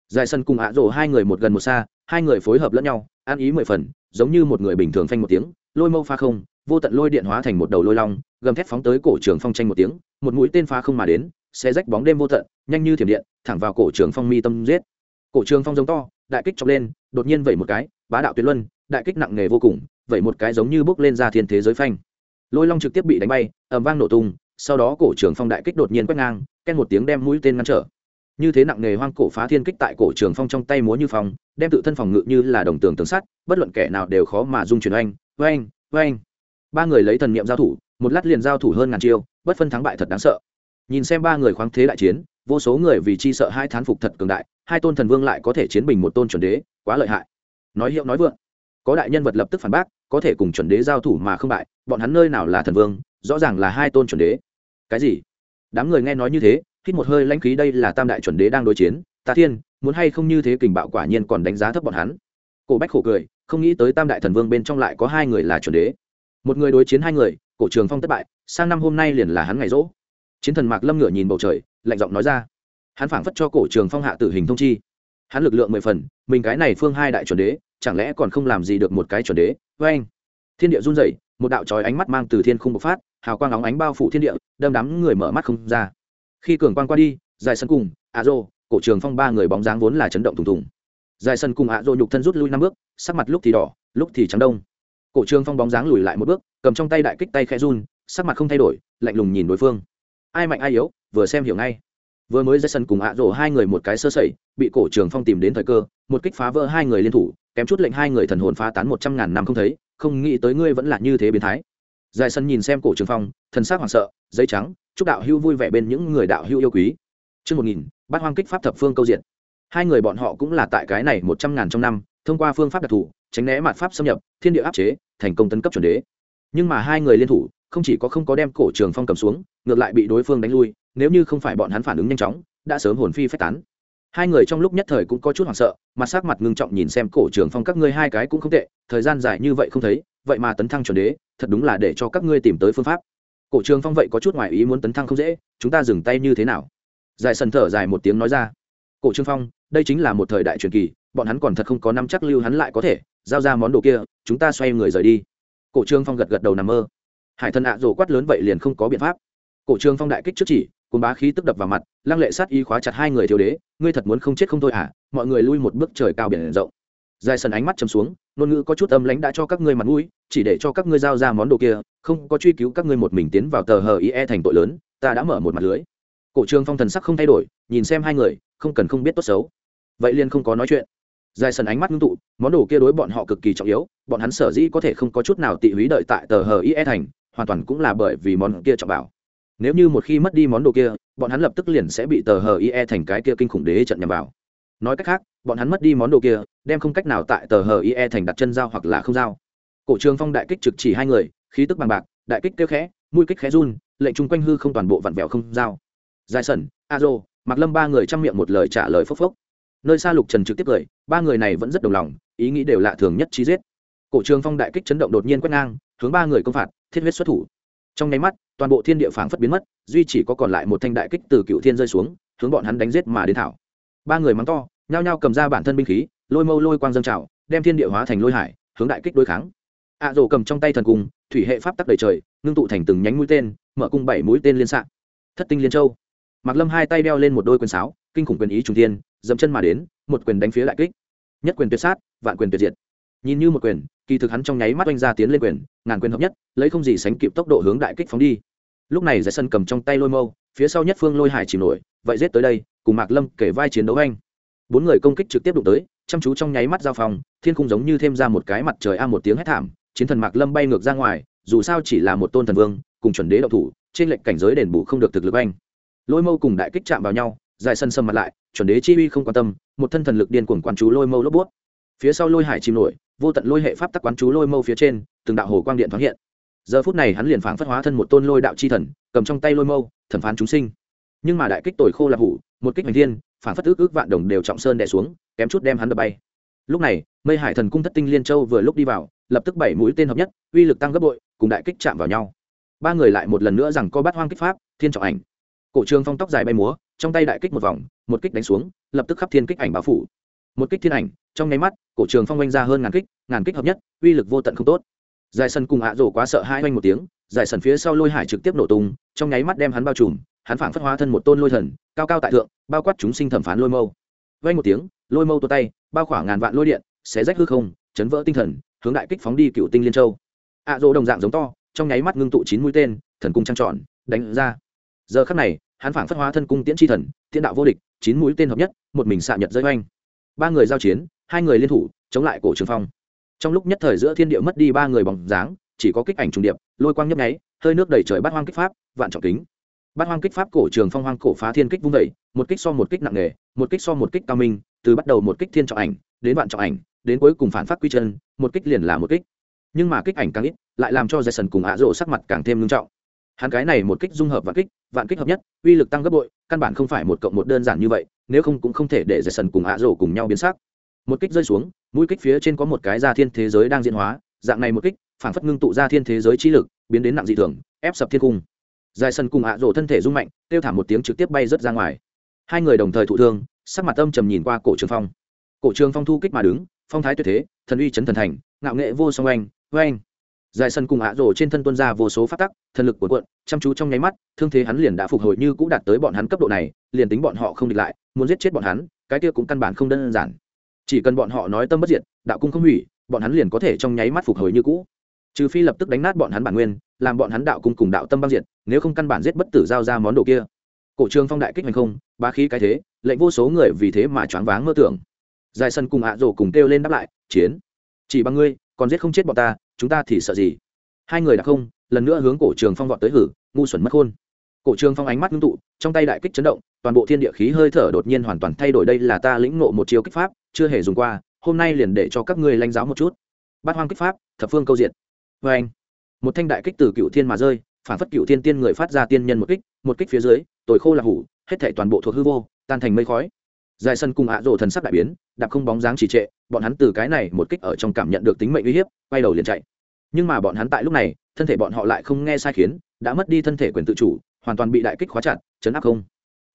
Dài sân cùng ạ rổ hai người một gần một xa, hai người phối hợp lẫn nhau, ăn ý mười phần, giống như một người bình thường phanh một tiếng, lôi mâu pha không, vô tận lôi điện hóa thành một đầu lôi long, gầm thép phóng tới cổ trường phong tranh một tiếng, một mũi tên phá không mà đến xe rách bóng đêm vô tận, nhanh như thiểm điện, thẳng vào cổ trường phong mi tâm giết. Cổ trường phong giống to, đại kích chọc lên, đột nhiên vẩy một cái, bá đạo tuyệt luân, đại kích nặng nề vô cùng vậy một cái giống như bước lên ra thiên thế giới phanh. Lôi long trực tiếp bị đánh bay, ầm vang nổ tung, sau đó cổ trường phong đại kích đột nhiên quét ngang, ken một tiếng đem mũi tên ngăn trở. Như thế nặng nề hoang cổ phá thiên kích tại cổ trường phong trong tay múa như phong, đem tự thân phòng ngự như là đồng tường tường sắt, bất luận kẻ nào đều khó mà dung chuyển oanh oanh oanh. Ba người lấy thần niệm giao thủ, một lát liền giao thủ hơn ngàn chiêu, bất phân thắng bại thật đáng sợ. Nhìn xem ba người khoáng thế đại chiến, vô số người vì chi sợ hai thán phục thật cường đại, hai tôn thần vương lại có thể chiến bình một tôn chuẩn đế, quá lợi hại. Nói hiệu nói vượng, có đại nhân vật lập tức phản bác có thể cùng chuẩn đế giao thủ mà không bại, bọn hắn nơi nào là thần vương, rõ ràng là hai tôn chuẩn đế. Cái gì? Đám người nghe nói như thế, hít một hơi lãnh khí đây là tam đại chuẩn đế đang đối chiến ta thiên, muốn hay không như thế kình bạo quả nhiên còn đánh giá thấp bọn hắn. Cổ bách khổ cười, không nghĩ tới tam đại thần vương bên trong lại có hai người là chuẩn đế. Một người đối chiến hai người, cổ trường phong thất bại, sang năm hôm nay liền là hắn ngày rỗ. Chiến thần mạc lâm ngửa nhìn bầu trời, lạnh giọng nói ra. Hắn phảng phất cho cổ trường phong hạ tử hình thông chi. Hắn lực lượng mười phần, mình cái này phương hai đại chuẩn đế, chẳng lẽ còn không làm gì được một cái chuẩn đế? Với anh. Thiên địa run rẩy, một đạo trói ánh mắt mang từ thiên không bộc phát, hào quang óng ánh bao phủ thiên địa, đâm đắm người mở mắt không ra. Khi cường quang qua đi, dài sân cùng, ạ rô, cổ trường phong ba người bóng dáng vốn là chấn động thùng thùng. Dài sân cùng ạ rô nhục thân rút lui năm bước, sắc mặt lúc thì đỏ, lúc thì trắng đông. Cổ trường phong bóng dáng lùi lại một bước, cầm trong tay đại kích tay khẽ run, sắc mặt không thay đổi, lạnh lùng nhìn đối phương. Ai mạnh ai yếu, vừa xem hiểu ngay. Vừa mới ra sân cùng ạ rổ hai người một cái sơ sẩy, bị cổ trường phong tìm đến thời cơ, một kích phá vỡ hai người liên thủ kém chút lệnh hai người thần hồn phá tán một trăm ngàn năm không thấy không nghĩ tới ngươi vẫn là như thế biến thái dài sân nhìn xem cổ trường phong thần sắc hoảng sợ giấy trắng chúc đạo hưu vui vẻ bên những người đạo hưu yêu quý chương một nghìn, bát hoang kích pháp thập phương câu diện. Hai người bọn họ cũng là tại cái này một trăm ngàn trong năm, thông qua phương pháp đặc thù, tránh né mặt pháp xâm nhập, thiên địa áp chế, thành công tấn cấp chuẩn đế. Nhưng mà hai người liên thủ, không chỉ có không có đem cổ trường phong cầm xuống, ngược lại bị đối phương đánh lui, nếu như không phải bọn hắn phản ứng nhanh chóng, đã sớm hồn phi phách tán. Hai người trong lúc nhất thời cũng có chút hoảng sợ, mặt sắc mặt ngưng trọng nhìn xem cổ trường phong các ngươi hai cái cũng không tệ, thời gian dài như vậy không thấy, vậy mà tấn thăng chuẩn đế, thật đúng là để cho các ngươi tìm tới phương pháp. Cổ trường phong vậy có chút ngoài ý muốn tấn thăng không dễ chúng ta dừng tay như thế nào? Dài sần thở dài một tiếng nói ra. Cổ trường phong đây chính là một thời đại truyền kỳ bọn hắn còn thật không có năm chắc lưu hắn lại có thể giao ra món đồ kia chúng ta xoay người rời đi. Cổ trường phong gật gật đầu nằm mơ. Hải thần ạ à rồ quát lớn vậy liền không có biện pháp. Cổ trường phong đại kích trước chỉ cùng bá khí tức đập vào mặt, lăng lệ sát y khóa chặt hai người thiếu đế, ngươi thật muốn không chết không thôi à? Mọi người lui một bước trời cao biển rộng. Dài sần ánh mắt chầm xuống, ngôn ngữ có chút âm lãnh đã cho các ngươi mặt mũi, chỉ để cho các ngươi giao ra món đồ kia, không có truy cứu các ngươi một mình tiến vào tờ hờ ie thành tội lớn, ta đã mở một mặt lưới. Cổ trương phong thần sắc không thay đổi, nhìn xem hai người, không cần không biết tốt xấu. Vậy liền không có nói chuyện. Dài sần ánh mắt ngưng tụ, món đồ kia đối bọn họ cực kỳ trọng yếu, bọn hắn sở dĩ có thể không có chút nào tị húy đợi tại tờ hờ ie thành, hoàn toàn cũng là bởi vì món kia trọng bảo nếu như một khi mất đi món đồ kia, bọn hắn lập tức liền sẽ bị tờ hờ ie thành cái kia kinh khủng đế trận nhằm vào nói cách khác, bọn hắn mất đi món đồ kia, đem không cách nào tại tờ hờ ie thành đặt chân dao hoặc là không dao. cổ trường phong đại kích trực chỉ hai người, khí tức bằng bạc, đại kích kêu khẽ, mũi kích khẽ run, lệnh chung quanh hư không toàn bộ vặn vẹo không dao. dài sẩn, a dô mặc lâm ba người chăm miệng một lời trả lời phốc phốc nơi xa lục trần trực tiếp cười, ba người này vẫn rất đồng lòng, ý nghĩ đều lạ thường nhất trí giết cổ trường phong đại kích chấn động đột nhiên quét ngang, hướng ba người công phạt, thiết huyết xuất thủ trong nháy mắt toàn bộ thiên địa phảng phất biến mất duy chỉ có còn lại một thanh đại kích từ cựu thiên rơi xuống hướng bọn hắn đánh giết mà đến thảo. Ba người mắng to nhao nhao cầm ra bản thân binh khí lôi mâu lôi quang dâng trào đem thiên địa hóa thành lôi hải hướng đại kích đối kháng. Ạ rổ cầm trong tay thần cung thủy hệ pháp tắc đầy trời ngưng tụ thành từng nhánh mũi tên mở cung bảy mũi tên liên xạ. Thất tinh liên châu. Mạc lâm hai tay đeo lên một đôi quyền sáo kinh khủng quyền ý trung thiên, dẫm chân mà đến một quyền đánh phía đại kích. Nhất quyền tuyệt sát vạn quyền tuyệt diệt nhìn như một quyền, kỳ thực hắn trong nháy mắt oanh ra tiến lên quyền, ngàn quyền hợp nhất, lấy không gì sánh kịp tốc độ hướng đại kích phóng đi. Lúc này giải sân cầm trong tay lôi mâu, phía sau nhất phương lôi hải chìm nổi, vậy giết tới đây, cùng mạc lâm kể vai chiến đấu anh bốn người công kích trực tiếp đụng tới, chăm chú trong nháy mắt giao phòng thiên khung giống như thêm ra một cái mặt trời a một tiếng hét thảm, chiến thần mạc lâm bay ngược ra ngoài, dù sao chỉ là một tôn thần vương, cùng chuẩn đế đậu thủ, trên lệnh cảnh giới đền bù không được thực lực anh lôi mâu cùng đại kích chạm vào nhau dài sân sầm mặt lại, chuẩn đế chi uy không quan tâm, một thân thần lực điên cuồng quán chú lôi mâu lốp bút. Phía sau lôi hải chìm nổi vô tận lôi hệ pháp tắc quán chú lôi mâu phía trên, từng đạo hồ quang điện thoáng hiện. Giờ phút này hắn liền phảng phất hóa thân một tôn lôi đạo chi thần, cầm trong tay lôi mâu, thẩm phán chúng sinh. Nhưng mà đại kích tồi khô là hủ, một kích hành thiên, phảng phất ước ước vạn đồng đều trọng sơn đè xuống, kém chút đem hắn đập bay. Lúc này, mây hải thần cung thất tinh liên châu vừa lúc đi vào, lập tức bảy mũi tên hợp nhất, uy lực tăng gấp bội, cùng đại kích chạm vào nhau. Ba người lại một lần nữa rằng co bắt hoang kích pháp, thiên trọng ảnh. Cổ trường phong tóc dài bay múa, trong tay đại kích một vòng, một kích đánh xuống, lập tức khắp thiên kích ảnh báo phủ. Một kích thiên ảnh, trong nháy mắt, cổ trường phong oanh ra hơn ngàn kích ngàn kích hợp nhất uy lực vô tận không tốt. Giải sân cùng ạ rổ quá sợ hai oanh một tiếng giải sân phía sau lôi hải trực tiếp nổ tung trong nháy mắt đem hắn bao trùm hắn phảng phất hóa thân một tôn lôi thần cao cao tại thượng bao quát chúng sinh thẩm phán lôi mâu. Oanh một tiếng lôi mâu tua tay bao khoảng ngàn vạn lôi điện xé rách hư không chấn vỡ tinh thần hướng đại kích phóng đi cựu tinh liên châu. Ạ rổ đồng dạng giống to trong nháy mắt ngưng tụ chín mũi tên thần cung trăng trọn, đánh ra. Giờ khắc này hắn phảng phất hóa thân cung tiễn tri thần tiễn đạo vô địch chín mũi tên hợp nhất một mình xạ nhật rơi oanh ba người giao chiến hai người liên thủ chống lại cổ trường phong trong lúc nhất thời giữa thiên địa mất đi ba người bóng dáng, chỉ có kích ảnh trùng điệp, lôi quang nhấp nháy, hơi nước đầy trời bát hoang kích pháp, vạn trọng kính. Bát hoang kích pháp cổ trường phong hoang cổ phá thiên kích vung vẩy một kích so một kích nặng nề, một kích so một kích cao minh, từ bắt đầu một kích thiên trọng ảnh, đến vạn trọng ảnh, đến cuối cùng phản phát quy chân, một kích liền là một kích. Nhưng mà kích ảnh càng ít, lại làm cho jason cùng ạ rộ sắc mặt càng thêm nghiêm trọng. Hắn cái này một kích dung hợp vạn kích vạn kích hợp nhất, uy lực tăng gấp bội, căn bản không phải một cộng một đơn giản như vậy, nếu không cũng không thể để jason sần cùng ạ rổ cùng nhau biến sắc một kích rơi xuống, mũi kích phía trên có một cái ra thiên thế giới đang diễn hóa, dạng này một kích phản phất ngưng tụ ra thiên thế giới trí lực, biến đến nặng dị thường, ép sập thiên cung. Dài sân cùng ạ rổ thân thể rung mạnh, kêu thả một tiếng trực tiếp bay rớt ra ngoài. Hai người đồng thời thụ thương, sắc mặt âm trầm nhìn qua cổ trường phong. Cổ trường phong thu kích mà đứng, phong thái tuyệt thế, thần uy chấn thần thành, ngạo nghệ vô song oanh oanh. Dài sân cùng ạ rổ trên thân tuân ra vô số phát tắc, thần lực của quận chăm chú trong nháy mắt, thương thế hắn liền đã phục hồi như cũng đạt tới bọn hắn cấp độ này, liền tính bọn họ không địch lại, muốn giết chết bọn hắn, cái kia cũng căn bản không đơn giản chỉ cần bọn họ nói tâm bất diệt, đạo cung không hủy, bọn hắn liền có thể trong nháy mắt phục hồi như cũ. Trừ phi lập tức đánh nát bọn hắn bản nguyên, làm bọn hắn đạo cung cùng đạo tâm băng diệt, nếu không căn bản giết bất tử giao ra món đồ kia. Cổ trường phong đại kích hành không ba khí cái thế, lệnh vô số người vì thế mà choáng váng mơ tưởng. Dài sân cùng ạ rổ cùng kêu lên đáp lại, chiến, chỉ bằng ngươi, còn giết không chết bọn ta, chúng ta thì sợ gì? Hai người đã không, lần nữa hướng cổ trường phong vọt tới hử, ngu xuẩn mất khôn. Cổ trường phong ánh mắt ngưng tụ, trong tay đại kích chấn động, toàn bộ thiên địa khí hơi thở đột nhiên hoàn toàn thay đổi, đây là ta lĩnh ngộ một chiêu kích pháp chưa hề dùng qua, hôm nay liền để cho các ngươi lãnh giáo một chút. Bát hoang kích pháp, thập phương câu diện. vê anh, một thanh đại kích từ cựu thiên mà rơi, phản phất cựu thiên tiên người phát ra tiên nhân một kích một kích phía dưới, tồi khô là hủ, hết thể toàn bộ thuộc hư vô, tan thành mây khói. Dài sân cùng ạ rộ thần sắc đại biến, đạp không bóng dáng trì trệ, bọn hắn từ cái này một kích ở trong cảm nhận được tính mệnh uy hiếp, quay đầu liền chạy. Nhưng mà bọn hắn tại lúc này, thân thể bọn họ lại không nghe sai khiến, đã mất đi thân thể quyền tự chủ, hoàn toàn bị đại kích khóa chặt, chấn áp không.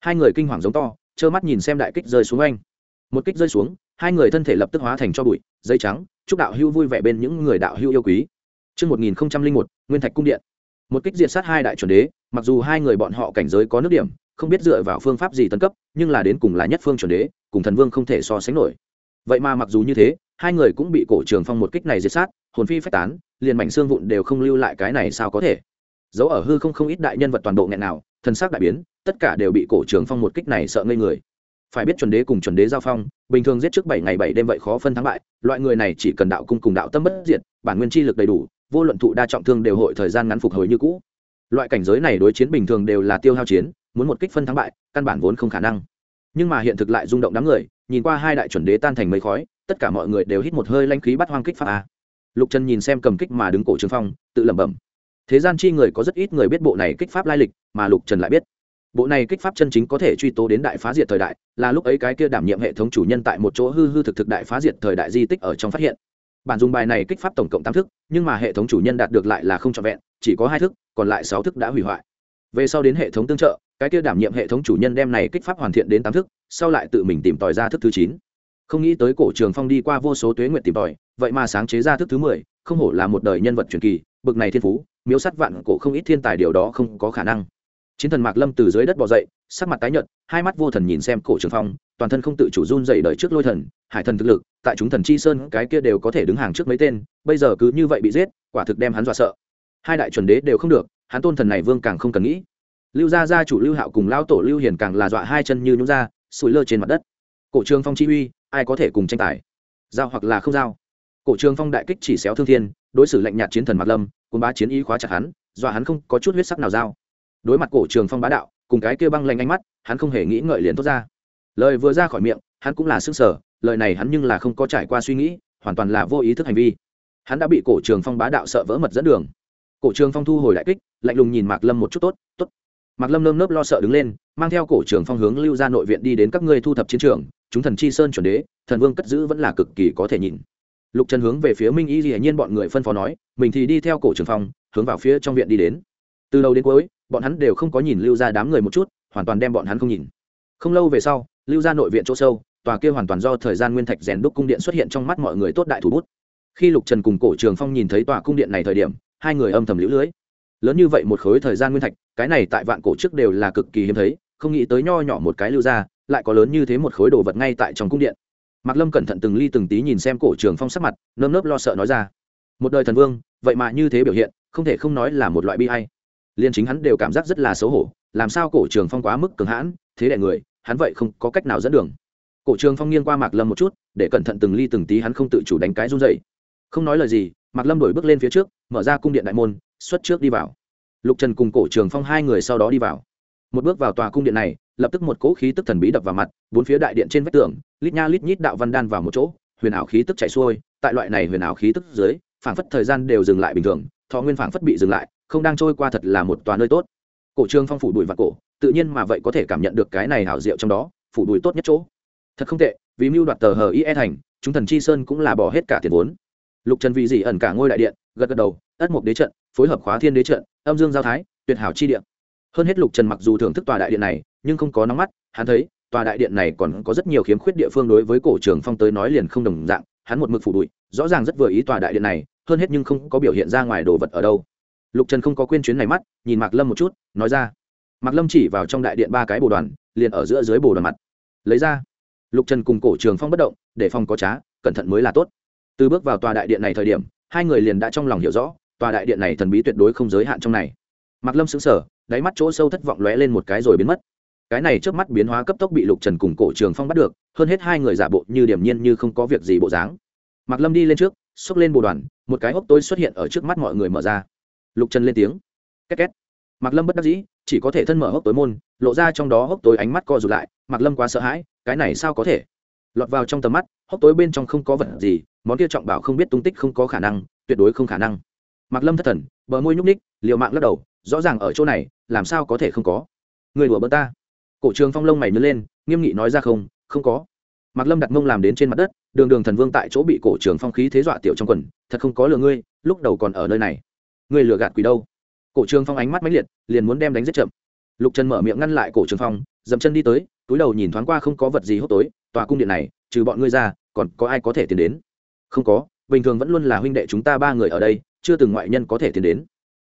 Hai người kinh hoàng giống to, trơ mắt nhìn xem đại kích rơi xuống anh một kích rơi xuống hai người thân thể lập tức hóa thành cho bụi dây trắng chúc đạo hưu vui vẻ bên những người đạo hưu yêu quý. Trước 1001, Nguyên Thạch Cung Điện. Một kích diệt sát hai đại chuẩn đế, mặc dù hai người bọn họ cảnh giới có nước điểm, không biết dựa vào phương pháp gì tấn cấp nhưng là đến cùng là nhất phương chuẩn đế cùng thần vương không thể so sánh nổi. Vậy mà mặc dù như thế hai người cũng bị cổ trường phong một kích này diệt sát hồn phi phách tán liền mảnh xương vụn đều không lưu lại cái này sao có thể? Dấu ở hư không không ít đại nhân vật toàn bộ nghẹn nào thân xác đại biến tất cả đều bị cổ trường phong một kích này sợ ngây người phải biết chuẩn đế cùng chuẩn đế giao phong, bình thường giết trước bảy ngày bảy đêm vậy khó phân thắng bại, loại người này chỉ cần đạo cung cùng đạo tâm bất diệt, bản nguyên chi lực đầy đủ, vô luận thụ đa trọng thương đều hội thời gian ngắn phục hồi như cũ. Loại cảnh giới này đối chiến bình thường đều là tiêu hao chiến, muốn một kích phân thắng bại, căn bản vốn không khả năng. Nhưng mà hiện thực lại rung động đám người, nhìn qua hai đại chuẩn đế tan thành mây khói, tất cả mọi người đều hít một hơi lanh khí bắt hoang kích pháp a. Lục trần nhìn xem cầm kích mà đứng cổ trường phong, tự lẩm bẩm. Thế gian chi người có rất ít người biết bộ này kích pháp lai lịch, mà lục trần lại biết bộ này kích pháp chân chính có thể truy tố đến đại phá diệt thời đại, là lúc ấy cái kia đảm nhiệm hệ thống chủ nhân tại một chỗ hư hư thực thực đại phá diệt thời đại di tích ở trong phát hiện. Bản dùng bài này kích pháp tổng cộng tám thức, nhưng mà hệ thống chủ nhân đạt được lại là không trọn vẹn, chỉ có hai thức, còn lại sáu thức đã hủy hoại. Về sau đến hệ thống tương trợ, cái kia đảm nhiệm hệ thống chủ nhân đem này kích pháp hoàn thiện đến tám thức, sau lại tự mình tìm tòi ra thức thứ chín. Không nghĩ tới cổ trường phong đi qua vô số tuế nguyện tìm tòi, vậy mà sáng chế ra thức thứ mười, không hổ là một đời nhân vật truyền kỳ, bực này thiên phú, miếu sắt vạn cổ không ít thiên tài điều đó không có khả năng chiến thần mạc lâm từ dưới đất bò dậy, sắc mặt tái nhợt, hai mắt vô thần nhìn xem cổ trường phong, toàn thân không tự chủ run dậy đợi trước lôi thần, hải thần thực lực, tại chúng thần chi sơn cái kia đều có thể đứng hàng trước mấy tên, bây giờ cứ như vậy bị giết, quả thực đem hắn dọa sợ. Hai đại chuẩn đế đều không được, hắn tôn thần này vương càng không cần nghĩ. Lưu gia gia chủ lưu hạo cùng lão tổ lưu hiền càng là dọa hai chân như nhúng ra, sủi lơ trên mặt đất. Cổ trường phong chi uy, ai có thể cùng tranh tài? Giao hoặc là không giao? Cổ trường phong đại kích chỉ xéo thương thiên, đối xử lạnh nhạt chiến thần mạc lâm quân bá chiến ý khóa chặt hắn, dọa hắn không có chút huyết sắc nào giao đối mặt cổ trường phong bá đạo, cùng cái kia băng lanh ánh mắt, hắn không hề nghĩ ngợi liền thốt ra. Lời vừa ra khỏi miệng, hắn cũng là sức sở lời này hắn nhưng là không có trải qua suy nghĩ, hoàn toàn là vô ý thức hành vi. Hắn đã bị cổ trường phong bá đạo sợ vỡ mật dẫn đường. Cổ trường phong thu hồi đại kích, lạnh lùng nhìn mạc lâm một chút, tốt tốt. Mạc lâm nơm nớp lo sợ đứng lên, mang theo cổ trường phong hướng lưu ra nội viện đi đến các ngươi thu thập chiến trường, chúng thần chi sơn chuẩn đế, thần vương cất giữ vẫn là cực kỳ có thể nhìn. Lục trần hướng về phía minh y dĩ nhiên bọn người phân phó nói, mình thì đi theo cổ trường phong, hướng vào phía trong viện đi đến. Từ đầu đến cuối bọn hắn đều không có nhìn lưu ra đám người một chút, hoàn toàn đem bọn hắn không nhìn. Không lâu về sau, lưu ra nội viện chỗ sâu, tòa kia hoàn toàn do thời gian nguyên thạch rèn đúc cung điện xuất hiện trong mắt mọi người tốt đại thủ bút. Khi lục trần cùng cổ trường phong nhìn thấy tòa cung điện này thời điểm, hai người âm thầm lũ lưới. Lớn như vậy một khối thời gian nguyên thạch, cái này tại vạn cổ trước đều là cực kỳ hiếm thấy, không nghĩ tới nho nhỏ một cái lưu ra lại có lớn như thế một khối đồ vật ngay tại trong cung điện. Mạc lâm cẩn thận từng ly từng tí nhìn xem cổ trường phong sắc mặt, nơm nớp lo sợ nói ra, một đời thần vương, vậy mà như thế biểu hiện, không thể không nói là một loại bi hay liên chính hắn đều cảm giác rất là xấu hổ, làm sao cổ trường phong quá mức cường hãn, thế đại người, hắn vậy không có cách nào dẫn đường. Cổ trường phong nghiêng qua mạc lâm một chút, để cẩn thận từng ly từng tí hắn không tự chủ đánh cái run dậy không nói lời gì, mạc lâm đổi bước lên phía trước, mở ra cung điện đại môn, xuất trước đi vào. Lục trần cùng cổ trường phong hai người sau đó đi vào. Một bước vào tòa cung điện này, lập tức một cỗ khí tức thần bí đập vào mặt, bốn phía đại điện trên vách tường, lít nha lít nhít đạo văn đan vào một chỗ, huyền ảo khí tức chạy xuôi, tại loại này huyền ảo khí tức dưới, phảng phất thời gian đều dừng lại bình thường, thọ nguyên phảng phất bị dừng lại không đang trôi qua thật là một tòa nơi tốt. Cổ trương phong phủ đùi và cổ tự nhiên mà vậy có thể cảm nhận được cái này hảo diệu trong đó phủ đùi tốt nhất chỗ. Thật không tệ vì mưu đoạt tờ hờ e thành chúng thần chi sơn cũng là bỏ hết cả tiền vốn. Lục trần vì gì ẩn cả ngôi đại điện gật gật đầu ất mục đế trận phối hợp khóa thiên đế trận âm dương giao thái tuyệt hảo chi điện hơn hết lục trần mặc dù thưởng thức tòa đại điện này nhưng không có nóng mắt hắn thấy tòa đại điện này còn có rất nhiều khiếm khuyết địa phương đối với cổ trường phong tới nói liền không đồng dạng hắn một mực phủ bụi, rõ ràng rất vừa ý tòa đại điện này hơn hết nhưng không có biểu hiện ra ngoài đồ vật ở đâu lục trần không có quên chuyến này mắt, nhìn mạc lâm một chút, nói ra. Mạc lâm chỉ vào trong đại điện ba cái bồ đoàn, liền ở giữa dưới bồ đoàn mặt. Lấy ra. Lục trần cùng cổ trường phong bất động, để phòng có trá, cẩn thận mới là tốt. Từ bước vào tòa đại điện này thời điểm, hai người liền đã trong lòng hiểu rõ, tòa đại điện này thần bí tuyệt đối không giới hạn trong này. Mạc lâm xứng sở đáy mắt chỗ sâu thất vọng lóe lên một cái rồi biến mất. Cái này trước mắt biến hóa cấp tốc bị lục trần cùng cổ trường phong bắt được, hơn hết hai người giả bộ như điểm nhiên như không có việc gì bộ dáng. Mạc lâm đi lên trước, xốc lên bồ đoàn, một cái hốc tối xuất hiện ở trước mắt mọi người mở ra lục trần lên tiếng. Két két. Mạc lâm bất đắc dĩ, chỉ có thể thân mở hốc tối môn, lộ ra trong đó hốc tối ánh mắt co rụt lại, mạc lâm quá sợ hãi, cái này sao có thể? Lọt vào trong tầm mắt, hốc tối bên trong không có vật gì, món kia trọng bảo không biết tung tích không có khả năng, tuyệt đối không khả năng. Mạc lâm thất thần, bờ môi nhúc ních liều mạng lắc đầu, rõ ràng ở chỗ này, làm sao có thể không có? Người đùa bỡ ta. Cổ trường phong lông mày nhớ lên, nghiêm nghị nói ra không không có. Mạc lâm đặt mông làm đến trên mặt đất, đường đường thần vương tại chỗ bị cổ trường phong khí thế dọa tiểu trong quần, thật không có lừa ngươi, lúc đầu còn ở nơi này ngươi lừa gạt quỷ đâu? Cổ trường phong ánh mắt mãnh liệt, liền muốn đem đánh rất chậm. Lục trần mở miệng ngăn lại cổ trường phong, dậm chân đi tới, túi đầu nhìn thoáng qua không có vật gì hốt tối, tòa cung điện này, trừ bọn ngươi ra, còn có ai có thể tiến đến? Không có, bình thường vẫn luôn là huynh đệ chúng ta ba người ở đây, chưa từng ngoại nhân có thể tiến đến.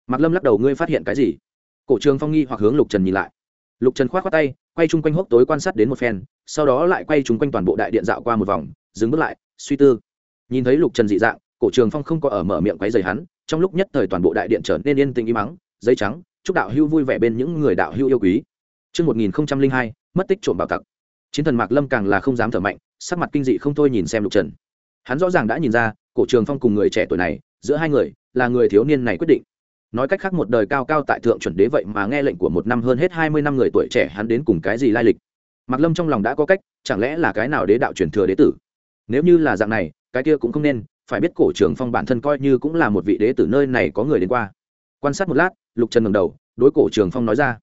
Mạc lâm lắc đầu, ngươi phát hiện cái gì? Cổ trường phong nghi hoặc hướng lục trần nhìn lại. Lục trần k h o á t tay, quay chung quanh hốc tối quan sát đến một phen, sau đó lại quay chung quanh toàn bộ đại điện dạo qua một vòng, dừng bước lại, suy tư. Nhìn thấy lục trần dị dạng, cổ trường phong không có ở mở miệng quấy rầy hắn trong lúc nhất thời toàn bộ đại điện trở nên yên tĩnh im mắng giấy trắng chúc đạo hưu vui vẻ bên những người đạo hưu yêu quý Trước 1002, mất tích trộm bảo tặc. Chiến thần Mạc Lâm càng là không dám thở mạnh, sắc mặt kinh dị không thôi nhìn xem Lục Trần. Hắn rõ ràng đã nhìn ra, cổ trường phong cùng người trẻ tuổi này, giữa hai người, là người thiếu niên này quyết định. Nói cách khác một đời cao cao tại thượng chuẩn đế vậy mà nghe lệnh của một năm hơn hết hai mươi năm người tuổi trẻ hắn đến cùng cái gì lai lịch. Mạc Lâm trong lòng đã có cách, chẳng lẽ là cái nào đế đạo truyền thừa đế tử? Nếu như là dạng này, cái kia cũng không nên, phải biết cổ trường phong bản thân coi như cũng là một vị đế tử nơi này có người đến qua. Quan sát một lát, Lục Trần ngẩng đầu, đối cổ trường phong nói ra.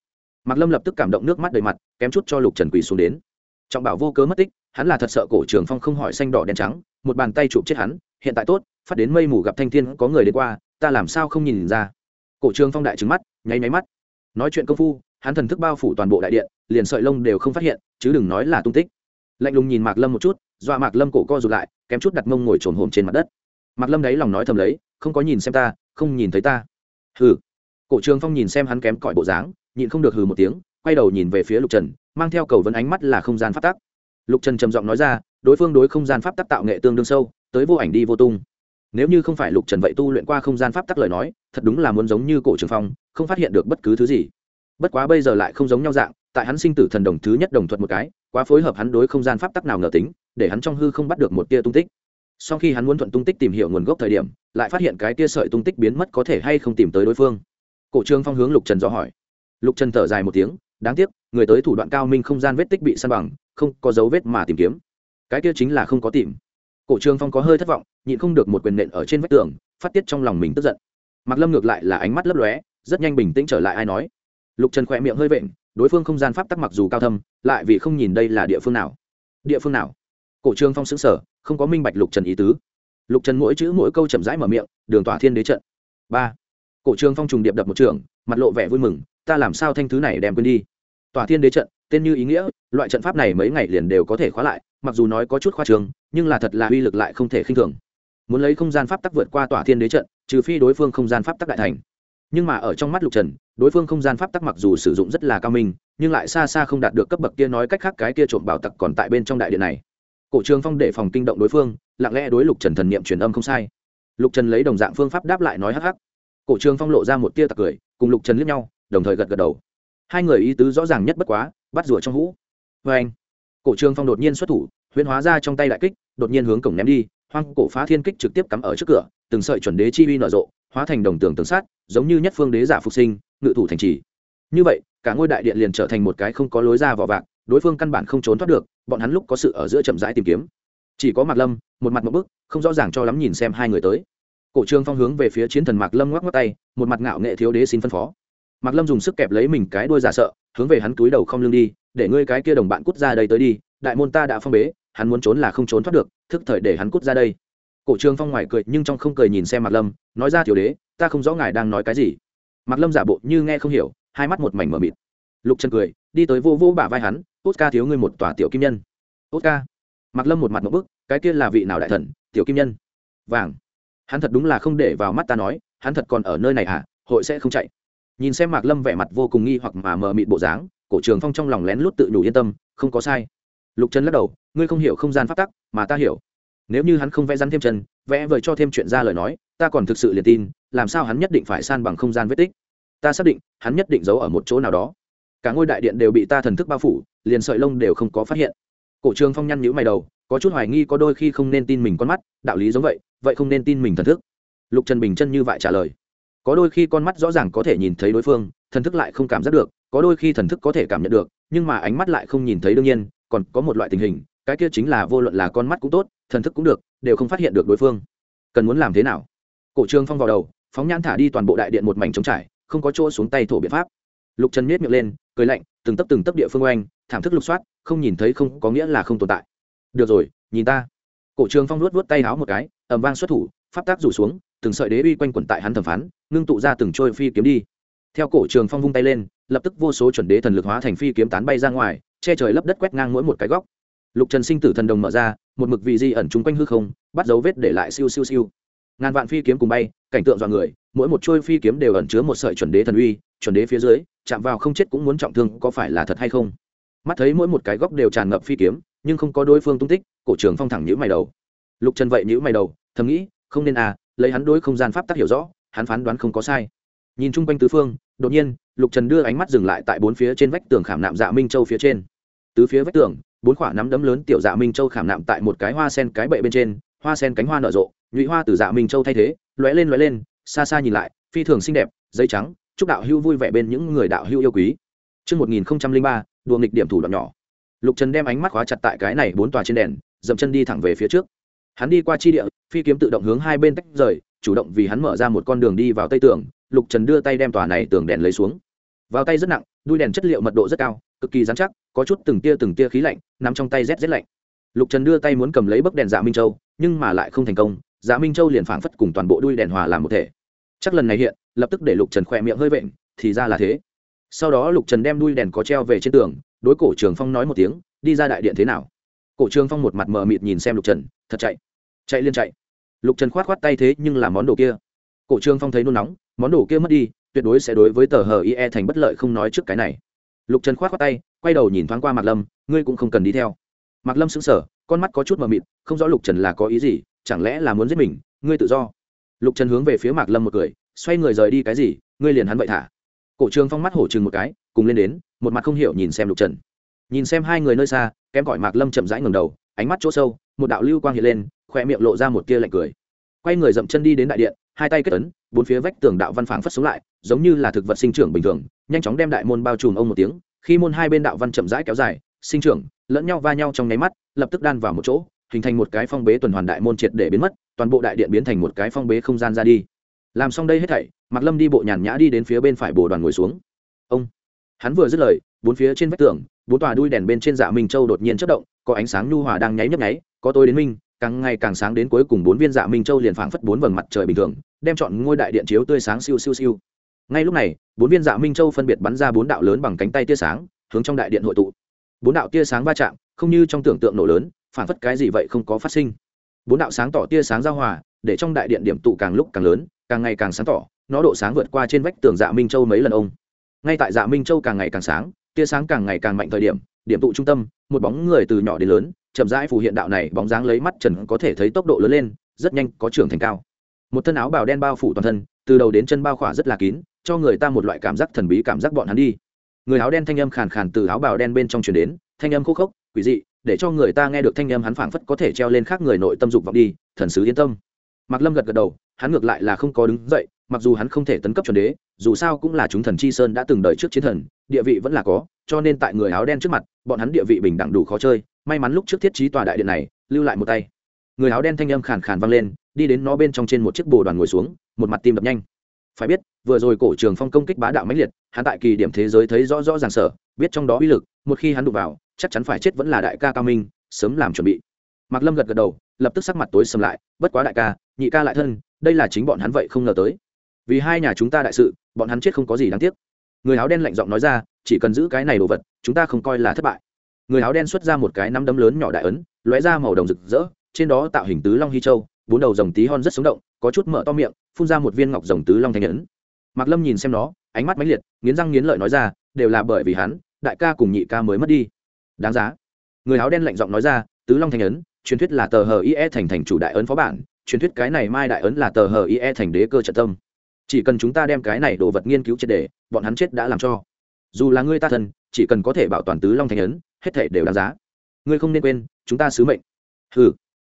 Mạc lâm lập tức cảm động nước mắt đầy mặt kém chút cho lục trần quỳ xuống đến. Trọng bảo vô cớ mất tích hắn là thật sợ cổ trường phong không hỏi xanh đỏ đen trắng một bàn tay chụp chết hắn hiện tại tốt phát đến mây mù gặp thanh thiên có người đến qua ta làm sao không nhìn ra. Cổ trường phong đại trứng mắt nháy máy mắt. Nói chuyện công phu hắn thần thức bao phủ toàn bộ đại điện liền sợi lông đều không phát hiện chứ đừng nói là tung tích. Lạnh lùng nhìn mạc lâm một chút dọa mạc lâm cổ co rụt lại, kém chút đặt mông ngồi trồn hồm trên mặt đất. Mạc lâm đấy lòng nói thầm lấy, không có nhìn xem ta, không nhìn thấy ta. Hừ. Cổ trường phong nhìn xem hắn kém cỏi bộ dáng, nhịn không được hừ một tiếng, quay đầu nhìn về phía lục trần, mang theo cầu vấn ánh mắt là không gian pháp tắc. Lục trần trầm giọng nói ra, đối phương đối không gian pháp tắc tạo nghệ tương đương sâu, tới vô ảnh đi vô tung. Nếu như không phải lục trần vậy tu luyện qua không gian pháp tắc lời nói, thật đúng là muốn giống như cổ trường phong, không phát hiện được bất cứ thứ gì. Bất quá bây giờ lại không giống nhau dạng, tại hắn sinh tử thần đồng thứ nhất đồng thuận một cái, quá phối hợp hắn đối không gian pháp tắc nào ngờ tính để hắn trong hư không bắt được một tia tung tích. Sau khi hắn muốn thuận tung tích tìm hiểu nguồn gốc thời điểm, lại phát hiện cái tia sợi tung tích biến mất có thể hay không tìm tới đối phương. Cổ trương phong hướng lục trần dò hỏi. Lục trần thở dài một tiếng, đáng tiếc, người tới thủ đoạn cao minh không gian vết tích bị săn bằng, không có dấu vết mà tìm kiếm. Cái kia chính là không có tìm. Cổ trương phong có hơi thất vọng, nhịn không được một quyền nện ở trên vách tường, phát tiết trong lòng mình tức giận. Mạc lâm ngược lại là ánh mắt lấp lóe, rất nhanh bình tĩnh trở lại ai nói. Lục trần khỏe miệng hơi vện, đối phương không gian pháp tắc mặc dù cao thâm, lại vì không nhìn đây là địa phương nào. Địa phương nào? Cổ trương phong xứng sở không có minh bạch lục trần ý tứ. Lục trần mỗi chữ mỗi câu chậm rãi mở miệng, đường tỏa thiên đế trận. Ba. Cổ trương phong trùng điệp đập một trường, mặt lộ vẻ vui mừng, ta làm sao thanh thứ này đem quên đi? Tòa thiên đế trận, tên như ý nghĩa, loại trận pháp này mấy ngày liền đều có thể khóa lại, mặc dù nói có chút khoa trường, nhưng là thật là uy lực lại không thể khinh thường. Muốn lấy không gian pháp tắc vượt qua tòa thiên đế trận, trừ phi đối phương không gian pháp tắc đại thành. Nhưng mà ở trong mắt lục trần, đối phương không gian pháp tắc mặc dù sử dụng rất là cao minh, nhưng lại xa xa không đạt được cấp bậc kia nói cách khác cái kia trộm bảo tặc còn tại bên trong đại điện này cổ trường phong để phòng kinh động đối phương, lặng lẽ đối lục trần thần niệm truyền âm không sai. Lục trần lấy đồng dạng phương pháp đáp lại nói hắc hắc. Cổ trường phong lộ ra một tia tặc cười, cùng lục trần liếc nhau, đồng thời gật gật đầu. Hai người ý tứ rõ ràng nhất bất quá, bắt rủa trong hũ. Vê anh, cổ trường phong đột nhiên xuất thủ, huyễn hóa ra trong tay đại kích, đột nhiên hướng cổng ném đi, hoang cổ phá thiên kích trực tiếp cắm ở trước cửa, từng sợi chuẩn đế chi uy nở rộ, hóa thành đồng tường tường sát giống như nhất phương đế giả phục sinh, ngự thủ thành trì. Như vậy, cả ngôi đại điện liền trở thành một cái không có lối ra vỏ vạc đối phương căn bản không trốn thoát được, bọn hắn lúc có sự ở giữa chậm rãi tìm kiếm. Chỉ có mạc lâm, một mặt một bức, không rõ ràng cho lắm nhìn xem hai người tới. Cổ trương phong hướng về phía chiến thần mạc lâm ngoắc ngoắc tay, một mặt ngạo nghệ thiếu đế xin phân phó. Mạc lâm dùng sức kẹp lấy mình cái đuôi giả sợ, hướng về hắn túi đầu không lưng đi, để ngươi cái kia đồng bạn cút ra đây tới đi, đại môn ta đã phong bế, hắn muốn trốn là không trốn thoát được, thức thời để hắn cút ra đây. Cổ trương phong ngoài cười, nhưng trong không cười nhìn xem mạc lâm, nói ra, thiếu đế, ta không rõ ngài đang nói cái gì. Mạc lâm giả bộ như nghe không hiểu, hai mắt một mảnh mờ mịt. Lục chân cười đi tới vô vô bả vai hắn tốt ca thiếu ngươi một tòa tiểu kim nhân. Tốt ca lâm một mặt một bức, cái kia là vị nào đại thần, tiểu kim nhân? Vàng. Hắn thật đúng là không để vào mắt ta nói, hắn thật còn ở nơi này à hội sẽ không chạy. Nhìn xem mạc lâm vẻ mặt vô cùng nghi hoặc mà mờ mịt bộ dáng, cổ trường phong trong lòng lén lút tự nhủ yên tâm, không có sai. Lục trần lắc đầu, ngươi không hiểu không gian phát tắc, mà ta hiểu. Nếu như hắn không vẽ rắn thêm chân, vẽ vời cho thêm chuyện ra lời nói, ta còn thực sự liền tin, làm sao hắn nhất định phải san bằng không gian vết tích? Ta xác định, hắn nhất định giấu ở một chỗ nào đó cả ngôi đại điện đều bị ta thần thức bao phủ, liền sợi lông đều không có phát hiện. Cổ trường phong nhăn nhữ mày đầu, có chút hoài nghi có đôi khi không nên tin mình con mắt, đạo lý giống vậy vậy không nên tin mình thần thức. Lục trần bình chân như vậy trả lời. Có đôi khi con mắt rõ ràng có thể nhìn thấy đối phương, thần thức lại không cảm giác được, có đôi khi thần thức có thể cảm nhận được, nhưng mà ánh mắt lại không nhìn thấy đương nhiên, còn có một loại tình hình, cái kia chính là vô luận là con mắt cũng tốt, thần thức cũng được, đều không phát hiện được đối phương. Cần muốn làm thế nào? Cổ trương phong vào đầu, phóng nhãn thả đi toàn bộ đại điện một mảnh trống trải, không có chỗ xuống tay thổ biện pháp. Lục trần miết miệng lên cười lạnh, từng tấp từng tấp địa phương oanh thảm thức lục soát, không nhìn thấy không có nghĩa là không tồn tại. Được rồi, nhìn ta. Cổ trường phong luốt vớt tay háo một cái ẩm vang xuất thủ, pháp tác rủ xuống, từng sợi đế uy quanh quẩn tại hắn thẩm phán, ngưng tụ ra từng trôi phi kiếm đi. Theo cổ trường phong vung tay lên, lập tức vô số chuẩn đế thần lực hóa thành phi kiếm tán bay ra ngoài, che trời lấp đất quét ngang mỗi một cái góc. Lục trần sinh tử thần đồng mở ra, một mực vị di ẩn chung quanh hư không, bắt dấu vết để lại siêu siêu siêu. Ngàn vạn phi kiếm cùng bay, cảnh tượng dọa người mỗi một trôi phi kiếm đều ẩn chứa một sợi chuẩn đế thần uy, chuẩn đế phía dưới, chạm vào không chết cũng muốn trọng thương có phải là thật hay không? Mắt thấy mỗi một cái góc đều tràn ngập phi kiếm, nhưng không có đối phương tung tích, cổ trường phong thẳng nhữ mày đầu. Lục trần vậy nhữ mày đầu, thầm nghĩ, không nên à lấy hắn đối không gian pháp tắc hiểu rõ, hắn phán đoán không có sai. Nhìn chung quanh tứ phương, đột nhiên, lục trần đưa ánh mắt dừng lại tại bốn phía trên vách tường khảm nạm dạ minh châu phía trên. Tứ phía vách tường, bốn khoả nắm đấm lớn tiểu dạ minh châu khảm nạm tại một cái hoa sen cái bệ bên trên, hoa sen cánh hoa nở rộ, nhụy hoa từ dạ minh châu thay thế, lóe lên lóe lên xa xa nhìn lại phi thường xinh đẹp giấy trắng chúc đạo hưu vui vẻ bên những người đạo hưu yêu quý Trước 1003, đùa nghịch điểm thủ đoạn nhỏ. Lục Trần đem ánh mắt khóa chặt tại cái này bốn tòa trên đèn, dậm chân đi thẳng về phía trước. Hắn đi qua chi địa, phi kiếm tự động hướng hai bên tách rời, chủ động vì hắn mở ra một con đường đi vào tây tường. Lục Trần đưa tay đem tòa này tường đèn lấy xuống. Vào tay rất nặng, đuôi đèn chất liệu mật độ rất cao, cực kỳ rắn chắc, có chút từng tia từng tia khí lạnh, nằm trong tay rét rét lạnh. Lục Trần đưa tay muốn cầm lấy bấc đèn Dạ Minh Châu, nhưng mà lại không thành công, Dạ Minh Châu liền phảng phất cùng toàn bộ đuôi đèn hòa làm một thể. Chắc lần này hiện, lập tức để Lục Trần khỏe miệng hơi vện, thì ra là thế. Sau đó lục trần đem đuôi đèn có treo về trên tường đối cổ trường phong nói một tiếng đi ra đại điện thế nào? Cổ trường phong một mặt mờ mịt nhìn xem lục trần thật chạy. Chạy liên chạy. Lục trần khoát khoát tay thế nhưng là món đồ kia. Cổ trường phong thấy nôn nóng món đồ kia mất đi tuyệt đối sẽ đối với tờ hờ ie thành bất lợi không nói trước cái này. Lục trần khoát khoát tay quay đầu nhìn thoáng qua mạc lâm ngươi cũng không cần đi theo. Mạc lâm sững sờ con mắt có chút mờ mịt không rõ lục trần là có ý gì chẳng lẽ là muốn giết mình ngươi tự do lục trần hướng về phía mạc lâm một cười, xoay người rời đi cái gì, ngươi liền hắn vậy thả. Cổ trường phong mắt hổ chừng một cái, cùng lên đến, một mặt không hiểu nhìn xem lục trần. Nhìn xem hai người nơi xa, kém gọi mạc lâm chậm rãi ngầm đầu, ánh mắt chỗ sâu, một đạo lưu quang hiện lên khoe miệng lộ ra một tia lạnh cười. Quay người dậm chân đi đến đại điện, hai tay kết ấn, bốn phía vách tường đạo văn phảng phất xuống lại, giống như là thực vật sinh trưởng bình thường, nhanh chóng đem đại môn bao trùm ông một tiếng, khi môn hai bên đạo văn chậm rãi kéo dài, sinh trưởng, lẫn nhau va nhau trong nháy mắt, lập tức đan vào một chỗ, hình thành một cái phong bế tuần hoàn đại môn triệt để biến mất toàn bộ đại điện biến thành một cái phong bế không gian ra đi. Làm xong đây hết thảy, mạc lâm đi bộ nhàn nhã đi đến phía bên phải bồ đoàn ngồi xuống. Ông, hắn vừa dứt lời, bốn phía trên vách tường, bốn tòa đuôi đèn bên trên dạ minh châu đột nhiên chất động, có ánh sáng nhu hòa đang nháy nhấp nháy, có tôi đến minh, càng ngày càng sáng đến cuối cùng bốn viên dạ minh châu liền phảng phất bốn vầng mặt trời bình thường, đem chọn ngôi đại điện chiếu tươi sáng siêu siêu siêu. Ngay lúc này, bốn viên dạ minh châu phân biệt bắn ra bốn đạo lớn bằng cánh tay tia sáng, hướng trong đại điện hội tụ. Bốn đạo tia sáng va chạm, không như trong tưởng tượng nổ lớn, phảng phất cái gì vậy không có phát sinh bốn đạo sáng tỏ tia sáng giao hòa, để trong đại điện điểm tụ càng lúc càng lớn, càng ngày càng sáng tỏ, nó độ sáng vượt qua trên vách tường dạ minh châu mấy lần ông. Ngay tại dạ minh châu càng ngày càng sáng, tia sáng càng ngày càng mạnh thời điểm điểm tụ trung tâm, một bóng người từ nhỏ đến lớn, chậm rãi phù hiện đạo này bóng dáng lấy mắt trần có thể thấy tốc độ lớn lên, rất nhanh có trưởng thành cao. Một thân áo bào đen bao phủ toàn thân, từ đầu đến chân bao khỏa rất là kín, cho người ta một loại cảm giác thần bí cảm giác bọn hắn đi. Người áo đen thanh âm khàn khàn từ áo bào đen bên trong truyền đến, thanh âm khô khốc, quỷ dị để cho người ta nghe được thanh âm hắn phảng phất có thể treo lên khác người nội tâm dục vọng đi, thần sứ yên tâm. Mạc lâm gật gật đầu, hắn ngược lại là không có đứng dậy, mặc dù hắn không thể tấn cấp chuẩn đế, dù sao cũng là chúng thần chi sơn đã từng đợi trước chiến thần, địa vị vẫn là có, cho nên tại người áo đen trước mặt, bọn hắn địa vị bình đẳng đủ khó chơi, may mắn lúc trước thiết trí tòa đại điện này, lưu lại một tay. Người áo đen thanh âm khàn khàn vang lên, đi đến nó bên trong trên một chiếc bồ đoàn ngồi xuống, một mặt tim đập nhanh. Phải biết, vừa rồi cổ trường phong công kích bá đạo mãnh liệt, hắn tại kỳ điểm thế giới thấy rõ rõ ràng sở biết trong đó uy lực, một khi hắn đụng vào chắc chắn phải chết vẫn là đại ca cao minh, sớm làm chuẩn bị. Mạc lâm gật gật đầu, lập tức sắc mặt tối sầm lại, bất quá đại ca, nhị ca lại thân, đây là chính bọn hắn vậy không ngờ tới. Vì hai nhà chúng ta đại sự, bọn hắn chết không có gì đáng tiếc. Người áo đen lạnh giọng nói ra, chỉ cần giữ cái này đồ vật, chúng ta không coi là thất bại. Người áo đen xuất ra một cái nắm đấm lớn nhỏ đại ấn, lóe ra màu đồng rực rỡ, trên đó tạo hình tứ long hy châu, bốn đầu rồng tí hon rất sống động, có chút mở to miệng, phun ra một viên ngọc rồng tứ long thanh ấn. Mạc lâm nhìn xem nó, ánh mắt mãnh liệt, nghiến răng nghiến lợi nói ra, đều là bởi vì hắn, đại ca cùng nhị ca mới mất đi đáng giá. Người áo đen lạnh giọng nói ra, tứ long thanh ấn, truyền thuyết là tờ hờ ie thành thành chủ đại ấn phó bản, truyền thuyết cái này mai đại ấn là tờ hờ ie thành đế cơ trận tâm. Chỉ cần chúng ta đem cái này đồ vật nghiên cứu triệt đề bọn hắn chết đã làm cho. Dù là ngươi ta thân chỉ cần có thể bảo toàn tứ long thành ấn, hết thể đều đáng giá. Ngươi không nên quên, chúng ta sứ mệnh. Hừ.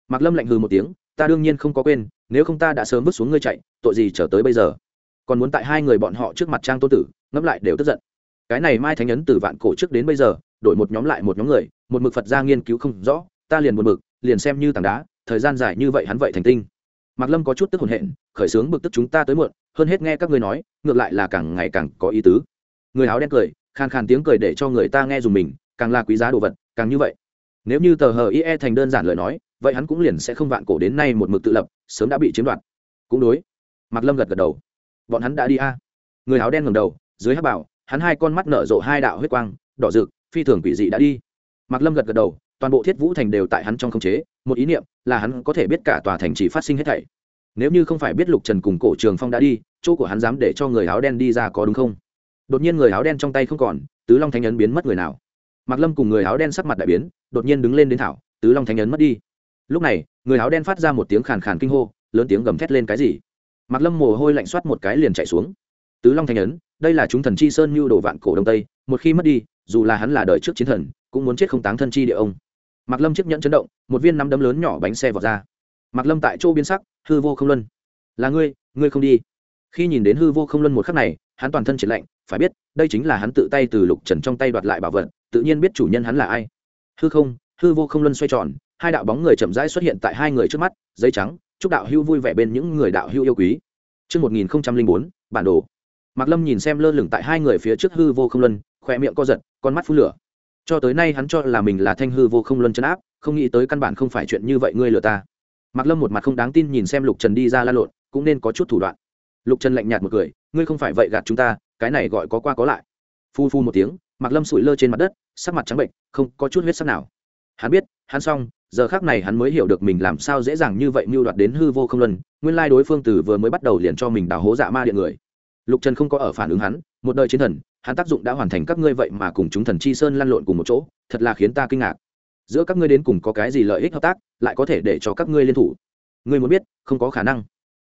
Mạc lâm lạnh hừ một tiếng, ta đương nhiên không có quên, nếu không ta đã sớm vứt xuống ngươi chạy, tội gì trở tới bây giờ? Còn muốn tại hai người bọn họ trước mặt trang tô tử, ngẫm lại đều tức giận. Cái này mai thánh ấn từ vạn cổ trước đến bây giờ đổi một nhóm lại một nhóm người, một mực phật ra nghiên cứu không rõ, ta liền một mực liền xem như tảng đá, thời gian dài như vậy hắn vậy thành tinh. Mạc lâm có chút tức hồn hện, khởi xướng bực tức chúng ta tới muộn, hơn hết nghe các ngươi nói, ngược lại là càng ngày càng có ý tứ. Người áo đen cười, khàn khàn tiếng cười để cho người ta nghe dùng mình, càng là quý giá đồ vật, càng như vậy. Nếu như tờ hờ ie thành đơn giản lời nói, vậy hắn cũng liền sẽ không vạn cổ đến nay một mực tự lập, sớm đã bị chiếm đoạt. Cũng đối. Mạc lâm gật gật đầu. Bọn hắn đã đi a. Người áo đen ngầm đầu, dưới hát bảo, hắn hai con mắt nở rộ hai đạo huyết quang, đỏ rực phi thường quỷ dị đã đi. Mạc lâm gật gật đầu, toàn bộ thiết vũ thành đều tại hắn trong khống chế, một ý niệm là hắn có thể biết cả tòa thành chỉ phát sinh hết thảy. Nếu như không phải biết lục trần cùng cổ trường phong đã đi, chỗ của hắn dám để cho người áo đen đi ra có đúng không? Đột nhiên người áo đen trong tay không còn, tứ long thánh ấn biến mất người nào? Mạc lâm cùng người áo đen sắc mặt đại biến, đột nhiên đứng lên đến thảo, tứ long thánh ấn mất đi. Lúc này, người áo đen phát ra một tiếng khàn khàn kinh hô, lớn tiếng gầm thét lên cái gì? Mặc lâm mồ hôi lạnh soát một cái liền chạy xuống. Tứ long thanh ấn, đây là chúng thần chi sơn như đồ vạn cổ đông tây, một khi mất đi dù là hắn là đời trước chiến thần cũng muốn chết không táng thân chi địa ông. Mặc lâm chiếc nhẫn chấn động một viên nắm đấm lớn nhỏ bánh xe vọt ra. Mặc lâm tại chỗ biến sắc hư vô không luân. Là ngươi ngươi không đi. Khi nhìn đến hư vô không luân một khắc này hắn toàn thân triển lạnh phải biết đây chính là hắn tự tay từ lục trần trong tay đoạt lại bảo vật tự nhiên biết chủ nhân hắn là ai. Hư không hư vô không luân xoay tròn hai đạo bóng người chậm rãi xuất hiện tại hai người trước mắt giấy trắng chúc đạo hưu vui vẻ bên những người đạo hưu yêu quý. Trước 1004, bản đồ. Mạc Lâm nhìn xem lơ lửng tại hai người phía trước hư vô không luân, khỏe miệng co giật, con mắt phun lửa. Cho tới nay hắn cho là mình là thanh hư vô không luân chân áp, không nghĩ tới căn bản không phải chuyện như vậy ngươi lừa ta. Mạc Lâm một mặt không đáng tin nhìn xem Lục Trần đi ra la lộn, cũng nên có chút thủ đoạn. Lục Trần lạnh nhạt một cười, ngươi không phải vậy gạt chúng ta, cái này gọi có qua có lại. Phu phu một tiếng, Mạc Lâm sủi lơ trên mặt đất, sắc mặt trắng bệnh, không có chút huyết sắc nào. Hắn biết, hắn xong, giờ khác này hắn mới hiểu được mình làm sao dễ dàng như vậy mưu đoạt đến hư vô không luân nguyên lai đối phương từ vừa mới bắt đầu liền cho mình đào hố dạ ma điện người lục trần không có ở phản ứng hắn một đời chiến thần hắn tác dụng đã hoàn thành các ngươi vậy mà cùng chúng thần chi sơn lăn lộn cùng một chỗ, thật là khiến ta kinh ngạc. Giữa các ngươi đến cùng có cái gì lợi ích hợp tác, lại có thể để cho các ngươi liên thủ? Ngươi muốn biết, không có khả năng.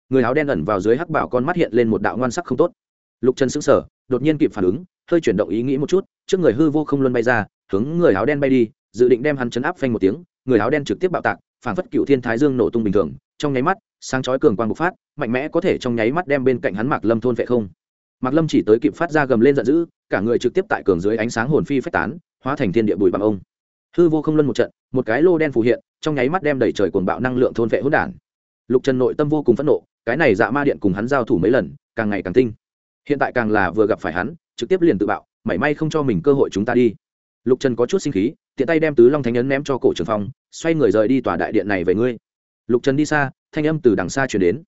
Người áo đen ẩn vào dưới hắc bảo con mắt hiện lên một đạo ngoan sắc không tốt. Lục trần sững sờ, đột nhiên kịp phản ứng, hơi chuyển động ý nghĩ một chút, trước người hư vô không luân bay ra, hướng người áo đen bay đi, dự định đem hắn chấn áp phanh một tiếng, người áo đen trực tiếp bạo tạc phảng phất cựu thiên thái dương nổ tung bình thường, trong nháy mắt, sáng chói cường quang bộc phát, mạnh mẽ có thể trong nháy mắt đem bên cạnh hắn mạc lâm thôn vệ không mạc lâm chỉ tới kịp phát ra gầm lên giận dữ, cả người trực tiếp tại cường dưới ánh sáng hồn phi phách tán, hóa thành thiên địa bùi bằng ông. Hư vô không luân một trận, một cái lô đen phù hiện, trong nháy mắt đem đẩy trời cuồng bạo năng lượng thôn vệ hỗn đản. Lục trần nội tâm vô cùng phẫn nộ, cái này dạ ma điện cùng hắn giao thủ mấy lần, càng ngày càng tinh. Hiện tại càng là vừa gặp phải hắn, trực tiếp liền tự bạo, mảy may không cho mình cơ hội chúng ta đi. Lục trần có chút sinh khí, tiện tay đem tứ long thánh ấn ném cho cổ trường phong, xoay người rời đi tòa đại điện này về ngươi. Lục trần đi xa, thanh âm từ đằng xa chuyển đến.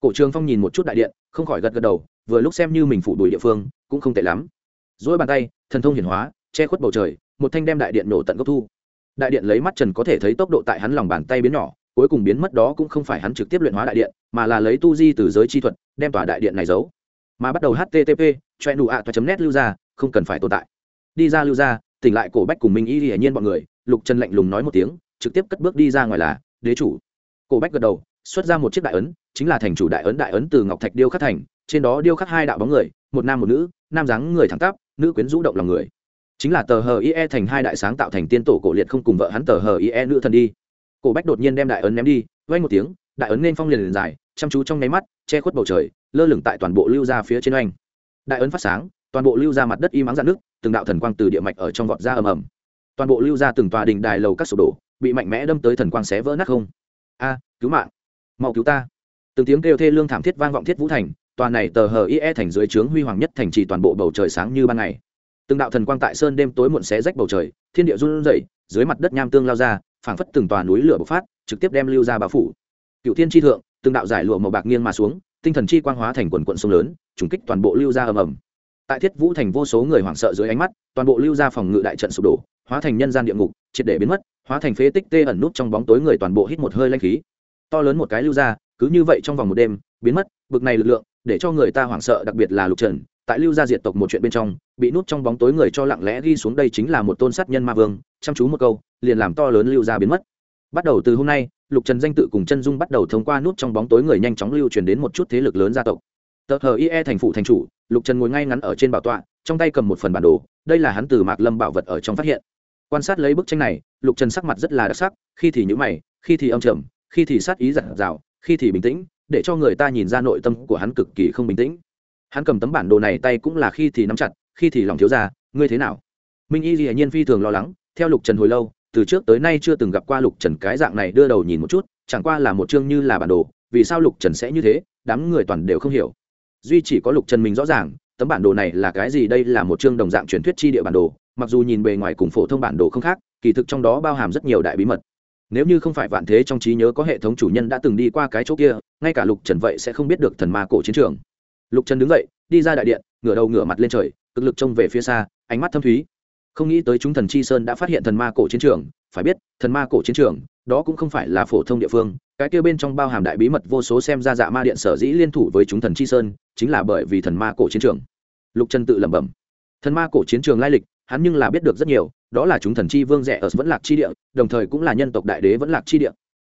Cổ trường phong nhìn một chút đại điện, không khỏi gật gật đầu vừa lúc xem như mình phụ đùi địa phương, cũng không tệ lắm. Dỗi bàn tay, thần thông hiển hóa, che khuất bầu trời, một thanh đem đại điện nổ tận gốc thu. Đại điện lấy mắt trần có thể thấy tốc độ tại hắn lòng bàn tay biến nhỏ, cuối cùng biến mất đó cũng không phải hắn trực tiếp luyện hóa đại điện, mà là lấy tu di từ giới chi thuật, đem tòa đại điện này giấu. Mà bắt đầu http choe nụ ạ, toa net lưu ra, không cần phải tồn tại. Đi ra lưu ra, tỉnh lại cổ bách cùng minh y hiển nhiên bọn người, lục trần lạnh lùng nói một tiếng, trực tiếp cất bước đi ra ngoài là, đế chủ. Cổ bách gật đầu, xuất ra một chiếc đại ấn, chính là thành chủ đại ấn đại ấn từ ngọc thạch điêu khắc thành trên đó điêu khắc hai đạo bóng người, một nam một nữ, nam dáng người thẳng tắp, nữ quyến rũ động lòng người. Chính là tờ hờ ie thành hai đại sáng tạo thành tiên tổ cổ liệt không cùng vợ hắn tờ hờ ie nữ thần đi. Cổ bách đột nhiên đem đại ấn ném đi vay một tiếng, đại ấn nên phong liền liền dài, chăm chú trong nháy mắt, che khuất bầu trời, lơ lửng tại toàn bộ lưu ra phía trên oanh. Đại ấn phát sáng, toàn bộ lưu ra mặt đất im ắng dạn nước từng đạo thần quang từ địa mạch ở trong vọt ra ầm ầm. Toàn bộ lưu ra từng tòa đình đài lầu các sụp đổ, bị mạnh mẽ đâm tới thần quang xé vỡ nát không. A, cứu mạng. Mau cứu ta. Từng tiếng kêu thê lương thảm thiết vang vọng thiết vũ thành tòa này tờ hờ ie thành dưới trướng huy hoàng nhất thành trì toàn bộ bầu trời sáng như ban ngày. Từng đạo thần quang tại sơn đêm tối muộn xé rách bầu trời, thiên địa run rẩy, dưới mặt đất nham tương lao ra, phảng phất từng tòa núi lửa bộc phát, trực tiếp đem lưu ra bao phủ. Cựu thiên tri thượng, từng đạo giải lụa màu bạc nghiêng mà xuống, tinh thần chi quang hóa thành quần quận sông lớn, trùng kích toàn bộ lưu ra ầm ầm. Tại thiết vũ thành vô số người hoảng sợ dưới ánh mắt, toàn bộ lưu ra phòng ngự đại trận sụp đổ, hóa thành nhân gian địa ngục, triệt để biến mất, hóa thành phế tích tê ẩn nút trong bóng tối người toàn bộ hít một hơi lanh khí. To lớn một cái lưu ra, cứ như vậy trong vòng một đêm, biến mất, bực này lực lượng để cho người ta hoảng sợ, đặc biệt là lục trần, tại lưu gia diệt tộc một chuyện bên trong, bị nút trong bóng tối người cho lặng lẽ ghi xuống đây chính là một tôn sát nhân ma vương, chăm chú một câu, liền làm to lớn lưu gia biến mất. Bắt đầu từ hôm nay, lục trần danh tự cùng chân dung bắt đầu thông qua nút trong bóng tối người nhanh chóng lưu truyền đến một chút thế lực lớn gia tộc. Tờ hờ ie thành phủ thành chủ, lục trần ngồi ngay ngắn ở trên bảo tọa, trong tay cầm một phần bản đồ, đây là hắn từ mạc lâm bảo vật ở trong phát hiện. Quan sát lấy bức tranh này, lục trần sắc mặt rất là đặc sắc, khi thì nhữ mày, khi thì âm trầm, khi thì sát ý giặt dào, khi thì bình tĩnh để cho người ta nhìn ra nội tâm của hắn cực kỳ không bình tĩnh. Hắn cầm tấm bản đồ này tay cũng là khi thì nắm chặt, khi thì lòng thiếu ra, ngươi thế nào? Minh y dĩ nhiên phi thường lo lắng, theo lục trần hồi lâu, từ trước tới nay chưa từng gặp qua lục trần cái dạng này đưa đầu nhìn một chút, chẳng qua là một chương như là bản đồ, vì sao lục trần sẽ như thế, đám người toàn đều không hiểu. Duy chỉ có lục trần mình rõ ràng, tấm bản đồ này là cái gì, đây là một chương đồng dạng truyền thuyết chi địa bản đồ, mặc dù nhìn bề ngoài cùng phổ thông bản đồ không khác, kỳ thực trong đó bao hàm rất nhiều đại bí mật nếu như không phải vạn thế trong trí nhớ có hệ thống chủ nhân đã từng đi qua cái chỗ kia, ngay cả lục trần vậy sẽ không biết được thần ma cổ chiến trường. Lục trần đứng dậy, đi ra đại điện, ngửa đầu ngửa mặt lên trời, cực lực trông về phía xa, ánh mắt thâm thúy. Không nghĩ tới chúng thần chi sơn đã phát hiện thần ma cổ chiến trường, phải biết, thần ma cổ chiến trường, đó cũng không phải là phổ thông địa phương, cái kia bên trong bao hàm đại bí mật vô số xem ra dạ ma điện sở dĩ liên thủ với chúng thần chi sơn, chính là bởi vì thần ma cổ chiến trường. Lục trần tự lẩm bẩm. Thần ma cổ chiến trường lai lịch, hắn nhưng là biết được rất nhiều đó là chúng thần chi vương rẻ ở vẫn lạc chi địa, đồng thời cũng là nhân tộc đại đế vẫn lạc chi địa.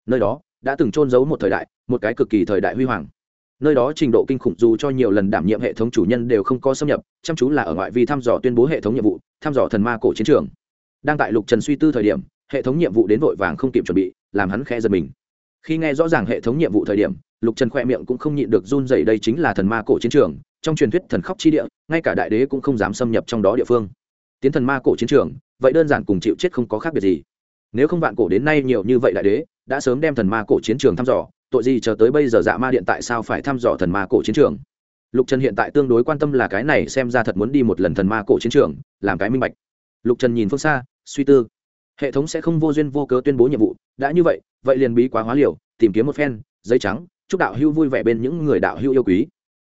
Nơi đó đã từng trôn giấu một thời đại, một cái cực kỳ thời đại huy hoàng. Nơi đó trình độ kinh khủng dù cho nhiều lần đảm nhiệm hệ thống chủ nhân đều không có xâm nhập, chăm chú là ở ngoại vi thăm dò tuyên bố hệ thống nhiệm vụ, thăm dò thần ma cổ chiến trường. Đang tại lục trần suy tư thời điểm, hệ thống nhiệm vụ đến vội vàng không kịp chuẩn bị, làm hắn khẽ giật mình. Khi nghe rõ ràng hệ thống nhiệm vụ thời điểm, lục trần khoe miệng cũng không nhịn được run dày đây chính là thần ma cổ chiến trường, trong truyền thuyết thần khóc chi địa, ngay cả đại đế cũng không dám xâm nhập trong đó địa phương tiến thần ma cổ chiến trường vậy đơn giản cùng chịu chết không có khác biệt gì. Nếu không vạn cổ đến nay nhiều như vậy đại đế đã sớm đem thần ma cổ chiến trường thăm dò tội gì chờ tới bây giờ dạ ma điện tại sao phải thăm dò thần ma cổ chiến trường? Lục trần hiện tại tương đối quan tâm là cái này xem ra thật muốn đi một lần thần ma cổ chiến trường làm cái minh bạch. Lục trần nhìn phương xa suy tư. Hệ thống sẽ không vô duyên vô cớ tuyên bố nhiệm vụ đã như vậy vậy liền bí quá hóa liều tìm kiếm một phen giấy trắng chúc đạo hưu vui vẻ bên những người đạo hưu yêu quý.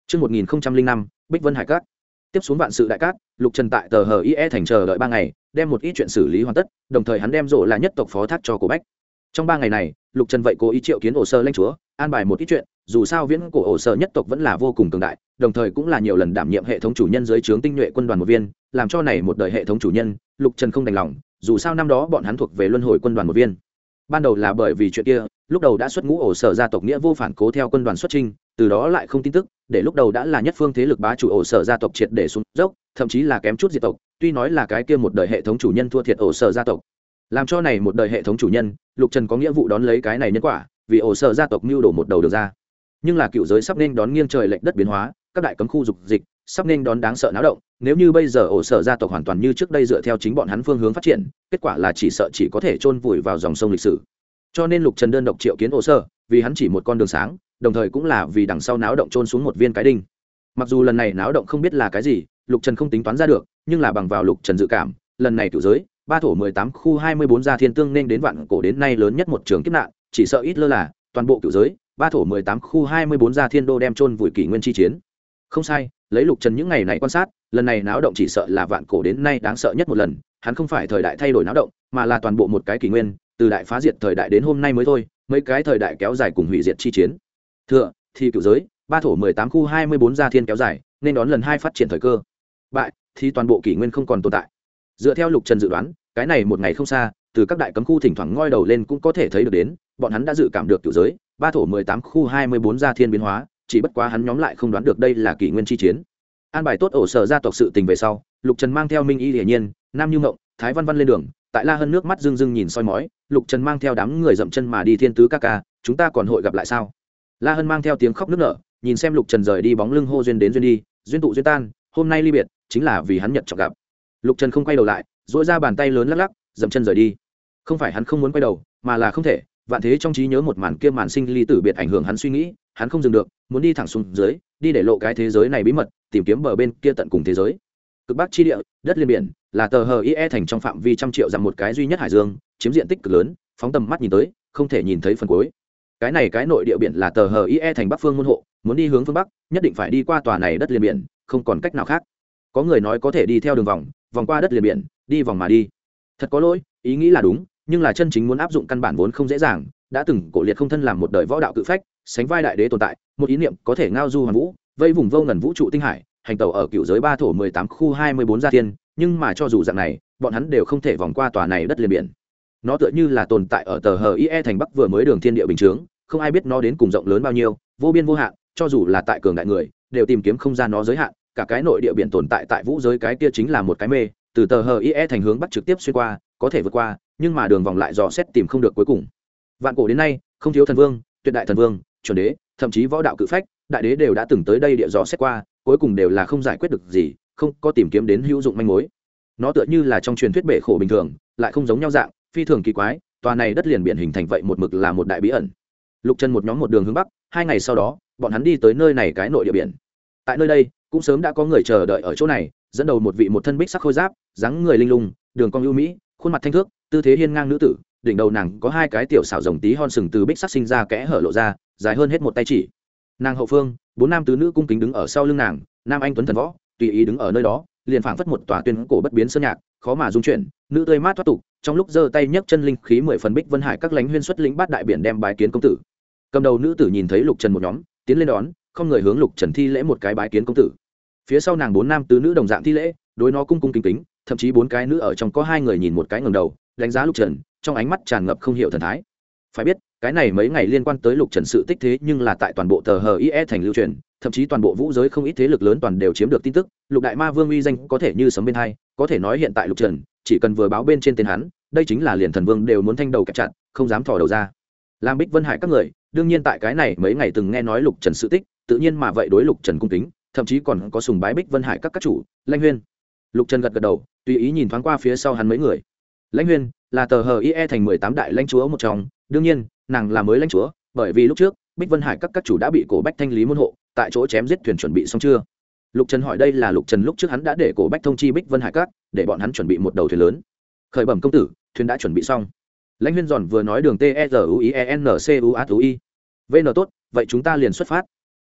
Trước 1005, Bích Vân Hải Cát. Tiếp xuống vạn sự đại cát, Lục Trần tại tờ hờ IE thành chờ đợi ba ngày, đem một ít chuyện xử lý hoàn tất, đồng thời hắn đem rộ là nhất tộc phó thác cho cổ bách. Trong ba ngày này, Lục Trần vậy cố ý triệu kiến ổ sơ lãnh chúa, an bài một ít chuyện, dù sao viễn cổ ổ sơ nhất tộc vẫn là vô cùng cường đại, đồng thời cũng là nhiều lần đảm nhiệm hệ thống chủ nhân dưới trướng tinh nhuệ quân đoàn một viên, làm cho này một đời hệ thống chủ nhân, Lục Trần không đành lòng, dù sao năm đó bọn hắn thuộc về luân hồi quân đoàn một viên ban đầu là bởi vì chuyện kia, lúc đầu đã xuất ngũ ổ sở gia tộc nghĩa vô phản cố theo quân đoàn xuất trinh từ đó lại không tin tức, để lúc đầu đã là nhất phương thế lực bá chủ ổ sở gia tộc triệt để xuống dốc, thậm chí là kém chút diệt tộc, tuy nói là cái kia một đời hệ thống chủ nhân thua thiệt ổ sở gia tộc. Làm cho này một đời hệ thống chủ nhân, lục trần có nghĩa vụ đón lấy cái này nhân quả, vì ổ sở gia tộc mưu đổ một đầu được ra. Nhưng là cựu giới sắp nên đón nghiêng trời lệnh đất biến hóa, các đại cấm khu dục dịch sắp nên đón đáng sợ náo động, nếu như bây giờ ổ sở gia tộc hoàn toàn như trước đây dựa theo chính bọn hắn phương hướng phát triển, kết quả là chỉ sợ chỉ có thể chôn vùi vào dòng sông lịch sử. Cho nên lục trần đơn độc triệu kiến ổ sở, vì hắn chỉ một con đường sáng, đồng thời cũng là vì đằng sau náo động trôn xuống một viên cái đinh. Mặc dù lần này náo động không biết là cái gì, lục trần không tính toán ra được, nhưng là bằng vào lục trần dự cảm, lần này cựu giới, ba thổ mười tám khu hai mươi bốn gia thiên tương nên đến vạn cổ đến nay lớn nhất một trường kiếp nạn, chỉ sợ ít lơ là, toàn bộ cựu giới, ba thổ mười tám khu hai mươi bốn gia thiên đô đem trôn vùi kỷ nguyên chi chiến. Không sai lấy lục trần những ngày này quan sát, lần này náo động chỉ sợ là vạn cổ đến nay đáng sợ nhất một lần, hắn không phải thời đại thay đổi náo động, mà là toàn bộ một cái kỷ nguyên, từ đại phá diệt thời đại đến hôm nay mới thôi, mấy cái thời đại kéo dài cùng hủy diệt chi chiến. Thừa thì cựu giới, ba thổ mười tám khu hai mươi bốn gia thiên kéo dài, nên đón lần hai phát triển thời cơ. Bại, thì toàn bộ kỷ nguyên không còn tồn tại. Dựa theo lục trần dự đoán, cái này một ngày không xa, từ các đại cấm khu thỉnh thoảng ngoi đầu lên cũng có thể thấy được đến, bọn hắn đã dự cảm được cựu giới, ba thổ mười tám khu hai mươi bốn gia thiên biến hóa chỉ bất quá hắn nhóm lại không đoán được đây là kỷ nguyên chi chiến. An bài tốt ổ sở gia tộc sự tình về sau, lục trần mang theo minh y hiển nhiên, nam như mộng thái văn văn lên đường, tại la hân nước mắt rưng rưng nhìn soi mói, lục trần mang theo đám người dậm chân mà đi thiên tứ ca ca, chúng ta còn hội gặp lại sao? La hân mang theo tiếng khóc nức nở, nhìn xem lục trần rời đi bóng lưng hô duyên đến duyên đi, duyên tụ duyên tan, hôm nay ly biệt, chính là vì hắn nhận trọng gặp. Lục trần không quay đầu lại dỗi ra bàn tay lớn lắc lắc, dậm chân rời đi. Không phải hắn không muốn quay đầu, mà là không thể, vạn thế trong trí nhớ một màn kia màn sinh ly tử biệt ảnh hưởng hắn suy nghĩ hắn không dừng được, muốn đi thẳng xuống dưới, đi để lộ cái thế giới này bí mật, tìm kiếm bờ bên kia tận cùng thế giới. Cực bắc chi địa, đất liên biển, là tờ hờ ie thành trong phạm vi trăm triệu dặm một cái duy nhất hải dương, chiếm diện tích cực lớn, phóng tầm mắt nhìn tới, không thể nhìn thấy phần cuối. Cái này cái nội địa biển là tờ hờ ie thành bắc phương môn hộ, muốn đi hướng phương bắc, nhất định phải đi qua tòa này đất liền biển, không còn cách nào khác. Có người nói có thể đi theo đường vòng vòng qua đất liền biển, đi vòng mà đi. Thật có lỗi, ý nghĩ là đúng, nhưng là chân chính muốn áp dụng căn bản vốn không dễ dàng, đã từng cổ liệt không thân làm một đời võ đạo cự phách sánh vai đại đế tồn tại, một ý niệm có thể ngao du hoàn vũ, vây vùng vô ngần vũ trụ tinh hải, hành tàu ở cựu giới ba thổ mười tám khu hai mươi bốn gia thiên nhưng mà cho dù dạng này, bọn hắn đều không thể vòng qua tòa này đất liền biển. Nó tựa như là tồn tại ở tờ hờ ie thành bắc vừa mới đường thiên địa bình chướng, không ai biết nó đến cùng rộng lớn bao nhiêu, vô biên vô hạn, cho dù là tại cường đại người, đều tìm kiếm không gian nó giới hạn, cả cái nội địa biển tồn tại tại vũ giới cái kia chính là một cái mê, từ tờ hờ ie thành hướng bắc trực tiếp xuyên qua, có thể vượt qua, nhưng mà đường vòng lại dò xét tìm không được cuối cùng. Vạn cổ đến nay, không thiếu thần vương, tuyệt đại thần vương chuẩn đế, thậm chí võ đạo cự phách, đại đế đều đã từng tới đây địa dò xét qua, cuối cùng đều là không giải quyết được gì, không có tìm kiếm đến hữu dụng manh mối. Nó tựa như là trong truyền thuyết bể khổ bình thường, lại không giống nhau dạng, phi thường kỳ quái, tòa này đất liền biển hình thành vậy một mực là một đại bí ẩn. Lục chân một nhóm một đường hướng bắc, hai ngày sau đó, bọn hắn đi tới nơi này cái nội địa biển. Tại nơi đây, cũng sớm đã có người chờ đợi ở chỗ này, dẫn đầu một vị một thân bích sắc khôi giáp, dáng người linh lung, đường cong ưu mỹ, khuôn mặt thanh thước, tư thế hiên ngang nữ tử đỉnh đầu nàng có hai cái tiểu xảo rồng tí hon sừng từ bích sắc sinh ra kẽ hở lộ ra, dài hơn hết một tay chỉ. Nàng hậu phương, bốn nam tứ nữ cung kính đứng ở sau lưng nàng, nam anh tuấn thần võ, tùy ý đứng ở nơi đó, liền phảng phất một tòa tuyên cổ bất biến sơn nhạc, khó mà dung chuyển, nữ tươi mát thoát tục, trong lúc giơ tay nhấc chân linh khí mười phần bích vân hải các lánh huyên xuất lĩnh bát đại biển đem bái kiến công tử. Cầm đầu nữ tử nhìn thấy lục trần một nhóm, tiến lên đón, không người hướng lục trần thi lễ một cái bái kiến công tử. Phía sau nàng bốn nam tứ nữ đồng dạng thi lễ, đối nó cung cung kính kính, thậm chí bốn cái nữ ở trong có hai người nhìn một cái ngầm đầu, đánh giá lục trần trong ánh mắt tràn ngập không hiểu thần thái. Phải biết, cái này mấy ngày liên quan tới lục trần sự tích thế nhưng là tại toàn bộ tờ hờ ie thành lưu truyền, thậm chí toàn bộ vũ giới không ít thế lực lớn toàn đều chiếm được tin tức, lục đại ma vương uy danh có thể như sấm bên hai, có thể nói hiện tại lục trần, chỉ cần vừa báo bên trên tên hắn, đây chính là liền thần vương đều muốn thanh đầu kẹp chặt, không dám thò đầu ra. Làm bích vân hải các người, đương nhiên tại cái này mấy ngày từng nghe nói lục trần sự tích, tự nhiên mà vậy đối lục trần cung kính, thậm chí còn có sùng bái bích vân hải các các chủ, lãnh huyên. Lục trần gật gật đầu, tùy ý nhìn thoáng qua phía sau hắn mấy người. Lãnh huyên là tờ hờ ie thành mười tám đại lãnh chúa một trong. Đương nhiên, nàng là mới lãnh chúa, bởi vì lúc trước, bích vân hải các các chủ đã bị cổ bách thanh lý môn hộ, tại chỗ chém giết thuyền chuẩn bị xong chưa? Lục trần hỏi đây là lục trần lúc trước hắn đã để cổ bách thông chi bích vân hải các, để bọn hắn chuẩn bị một đầu thuyền lớn. Khởi bẩm công tử, thuyền đã chuẩn bị xong. Lãnh huyên giòn vừa nói đường t e r u i e n c u a t u i. Vn tốt, vậy chúng ta liền xuất phát.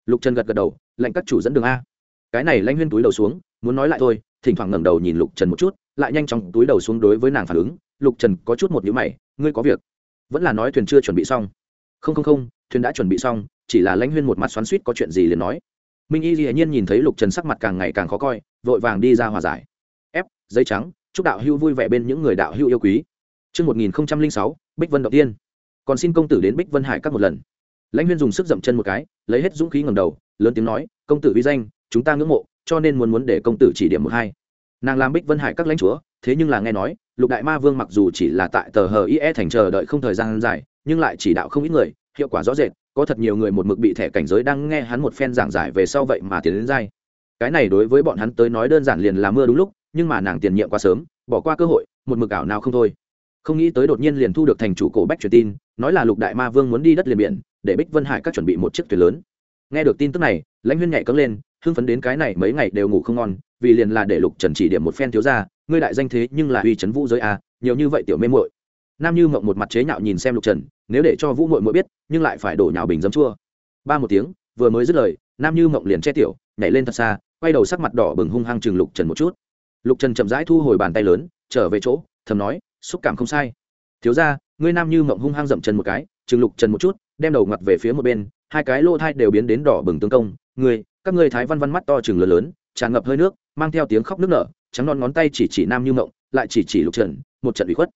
Lục trần gật gật đầu, lệnh các chủ dẫn đường a. Cái này lãnh huyên túi đầu xuống, muốn nói lại thôi, thỉnh thoảng ngẩng đầu nhìn lục trần một chút, lại nhanh chóng túi đầu xuống đối với nàng phản ứng lục trần có chút một nhữ mày ngươi có việc vẫn là nói thuyền chưa chuẩn bị xong không không không thuyền đã chuẩn bị xong chỉ là lãnh huyên một mặt xoắn suýt có chuyện gì liền nói minh y hiển nhiên nhìn thấy lục trần sắc mặt càng ngày càng khó coi vội vàng đi ra hòa giải ép giấy trắng chúc đạo hưu vui vẻ bên những người đạo hưu yêu quý Trước 1006, Bích Vân đầu Tiên. Còn xin công tử đến Bích Vân Hải các một lần. Lãnh Huyên dùng sức dậm chân một cái, lấy hết dũng khí ngẩng đầu, lớn tiếng nói, công tử uy danh, chúng ta ngưỡng mộ, cho nên muốn muốn để công tử chỉ điểm một hai. Nàng làm Bích Vân Hải các lãnh chúa, thế nhưng là nghe nói, Lục Đại Ma Vương mặc dù chỉ là tại tờ hờ IE thành chờ đợi không thời gian dài, nhưng lại chỉ đạo không ít người, hiệu quả rõ rệt, có thật nhiều người một mực bị thẻ cảnh giới đang nghe hắn một phen giảng giải về sau vậy mà tiến đến dai. Cái này đối với bọn hắn tới nói đơn giản liền là mưa đúng lúc, nhưng mà nàng tiền nhiệm quá sớm, bỏ qua cơ hội, một mực ảo nào không thôi không nghĩ tới đột nhiên liền thu được thành chủ cổ bách truyền tin nói là lục đại ma vương muốn đi đất liền biển để bích vân hải các chuẩn bị một chiếc thuyền lớn nghe được tin tức này lãnh huyên nhảy cấm lên hưng phấn đến cái này mấy ngày đều ngủ không ngon vì liền là để lục trần chỉ điểm một phen thiếu ra ngươi đại danh thế nhưng là uy chấn vũ giới a à, nhiều như vậy tiểu mê muội. Nam như mộng một mặt chế nhạo nhìn xem lục trần nếu để cho vũ muội muội biết nhưng lại phải đổ nhào bình dấm chua. Ba một tiếng vừa mới dứt lời nam như mộng liền che tiểu nhảy lên thật xa quay đầu sắc mặt đỏ bừng hung hăng chừng lục trần một chút. Lục trần chậm rãi thu hồi bàn tay lớn trở về chỗ thầm nói xúc cảm không sai. Thiếu ra ngươi nam như mộng hung hăng dậm chân một cái chừng lục trần một chút đem đầu ngặt về phía một bên hai cái lỗ thai đều biến đến đỏ bừng tương công. Ngươi các ngươi thái văn văn mắt to chừng lớn lớn tràn ngập hơi nước mang theo tiếng khóc nước nở trắng non ngón tay chỉ chỉ nam như mộng lại chỉ chỉ lục trần, một trận bị khuất.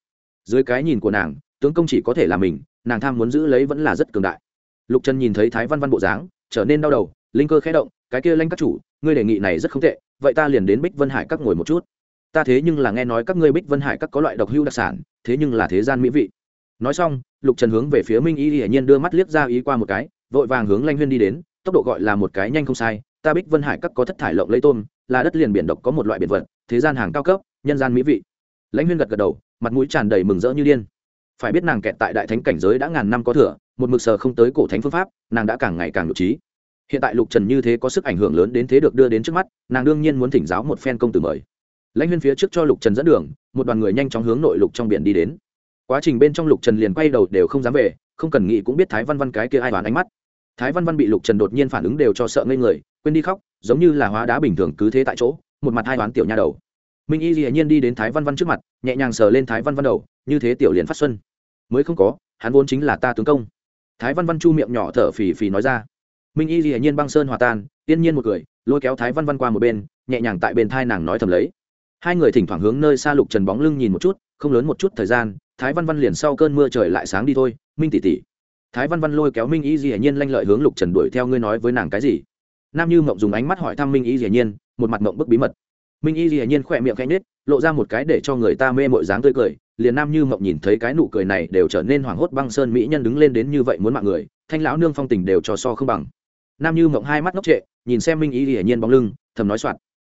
Dưới cái nhìn của nàng, tướng công chỉ có thể là mình, nàng tham muốn giữ lấy vẫn là rất cường đại. Lục trần nhìn thấy thái văn văn bộ dáng, trở nên đau đầu, linh cơ khẽ động, cái kia lanh các chủ, ngươi đề nghị này rất không tệ, vậy ta liền đến bích vân hải các ngồi một chút. Ta thế nhưng là nghe nói các ngươi bích vân hải các có loại độc hưu đặc sản, thế nhưng là thế gian mỹ vị. Nói xong, lục trần hướng về phía minh y hiển nhiên đưa mắt liếc ra ý qua một cái, vội vàng hướng lanh huyên đi đến, tốc độ gọi là một cái nhanh không sai, ta bích vân hải các có thất thải lộng lấy tôm, là đất liền biển độc có một loại biển vật thế gian hàng cao cấp, nhân gian mỹ vị. Lãnh huyên gật gật đầu, mặt mũi tràn đầy mừng rỡ như điên. Phải biết nàng kẹt tại đại thánh cảnh giới đã ngàn năm có thừa, một mực sờ không tới cổ thánh phương pháp, nàng đã càng ngày càng nhục trí. Hiện tại lục trần như thế có sức ảnh hưởng lớn đến thế được đưa đến trước mắt, nàng đương nhiên muốn thỉnh giáo một phen công tử mời. Lãnh huyên phía trước cho lục trần dẫn đường, một đoàn người nhanh chóng hướng nội lục trong biển đi đến. Quá trình bên trong lục trần liền quay đầu đều không dám về, không cần nghĩ cũng biết thái văn văn cái kia ai đoán ánh mắt. Thái văn văn bị lục trần đột nhiên phản ứng đều cho sợ ngây người, quên đi khóc, giống như là hóa đá bình thường cứ thế tại chỗ một mặt hai đoán tiểu nha đầu. Minh y dĩ nhiên đi đến thái văn văn trước mặt, nhẹ nhàng sờ lên thái văn văn đầu, như thế tiểu liền phát xuân. Mới không có, hắn vốn chính là ta tướng công. Thái văn văn chu miệng nhỏ thở phì phì nói ra. Minh y dĩ nhiên băng sơn hòa tan, yên nhiên một cười, lôi kéo thái văn văn qua một bên, nhẹ nhàng tại bên thai nàng nói thầm lấy. Hai người thỉnh thoảng hướng nơi xa lục trần bóng lưng nhìn một chút, không lớn một chút thời gian, thái văn văn liền sau cơn mưa trời lại sáng đi thôi. Minh tỷ tỷ. Thái văn văn lôi kéo minh y dĩ nhiên lanh lợi hướng lục trần đuổi theo ngươi nói với nàng cái gì? Nam như mộng dùng ánh mắt hỏi thăm minh y dĩ nhiên, một mặt mộng bức bí mật. minh y dĩ nhiên khỏe miệng khẽ nhết lộ ra một cái để cho người ta mê mội dáng tươi cười, liền nam như mộng nhìn thấy cái nụ cười này đều trở nên hoảng hốt băng sơn mỹ nhân đứng lên đến như vậy muốn mạng người, thanh lão nương phong tình đều cho so không bằng. nam như mộng hai mắt ngốc trệ, nhìn xem minh y dĩ nhiên bóng lưng, thầm nói soạn.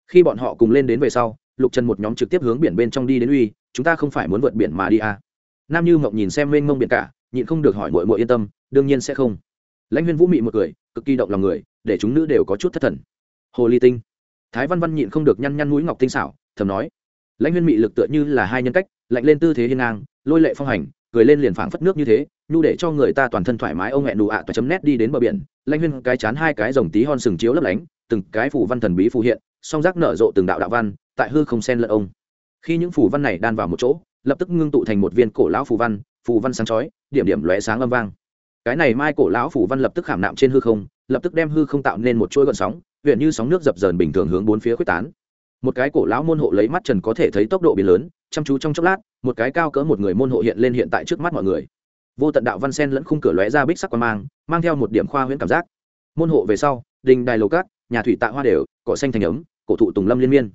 khi bọn họ cùng lên đến về sau, lục trần một nhóm trực tiếp hướng biển bên trong đi đến uy, chúng ta không phải muốn vượt biển mà đi à. nam như mộng nhìn xem mênh mông biển cả, nhịn không được hỏi mội mội yên tâm, đương nhiên sẽ không. lãnh huyên vũ mị một cười cực kỳ động lòng người, để chúng nữ đều có chút thất thần. Hồ ly tinh. Thái văn văn nhịn không được nhăn nhăn mũi ngọc tinh xảo, thầm nói, lãnh huyên mị lực tựa như là hai nhân cách, lạnh lên tư thế hiên ngang, lôi lệ phong hành, cười lên liền phảng phất nước như thế, nhu để cho người ta toàn thân thoải mái ông hẹn đủ ạ toa chấm nét đi đến bờ biển, lãnh huyên cái chán hai cái rồng tí hon sừng chiếu lấp lánh, từng cái phủ văn thần bí phù hiện, song giác nở rộ từng đạo đạo văn, tại hư không sen lẫn ông. Khi những phù văn này đan vào một chỗ, lập tức ngưng tụ thành một viên cổ lão phù văn phù văn sáng chói, điểm điểm lóe sáng âm vang cái này mai cổ lão phủ văn lập tức khảm nạm trên hư không, lập tức đem hư không tạo nên một chuỗi gợn sóng, huyện như sóng nước dập dờn bình thường hướng bốn phía quyết tán. Một cái cổ lão môn hộ lấy mắt trần có thể thấy tốc độ biến lớn, chăm chú trong chốc lát, một cái cao cỡ một người môn hộ hiện lên hiện tại trước mắt mọi người. Vô tận đạo văn sen lẫn khung cửa lóe ra bích sắc quan mang mang theo một điểm khoa huyễn cảm giác. Môn hộ về sau, đình đài lầu cát, nhà thủy tạ hoa đều, cỏ xanh thành ấm, cổ thụ tùng lâm liên miên.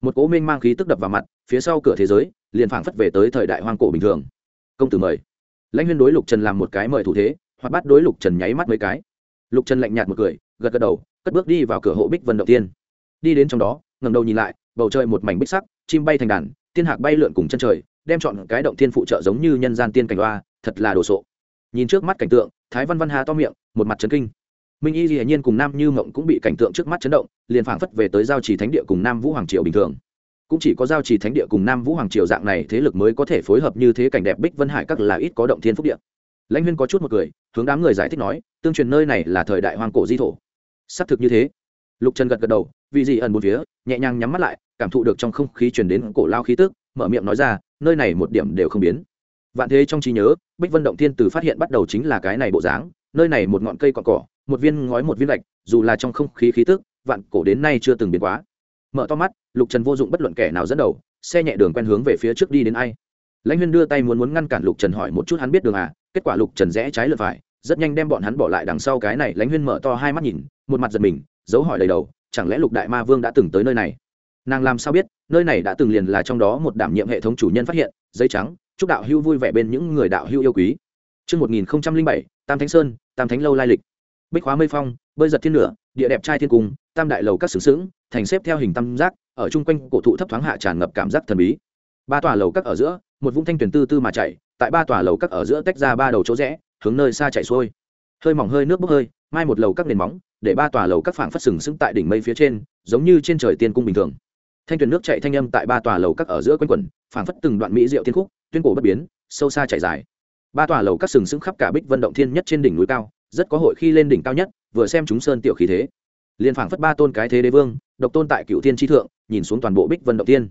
Một cố minh mang khí tức đập vào mặt, phía sau cửa thế giới, liền phảng phất về tới thời đại hoang cổ bình thường. Công tử mời. Lãnh huyên đối lục trần làm một cái mời thủ thế hoặc bắt đối lục trần nháy mắt mấy cái. Lục trần lạnh nhạt một cười, gật gật đầu, cất bước đi vào cửa hộ bích vân động tiên. Đi đến trong đó ngầm đầu nhìn lại, bầu trời một mảnh bích sắc, chim bay thành đàn, tiên hạc bay lượn cùng chân trời, đem chọn cái động thiên phụ trợ giống như nhân gian tiên cảnh đoa thật là đồ sộ. Nhìn trước mắt cảnh tượng, thái văn văn hà to miệng, một mặt trấn kinh. Minh y hiển nhiên cùng nam như mộng cũng bị cảnh tượng trước mắt chấn động, liền phảng phất về tới giao trì thánh địa cùng nam vũ hoàng triều bình thường. Cũng chỉ có giao trì thánh địa cùng nam vũ hoàng triều dạng này thế lực mới có thể phối hợp như thế cảnh đẹp bích vân hải các là ít có động thiên phúc địa lãnh huyên có chút một cười, hướng đám người giải thích nói, tương truyền nơi này là thời đại hoang cổ di thổ. Xác thực như thế. Lục trần gật gật đầu vì gì ẩn một phía, nhẹ nhàng nhắm mắt lại, cảm thụ được trong không khí truyền đến cổ lao khí tức, mở miệng nói ra, nơi này một điểm đều không biến. Vạn thế trong trí nhớ, bích vân động thiên từ phát hiện bắt đầu chính là cái này bộ dáng, nơi này một ngọn cây cọn cỏ, một viên ngói một viên lạch dù là trong không khí khí tức, vạn cổ đến nay chưa từng biến quá. Mở to mắt, lục trần vô dụng bất luận kẻ nào dẫn đầu, xe nhẹ đường quen hướng về phía trước đi đến ai. Lãnh huyên đưa tay muốn muốn ngăn cản lục trần hỏi một chút hắn biết đường à kết quả lục trần rẽ trái lượt phải rất nhanh đem bọn hắn bỏ lại đằng sau cái này lãnh huyên mở to hai mắt nhìn một mặt giật mình dấu hỏi đầy đầu chẳng lẽ lục đại ma vương đã từng tới nơi này nàng làm sao biết nơi này đã từng liền là trong đó một đảm nhiệm hệ thống chủ nhân phát hiện giấy trắng chúc đạo hưu vui vẻ bên những người đạo hưu yêu quý Trước 1007, Tam Thánh Sơn, Tam Thánh Lâu lai lịch. Bích hóa mây phong, bơi giật thiên nửa, địa đẹp trai thiên cung, tam đại lầu các sướng sướng, thành xếp theo hình tam giác, ở chung quanh cổ thụ thấp thoáng hạ tràn ngập cảm giác thần bí. Ba tòa lầu các ở giữa, một vũng thanh tuyển tư tư mà chảy, tại ba tòa lầu các ở giữa tách ra ba đầu chỗ rẽ, hướng nơi xa chạy xuôi. Hơi mỏng hơi nước bốc hơi, mai một lầu các nền móng, để ba tòa lầu các phảng phất sừng sững tại đỉnh mây phía trên, giống như trên trời tiên cung bình thường. Thanh tuyển nước chạy thanh âm tại ba tòa lầu các ở giữa quanh quẩn, phảng phất từng đoạn mỹ diệu thiên khúc, tuyên cổ bất biến, sâu xa chạy dài. Ba tòa lầu các sừng sững khắp cả Bích Vân động thiên nhất trên đỉnh núi cao, rất có hội khi lên đỉnh cao nhất, vừa xem chúng sơn tiểu khí thế. liền phảng phất ba tôn cái thế đế vương, độc tôn tại cựu thiên chi thượng, nhìn xuống toàn bộ Bích Vân động thiên.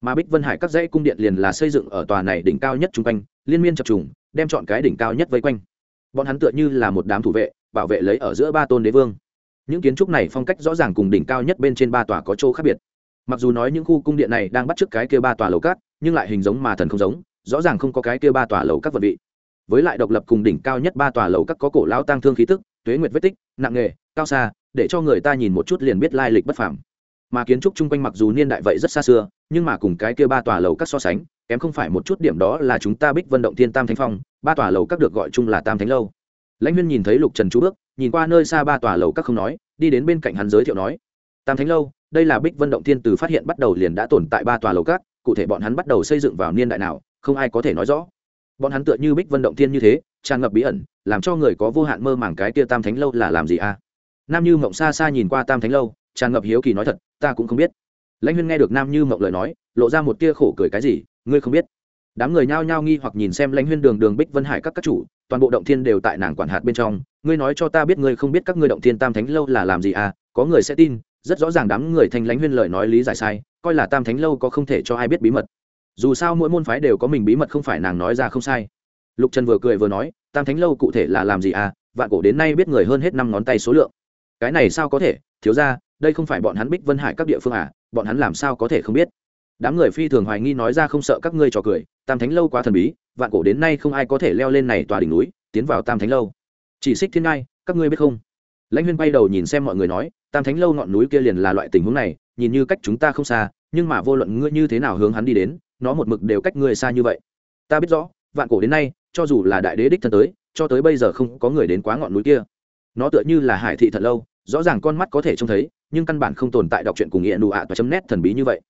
Mà Bích Vân Hải các dãy cung điện liền là xây dựng ở tòa này đỉnh cao nhất trung quanh, liên miên chập trùng, đem chọn cái đỉnh cao nhất vây quanh. Bọn hắn tựa như là một đám thủ vệ, bảo vệ lấy ở giữa ba tôn đế vương. Những kiến trúc này phong cách rõ ràng cùng đỉnh cao nhất bên trên ba tòa có chỗ khác biệt. Mặc dù nói những khu cung điện này đang bắt t cái kia ba tòa lầu cát nhưng lại hình giống mà thần không giống rõ ràng không có cái kia ba tòa lầu các vật vị. Với lại độc lập cùng đỉnh cao nhất ba tòa lầu các có cổ lao tăng thương khí tức tuế nguyệt vết tích nặng nghề cao xa để cho người ta nhìn một chút liền biết lai lịch bất phẳng mà kiến trúc chung quanh mặc dù niên đại vậy rất xa xưa, nhưng mà cùng cái kia ba tòa lầu các so sánh, kém không phải một chút điểm đó là chúng ta bích vận động thiên tam thánh phong, ba tòa lầu các được gọi chung là tam thánh lâu. Lãnh huyên nhìn thấy lục trần chú bước, nhìn qua nơi xa ba tòa lầu các không nói, đi đến bên cạnh hắn giới thiệu nói, tam thánh lâu, đây là bích vân động thiên từ phát hiện bắt đầu liền đã tồn tại ba tòa lầu các, cụ thể bọn hắn bắt đầu xây dựng vào niên đại nào, không ai có thể nói rõ. Bọn hắn tựa như bích vân động thiên như thế, tràn ngập bí ẩn, làm cho người có vô hạn mơ màng cái kia tam thánh lâu là làm gì à? Nam như mộng xa xa nhìn qua tam thánh lâu tràn ngập hiếu kỳ nói thật, ta cũng không biết. Lãnh huyên nghe được nam như mộng lời nói, lộ ra một tia khổ cười cái gì, ngươi không biết. Đám người nhao nhao nghi hoặc nhìn xem lãnh huyên đường đường bích vân hải các các chủ, toàn bộ động thiên đều tại nàng quản hạt bên trong. Ngươi nói cho ta biết ngươi không biết các ngươi động thiên tam thánh lâu là làm gì à? Có người sẽ tin, rất rõ ràng đám người thanh lãnh huyên lời nói lý giải sai, coi là tam thánh lâu có không thể cho ai biết bí mật. Dù sao mỗi môn phái đều có mình bí mật không phải nàng nói ra không sai. Lục trần vừa cười vừa nói, tam thánh lâu cụ thể là làm gì à? Vạn cổ đến nay biết người hơn hết năm ngón tay số lượng. Cái này sao có thể? Thiếu ra đây không phải bọn hắn bích vân hải các địa phương à bọn hắn làm sao có thể không biết? Đám người phi thường hoài nghi nói ra không sợ các ngươi trò cười, tam thánh lâu quá thần bí, vạn cổ đến nay không ai có thể leo lên này tòa đỉnh núi, tiến vào tam thánh lâu. Chỉ xích thiên ngai, các ngươi biết không? Lãnh huyên bay đầu nhìn xem mọi người nói, tam thánh lâu ngọn núi kia liền là loại tình huống này, nhìn như cách chúng ta không xa, nhưng mà vô luận ngươi như thế nào hướng hắn đi đến, nó một mực đều cách ngươi xa như vậy. Ta biết rõ, vạn cổ đến nay, cho dù là đại đế đích thân tới, cho tới bây giờ không có người đến quá ngọn núi kia. Nó tựa như là hải thị thật lâu, rõ ràng con mắt có thể trông thấy nhưng căn bản không tồn tại đọc truyện cùng nghĩa nụ ạ và chấm nét thần bí như vậy.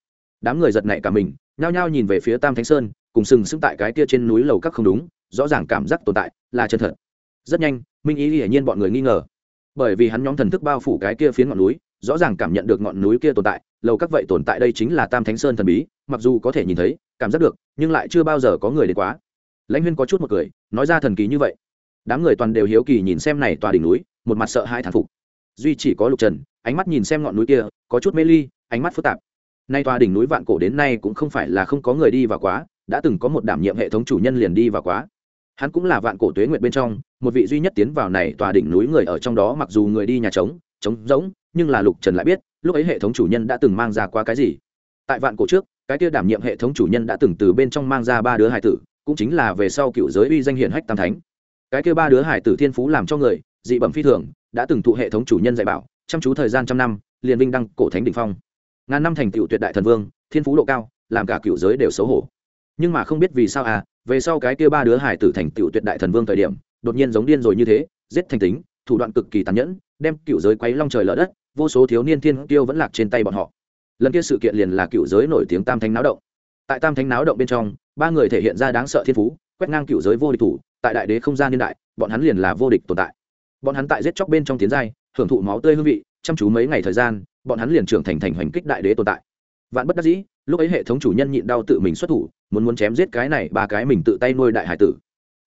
Đám người giật nảy cả mình, nhao nhao nhìn về phía tam thánh sơn, cùng sừng sững tại cái kia trên núi lầu các không đúng, rõ ràng cảm giác tồn tại là chân thật. Rất nhanh, minh ý hiển nhiên bọn người nghi ngờ. Bởi vì hắn nhóm thần thức bao phủ cái kia phiến ngọn núi, rõ ràng cảm nhận được ngọn núi kia tồn tại, lầu các vậy tồn tại đây chính là tam thánh sơn thần bí, mặc dù có thể nhìn thấy, cảm giác được, nhưng lại chưa bao giờ có người đến quá. Lãnh huyên có chút một cười, nói ra thần kỳ như vậy. Đám người toàn đều hiếu kỳ nhìn xem này tòa đỉnh núi, một mặt sợ hai thản phục. Duy chỉ có lục trần ánh mắt nhìn xem ngọn núi kia, có chút mê ly, ánh mắt phức tạp. Nay tòa đỉnh núi vạn cổ đến nay cũng không phải là không có người đi vào quá, đã từng có một đảm nhiệm hệ thống chủ nhân liền đi vào quá. Hắn cũng là vạn cổ tuế nguyện bên trong, một vị duy nhất tiến vào này tòa đỉnh núi người ở trong đó mặc dù người đi nhà trống trống rỗng, nhưng là lục trần lại biết, lúc ấy hệ thống chủ nhân đã từng mang ra qua cái gì. Tại vạn cổ trước, cái kia đảm nhiệm hệ thống chủ nhân đã từng từ bên trong mang ra ba đứa hải tử, cũng chính là về sau cựu giới uy danh hiển hách tam thánh. Cái kia ba đứa hải tử thiên phú làm cho người, dị bẩm phi thường, đã từng thụ hệ thống chủ nhân dạy bảo chăm chú thời gian trăm năm, liền vinh đăng cổ thánh đ ỉ n h phong. Ngàn năm thành tựu tuyệt đại thần vương, thiên phú độ cao, làm cả cựu giới đều xấu hổ. Nhưng mà không biết vì sao à về sau cái kia ba đứa hải tử thành tựu tuyệt đại thần vương thời điểm, đột nhiên giống điên rồi như thế, giết thành tính, thủ đoạn cực kỳ tàn nhẫn, đem cựu giới quấy long trời lở đất, vô số thiếu niên thiên tiêu vẫn lạc trên tay bọn họ. Lần kia sự kiện liền là cựu giới nổi tiếng tam thánh náo động. Tại tam thánh náo động bên trong, ba người thể hiện ra đáng sợ thiên phú, quét ngang cựu giới vô địch thủ, tại đại đế không gian niên đại, bọn hắn liền là vô địch tồn tại. Bọn hắn tại giết chóc bên trong tiến giai hưởng thụ máu tươi hương vị, chăm chú mấy ngày thời gian, bọn hắn liền trưởng thành thành hoành kích đại đế tồn tại. Vạn bất đắc dĩ, lúc ấy hệ thống chủ nhân nhịn đau tự mình xuất thủ, muốn muốn chém giết cái này, ba cái mình tự tay nuôi đại hải tử.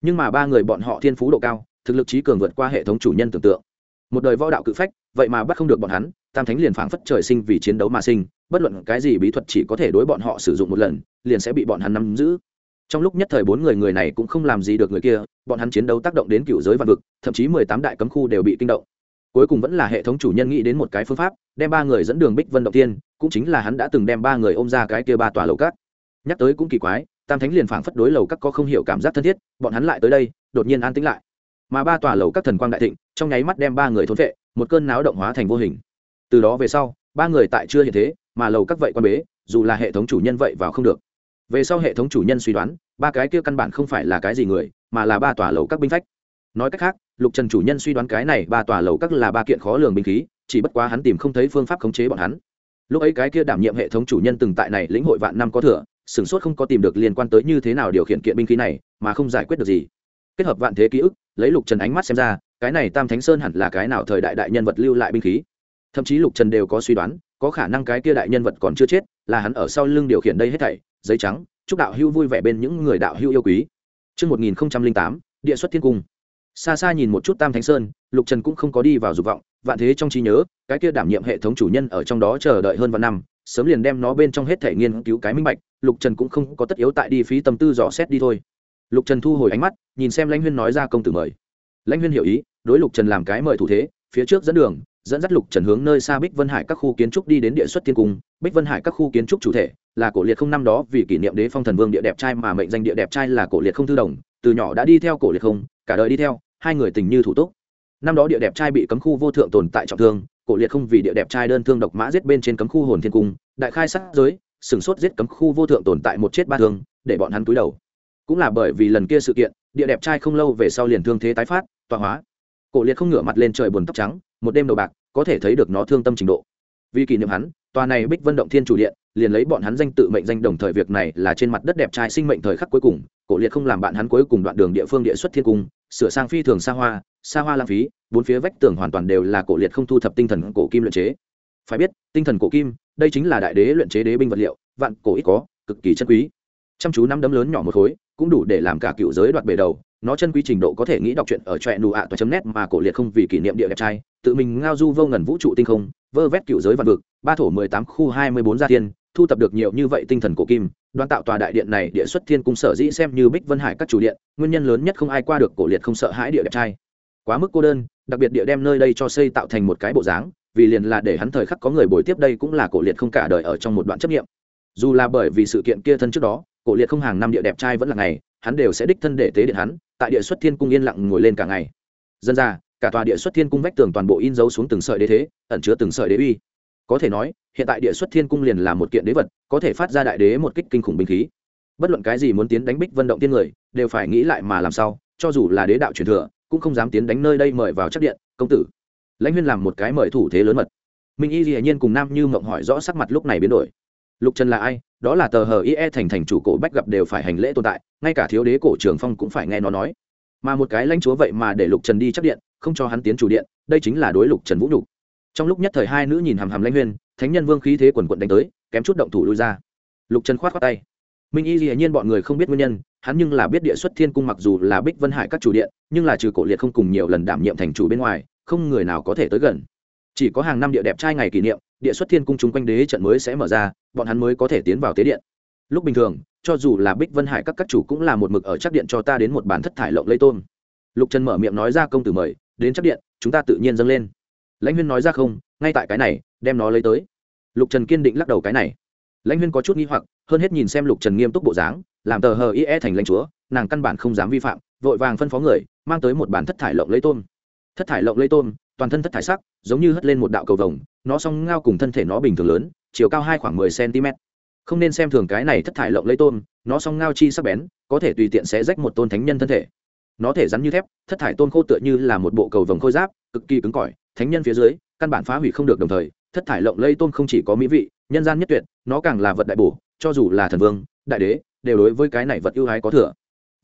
Nhưng mà ba người bọn họ thiên phú độ cao, thực lực trí cường vượt qua hệ thống chủ nhân tưởng tượng. Một đời võ đạo cự phách, vậy mà bắt không được bọn hắn, tam thánh liền phảng phất trời sinh vì chiến đấu mà sinh, bất luận cái gì bí thuật chỉ có thể đối bọn họ sử dụng một lần, liền sẽ bị bọn hắn nắm giữ. Trong lúc nhất thời bốn người người này cũng không làm gì được người kia, bọn hắn chiến đấu tác động đến cựu giới văn vực, thậm chí mười tám đại cấm khu đều bị kinh động cuối cùng vẫn là hệ thống chủ nhân nghĩ đến một cái phương pháp, đem ba người dẫn đường bích vân động tiên, cũng chính là hắn đã từng đem ba người ôm ra cái kia ba tòa lầu cát. Nhắc tới cũng kỳ quái, tam thánh liền phảng phất đối lầu các có không hiểu cảm giác thân thiết, bọn hắn lại tới đây, đột nhiên an tĩnh lại. Mà ba tòa lầu các thần quang đại thịnh, trong nháy mắt đem ba người thốn vệ một cơn náo động hóa thành vô hình. Từ đó về sau, ba người tại chưa hiện thế, mà lầu các vậy quan bế, dù là hệ thống chủ nhân vậy vào không được. Về sau hệ thống chủ nhân suy đoán, ba cái kia căn bản không phải là cái gì người, mà là ba tòa lầu các binh phách. Nói cách khác lục trần chủ nhân suy đoán cái này ba tòa lầu các là ba kiện khó lường binh khí chỉ bất quá hắn tìm không thấy phương pháp khống chế bọn hắn. Lúc ấy cái kia đảm nhiệm hệ thống chủ nhân từng tại này lĩnh hội vạn năm có thừa sửng sốt không có tìm được liên quan tới như thế nào điều khiển kiện binh khí này mà không giải quyết được gì. Kết hợp vạn thế ký ức lấy lục trần ánh mắt xem ra cái này tam thánh sơn hẳn là cái nào thời đại đại nhân vật lưu lại binh khí. Thậm chí lục trần đều có suy đoán có khả năng cái kia đại nhân vật còn chưa chết là hắn ở sau lưng điều khiển đây hết thảy giấy trắng chúc đạo hưu vui vẻ bên những người đạo hưu yêu quý. Trước 1008, địa xuất thiên cung. Xa xa nhìn một chút Tam Thánh Sơn, Lục Trần cũng không có đi vào dục vọng, vạn thế trong trí nhớ, cái kia đảm nhiệm hệ thống chủ nhân ở trong đó chờ đợi hơn vạn năm, sớm liền đem nó bên trong hết thể nghiên cứu cái minh bạch, Lục Trần cũng không có tất yếu tại đi phí tâm tư dò xét đi thôi. Lục Trần thu hồi ánh mắt, nhìn xem Lãnh Huyên nói ra công tử mời. Lãnh Huyên hiểu ý, đối Lục Trần làm cái mời thủ thế, phía trước dẫn đường, dẫn dắt lục trần hướng nơi xa bích vân hải các khu kiến trúc đi đến địa xuất tiên cung bích vân hải các khu kiến trúc chủ thể là cổ liệt không năm đó vì kỷ niệm đế phong thần vương địa đẹp trai mà mệnh danh địa đẹp trai là cổ liệt không thư đồng từ nhỏ đã đi theo cổ liệt không cả đời đi theo hai người tình như thủ túc. Năm đó địa đẹp trai bị cấm khu vô thượng tồn tại trọng thương, cổ liệt không vì địa đẹp trai đơn thương độc mã giết bên trên cấm khu hồn thiên cung, đại khai sát giới sửng sốt giết cấm khu vô thượng tồn tại một chết ba thương, để bọn hắn túi đầu. Cũng là bởi vì lần kia sự kiện, địa đẹp trai không lâu về sau liền thương thế tái phát, tọa hóa. Cổ liệt không ngửa mặt lên trời buồn tóc trắng, một đêm đầu bạc, có thể thấy được nó thương tâm trình độ. Vì kỷ niệm hắn tòa này bích vân động thiên chủ điện, liền lấy bọn hắn danh tự mệnh danh đồng thời việc này là trên mặt đất đẹp trai sinh mệnh thời khắc cuối cùng, cổ liệt không làm bạn hắn cuối cùng đoạn đường địa phương địa xuất thiên cung, sửa sang phi thường xa hoa xa hoa lãng phí, bốn phía vách tường hoàn toàn đều là cổ liệt không thu thập tinh thần cổ kim luyện chế. Phải biết, tinh thần cổ kim, đây chính là đại đế luyện chế đế binh vật liệu, vạn cổ ít có, cực kỳ chân quý. Chăm chú năm đấm lớn nhỏ một khối, cũng đủ để làm cả cựu giới đoạt bể đầu nó chân quý trình độ có thể nghĩ đọc truyện ở trọe nụ ạ toa chấm nét mà cổ liệt không vì kỷ niệm địa đẹp trai. Tự mình ngao du vô ngần vũ trụ tinh không, vơ vét cựu giới văn vực, ba thổ mười tám khu hai mươi bốn gia thiên, thu tập được nhiều như vậy tinh thần cổ kim đoan tạo tòa đại điện này địa xuất thiên cung sở dĩ xem như bích vân hải các chủ điện, nguyên nhân lớn nhất không ai qua được cổ liệt không sợ hãi địa đẹp trai. Quá mức cô đơn, đặc biệt địa đem nơi đây cho xây tạo thành một cái bộ dáng, vì liền là để hắn thời khắc có người bồi tiếp đây cũng là cổ liệt không cả đời ở trong một đoạn chấp nghiệm dù là bởi vì sự kiện kia thân trước đó, cổ liệt không hàng năm địa đẹp trai vẫn là ngày hắn đều sẽ đích thân để tế điện hắn, tại địa xuất thiên cung yên lặng ngồi lên cả ngày. Dân ra, cả tòa địa xuất thiên cung vách tường toàn bộ in dấu xuống từng sợi đế thế, ẩn chứa từng sợi đế uy. Có thể nói, hiện tại địa xuất thiên cung liền là một kiện đế vật, có thể phát ra đại đế một kích kinh khủng binh khí. Bất luận cái gì muốn tiến đánh bích vân động tiên người, đều phải nghĩ lại mà làm sao, cho dù là đế đạo truyền thừa, cũng không dám tiến đánh nơi đây mời vào chắc điện, công tử. Lãnh huyên làm một cái mời thủ thế lớn mật. Minh y dĩ nhiên cùng nam như mộng hỏi rõ sắc mặt lúc này biến đổi lục trần là ai? Đó là tờ hờ ie thành thành chủ cổ bách gặp đều phải hành lễ tồn tại, ngay cả thiếu đế cổ trường phong cũng phải nghe nó nói. Mà một cái lãnh chúa vậy mà để lục trần đi chắc điện, không cho hắn tiến chủ điện, đây chính là đối lục trần vũ nhục. Trong lúc nhất thời hai nữ nhìn hàm hàm lãnh huyên, thánh nhân vương khí thế quần quận đánh tới, kém chút động thủ lui ra. Lục trần khoát khoát tay. Minh y dĩ nhiên bọn người không biết nguyên nhân, hắn nhưng là biết địa xuất thiên cung mặc dù là bích vân hải các chủ điện, nhưng là trừ cổ liệt không cùng nhiều lần đảm nhiệm thành chủ bên ngoài, không người nào có thể tới gần chỉ có hàng năm địa đẹp trai ngày kỷ niệm, địa xuất thiên cung chúng quanh đế trận mới sẽ mở ra, bọn hắn mới có thể tiến vào tế điện. Lúc bình thường, cho dù là bích vân hải các các chủ cũng là một mực ở chắc điện cho ta đến một bản thất thải lộng lây tôn lục trần mở miệng nói ra công tử mời, đến chắc điện, chúng ta tự nhiên dâng lên. Lãnh huyên nói ra không, ngay tại cái này, đem nó lấy tới. Lục trần kiên định lắc đầu cái này. Lãnh huyên có chút nghi hoặc, hơn hết nhìn xem lục trần nghiêm túc bộ dáng, làm tờ hờ ie thành lãnh chúa, nàng căn bản không dám vi phạm, vội vàng phân phó người, mang tới một bản thất thải lộng lấy tôm thất thải lộng Lây tôm, toàn thân thất thải sắc, giống như hất lên một đạo cầu vồng, nó song ngao cùng thân thể nó bình thường lớn, chiều cao hai khoảng mười cm không nên xem thường cái này thất thải lộng Lây tôm, nó song ngao chi sắc bén, có thể tùy tiện sẽ rách một tôn thánh nhân thân thể. Nó thể rắn như thép, thất thải tôn khô tựa như là một bộ cầu vồng khôi giáp, cực kỳ cứng cỏi, thánh nhân phía dưới, căn bản phá hủy không được đồng thời, thất thải lộng lây tôn không chỉ có mỹ vị, nhân gian nhất tuyệt, nó càng là vật đại bổ, cho dù là thần vương, đại đế, đều đối với cái này vật ưu ái có thừa.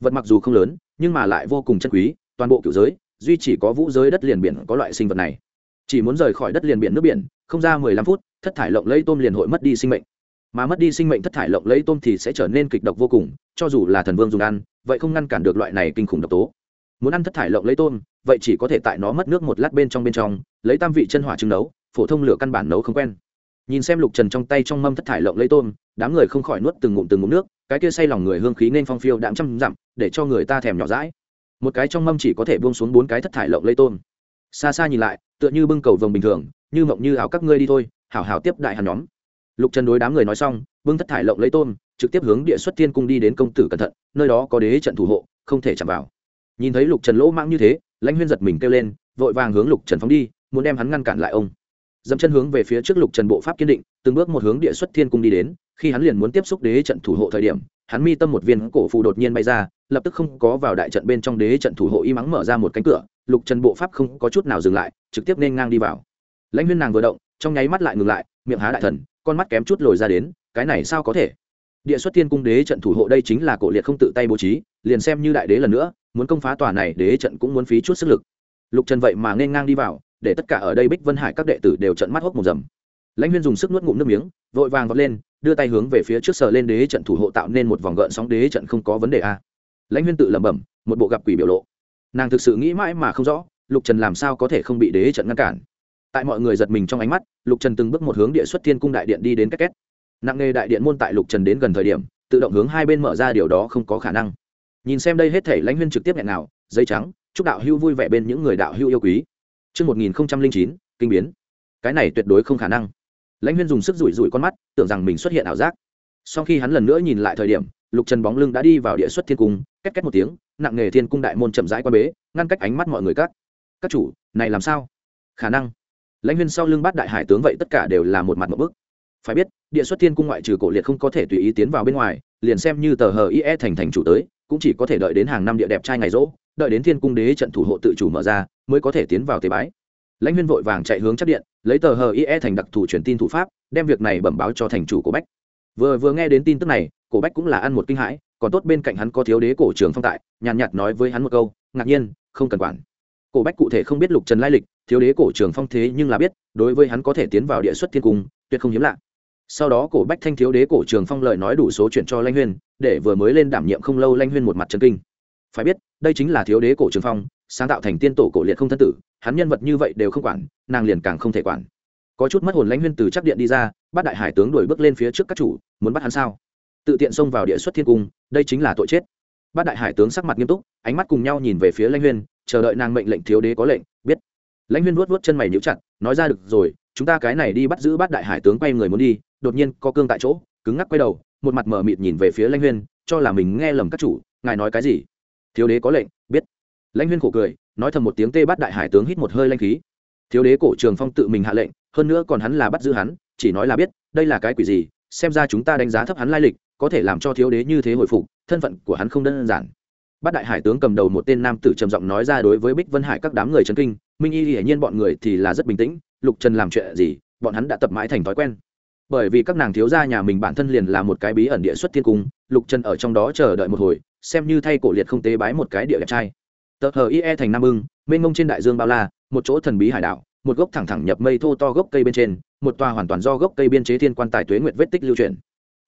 Vật mặc dù không lớn, nhưng mà lại vô cùng chân quý, toàn bộ cựu giới duy chỉ có vũ giới đất liền biển có loại sinh vật này. Chỉ muốn rời khỏi đất liền biển nước biển, không ra mười lăm phút, thất thải lộng lấy tôm liền hội mất đi sinh mệnh. Mà mất đi sinh mệnh thất thải lộng lấy tôm thì sẽ trở nên kịch độc vô cùng, cho dù là thần vương dùng ăn, vậy không ngăn cản được loại này kinh khủng độc tố. Muốn ăn thất thải lộng lấy tôm, vậy chỉ có thể tại nó mất nước một lát bên trong bên trong, lấy tam vị chân hỏa trứng nấu, phổ thông lửa căn bản nấu không quen. Nhìn xem lục trần trong tay trong mâm thất thải lộng lấy tôm, đám người không khỏi nuốt từng ngụm từng ngụm nước, cái kia say lòng người hương khí nên phong phiêu đạm trăm dặm, để cho người ta thèm nhỏ rãi một cái trong mâm chỉ có thể buông xuống bốn cái thất thải lộng lấy tôm. Xa xa nhìn lại, tựa như bưng cầu vồng bình thường, như mộng như ảo các ngươi đi thôi, hảo hảo tiếp đại hàn nhóm. Lục trần đối đám người nói xong, bưng thất thải lộng lấy tôm, trực tiếp hướng địa xuất thiên cung đi đến công tử cẩn thận, nơi đó có đế trận thủ hộ, không thể chạm vào. Nhìn thấy lục trần lỗ mãng như thế, lãnh huyên giật mình kêu lên, vội vàng hướng lục trần phóng đi, muốn đem hắn ngăn cản lại ông. Dẫm chân hướng về phía trước lục trần bộ pháp kiên định, từng bước một hướng địa xuất thiên cung đi đến, khi hắn liền muốn tiếp xúc đế trận thủ hộ thời điểm hắn mi tâm một viên cổ phù đột nhiên bay ra, lập tức không có vào đại trận bên trong đế trận thủ hộ y mắng mở ra một cánh cửa, lục trần bộ pháp không có chút nào dừng lại, trực tiếp nên ngang đi vào. Lãnh huyên nàng vừa động, trong nháy mắt lại ngừng lại, miệng há đại thần, con mắt kém chút lồi ra đến, cái này sao có thể? Địa xuất thiên cung đế trận thủ hộ đây chính là cổ liệt không tự tay bố trí, liền xem như đại đế lần nữa, muốn công phá tòa này đế trận cũng muốn phí chút sức lực. Lục trần vậy mà nên ngang đi vào, để tất cả ở đây bích vân hải các đệ tử đều trận mắt hốc một rầm lãnh huyên dùng sức nuốt ngụm nước miếng vội vàng vọt lên đưa tay hướng về phía trước sờ lên đế trận thủ hộ tạo nên một vòng gợn sóng đế trận không có vấn đề a. Lãnh huyên tự lẩm bẩm một bộ gặp quỷ biểu lộ. Nàng thực sự nghĩ mãi mà không rõ lục trần làm sao có thể không bị đế trận ngăn cản. Tại mọi người giật mình trong ánh mắt lục trần từng bước một hướng địa xuất thiên cung đại điện đi đến cách két. Nặng nghề đại điện môn tại lục trần đến gần thời điểm tự động hướng hai bên mở ra điều đó không có khả năng. Nhìn xem đây hết thể lãnh huyên trực tiếp nghẹn nào dây trắng chúc đạo hưu vui vẻ bên những người đạo hưu yêu quý. Trước 1009, kinh biến. Cái này tuyệt đối không khả năng. Lãnh Huyên dùng sức rủi rủi con mắt, tưởng rằng mình xuất hiện ảo giác. Sau khi hắn lần nữa nhìn lại thời điểm, Lục Trần bóng lưng đã đi vào địa xuất thiên cung, Cách cách một tiếng, nặng nghề thiên cung đại môn chậm rãi qua bế, ngăn cách ánh mắt mọi người các. Các chủ, này làm sao? Khả năng. Lãnh Huyên sau lưng bắt đại hải tướng vậy tất cả đều là một mặt một bức. Phải biết, địa xuất thiên cung ngoại trừ cổ liệt không có thể tùy ý tiến vào bên ngoài, liền xem như tờ hờ IE thành thành chủ tới, cũng chỉ có thể đợi đến hàng năm địa đẹp trai ngày rỗ, đợi đến thiên cung đế trận thủ hộ tự chủ mở ra mới có thể tiến vào tế bái lãnh huyên vội vàng chạy hướng chắc điện lấy tờ hờ ie thành đặc thù truyền tin thủ pháp đem việc này bẩm báo cho thành chủ của bách. Vừa vừa nghe đến tin tức này cổ bách cũng là ăn một kinh hãi còn tốt bên cạnh hắn có thiếu đế cổ trường phong tại nhàn nhạt, nhạt nói với hắn một câu ngạc nhiên không cần quản. Cổ bách cụ thể không biết lục trần lai lịch thiếu đế cổ trường phong thế nhưng là biết đối với hắn có thể tiến vào địa xuất thiên cung tuyệt không hiếm lạ. Sau đó cổ bách thanh thiếu đế cổ trường phong lời nói đủ số chuyện cho lanh huyên để vừa mới lên đảm nhiệm không lâu lanh huyên một mặt trần kinh phải biết, đây chính là thiếu đế cổ trường phong, sáng tạo thành tiên tổ cổ liệt không thân tử, hắn nhân vật như vậy đều không quản, nàng liền càng không thể quản. Có chút mất hồn lãnh huyên từ chắc điện đi ra, bắt đại hải tướng đuổi bước lên phía trước các chủ, muốn bắt hắn sao? Tự tiện xông vào địa xuất thiên cung, đây chính là tội chết. Bắt đại hải tướng sắc mặt nghiêm túc, ánh mắt cùng nhau nhìn về phía lãnh huyên, chờ đợi nàng mệnh lệnh thiếu đế có lệnh, biết. Lãnh huyên vuốt vuốt chân mày nhíu chặt, nói ra được rồi, chúng ta cái này đi bắt giữ bắt đại hải tướng quay người muốn đi, đột nhiên có cương tại chỗ, cứng ngắc quay đầu, một mặt mờ mịt nhìn về phía lãnh huyên, cho là mình nghe lầm các chủ, ngài nói cái gì? Thiếu đế có lệnh, biết. Lãnh huyên khổ cười, nói thầm một tiếng tê bắt đại hải tướng hít một hơi lanh khí. Thiếu đế cổ trường phong tự mình hạ lệnh, hơn nữa còn hắn là bắt giữ hắn, chỉ nói là biết, đây là cái quỷ gì, xem ra chúng ta đánh giá thấp hắn lai lịch, có thể làm cho thiếu đế như thế hồi phục, thân phận của hắn không đơn giản. Bắt đại hải tướng cầm đầu một tên nam tử trầm giọng nói ra đối với bích vân hải các đám người trấn kinh, minh y hiển nhiên bọn người thì là rất bình tĩnh, lục trần làm chuyện gì, bọn hắn đã tập mãi thành thói quen. Bởi vì các nàng thiếu gia nhà mình bản thân liền là một cái bí ẩn địa xuất thiên cung, lục trần ở trong đó chờ đợi một hồi xem như thay cổ liệt không tế bái một cái địa đẹp trai. Tờ hờ ie thành nam ưng, mênh mông trên đại dương bao la, một chỗ thần bí hải đảo, một gốc thẳng thẳng nhập mây thô to gốc cây bên trên, một tòa hoàn toàn do gốc cây biên chế thiên quan tài tuế nguyệt vết tích lưu truyền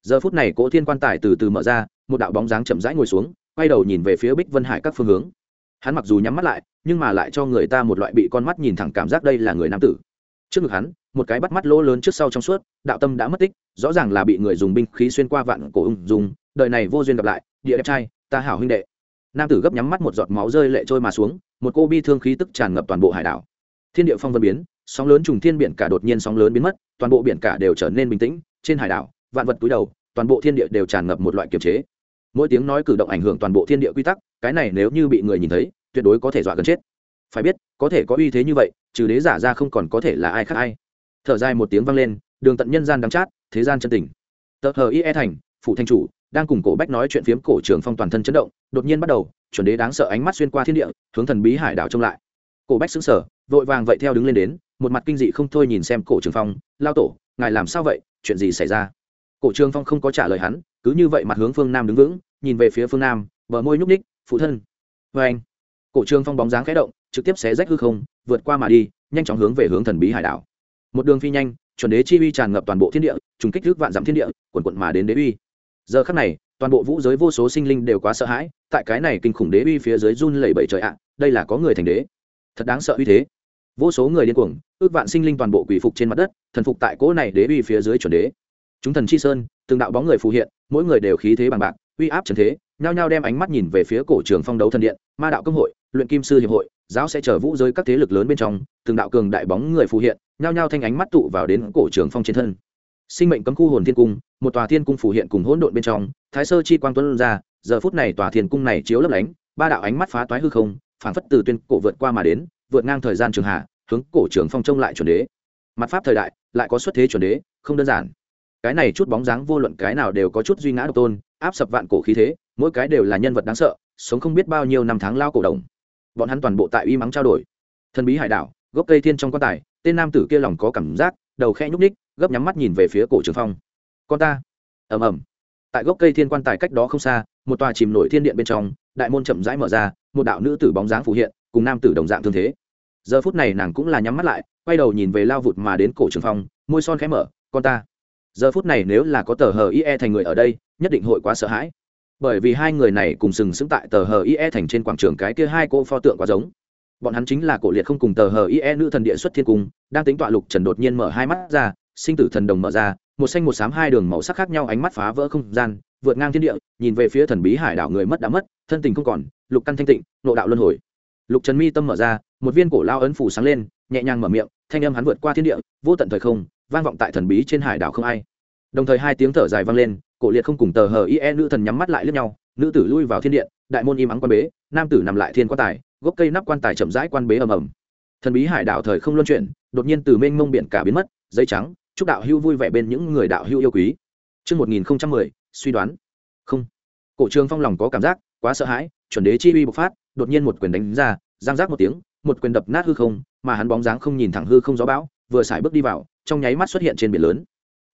giờ phút này, cỗ thiên quan tài từ từ mở ra, một đạo bóng dáng chậm rãi ngồi xuống, quay đầu nhìn về phía bích vân hải các phương hướng. Hắn mặc dù nhắm mắt lại, nhưng mà lại cho người ta một loại bị con mắt nhìn thẳng cảm giác đây là người nam tử. Trước ngực hắn, một cái bắt mắt lỗ lớn trước sau trong suốt, đạo tâm đã mất tích, rõ ràng là bị người dùng binh khí xuyên qua vạn cổ ung dùng đời này vô duyên gặp lại, địa đẹp trai ta hảo huynh đệ. Nam tử gấp nhắm mắt một giọt máu rơi lệ trôi mà xuống, một cô bi thương khí tức tràn ngập toàn bộ hải đảo. Thiên địa phong vân biến, sóng lớn trùng thiên biển cả đột nhiên sóng lớn biến mất, toàn bộ biển cả đều trở nên bình tĩnh, trên hải đảo, vạn vật túi đầu, toàn bộ thiên địa đều tràn ngập một loại kiềm chế. Mỗi tiếng nói cử động ảnh hưởng toàn bộ thiên địa quy tắc, cái này nếu như bị người nhìn thấy, tuyệt đối có thể dọa gần chết. Phải biết, có thể có uy thế như vậy, trừ đế giả ra không còn có thể là ai khác ai. Thở dài một tiếng vang lên, đường tận nhân gian đắng chát, thế gian chân tình. Tờ hờ y e thành phụ thanh chủ đang cùng cổ bách nói chuyện phiếm cổ trường phong toàn thân chấn động, đột nhiên bắt đầu, chuẩn đế đáng sợ ánh mắt xuyên qua thiên địa, hướng thần bí hải đảo trông lại. Cổ bách xứng sở vội vàng vậy theo đứng lên đến, một mặt kinh dị không thôi nhìn xem cổ trường phong, lao tổ, ngài làm sao vậy? Chuyện gì xảy ra? Cổ trường phong không có trả lời hắn, cứ như vậy mặt hướng phương nam đứng vững, nhìn về phía phương nam, bờ môi nhúc ních phụ thân. Vê anh. Cổ trường phong bóng dáng khẽ động, trực tiếp xé rách hư không, vượt qua mà đi, nhanh chóng hướng về hướng thần bí hải đảo. Một đường phi nhanh, chuẩn đế chi uy tràn ngập toàn bộ thiên địa, trùng kích thước vạn dặm thiên địa, quần quận mà đến đế uy giờ khắc này, toàn bộ vũ giới vô số sinh linh đều quá sợ hãi, tại cái này kinh khủng đế uy phía dưới run lẩy bẩy trời ạ, đây là có người thành đế. Thật đáng sợ uy thế. Vô số người điên cuồng, ước vạn sinh linh toàn bộ quỷ phục trên mặt đất, thần phục tại cỗ này đế uy phía dưới chuẩn đế. Chúng thần chi sơn, từng đạo bóng người phù hiện, mỗi người đều khí thế bằng bạc, uy áp trần thế, nhao nhao đem ánh mắt nhìn về phía cổ trường phong đấu thần điện, ma đạo công hội, luyện kim sư hiệp hội, giáo sẽ chở vũ giới các thế lực lớn bên trong, từng đạo cường đại bóng người phù hiện, nhao nhao thanh ánh mắt tụ vào đến cổ trường phong trên thân sinh mệnh cấm khu hồn thiên cung, một tòa thiên cung phủ hiện cùng hỗn độn bên trong, thái sơ chi quang tuấn ra, giờ phút này tòa thiên cung này chiếu lấp lánh, ba đạo ánh mắt phá toái hư không, phảng phất từ tuyên cổ vượt qua mà đến, vượt ngang thời gian trường hạ, hướng cổ trường phong trông lại chuẩn đế. Mặt pháp thời đại, lại có xuất thế chuẩn đế, không đơn giản. Cái này chút bóng dáng vô luận cái nào đều có chút duy ngã độc tôn, áp sập vạn cổ khí thế, mỗi cái đều là nhân vật đáng sợ, sống không biết bao nhiêu năm tháng lao cổ đồng bọn hắn toàn bộ tại uy mắng trao đổi. Thần bí hải đảo, gốc cây thiên trong quan tài, tên nam tử kia lòng có cảm giác đầu khe nhúc ních gấp nhắm mắt nhìn về phía cổ trường phong. Con ta. Ầm ầm. Tại gốc cây thiên quan tài cách đó không xa, một tòa chìm nổi thiên điện bên trong, đại môn chậm rãi mở ra, một đạo nữ tử bóng dáng phù hiện, cùng nam tử đồng dạng thương thế. Giờ phút này nàng cũng là nhắm mắt lại, quay đầu nhìn về lao vụt mà đến cổ trường phong, môi son khẽ mở, con ta. Giờ phút này nếu là có tờ hờ ie thành người ở đây, nhất định hội quá sợ hãi. Bởi vì hai người này cùng sừng sững tại tờ hờ ie thành trên quảng trường cái kia hai cô pho tượng quá giống bọn hắn chính là cổ liệt không cùng tờ hờ ie nữ thần địa xuất thiên cung, đang tính tọa lục trần đột nhiên mở hai mắt ra, sinh tử thần đồng mở ra, một xanh một xám hai đường màu sắc khác nhau ánh mắt phá vỡ không gian, vượt ngang thiên địa, nhìn về phía thần bí hải đảo người mất đã mất, thân tình không còn, lục căn thanh tịnh nộ đạo luân hồi. Lục trần mi tâm mở ra, một viên cổ lao ấn phủ sáng lên, nhẹ nhàng mở miệng, thanh âm hắn vượt qua thiên địa, vô tận thời không, vang vọng tại thần bí trên hải đảo không ai. Đồng thời hai tiếng thở dài vang lên, cổ liệt không cùng tờ hờ ie nữ thần nhắm mắt lại lướt nhau, nữ tử lui vào thiên điện đại môn im ắng quan bế, nam tử nằm lại thiên quan tài gốc cây nắp quan tài chậm rãi quan bế ầm ầm thần bí hải đảo thời không luân chuyển đột nhiên từ mênh mông biển cả biến mất dây trắng chúc đạo hưu vui vẻ bên những người đạo hưu yêu quý Trước 1010, suy đoán. Không. Cổ trường phong lòng có cảm giác, quá sợ hãi, chuẩn đế chi uy bộc phát, đột nhiên một quyền đánh ra, giang giác một tiếng, một quyền đập nát hư không, mà hắn bóng dáng không nhìn thẳng hư không gió bão, vừa xài bước đi vào, trong nháy mắt xuất hiện trên biển lớn.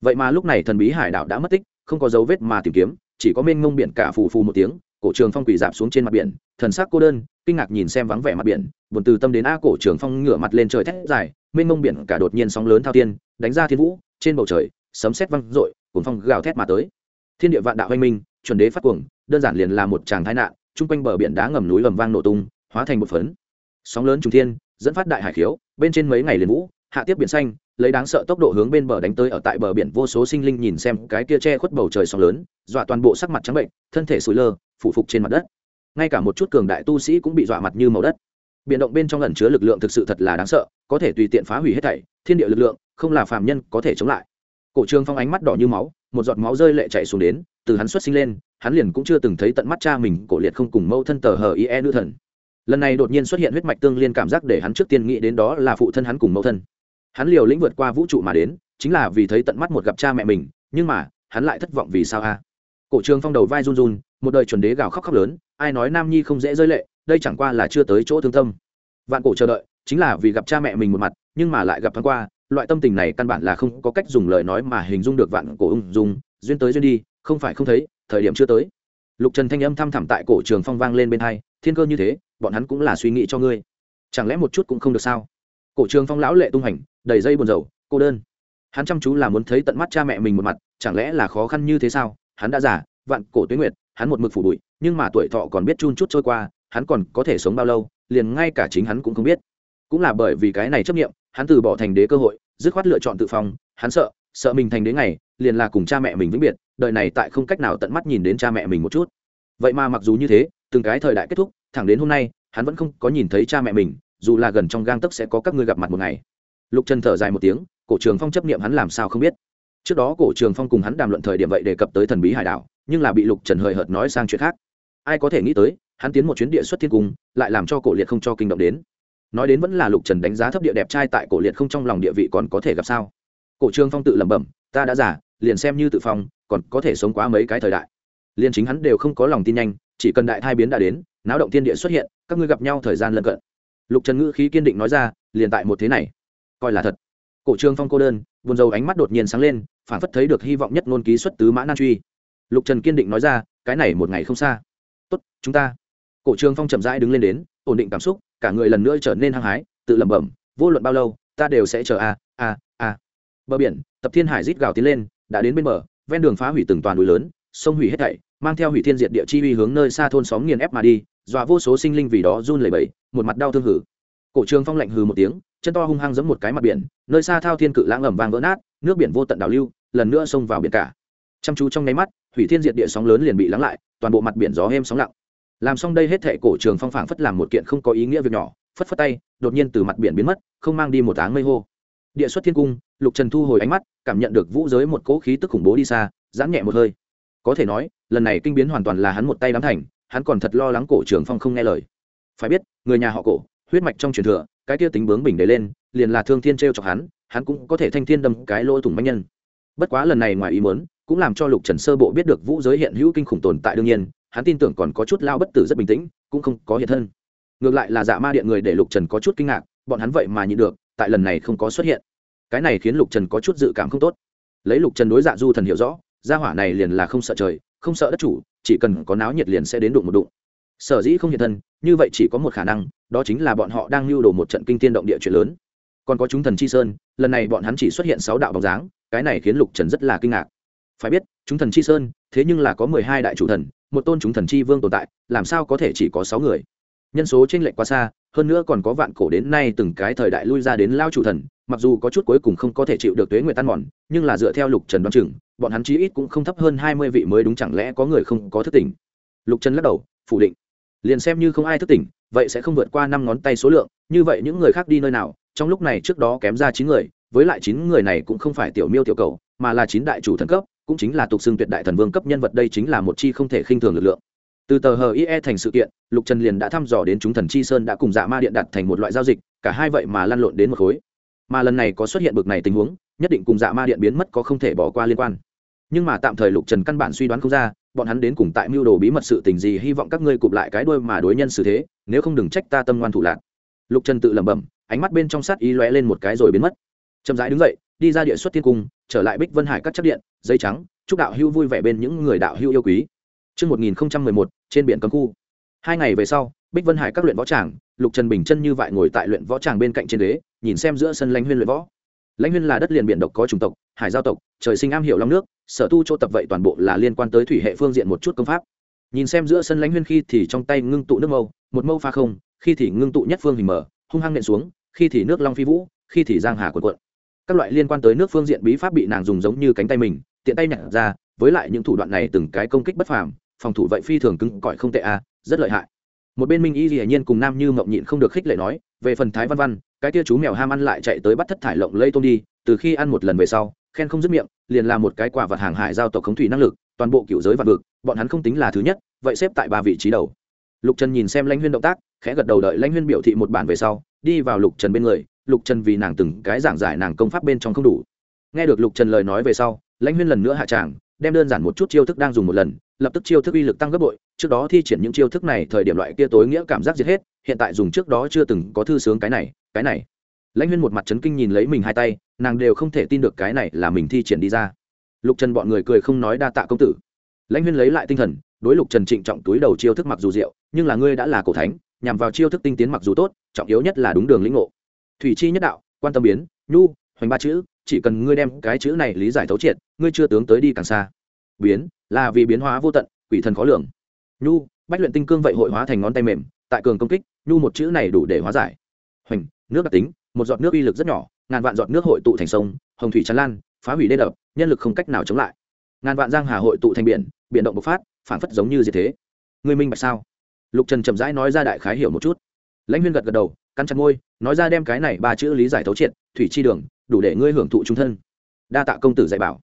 Vậy mà lúc này thần bí hải đảo đã mất tích, không có dấu vết mà tìm kiếm, chỉ có mênh mông biển cả phù phù một tiếng, cổ trường phong quỳ dạp xuống trên mặt biển, thần sắc cô đơn, kinh ngạc nhìn xem vắng vẻ mặt biển, buồn từ tâm đến a cổ trường phong ngửa mặt lên trời thét dài, mênh mông biển cả đột nhiên sóng lớn thao tiên, đánh ra thiên vũ, trên bầu trời, sấm sét vang rội, cuồng phong gào thét mà tới. Thiên địa vạn đạo hoanh minh, chuẩn đế phát cuồng, đơn giản liền là một tràng tai nạn, trung quanh bờ biển đá ngầm núi ầm vang nổ tung, hóa thành một phấn. Sóng lớn trùng thiên, dẫn phát đại hải khiếu, bên trên mấy ngày liền vũ, hạ tiếp biển xanh, lấy đáng sợ tốc độ hướng bên bờ đánh tới ở tại bờ biển vô số sinh linh nhìn xem cái kia che khuất bầu trời sóng lớn, dọa toàn bộ sắc mặt trắng bệnh, thân thể sủi lơ, phủ phục trên mặt đất. Ngay cả một chút cường đại tu sĩ cũng bị dọa mặt như màu đất. Biển động bên trong ẩn chứa lực lượng thực sự thật là đáng sợ, có thể tùy tiện phá hủy hết thảy, thiên địa lực lượng, không là phàm nhân có thể chống lại. Cổ trương Phong ánh mắt đỏ như máu, một giọt máu rơi lệ chảy xuống đến, từ hắn xuất sinh lên, hắn liền cũng chưa từng thấy tận mắt cha mình cổ liệt không cùng mâu thân tờ hờ ie nữ thần. Lần này đột nhiên xuất hiện huyết mạch tương liên cảm giác để hắn trước tiên nghĩ đến đó là phụ thân hắn cùng mẫu thân hắn liều lĩnh vượt qua vũ trụ mà đến chính là vì thấy tận mắt một gặp cha mẹ mình nhưng mà hắn lại thất vọng vì sao a cổ trường phong đầu vai run run, một đời chuẩn đế gào khóc khóc lớn, ai nói nam nhi không dễ rơi lệ, đây chẳng qua là chưa tới chỗ thương tâm. Vạn cổ chờ đợi, chính là vì gặp cha mẹ mình một mặt, nhưng mà lại gặp thoáng qua, loại tâm tình này căn bản là không có cách dùng lời nói mà hình dung được vạn cổ ung dung, duyên tới duyên đi, không phải không thấy, thời điểm chưa tới. Lục trần thanh âm thăm thẳm tại cổ trường phong vang lên bên hai, thiên cơ như thế, bọn hắn cũng là suy nghĩ cho ngươi. Chẳng lẽ một chút cũng không được sao? Cổ trường phong lão lệ tung hành, đầy dây buồn rầu, cô đơn. Hắn chăm chú là muốn thấy tận mắt cha mẹ mình một mặt, chẳng lẽ là khó khăn như thế sao? Hắn đã già, vạn cổ tuyến nguyệt, hắn một mực phủ bụi, nhưng mà tuổi thọ còn biết chun chút trôi qua, hắn còn có thể sống bao lâu, liền ngay cả chính hắn cũng không biết. Cũng là bởi vì cái này chấp nghiệm hắn từ bỏ thành đế cơ hội, dứt khoát lựa chọn tự phong, hắn sợ sợ mình thành đế ngày, liền là cùng cha mẹ mình vĩnh biệt, đời này tại không cách nào tận mắt nhìn đến cha mẹ mình một chút. Vậy mà mặc dù như thế, từng cái thời đại kết thúc, thẳng đến hôm nay, hắn vẫn không có nhìn thấy cha mẹ mình, dù là gần trong gang tấc sẽ có các ngươi gặp mặt một ngày. Lục trần thở dài một tiếng, cổ trường phong chấp nghiệm hắn làm sao không biết trước đó cổ trường phong cùng hắn đàm luận thời điểm vậy đề cập tới thần bí hải đảo, nhưng là bị lục trần hời hợt nói sang chuyện khác. Ai có thể nghĩ tới, hắn tiến một chuyến địa xuất thiên cung, lại làm cho cổ liệt không cho kinh động đến. Nói đến vẫn là lục trần đánh giá thấp địa đẹp trai tại cổ liệt không trong lòng địa vị còn có thể gặp sao. Cổ trương phong tự lẩm bẩm, ta đã giả liền xem như tự phong, còn có thể sống quá mấy cái thời đại. Liền chính hắn đều không có lòng tin nhanh, chỉ cần đại thai biến đã đến, náo động thiên địa xuất hiện, các ngươi gặp nhau thời gian lân cận. Lục trần ngữ khí kiên định nói ra, liền tại một thế này. Coi là thật cổ trương phong cô đơn, buồn rầu ánh mắt đột nhiên sáng lên phản phất thấy được hy vọng nhất ngôn ký xuất tứ mã nan truy. Lục trần kiên định nói ra, cái này một ngày không xa. Tốt, chúng ta. Cổ trương phong chậm rãi đứng lên đến, ổn định cảm xúc, cả người lần nữa trở nên hăng hái, tự lẩm bẩm, vô luận bao lâu, ta đều sẽ chờ a a a. Bờ biển, tập thiên hải rít gào tiến lên, đã đến bên bờ, ven đường phá hủy từng toàn núi lớn, sông hủy hết thảy, mang theo hủy thiên diệt địa chi uy hướng nơi xa thôn xóm nghiền ép mà đi, dọa vô số sinh linh vì đó run lẩy bẩy, một mặt đau thương hử. Cổ trường phong lạnh hừ một tiếng chân to hung hăng giẫm một cái mặt biển, nơi xa thao thiên cự lãng ẩm vàng vỡ nát, nước biển vô tận đảo lưu, lần nữa xông vào biển cả. Chăm chú trong nháy mắt, hủy thiên diệt địa sóng lớn liền bị lắng lại, toàn bộ mặt biển gió êm sóng lặng. Làm xong đây hết thệ cổ trường phong phảng phất làm một kiện không có ý nghĩa việc nhỏ, phất phất tay, đột nhiên từ mặt biển biến mất, không mang đi một áng mây hô. Địa xuất thiên cung, lục trần thu hồi ánh mắt, cảm nhận được vũ giới một cỗ khí tức khủng bố đi xa, giãn nhẹ một hơi. Có thể nói, lần này kinh biến hoàn toàn là hắn một tay đám thành, hắn còn thật lo lắng cổ trường phong không nghe lời. Phải biết, người nhà họ cổ, huyết mạch trong truyền thừa cái kia tính bướng bình để lên, liền là thương thiên t r e o chọc hắn hắn cũng có thể thanh thiên đâm cái lỗ thủng bánh nhân. Bất quá lần này ngoài ý muốn, cũng làm cho lục trần sơ bộ biết được vũ giới hiện hữu kinh khủng tồn tại đương nhiên, hắn tin tưởng còn có chút lao bất tử rất bình tĩnh, cũng không có hiện thân. Ngược lại là dạ ma điện người để lục trần có chút kinh ngạc, bọn hắn vậy mà nhịn được, tại lần này không có xuất hiện. Cái này khiến lục trần có chút dự cảm không tốt. Lấy lục trần đối dạ du thần hiểu rõ, gia hỏa này liền là không sợ trời, không sợ đất chủ, chỉ cần có náo nhiệt liền sẽ đến đụng một đụng sở dĩ không hiện thân, như vậy chỉ có một khả năng, đó chính là bọn họ đang lưu đồ một trận kinh tiên động địa chuyện lớn. Còn có chúng thần chi sơn, lần này bọn hắn chỉ xuất hiện sáu đạo bóng dáng, cái này khiến lục trần rất là kinh ngạc. Phải biết, chúng thần chi sơn, thế nhưng là có mười hai đại chủ thần, một tôn chúng thần chi vương tồn tại, làm sao có thể chỉ có sáu người? Nhân số t r ê n lệch quá xa, hơn nữa còn có vạn cổ đến nay từng cái thời đại lui ra đến lao chủ thần, mặc dù có chút cuối cùng không có thể chịu được tuế nguyệt tan mòn, nhưng là dựa theo lục trần đoán chừng, bọn hắn chí ít cũng không thấp hơn hai mươi vị mới đúng chẳng lẽ có người không có thức tỉnh? Lục trần lắc đầu, phủ định liền xem như không ai thức tỉnh, vậy sẽ không vượt qua năm ngón tay số lượng, như vậy những người khác đi nơi nào, trong lúc này trước đó kém ra chín người, với lại chín người này cũng không phải tiểu miêu tiểu cầu, mà là chín đại chủ thần cấp, cũng chính là tục xưng tuyệt đại thần vương cấp nhân vật đây chính là một chi không thể khinh thường lực lượng. Từ tờ hờ ie thành sự kiện, lục trần liền đã thăm dò đến chúng thần chi sơn đã cùng dạ ma điện đặt thành một loại giao dịch, cả hai vậy mà lăn lộn đến một khối. Mà lần này có xuất hiện bực này tình huống, nhất định cùng dạ ma điện biến mất có không thể bỏ qua liên quan. Nhưng mà tạm thời lục trần căn bản suy đoán không ra bọn hắn đến cùng tại mưu đồ bí mật sự tình gì hy vọng các ngươi cụp lại cái đuôi mà đối nhân xử thế nếu không đừng trách ta tâm ngoan thủ lạc lục trần tự lẩm bẩm ánh mắt bên trong sát ý lóe lên một cái rồi biến mất chậm rãi đứng dậy đi ra địa xuất thiên cung trở lại bích vân hải các chất điện dây trắng chúc đạo hưu vui vẻ bên những người đạo hưu yêu quý Trước 1011, trên biển cấm khu. Hai ngày về sau, Bích Vân Hải các luyện võ tràng, Lục Trần Bình chân như vậy ngồi tại luyện võ tràng bên cạnh trên đế nhìn xem giữa sân lánh huyên luyện võ. Lãnh huyên là đất liền biển độc có chủng tộc, hải giao tộc, trời sinh am hiểu long nước, sở tu chỗ tập vậy toàn bộ là liên quan tới thủy hệ phương diện một chút công pháp. Nhìn xem giữa sân lãnh huyên khi thì trong tay ngưng tụ nước mâu một mâu pha không khi thì ngưng tụ nhất phương hình mở hung hăng nện xuống khi thì nước long phi vũ khi thì giang hà quần quận các loại liên quan tới nước phương diện bí pháp bị nàng dùng giống như cánh tay mình tiện tay nhặt ra với lại những thủ đoạn này từng cái công kích bất phàm phòng thủ vậy phi thường cứng cỏi không tệ a rất lợi hại. Một bên minh y hiển nhiên cùng nam như mộng nhịn không được khích lệ nói về phần thái văn văn, cái tia chú mèo ham ăn lại chạy tới bắt thất thải lộng lây tôm đi, từ khi ăn một lần về sau, khen không dứt miệng, liền là một cái quả vật hàng hải giao tộc khống thủy năng lực, toàn bộ cựu giới vạn vực, bọn hắn không tính là thứ nhất, vậy xếp tại ba vị trí đầu. Lục trần nhìn xem lãnh huyên động tác, khẽ gật đầu đợi lãnh huyên biểu thị một bản về sau, đi vào lục trần bên người, lục trần vì nàng từng cái giảng giải nàng công pháp bên trong không đủ. Nghe được lục trần lời nói về sau, lãnh huyên lần nữa hạ tràng, đem đơn giản một chút chiêu thức đang dùng một lần, lập tức chiêu thức uy lực tăng gấp bội trước đó thi triển những chiêu thức này, thời điểm loại kia tối nghĩa cảm giác giết hết, hiện tại dùng trước đó chưa từng có thư sướng cái này cái này. Lãnh huyên một mặt trấn kinh nhìn lấy mình hai tay, nàng đều không thể tin được cái này là mình thi triển đi ra. Lục trần bọn người cười không nói đa tạ công tử. Lãnh huyên lấy lại tinh thần, đối lục trần trịnh trọng túi đầu chiêu thức mặc dù rượu nhưng là ngươi đã là cổ thánh, nhằm vào chiêu thức tinh tiến mặc dù tốt, trọng yếu nhất là đúng đường lĩnh ngộ. Thủy chi nhất đạo, quan tâm biến, nhu, hoành ba chữ, chỉ cần ngươi đem cái chữ này lý giải thấu triệt, ngươi chưa tướng tới đi càng xa. Biến, là vì biến hóa vô tận, quỷ thần khó lường nhu, bách luyện tinh cương vậy hội hóa thành ngón tay mềm, tại cường công kích, nhu một chữ này đủ để hóa giải. Hoành, nước đặc tính, một giọt nước uy lực rất nhỏ, ngàn vạn giọt nước hội tụ thành sông, hồng thủy tràn lan, phá hủy đê đập, nhân lực không cách nào chống lại. Ngàn vạn giang hà hội tụ thành biển biển động bộc phát phản phất giống như gì thế. Người minh bạch sao? Lục trần chậm rãi nói ra đại khái hiểu một chút. Lãnh huyên gật gật đầu căn chặt ngôi nói ra đem cái này ba chữ lý giải thấu triệt, thủy chi đường, đủ để ngươi hưởng thụ trung thân. Đa tạ công tử dạy bảo.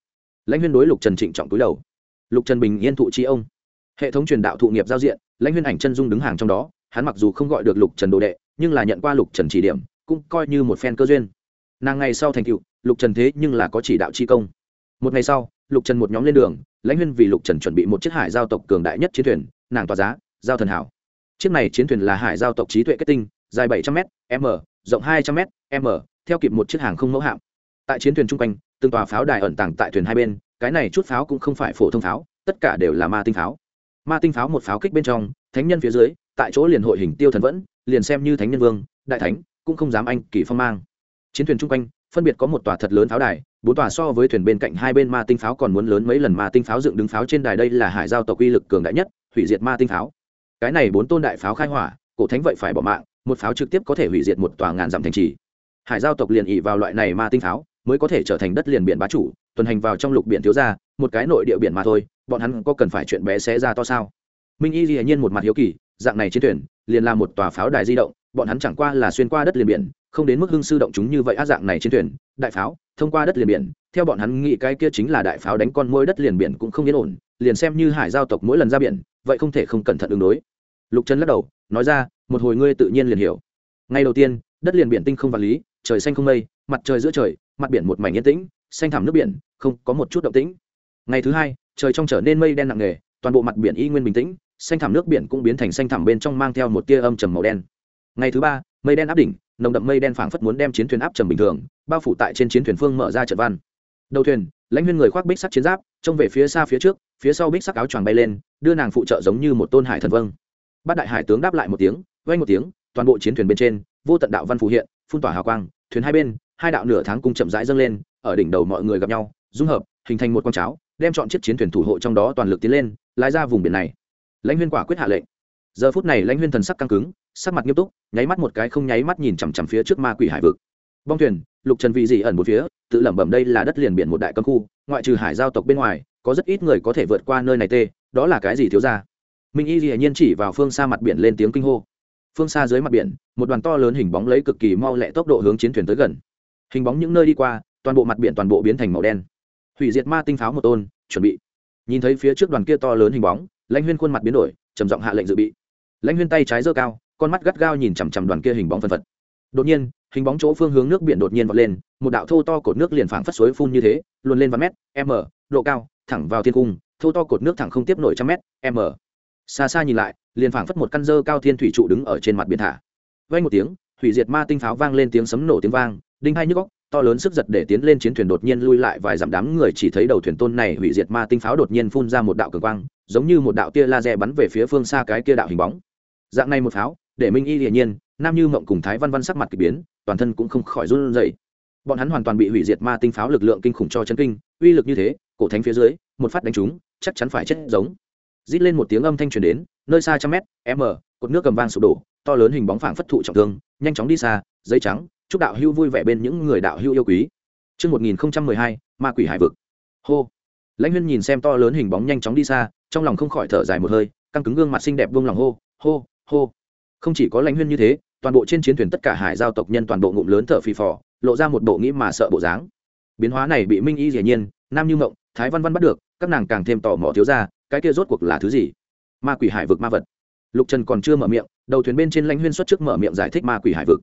Lãnh huyên đối lục trần trịnh trọng túi đầu. Lục trần bình yên thụ chi ông hệ thống truyền đạo thụ nghiệp giao diện, lãnh huyên ảnh chân dung đứng hàng trong đó, hắn mặc dù không gọi được lục trần đồ đệ, nhưng là nhận qua lục trần chỉ điểm, cũng coi như một phen cơ duyên. Nàng ngày sau thành cựu lục trần thế nhưng là có chỉ đạo chi công. Một ngày sau, lục trần một nhóm lên đường, lãnh huyên vì lục trần chuẩn bị một chiếc hải giao tộc cường đại nhất chiến thuyền, nàng tỏa giá, giao thần hảo. Chiếc này chiến thuyền là hải giao tộc trí tuệ kết tinh, dài bảy trăm m m, rộng hai trăm m m, theo kịp một chiếc hàng không mẫu hạm. Tại chiến thuyền chung quanh, từng tòa pháo đài ẩn tàng tại thuyền hai bên, cái này chút pháo cũng không phải phổ thông pháo, tất cả đều là ma tinh pháo ma tinh pháo một pháo kích bên trong, thánh nhân phía dưới, tại chỗ liền hội hình tiêu thần vẫn, liền xem như thánh nhân vương, đại thánh, cũng không dám anh kỳ phong mang. Chiến thuyền chung quanh, phân biệt có một tòa thật lớn pháo đài, bốn tòa so với thuyền bên cạnh hai bên ma tinh pháo còn muốn lớn mấy lần ma tinh pháo dựng đứng pháo trên đài đây là hải giao tộc uy lực cường đại nhất, hủy diệt ma tinh pháo. Cái này bốn tôn đại pháo khai hỏa, cổ thánh vậy phải bỏ mạng, một pháo trực tiếp có thể hủy diệt một tòa ngàn dặm thành trì. Hải giao tộc liền ỉ vào loại này ma tinh pháo mới có thể trở thành đất liền biển bá chủ, tuần hành vào trong lục biển thiếu ra một cái nội địa biển mà thôi, bọn hắn có cần phải chuyện bé xé ra to sao? Minh y hiển nhiên một mặt hiếu kỳ, dạng này chiến thuyền, liền là một tòa pháo đài di động, bọn hắn chẳng qua là xuyên qua đất liền biển, không đến mức hưng sư động chúng như vậy á dạng này chiến thuyền, đại pháo, thông qua đất liền biển, theo bọn hắn nghĩ cái kia chính là đại pháo đánh con môi đất liền biển cũng không yên ổn, liền xem như hải giao tộc mỗi lần ra biển, vậy không thể không cẩn thận ứng đối. Lục trần lắc đầu, nói ra, một hồi ngươi tự nhiên liền hiểu. Ngay đầu tiên, đất liền biển tinh không vật lý, trời xanh không mây, mặt trời giữa trời mặt biển một mảnh yên tĩnh, xanh thẳm nước biển, không có một chút động tĩnh. Ngày thứ hai, trời trong trở nên mây đen nặng nề, toàn bộ mặt biển y nguyên bình tĩnh, xanh thẳm nước biển cũng biến thành xanh thẳm bên trong mang theo một tia âm trầm màu đen. Ngày thứ ba, mây đen áp đỉnh, nồng đậm mây đen phảng phất muốn đem chiến thuyền áp trầm bình thường, bao phủ tại trên chiến thuyền phương mở ra trận văn. Đầu thuyền, lãnh huyên người khoác bích sắc chiến giáp, trông về phía xa phía trước, phía sau bích sắc áo choàng bay lên, đưa nàng phụ trợ giống như một tôn hải thần vâng. Bát đại hải tướng đáp lại một tiếng vay một tiếng, toàn bộ chiến thuyền bên trên, vô tận đạo văn phù hiện, phun tỏa hào quang, thuyền hai bên hai đạo nửa tháng cung chậm rãi dâng lên, ở đỉnh đầu mọi người gặp nhau, dung hợp, hình thành một con cháo, đem chọn chiếc chiến thuyền thủ hộ trong đó toàn lực tiến lên, lái ra vùng biển này. Lãnh huyên quả quyết hạ lệnh. Giờ phút này lãnh huyên thần sắc căng cứng, sắc mặt nghiêm túc, nháy mắt một cái không nháy mắt nhìn chằm chằm phía trước ma quỷ hải vực. Bong thuyền, lục trần vị dị ẩn một phía, tự lẩm bẩm đây là đất liền biển một đại cấm khu, ngoại trừ hải giao tộc bên ngoài, có rất ít người có thể vượt qua nơi này tê, đó là cái gì thiếu ra minh y dĩ nhiên chỉ vào phương xa mặt biển lên tiếng kinh hô. Phương xa dưới mặt biển, một đoàn to lớn hình bóng lấy cực kỳ mau lẹ tốc độ hướng chiến thuyền tới gần hình bóng những nơi đi qua, toàn bộ mặt biển toàn bộ biến thành màu đen. Hủy diệt ma tinh pháo một tôn, chuẩn bị. Nhìn thấy phía trước đoàn kia to lớn hình bóng, lãnh huyên khuôn mặt biến đổi, trầm giọng hạ lệnh dự bị. Lãnh huyên tay trái giơ cao, con mắt gắt gao nhìn chằm chằm đoàn kia hình bóng phân phật. Đột nhiên, hình bóng chỗ phương hướng nước biển đột nhiên vọt lên, một đạo thô to cột nước liền phảng phất suối phun như thế luôn lên vài mét, m, độ cao, thẳng vào thiên cung, thô to cột nước thẳng không tiếp nổi trăm mét, m. Xa xa nhìn lại, liền phảng phất một căn dơ cao thiên thủy trụ đứng ở trên mặt biển thả. Vay một tiếng, hủy diệt ma tinh pháo vang lên tiếng sấm nổ tiếng vang đinh hai nhức góc to lớn sức giật để tiến lên chiến thuyền đột nhiên lui lại vài dặm đám người chỉ thấy đầu thuyền tôn này hủy diệt ma tinh pháo đột nhiên phun ra một đạo cường quang, giống như một đạo tia laser bắn về phía phương xa cái kia đạo hình bóng. Dạng này một pháo, để minh y hiển nhiên, nam như mộng cùng thái văn văn sắc mặt k ỳ biến, toàn thân cũng không khỏi run rẩy. Bọn hắn hoàn toàn bị hủy diệt ma tinh pháo lực lượng kinh khủng cho chân kinh, uy lực như thế, cổ thánh phía dưới, một phát đánh trúng, chắc chắn phải chết giống. Rít lên một tiếng âm thanh truyền đến, nơi xa trăm mét, m, cột nước cầm vang sụp đổ, to lớn hình bóng phảng phất thụ trọng thương, nhanh chóng đi xa giấy trắng chúc đạo hưu vui vẻ bên những người đạo hưu yêu quý Chương 1012, ma quỷ hải vực. Hô. Lãnh Huyên nhìn xem to lớn hình bóng nhanh chóng đi xa, trong lòng không khỏi thở dài một hơi, căng cứng gương mặt xinh đẹp buông lòng hô, hô, hô. Không chỉ có Lãnh Huyên như thế, toàn bộ trên chiến thuyền tất cả hải giao tộc nhân toàn bộ ngụm lớn thở phì phò, lộ ra một bộ nghĩ mà sợ bộ dáng. Biến hóa này bị Minh Y dĩ nhiên, Nam Như Ngộng, Thái Văn Văn bắt được, các nàng càng thêm tò mò thiếu ra, cái kia rốt cuộc là thứ gì? Ma quỷ hải vực ma vật. Lục Trần còn chưa mở miệng, đầu thuyền bên trên Lãnh Huyên xuất trước mở miệng giải thích ma quỷ hải vực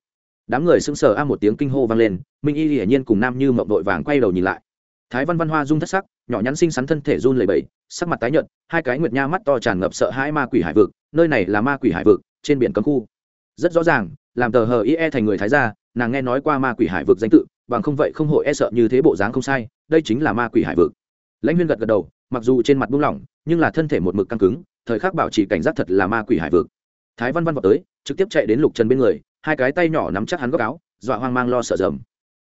đám người sững sờ a một tiếng kinh hô vang lên, minh y hiển nhiên cùng nam như mộng vội vàng quay đầu nhìn lại. Thái văn văn hoa rung thất sắc, nhỏ nhắn xinh xắn thân thể run lẩy bẩy, sắc mặt tái nhợt, hai cái nguyệt nha mắt to tràn ngập sợ hãi ma quỷ hải vực, nơi này là ma quỷ hải vực, trên biển cấm khu. Rất rõ ràng, làm tờ hờ ie thành người thái gia, nàng nghe nói qua ma quỷ hải vực danh tự, bằng không vậy không hội e sợ như thế bộ dáng không sai, đây chính là ma quỷ hải vực. Lãnh huyên gật gật đầu, mặc dù trên mặt buông lỏng, nhưng là thân thể một mực căng cứng, thời khắc bảo trì cảnh giác thật là ma quỷ hải vực thái văn văn vào tới, trực tiếp chạy đến lục trần bên người, hai cái tay nhỏ nắm chắc hắn góc áo, dọa hoang mang lo sợ dầm.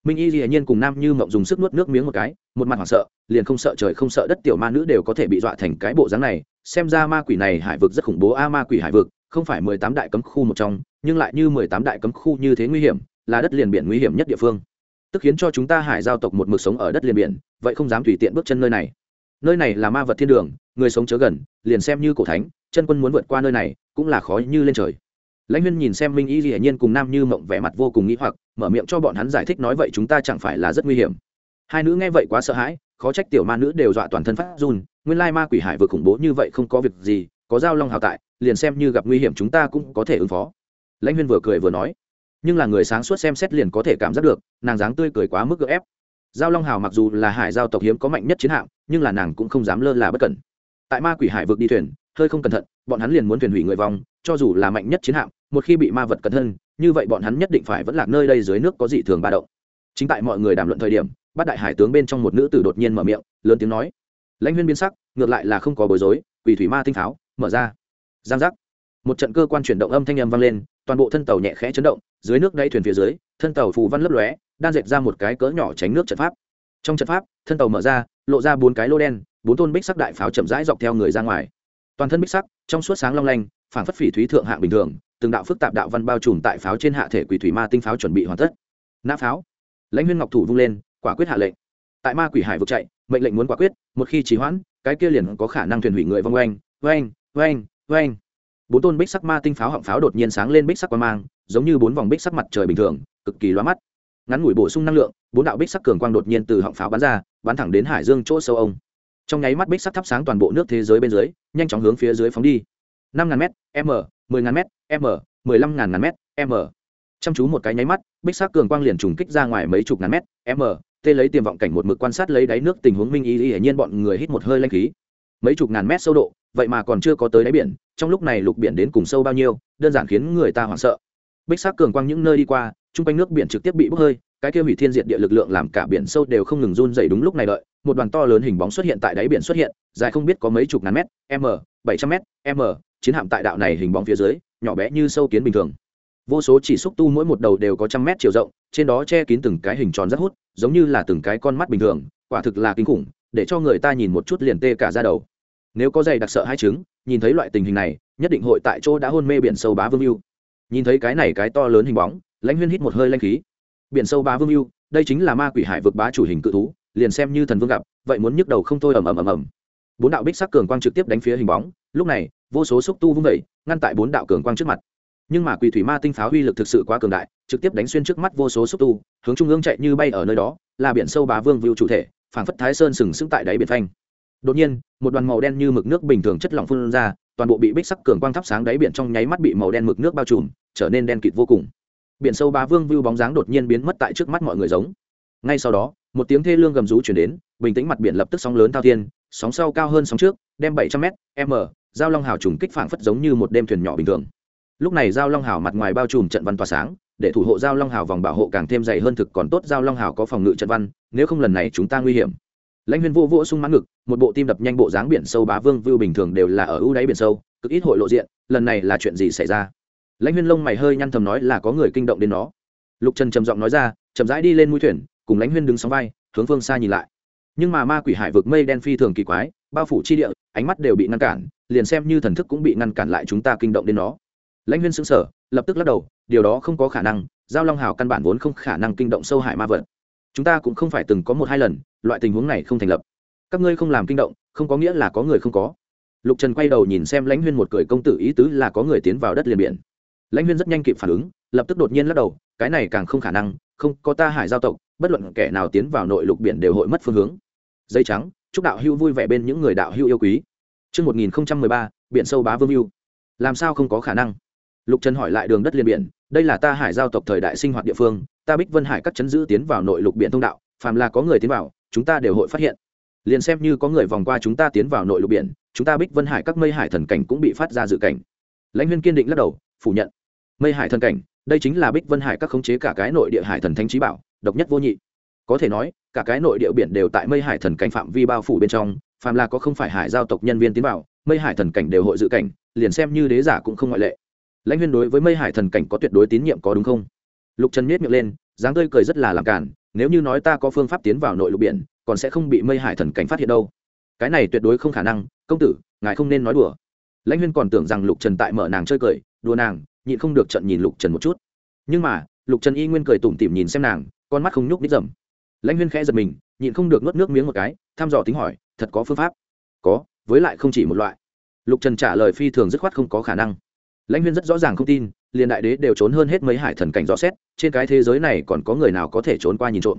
Minh y dĩ nhiên cùng nam như mộng dùng sức nuốt nước miếng một cái, một mặt hoảng sợ, liền không sợ trời không sợ đất tiểu ma nữ đều có thể bị dọa thành cái bộ dáng này, xem ra ma quỷ này hải vực rất khủng bố a, ma quỷ hải vực, không phải mười tám đại cấm khu một trong, nhưng lại như mười tám đại cấm khu như thế nguy hiểm, là đất liền biển nguy hiểm nhất địa phương. Tức khiến cho chúng ta hải giao tộc một mực sống ở đất liền biển, vậy không dám tùy tiện bước chân nơi này. Nơi này là ma vật thiên đường, người sống chớ gần, liền xem như cổ thánh, chân quân muốn vượt qua nơi này cũng là khó như lên trời. Lãnh huyên nhìn xem minh y hiển nhiên cùng nam như mộng vẻ mặt vô cùng nghĩ hoặc, mở miệng cho bọn hắn giải thích nói vậy chúng ta chẳng phải là rất nguy hiểm. Hai nữ nghe vậy quá sợ hãi, khó trách tiểu ma nữ đều dọa toàn thân phát run, nguyên lai ma quỷ hải vừa khủng bố như vậy không có việc gì, có giao long hào tại, liền xem như gặp nguy hiểm chúng ta cũng có thể ứng phó. Lãnh huyên vừa cười vừa nói, nhưng là người sáng suốt xem xét liền có thể cảm giác được, nàng dáng tươi cười quá mức gượng ép. Giao long hào mặc dù là hải giao tộc hiếm có mạnh nhất chiến hạm, nhưng là nàng cũng không dám lơ là bất cẩn. Tại ma quỷ hải vực đi thuyền, hơi không cẩn thận bọn hắn liền muốn thuyền hủy người vong cho dù là mạnh nhất chiến hạm một khi bị ma vật cẩn thân như vậy bọn hắn nhất định phải vẫn lạc nơi đây dưới nước có dị thường ba động. Chính tại mọi người đàm luận thời điểm bắt đại hải tướng bên trong một nữ tử đột nhiên mở miệng lớn tiếng nói lãnh huyên biến sắc ngược lại là không có bối rối quỷ thủy ma tinh tháo, mở ra. Giang giác. Một trận cơ quan chuyển động âm thanh âm vang lên toàn bộ thân tàu nhẹ khẽ chấn động dưới nước đáy thuyền phía dưới thân tàu phù văn lấp lóe đang dệt ra một cái cỡ nhỏ tránh nước trận pháp. Trong trận pháp thân tàu mở ra lộ ra bốn cái lô đen bốn tôn bích sắc đại pháo chậm rãi dọc theo người ra ngoài. Toàn thân bích sắc trong suốt sáng long lanh phản phất phỉ thúy thượng hạng bình thường, từng đạo phức tạp đạo văn bao trùm tại pháo trên hạ thể quỷ thủy ma tinh pháo chuẩn bị hoàn tất. Nã pháo. Lãnh huyên ngọc thủ vung lên, quả quyết hạ lệnh. Tại ma quỷ hải vực chạy, mệnh lệnh muốn quả quyết, một khi trì hoãn, cái kia liền có khả năng thuyền hủy người vong oanh oanh oanh oanh. Bốn tôn bích sắc ma tinh pháo họng pháo đột nhiên sáng lên bích sắc quang mang, giống như bốn vòng bích sắc mặt trời bình thường, cực kỳ loa mắt. Ngắn ngủi bổ sung năng lượng, bốn đạo bích sắc cường quang đột nhiên từ họng pháo bắn ra, bắn thẳng đến hải dương chỗ sâu ông trong nháy mắt bích sắc thắp sáng toàn bộ nước thế giới bên dưới, nhanh chóng hướng phía dưới phóng đi. năm ngàn m m, mười ngàn m m, mười lăm ngàn ngàn m m. Chăm chú một cái nháy mắt, bích sắc cường quang liền trùng kích ra ngoài mấy chục ngàn mét, m. Tê lấy tiềm vọng cảnh một mực quan sát lấy đáy nước tình huống minh y hiển nhiên bọn người hít một hơi lanh khí. Mấy chục ngàn mét sâu độ, vậy mà còn chưa có tới đáy biển, trong lúc này lục biển đến cùng sâu bao nhiêu, đơn giản khiến người ta hoảng sợ bích sắc cường quang những nơi đi qua, chung quanh nước biển trực tiếp bị bốc hơi, cái kia hủy thiên diệt địa lực lượng làm cả biển sâu đều không ngừng run dày đúng lúc này đợi, một đoàn to lớn hình bóng xuất hiện tại đáy biển xuất hiện, dài không biết có mấy chục ngàn mét, m, bảy trăm m m, chiến hạm tại đạo này hình bóng phía dưới, nhỏ bé như sâu kiến bình thường. Vô số chỉ xúc tu mỗi một đầu đều có trăm mét chiều rộng, trên đó che kín từng cái hình tròn rất hút, giống như là từng cái con mắt bình thường, quả thực là kinh khủng, để cho người ta nhìn một chút liền tê cả ra đầu. Nếu có dày đặc sợ hai chứng, nhìn thấy loại tình hình này, nhất định hội tại chỗ đã hôn mê biển sâu bá vương yêu nhìn thấy cái này cái to lớn hình bóng, lãnh huyên hít một hơi lanh khí. Biển sâu bá vương yêu, đây chính là ma quỷ hải vực bá chủ hình cự thú, liền xem như thần vương gặp, vậy muốn nhức đầu không thôi ầm ầm ầm ầm. Bốn đạo bích sắc cường quang trực tiếp đánh phía hình bóng, lúc này, vô số xúc tu vung vẩy ngăn tại bốn đạo cường quang trước mặt. Nhưng mà quỷ thủy ma tinh pháo uy lực thực sự quá cường đại, trực tiếp đánh xuyên trước mắt vô số xúc tu, hướng trung ương chạy như bay ở nơi đó, là biển sâu bá vương vưu chủ thể, phảng phất thái sơn sừng sững tại đáy biển phanh đột nhiên, một đoàn màu đen như mực nước bình thường chất lỏng phun ra, toàn bộ bị bích sắc cường quang thắp sáng đáy biển trong nháy mắt bị màu đen mực nước bao trùm, trở nên đen kịt vô cùng. Biển sâu bá vương vưu bóng dáng đột nhiên biến mất tại trước mắt mọi người giống. Ngay sau đó, một tiếng thê lương gầm rú chuyển đến, bình tĩnh mặt biển lập tức sóng lớn thao thiên, sóng sau cao hơn sóng trước, đem bảy trăm m m, giao long hào trùng kích phảng phất giống như một đêm thuyền nhỏ bình thường. Lúc này giao long hào mặt ngoài bao trùm trận văn tỏa sáng, để thủ hộ giao long hào vòng bảo hộ càng thêm dày hơn thực còn tốt giao long hào có phòng ngự trận văn, nếu không lần này chúng ta nguy hiểm lãnh Huyên vô vỗ sung mãn ngực, một bộ tim đập nhanh bộ dáng biển sâu bá vương vưu bình thường đều là ở ưu đáy biển sâu, cực ít hội lộ diện, lần này là chuyện gì xảy ra? Lãnh Huyên lông mày hơi nhăn thầm nói là có người kinh động đến nó. Lục trần trầm giọng nói ra, chậm rãi đi lên mũi thuyền, cùng lãnh huyên đứng sóng vai, hướng phương xa nhìn lại. Nhưng mà ma quỷ hải vực mây đen phi thường kỳ quái, bao phủ chi địa, ánh mắt đều bị ngăn cản, liền xem như thần thức cũng bị ngăn cản lại chúng ta kinh động đến nó. Lãnh huyên xứng sở lập tức lắc đầu, điều đó không có khả năng, giao long hào căn bản vốn không khả năng kinh động sâu hải ma vật chúng ta cũng không phải từng có một hai lần loại tình huống này không thành lập. Các ngươi không làm kinh động không có nghĩa là có người không có. Lục trần quay đầu nhìn xem lãnh huyên một cười công tử ý tứ là có người tiến vào đất liền biển. Lãnh huyên rất nhanh kịp phản ứng lập tức đột nhiên lắc đầu cái này càng không khả năng không có ta hải giao tộc bất luận kẻ nào tiến vào nội lục biển đều hội mất phương hướng. Dây trắng chúc đạo hưu vui vẻ bên những người đạo hưu yêu quý. Trước 1013, biển sâu bá vương hưu. Làm sao không có khả năng? Lục Trần hỏi lại đường đất liền biển, đây là ta hải giao tộc thời đại sinh hoạt địa phương, ta Bích Vân Hải các chấn giữ tiến vào nội lục biển thông đạo, phàm là có người tiến vào, chúng ta đều hội phát hiện. Liền xem như có người vòng qua chúng ta tiến vào nội lục biển, chúng ta Bích Vân Hải các mây hải thần cảnh cũng bị phát ra dự cảnh. Lãnh Huyên kiên định lắc đầu, phủ nhận. Mây hải thần cảnh, đây chính là Bích Vân Hải các khống chế cả cái nội địa hải thần thanh trí bảo, độc nhất vô nhị có thể nói cả cái nội địa biển đều tại mây hải thần cảnh phạm vi bao phủ bên trong phàm là có không phải hải giao tộc nhân viên tiến vào mây hải thần cảnh đều hội dự cảnh liền xem như đế giả cũng không ngoại lệ lãnh huyên đối với mây hải thần cảnh có tuyệt đối tín nhiệm có đúng không lục trần miết miệng lên, dáng tươi cười rất là làm cản nếu như nói ta có phương pháp tiến vào nội lục biển, còn sẽ không bị mây hải thần cảnh phát hiện đâu. Cái này tuyệt đối không khả năng, công tử, ngài không nên nói đùa. Lãnh huyên còn tưởng rằng lục trần tại mở nàng chơi cười, đùa nàng, nhịn không được trận nhìn lục trần một chút. Nhưng mà, lục trần y nguyên cười tủm tỉm nhìn xem nàng, con mắt không nhúc nít dầm. Lãnh huyên khẽ giật mình, nhịn không được nuốt nước miếng một cái, thăm dò tính hỏi, thật có phương pháp? Có, với lại không chỉ một loại. Lục trần trả lời phi thường dứt khoát không có khả năng lãnh huyên rất rõ ràng không tin, liền đại đế đều trốn hơn hết mấy hải thần cảnh rõ xét, trên cái thế giới này còn có người nào có thể trốn qua nhìn trộm.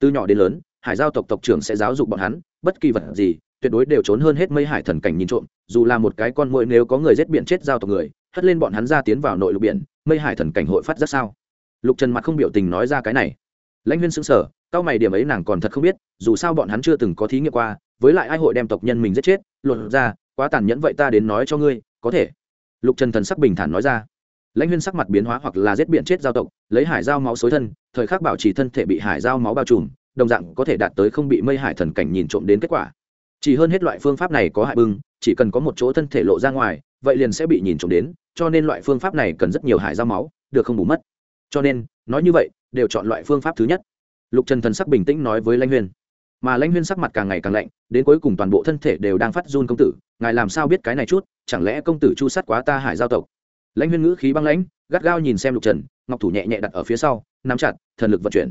Từ nhỏ đến lớn, hải giao tộc tộc trưởng sẽ giáo dục bọn hắn, bất kỳ vật gì, tuyệt đối đều trốn hơn hết mây hải thần cảnh nhìn trộm, dù là một cái con mũi nếu có người giết biển chết giao tộc người, hất lên bọn hắn ra tiến vào nội lục biển mây hải thần cảnh hội phát rất sao? Lục trần mặt không biểu tình nói ra cái này. Lãnh huyên xứng sở cao mày điểm ấy nàng còn thật không biết, dù sao bọn hắn chưa từng có thí nghiệm qua, với lại ai hội đem tộc nhân mình giết chết, luận ra, quá tàn nhẫn vậy ta đến nói cho ngươi, có thể lục trần thần sắc bình thản nói ra. Lãnh huyên sắc mặt biến hóa hoặc là giết biện chết giao tộc, lấy hải dao máu xối thân, thời khắc bảo trì thân thể bị hải dao máu bao trùm, đồng dạng có thể đạt tới không bị mây hải thần cảnh nhìn trộm đến kết quả. Chỉ hơn hết loại phương pháp này có hại bưng, chỉ cần có một chỗ thân thể lộ ra ngoài, vậy liền sẽ bị nhìn trộm đến, cho nên loại phương pháp này cần rất nhiều hải dao máu, được không bù mất. Cho nên, nói như vậy, đều chọn loại phương pháp thứ nhất. Lục trần thần sắc bình tĩnh nói với lãnh huyên mà lãnh huyên sắc mặt càng ngày càng lạnh, đến cuối cùng toàn bộ thân thể đều đang phát run công tử, ngài làm sao biết cái này chút, chẳng lẽ công tử chu sát quá ta hải giao tộc? Lãnh huyên ngữ khí băng lãnh, gắt gao nhìn xem lục trần, ngọc thủ nhẹ nhẹ đặt ở phía sau, nắm chặt, thần lực vận chuyển.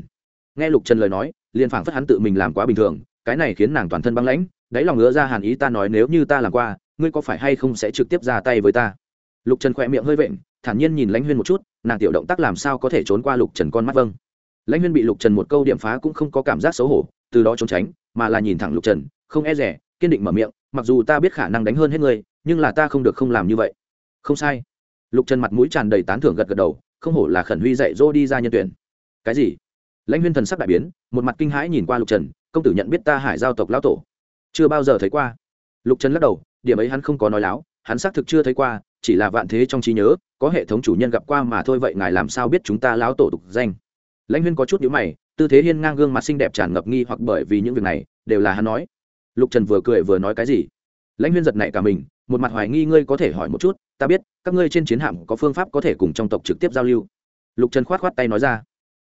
Nghe lục trần lời nói, liền phảng phất hắn tự mình làm quá bình thường, cái này khiến nàng toàn thân băng lãnh, đáy lòng ngứa ra hàn ý ta nói nếu như ta làm qua, ngươi có phải hay không sẽ trực tiếp ra tay với ta? Lục trần khỏe miệng hơi vện, thản nhiên nhìn lãnh huyên một chút, nàng tiểu động tác làm sao có thể trốn qua lục trần con mắt vâng. Lãnh huyên bị lục trần một câu điểm phá cũng không có cảm giác xấu hổ từ đó trốn tránh, mà là nhìn thẳng lục trần, không e rẻ, kiên định mở miệng, mặc dù ta biết khả năng đánh hơn hết ngươi nhưng là ta không được không làm như vậy. Không sai. Lục trần mặt mũi tràn đầy tán thưởng gật gật đầu, không hổ là khẩn huy dạy dỗ đi ra nhân tuyển. Cái gì? Lãnh huyên thần sắc đại biến, một mặt kinh hãi nhìn qua lục trần, công tử nhận biết ta hải giao tộc lão tổ. Chưa bao giờ thấy qua. Lục trần lắc đầu, điểm ấy hắn không có nói láo, hắn xác thực chưa thấy qua, chỉ là vạn thế trong trí nhớ, có hệ thống chủ nhân gặp qua mà thôi vậy ngài làm sao biết chúng ta lão tổ tục danh? Lãnh huyên có chút nhữ mày tư thế hiên ngang gương mặt xinh đẹp tràn ngập nghi hoặc bởi vì những việc này, đều là hắn nói. Lục trần vừa cười vừa nói cái gì? Lãnh huyên giật nảy cả mình, một mặt hoài nghi ngươi có thể hỏi một chút, ta biết, các ngươi trên chiến hạm có phương pháp có thể cùng trong tộc trực tiếp giao lưu. Lục trần khoát khoát tay nói ra.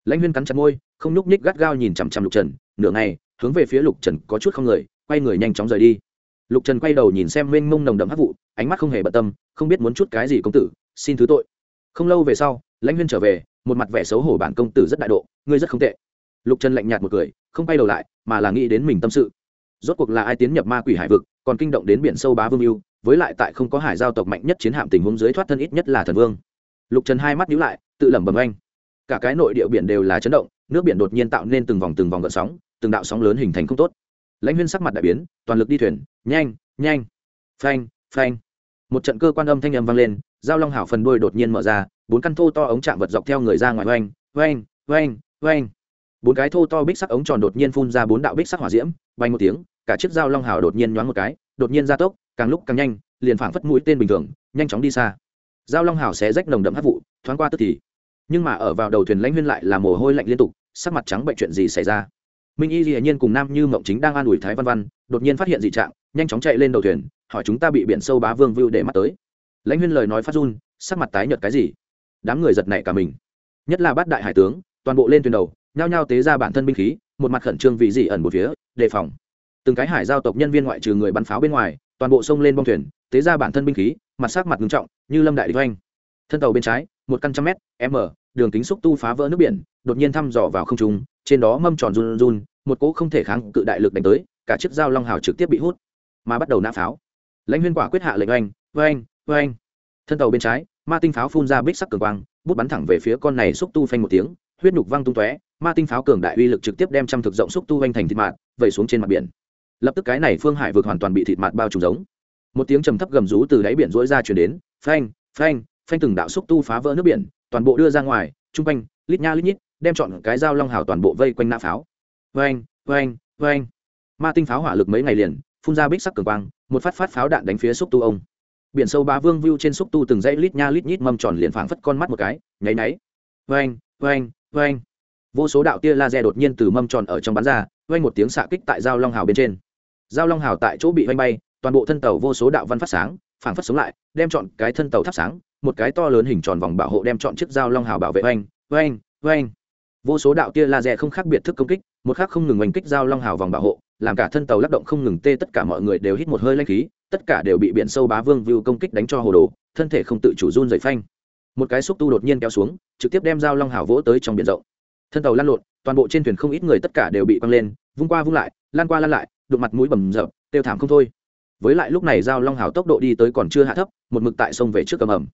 Lãnh huyên cắn chặt môi, không nhúc ních gắt gao nhìn chằm chằm lục trần, nửa ngày, hướng về phía lục trần có chút không người, quay người nhanh chóng rời đi. Lục trần quay đầu nhìn xem mênh mông nồng đậm hắc vụ, ánh mắt không hề bận tâm, không biết muốn chút cái gì công tử, xin thứ tội. Không lâu về sau, lãnh huyên trở về, một mặt vẻ xấu hổ bản công tử rất đại độ, ngươi rất không tệ lục trần lạnh nhạt một cười, không quay đầu lại, mà là nghĩ đến mình tâm sự. Rốt cuộc là ai tiến nhập ma quỷ hải vực, còn kinh động đến biển sâu bá vương yêu với lại tại không có hải giao tộc mạnh nhất chiến hạm tình huống dưới thoát thân ít nhất là thần vương. Lục trần hai mắt nhíu lại, tự lẩm bẩm anh. Cả cái nội địa biển đều là chấn động, nước biển đột nhiên tạo nên từng vòng từng vòng gợn sóng, từng đạo sóng lớn hình thành không tốt. Lãnh huyên sắc mặt đại biến, toàn lực đi thuyền, nhanh nhanh, phanh phanh. Một trận cơ quan âm thanh âm vang lên, giao long hảo phần đuôi đột nhiên mở ra, bốn căn thô to ống chạm vật dọc theo người ra ngoài oanh oanh oanh oanh bốn cái thô to bích sắc ống tròn đột nhiên phun ra bốn đạo bích sắc hỏa diễm, bay một tiếng, cả chiếc dao long hào đột nhiên nhoáng một cái, đột nhiên gia tốc, càng lúc càng nhanh, liền phảng phất mũi tên bình thường, nhanh chóng đi xa. Dao long hào xé rách nồng đậm hát vụ, thoáng qua tức thì. Nhưng mà ở vào đầu thuyền lãnh huyên lại là mồ hôi lạnh liên tục, sắc mặt trắng bệnh chuyện gì xảy ra? Minh y dĩ nhiên cùng nam như mộng chính đang an ủi thái văn văn, đột nhiên phát hiện dị trạng, nhanh chóng chạy lên đầu thuyền, hỏi chúng ta bị biển sâu bá vương vưu để mắt tới. Lãnh huyên lời nói phát run, sắc mặt tái nhợt cái gì? Đám người giật nảy cả mình. Nhất là bát đại hải tướng, toàn bộ lên thuyền đầu nhao nhao tế ra bản thân binh khí, một mặt khẩn trương vì dị ẩn một phía, đề phòng. Từng cái hải giao tộc nhân viên ngoại trừ người bắn pháo bên ngoài, toàn bộ sông lên bong thuyền, tế ra bản thân binh khí, mặt sắc mặt ngưng trọng, như lâm đại địch oanh. Thân tàu bên trái, một căn trăm mét, m, đường kính xúc tu phá vỡ nước biển, đột nhiên thăm dò vào không trung, trên đó mâm tròn run run, một cỗ không thể kháng cự đại lực đánh tới, cả chiếc dao long hào trực tiếp bị hút, mà bắt đầu nã pháo. Lãnh huyên quả quyết hạ lệnh oanh oanh oanh. Thân tàu bên trái, ma tinh pháo phun ra bích sắc cường quang, bút bắn thẳng về phía con này xúc tu phanh một tiếng, huyết nhục văng tung tóe ma tinh pháo cường đại uy lực trực tiếp đem trăm thực rộng xúc tu vanh thành thịt mạt, vẩy xuống trên mặt biển. Lập tức cái này phương hải vực hoàn toàn bị thịt mạt bao trùm giống. Một tiếng trầm thấp gầm rú từ đáy biển rỗi ra chuyển đến, phanh phanh phanh từng đạo xúc tu phá vỡ nước biển, toàn bộ đưa ra ngoài chung quanh, lít nha lít nhít, đem chọn cái dao long hào toàn bộ vây quanh nã pháo. Vang vang vang ma tinh pháo hỏa lực mấy ngày liền, phun ra bích sắc cường quang, một phát phát pháo đạn đánh phía xúc tu ông. Biển sâu ba vương view trên xúc tu từng dãy lít nha lít nhít mâm tròn liền phảng phất con mắt một cái, nháy náy vang vang vang vô số đạo tia laser đột nhiên từ mâm tròn ở trong bắn ra, vang một tiếng xạ kích tại giao long hào bên trên. Giao long hào tại chỗ bị oanh bay, toàn bộ thân tàu vô số đạo văn phát sáng, phảng phất sống lại, đem chọn cái thân tàu thắp sáng, một cái to lớn hình tròn vòng bảo hộ đem chọn chiếc dao long hào bảo vệ oanh oanh oanh vô số đạo tia laser không khác biệt thức công kích, một khác không ngừng oanh kích dao long hào vòng bảo hộ, làm cả thân tàu lắc động không ngừng tê tất cả mọi người đều hít một hơi lanh khí, tất cả đều bị biển sâu bá vương view công kích đánh cho hồ đồ, thân thể không tự chủ run dậy phanh. Một cái xúc tu đột nhiên kéo xuống, trực tiếp đem dao long hào vỗ tới trong biển rộng thân tàu lăn lộn, toàn bộ trên thuyền không ít người tất cả đều bị quăng lên, vung qua vung lại, lan qua lan lại, đụng mặt mũi bầm rập tiêu thảm không thôi. Với lại lúc này dao long hào tốc độ đi tới còn chưa hạ thấp, một mực tại sông về trước cầm ẩm.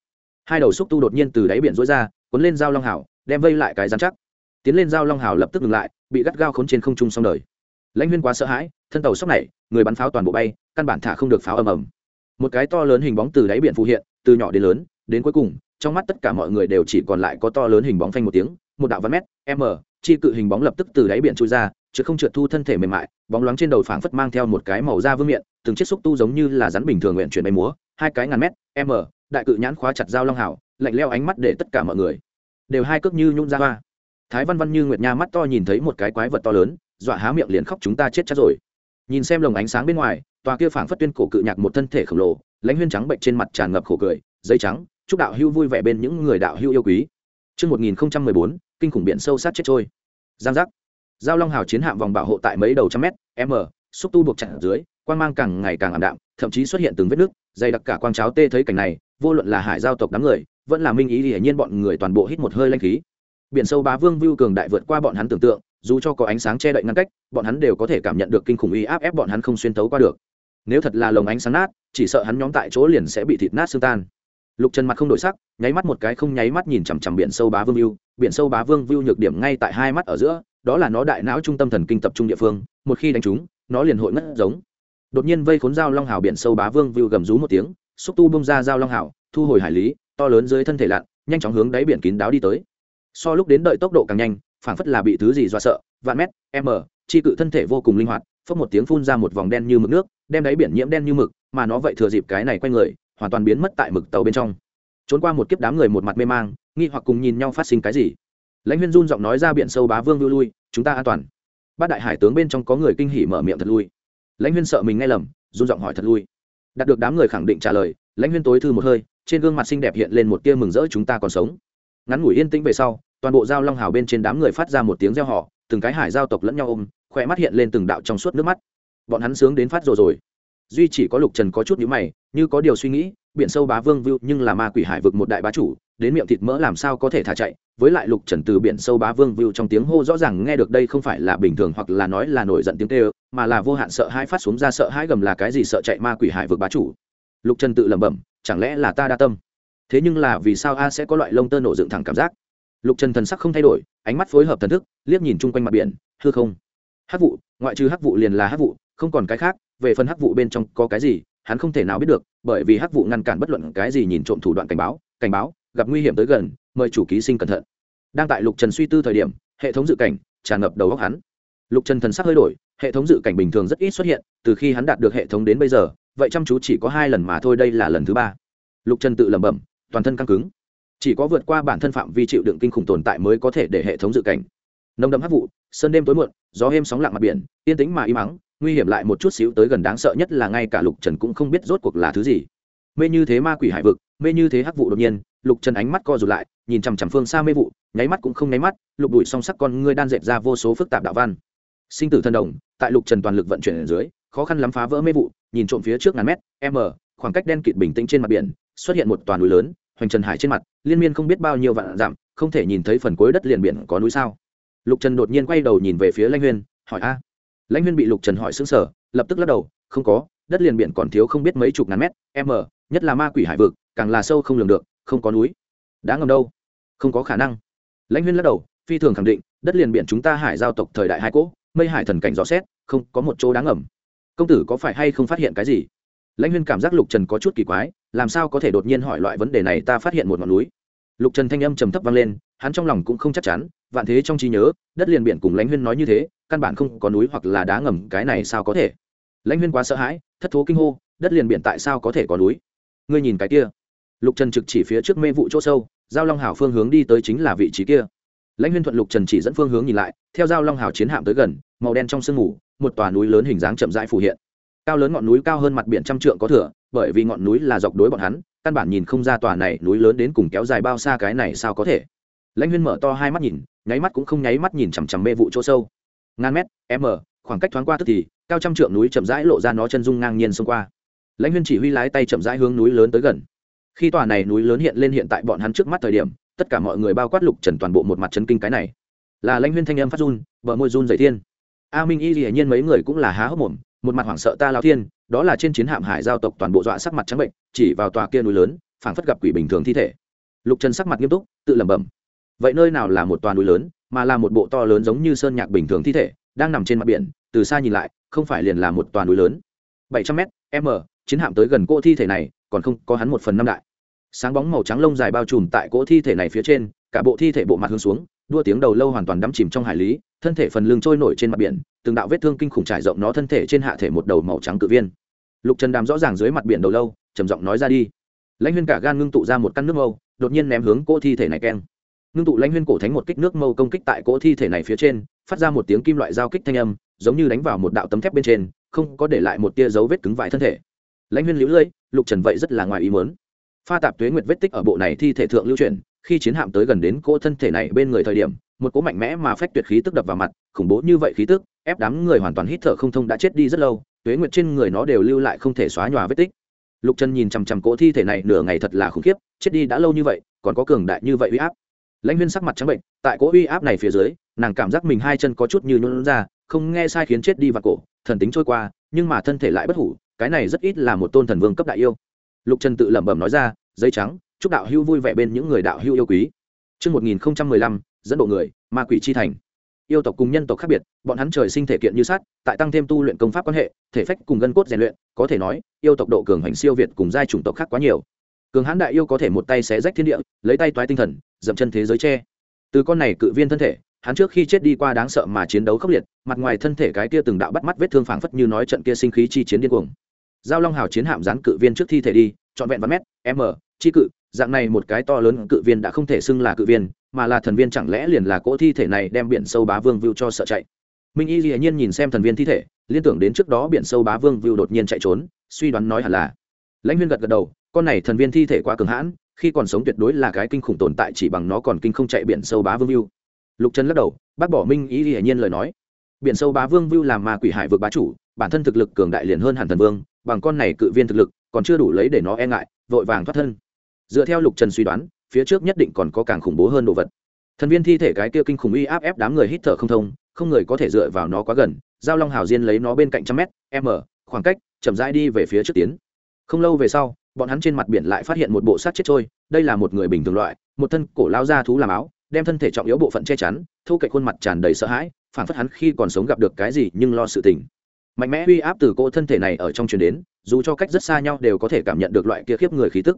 Hai đầu xúc tu đột nhiên từ đáy biển rối ra, cuốn lên dao long hào, đem vây lại cái dán chắc. Tiến lên dao long hào lập tức ngừng lại, bị gắt gao khốn trên không trung xong đời. Lãnh huyên quá sợ hãi, thân tàu sốc này, người bắn pháo toàn bộ bay, căn bản thả không được pháo ầm ầm. Một cái to lớn hình bóng từ đáy biển phụ hiện, từ nhỏ đến lớn, đến cuối cùng, trong mắt tất cả mọi người đều chỉ còn lại có to lớn hình bóng phanh một tiếng một đạo văn mét m chi cự hình bóng lập tức từ đáy biển trôi ra chứ không trượt thu thân thể mềm mại bóng loáng trên đầu phảng phất mang theo một cái màu da vương miệng từng chiếc xúc tu giống như là rắn bình thường nguyện chuyển bay múa hai cái ngàn mét m đại cự nhãn khóa chặt dao long hảo lạnh leo ánh mắt để tất cả mọi người đều hai cước như nhung ra hoa. Thái văn văn như nguyệt nha mắt to nhìn thấy một cái quái vật to lớn dọa há miệng liền khóc chúng ta chết chắc rồi. Nhìn xem lồng ánh sáng bên ngoài tòa kia phảng phất tuyên cổ cự nhạc một thân thể khổng lồ lãnh huyên trắng bệnh trên mặt tràn ngập khổ cười giấy trắng chúc đạo hưu vui vẻ bên những người đạo hưu yêu quý. Trước 1014, kinh khủng biển sâu sát chết trôi. Giang giác. Giao Long Hào chiến hạm vòng bảo hộ tại mấy đầu trăm mét, m, xúc tu buộc chặt ở dưới, quang mang càng ngày càng ảm đạm, thậm chí xuất hiện từng vết nước, dày đặc cả quang cháo tê thấy cảnh này, vô luận là hải giao tộc đám người, vẫn là minh ý hiển nhiên bọn người toàn bộ hít một hơi lanh khí. Biển sâu bá vương view cường đại vượt qua bọn hắn tưởng tượng, dù cho có ánh sáng che đậy ngăn cách, bọn hắn đều có thể cảm nhận được kinh khủng uy áp ép bọn hắn không xuyên thấu qua được. Nếu thật là lồng ánh sáng nát, chỉ sợ hắn nhóm tại chỗ liền sẽ bị thịt nát xương tan lục trần mặt không đổi sắc, nháy mắt một cái không nháy mắt nhìn chằm chằm biển sâu bá vương view. Biển sâu bá vương view nhược điểm ngay tại hai mắt ở giữa, đó là nó đại não trung tâm thần kinh tập trung địa phương, một khi đánh trúng, nó liền hội ngất giống. Đột nhiên vây khốn dao long hào biển sâu bá vương view gầm rú một tiếng, xúc tu bông ra dao long hào, thu hồi hải lý, to lớn dưới thân thể lặn, nhanh chóng hướng đáy biển kín đáo đi tới. So lúc đến đợi tốc độ càng nhanh, phảng phất là bị thứ gì do sợ, vạn mét, m, chi cự thân thể vô cùng linh hoạt phất một tiếng phun ra một vòng đen như mực nước, đem đáy biển nhiễm đen như mực, mà nó vậy thừa dịp cái này quay người hoàn toàn biến mất tại mực tàu bên trong. Trốn qua một kiếp đám người một mặt mê mang, nghi hoặc cùng nhìn nhau phát sinh cái gì. Lãnh huyên run giọng nói ra biển sâu bá vương lưu lui, chúng ta an toàn. Bát đại hải tướng bên trong có người kinh hỉ mở miệng thật lui. Lãnh huyên sợ mình nghe lầm, run giọng hỏi thật lui. Đạt được đám người khẳng định trả lời, lãnh huyên tối thư một hơi, trên gương mặt xinh đẹp hiện lên một tia mừng rỡ chúng ta còn sống. Ngắn ngủi yên tĩnh về sau, toàn bộ giao long hào bên trên đám người phát ra một tiếng reo họ từng cái hải giao tộc lẫn nhau ôm, khỏe mắt hiện lên từng đạo trong suốt nước mắt. Bọn hắn sướng đến phát rồi rồi duy chỉ có lục trần có chút nhữ mày, như có điều suy nghĩ, biển sâu bá vương vưu nhưng là ma quỷ hải vực một đại bá chủ, đến miệng thịt mỡ làm sao có thể thả chạy, với lại lục trần từ biển sâu bá vương vưu trong tiếng hô rõ ràng nghe được đây không phải là bình thường hoặc là nói là nổi giận tiếng kêu, mà là vô hạn sợ hãi phát xuống ra sợ hãi gầm là cái gì sợ chạy ma quỷ hải vực bá chủ. Lục trần tự lẩm bẩm, chẳng lẽ là ta đa tâm? Thế nhưng là vì sao a sẽ có loại lông tơ nổ dựng thẳng cảm giác? Lục trần thần sắc không thay đổi, ánh mắt phối hợp thần thức, liếc nhìn chung quanh mặt biển, hư không. Hắc vụ, ngoại trừ hắc vụ liền là hắc vụ, không còn cái khác về phần hắc vụ bên trong có cái gì, hắn không thể nào biết được, bởi vì hắc vụ ngăn cản bất luận cái gì nhìn trộm thủ đoạn cảnh báo cảnh báo, gặp nguy hiểm tới gần, mời chủ ký sinh cẩn thận. Đang tại lục trần suy tư thời điểm, hệ thống dự cảnh tràn ngập đầu óc hắn. Lục trần thần sắc hơi đổi, hệ thống dự cảnh bình thường rất ít xuất hiện, từ khi hắn đạt được hệ thống đến bây giờ, vậy chăm chú chỉ có hai lần mà thôi, đây là lần thứ ba. Lục trần tự lẩm bẩm, toàn thân căng cứng. Chỉ có vượt qua bản thân phạm vi chịu đựng kinh khủng tồn tại mới có thể để hệ thống dự cảnh. Nồng đậm hắc vụ, sơn đêm tối muộn, gió êm sóng lặng mặt biển, yên tĩnh mà im ắng nguy hiểm lại một chút xíu tới gần đáng sợ nhất là ngay cả lục trần cũng không biết rốt cuộc là thứ gì. Mê như thế ma quỷ hải vực, mê như thế hắc vụ đột nhiên, lục trần ánh mắt co rụt lại, nhìn chằm chằm phương xa mê vụ, nháy mắt cũng không nháy mắt, lục đùi song sắc con ngươi đan dẹp ra vô số phức tạp đạo văn. Sinh tử thần đồng, tại lục trần toàn lực vận chuyển ở dưới, khó khăn lắm phá vỡ mê vụ, nhìn trộm phía trước ngàn mét, m, khoảng cách đen kịt bình tĩnh trên mặt biển, xuất hiện một toàn núi lớn, hoành trần hải trên mặt, liên miên không biết bao nhiêu vạn dặm, không thể nhìn thấy phần cuối đất liền biển có núi sao. Lục trần đột nhiên quay đầu nhìn về phía lanh huyên, hỏi a lãnh huyên bị lục trần hỏi xứng sở lập tức lắc đầu, không có, đất liền biển còn thiếu không biết mấy chục ngàn mét m nhất là ma quỷ hải vực, càng là sâu không lường được, không có núi. Đã ngầm đâu? Không có khả năng. Lãnh huyên lắc đầu, phi thường khẳng định, đất liền biển chúng ta hải giao tộc thời đại hai cỗ, mây hải thần cảnh rõ xét, không có một chỗ đáng ngầm. Công tử có phải hay không phát hiện cái gì? Lãnh huyên cảm giác lục trần có chút kỳ quái, làm sao có thể đột nhiên hỏi loại vấn đề này ta phát hiện một ngọn núi? Lục trần thanh âm trầm thấp vang lên, hắn trong lòng cũng không chắc chắn, vạn thế trong trí nhớ, đất liền biển cùng lãnh huyên nói như thế căn bản không có núi hoặc là đá ngầm, cái này sao có thể? Lãnh huyên quá sợ hãi, thất thố kinh hô, đất liền biển tại sao có thể có núi? Ngươi nhìn cái kia. Lục trần trực chỉ phía trước mê vụ chỗ sâu, giao long hảo phương hướng đi tới chính là vị trí kia. Lãnh huyên thuận lục trần chỉ dẫn phương hướng nhìn lại, theo giao long hảo chiến hạm tới gần, màu đen trong sương mù, một tòa núi lớn hình dáng chậm rãi phù hiện. Cao lớn ngọn núi cao hơn mặt biển trăm trượng có thừa, bởi vì ngọn núi là dọc đối bọn hắn, căn bản nhìn không ra tòa này núi lớn đến cùng kéo dài bao xa cái này sao có thể. Lãnh huyên mở to hai mắt nhìn, nháy mắt cũng không nháy mắt nhìn chằm chằm mê vụ chỗ sâu ngàn mét, m, khoảng cách thoáng qua tức thì, cao trăm trượng núi chậm rãi lộ ra nó chân dung ngang nhiên xông qua. Lãnh huyên chỉ huy lái tay chậm rãi hướng núi lớn tới gần. Khi tòa này núi lớn hiện lên hiện tại bọn hắn trước mắt thời điểm, tất cả mọi người bao quát lục trần toàn bộ một mặt chấn kinh cái này. Là lãnh huyên thanh âm phát run, bờ môi run dày thiên. A minh y hiển nhiên mấy người cũng là há hốc mồm, một mặt hoảng sợ ta lao thiên, đó là trên chiến hạm hải giao tộc toàn bộ dọa sắc mặt trắng bệnh, chỉ vào tòa kia núi lớn, phảng phất gặp quỷ bình thường thi thể. Lục trần sắc mặt nghiêm túc, tự lẩm bẩm. Vậy nơi nào là một tòa núi lớn mà là một bộ to lớn giống như sơn nhạc bình thường thi thể, đang nằm trên mặt biển, từ xa nhìn lại, không phải liền là một toàn núi lớn. Bảy trăm m m, chiến hạm tới gần cỗ thi thể này, còn không có hắn một phần năm đại. Sáng bóng màu trắng lông dài bao trùm tại cỗ thi thể này phía trên, cả bộ thi thể bộ mặt hướng xuống, đua tiếng đầu lâu hoàn toàn đắm chìm trong hải lý, thân thể phần lưng trôi nổi trên mặt biển, từng đạo vết thương kinh khủng trải rộng nó thân thể trên hạ thể một đầu màu trắng cự viên. Lục trần đàm rõ ràng dưới mặt biển đầu lâu, trầm giọng nói ra đi. Lãnh huyên cả gan ngưng tụ ra một căn nước âu đột nhiên ném hướng cỗ thi thể này keng ngưng tụ lãnh huyên cổ thánh một kích nước mâu công kích tại cỗ thi thể này phía trên, phát ra một tiếng kim loại giao kích thanh âm, giống như đánh vào một đạo tấm thép bên trên, không có để lại một tia dấu vết cứng vải thân thể. Lãnh huyên liễu lưỡi lục trần vậy rất là ngoài ý mớn pha tạp tuế nguyệt vết tích ở bộ này thi thể thượng lưu truyền khi chiến hạm tới gần đến cỗ thân thể này bên người thời điểm, một cỗ mạnh mẽ mà phách tuyệt khí tức đập vào mặt, khủng bố như vậy khí tức, ép đám người hoàn toàn hít thở không thông đã chết đi rất lâu, tuế nguyệt trên người nó đều lưu lại không thể xóa nhòa vết tích. Lục trần nhìn chằm chằm cỗ thi thể này nửa ngày thật là khủng khiếp, chết đi đã lâu như vậy, còn có cường đại như vậy uy áp lãnh huyên sắc mặt trắng bệnh tại cỗ uy áp này phía dưới nàng cảm giác mình hai chân có chút như nôn ra không nghe sai khiến chết đi và cổ thần tính trôi qua nhưng mà thân thể lại bất hủ cái này rất ít là một tôn thần vương cấp đại yêu lục trần tự lẩm bẩm nói ra giấy trắng chúc đạo hưu vui vẻ bên những người đạo hưu yêu quý Trước 1015, dẫn độ người, ma quỷ chi thành. Yêu tộc cùng nhân tộc khác biệt, bọn hắn trời sinh thể kiện như sắt, tại tăng thêm tu luyện công pháp quan hệ, thể phách cùng gân cốt rèn luyện, có thể nói, yêu tộc độ cường hành siêu việt cùng giai chủng tộc khác quá nhiều. Cường hãn đại yêu có thể một tay xé rách thiên địa, lấy tay toái tinh thần, dậm chân thế giới che. Từ con này cự viên thân thể, hắn trước khi chết đi qua đáng sợ mà chiến đấu khốc liệt, mặt ngoài thân thể cái kia từng đạo bắt mắt vết thương phảng phất như nói trận kia sinh khí chi chiến điên cuồng. Giao Long Hào chiến hạm dán cự viên trước thi thể đi, trọn vẹn và mét, m, chi cự, dạng này một cái to lớn cự viên đã không thể xưng là cự viên mà là thần viên chẳng lẽ liền là cỗ thi thể này đem biển sâu bá vương view cho sợ chạy minh y dĩ nhiên nhìn xem thần viên thi thể liên tưởng đến trước đó biển sâu bá vương view đột nhiên chạy trốn suy đoán nói hẳn là lãnh viên gật gật đầu con này thần viên thi thể quá cường hãn, khi còn sống tuyệt đối là cái kinh khủng tồn tại, chỉ bằng nó còn kinh không chạy biển sâu bá vương view. Lục trần lắc đầu, bác bỏ minh ý hiển nhiên lời nói. Biển sâu bá vương view làm ma quỷ hải vượt bá chủ, bản thân thực lực cường đại liền hơn hẳn thần vương, bằng con này cự viên thực lực, còn chưa đủ lấy để nó e ngại, vội vàng thoát thân. Dựa theo lục trần suy đoán, phía trước nhất định còn có càng khủng bố hơn đồ vật. Thần viên thi thể cái kia kinh khủng uy áp ép đám người hít thở không thông, không người có thể dựa vào nó quá gần, giao long hào diên lấy nó bên cạnh trăm mét, m, khoảng cách, chậm rãi đi về phía trước tiến. Không lâu về sau bọn hắn trên mặt biển lại phát hiện một bộ xác chết trôi, đây là một người bình thường loại, một thân cổ lao ra thú làm áo, đem thân thể trọng yếu bộ phận che chắn thu cậy khuôn mặt tràn đầy sợ hãi phản phất hắn khi còn sống gặp được cái gì nhưng lo sự tình. Mạnh mẽ uy áp từ cỗ thân thể này ở trong truyền đến, dù cho cách rất xa nhau đều có thể cảm nhận được loại kia khiếp người khí tức.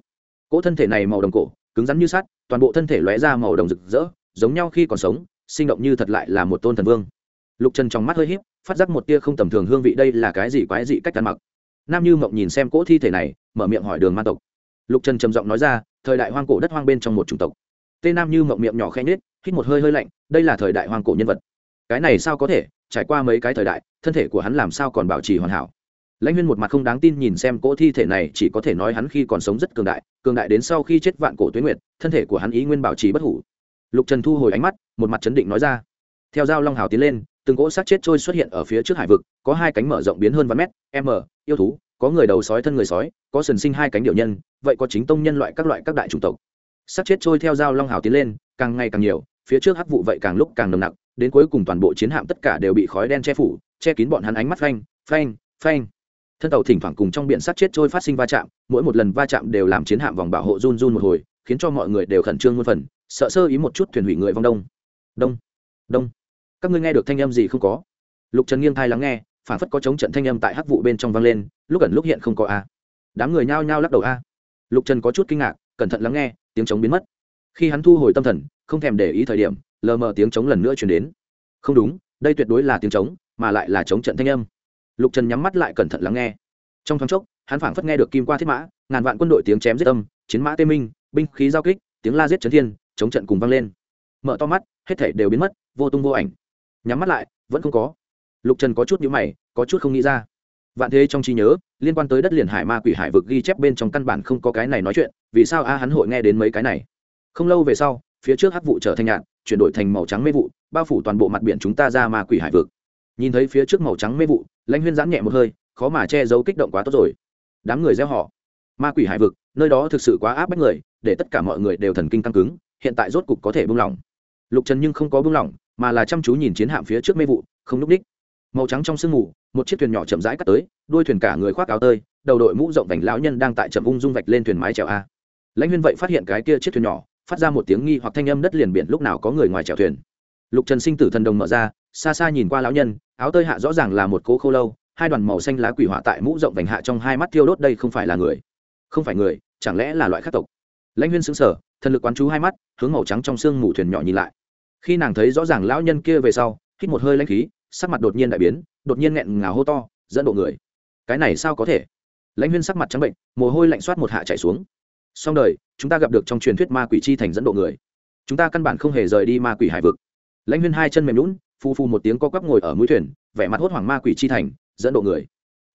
Cỗ thân thể này màu đồng cổ, cứng rắn như sắt, toàn bộ thân thể lóe ra màu đồng rực rỡ, giống nhau khi còn sống, sinh động như thật lại là một tôn thần vương. Lục trần trong mắt hơi híp, phát giác một tia không tầm thường hương vị đây là cái gì quái dị cách ăn mặc nam như mộng nhìn xem cỗ thi thể này, mở miệng hỏi đường man tộc. Lục trần trầm giọng nói ra, thời đại hoang cổ đất hoang bên trong một chủng tộc. Tên nam như mộng miệng nhỏ khẽ nết hít một hơi hơi lạnh, đây là thời đại hoang cổ nhân vật. Cái này sao có thể? Trải qua mấy cái thời đại, thân thể của hắn làm sao còn bảo trì hoàn hảo? Lãnh huyên một mặt không đáng tin nhìn xem cỗ thi thể này, chỉ có thể nói hắn khi còn sống rất cường đại cường đại đến sau khi chết vạn cổ tuyến nguyệt, thân thể của hắn ý nguyên bảo trì bất hủ. Lục trần thu hồi ánh mắt, một mặt chấn định nói ra. Theo dao long hào tiến lên từng cỗ xác chết trôi xuất hiện ở phía trước hải vực, có hai cánh mở rộng biến hơn vài mét m yêu thú, có người đầu sói thân người sói, có sần sinh hai cánh điệu nhân, vậy có chính tông nhân loại các loại các đại chủng tộc. Xác chết trôi theo dao long hào tiến lên, càng ngày càng nhiều, phía trước hắc vụ vậy càng lúc càng nồng nặc, đến cuối cùng toàn bộ chiến hạm tất cả đều bị khói đen che phủ, che kín bọn hắn ánh mắt phanh phanh phanh. Thân tàu thỉnh thoảng cùng trong biển sát chết trôi phát sinh va chạm, mỗi một lần va chạm đều làm chiến hạm vòng bảo hộ run run một hồi, khiến cho mọi người đều khẩn trương muôn phần, sợ sơ ý một chút thuyền hủy người vong đông. Đông đông các ngươi nghe được thanh âm gì không có? Lục trần nghiêng thai lắng nghe phản phất có chống trận thanh âm tại hắc vụ bên trong vang lên lúc ẩn lúc hiện không có a. Đám người nhao nhao lắc đầu a. Lục trần có chút kinh ngạc cẩn thận lắng nghe tiếng chống biến mất. Khi hắn thu hồi tâm thần không thèm để ý thời điểm lờ mờ tiếng chống lần nữa chuyển đến. Không đúng đây tuyệt đối là tiếng chống, mà lại là chống trận thanh âm. Lục trần nhắm mắt lại cẩn thận lắng nghe. Trong thoáng chốc hắn phảng phất nghe được kim qua thiết mã ngàn vạn quân đội tiếng chém giết âm chiến mã tê minh binh khí giao kích tiếng la giết chấn thiên chống trận cùng vang lên. Mở to mắt hết thể đều biến mất vô tung vô ảnh nhắm mắt lại, vẫn không có. Lục trần có chút nhữ mày, có chút không nghĩ ra. Vạn thế trong trí nhớ, liên quan tới đất liền hải ma quỷ hải vực ghi chép bên trong căn bản không có cái này nói chuyện, vì sao a hắn hội nghe đến mấy cái này? Không lâu về sau, phía trước hắc vụ trở thành nhạn, chuyển đổi thành màu trắng mê vụ, bao phủ toàn bộ mặt biển chúng ta ra ma quỷ hải vực. Nhìn thấy phía trước màu trắng mê vụ, lãnh huyên giãn nhẹ một hơi, khó mà che giấu kích động quá tốt rồi. Đám người gieo họ. Ma quỷ hải vực, nơi đó thực sự quá áp bách người, để tất cả mọi người đều thần kinh căng cứng, hiện tại rốt cục có thể buông lỏng. Lục trần nhưng không có buông lỏng mà là chăm chú nhìn chiến hạm phía trước mê vụ, không núp đích màu trắng trong sương mù, một chiếc thuyền nhỏ chậm rãi cắt tới, đuôi thuyền cả người khoác áo tơi, đầu đội mũ rộng vành lão nhân đang tại chậm ung dung vạch lên thuyền mái chèo a. Lãnh huyên vậy phát hiện cái kia chiếc thuyền nhỏ, phát ra một tiếng nghi hoặc thanh âm đất liền biển lúc nào có người ngoài chèo thuyền. Lục trần sinh tử thần đồng mở ra, xa xa nhìn qua lão nhân, áo tơi hạ rõ ràng là một cố khô lâu, hai đoàn màu xanh lá quỷ họa tại mũ rộng vành hạ trong hai mắt thiêu đốt đây không phải là người. Không phải người, chẳng lẽ là loại khắc tộc? Lãnh huyên xứng sở thần lực quán chú hai mắt, hướng màu trắng trong sương mù thuyền nhỏ nhìn lại khi nàng thấy rõ ràng lão nhân kia về sau, hít một hơi lãnh khí, sắc mặt đột nhiên đại biến, đột nhiên nghẹn ngào hô to, dẫn độ người. Cái này sao có thể? Lãnh huyên sắc mặt trắng bệnh, mồ hôi lạnh soát một hạ chạy xuống. Song đời, chúng ta gặp được trong truyền thuyết ma quỷ chi thành dẫn độ người. Chúng ta căn bản không hề rời đi ma quỷ hải vực. Lãnh huyên hai chân mềm lún phu phu một tiếng co quắp ngồi ở mũi thuyền, vẻ mặt hốt hoảng ma quỷ chi thành, dẫn độ người.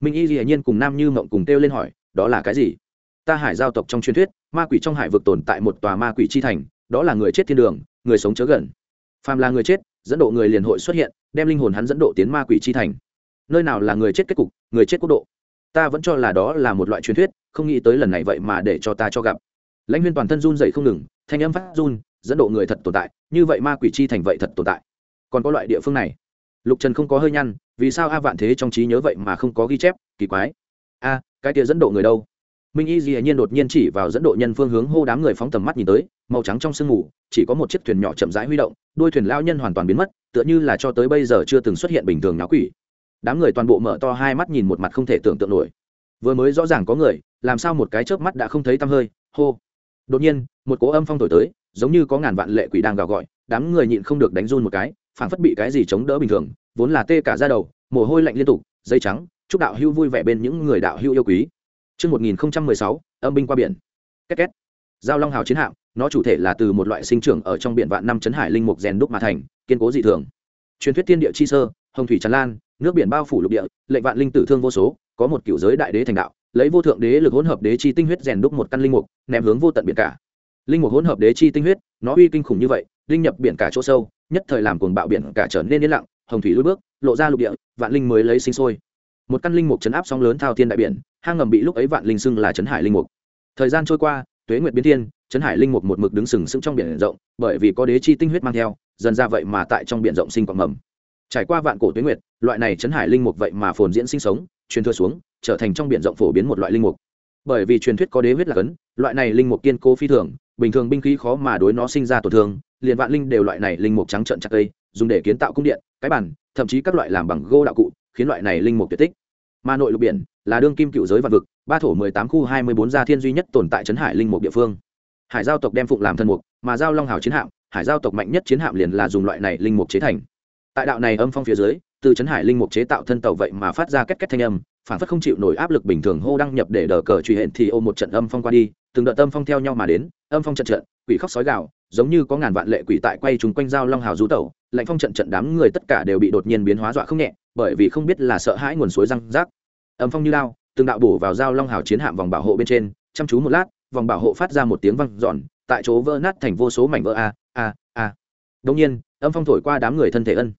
Minh y dĩ nhiên cùng nam như mộng cùng kêu lên hỏi, đó là cái gì? Ta hải giao tộc trong truyền thuyết, ma quỷ trong hải vực tồn tại một tòa ma quỷ chi thành, đó là người chết thiên đường, người sống chớ gần phàm là người chết, dẫn độ người liền hội xuất hiện, đem linh hồn hắn dẫn độ tiến ma quỷ chi thành. Nơi nào là người chết kết cục, người chết quốc độ. Ta vẫn cho là đó là một loại truyền thuyết, không nghĩ tới lần này vậy mà để cho ta cho gặp. Lãnh huyên toàn thân run dậy không ngừng, thanh âm phát run, dẫn độ người thật tồn tại, như vậy ma quỷ chi thành vậy thật tồn tại. Còn có loại địa phương này. Lục trần không có hơi nhăn, vì sao a vạn thế trong trí nhớ vậy mà không có ghi chép, kỳ quái. A, cái tia dẫn độ người đâu? Minh y dĩ nhiên đột nhiên chỉ vào dẫn độ nhân phương hướng hô đám người phóng tầm mắt nhìn tới, màu trắng trong sương mù, chỉ có một chiếc thuyền nhỏ chậm rãi huy động, đôi thuyền lao nhân hoàn toàn biến mất, tựa như là cho tới bây giờ chưa từng xuất hiện bình thường náo quỷ. Đám người toàn bộ mở to hai mắt nhìn một mặt không thể tưởng tượng nổi. Vừa mới rõ ràng có người, làm sao một cái chớp mắt đã không thấy tăm hơi, hô. Đột nhiên, một cố âm phong thổi tới, giống như có ngàn vạn lệ quỷ đang gào gọi, đám người nhịn không được đánh run một cái, phảng phất bị cái gì chống đỡ bình thường, vốn là tê cả ra đầu, mồ hôi lạnh liên tục, dây trắng, chúc đạo hưu vui vẻ bên những người đạo hưu yêu quý. Trước 1016, âm binh qua biển. Két két. Giao Long Hào chiến hạm, nó chủ thể là từ một loại sinh trưởng ở trong biển vạn năm chấn hải linh mục rèn đúc mà thành, kiên cố dị thường. Truyền thuyết thiên địa chi sơ, hồng thủy tràn lan, nước biển bao phủ lục địa, lệnh vạn linh tử thương vô số, có một cựu giới đại đế thành đạo, lấy vô thượng đế lực hỗn hợp đế chi tinh huyết rèn đúc một căn linh mục, ném hướng vô tận biển cả. Linh mục hỗn hợp đế chi tinh huyết, nó uy kinh khủng như vậy, linh nhập biển cả chỗ sâu, nhất thời làm cuồng bạo biển cả trở nên yên lặng, hồng thủy lùi bước, lộ ra lục địa, vạn linh mới lấy sinh sôi. Một căn linh mục chấn áp sóng lớn thao thiên đại biển, hang ngầm bị lúc ấy vạn linh xưng là chấn hải linh mục. Thời gian trôi qua, tuế nguyệt biến thiên, chấn hải linh mục một mực đứng sừng sững trong biển rộng, bởi vì có đế chi tinh huyết mang theo, dần ra vậy mà tại trong biển rộng sinh quặng mầm. Trải qua vạn cổ tuế nguyệt, loại này chấn hải linh mục vậy mà phồn diễn sinh sống, truyền thừa xuống, trở thành trong biển rộng phổ biến một loại linh mục. Bởi vì truyền thuyết có đế huyết là cấn, loại này linh mục kiên cố phi thường, bình thường binh khí khó mà đối nó sinh ra tổn thương, liền vạn linh đều loại này linh mục trắng trợn chặt cây, dùng để kiến tạo cung điện, cái bản, thậm chí các loại làm bằng gỗ đạo cụ, khiến loại này linh mục tuyệt tích. Mà nội lục biển là đương kim cựu giới vạn vực, ba thổ mười tám khu hai mươi bốn gia thiên duy nhất tồn tại trấn hải linh mục địa phương. Hải giao tộc đem phụng làm thân mục, mà giao long hào chiến hạm, hải giao tộc mạnh nhất chiến hạm liền là dùng loại này linh mục chế thành. Tại đạo này âm phong phía dưới, từ trấn hải linh mục chế tạo thân tàu vậy mà phát ra két két thanh âm, phản phất không chịu nổi áp lực bình thường hô đăng nhập để đờ cờ truy hẹn thì ô một trận âm phong qua đi từng đợt âm phong theo nhau mà đến âm phong trận trận quỷ khóc sói gạo giống như có ngàn vạn lệ quỷ tại quay chúng quanh giao long hào rú tẩu lạnh phong trận trận đám người tất cả đều bị đột nhiên biến hóa dọa không nhẹ bởi vì không biết là sợ hãi nguồn suối răng rác. Âm phong như lao từng đạo bổ vào dao long hào chiến hạm vòng bảo hộ bên trên, chăm chú một lát, vòng bảo hộ phát ra một tiếng văng giòn tại chỗ vỡ nát thành vô số mảnh vỡ a a a. Đông nhiên, âm phong thổi qua đám người thân thể ân.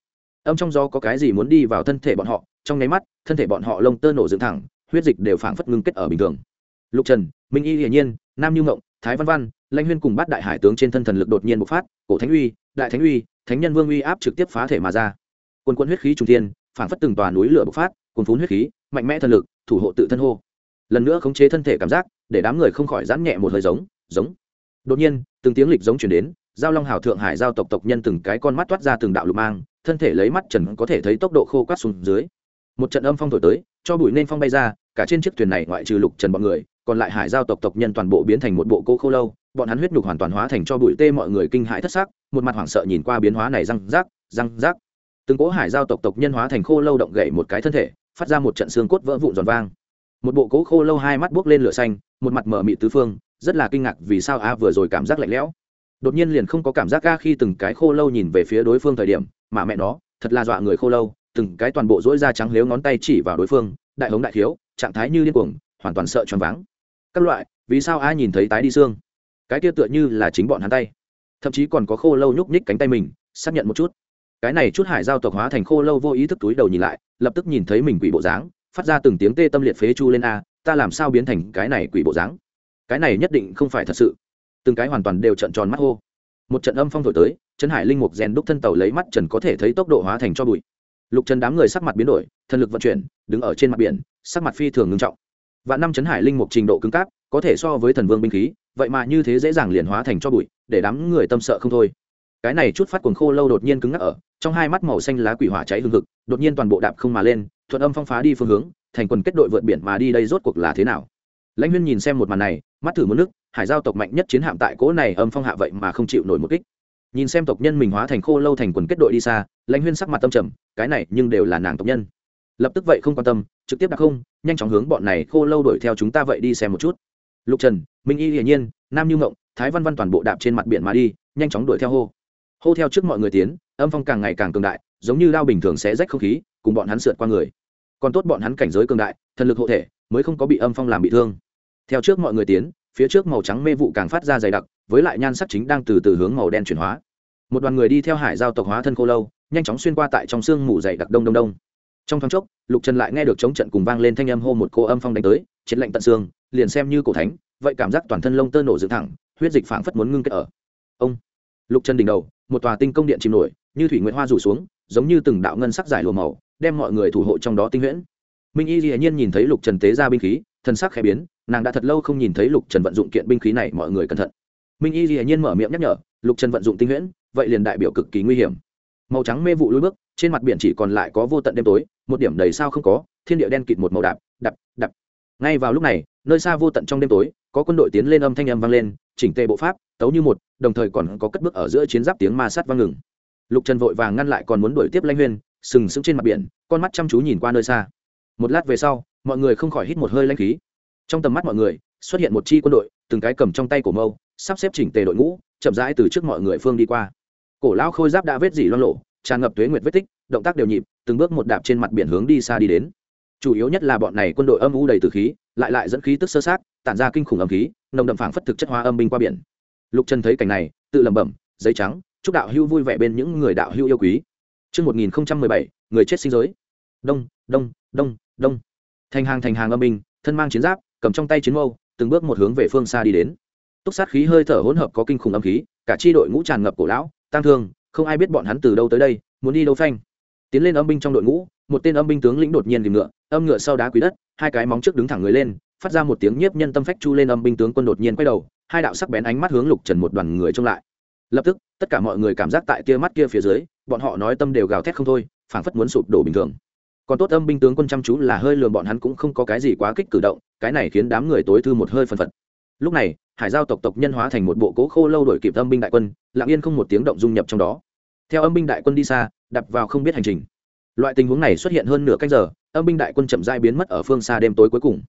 Âm trong gió có cái gì muốn đi vào thân thể bọn họ, trong nháy mắt, thân thể bọn họ lông tơ nổ dựng thẳng, huyết dịch đều phảng phất ngưng kết ở bình thường. Lục trần, minh y hiển nhiên, nam như ngộng, thái văn văn, lãnh huyên cùng bắt đại hải tướng trên thân thần lực đột nhiên bộc phát, cổ thánh uy, đại thánh uy, thánh nhân vương uy áp trực tiếp phá thể mà ra. Quân quân huyết khí trung thiên phảng phất từng tòa núi lửa bộc phát, cuồn phún huyết khí, mạnh mẽ thần lực, thủ hộ tự thân hô. Lần nữa khống chế thân thể cảm giác, để đám người không khỏi giãn nhẹ một hơi giống giống. Đột nhiên, từng tiếng lịch giống chuyển đến, giao long hào thượng hải giao tộc tộc nhân từng cái con mắt toát ra từng đạo lục mang, thân thể lấy mắt trần có thể thấy tốc độ khô quát xuống dưới. Một trận âm phong thổi tới, cho bụi nên phong bay ra, cả trên chiếc thuyền này ngoại trừ lục trần bọn người, còn lại hải giao tộc tộc nhân toàn bộ biến thành một bộ cô khô lâu, bọn hắn huyết nhục hoàn toàn hóa thành cho bụi tê mọi người kinh hãi thất xác một mặt hoảng sợ nhìn qua biến hóa này răng rác răng rác từng cỗ hải giao tộc tộc nhân hóa thành khô lâu động gậy một cái thân thể, phát ra một trận xương cốt vỡ vụn giòn vang. Một bộ cố khô lâu hai mắt buốc lên lửa xanh, một mặt mở mị tứ phương, rất là kinh ngạc vì sao a vừa rồi cảm giác lạnh lẽo. Đột nhiên liền không có cảm giác ga khi từng cái khô lâu nhìn về phía đối phương thời điểm, mà mẹ nó, thật là dọa người khô lâu, từng cái toàn bộ dỗi da trắng lếu ngón tay chỉ vào đối phương, đại hống đại thiếu, trạng thái như điên cuồng, hoàn toàn sợ choáng váng. Các loại, vì sao a nhìn thấy tái đi xương? Cái kia tựa như là chính bọn hắn tay. Thậm chí còn có khô lâu nhúc nhích cánh tay mình, xác nhận một chút cái này chút hải giao tộc hóa thành khô lâu vô ý thức túi đầu nhìn lại, lập tức nhìn thấy mình quỷ bộ dáng, phát ra từng tiếng tê tâm liệt phế chu lên a, ta làm sao biến thành cái này quỷ bộ dáng? Cái này nhất định không phải thật sự. Từng cái hoàn toàn đều trận tròn mắt hô. Một trận âm phong thổi tới, trấn hải linh mục rèn đúc thân tàu lấy mắt trần có thể thấy tốc độ hóa thành cho bụi. Lục trần đám người sắc mặt biến đổi, thần lực vận chuyển, đứng ở trên mặt biển, sắc mặt phi thường ngưng trọng. Và năm trấn hải linh mục trình độ cứng cáp, có thể so với thần vương binh khí, vậy mà như thế dễ dàng liền hóa thành cho bụi, để đám người tâm sợ không thôi cái này chút phát cuồng khô lâu đột nhiên cứng ngắc ở trong hai mắt màu xanh lá quỷ hỏa cháy hương hực, đột nhiên toàn bộ đạp không mà lên thuận âm phong phá đi phương hướng thành quần kết đội vượt biển mà đi đây rốt cuộc là thế nào? Lãnh huyên nhìn xem một màn này mắt thử một nước hải giao tộc mạnh nhất chiến hạm tại cỗ này âm phong hạ vậy mà không chịu nổi một kích. Nhìn xem tộc nhân mình hóa thành khô lâu thành quần kết đội đi xa lãnh huyên sắc mặt tâm trầm cái này nhưng đều là nàng tộc nhân. Lập tức vậy không quan tâm trực tiếp đặt không nhanh chóng hướng bọn này khô lâu đuổi theo chúng ta vậy đi xem một chút. Lục trần minh y hiển nhiên nam như ngộng thái văn văn toàn bộ đạp trên mặt biển mà đi nhanh chóng đuổi theo hô hô theo trước mọi người tiến, âm phong càng ngày càng cường đại, giống như lao bình thường sẽ rách không khí, cùng bọn hắn sượt qua người. Còn tốt bọn hắn cảnh giới cường đại, thần lực hộ thể, mới không có bị âm phong làm bị thương. Theo trước mọi người tiến, phía trước màu trắng mê vụ càng phát ra dày đặc, với lại nhan sắc chính đang từ từ hướng màu đen chuyển hóa. Một đoàn người đi theo hải giao tộc hóa thân khô lâu, nhanh chóng xuyên qua tại trong sương mù dày đặc đông đông đông. Trong thoáng chốc, lục trần lại nghe được chống trận cùng vang lên thanh âm hô một cô âm phong đánh tới, chiến lạnh tận xương, liền xem như cổ thánh, vậy cảm giác toàn thân lông tơ nổ dựng thẳng, huyết dịch phảng phất muốn ngưng kết ở. Ông! Lục trần đỉnh đầu một tòa tinh công điện chìm nổi, như thủy nguyện hoa rủ xuống, giống như từng đạo ngân sắc giải lùa màu, đem mọi người thủ hộ trong đó tinh huyễn. Minh y dĩ nhiên nhìn thấy lục trần tế ra binh khí thân sắc khẽ biến, nàng đã thật lâu không nhìn thấy lục trần vận dụng kiện binh khí này, mọi người cẩn thận. Minh y dĩ nhiên mở miệng nhắc nhở, lục trần vận dụng tinh huyễn, vậy liền đại biểu cực kỳ nguy hiểm. Màu trắng mê vụ lùi bước, trên mặt biển chỉ còn lại có vô tận đêm tối, một điểm đầy sao không có, thiên địa đen kịt một màu đạp đập đập ngay vào lúc này, nơi xa vô tận trong đêm tối, có quân đội tiến lên âm thanh âm vang lên chỉnh tề bộ pháp, tấu như một, đồng thời còn có cất bước ở giữa chiến giáp tiếng ma sát vang ngừng. Lục trần vội vàng ngăn lại còn muốn đuổi tiếp lanh huyên, sừng sững trên mặt biển, con mắt chăm chú nhìn qua nơi xa. Một lát về sau, mọi người không khỏi hít một hơi lanh khí. Trong tầm mắt mọi người, xuất hiện một chi quân đội, từng cái cầm trong tay của mâu, sắp xếp chỉnh tề đội ngũ, chậm rãi từ trước mọi người phương đi qua. Cổ lão khôi giáp đã vết dỉ loan lộ tràn ngập tuế nguyệt vết tích, động tác đều nhịp, từng bước một đạp trên mặt biển hướng đi xa đi đến chủ yếu nhất là bọn này quân đội âm u đầy từ khí lại lại dẫn khí tức sơ sát tản ra kinh khủng âm khí nồng đậm phảng phất thực chất hóa âm binh qua biển lục trần thấy cảnh này tự lẩm bẩm giấy trắng chúc đạo hưu vui vẻ bên những người đạo hưu yêu quý Trước 1017, người chết sinh giới. Đông, đông, đông, đông. Thành hàng thành hàng âm binh, thân mang chiến giáp, cầm trong tay chiến mâu, từng bước một hướng về phương xa đi đến. Túc sát khí hơi thở hỗn hợp có kinh khủng âm khí, cả chi đội ngũ tràn ngập cổ lão, tăng thương, không ai biết bọn hắn từ đâu tới đây, muốn đi đâu phanh. Tiến lên âm binh trong đội ngũ, một tên âm binh tướng lĩnh đột nhiên tìm ngựa, âm ngựa sau đá quý đất, hai cái móng trước đứng thẳng người lên, phát ra một tiếng nhiếp nhân tâm phách chu lên âm binh tướng quân đột nhiên quay đầu, hai đạo sắc bén ánh mắt hướng Lục Trần một đoàn người trông lại. Lập tức, tất cả mọi người cảm giác tại kia mắt kia phía dưới, bọn họ nói tâm đều gào thét không thôi, phảng phất muốn sụp đổ bình thường. Còn tốt âm binh tướng quân chăm chú là hơi lường bọn hắn cũng không có cái gì quá kích cử động, cái này khiến đám người tối thư một hơi phân phật. Lúc này, Hải giao tộc tộc nhân hóa thành một bộ cố khô lâu đổi kịp âm binh đại quân, lặng yên không một tiếng động dung nhập trong đó. Theo âm binh đại quân đi xa, đập vào không biết hành trình. Loại tình huống này xuất hiện hơn nửa canh giờ, âm binh đại quân chậm rãi biến mất ở phương xa đêm tối cuối cùng.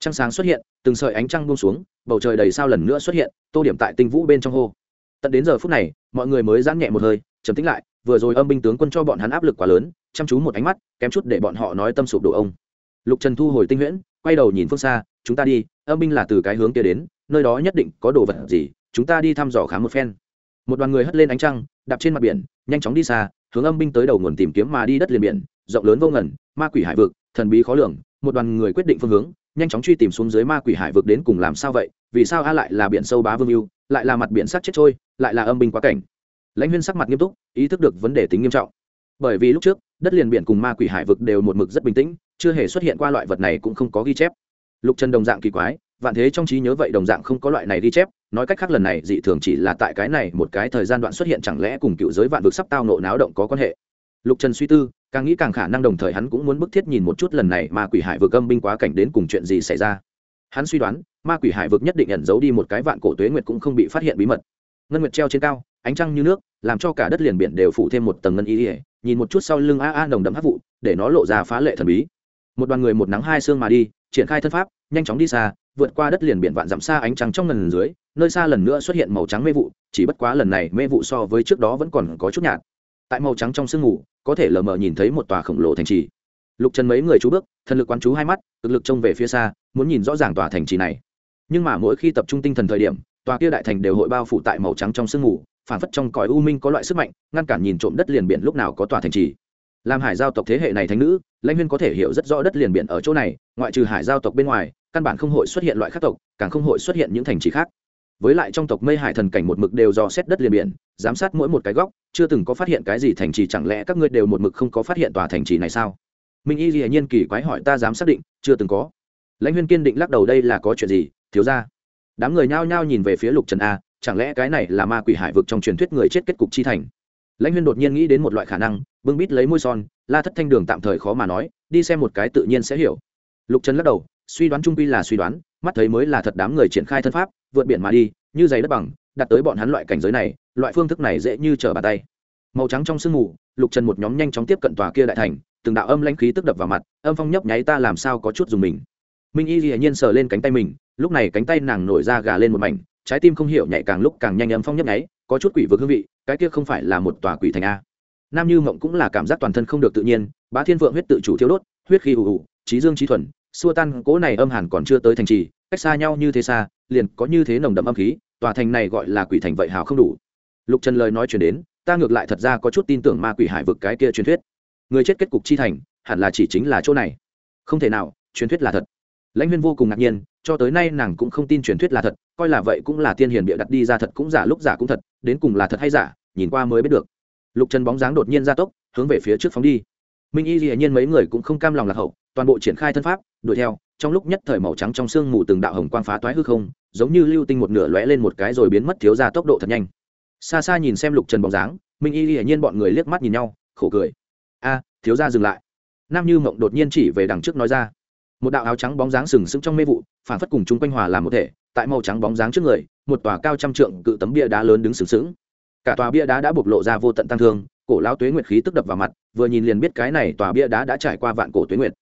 Trăng sáng xuất hiện từng sợi ánh trăng buông xuống bầu trời đầy sao lần nữa xuất hiện tô điểm tại tinh vũ bên trong hô. Tận đến giờ phút này mọi người mới giãn nhẹ một hơi trầm tĩnh lại vừa rồi âm binh tướng quân cho bọn hắn áp lực quá lớn chăm chú một ánh mắt kém chút để bọn họ nói tâm sụp đổ ông. Lục trần thu hồi tinh huyễn quay đầu nhìn phương xa chúng ta đi âm binh là từ cái hướng kia đến nơi đó nhất định có đồ vật gì chúng ta đi thăm dò khám một phen. Một đoàn người hất lên ánh trăng đạp trên mặt biển nhanh chóng đi xa hướng âm binh tới đầu nguồn tìm kiếm mà đi đất liền biển, rộng lớn vô ngần, ma quỷ hải vực, thần bí khó lường, một đoàn người quyết định phương hướng, nhanh chóng truy tìm xuống dưới ma quỷ hải vực đến cùng làm sao vậy, vì sao a lại là biển sâu bá vương yêu lại là mặt biển sắc chết trôi, lại là âm binh quá cảnh. Lãnh huyên sắc mặt nghiêm túc, ý thức được vấn đề tính nghiêm trọng. Bởi vì lúc trước, đất liền biển cùng ma quỷ hải vực đều một mực rất bình tĩnh, chưa hề xuất hiện qua loại vật này cũng không có ghi chép. Lục trần đồng dạng kỳ quái, vạn thế trong trí nhớ vậy đồng dạng không có loại này ghi chép nói cách khác lần này dị thường chỉ là tại cái này một cái thời gian đoạn xuất hiện chẳng lẽ cùng cựu giới vạn vực sắp tao nộ náo động có quan hệ? Lục trần suy tư, càng nghĩ càng khả năng đồng thời hắn cũng muốn bức thiết nhìn một chút lần này ma quỷ hải vực âm binh quá cảnh đến cùng chuyện gì xảy ra. Hắn suy đoán, ma quỷ hải vực nhất định ẩn giấu đi một cái vạn cổ tuế nguyệt cũng không bị phát hiện bí mật. Ngân nguyệt treo trên cao, ánh trăng như nước, làm cho cả đất liền biển đều phủ thêm một tầng ngân y ỉa nhìn một chút sau lưng a a nồng đậm hắc vụ, để nó lộ ra phá lệ thần bí. Một đoàn người một nắng hai xương mà đi, triển khai thân pháp, nhanh chóng đi xa vượt qua đất liền biển vạn dặm xa ánh trăng trong ngần dưới, nơi xa lần nữa xuất hiện màu trắng mê vụ, chỉ bất quá lần này mê vụ so với trước đó vẫn còn có chút nhạt. Tại màu trắng trong sương ngủ có thể lờ mờ nhìn thấy một tòa khổng lồ thành trì. Lục trần mấy người chú bước, thần lực quán chú hai mắt, cực lực trông về phía xa, muốn nhìn rõ ràng tòa thành trì này. Nhưng mà mỗi khi tập trung tinh thần thời điểm, tòa kia đại thành đều hội bao phủ tại màu trắng trong sương ngủ phản phất trong cõi u minh có loại sức mạnh, ngăn cản nhìn trộm đất liền biển lúc nào có tòa thành trì. Làm hải giao tộc thế hệ này thánh nữ, lãnh huyên có thể hiểu rất rõ đất liền biển ở chỗ này, ngoại trừ hải giao tộc bên ngoài căn bản không hội xuất hiện loại khác tộc, càng không hội xuất hiện những thành trì khác. Với lại trong tộc mây hải thần cảnh một mực đều dò xét đất liền biển, giám sát mỗi một cái góc, chưa từng có phát hiện cái gì thành trì, chẳng lẽ các ngươi đều một mực không có phát hiện tòa thành trì này sao? Minh y dĩ nhiên kỳ quái hỏi ta dám xác định, chưa từng có. Lãnh huyên kiên định lắc đầu đây là có chuyện gì, thiếu ra đám người nhao nhao nhìn về phía lục trần a, chẳng lẽ cái này là ma quỷ hải vực trong truyền thuyết người chết kết cục chi thành? Lãnh huyên đột nhiên nghĩ đến một loại khả năng, bưng bít lấy môi son, la thất thanh đường tạm thời khó mà nói, đi xem một cái tự nhiên sẽ hiểu. Lục trần lắc đầu suy đoán trung quy là suy đoán, mắt thấy mới là thật đám người triển khai thân pháp, vượt biển mà đi, như giày đất bằng, đặt tới bọn hắn loại cảnh giới này, loại phương thức này dễ như trở bàn tay. Màu trắng trong sương mù, lục trần một nhóm nhanh chóng tiếp cận tòa kia đại thành, từng đạo âm lãnh khí tức đập vào mặt, âm phong nhấp nháy ta làm sao có chút dùng mình. Minh y hiển nhiên sờ lên cánh tay mình, lúc này cánh tay nàng nổi ra gà lên một mảnh, trái tim không hiểu nhảy càng lúc càng nhanh âm phong nhấp nháy, có chút quỷ vực hương vị, cái kia không phải là một tòa quỷ thành a. Nam như mộng cũng là cảm giác toàn thân không được tự nhiên, bá thiên vượng huyết tự chủ thiếu đốt, huyết khí ù ù trí dương trí thuần xua tan cỗ này âm hẳn còn chưa tới thành trì, cách xa nhau như thế xa, liền có như thế nồng đậm âm khí, tòa thành này gọi là quỷ thành vậy hào không đủ. Lục trần lời nói chuyển đến, ta ngược lại thật ra có chút tin tưởng ma quỷ hải vực cái kia truyền thuyết. Người chết kết cục chi thành, hẳn là chỉ chính là chỗ này. Không thể nào, truyền thuyết là thật. Lãnh huyên vô cùng ngạc nhiên, cho tới nay nàng cũng không tin truyền thuyết là thật, coi là vậy cũng là tiên hiền bịa đặt đi ra thật cũng giả lúc giả cũng thật, đến cùng là thật hay giả, nhìn qua mới biết được. Lục trần bóng dáng đột nhiên ra tốc, hướng về phía trước phóng đi. Minh y dĩ nhiên mấy người cũng không cam lòng lạc hậu, toàn bộ triển khai thân pháp đuổi theo, trong lúc nhất thời màu trắng trong sương mù từng đạo hồng quang phá toái hư không, giống như lưu tinh một nửa lóe lên một cái rồi biến mất thiếu ra tốc độ thật nhanh. Xa xa nhìn xem lục trần bóng dáng, minh y hiển nhiên bọn người liếc mắt nhìn nhau, khổ cười. A, thiếu ra dừng lại. Nam như mộng đột nhiên chỉ về đằng trước nói ra. Một đạo áo trắng bóng dáng sừng sững trong mê vụ, phản phất cùng chúng quanh hòa làm một thể, tại màu trắng bóng dáng trước người, một tòa cao trăm trượng cự tấm bia đá lớn đứng sừng sững. Cả tòa bia đá đã bộc lộ ra vô tận tăng thương, cổ lao tuế nguyệt khí tức đập vào mặt, vừa nhìn liền biết cái này tòa bia đá đã trải qua vạn cổ tuế nguyệt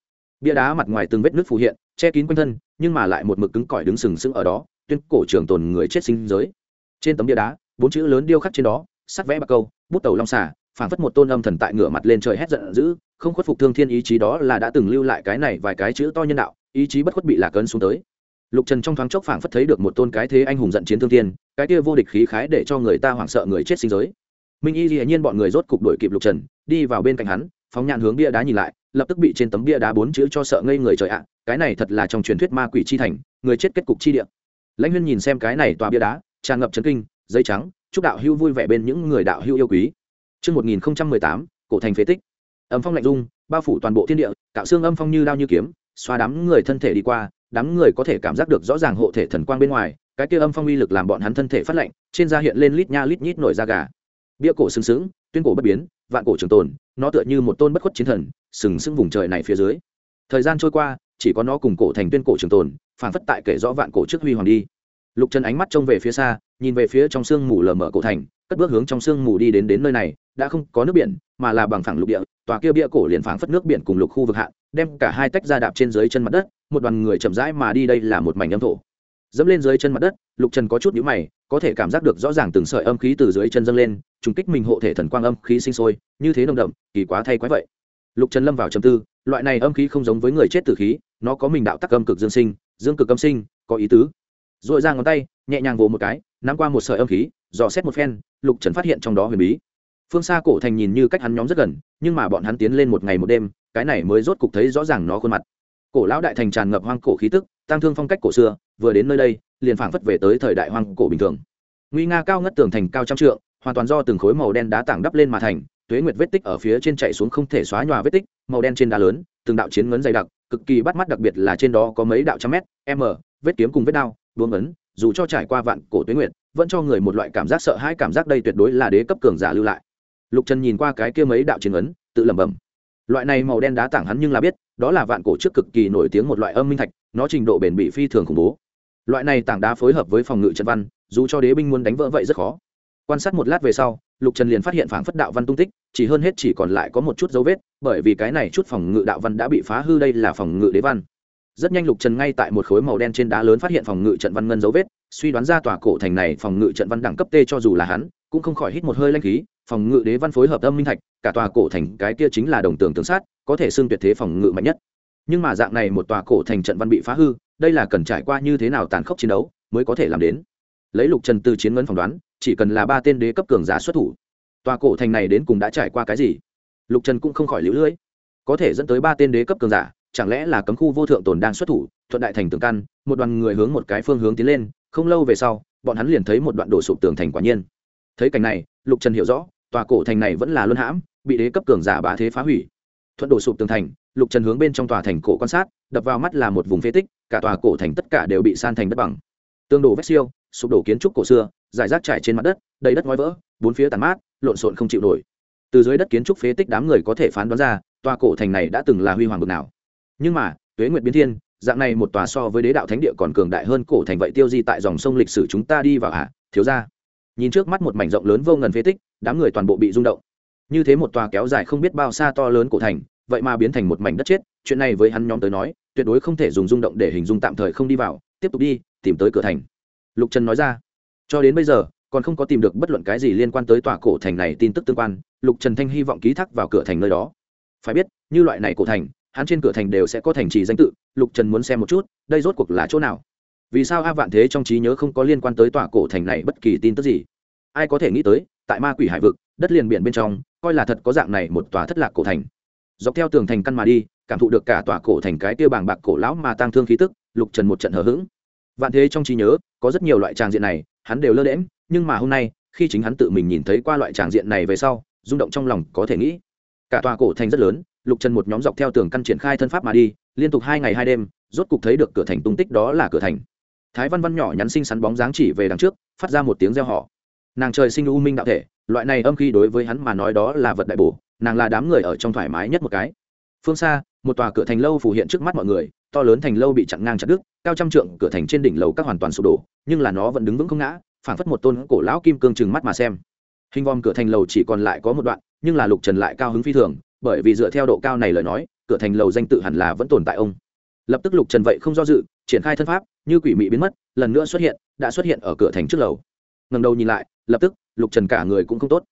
bia đá mặt ngoài từng vết nước phù hiện, che kín quanh thân, nhưng mà lại một mực cứng cỏi đứng sừng sững ở đó, tuyên cổ trường tồn người chết sinh giới. Trên tấm bia đá, bốn chữ lớn điêu khắc trên đó, sắc vẽ bạc câu, bút tàu long xả phảng phất một tôn âm thần tại ngửa mặt lên trời hét giận dữ, không khuất phục thương thiên ý chí đó là đã từng lưu lại cái này vài cái chữ to nhân đạo, ý chí bất khuất bị lạc ấn xuống tới. Lục trần trong thoáng chốc phảng phất thấy được một tôn cái thế anh hùng giận chiến thương thiên, cái kia vô địch khí khái để cho người ta hoảng sợ người chết sinh giới. Minh y dĩ nhiên bọn người rốt cục đuổi kịp lục trần, đi vào bên cạnh hắn phóng nhạn hướng bia đá nhìn lại lập tức bị trên tấm bia đá bốn chữ cho sợ ngây người trời ạ cái này thật là trong truyền thuyết ma quỷ chi thành người chết kết cục chi địa lãnh huyên nhìn xem cái này tòa bia đá tràn ngập chấn kinh giấy trắng chúc đạo hưu vui vẻ bên những người đạo hưu yêu quý Trước 1018, cổ thành phế tích. Âm phong lạnh rung, bao phủ toàn bộ thiên địa, cạo xương âm phong như đao như kiếm, xoa đám người thân thể đi qua, đám người có thể cảm giác được rõ ràng hộ thể thần quang bên ngoài, cái kia âm phong uy lực làm bọn hắn thân thể phát lạnh, trên da hiện lên lít nha lít nhít nổi da gà. Bia cổ sừng sững, tuyên cổ bất biến, vạn cổ trường tồn, nó tựa như một tôn bất khuất chiến thần, sừng sững vùng trời này phía dưới. Thời gian trôi qua, chỉ có nó cùng cổ thành tuyên cổ trường tồn, phản phất tại kể rõ vạn cổ trước huy hoàng đi. Lục Trần ánh mắt trông về phía xa, nhìn về phía trong sương mù lờ mở cổ thành, cất bước hướng trong sương mù đi đến đến nơi này, đã không có nước biển, mà là bằng phẳng lục địa, tòa kia bia cổ liền phảng phất nước biển cùng lục khu vực hạ, đem cả hai tách ra đạp trên dưới chân mặt đất, một đoàn người chậm rãi mà đi đây là một mảnh âm thổ. Dẫm lên dưới chân mặt đất, Lục Trần có chút nhũ mày, có thể cảm giác được rõ ràng từng sợi âm khí từ dưới chân dâng lên, trùng kích mình hộ thể thần quang âm khí sinh sôi, như thế nồng đậm, kỳ quá thay quái vậy. Lục Trần lâm vào trầm tư, loại này âm khí không giống với người chết tử khí, nó có mình đạo tắc âm cực dương sinh, dương cực âm sinh, có ý tứ. Rồi ra ngón tay, nhẹ nhàng vỗ một cái, nắm qua một sợi âm khí, dò xét một phen, Lục Trần phát hiện trong đó huyền bí phương xa cổ thành nhìn như cách hắn nhóm rất gần nhưng mà bọn hắn tiến lên một ngày một đêm cái này mới rốt cục thấy rõ ràng nó khuôn mặt cổ lão đại thành tràn ngập hoang cổ khí tức tăng thương phong cách cổ xưa vừa đến nơi đây, liền phảng phất về tới thời đại hoang cổ bình thường. Nguy nga cao ngất tường thành cao trăm trượng, hoàn toàn do từng khối màu đen đá tảng đắp lên mà thành, tuế nguyệt vết tích ở phía trên chạy xuống không thể xóa nhòa vết tích, màu đen trên đá lớn, từng đạo chiến ngấn dày đặc, cực kỳ bắt mắt đặc biệt là trên đó có mấy đạo trăm mét, m, vết kiếm cùng vết đao, đuông ấn, dù cho trải qua vạn cổ tuế nguyệt, vẫn cho người một loại cảm giác sợ hãi cảm giác đây tuyệt đối là đế cấp cường giả lưu lại. Lục trần nhìn qua cái kia mấy đạo chiến ấn tự lẩm bẩm. Loại này màu đen đá tảng hắn nhưng là biết, đó là vạn cổ trước cực kỳ nổi tiếng một loại âm minh thạch, nó trình độ bền bị phi thường khủng bố loại này tảng đá phối hợp với phòng ngự trận văn, dù cho đế binh muốn đánh vỡ vậy rất khó. Quan sát một lát về sau, lục trần liền phát hiện phảng phất đạo văn tung tích, chỉ hơn hết chỉ còn lại có một chút dấu vết, bởi vì cái này chút phòng ngự đạo văn đã bị phá hư đây là phòng ngự đế văn. Rất nhanh lục trần ngay tại một khối màu đen trên đá lớn phát hiện phòng ngự trận văn ngân dấu vết, suy đoán ra tòa cổ thành này phòng ngự trận văn đẳng cấp t cho dù là hắn, cũng không khỏi hít một hơi lanh khí, phòng ngự đế văn phối hợp âm minh thạch, cả tòa cổ thành cái kia chính là đồng tường tương sát, có thể xưng tuyệt thế phòng ngự mạnh nhất nhưng mà dạng này một tòa cổ thành trận văn bị phá hư, đây là cần trải qua như thế nào tàn khốc chiến đấu mới có thể làm đến? Lấy lục trần từ chiến ngân phỏng đoán, chỉ cần là ba tên đế cấp cường giả xuất thủ, tòa cổ thành này đến cùng đã trải qua cái gì? Lục trần cũng không khỏi lũ lưỡi có thể dẫn tới ba tên đế cấp cường giả, chẳng lẽ là cấm khu vô thượng tồn đang xuất thủ, thuận đại thành tường căn, một đoàn người hướng một cái phương hướng tiến lên, không lâu về sau, bọn hắn liền thấy một đoạn đổ sụp tường thành quả nhiên. Thấy cảnh này, lục trần hiểu rõ, tòa cổ thành này vẫn là luân hãm, bị đế cấp cường giả bá thế phá hủy thuận đổ sụp tường thành, lục trần hướng bên trong tòa thành cổ quan sát, đập vào mắt là một vùng phế tích, cả tòa cổ thành tất cả đều bị san thành đất bằng. Tương đổ vét siêu, sụp đổ kiến trúc cổ xưa giải rác trải trên mặt đất, đầy đất ngói vỡ, bốn phía tàn mát, lộn xộn không chịu nổi. Từ dưới đất kiến trúc phế tích đám người có thể phán đoán ra, tòa cổ thành này đã từng là huy hoàng bực nào. Nhưng mà, tuế nguyệt biến thiên, dạng này một tòa so với đế đạo thánh địa còn cường đại hơn cổ thành vậy tiêu di tại dòng sông lịch sử chúng ta đi vào hạ thiếu ra nhìn trước mắt một mảnh rộng lớn vô ngần phế tích, đám người toàn bộ bị rung động như thế một tòa kéo dài không biết bao xa to lớn cổ thành, vậy mà biến thành một mảnh đất chết, chuyện này với hắn nhóm tới nói, tuyệt đối không thể dùng rung động để hình dung tạm thời không đi vào, tiếp tục đi, tìm tới cửa thành. Lục trần nói ra, cho đến bây giờ, còn không có tìm được bất luận cái gì liên quan tới tòa cổ thành này tin tức tương quan, lục trần thanh hy vọng ký thác vào cửa thành nơi đó. Phải biết, như loại này cổ thành, hắn trên cửa thành đều sẽ có thành trì danh tự, lục trần muốn xem một chút, đây rốt cuộc là chỗ nào? Vì sao a vạn thế trong trí nhớ không có liên quan tới tòa cổ thành này bất kỳ tin tức gì? Ai có thể nghĩ tới, tại ma quỷ hải vực đất liền biển bên trong, coi là thật có dạng này một tòa thất lạc cổ thành. Dọc theo tường thành căn mà đi, cảm thụ được cả tòa cổ thành cái tiêu bảng bạc cổ lão mà tăng thương khí tức, lục trần một trận hờ hững. Vạn thế trong trí nhớ, có rất nhiều loại tràng diện này, hắn đều lơ đễm nhưng mà hôm nay, khi chính hắn tự mình nhìn thấy qua loại tràng diện này về sau, rung động trong lòng có thể nghĩ. Cả tòa cổ thành rất lớn, lục trần một nhóm dọc theo tường căn triển khai thân pháp mà đi, liên tục hai ngày hai đêm, rốt cục thấy được cửa thành tung tích đó là cửa thành. Thái văn văn nhỏ nhắn xinh xắn bóng dáng chỉ về đằng trước, phát ra một tiếng reo họ nàng trời sinh u minh đạo thể, loại này âm khi đối với hắn mà nói đó là vật đại bổ, nàng là đám người ở trong thoải mái nhất một cái. Phương xa, một tòa cửa thành lâu phủ hiện trước mắt mọi người, to lớn thành lâu bị chặn ngang chặt đứt, cao trăm trượng cửa thành trên đỉnh lầu các hoàn toàn sụp đổ, nhưng là nó vẫn đứng vững không ngã, phảng phất một tôn cổ lão kim cương chừng mắt mà xem. Hình vòm cửa thành lầu chỉ còn lại có một đoạn, nhưng là lục trần lại cao hứng phi thường, bởi vì dựa theo độ cao này lời nói, cửa thành lầu danh tự hẳn là vẫn tồn tại ông. Lập tức lục trần vậy không do dự, triển khai thân pháp, như quỷ mị biến mất, lần nữa xuất hiện, đã xuất hiện ở cửa thành trước lầu. Ngầm đầu nhìn lại lập tức, lục trần cả người cũng không tốt.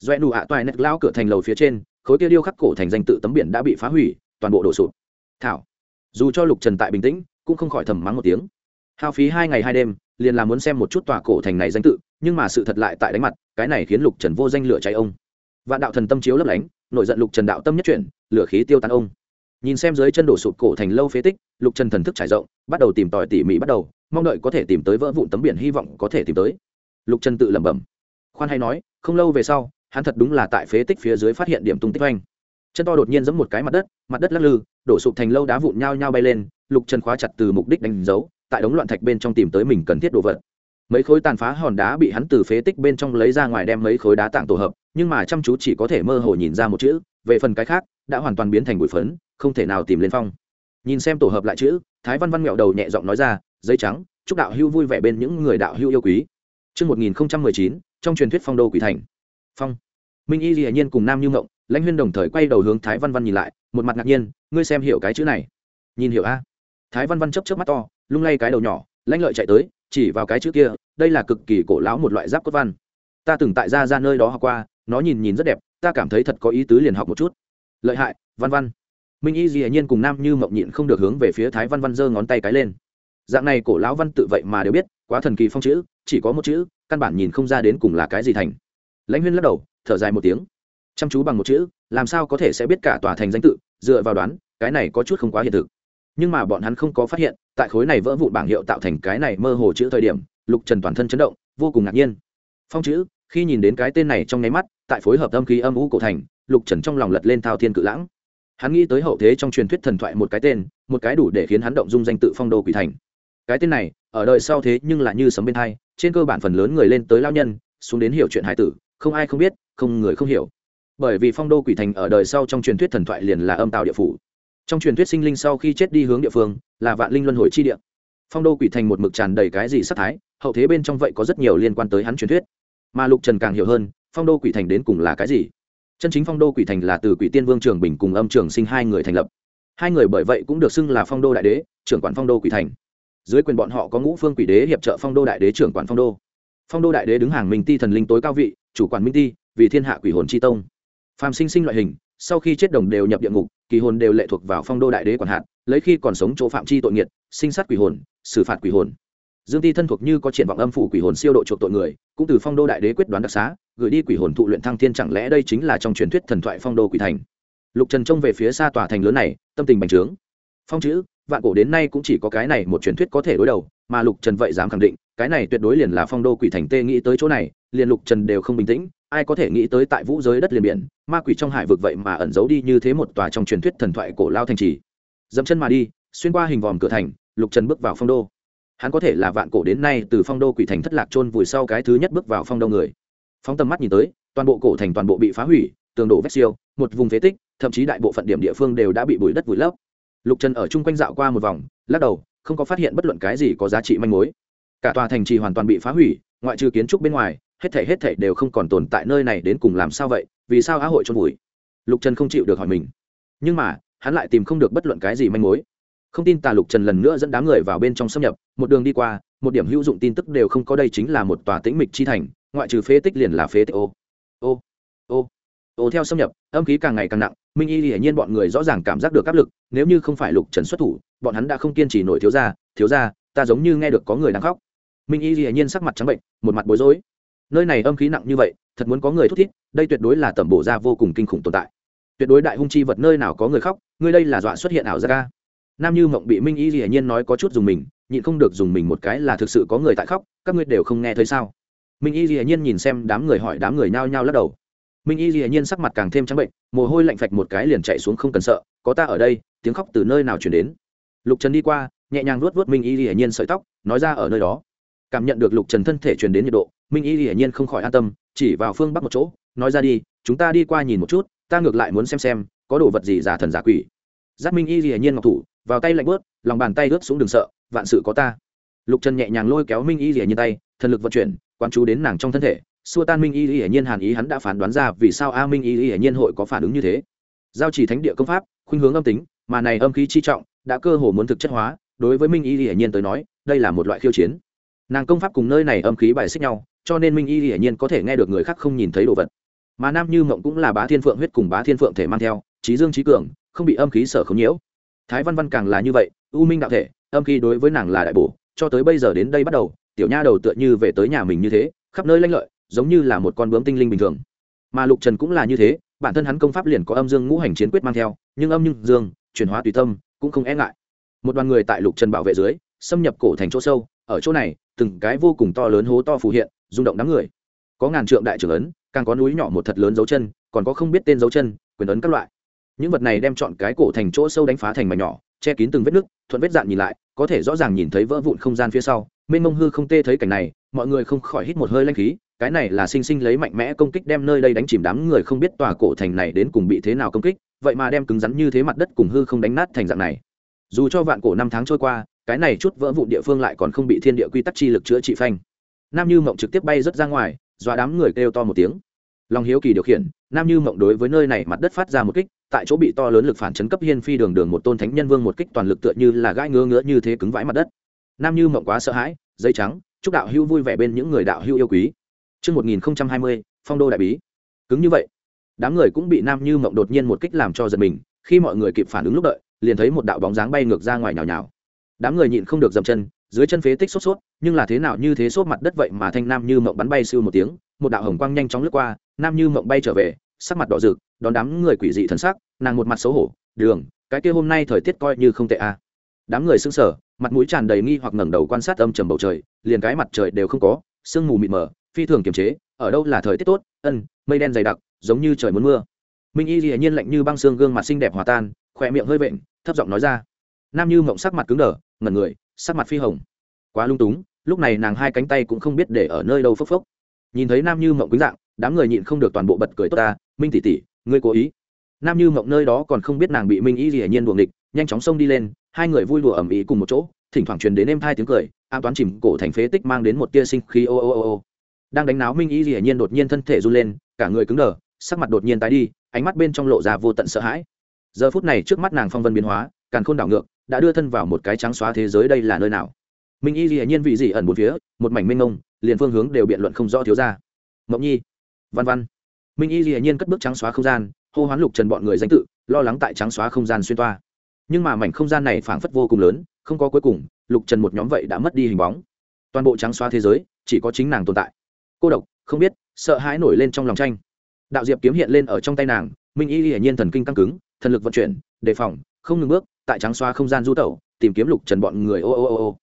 Doẹ nụ ạ toại nét lao cửa thành lầu phía trên, khối kia điêu khắc cổ thành danh tự tấm biển đã bị phá hủy, toàn bộ đổ sụp. Thảo. Dù cho lục trần tại bình tĩnh, cũng không khỏi thầm mắng một tiếng. Hao phí hai ngày hai đêm, liền là muốn xem một chút tòa cổ thành này danh tự, nhưng mà sự thật lại tại đánh mặt, cái này khiến lục trần vô danh lửa cháy ông. Vạn đạo thần tâm chiếu lấp lánh, nổi giận lục trần đạo tâm nhất chuyển, lửa khí tiêu tan ông. Nhìn xem dưới chân đổ sụp cổ thành lâu phế tích, lục trần thần thức trải rộng, bắt đầu tìm tòi tỉ mỉ bắt đầu, mong đợi có thể tìm tới vỡ vụn tấm biển hy vọng có thể tìm tới lục trần tự lẩm bẩm. Khoan hay nói, không lâu về sau, hắn thật đúng là tại phế tích phía dưới phát hiện điểm tung tích oanh. Chân to đột nhiên giẫm một cái mặt đất mặt đất lắc lư, đổ sụp thành lâu đá vụn nhao nhao bay lên, lục trần khóa chặt từ mục đích đánh dấu, tại đống loạn thạch bên trong tìm tới mình cần thiết đồ vật. Mấy khối tàn phá hòn đá bị hắn từ phế tích bên trong lấy ra ngoài đem mấy khối đá tạng tổ hợp, nhưng mà chăm chú chỉ có thể mơ hồ nhìn ra một chữ, về phần cái khác, đã hoàn toàn biến thành bụi phấn, không thể nào tìm lên phong. Nhìn xem tổ hợp lại chữ, thái văn văn mẹo đầu nhẹ giọng nói ra, giấy trắng, chúc đạo hưu vui vẻ bên những người đạo hưu yêu quý. Trước 1019, trong truyền thuyết phong đô quỷ thành. Phong. Minh Y Liễu Nhiên cùng Nam Như Ngộng, Lãnh Huyên đồng thời quay đầu hướng Thái Văn Văn nhìn lại, một mặt ngạc nhiên, ngươi xem hiểu cái chữ này? Nhìn hiểu a? Thái Văn Văn chớp chớp mắt to, lung lay cái đầu nhỏ, lãnh lợi chạy tới, chỉ vào cái chữ kia, đây là cực kỳ cổ lão một loại giáp cốt văn. Ta từng tại gia ra nơi đó học qua, nó nhìn nhìn rất đẹp, ta cảm thấy thật có ý tứ liền học một chút. Lợi hại, Văn Văn. Minh Y Dĩ Nhiên cùng Nam Như Mộng nhịn không được hướng về phía Thái Văn Văn giơ ngón tay cái lên. Dạng này cổ lão văn tự vậy mà đều biết, quá thần kỳ phong chữ, chỉ có một chữ, căn bản nhìn không ra đến cùng là cái gì thành. Lãnh huyên lắc đầu thở dài một tiếng. Chăm chú bằng một chữ làm sao có thể sẽ biết cả tòa thành danh tự dựa vào đoán cái này có chút không quá hiện thực. Nhưng mà bọn hắn không có phát hiện tại khối này vỡ vụn bảng hiệu tạo thành cái này mơ hồ chữ thời điểm lục trần toàn thân chấn động vô cùng ngạc nhiên. Phong chữ khi nhìn đến cái tên này trong nháy mắt tại phối hợp âm khí âm u cổ thành lục trần trong lòng lật lên thao thiên cự lãng. Hắn nghĩ tới hậu thế trong truyền thuyết thần thoại một cái tên một cái đủ để khiến hắn động dung danh tự phong đô quỷ thành. Cái tên này ở đời sau thế nhưng là như sấm bên hai trên cơ bản phần lớn người lên tới lao nhân, xuống đến hiểu chuyện hải tử, không ai không biết, không người không hiểu. Bởi vì phong đô quỷ thành ở đời sau trong truyền thuyết thần thoại liền là âm tạo địa phủ. Trong truyền thuyết sinh linh sau khi chết đi hướng địa phương, là vạn linh luân hồi chi địa. Phong đô quỷ thành một mực tràn đầy cái gì sắc thái, hậu thế bên trong vậy có rất nhiều liên quan tới hắn truyền thuyết. Mà lục trần càng hiểu hơn, phong đô quỷ thành đến cùng là cái gì? Chân chính phong đô quỷ thành là từ quỷ tiên vương trường bình cùng âm trường sinh hai người thành lập. Hai người bởi vậy cũng được xưng là phong đô đại đế, trưởng quản phong đô quỷ thành dưới quyền bọn họ có ngũ phương quỷ đế hiệp trợ phong đô đại đế trưởng quản phong đô. Phong đô đại đế đứng hàng minh ti thần linh tối cao vị, chủ quản minh ti, vì thiên hạ quỷ hồn chi tông. Phàm sinh sinh loại hình, sau khi chết đồng đều nhập địa ngục, kỳ hồn đều lệ thuộc vào phong đô đại đế quản hạn lấy khi còn sống chỗ phạm chi tội nghiệt, sinh sát quỷ hồn, xử phạt quỷ hồn. Dương ti thân thuộc như có triển vọng âm phủ quỷ hồn siêu độ chuộc tội người, cũng từ phong đô đại đế quyết đoán đặc xá, gửi đi quỷ hồn thụ luyện thăng thiên chẳng lẽ đây chính là trong truyền thuyết thần thoại phong đô quỷ thành. Lục trần trông về phía xa tòa thành lớn này, tâm tình bành trướng. Phong chữ vạn cổ đến nay cũng chỉ có cái này một truyền thuyết có thể đối đầu, mà lục trần vậy dám khẳng định, cái này tuyệt đối liền là phong đô quỷ thành tê nghĩ tới chỗ này, liền lục trần đều không bình tĩnh, ai có thể nghĩ tới tại vũ giới đất liền biển, ma quỷ trong hải vực vậy mà ẩn giấu đi như thế một tòa trong truyền thuyết thần thoại cổ lao thành trì. Dẫm chân mà đi, xuyên qua hình vòm cửa thành, lục trần bước vào phong đô. Hắn có thể là vạn cổ đến nay từ phong đô quỷ thành thất lạc trôn vùi sau cái thứ nhất bước vào phong đô người. Phóng tầm mắt nhìn tới, toàn bộ cổ thành toàn bộ bị phá hủy, tường đổ vét siêu, một vùng phế tích, thậm chí đại bộ phận điểm địa phương đều đã bị bùi đất vùi lấp lục trần ở chung quanh dạo qua một vòng, lắc đầu, không có phát hiện bất luận cái gì có giá trị manh mối. Cả tòa thành trì hoàn toàn bị phá hủy, ngoại trừ kiến trúc bên ngoài, hết thể hết thể đều không còn tồn tại nơi này đến cùng làm sao vậy, vì sao á hội trôn vùi? Lục trần không chịu được hỏi mình. Nhưng mà, hắn lại tìm không được bất luận cái gì manh mối. Không tin tà lục trần lần nữa dẫn đám người vào bên trong xâm nhập, một đường đi qua, một điểm hữu dụng tin tức đều không có đây chính là một tòa tĩnh mịch chi thành, ngoại trừ phế tích liền là phế tích ô. Ô ô theo xâm nhập, âm khí càng ngày càng nặng, minh y hiển nhiên bọn người rõ ràng cảm giác được áp lực, nếu như không phải lục trần xuất thủ, bọn hắn đã không kiên trì nổi thiếu ra thiếu ra ta giống như nghe được có người đang khóc. Minh y hiển nhiên sắc mặt trắng bệnh, một mặt bối rối. Nơi này âm khí nặng như vậy, thật muốn có người thúc thiết, đây tuyệt đối là tẩm bổ ra vô cùng kinh khủng tồn tại. Tuyệt đối đại hung chi vật nơi nào có người khóc, ngươi đây là dọa xuất hiện ảo ra ca nam như mộng bị minh y hiển nhiên nói có chút dùng mình, nhịn không được dùng mình một cái là thực sự có người tại khóc, các ngươi đều không nghe thấy sao? Minh y hiển nhiên nhìn xem đám người hỏi, đám người nhao nhao lắc đầu minh y hiển nhiên sắc mặt càng thêm trắng bệnh, mồ hôi lạnh phạch một cái liền chạy xuống không cần sợ, có ta ở đây, tiếng khóc từ nơi nào chuyển đến? Lục trần đi qua, nhẹ nhàng luốt vớt minh y hiển nhiên sợi tóc, nói ra ở nơi đó. Cảm nhận được lục trần thân thể truyền đến nhiệt độ, minh y hiển nhiên không khỏi an tâm, chỉ vào phương bắc một chỗ, nói ra đi, chúng ta đi qua nhìn một chút, ta ngược lại muốn xem xem, có đồ vật gì giả thần giả quỷ. Giác minh y hiển nhiên ngọc thủ, vào tay lạnh bớt lòng bàn tay ướt xuống đừng sợ, vạn sự có ta. Lục trần nhẹ nhàng lôi kéo minh y hiển nhiên tay, thần lực vận chuyển quan chú đến nàng trong thân thể xua tan minh y hiển nhiên hàn ý hắn đã phán đoán ra vì sao a minh y hiển nhiên hội có phản ứng như thế. Giao chỉ thánh địa công pháp, khuynh hướng âm tính, mà này âm khí chi trọng đã cơ hồ muốn thực chất hóa. Đối với minh y hiển nhiên tới nói, đây là một loại khiêu chiến. Nàng công pháp cùng nơi này âm khí bài xích nhau, cho nên minh y hiển nhiên có thể nghe được người khác không nhìn thấy đồ vật. Mà nam như mộng cũng là bá thiên phượng huyết cùng bá thiên phượng thể mang theo, trí dương trí cường, không bị âm khí sở không nhiễu. Thái văn văn càng là như vậy, u minh đạo thể, âm khí đối với nàng là đại bổ, cho tới bây giờ đến đây bắt đầu, tiểu nha đầu tựa như về tới nhà mình như thế, khắp nơi lanh lợi giống như là một con bướm tinh linh bình thường. Mà lục trần cũng là như thế, bản thân hắn công pháp liền có âm dương ngũ hành chiến quyết mang theo, nhưng âm nhưng dương, chuyển hóa tùy tâm, cũng không e ngại. Một đoàn người tại lục trần bảo vệ dưới, xâm nhập cổ thành chỗ sâu, ở chỗ này, từng cái vô cùng to lớn hố to phù hiện, rung động đám người. Có ngàn trượng đại trưởng ấn, càng có núi nhỏ một thật lớn dấu chân, còn có không biết tên dấu chân, quyền ấn các loại. Những vật này đem chọn cái cổ thành chỗ sâu đánh phá thành mảnh nhỏ, che kín từng vết nứt, thuận vết dạn nhìn lại, có thể rõ ràng nhìn thấy vỡ vụn không gian phía sau. Mênh mông hư không tê thấy cảnh này, mọi người không khỏi hít một hơi lanh khí cái này là sinh sinh lấy mạnh mẽ công kích đem nơi đây đánh chìm đám người không biết tòa cổ thành này đến cùng bị thế nào công kích, vậy mà đem cứng rắn như thế mặt đất cùng hư không đánh nát thành dạng này. Dù cho vạn cổ năm tháng trôi qua, cái này chút vỡ vụn địa phương lại còn không bị thiên địa quy tắc chi lực chữa trị phanh. Nam như mộng trực tiếp bay rớt ra ngoài, dọa đám người kêu to một tiếng. Lòng hiếu kỳ điều khiển, nam như mộng đối với nơi này mặt đất phát ra một kích, tại chỗ bị to lớn lực phản chấn cấp hiên phi đường đường một tôn thánh nhân vương một kích toàn lực tựa như là gãi ngứa ngứa như thế cứng vãi mặt đất. Nam như mộng quá sợ hãi, dây trắng, chúc đạo hưu vui vẻ bên những người đạo hưu yêu quý. Trước 1020, phong đô đại bí. Cứng như vậy. Đám người cũng bị Nam Như Mộng đột nhiên một kích làm cho giật mình, khi mọi người kịp phản ứng lúc đợi, liền thấy một đạo bóng dáng bay ngược ra ngoài nhào nhào. Đám người nhịn không được dậm chân, dưới chân phế tích sốt sốt, nhưng là thế nào như thế sốt mặt đất vậy mà thanh Nam Như Mộng bắn bay siêu một tiếng, một đạo hồng quang nhanh chóng lướt qua, Nam Như Mộng bay trở về, sắc mặt đỏ rực, đón đám người quỷ dị thần sắc, nàng một mặt xấu hổ, "Đường, cái kia hôm nay thời tiết coi như không tệ a." À. Đám người sững sờ, mặt mũi tràn đầy nghi hoặc ngẩng đầu quan sát âm trầm bầu trời, liền cái mặt trời đều không có, sương mù mịt mờ, phi thường kiềm chế, ở đâu là thời tiết tốt, ân, mây đen dày đặc, giống như trời muốn mưa. Minh y hiển nhiên lạnh như băng xương gương mặt xinh đẹp hòa tan, khỏe miệng hơi vện, thấp giọng nói ra. Nam như mộng sắc mặt cứng đờ, ngẩn người, sắc mặt phi hồng. Quá lung túng, lúc này nàng hai cánh tay cũng không biết để ở nơi đâu phốc phốc. Nhìn thấy nam như mộng quýnh dạng, đám người nhịn không được toàn bộ bật cười tốt ta, minh tỷ tỷ, ngươi cố ý. Nam như mộng nơi đó còn không biết nàng bị minh y hiển nhiên buồng địch nhanh chóng xông đi lên, hai người vui đùa ẩm ý cùng một chỗ, thỉnh thoảng truyền đến êm hai tiếng cười, an toán chìm cổ thành phế tích mang đến một tia sinh khí, ô ô ô ô đang đánh náo minh y hiển nhiên đột nhiên thân thể run lên, cả người cứng đờ, sắc mặt đột nhiên tái đi, ánh mắt bên trong lộ ra vô tận sợ hãi. Giờ phút này trước mắt nàng phong vân biến hóa, càn khôn đảo ngược, đã đưa thân vào một cái trắng xóa thế giới đây là nơi nào? Minh y hiển nhiên vị gì ẩn một phía, một mảnh mênh mông, liền phương hướng đều biện luận không rõ thiếu ra. Mộng nhi, văn văn. Minh y hiển nhiên cất bước trắng xóa không gian, hô hoán lục trần bọn người danh tự, lo lắng tại trắng xóa không gian xuyên toa. Nhưng mà mảnh không gian này phảng phất vô cùng lớn, không có cuối cùng, lục trần một nhóm vậy đã mất đi hình bóng. Toàn bộ trắng xóa thế giới, chỉ có chính nàng tồn tại cô độc, không biết, sợ hãi nổi lên trong lòng tranh. Đạo diệp kiếm hiện lên ở trong tay nàng, minh y hiển nhiên thần kinh căng cứng, thần lực vận chuyển, đề phòng, không ngừng bước, tại trắng xoa không gian du tẩu, tìm kiếm lục trần bọn người. Ô ô ô ô.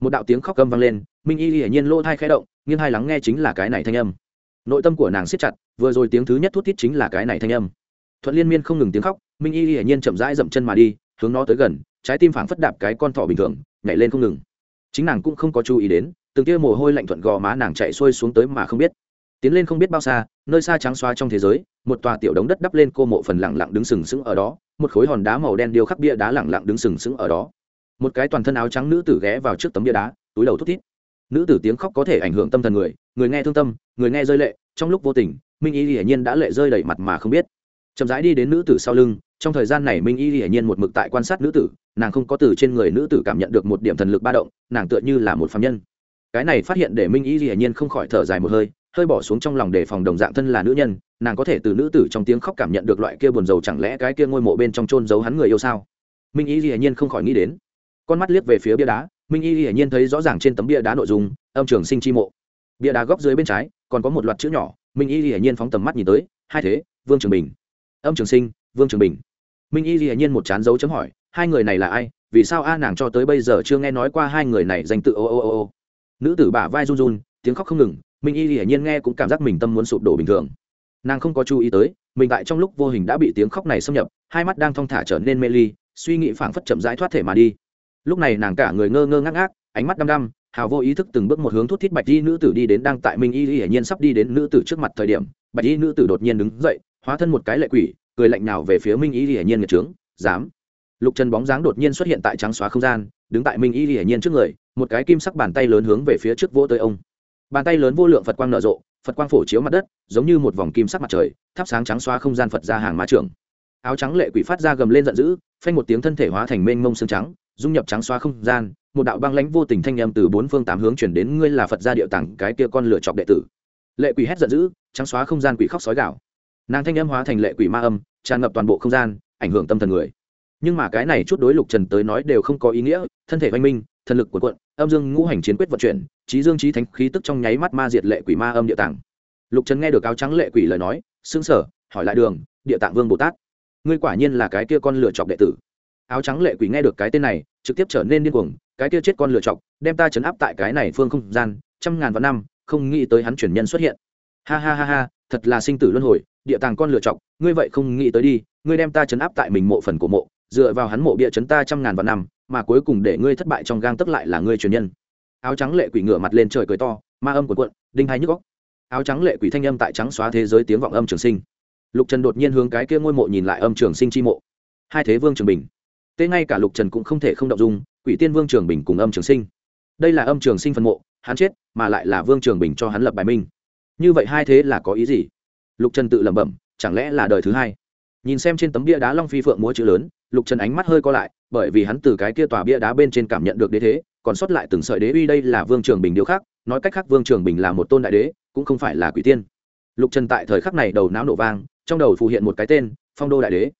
Một đạo tiếng khóc câm vang lên, minh y hiển nhiên lỗ thai khai động nhưng hai lắng nghe chính là cái này thanh âm. Nội tâm của nàng siết chặt, vừa rồi tiếng thứ nhất thút thít chính là cái này thanh âm. Thuận liên miên không ngừng tiếng khóc, minh y hiển nhiên chậm rãi dậm chân mà đi, hướng nó tới gần, trái tim phảng phất đạp cái con thỏ bình thường, nhảy lên không ngừng. Chính nàng cũng không có chú ý đến từng tia mồ hôi lạnh thuận gò má nàng chạy xuôi xuống tới mà không biết. Tiến lên không biết bao xa, nơi xa trắng xóa trong thế giới, một tòa tiểu đống đất đắp lên cô mộ phần lặng lặng đứng sừng sững ở đó, một khối hòn đá màu đen điêu khắc bia đá lặng lặng đứng sừng sững ở đó. Một cái toàn thân áo trắng nữ tử ghé vào trước tấm bia đá, túi đầu thút thít. Nữ tử tiếng khóc có thể ảnh hưởng tâm thần người người nghe thương tâm, người nghe rơi lệ, trong lúc vô tình, minh y hiển nhiên đã lệ rơi đầy mặt mà không biết. Chậm rãi đi đến nữ tử sau lưng, trong thời gian này minh y hiển nhiên một mực tại quan sát nữ tử, nàng không có từ trên người nữ tử cảm nhận được một điểm thần lực ba động, nàng tựa như là một phạm nhân cái này phát hiện để minh y hiển nhiên không khỏi thở dài một hơi hơi bỏ xuống trong lòng để phòng đồng dạng thân là nữ nhân, nàng có thể từ nữ tử trong tiếng khóc cảm nhận được loại kia buồn rầu chẳng lẽ cái kia ngôi mộ bên trong trôn giấu hắn người yêu sao? Minh y hiển nhiên không khỏi nghĩ đến. Con mắt liếc về phía bia đá, minh y hiển nhiên thấy rõ ràng trên tấm bia đá nội dung, âm trường sinh chi mộ. Bia đá góc dưới bên trái, còn có một loạt chữ nhỏ, minh y hiển nhiên phóng tầm mắt nhìn tới, hai thế, vương trường bình. Âm trường sinh, vương trường bình. Minh y hiển nhiên một chán dấu chấm hỏi, hai người này là ai? Vì sao a nàng cho tới bây giờ chưa nghe nói qua hai người này danh tự ô ô ô ô? Nữ tử bả vai run run, tiếng khóc không ngừng, minh y hiển nhiên nghe cũng cảm giác mình tâm muốn sụp đổ bình thường. Nàng không có chú ý tới, mình tại trong lúc vô hình đã bị tiếng khóc này xâm nhập, hai mắt đang thong thả trở nên mê ly, suy nghĩ phảng phất chậm rãi thoát thể mà đi. Lúc này nàng cả người ngơ ngơ ngác ngác, ánh mắt đăm đăm, hào vô ý thức từng bước một hướng thút thít bạch y nữ tử đi đến đang tại minh y hiển nhiên sắp đi đến nữ tử trước mặt thời điểm, bạch y nữ tử đột nhiên đứng dậy, hóa thân một cái lệ quỷ, cười lạnh nào về phía minh y hiển nhiên ngật trướng dám! Lục trần bóng dáng đột nhiên xuất hiện tại trắng xóa không gian đứng tại minh y hiển nhiên trước người, một cái kim sắc bàn tay lớn hướng về phía trước vỗ tới ông. Bàn tay lớn vô lượng phật quang nở rộ, phật quang phổ chiếu mặt đất, giống như một vòng kim sắc mặt trời, thắp sáng trắng xóa không gian phật ra hàng má trưởng. Áo trắng lệ quỷ phát ra gầm lên giận dữ, phanh một tiếng thân thể hóa thành mênh mông xương trắng, dung nhập trắng xóa không gian, một đạo băng lãnh vô tình thanh em từ bốn phương tám hướng chuyển đến, ngươi là phật gia điệu tặng cái kia con lửa chọc đệ tử. Lệ quỷ hét giận dữ, trắng xóa không gian quỷ khóc sói gạo nàng thanh âm hóa thành lệ quỷ ma âm, tràn ngập toàn bộ không gian, ảnh hưởng tâm thần người nhưng mà cái này chút đối lục trần tới nói đều không có ý nghĩa, thân thể oanh minh, thần lực của quận âm dương ngũ hành chiến quyết vận chuyển, trí dương trí thánh khí tức trong nháy mắt ma diệt lệ quỷ ma âm địa tạng. Lục trần nghe được áo trắng lệ quỷ lời nói xứng sở hỏi lại đường, địa tạng vương bồ tát, ngươi quả nhiên là cái kia con lựa chọc đệ tử. Áo trắng lệ quỷ nghe được cái tên này, trực tiếp trở nên điên cuồng, cái kia chết con lựa chọc, đem ta chấn áp tại cái này phương không gian, trăm ngàn vạn năm, không nghĩ tới hắn chuyển nhân xuất hiện. Ha ha ha ha, thật là sinh tử luân hồi, địa tàng con lựa chọc, ngươi vậy không nghĩ tới đi, ngươi đem ta chấn áp tại mình mộ phần của mộ dựa vào hắn mộ bia chấn ta trăm ngàn vạn năm, mà cuối cùng để ngươi thất bại trong gang tức lại là ngươi truyền nhân. Áo trắng lệ quỷ ngửa mặt lên trời cười to, ma âm của quận đinh hai nhức góc áo trắng lệ quỷ thanh âm tại trắng xóa thế giới tiếng vọng âm trường sinh. Lục trần đột nhiên hướng cái kia ngôi mộ nhìn lại âm trường sinh chi mộ. Hai thế vương trường bình. Tê ngay cả lục trần cũng không thể không động dung, quỷ tiên vương trường bình cùng âm trường sinh. Đây là âm trường sinh phân mộ, hắn chết, mà lại là vương trường bình cho hắn lập bài minh. Như vậy hai thế là có ý gì? Lục trần tự lẩm bẩm, chẳng lẽ là đời thứ hai? Nhìn xem trên tấm bia đá long phi phượng múa chữ lớn lục trần ánh mắt hơi co lại bởi vì hắn từ cái kia tòa bia đá bên trên cảm nhận được đế thế còn sót lại từng sợi đế uy đây là vương trường bình điều khác nói cách khác vương trường bình là một tôn đại đế cũng không phải là quỷ tiên lục trần tại thời khắc này đầu não nổ vang trong đầu phù hiện một cái tên phong đô đại đế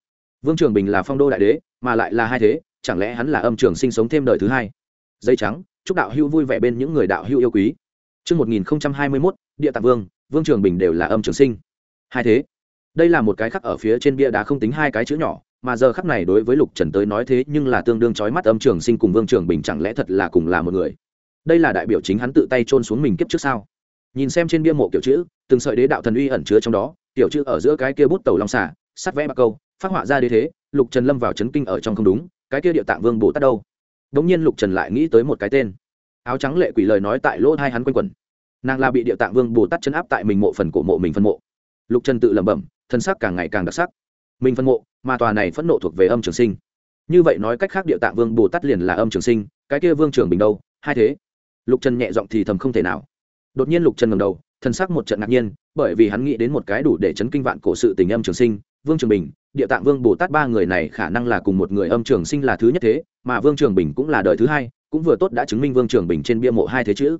vương trường bình là phong đô đại đế mà lại là hai thế chẳng lẽ hắn là âm trường sinh sống thêm đời thứ hai dây trắng chúc đạo hữu vui vẻ bên những người đạo hữu yêu quý Trước 1021, địa tạng vương, vương trường bình đều là âm trường sinh. Hai thế. Đây là một cái khắc ở phía trên bia đá không tính hai cái chữ nhỏ, mà giờ khắc này đối với lục trần tới nói thế nhưng là tương đương chói mắt âm trường sinh cùng vương trường bình chẳng lẽ thật là cùng là một người? Đây là đại biểu chính hắn tự tay trôn xuống mình kiếp trước sao? Nhìn xem trên bia mộ kiểu chữ, từng sợi đế đạo thần uy ẩn chứa trong đó tiểu chữ ở giữa cái kia bút tàu long xả sắt vẽ bạc câu, phát họa ra đế thế, lục trần lâm vào chấn kinh ở trong không đúng, cái kia địa tạng vương bồ tát đâu? Đ ỗ n g nhiên lục trần lại nghĩ tới một cái tên. Áo trắng lệ quỷ lời nói tại lỗ hai hắn quanh quẩn. Nàng là bị địa tạng vương bồ tát chấn áp tại mình mộ phần cổ mộ mình phân mộ. Lục trần tự lẩm bẩm, thân sắc càng ngày càng đặc sắc mình phân mộ, mà tòa này phẫn nộ thuộc về âm trường sinh. Như vậy nói cách khác địa tạng vương bồ tát liền là âm trường sinh, cái kia vương trường bình đâu, hai thế. Lục trần nhẹ giọng thì thầm không thể nào. Đột nhiên lục trần ngầm đầu thân sắc một trận ngạc nhiên, bởi vì hắn nghĩ đến một cái đủ để chấn kinh vạn cổ sự tình âm trường sinh, vương trường bình, địa tạng vương bồ tát ba người này khả năng là cùng một người âm trường sinh là thứ nhất thế, mà vương trường bình cũng là đời thứ hai, cũng vừa tốt đã chứng minh vương trường bình trên bia mộ hai thế chữ.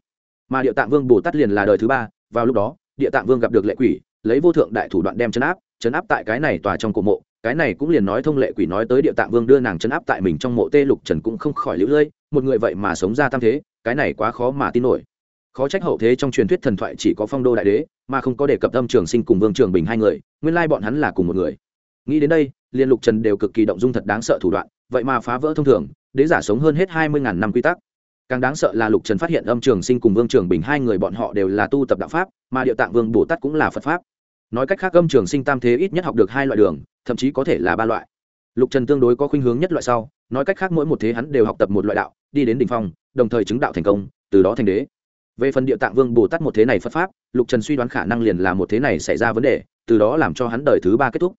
Mà địa tạng vương bồ tát liền là đời thứ ba, vào lúc đó, địa tạng vương gặp được lệ quỷ, lấy vô thượng đại thủ đoạn đem chấn áp chấn áp tại cái này tòa trong cổ mộ, cái này cũng liền nói thông lệ quỷ nói tới địa tạng vương đưa nàng chấn áp tại mình trong mộ tê lục trần cũng không khỏi lũ lưỡi một người vậy mà sống ra tam thế, cái này quá khó mà tin nổi. Khó trách hậu thế trong truyền thuyết thần thoại chỉ có phong đô đại đế, mà không có đề cập âm trường sinh cùng vương trường bình hai người, nguyên lai bọn hắn là cùng một người. Nghĩ đến đây, liên lục trần đều cực kỳ động dung thật đáng sợ thủ đoạn, vậy mà phá vỡ thông thường, đế giả sống hơn hết hai mươi ngàn năm quy tắc. Càng đáng sợ là lục trần phát hiện âm trường sinh cùng vương trường bình hai người bọn họ đều là tu tập đạo pháp, mà địa tạng vương bồ tát cũng là phật pháp nói cách khác âm trường sinh tam thế ít nhất học được hai loại đường, thậm chí có thể là ba loại. Lục trần tương đối có khuynh hướng nhất loại sau, nói cách khác mỗi một thế hắn đều học tập một loại đạo, đi đến đ ỉ n h phong, đồng thời chứng đạo thành công, từ đó thành đế. Về phần địa tạng vương bồ tát một thế này phật pháp, lục trần suy đoán khả năng liền là một thế này xảy ra vấn đề, từ đó làm cho hắn đời thứ ba kết thúc.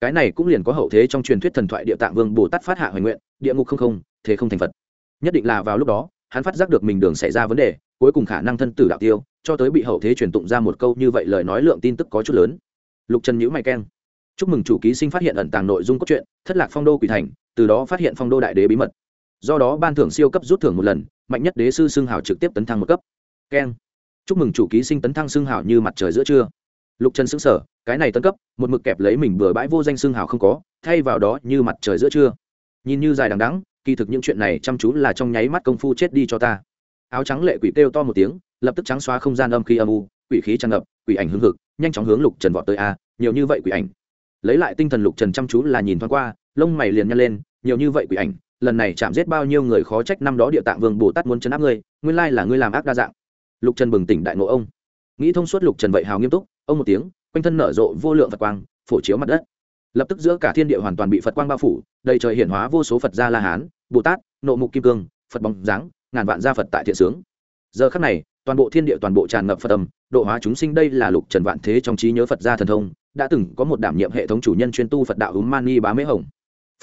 Cái này cũng liền có hậu thế trong truyền thuyết thần thoại địa tạng vương bồ tát phát hạ hoài nguyện, địa ngục không không, thế không thành phật. Nhất định là vào lúc đó, hắn phát giác được mình đường xảy ra vấn đề, cuối cùng khả năng thân tử đạo tiêu cho tới bị hậu thế truyền tụng ra một câu như vậy lời nói lượng tin tức có chút lớn. Lục trần nhữ mày keng. Chúc mừng chủ ký sinh phát hiện ẩn tàng nội dung cốt truyện, thất lạc phong đô quỷ thành, từ đó phát hiện phong đô đại đế bí mật. Do đó ban thưởng siêu cấp rút thưởng một lần, mạnh nhất đế sư xưng hào trực tiếp tấn thăng một cấp. Keng. Chúc mừng chủ ký sinh tấn thăng xưng hào như mặt trời giữa trưa. Lục trần xưng sở cái này tấn cấp, một mực kẹp lấy mình bừa bãi vô danh xưng hào không có, thay vào đó như mặt trời giữa trưa. Nhìn như dài đằng đắng kỳ thực những chuyện này chăm chú là trong nháy mắt công phu chết đi cho ta áo trắng lệ quỷ kêu to một tiếng, lập tức trắng xóa không gian âm khi âm u, quỷ khí tràn ngập, quỷ ảnh hưng hực, nhanh chóng hướng lục trần vọt tới a, nhiều như vậy quỷ ảnh. Lấy lại tinh thần lục trần chăm chú là nhìn thoáng qua, lông mày liền nhăn lên, nhiều như vậy quỷ ảnh, lần này chạm giết bao nhiêu người khó trách năm đó địa tạng vương bồ tát muốn chấn áp ngươi, nguyên lai là ngươi làm ác đa dạng. Lục trần bừng tỉnh đại ngộ ông. Nghĩ thông suốt lục trần vậy hào nghiêm túc, ông một tiếng, quanh thân nở rộ vô lượng phật quang, phổ chiếu mặt đất. Lập tức giữa cả thiên địa hoàn toàn bị phật quang bao phủ, đầy trời hiển hóa vô số phật gia la hán, bồ tát, nộ mục kim cương, phật bóng dáng ngàn vạn gia phật tại thiện sướng. Giờ khắc này, toàn bộ thiên địa toàn bộ tràn ngập phật tâm độ hóa chúng sinh đây là lục trần vạn thế trong trí nhớ phật gia thần thông, đã từng có một đảm nhiệm hệ thống chủ nhân chuyên tu phật đạo húm mani bá mễ hồng.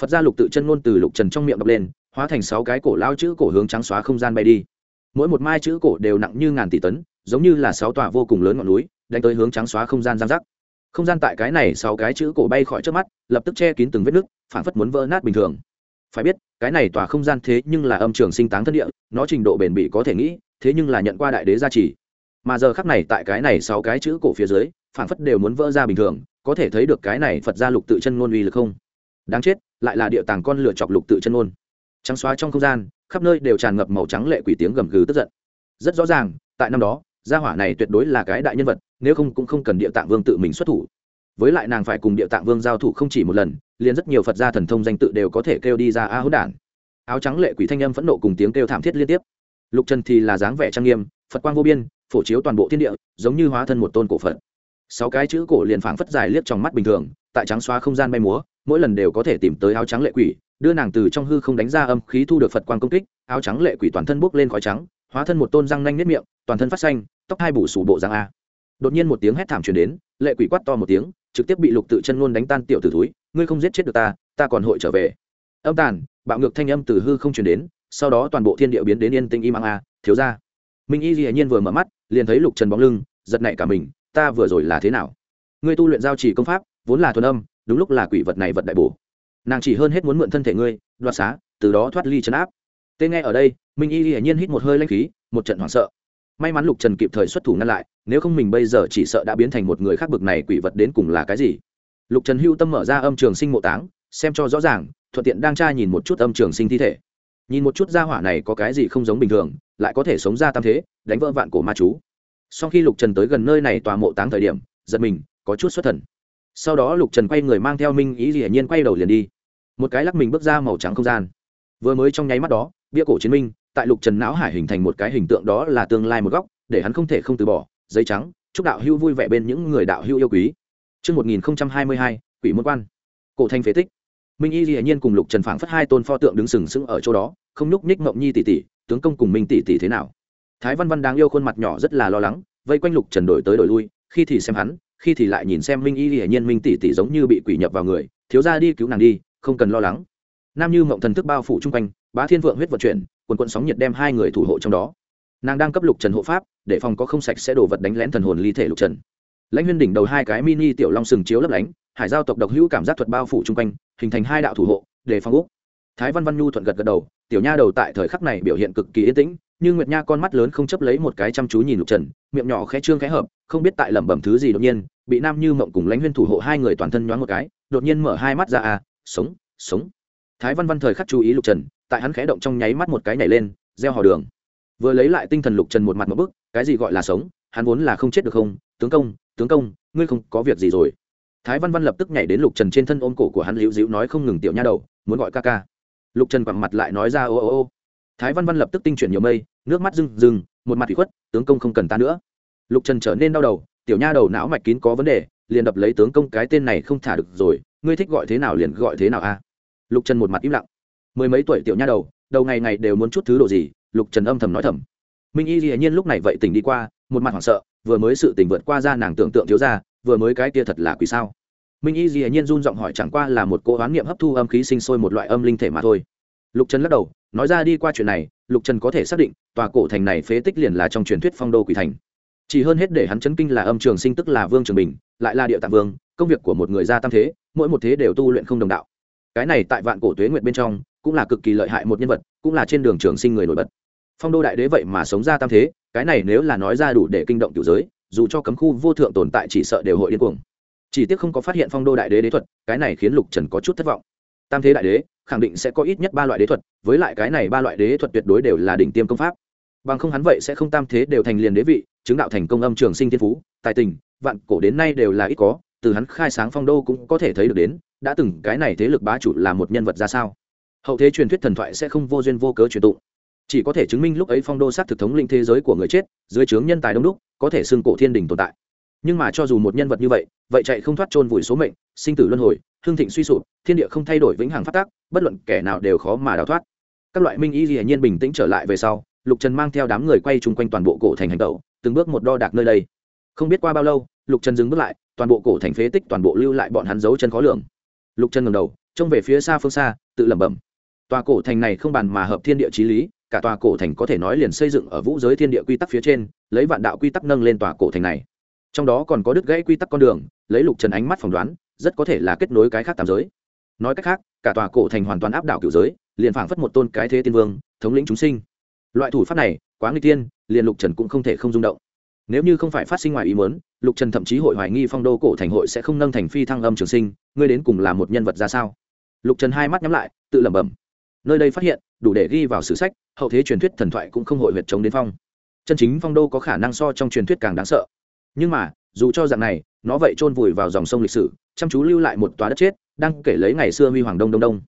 Phật gia lục tự chân ngôn từ lục trần trong miệng đọc lên, hóa thành sáu cái cổ lao chữ cổ hướng trắng xóa không gian bay đi. Mỗi một mai chữ cổ đều nặng như ngàn tỷ tấn, giống như là sáu tòa vô cùng lớn ngọn núi, đánh tới hướng trắng xóa không gian giang rắc không gian tại cái này sáu cái chữ cổ bay khỏi trước mắt, lập tức che kín từng vết nứt phản phất muốn vỡ nát bình thường phải biết, cái này tòa không gian thế nhưng là âm trường sinh táng thân địa, nó trình độ bền bỉ có thể nghĩ, thế nhưng là nhận qua đại đế gia trì. Mà giờ khắc này tại cái này sáu cái chữ cổ phía dưới phản phất đều muốn vỡ ra bình thường, có thể thấy được cái này phật gia lục tự chân ngôn uy lực không? Đáng chết, lại là địa tàng con lửa chọc lục tự chân ngôn. Trắng xóa trong không gian, khắp nơi đều tràn ngập màu trắng lệ quỷ tiếng gầm gừ tức giận. Rất rõ ràng, tại năm đó, gia hỏa này tuyệt đối là cái đại nhân vật, nếu không cũng không cần địa tạng vương tự mình xuất thủ với lại nàng phải cùng địa tạng vương giao thủ không chỉ một lần, liền rất nhiều phật gia thần thông danh tự đều có thể kêu đi ra a hữu đản. Áo trắng lệ quỷ thanh âm phẫn nộ cùng tiếng kêu thảm thiết liên tiếp. Lục trần thì là dáng vẻ trang nghiêm, phật quang vô biên, phổ chiếu toàn bộ thiên địa, giống như hóa thân một tôn cổ phật. Sáu cái chữ cổ liền phảng phất dài liếc trong mắt bình thường, tại trắng xóa không gian bay múa, mỗi lần đều có thể tìm tới áo trắng lệ quỷ, đưa nàng từ trong hư không đánh ra âm khí thu được phật quang công kích, áo trắng lệ quỷ toàn thân bốc lên khói trắng, hóa thân một tôn răng nanh nếp miệng, toàn thân phát xanh, tóc hai bù sủ bộ răng a. Đột nhiên một tiếng hét thảm truyền đến, lệ quỷ quát to một tiếng trực tiếp bị lục tự chân ngôn đánh tan tiểu tử túi ngươi không giết chết được ta ta còn hội trở về. Âm tàn, bạo ngược thanh âm từ hư không truyền đến, sau đó toàn bộ thiên địa biến đến yên tĩnh im ăng a à, thiếu ra minh y dĩ nhiên vừa mở mắt, liền thấy lục trần bóng lưng, giật nảy cả mình, ta vừa rồi là thế nào? Ngươi tu luyện giao chỉ công pháp, vốn là thuần âm, đúng lúc là quỷ vật này vật đại bổ. Nàng chỉ hơn hết muốn mượn thân thể ngươi, đoạt xá, từ đó thoát ly chấn áp. Tên nghe ở đây, minh y dĩ nhiên hít một hơi lanh khí, một trận hoảng sợ may mắn lục trần kịp thời xuất thủ ngăn lại, nếu không mình bây giờ chỉ sợ đã biến thành một người khác bực này quỷ vật đến cùng là cái gì. Lục trần hưu tâm mở ra âm trường sinh mộ táng, xem cho rõ ràng, thuận tiện đang tra nhìn một chút âm trường sinh thi thể. Nhìn một chút gia hỏa này có cái gì không giống bình thường, lại có thể sống ra tam thế, đánh vỡ vạn cổ ma chú. Sau khi lục trần tới gần nơi này tòa mộ táng thời điểm, giật mình, có chút xuất thần. Sau đó lục trần quay người mang theo minh ý hiển nhiên quay đầu liền đi. Một cái lắc mình bước ra màu trắng không gian. Vừa mới trong nháy mắt đó, bia cổ chiến minh tại lục trần não hải hình thành một cái hình tượng đó là tương lai một góc để hắn không thể không từ bỏ giấy trắng chúc đạo hưu vui vẻ bên những người đạo hưu yêu quý Trước 1022, quỷ môn quan. Cổ thanh phế tích. Minh Y Dĩ nhiên cùng Lục Trần phảng phất hai tôn pho tượng đứng sừng sững ở chỗ đó, không nhúc nhích mộng nhi tỷ tỷ, tướng công cùng Minh tỷ tỷ thế nào? Thái Văn Văn đáng yêu khuôn mặt nhỏ rất là lo lắng, vây quanh Lục Trần đổi tới đổi lui, khi thì xem hắn, khi thì lại nhìn xem Minh Y Dĩ nhiên Minh tỷ tỷ giống như bị quỷ nhập vào người, thiếu gia đi cứu nàng đi, không cần lo lắng. Nam Như mộng thần thức bao phủ trung quanh, Bá Thiên Vượng huyết vận chuyển, quần quần sóng nhiệt đem hai người thủ hộ trong đó. Nàng đang cấp lục trần hộ pháp, để phòng có không sạch sẽ đổ vật đánh lén thần hồn ly thể lục trần. Lãnh huyên đỉnh đầu hai cái mini tiểu long sừng chiếu lấp lánh, hải giao tộc độc hữu cảm giác thuật bao phủ chung quanh, hình thành hai đạo thủ hộ, để phòng úc. Thái văn văn nhu thuận gật gật đầu, tiểu nha đầu tại thời khắc này biểu hiện cực kỳ yên tĩnh, nhưng nguyệt nha con mắt lớn không chấp lấy một cái chăm chú nhìn lục trần, miệng nhỏ khẽ trương khẽ hợp, không biết tại lẩm bẩm thứ gì đột nhiên, bị nam như mộng cùng lãnh huyên thủ hộ hai người toàn thân nhoáng một cái, đột nhiên mở hai mắt ra à sống sống. Thái văn văn thời khắc chú ý lục trần tại hắn khẽ động trong nháy mắt một cái nhảy lên, gieo hò đường. Vừa lấy lại tinh thần lục trần một mặt một bức, cái gì gọi là sống, hắn vốn là không chết được không? Tướng công tướng công, ngươi không có việc gì rồi. Thái văn văn lập tức nhảy đến lục trần trên thân ôm cổ của hắn liễu dĩu nói không ngừng tiểu nha đầu, muốn gọi ca ca. Lục trần quẳng mặt lại nói ra ô ô ô. Thái văn văn lập tức tinh chuyển nhiều mây, nước mắt rừng rừng một mặt bị khuất, tướng công không cần ta nữa. Lục trần trở nên đau đầu, tiểu nha đầu não mạch kín có vấn đề, liền đập lấy tướng công cái tên này không thả được rồi, ngươi thích gọi thế nào liền gọi thế nào a. Lục trần một mặt im lặng mười mấy tuổi tiểu nha đầu đầu ngày ngày đều muốn chút thứ đồ gì, lục trần âm thầm nói thầm. Minh y hiển nhiên lúc này vậy tỉnh đi qua, một mặt hoảng sợ, vừa mới sự tỉnh vượt qua ra nàng tưởng tượng thiếu ra, vừa mới cái kia thật là quỷ sao. Minh y hiển nhiên run giọng hỏi chẳng qua là một cô hoán niệm hấp thu âm khí sinh sôi một loại âm linh thể mà thôi. Lục trần lắc đầu, nói ra đi qua chuyện này, lục trần có thể xác định, tòa cổ thành này phế tích liền là trong truyền thuyết phong đô quỷ thành. Chỉ hơn hết để hắn chấn kinh là âm trường sinh tức là vương trường bình, lại là địa tạng vương, công việc của một người gia tam thế, mỗi một thế đều tu luyện không đồng đạo. Cái này tại vạn cổ tuế nguyện bên trong cũng là cực kỳ lợi hại một nhân vật, cũng là trên đường trường sinh người nổi bật. Phong đô đại đế vậy mà sống ra tam thế, cái này nếu là nói ra đủ để kinh động tiểu giới, dù cho cấm khu vô thượng tồn tại chỉ sợ đều hội điên cuồng. Chỉ tiếc không có phát hiện phong đô đại đế đế thuật, cái này khiến lục trần có chút thất vọng. Tam thế đại đế, khẳng định sẽ có ít nhất ba loại đế thuật, với lại cái này ba loại đế thuật tuyệt đối đều là đỉnh tiêm công pháp. Bằng không hắn vậy sẽ không tam thế đều thành liền đế vị, chứng đạo thành công âm trường sinh thiên phú, tài tình, vạn cổ đến nay đều là ít có, từ hắn khai sáng phong đô cũng có thể thấy được đến, đã từng cái này thế lực bá chủ là một nhân vật ra sao? Hậu thế truyền thuyết thần thoại sẽ không vô duyên vô cớ truyền tụng. Chỉ có thể chứng minh lúc ấy phong đô sát thực thống linh thế giới của người chết, dưới trướng nhân tài đông đúc, có thể xưng cổ thiên đình tồn tại. Nhưng mà cho dù một nhân vật như vậy vậy chạy không thoát trôn vùi số mệnh, sinh tử luân hồi, hương thịnh suy sụp, thiên địa không thay đổi vĩnh hằng phát tác, bất luận kẻ nào đều khó mà đào thoát. Các loại minh y hiển nhiên bình tĩnh trở lại về sau, lục trần mang theo đám người quay chung quanh toàn bộ cổ thành hành tẩu, từng bước một đo đạc nơi đây. Không biết qua bao lâu, lục trần dừng bước lại, toàn bộ cổ thành phế tích toàn bộ lưu lại bọn hắn giấu chân khó lường. Lục trần ngầm đầu, trông về phía xa phương xa, tự lẩm bẩm tòa cổ thành này không bàn mà hợp thiên địa chí lý, cả tòa cổ thành có thể nói liền xây dựng ở vũ giới thiên địa quy tắc phía trên, lấy vạn đạo quy tắc nâng lên tòa cổ thành này. Trong đó còn có đứt gãy quy tắc con đường, lấy lục trần ánh mắt phỏng đoán, rất có thể là kết nối cái khác tam giới. Nói cách khác, cả tòa cổ thành hoàn toàn áp đảo cựu giới, liền phảng phất một tôn cái thế tiên vương, thống lĩnh chúng sinh. Loại thủ pháp này, quá nguy tiên liền lục trần cũng không thể không rung động. Nếu như không phải phát sinh ngoài ý muốn, lục trần thậm chí hội hoài nghi phong đô cổ thành hội sẽ không nâng thành phi thăng âm trường sinh, ngươi đến cùng là một nhân vật ra sao? Lục trần hai mắt nhắm lại, tự lẩm bẩm nơi đây phát hiện, đủ để ghi vào sử sách, hậu thế truyền thuyết thần thoại cũng không hội huyệt chống đến phong. Chân chính phong đô có khả năng so trong truyền thuyết càng đáng sợ. Nhưng mà, dù cho dạng này, nó vậy chôn vùi vào dòng sông lịch sử, chăm chú lưu lại một tòa đất chết, đang kể lấy ngày xưa huy hoàng đông đông đông.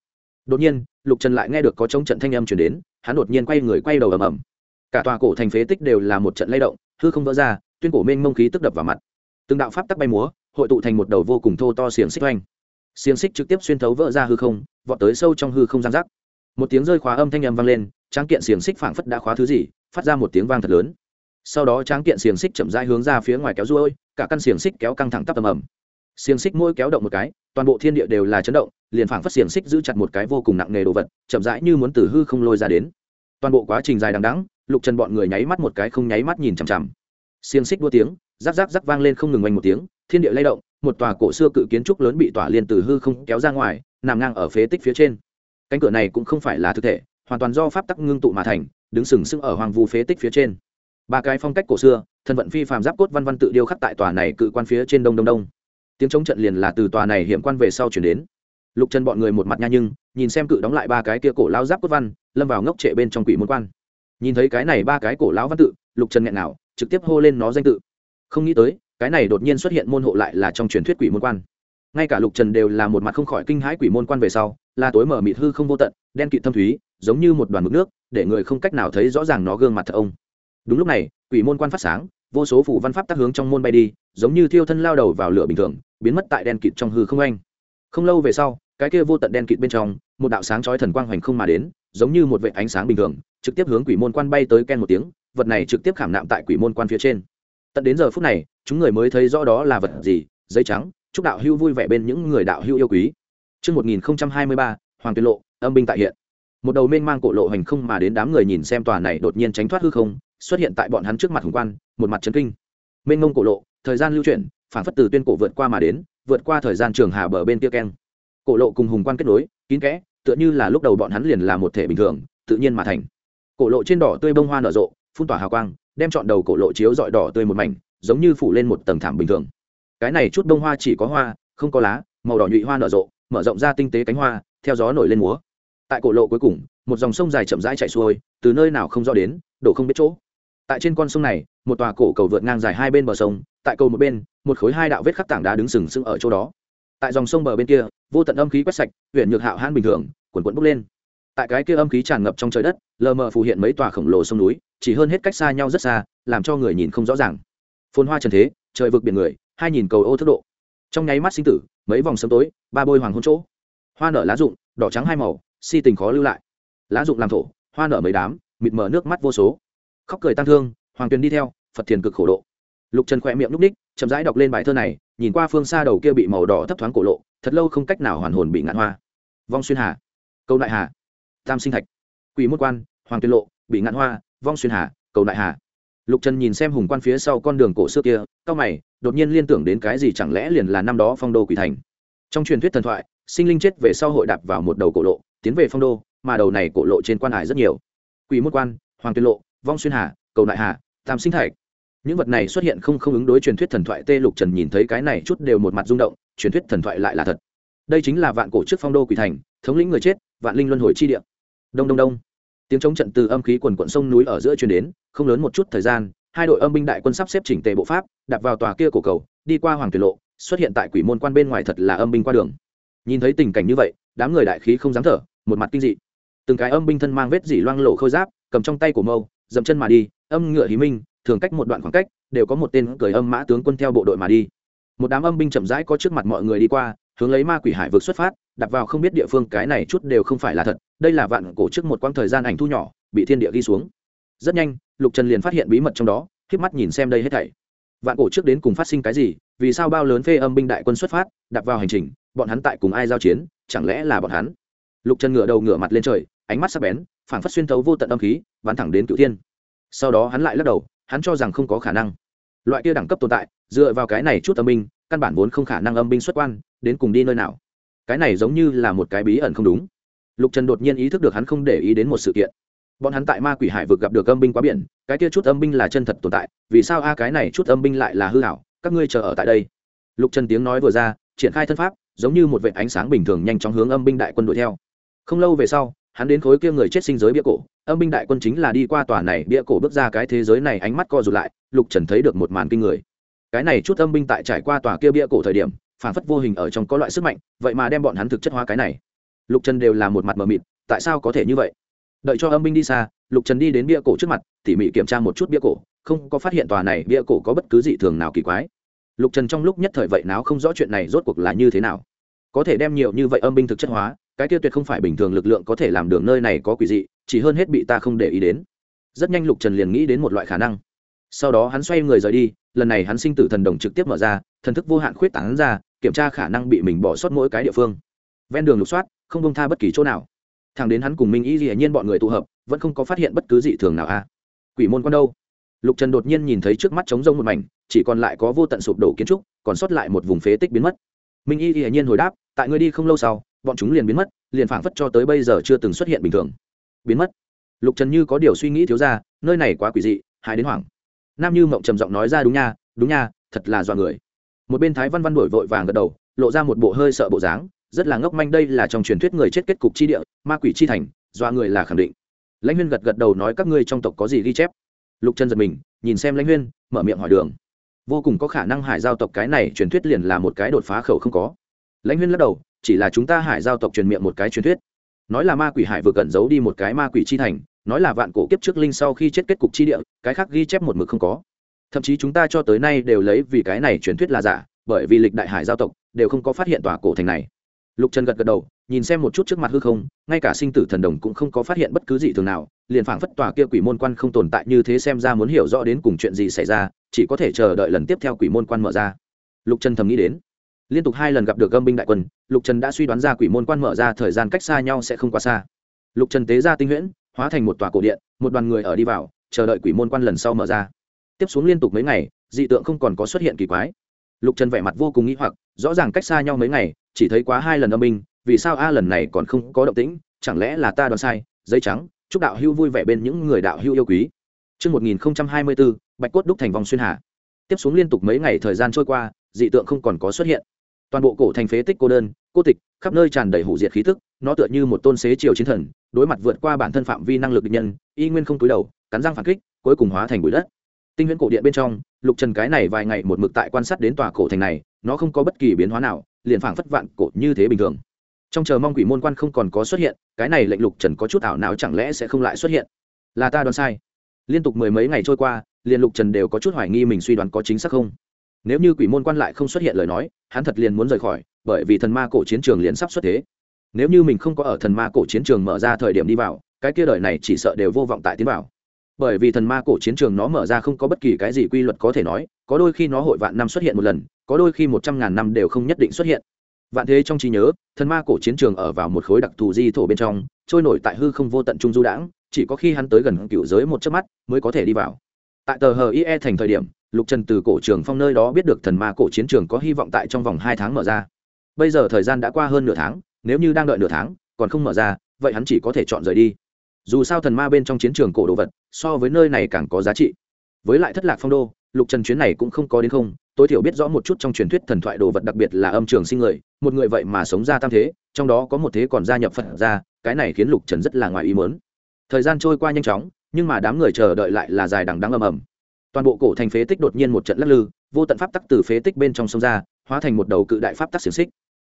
Đột nhiên, lục trần lại nghe được có chống trận thanh âm chuyển đến, hắn đột nhiên quay người quay đầu ầm ầm. Cả tòa cổ thành phế tích đều là một trận lay động, hư không vỡ ra, tuyên cổ mênh mông khí tức đập vào mặt. Từng đạo pháp tắc bay múa, hội tụ thành một đầu vô cùng thô to xiềng xích oanh. Xiềng xích trực tiếp xuyên thấu vỡ ra hư không, vọt tới sâu trong hư không giang giác một tiếng rơi khóa âm thanh âm vang lên, tráng kiện xiềng xích phảng phất đã khóa thứ gì, phát ra một tiếng vang thật lớn. Sau đó tráng kiện xiềng xích chậm rãi hướng ra phía ngoài kéo ruôi, cả căn xiềng xích kéo căng thẳng tắp tầm ầm. Xiềng xích mỗi kéo động một cái, toàn bộ thiên địa đều là chấn động, liền phảng phất xiềng xích giữ chặt một cái vô cùng nặng nề đồ vật, chậm rãi như muốn từ hư không lôi ra đến. Toàn bộ quá trình dài đằng đẵng, lục trần bọn người nháy mắt một cái không nháy mắt nhìn chằm chằm. Xiềng xích đua tiếng, rắc rắc rắc vang lên không ngừng oanh một tiếng, thiên địa lay động, một tòa cổ xưa cự kiến trúc lớn bị tỏa liên từ hư không kéo ra ngoài, nằm ngang ở phế tích phía trên cánh cửa này cũng không phải là thực thể, hoàn toàn do pháp tắc ngưng tụ mà thành, đứng sừng sững ở hoàng vu phế tích phía trên. Ba cái phong cách cổ xưa, thân vận phi phàm giáp cốt văn văn tự điêu khắc tại tòa này cự quan phía trên đông đông đông. Tiếng chống trận liền là từ tòa này hiểm quan về sau chuyển đến. Lục trần bọn người một mặt nha nhưng, nhìn xem cự đóng lại ba cái kia cổ lao giáp cốt văn, lâm vào ngốc trệ bên trong quỷ môn quan. Nhìn thấy cái này ba cái cổ lão văn tự, lục trần nghẹn nào trực tiếp hô lên nó danh tự. Không nghĩ tới, cái này đột nhiên xuất hiện môn hộ lại là trong truyền thuyết quỷ môn quan. Ngay cả lục trần đều là một mặt không khỏi kinh hãi quỷ môn quan về sau là tối mở mịt hư không vô tận, đen kịt thâm thúy, giống như một đoàn mực nước, để người không cách nào thấy rõ ràng nó gương mặt thật ông. Đúng lúc này, quỷ môn quan phát sáng, vô số phủ văn pháp tác hướng trong môn bay đi, giống như thiêu thân lao đầu vào lửa bình thường, biến mất tại đen kịt trong hư không anh. Không lâu về sau, cái kia vô tận đen kịt bên trong, một đạo sáng chói thần quang hoành không mà đến, giống như một vệ ánh sáng bình thường, trực tiếp hướng quỷ môn quan bay tới ken một tiếng, vật này trực tiếp khảm nạm tại quỷ môn quan phía trên. Tận đến giờ phút này, chúng người mới thấy rõ đó là vật gì, giấy trắng, chúc đạo hưu vui vẻ bên những người đạo hưu yêu quý. Trước 1023, Hoàng Tuyên Lộ, âm binh tại hiện. Một đầu mênh mang cổ lộ hành không mà đến đám người nhìn xem tòa này đột nhiên tránh thoát hư không, xuất hiện tại bọn hắn trước mặt hùng quan, một mặt chấn kinh. Mênh mông cổ lộ, thời gian lưu chuyển, phản phất từ tuyên cổ vượt qua mà đến, vượt qua thời gian trường hà bờ bên kia keng. Cổ lộ cùng hùng quan kết nối, kín kẽ, tựa như là lúc đầu bọn hắn liền là một thể bình thường, tự nhiên mà thành. Cổ lộ trên đỏ tươi bông hoa nở rộ, phun tỏa hào quang, đem trọn đầu cổ lộ chiếu dọi đỏ tươi một mảnh, giống như phủ lên một tầng thảm bình thường cái này chút bông hoa chỉ có hoa không có lá màu đỏ nhụy hoa nở rộ mở rộng ra tinh tế cánh hoa, theo gió nổi lên múa. Tại cổ lộ cuối cùng, một dòng sông dài chậm rãi chạy xuôi, từ nơi nào không rõ đến, đổ không biết chỗ. Tại trên con sông này, một tòa cổ cầu vượt ngang dài hai bên bờ sông, tại cầu một bên, một khối hai đạo vết khắc tảng đá đứng sừng sững ở chỗ đó. Tại dòng sông bờ bên kia, vô tận âm khí quét sạch huyện nhược hạo hãn bình thường quần quẫn bốc lên. Tại cái kia âm khí tràn ngập trong trời đất, lờ mờ phù hiện mấy tòa khổng lồ sông núi, chỉ hơn hết cách xa nhau rất xa, làm cho người nhìn không rõ ràng. Phồn hoa trần thế, trời vực biển người, hai nhìn cầu ô thức độ. Trong nháy mắt sinh tử mấy vòng sớm tối, ba bôi hoàng hôn chỗ. Hoa nở lá rụng, đỏ trắng hai màu, si tình khó lưu lại. Lá rụng làm thổ, hoa nở mấy đám, mịt mở nước mắt vô số. Khóc cười tăng thương, hoàng tuyền đi theo, phật thiền cực khổ độ. Lục trần khỏe miệng núp ních chậm rãi đọc lên bài thơ này, nhìn qua phương xa đầu kia bị màu đỏ thấp thoáng cổ lộ, thật lâu không cách nào hoàn hồn bị ngạn hoa. Vong xuyên hà câu đại hà, tam sinh thạch. Quỷ môn quan, hoàng tuyền lộ, bị ngạn hoa, vong xuyên hà, cầu đại hà lục trần nhìn xem hùng quan phía sau con đường cổ xưa kia cao mày, đột nhiên liên tưởng đến cái gì chẳng lẽ liền là năm đó phong đô quỷ thành. Trong truyền thuyết thần thoại, sinh linh chết về sau hội đạp vào một đầu cổ lộ, tiến về phong đô, mà đầu này cổ lộ trên quan hải rất nhiều. Quỷ môn quan, hoàng tuyên lộ, vong xuyên hà, cầu đại hà, tam sinh thạch. Những vật này xuất hiện không không ứng đối truyền thuyết thần thoại tê lục trần nhìn thấy cái này chút đều một mặt rung động, truyền thuyết thần thoại lại là thật. Đây chính là vạn cổ trước phong đô quỷ thành, thống lĩnh người chết, vạn linh luân hồi chi địa. Đông đông đông tiếng chống trận từ âm khí quần quận sông núi ở giữa truyền đến, không lớn một chút thời gian, hai đội âm binh đại quân sắp xếp chỉnh tề bộ pháp đặt vào tòa kia cổ cầu, đi qua hoàng tuyệt lộ, xuất hiện tại quỷ môn quan bên ngoài thật là âm binh qua đường. Nhìn thấy tình cảnh như vậy, đám người đại khí không dám thở, một mặt kinh dị. Từng cái âm binh thân mang vết dỉ loang lộ khôi giáp, cầm trong tay của mâu, dậm chân mà đi, âm ngựa hí minh, thường cách một đoạn khoảng cách, đều có một tên cười âm mã tướng quân theo bộ đội mà đi. Một đám âm binh chậm rãi có trước mặt mọi người đi qua, hướng lấy ma quỷ hải vực xuất phát đặt vào không biết địa phương cái này chút đều không phải là thật, đây là vạn cổ trước một quãng thời gian ảnh thu nhỏ, bị thiên địa ghi xuống. Rất nhanh, lục trần liền phát hiện bí mật trong đó k mắt nhìn xem đây hết thảy. Vạn cổ trước đến cùng phát sinh cái gì, vì sao bao lớn phê âm binh đại quân xuất phát, đặt vào hành trình, bọn hắn tại cùng ai giao chiến, chẳng lẽ là bọn hắn? Lục trần ngửa đầu ngửa mặt lên trời, ánh mắt sắc bén, phảng phất xuyên thấu vô tận âm khí bắn thẳng đến cựu thiên. Sau đó hắn lại lắc đầu, hắn cho rằng không có khả năng. Loại kia đẳng cấp tồn tại, dựa vào cái này chút âm binh, căn bản vốn không khả năng âm binh xuất quan, đến cùng đi nơi nào? Cái này giống như là một cái bí ẩn không đúng. Lục trần đột nhiên ý thức được hắn không để ý đến một sự kiện. Bọn hắn tại ma quỷ hải vực gặp được âm binh quá biển, cái kia chút âm binh là chân thật tồn tại, vì sao a cái này chút âm binh lại là hư hảo các ngươi chờ ở tại đây. Lục trần tiếng nói vừa ra, triển khai thân pháp, giống như một vệ ánh sáng bình thường nhanh chóng hướng âm binh đại quân đuổi theo. Không lâu về sau, hắn đến khối kia người chết sinh giới bia cổ, âm binh đại quân chính là đi qua tòa này bia cổ bước ra cái thế giới này ánh mắt co rụt lại, lục trần thấy được một màn kinh người. Cái này chút âm binh tại trải qua tòa kia bia cổ thời điểm phản phất vô hình ở trong có loại sức mạnh, vậy mà đem bọn hắn thực chất hóa cái này. Lục trần đều là một mặt mờ mịt, tại sao có thể như vậy? Đợi cho âm binh đi xa, lục trần đi đến bia cổ trước mặt, tỉ mỉ kiểm tra một chút bia cổ, không có phát hiện tòa này bia cổ có bất cứ dị thường nào kỳ quái. Lục trần trong lúc nhất thời vậy nào không rõ chuyện này rốt cuộc là như thế nào. Có thể đem nhiều như vậy âm binh thực chất hóa, cái kia tuyệt không phải bình thường lực lượng có thể làm đường nơi này có quỷ dị, chỉ hơn hết bị ta không để ý đến. Rất nhanh lục trần liền nghĩ đến một loại khả năng sau đó hắn xoay người rời đi, lần này hắn sinh tử thần đồng trực tiếp mở ra, thần thức vô hạn khuyết tảng ra, kiểm tra khả năng bị mình bỏ sót mỗi cái địa phương. Ven đường lục soát, không bông tha bất kỳ chỗ nào. Thằng đến hắn cùng minh y dĩ nhiên bọn người tụ hợp, vẫn không có phát hiện bất cứ dị thường nào a. Quỷ môn con đâu? Lục trần đột nhiên nhìn thấy trước mắt trống rông một mảnh, chỉ còn lại có vô tận sụp đổ kiến trúc, còn sót lại một vùng phế tích biến mất. Minh y dĩ nhiên hồi đáp, tại ngươi đi không lâu sau, bọn chúng liền biến mất, liền phảng phất cho tới bây giờ chưa từng xuất hiện bình thường. Biến mất. Lục trần như có điều suy nghĩ thiếu ra, nơi này quá quỷ dị hai đến hoảng nam như mộng trầm giọng nói ra, đúng nha đúng nha, thật là dọa người. Một bên thái văn văn đổi vội vàng gật đầu, lộ ra một bộ hơi sợ bộ dáng, rất là ngốc manh, đây là trong truyền thuyết người chết kết cục chi địa, ma quỷ chi thành, dọa người là khẳng định. Lãnh huyên gật gật đầu nói, các ngươi trong tộc có gì ghi chép? Lục chân giật mình, nhìn xem lãnh huyên, mở miệng hỏi đường. Vô cùng có khả năng hải giao tộc cái này truyền thuyết liền là một cái đột phá khẩu không có. Lãnh huyên lắc đầu, chỉ là chúng ta hải giao tộc truyền miệng một cái truyền thuyết. Nói là ma quỷ hải vừa cẩn giấu đi một cái ma quỷ chi thành nói là vạn cổ kiếp trước linh sau khi chết kết cục chi địa, cái khác ghi chép một mực không có. Thậm chí chúng ta cho tới nay đều lấy vì cái này truyền thuyết là giả, bởi vì lịch đại hải giao tộc đều không có phát hiện tòa cổ thành này. Lục trần gật gật đầu, nhìn xem một chút trước mặt hư không, ngay cả sinh tử thần đồng cũng không có phát hiện bất cứ gì thường nào, liền phảng phất tòa kia quỷ môn quan không tồn tại như thế xem ra muốn hiểu rõ đến cùng chuyện gì xảy ra, chỉ có thể chờ đợi lần tiếp theo quỷ môn quan mở ra. Lục trần thầm nghĩ đến, liên tục hai lần gặp được gâm binh đại quân, lục trần đã suy đoán ra quỷ môn quan mở ra thời gian cách xa nhau sẽ không quá xa. Lục trần tế ra tinh huyễn hóa thành một tòa cổ điện một đoàn người ở đi vào chờ đợi quỷ môn quan lần sau mở ra. Tiếp xuống liên tục mấy ngày dị tượng không còn có xuất hiện kỳ quái. Lục trần vẻ mặt vô cùng nghĩ hoặc rõ ràng cách xa nhau mấy ngày chỉ thấy quá hai lần âm binh vì sao a lần này còn không có động tĩnh chẳng lẽ là ta đoán sai giấy trắng chúc đạo hưu vui vẻ bên những người đạo hưu yêu quý. Trước 1024, Bạch Cốt đúc thành vòng xuyên hà. Tiếp xuống liên tục mấy ngày thời gian trôi qua, dị tượng không còn có xuất hiện toàn bộ cổ thành phế tích cô đơn, cô tịch, khắp nơi tràn đầy hủ diệt khí tức, nó tựa như một tôn xế triều chiến thần, đối mặt vượt qua bản thân phạm vi năng lực địch nhân, y nguyên không túi đầu, cắn răng phản kích, cuối cùng hóa thành bụi đất. Tinh huyễn cổ điện bên trong, lục trần cái này vài ngày một mực tại quan sát đến tòa cổ thành này, nó không có bất kỳ biến hóa nào, liền phảng phất vạn cổ như thế bình thường. Trong chờ mong quỷ môn quan không còn có xuất hiện, cái này lệnh lục trần có chút ảo não chẳng lẽ sẽ không lại xuất hiện? Là ta đoán sai. Liên tục mười mấy ngày trôi qua, liền lục trần đều có chút hoài nghi mình suy đoán có chính xác không? Nếu như quỷ môn quan lại không xuất hiện lời nói, hắn thật liền muốn rời khỏi, bởi vì thần ma cổ chiến trường liền sắp xuất thế. Nếu như mình không có ở thần ma cổ chiến trường mở ra thời điểm đi vào, cái kia đời này chỉ sợ đều vô vọng tại tiến vào. bởi vì thần ma cổ chiến trường nó mở ra không có bất kỳ cái gì quy luật có thể nói, có đôi khi nó hội vạn năm xuất hiện một lần, có đôi khi một trăm ngàn năm đều không nhất định xuất hiện. Vạn thế trong trí nhớ, thần ma cổ chiến trường ở vào một khối đặc thù di thổ bên trong, trôi nổi tại hư không vô tận trung du đãng, chỉ có khi hắn tới gần cựu giới một chớp mắt mới có thể đi vào. Tại tờ hờ ie thành thời điểm lục trần từ cổ trường phong nơi đó biết được thần ma cổ chiến trường có hy vọng tại trong vòng hai tháng mở ra. Bây giờ thời gian đã qua hơn nửa tháng, nếu như đang đợi nửa tháng, còn không mở ra, vậy hắn chỉ có thể chọn rời đi. Dù sao thần ma bên trong chiến trường cổ đồ vật, so với nơi này càng có giá trị. Với lại thất lạc phong đô, lục trần chuyến này cũng không có đến không, tối thiểu biết rõ một chút trong truyền thuyết thần thoại đồ vật đặc biệt là âm trường sinh người, một người vậy mà sống ra tam thế, trong đó có một thế còn gia nhập phật ra, cái này khiến lục trần rất là ngoài ý mớn thời gian trôi qua nhanh chóng, nhưng mà đám người chờ đợi lại là dài đằng đắng ầm ầm toàn bộ cổ thành phế tích đột nhiên một trận lắc lư, vô tận pháp tắc từ phế tích bên trong sông ra, hóa thành một đầu cự đại pháp tắc xiềng xích.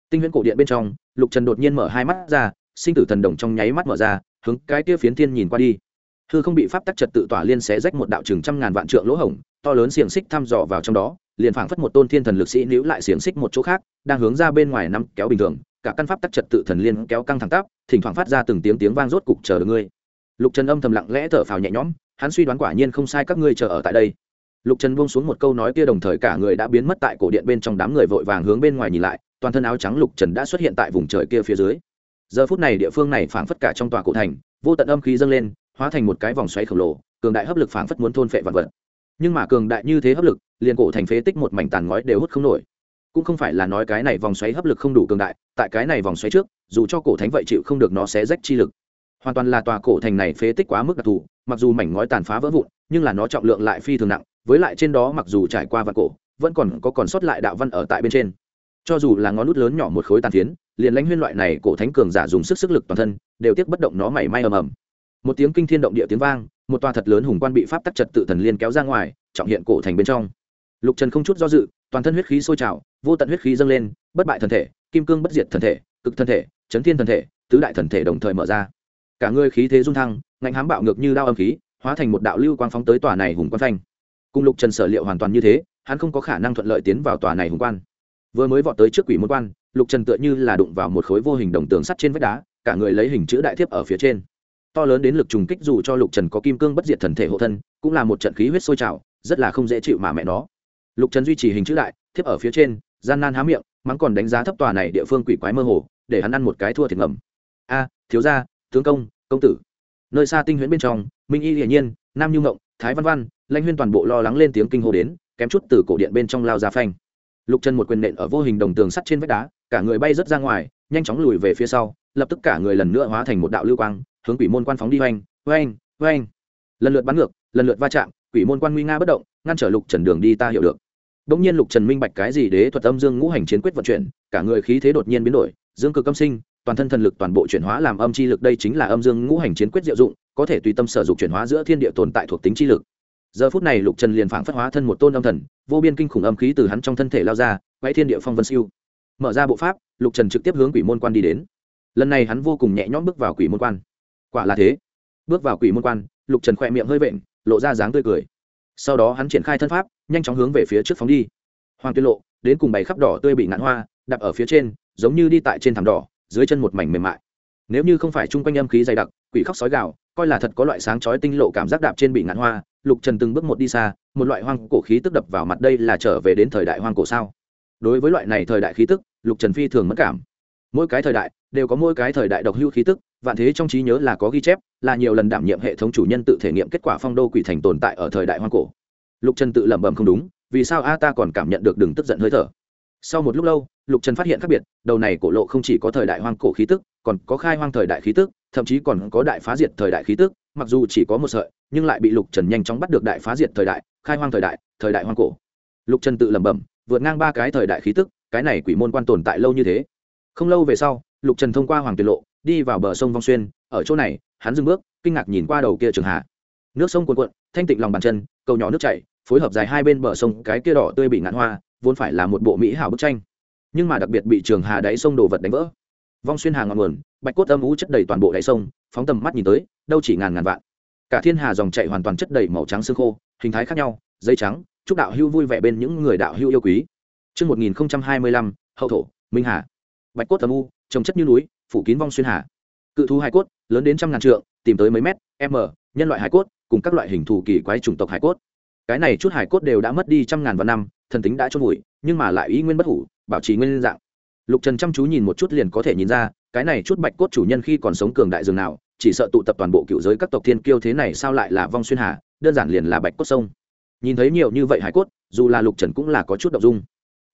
Tinh huyễn cổ điện bên trong, lục trần đột nhiên mở hai mắt ra, sinh tử thần đồng trong nháy mắt mở ra, hướng cái kia phiến thiên nhìn qua đi. Hư không bị pháp tắc trật tự tỏa liên xé rách một đạo chừng trăm ngàn vạn trượng lỗ hổng, to lớn xiềng xích thăm dò vào trong đó, liền phảng phất một tôn thiên thần lực sĩ níu lại xiềng xích một chỗ khác, đang hướng ra bên ngoài năm kéo bình thường, cả căn pháp tắc trật tự thần liên kéo căng thẳng tắp, thỉnh thoảng phát ra từng tiếng tiếng vang rốt cục chờ được ngươi. Lục trần âm thầm lặng lẽ thở phào nhẹ nhõm hắn suy đoán quả nhiên không sai các ngươi chờ ở tại đây. Lục trần buông xuống một câu nói kia đồng thời cả người đã biến mất tại cổ điện bên trong đám người vội vàng hướng bên ngoài nhìn lại, toàn thân áo trắng lục trần đã xuất hiện tại vùng trời kia phía dưới. Giờ phút này địa phương này phảng phất cả trong tòa cổ thành, vô tận âm khí dâng lên, hóa thành một cái vòng xoáy khổng lồ, cường đại hấp lực phảng phất muốn thôn phệ vật vật. Nhưng mà cường đại như thế hấp lực, liền cổ thành phế tích một mảnh tàn ngói đều hút không nổi. Cũng không phải là nói cái này vòng xoáy hấp lực không đủ cường đại, tại cái này vòng xoáy trước, dù cho cổ thánh vậy chịu không được nó sẽ rách chi lực. Hoàn toàn là tòa cổ thành này phế tích quá mức đặc thù mặc dù mảnh ngói tàn phá vỡ vụn, nhưng là nó trọng lượng lại phi thường nặng, với lại trên đó mặc dù trải qua vạn cổ, vẫn còn có còn sót lại đạo văn ở tại bên trên. Cho dù là ngón nút lớn nhỏ một khối tàn phiến, liền lãnh huyên loại này cổ thánh cường giả dùng sức sức lực toàn thân, đều tiếc bất động nó mảy may ầm ầm. Một tiếng kinh thiên động địa tiếng vang, một tòa thật lớn hùng quan bị pháp tắc trật tự thần liên kéo ra ngoài, trọng hiện cổ thành bên trong. Lục trần không chút do dự, toàn thân huyết khí sôi trào, vô tận huyết khí dâng lên, bất bại thần thể, kim cương bất diệt thần thể, cực thân thể, chấn thiên thần thể, tứ đại thần thể đồng thời mở ra cả người khí thế rung thăng, ngạnh hám bạo ngược như đao âm khí, hóa thành một đạo lưu quang phóng tới tòa này hùng quan phanh. Cùng lục trần sở liệu hoàn toàn như thế, hắn không có khả năng thuận lợi tiến vào tòa này hùng quan. Vừa mới vọt tới trước quỷ môn quan, lục trần tựa như là đụng vào một khối vô hình đồng tường sắt trên vách đá, cả người lấy hình chữ đại thiếp ở phía trên. To lớn đến lực trùng kích dù cho lục trần có kim cương bất diệt thần thể hộ thân, cũng là một trận khí huyết sôi trào, rất là không dễ chịu mà mẹ nó. Lục trần duy trì hình chữ đại, thiếp ở phía trên, gian nan há miệng, mắng còn đánh giá thấp tòa này địa phương quỷ quái mơ hồ, để hắn ăn một cái thua thiệt ngầm. A, thiếu gia tướng công công tử. Nơi xa tinh huyễn bên trong minh y hiển nhiên nam như ngộng thái văn văn lanh huyên toàn bộ lo lắng lên tiếng kinh hô đến kém chút từ cổ điện bên trong lao ra phanh. Lục chân một quyền nện ở vô hình đồng tường sắt trên vách đá cả người bay rớt ra ngoài nhanh chóng lùi về phía sau lập tức cả người lần nữa hóa thành một đạo lưu quang hướng quỷ môn quan phóng đi oanh oanh oanh lần lượt bắn ngược lần lượt va chạm quỷ môn quan nguy nga bất động ngăn trở lục trần đường đi ta hiểu được. Đống nhiên Lục Trần minh bạch cái gì đế thuật âm dương ngũ hành chiến quyết vận chuyển, cả người khí thế đột nhiên biến đổi, dương cực âm sinh, toàn thân thần lực toàn bộ chuyển hóa làm âm chi lực đây chính là âm dương ngũ hành chiến quyết diệu dụng, có thể tùy tâm sở dụng chuyển hóa giữa thiên địa tồn tại thuộc tính chi lực. Giờ phút này Lục Trần liền phảng phất hóa thân một tôn âm thần, vô biên kinh khủng âm khí từ hắn trong thân thể lao ra, quay thiên địa phong vân siêu. Mở ra bộ pháp, Lục Trần trực tiếp hướng quỷ môn quan đi đến. Lần này hắn vô cùng nhẹ nhõm bước vào quỷ môn quan. Quả là thế. Bước vào quỷ môn quan, Lục Trần khẽ miệng hơi vện, lộ ra dáng tươi cười. Sau đó hắn triển khai thân pháp, nhanh chóng hướng về phía trước phóng đi hoàng tuyên lộ đến cùng bày khắp đỏ tươi bị ngạn hoa đạp ở phía trên giống như đi tại trên thảm đỏ dưới chân một mảnh mềm mại. Nếu như không phải chung quanh âm khí dày đặc, quỷ khóc sói gạo coi là thật có loại sáng chói tinh lộ cảm giác đạp trên bị ngạn hoa, lục trần từng bước một đi xa, một loại hoang cổ khí tức đập vào mặt đây là trở về đến thời đại hoang cổ sao? Đối với loại này thời đại khí tức, lục trần phi thường mất cảm. Mỗi cái thời đại đều có mỗi cái thời đại độc hữu khí tức, vạn thế trong trí nhớ là có ghi chép, là nhiều lần đảm nhiệm hệ thống chủ nhân tự thể nghiệm kết quả phong đô quỷ thành tồn tại ở thời đại hoang cổ. Lục trần tự lẩm bẩm không đúng, vì sao a ta còn cảm nhận được đừng tức giận hơi thở? Sau một lúc lâu, lục trần phát hiện khác biệt, đầu này cổ lộ không chỉ có thời đại hoang cổ khí tức, còn có khai hoang thời đại khí tức, thậm chí còn có đại phá diệt thời đại khí tức, mặc dù chỉ có một sợi, nhưng lại bị lục trần nhanh chóng bắt được đại phá diệt thời đại, khai hoang thời đại thời đại hoang cổ. Lục trần tự lẩm bẩm, vượt ngang ba cái thời đại khí tức, cái này quỷ môn quan tồn tại lâu như thế. Không lâu về sau, lục trần thông qua hoàng tuyệt lộ, đi vào bờ sông vong xuyên, ở chỗ này, hắn dừng bước, kinh ngạc nhìn qua đầu kia trường hạ. Nước sông cuồn cuộn, thanh tịnh lòng bàn chân, cầu nhỏ nước chảy, phối hợp dài hai bên bờ sông, cái kia đỏ tươi bị ngạn hoa vốn phải là một bộ mỹ hảo bức tranh. Nhưng mà đặc biệt bị trường hà đáy sông đồ vật đánh vỡ. Vong xuyên hà ngọn nguồn bạch cốt âm ú chất đầy toàn bộ đáy sông phóng tầm mắt nhìn tới đâu chỉ ngàn ngàn vạn. Cả thiên hà dòng chạy hoàn toàn chất đầy màu trắng xương khô hình thái khác nhau dây trắng chúc đạo hưu vui vẻ bên những người đạo hưu yêu quý. Trước 1025, hậu thổ, Minh Hà. Bạch cốt âm u, trồng chất như núi, phủ kín vong xuyên hà. Cự thú hải cốt, lớn đến trăm ngàn trượng, tìm tới mấy mét m nhân loại hải cốt cùng các loại hình thù kỳ quái chủng tộc hải cốt cái này chút hải cốt đều đã mất đi trăm ngàn vạn năm, thần tính đã chôn vùi, nhưng mà lại ý nguyên bất hủ, bảo trì nguyên dạng. Lục trần chăm chú nhìn một chút liền có thể nhìn ra, cái này chút bạch cốt chủ nhân khi còn sống cường đại dường nào, chỉ sợ tụ tập toàn bộ cựu giới các tộc thiên kiêu thế này sao lại là vong xuyên hà, đơn giản liền là bạch cốt sông. Nhìn thấy nhiều như vậy hải cốt, dù là lục trần cũng là có chút đ ộ n g dung.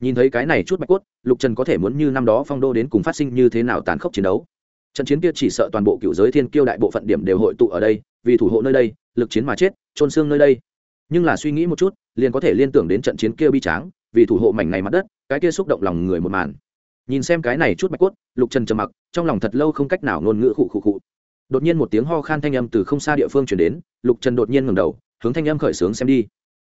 Nhìn thấy cái này chút bạch cốt, lục trần có thể muốn như năm đó phong đô đến cùng phát sinh như thế nào tàn khốc chiến đấu. Trận chiến kia chỉ sợ toàn bộ cựu giới thiên kiêu đại bộ phận điểm đều hội tụ ở đây, vì thủ hộ nơi đây, lực chiến mà chết trôn xương nơi đây nhưng là suy nghĩ một chút, liền có thể liên tưởng đến trận chiến kia bi tráng, vì thủ hộ mảnh này mặt đất, cái kia xúc động lòng người một màn. Nhìn xem cái này chút bạch cốt, lục trần trầm mặc, trong lòng thật lâu không cách nào ngôn ngữ khụ khụ khụ. Đột nhiên một tiếng ho khan thanh âm từ không xa địa phương chuyển đến, lục trần đột nhiên ngầm đầu, hướng thanh âm khởi sướng xem đi.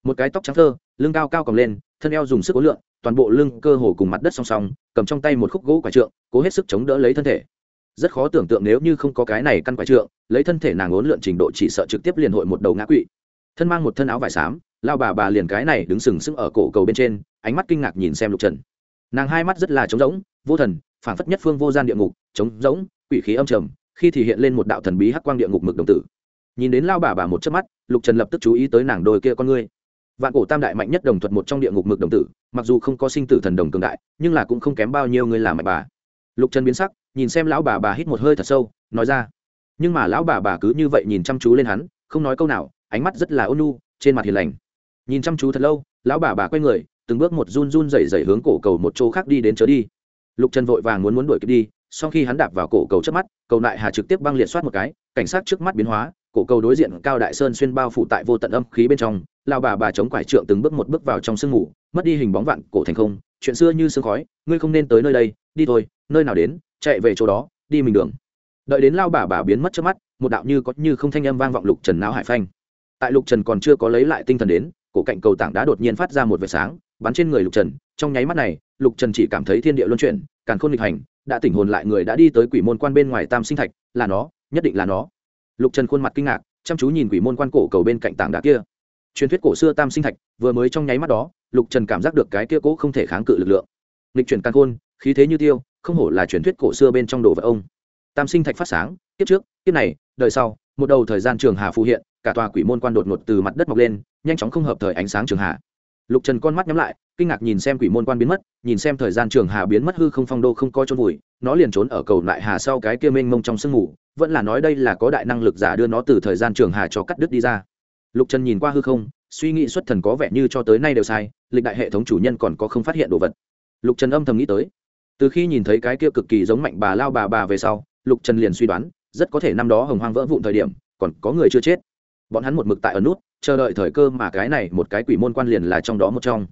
Một cái tóc trắng thơ, lưng cao cao còng lên, thân eo dùng sức cố lượn, toàn bộ lưng cơ hồ cùng mặt đất song song, cầm trong tay một khúc gỗ quả trượng, cố hết sức chống đỡ lấy thân thể. Rất khó tưởng tượng nếu như không có cái này căn quả trượng, lấy thân thể nàng ốn lượn trình độ chỉ sợ trực tiếp liền hội một đầu ngã quỵ thân mang một thân áo vải xám, lao bà bà liền cái này đứng sừng sững ở cổ cầu bên trên, ánh mắt kinh ngạc nhìn xem lục trần. Nàng hai mắt rất là trống rỗng, vô thần phản phất nhất phương vô gian địa ngục, trống rỗng, quỷ khí âm trầm, khi thì hiện lên một đạo thần bí hắc quang địa ngục mực đồng tử. Nhìn đến lao bà bà một chớp mắt, lục trần lập tức chú ý tới nàng đôi kia con ngươi. Vạn cổ tam đại mạnh nhất đồng thuật một trong địa ngục mực đồng tử, mặc dù không có sinh tử thần đồng cường đại, nhưng là cũng không kém bao nhiêu người làm mạnh bà. Lục trần biến sắc, nhìn xem lão bà bà hít một hơi thật sâu, nói ra, nhưng mà lão bà bà cứ như vậy nhìn chăm chú lên hắn, không nói câu nào ánh mắt rất là ôn nu trên mặt hiền lành. Nhìn chăm chú thật lâu, lão bà bà quay người, từng bước một run run rẩy rẩy hướng cổ cầu một chỗ khác đi đến chớ đi. Lục trần vội vàng muốn muốn đuổi kịp đi, sau khi hắn đạp vào cổ cầu trước mắt, cầu nại hà trực tiếp băng liệt soát một cái, cảnh sát trước mắt biến hóa, cổ cầu đối diện cao đại sơn xuyên bao phủ tại vô tận âm khí bên trong lao bà bà chống quải trượng từng bước một bước vào trong sương ngủ, mất đi hình bóng vạn cổ thành không, chuyện xưa như sương khói, ngươi không nên tới nơi đây, đi thôi, nơi nào đến, chạy về chỗ đó, đi mình đường. Đợi đến lao bà bà biến mất trước mắt, một đạo như có như không thanh âm vang vọng lục trần não hải phanh tại lục trần còn chưa có lấy lại tinh thần đến, cổ cạnh cầu tảng đá đột nhiên phát ra một vệt sáng, bắn trên người lục trần. Trong nháy mắt này, lục trần chỉ cảm thấy thiên địa luân chuyển, càn khôn nghịch hành, đã tỉnh hồn lại người đã đi tới quỷ môn quan bên ngoài tam sinh thạch, là nó, nhất định là nó. Lục trần khuôn mặt kinh ngạc, chăm chú nhìn quỷ môn quan cổ cầu bên cạnh tảng đá kia. Truyền thuyết cổ xưa tam sinh thạch, vừa mới trong nháy mắt đó, lục trần cảm giác được cái kia cố không thể kháng cự lực lượng. Lịch chuyển càn khôn, khí thế như tiêu, không hổ là truyền thuyết cổ xưa bên trong đồ vật ông. Tam sinh thạch phát sáng, kiếp trước, kiếp này, đời sau một đầu thời gian trường hà phù hiện, cả tòa quỷ môn quan đột ngột từ mặt đất mọc lên, nhanh chóng không hợp thời ánh sáng trường hà. Lục trần con mắt nhắm lại, kinh ngạc nhìn xem quỷ môn quan biến mất, nhìn xem thời gian trường hà biến mất hư không phong đô không coi trôn vùi, nó liền trốn ở cầu lại hà sau cái kia mênh mông trong sương mù, vẫn là nói đây là có đại năng lực giả đưa nó từ thời gian trường hà cho cắt đứt đi ra. Lục trần nhìn qua hư không, suy nghĩ xuất thần có vẻ như cho tới nay đều sai, lịch đại hệ thống chủ nhân còn có không phát hiện đồ vật. Lục trần âm thầm nghĩ tới. Từ khi nhìn thấy cái kia cực kỳ giống mạnh bà lao bà bà về sau, lục trần liền suy đoán rất có thể năm đó hồng hoang vỡ vụn thời điểm, còn có người chưa chết. Bọn hắn một mực tại ở nút, chờ đợi thời cơ mà cái này một cái quỷ môn quan liền là trong đó một trong.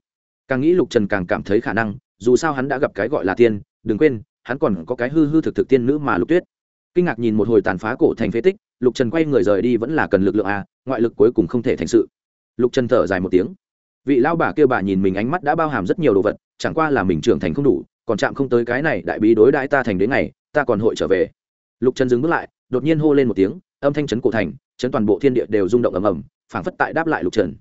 Càng nghĩ lục trần càng cảm thấy khả năng, dù sao hắn đã gặp cái gọi là tiên, đừng quên, hắn còn có cái hư hư thực thực tiên nữ mà lục tuyết. Kinh ngạc nhìn một hồi tàn phá cổ thành phế tích, lục trần quay người rời đi vẫn là cần lực lượng à ngoại lực cuối cùng không thể thành sự. Lục trần thở dài một tiếng. Vị lao bà kêu bà nhìn mình ánh mắt đã bao hàm rất nhiều đồ vật, chẳng qua là mình trưởng thành không đủ, còn chạm không tới cái này đại bí đối đãi ta thành đến ngày, ta còn hội trở về lục trần dừng bước lại, đột nhiên hô lên một tiếng, âm thanh chấn cổ thành, chấn toàn bộ thiên địa đều rung động ầm ầm, phảng phất tại đáp lại lục trần.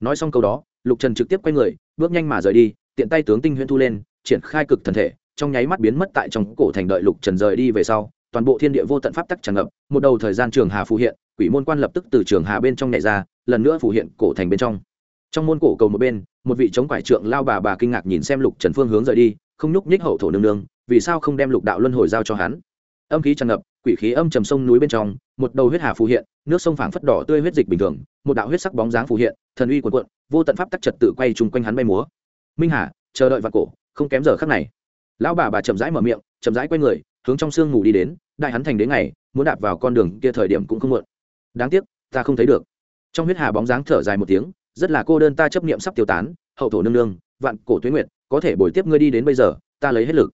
Nói xong câu đó, lục trần trực tiếp quay người, bước nhanh mà rời đi, tiện tay tướng tinh huyễn thu lên, triển khai cực thần thể, trong nháy mắt biến mất tại trong cổ thành đợi lục trần rời đi về sau, toàn bộ thiên địa vô tận pháp tắc tràn ngập, một đầu thời gian trường hà phù hiện, quỷ môn quan lập tức từ trường hà bên trong nhảy ra, lần nữa phù hiện cổ thành bên trong. Trong môn cổ cầu một bên, một vị chống quải trượng lao bà bà kinh ngạc nhìn xem lục trần phương hướng rời đi, không nhúc nhích hậu thổ nương nương, vì sao không đem lục đạo luân hồi giao cho hắn? Âm khí tràn ngập, quỷ khí âm trầm sông núi bên trong, một đầu huyết hà phù hiện, nước sông phảng phất đỏ tươi huyết dịch bình thường, một đạo huyết sắc bóng dáng phù hiện, thần uy quần quận vô tận pháp tắc trật tự quay chung quanh hắn bay múa. Minh hà, chờ đợi vạn cổ, không kém giờ khắc này. Lão bà bà chậm rãi mở miệng, chậm rãi quay người, hướng trong sương ngủ đi đến, đại hắn thành đến ngày, muốn đạp vào con đường kia thời điểm cũng không muộn. Đáng tiếc, ta không thấy được. Trong huyết hà bóng dáng thở dài một tiếng, rất là cô đơn ta chấp niệm sắp tiêu tán, hậu thổ nương nương, vạn cổ tuyết nguyệt, có thể bồi tiếp ngươi đi đến bây giờ, ta lấy hết lực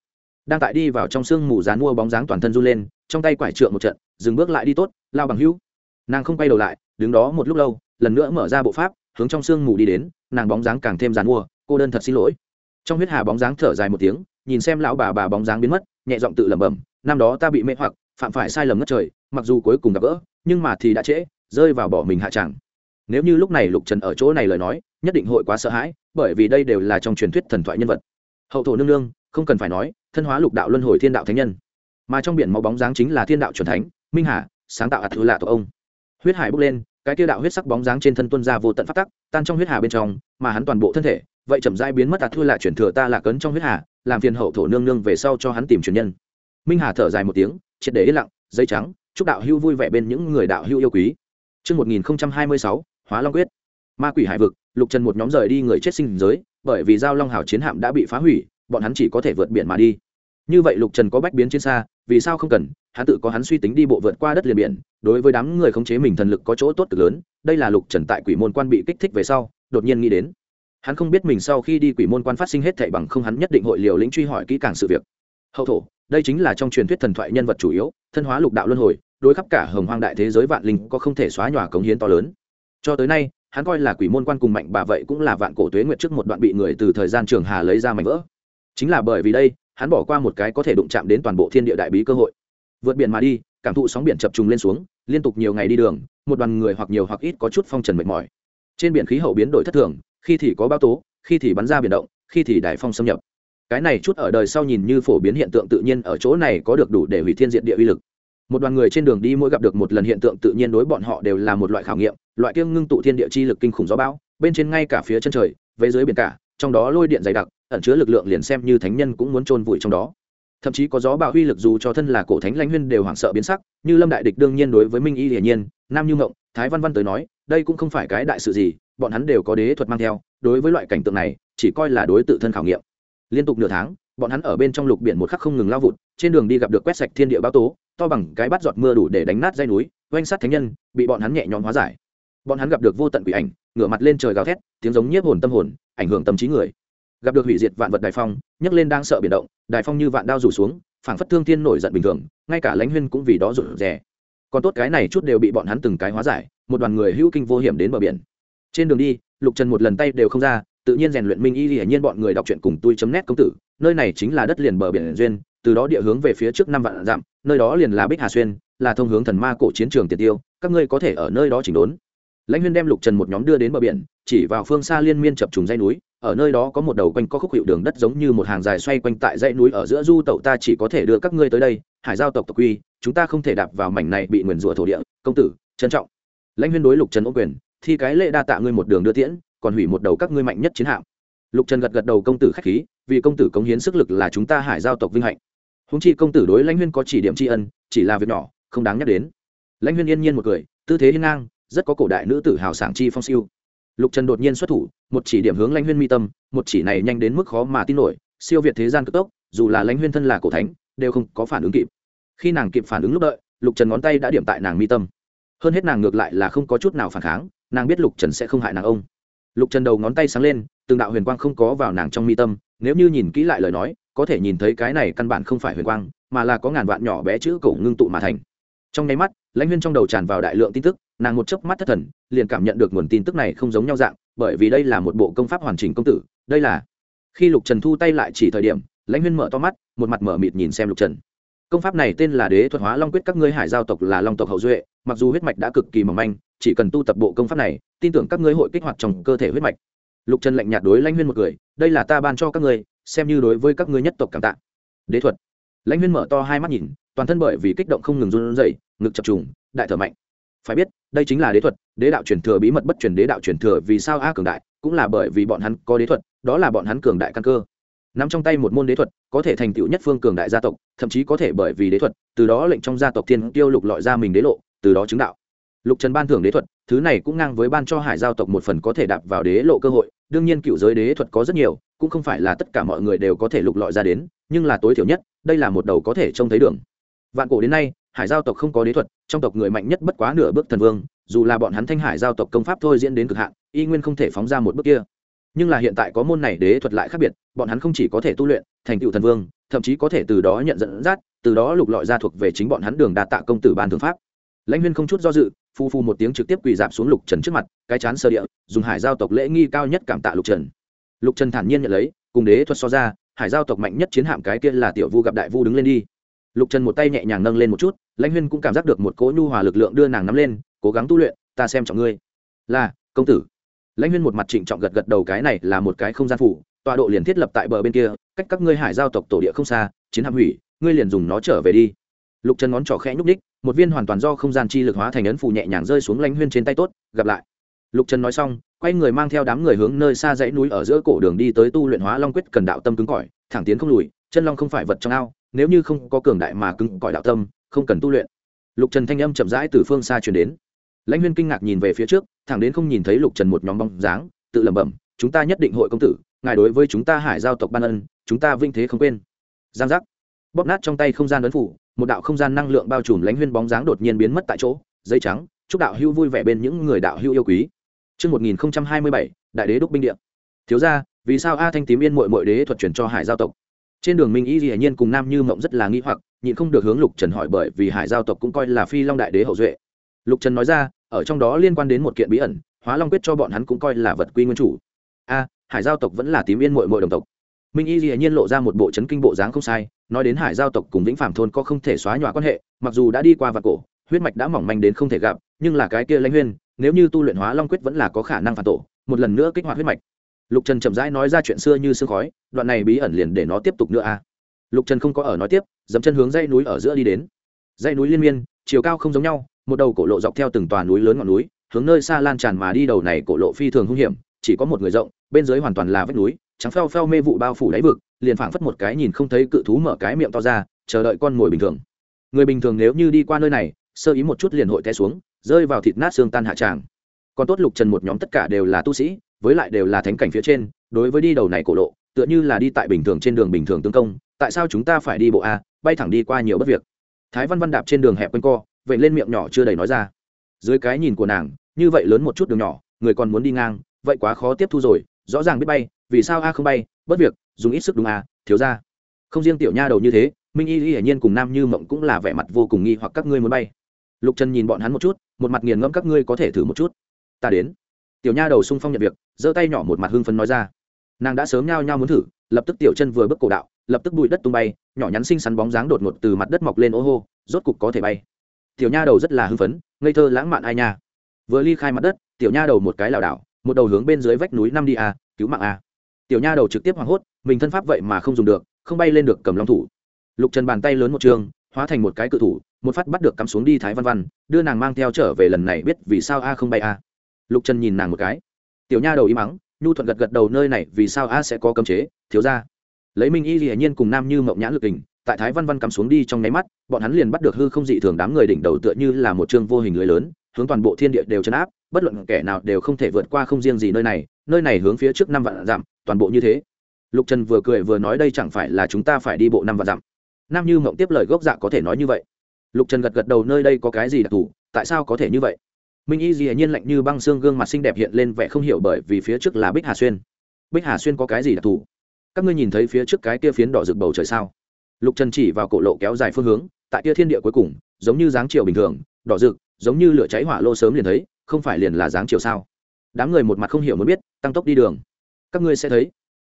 đang tại đi vào trong sương mù dán mua bóng dáng toàn thân run lên, trong tay quải trượng một trận, dừng bước lại đi tốt, lao bằng hữu. Nàng không quay đầu lại, đứng đó một lúc lâu, lần nữa mở ra bộ pháp, hướng trong sương mù đi đến, nàng bóng dáng càng thêm dán mua, cô đơn thật xin lỗi. Trong huyết hà bóng dáng thở dài một tiếng, nhìn xem lão bà bà bóng dáng biến mất, nhẹ giọng tự lẩm bẩm, năm đó ta bị mê hoặc, phạm phải sai lầm ngất trời, mặc dù cuối cùng gặp gỡ, nhưng mà thì đã trễ, rơi vào bỏ mình hạ tràng nếu như lúc này lục trần ở chỗ này lời nói, nhất định hội quá sợ hãi, bởi vì đây đều là trong truyền thuyết thần thoại nhân vật. Hậu thổ nương nương, không cần phải nói thân hóa lục đạo luân hồi thiên đạo thánh nhân mà trong biển máu bóng dáng chính là thiên đạo c thánh minh hà sáng tạo ạt thứ lạ tổ ông huyết hải bốc lên cái tiêu đạo huyết sắc bóng dáng trên thân tuân ra vô tận phát tắc tan trong huyết hà bên trong mà hắn toàn bộ thân thể vậy chậm rãi biến mất ạt thua lại chuyển thừa ta là cấn trong huyết hà làm phiền hậu thổ nương nương về sau cho hắn tìm truyền nhân minh hà thở dài một tiếng triệt để yên lặng dây trắng chúc đạo hưu vui vẻ bên những người đạo hưu yêu quý Trước 1026, Hóa Long Quyết. Ma quỷ hải vực, Lục Trần một nhóm rời đi người chết sinh giới, bởi vì giao Long Hào chiến hạm đã bị phá hủy, bọn hắn chỉ có thể vượt biển mà đi. Như vậy Lục Trần có bách biến trên xa, vì sao không cần, hắn tự có hắn suy tính đi bộ vượt qua đất liền biển, đối với đám người khống chế mình thần lực có chỗ tốt cực lớn, đây là Lục Trần tại Quỷ môn quan bị kích thích về sau, đột nhiên nghĩ đến. Hắn không biết mình sau khi đi Quỷ môn quan phát sinh hết thảy bằng không hắn nhất định hội liều lĩnh truy hỏi kỹ càng sự việc. Hậu thổ, đây chính là trong truyền thuyết thần thoại nhân vật chủ yếu, thân hóa lục đạo luân hồi, đối khắp cả hồng hoang đại thế giới vạn linh có không thể xóa nhòa cống hiến to lớn cho tới nay hắn coi là quỷ môn quan cùng mạnh bà vậy cũng là vạn cổ tuế nguyệt trước một đoạn bị người từ thời gian trường hà lấy ra mảnh vỡ chính là bởi vì đây hắn bỏ qua một cái có thể đụng chạm đến toàn bộ thiên địa đại bí cơ hội. Vượt biển mà đi, cảm thụ sóng biển chập trùng lên xuống, liên tục nhiều ngày đi đường, một đoàn người hoặc nhiều hoặc ít có chút phong trần mệt mỏi. Trên biển khí hậu biến đổi thất thường, khi thì có bao tố, khi thì bắn ra biển động, khi thì đại phong xâm nhập. Cái này chút ở đời sau nhìn như phổ biến hiện tượng tự nhiên ở chỗ này có được đủ để hủy thiên diện địa uy lực. Một đoàn người trên đường đi mỗi gặp được một lần hiện tượng tự nhiên đối bọn họ đều là một loại khảo nghiệm, loại kiêng ngưng tụ thiên địa chi lực kinh khủng gió bão, bên trên ngay cả phía chân trời về dưới biển cả, trong đó lôi điện dày đặc ẩn chứa lực lượng liền xem như thánh nhân cũng muốn chôn vùi trong đó. Thậm chí có gió bạo uy lực dù cho thân là cổ thánh lãnh huyên đều hoảng sợ biến sắc, như lâm đại địch đương nhiên đối với minh y hiển nhiên, nam như ngộng thái văn văn tới nói, đây cũng không phải cái đại sự gì, bọn hắn đều có đế thuật mang theo, đối với loại cảnh tượng này, chỉ coi là đối tự thân khảo nghiệm. Liên tục nửa tháng, bọn hắn ở bên trong lục biển một khắc không ngừng lao vụt, trên đường đi gặp được quét sạch thiên địa báo tố, to bằng cái bát giọt mưa đủ để đánh nát dây núi, oanh sát thánh nhân, bị bọn hắn nhẹ nhõm hóa giải. Bọn hắn gặp được vô tận quỷ ảnh, ngửa mặt lên trời gào thét, tiếng giống nhiếp hồn tâm hồn, ảnh hưởng tâm trí người gặp được hủy diệt vạn vật đài phong, nhấc lên đang sợ biển động, đài phong như vạn đao rủ xuống, phảng phất thương thiên nổi giận bình thường, ngay cả lãnh huyên cũng vì đó rụt rè. Còn tốt cái này chút đều bị bọn hắn từng cái hóa giải, một đoàn người hữu kinh vô hiểm đến bờ biển. Trên đường đi, lục trần một lần tay đều không ra, tự nhiên rèn luyện minh y hiển nhiên bọn người đọc truyện cùng tôi chấm nét công tử, nơi này chính là đất liền bờ biển duyên, từ đó địa hướng về phía trước năm vạn dặm, nơi đó liền là bích hà xuyên, là thông hướng thần ma cổ chiến trường tiền tiêu, các ngươi có thể ở nơi đó chỉnh đốn. Lãnh huyên đem lục trần một nhóm đưa đến bờ biển, chỉ vào phương xa liên miên chập trùng dây núi ở nơi đó có một đầu quanh có khúc hiệu đường đất giống như một hàng dài xoay quanh tại dãy núi ở giữa du tẩu ta chỉ có thể đưa các ngươi tới đây, hải giao tộc tộc quy, chúng ta không thể đạp vào mảnh này bị nguyền rủa thổ địa. Công tử, trân trọng. Lãnh huyên đối lục trần ô quyền thì cái lệ đa tạ ngươi một đường đưa tiễn, còn hủy một đầu các ngươi mạnh nhất chiến hạm. Lục trần gật gật đầu công tử khách khí, vì công tử cống hiến sức lực là chúng ta hải giao tộc vinh hạnh. Húng chi công tử đối lãnh huyên có chỉ điểm tri ân, chỉ là việc nhỏ, không đáng nhắc đến. Lãnh huyên yên nhiên một cười, tư thế hiên ngang, rất có cổ đại nữ tử hào sảng chi phong siêu lục trần đột nhiên xuất thủ, một chỉ điểm hướng lãnh huyên mi tâm, một chỉ này nhanh đến mức khó mà tin nổi, siêu việt thế gian cực tốc, dù là lãnh huyên thân là cổ thánh, đều không có phản ứng kịp. Khi nàng kịp phản ứng lúc đợi, lục trần ngón tay đã điểm tại nàng mi tâm. Hơn hết nàng ngược lại là không có chút nào phản kháng, nàng biết lục trần sẽ không hại nàng ông. Lục trần đầu ngón tay sáng lên, từng đạo huyền quang không có vào nàng trong mi tâm, nếu như nhìn kỹ lại lời nói, có thể nhìn thấy cái này căn bản không phải huyền quang, mà là có ngàn vạn nhỏ bé chữ cổ ngưng tụ mà thành. Trong nháy mắt, lãnh huyên trong đầu tràn vào đại lượng tin tức nàng một chớp mắt thất thần, liền cảm nhận được nguồn tin tức này không giống nhau dạng, bởi vì đây là một bộ công pháp hoàn chỉnh công tử, đây là khi lục trần thu tay lại chỉ thời điểm, lãnh huyên mở to mắt, một mặt mở mịt nhìn xem lục trần. Công pháp này tên là đế thuật hóa long quyết, các ngươi hải giao tộc là long tộc hậu duệ, mặc dù huyết mạch đã cực kỳ mỏng manh, chỉ cần tu tập bộ công pháp này, tin tưởng các ngươi hội kích hoạt trong cơ thể huyết mạch. Lục trần lạnh nhạt đối lãnh huyên một người đây là ta ban cho các ngươi, xem như đối với các ngươi nhất tộc cảm tạ. Đế thuật. Lãnh huyên mở to hai mắt nhìn, toàn thân bởi vì kích động không ngừng run rẩy, ngực chập trùng, đại thở mạnh phải biết, đây chính là đế thuật, đế đạo truyền thừa bí mật bất truyền đế đạo truyền thừa vì sao a cường đại, cũng là bởi vì bọn hắn có đế thuật, đó là bọn hắn cường đại căn cơ. Nắm trong tay một môn đế thuật, có thể thành tựu nhất phương cường đại gia tộc, thậm chí có thể bởi vì đế thuật, từ đó lệnh trong gia tộc thiên tiêu lục lọi ra mình đế lộ, từ đó chứng đạo. Lục trần ban thưởng đế thuật, thứ này cũng ngang với ban cho hải giao tộc một phần có thể đạp vào đế lộ cơ hội, đương nhiên cựu giới đế thuật có rất nhiều, cũng không phải là tất cả mọi người đều có thể lục lọi ra đến, nhưng là tối thiểu nhất, đây là một đầu có thể trông thấy đường. Vạn cổ đến nay hải giao tộc không có đế thuật, trong tộc người mạnh nhất bất quá nửa bước thần vương, dù là bọn hắn thanh hải giao tộc công pháp thôi diễn đến cực hạn, y nguyên không thể phóng ra một bước kia. Nhưng là hiện tại có môn này đế thuật lại khác biệt, bọn hắn không chỉ có thể tu luyện, thành tựu thần vương, thậm chí có thể từ đó nhận dẫn dắt, từ đó lục lọi ra thuộc về chính bọn hắn đường đạt tạ công tử ban thượng pháp. Lãnh huyên không chút do dự, phu phu một tiếng trực tiếp quỳ dạp xuống lục trần trước mặt, cái chán sơ địa, dùng hải giao tộc lễ nghi cao nhất cảm tạ lục trần. Lục trần thản nhiên nhận lấy, cùng đế thuật so ra, hải giao tộc mạnh nhất chiến hạm cái kia là tiểu vu gặp đại vu đứng lên đi lục trần một tay nhẹ nhàng nâng lên một chút, lãnh huyên cũng cảm giác được một cỗ nhu hòa lực lượng đưa nàng nắm lên, cố gắng tu luyện, ta xem trọng ngươi. Là, công tử. Lãnh huyên một mặt trịnh trọng gật gật đầu cái này là một cái không gian phủ, tọa độ liền thiết lập tại bờ bên kia, cách các ngươi hải giao tộc tổ địa không xa, chiến hạm hủy, ngươi liền dùng nó trở về đi. Lục trần ngón trỏ khẽ nhúc ních một viên hoàn toàn do không gian chi lực hóa thành ấn phủ nhẹ nhàng rơi xuống lãnh huyên trên tay tốt, gặp lại. Lục trần nói xong, quay người mang theo đám người hướng nơi xa dãy núi ở giữa cổ đường đi tới tu luyện hóa long quyết cần đạo tâm cứng cỏi, thẳng tiến không lùi, chân long không phải vật trong ao nếu như không có cường đại mà cứng cỏi đạo tâm không cần tu luyện. Lục trần thanh âm chậm rãi từ phương xa truyền đến. Lãnh huyên kinh ngạc nhìn về phía trước thẳng đến không nhìn thấy lục trần một nhóm bóng dáng tự lẩm bẩm chúng ta nhất định hội công tử ngài đối với chúng ta hải giao tộc ban ân chúng ta vinh thế không quên. Giang giác. Bóp nát trong tay không gian ấn phủ một đạo không gian năng lượng bao trùm lãnh huyên bóng dáng đột nhiên biến mất tại chỗ dây trắng chúc đạo hữu vui vẻ bên những người đạo hữu yêu quý. Trước 1027, Đại đế đúc binh địa. Thiếu gia, vì sao A Thanh tím yên muội muội đế thuật truyền cho Hải giao tộc? Trên đường Minh Y Dĩ nhiên cùng Nam Như Mộng rất là nghi hoặc, nhịn không được hướng Lục Trần hỏi bởi vì Hải giao tộc cũng coi là Phi Long đại đế hậu duệ. Lục Trần nói ra, ở trong đó liên quan đến một kiện bí ẩn, Hóa Long quyết cho bọn hắn cũng coi là vật quy nguyên chủ. A, Hải giao tộc vẫn là tím yên Mội Mội đồng tộc. Minh Y Dĩ nhiên lộ ra một bộ chấn kinh bộ dáng không sai, nói đến Hải giao tộc cùng Vĩnh Phạm thôn có không thể xóa nhòa quan hệ, mặc dù đã đi qua vạt cổ, huyết mạch đã mỏng manh đến không thể gặp, nhưng là cái kia Lãnh Huyên, nếu như tu luyện hóa long quyết vẫn là có khả năng phản tổ một lần nữa kích hoạt huyết mạch lục trần chậm rãi nói ra chuyện xưa như sương khói, đoạn này bí ẩn liền để nó tiếp tục nữa a lục trần không có ở nói tiếp dẫm chân hướng dãy núi ở giữa đi đến. Dãy núi liên miên, chiều cao không giống nhau, một đầu cổ lộ dọc theo từng tòa núi lớn ngọn núi, hướng nơi xa lan tràn mà đi đầu này cổ lộ phi thường hung hiểm, chỉ có một người rộng, bên dưới hoàn toàn là vách núi, trắng pheo pheo mê vụ bao phủ đáy vực, liền phảng phất một cái nhìn không thấy cự thú mở cái miệng to ra, chờ đợi con mồi bình thường. Người bình thường nếu như đi qua nơi này, sơ ý một chút liền hội té xuống, rơi vào thịt nát xương tan hạ tràng. Còn tốt lục trần một nhóm tất cả đều là tu sĩ với lại đều là thánh cảnh phía trên, đối với đi đầu này cổ lộ, tựa như là đi tại bình thường trên đường bình thường tương công, tại sao chúng ta phải đi bộ a, bay thẳng đi qua nhiều bất việc. Thái văn văn đạp trên đường hẹp quanh co, vậy lên miệng nhỏ chưa đầy nói ra. Dưới cái nhìn của nàng, như vậy lớn một chút đường nhỏ, người còn muốn đi ngang, vậy quá khó tiếp thu rồi, rõ ràng biết bay, vì sao a không bay, bất việc, dùng ít sức đúng a, thiếu ra. Không riêng tiểu nha đầu như thế, minh y hiển nhiên cùng nam như mộng cũng là vẻ mặt vô cùng nghi hoặc các ngươi muốn bay. Lục trần nhìn bọn hắn một chút, một mặt nghiền ngẫm các ngươi có thể thử một chút. Ta đến tiểu nha đầu sung phong nhận việc, giơ tay nhỏ một mặt hưng phấn nói ra. Nàng đã sớm nhao nhao muốn thử, lập tức tiểu chân vừa bước cổ đạo, lập tức bụi đất tung bay, nhỏ nhắn xinh xắn bóng dáng đột ngột từ mặt đất mọc lên ô hô, rốt cục có thể bay. Tiểu nha đầu rất là hưng phấn, ngây thơ lãng mạn ai nha. Vừa ly khai mặt đất, tiểu nha đầu một cái lảo đảo, một đầu hướng bên dưới vách núi năm đi a cứu mạng a tiểu nha đầu trực tiếp hoảng hốt, mình thân pháp vậy mà không dùng được, không bay lên được cầm long thủ. Lục trần bàn tay lớn một trường, hóa thành một cái cự thủ, một phát bắt được cắm xuống đi thái văn văn, đưa nàng mang theo trở về lần này biết vì sao a không bay a lục trần nhìn nàng một cái tiểu nha đầu y mắng, nhu thuận gật gật đầu nơi này vì sao a sẽ có cấm chế, thiếu ra lấy minh y hiển nhiên cùng nam như mộng nhãn lực hình, tại thái văn văn cắm xuống đi trong nháy mắt, bọn hắn liền bắt được hư không dị thường đám người đỉnh đầu tựa như là một chương vô hình lưới lớn, hướng toàn bộ thiên địa đều chấn áp, bất luận kẻ nào đều không thể vượt qua không riêng gì nơi này nơi này hướng phía trước năm vạn dặm, toàn bộ như thế. Lục trần vừa cười vừa nói đây chẳng phải là chúng ta phải đi bộ năm vạn dặm. Nam như mộng tiếp lời gốc dạ có thể nói như vậy. Lục trần gật gật đầu nơi đây có cái gì đặc thù, tại sao có thể như vậy? Minh y dĩ nhiên lạnh như băng xương gương mặt xinh đẹp hiện lên vẻ không hiểu bởi vì phía trước là bích hà xuyên. Bích hà xuyên có cái gì đặc thù? Các ngươi nhìn thấy phía trước cái kia phiến đỏ rực bầu trời sao? Lục trần chỉ vào cổ lộ kéo dài phương hướng, tại kia thiên địa cuối cùng, giống như dáng chiều bình thường, đỏ rực, giống như lửa cháy hỏa lô sớm liền thấy, không phải liền là dáng chiều sao? Đám người một mặt không hiểu muốn biết, tăng tốc đi đường. Các ngươi sẽ thấy.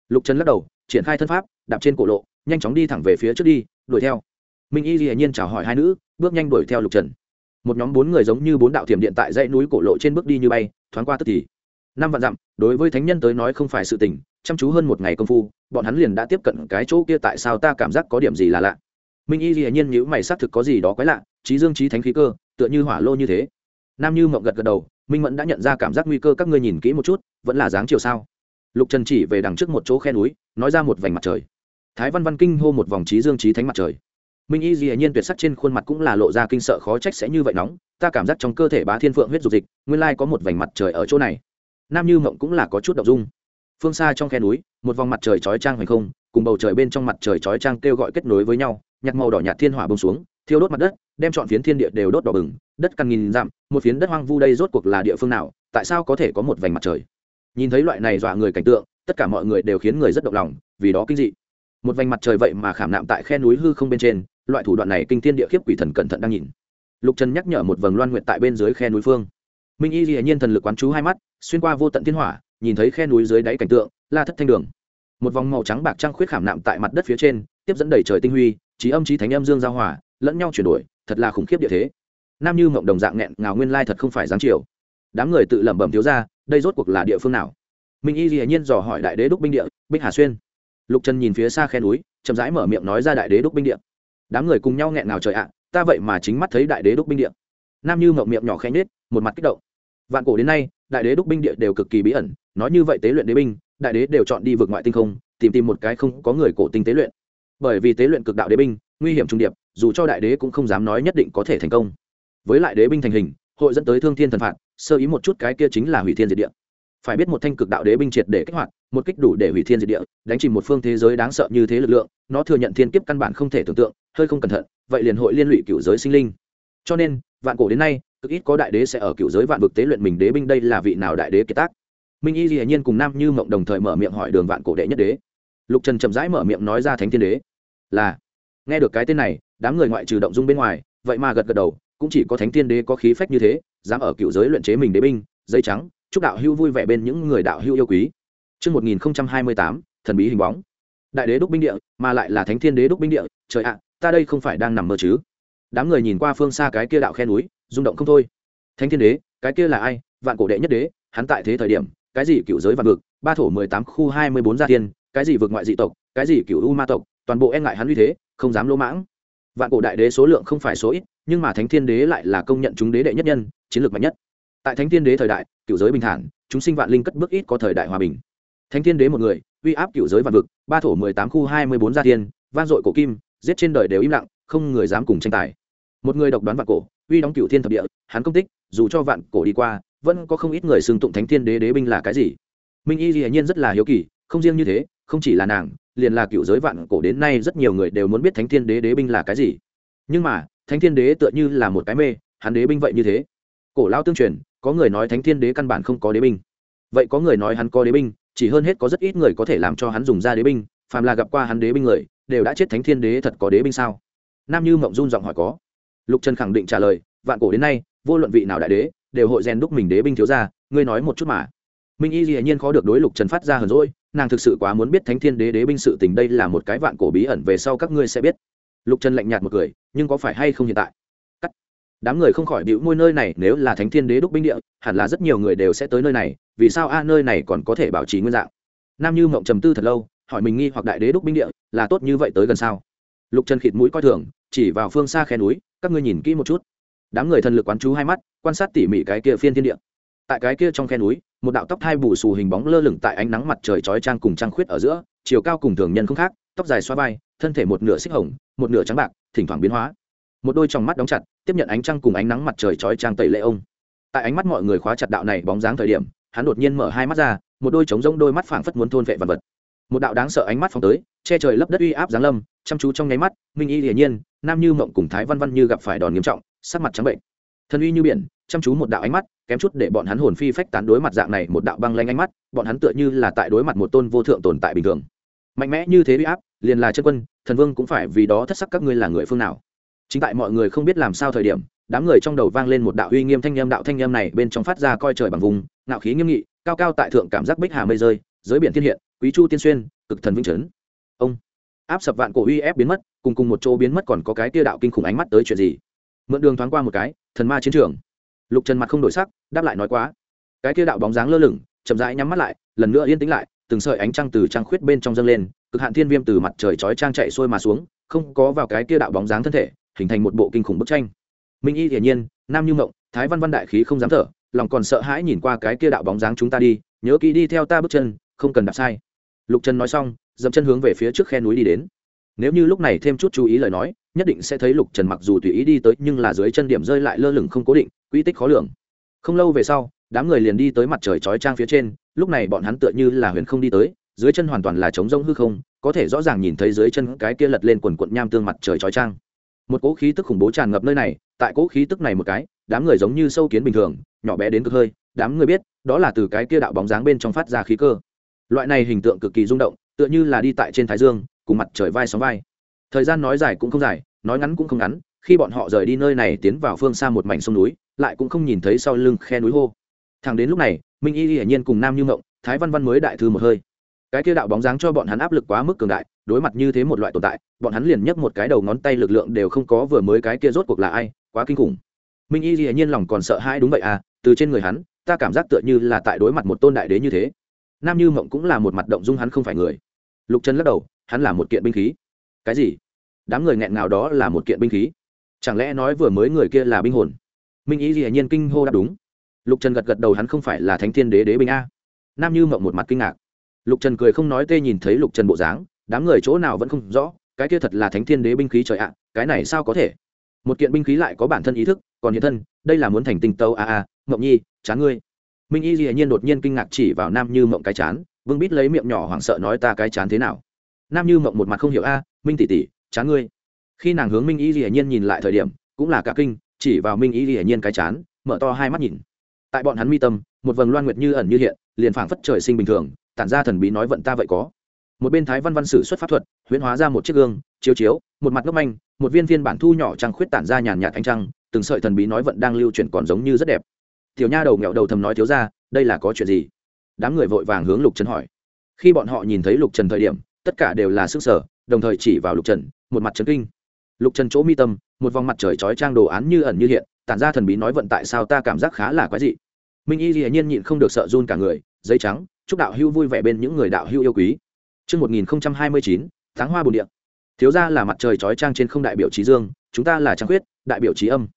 Lục trần lắc đầu, triển khai thân pháp, đạp trên cổ lộ, nhanh chóng đi thẳng về phía trước đi, đuổi theo. Minh y dĩ nhiên chào hỏi hai nữ, bước nhanh đuổi theo lục trần một nhóm bốn người giống như bốn đạo thiểm điện tại dãy núi cổ lộ trên bước đi như bay, thoáng qua tức thì. Năm vạn dặm, đối với thánh nhân tới nói không phải sự tình, chăm chú hơn một ngày công phu, bọn hắn liền đã tiếp cận cái chỗ kia tại sao ta cảm giác có điểm gì là lạ. Minh y dĩ nhiên nhữ mày xác thực có gì đó quái lạ, trí dương trí thánh khí cơ, tựa như hỏa lô như thế. Nam như mộng gật gật đầu, minh mẫn đã nhận ra cảm giác nguy cơ, các ngươi nhìn kỹ một chút, vẫn là dáng chiều sao? Lục trần chỉ về đằng trước một chỗ khe núi, nói ra một vành mặt trời. Thái văn văn kinh hô một vòng trí dương trí thánh mặt trời minh y dĩ nhiên tuyệt sắc trên khuôn mặt cũng là lộ ra kinh sợ khó trách sẽ như vậy nóng, ta cảm giác trong cơ thể bá thiên phượng huyết dục dịch, nguyên lai có một vành mặt trời ở chỗ này. Nam như mộng cũng là có chút đậu dung. Phương xa trong khe núi, một vòng mặt trời chói trang hoành không, cùng bầu trời bên trong mặt trời chói trang kêu gọi kết nối với nhau nhặt màu đỏ nhạt thiên hỏa bông xuống, thiêu đốt mặt đất, đem chọn phiến thiên địa đều đốt đỏ bừng, đất càng nghìn dặm, một phiến đất hoang vu đây rốt cuộc là địa phương nào, tại sao có thể có một vành mặt trời? Nhìn thấy loại này dọa người cảnh tượng, tất cả mọi người đều khiến người rất động lòng, vì đó kinh dị. Một vành mặt trời vậy mà khảm nạm tại khe núi hư không bên trên loại thủ đoạn này kinh thiên địa khiếp quỷ thần cẩn thận đang nhìn. Lục trần nhắc nhở một vầng loan nguyện tại bên dưới khe núi phương. Minh y dĩ nhiên thần lực quán chú hai mắt, xuyên qua vô tận thiên hỏa, nhìn thấy khe núi dưới đáy cảnh tượng, la thất thanh đường. Một vòng màu trắng bạc trăng khuyết khảm nạm tại mặt đất phía trên, tiếp dẫn đầy trời tinh huy, trí âm trí thánh âm dương giao hỏa lẫn nhau chuyển đổi, thật là khủng khiếp địa thế. Nam như mộng đồng dạng nghẹn ngào nguyên lai thật không phải giáng chiều. Đám người tự lẩm bẩm thiếu ra, đây rốt cuộc là địa phương nào? Minh y dĩ nhiên dò hỏi đại đế đúc binh địa, bích hà xuyên. Lục trần nhìn phía xa khe núi, chậm rãi mở miệng nói ra đại đế đúc binh địa đám người cùng nhau nghẹn ngào trời ạ, ta vậy mà chính mắt thấy đại đế đúc binh địa. Nam như mậu miệng nhỏ khẽ nhết một mặt kích động. Vạn cổ đến nay, đại đế đúc binh địa đều cực kỳ bí ẩn, nói như vậy tế luyện đế binh, đại đế đều chọn đi vượt ngoại tinh không, tìm tìm một cái không có người cổ tinh tế luyện. Bởi vì tế luyện cực đạo đế binh, nguy hiểm trung điệp, dù cho đại đế cũng không dám nói nhất định có thể thành công. Với lại đế binh thành hình, hội dẫn tới thương thiên thần phạt, sơ ý một chút cái kia chính là hủy thiên diệt địa. Phải biết một thanh cực đạo đế binh triệt để kích hoạt, một kích đủ để hủy thiên diệt địa, đánh chìm một phương thế giới đáng sợ như thế lực lượng, nó thừa nhận thiên kiếp căn bản không thể tưởng tượng hơi không cẩn thận vậy liền hội liên lụy cựu giới sinh linh. Cho nên vạn cổ đến nay cực ít có đại đế sẽ ở cựu giới vạn vực tế luyện mình đế binh đây là vị nào đại đế kiệt tác. Minh y dĩ nhiên cùng nam như mộng đồng thời mở miệng hỏi đường vạn cổ đệ nhất đế. Lục trần chậm rãi mở miệng nói ra thánh thiên đế. Là nghe được cái tên này đám người ngoại trừ động dung bên ngoài vậy mà gật gật đầu cũng chỉ có thánh thiên đế có khí phách như thế dám ở cựu giới luyện chế mình đế binh giấy trắng chúc đạo hưu vui vẻ bên những người đạo hưu yêu quý. Trước 1028, thần bí hình bóng. Đại đế đúc binh địa, mà lại là thánh thiên đế đúc binh địa, trời ạ, ta đây không phải đang nằm mơ chứ? Đám người nhìn qua phương xa cái kia đạo khe núi, rung động không thôi. Thánh thiên đế, cái kia là ai? Vạn cổ đệ nhất đế, hắn tại thế thời điểm, cái gì cựu giới vạn vực, ba thổ mười tám khu hai mươi bốn gia tiên, cái gì vực ngoại dị tộc, cái gì cựu u ma tộc, toàn bộ e ngại hắn uy thế, không dám lỗ mãng. Vạn cổ đại đế số lượng không phải số ít, nhưng mà thánh thiên đế lại là công nhận chúng đế đệ nhất nhân, chiến lược mạnh nhất. Tại thánh thiên đế thời đại, cựu giới bình thản, chúng sinh vạn linh cất bước ít có thời đại hòa bình thánh thiên đế một người uy áp cựu giới vạn vực ba thổ mười tám khu hai mươi bốn gia tiên, van dội cổ kim giết trên đời đều im lặng, không người dám cùng tranh tài. Một người độc đoán vạn cổ, uy đóng cựu thiên thập địa, hắn công tích, dù cho vạn cổ đi qua, vẫn có không ít người xưng tụng thánh thiên đế đế binh là cái gì. Minh y hiển nhiên rất là hiếu kỳ, không riêng như thế, không chỉ là nàng, liền là cựu giới vạn cổ đến nay rất nhiều người đều muốn biết thánh thiên đế đế binh là cái gì. Nhưng mà, thánh thiên đế tựa như là một cái mê, hắn đế binh vậy như thế. Cổ lao tương truyền, có người nói thánh thiên đế căn bản không có đế binh. Vậy có người nói hắn có đế binh, chỉ hơn hết có rất ít người có thể làm cho hắn dùng ra đế binh, phàm là gặp qua hắn đế binh người đều đã chết thánh thiên đế thật có đế binh sao? Nam như mộng run giọng hỏi có. Lục trần khẳng định trả lời, vạn cổ đến nay, vô luận vị nào đại đế, đều hội rèn đúc mình đế binh thiếu ra ngươi nói một chút mà. Minh y dĩ nhiên khó được đối lục trần phát ra hờn rỗi nàng thực sự quá muốn biết thánh thiên đế đế binh sự tình đây là một cái vạn cổ bí ẩn về sau các ngươi sẽ biết. Lục trần lạnh nhạt một cười, nhưng có phải hay không hiện tại? Cắt. Đám người không khỏi bịu môi nơi này, nếu là thánh thiên đế đúc binh địa, hẳn là rất nhiều người đều sẽ tới nơi này, vì sao a, nơi này còn có thể bảo trì nguyên dạng? Nam như mộng trầm tư thật lâu, hỏi mình nghi hoặc đại đế đúc binh địa là tốt như vậy tới gần sao? Lục trần khịt mũi coi thường, chỉ vào phương xa khe núi, các ngươi nhìn kỹ một chút. Đám người thần lực quán chú hai mắt, quan sát tỉ mỉ cái kia phiên thiên địa. Tại cái kia trong khe núi, một đạo tóc thai bù xù hình bóng lơ lửng tại ánh nắng mặt trời chói trang cùng trăng khuyết ở giữa, chiều cao cùng thường nhân không khác, tóc dài xoa vai, thân thể một nửa xích hồng, một nửa trắng bạc, thỉnh thoảng biến hóa. Một đôi tròng mắt đóng chặt, tiếp nhận ánh trăng cùng ánh nắng mặt trời chói trang tẩy lệ ông. Tại ánh mắt mọi người khóa chặt đạo này bóng dáng thời điểm, hắn đột nhiên mở hai mắt ra, một đôi trống rỗng đôi mắt phảng phất muốn thôn vệ vật vật một đạo đáng sợ ánh mắt phóng tới, che trời lấp đất uy áp giáng lâm, chăm chú trong nháy mắt, minh y hiển nhiên, nam như mộng cùng thái văn văn như gặp phải đòn nghiêm trọng, sắc mặt trắng bệnh. Thân uy như biển, chăm chú một đạo ánh mắt, kém chút để bọn hắn hồn phi phách tán đối mặt dạng này một đạo băng lanh ánh mắt, bọn hắn tựa như là tại đối mặt một tôn vô thượng tồn tại bình thường. Mạnh mẽ như thế uy áp, liền là chân quân, thần vương cũng phải vì đó thất sắc các ngươi là người phương nào. Chính tại mọi người không biết làm sao thời điểm, đám người trong đầu vang lên một đạo uy nghiêm thanh âm, đạo thanh âm này bên trong phát ra coi trời bằng vùng, ngạo khí nghiêm nghị, cao cao tại thượng cảm giác bích hà mây rơi, giới biển thiên hiện quý chu tiên xuyên, cực thần vĩnh trấn ông. Áp sập vạn cổ uy ép biến mất, cùng cùng một chỗ biến mất còn có cái tia đạo kinh khủng ánh mắt tới chuyện gì? Mượn đường thoáng qua một cái, thần ma chiến trường. Lục trần mặt không đổi sắc, đáp lại nói quá. Cái tia đạo bóng dáng lơ lửng, chậm rãi nhắm mắt lại, lần nữa yên tĩnh lại, từng sợi ánh trăng từ trăng khuyết bên trong dâng lên, cực hạn thiên viêm từ mặt trời chói trang chạy xuôi mà xuống, không có vào cái tia đạo bóng dáng thân thể, hình thành một bộ kinh khủng bức tranh. Minh y hiển nhiên, nam như mộng, thái văn văn đại khí không dám thở, lòng còn sợ hãi nhìn qua cái kia đạo bóng dáng chúng ta đi, nhớ kỹ đi theo ta bước chân, không cần đạp sai lục trần nói xong, dậm chân hướng về phía trước khe núi đi đến. Nếu như lúc này thêm chút chú ý lời nói, nhất định sẽ thấy lục trần mặc dù tùy ý đi tới, nhưng là dưới chân điểm rơi lại lơ lửng không cố định, quy tích khó lường. Không lâu về sau, đám người liền đi tới mặt trời chói trang phía trên, lúc này bọn hắn tựa như là huyền không đi tới, dưới chân hoàn toàn là trống rông hư không, có thể rõ ràng nhìn thấy dưới chân cái kia lật lên quần quận nham tương mặt trời chói trang một cỗ khí tức khủng bố tràn ngập nơi này, tại cỗ khí tức này một cái, đám người giống như sâu kiến bình thường, nhỏ bé đến cực hơi, đám người biết, đó là từ cái kia đạo bóng dáng bên trong phát ra khí cơ loại này hình tượng cực kỳ rung động, tựa như là đi tại trên thái dương, cùng mặt trời vai sóng vai. Thời gian nói dài cũng không dài, nói ngắn cũng không ngắn, khi bọn họ rời đi nơi này tiến vào phương xa một mảnh sông núi, lại cũng không nhìn thấy sau lưng khe núi hô. Thẳng đến lúc này, minh y hiển nhiên cùng nam như ngộng, thái văn văn mới đại thư một hơi. Cái kia đạo bóng dáng cho bọn hắn áp lực quá mức cường đại, đối mặt như thế một loại tồn tại, bọn hắn liền nhấc một cái đầu ngón tay lực lượng đều không có vừa mới cái kia rốt cuộc là ai, quá kinh khủng. Minh y hiển nhiên lòng còn sợ hãi, đúng vậy à từ trên người hắn, ta cảm giác tựa như là tại đối mặt một tôn đại đế như thế nam như mộng cũng là một mặt động dung hắn không phải người. Lục trần lắc đầu, hắn là một kiện binh khí. Cái gì? Đám người nghẹn nào đó là một kiện binh khí? Chẳng lẽ nói vừa mới người kia là binh hồn? Minh ý gì nhiên kinh hô đáp đúng. Lục trần gật gật đầu, hắn không phải là thánh thiên đế đế binh a. Nam như mộng một mặt kinh ngạc. Lục trần cười không nói tê nhìn thấy lục trần bộ dáng, đám người chỗ nào vẫn không rõ, cái kia thật là thánh thiên đế binh khí trời ạ, cái này sao có thể? Một kiện binh khí lại có bản thân ý thức, còn hiện thân, đây là muốn thành tình tâu a a, mộng nhi, chán ngươi minh y dĩ nhiên đột nhiên kinh ngạc chỉ vào nam như mộng cái chán, vương bít lấy miệng nhỏ hoảng sợ nói ta cái chán thế nào? Nam như mộng một mặt không hiểu, a, minh tỷ tỷ, chán ngươi. Khi nàng hướng minh y dĩ nhiên nhìn lại thời điểm, cũng là cả kinh, chỉ vào minh y dĩ nhiên cái chán, mở to hai mắt nhìn. Tại bọn hắn mi tâm, một vầng loan nguyệt như ẩn như hiện, liền phảng phất trời sinh bình thường, tản ra thần bí nói vận ta vậy có. Một bên thái văn văn sử xuất pháp thuật, huyễn hóa ra một chiếc gương, chiếu chiếu, một mặt ngốc manh, một viên viên bản thu nhỏ trăng khuyết tản ra nhàn nhạt ánh trăng, từng sợi thần bí nói vận đang lưu chuyển còn giống như rất đẹp tiểu nha đầu nghẹo đầu thầm nói thiếu ra đây là có chuyện gì? Đám người vội vàng hướng lục trần hỏi. Khi bọn họ nhìn thấy lục trần thời điểm tất cả đều là sức sở đồng thời chỉ vào lục trần một mặt trấn kinh. Lục trần chỗ mi tâm một vòng mặt trời trói trang đồ án như ẩn như hiện tản ra thần bí nói vận tại sao ta cảm giác khá là quái dị. Minh y hiển nhiên nhịn không được sợ run cả người giấy trắng chúc đạo hưu vui vẻ bên những người đạo hưu yêu quý. Trước 1029, tháng hoa bồn điện. Thiếu gia là mặt trời trói trang trên không đại biểu trí dương, chúng ta là trang khuyết, đại biểu trí âm.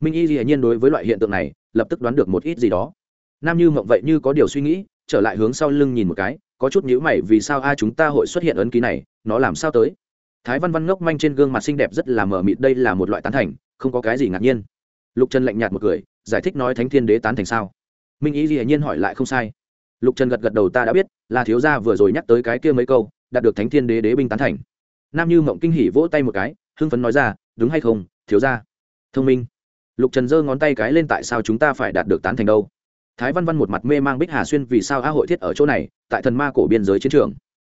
Minh Y hiển nhiên đối với loại hiện tượng này, lập tức đoán được một ít gì đó. Nam Như mộng vậy như có điều suy nghĩ, trở lại hướng sau lưng nhìn một cái, có chút nhữ mày vì sao a chúng ta hội xuất hiện ấn ký này, nó làm sao tới? Thái Văn Văn ngốc manh trên gương mặt xinh đẹp rất là mờ mịt đây là một loại tán thành, không có cái gì ngạc nhiên. Lục Trần lạnh nhạt một cười, giải thích nói Thánh Thiên Đế tán thành sao? Minh Y hiển nhiên hỏi lại không sai lục trần gật gật đầu ta đã biết là thiếu gia vừa rồi nhắc tới cái kia mấy câu đạt được thánh thiên đế đế binh tán thành nam như mộng kinh hỉ vỗ tay một cái hưng phấn nói ra đúng hay không thiếu gia thông minh lục trần giơ ngón tay cái lên tại sao chúng ta phải đạt được tán thành đâu? Thái văn văn một mặt mê mang bích hà xuyên vì sao a hội thiết ở chỗ này, tại thần ma cổ biên giới chiến trường.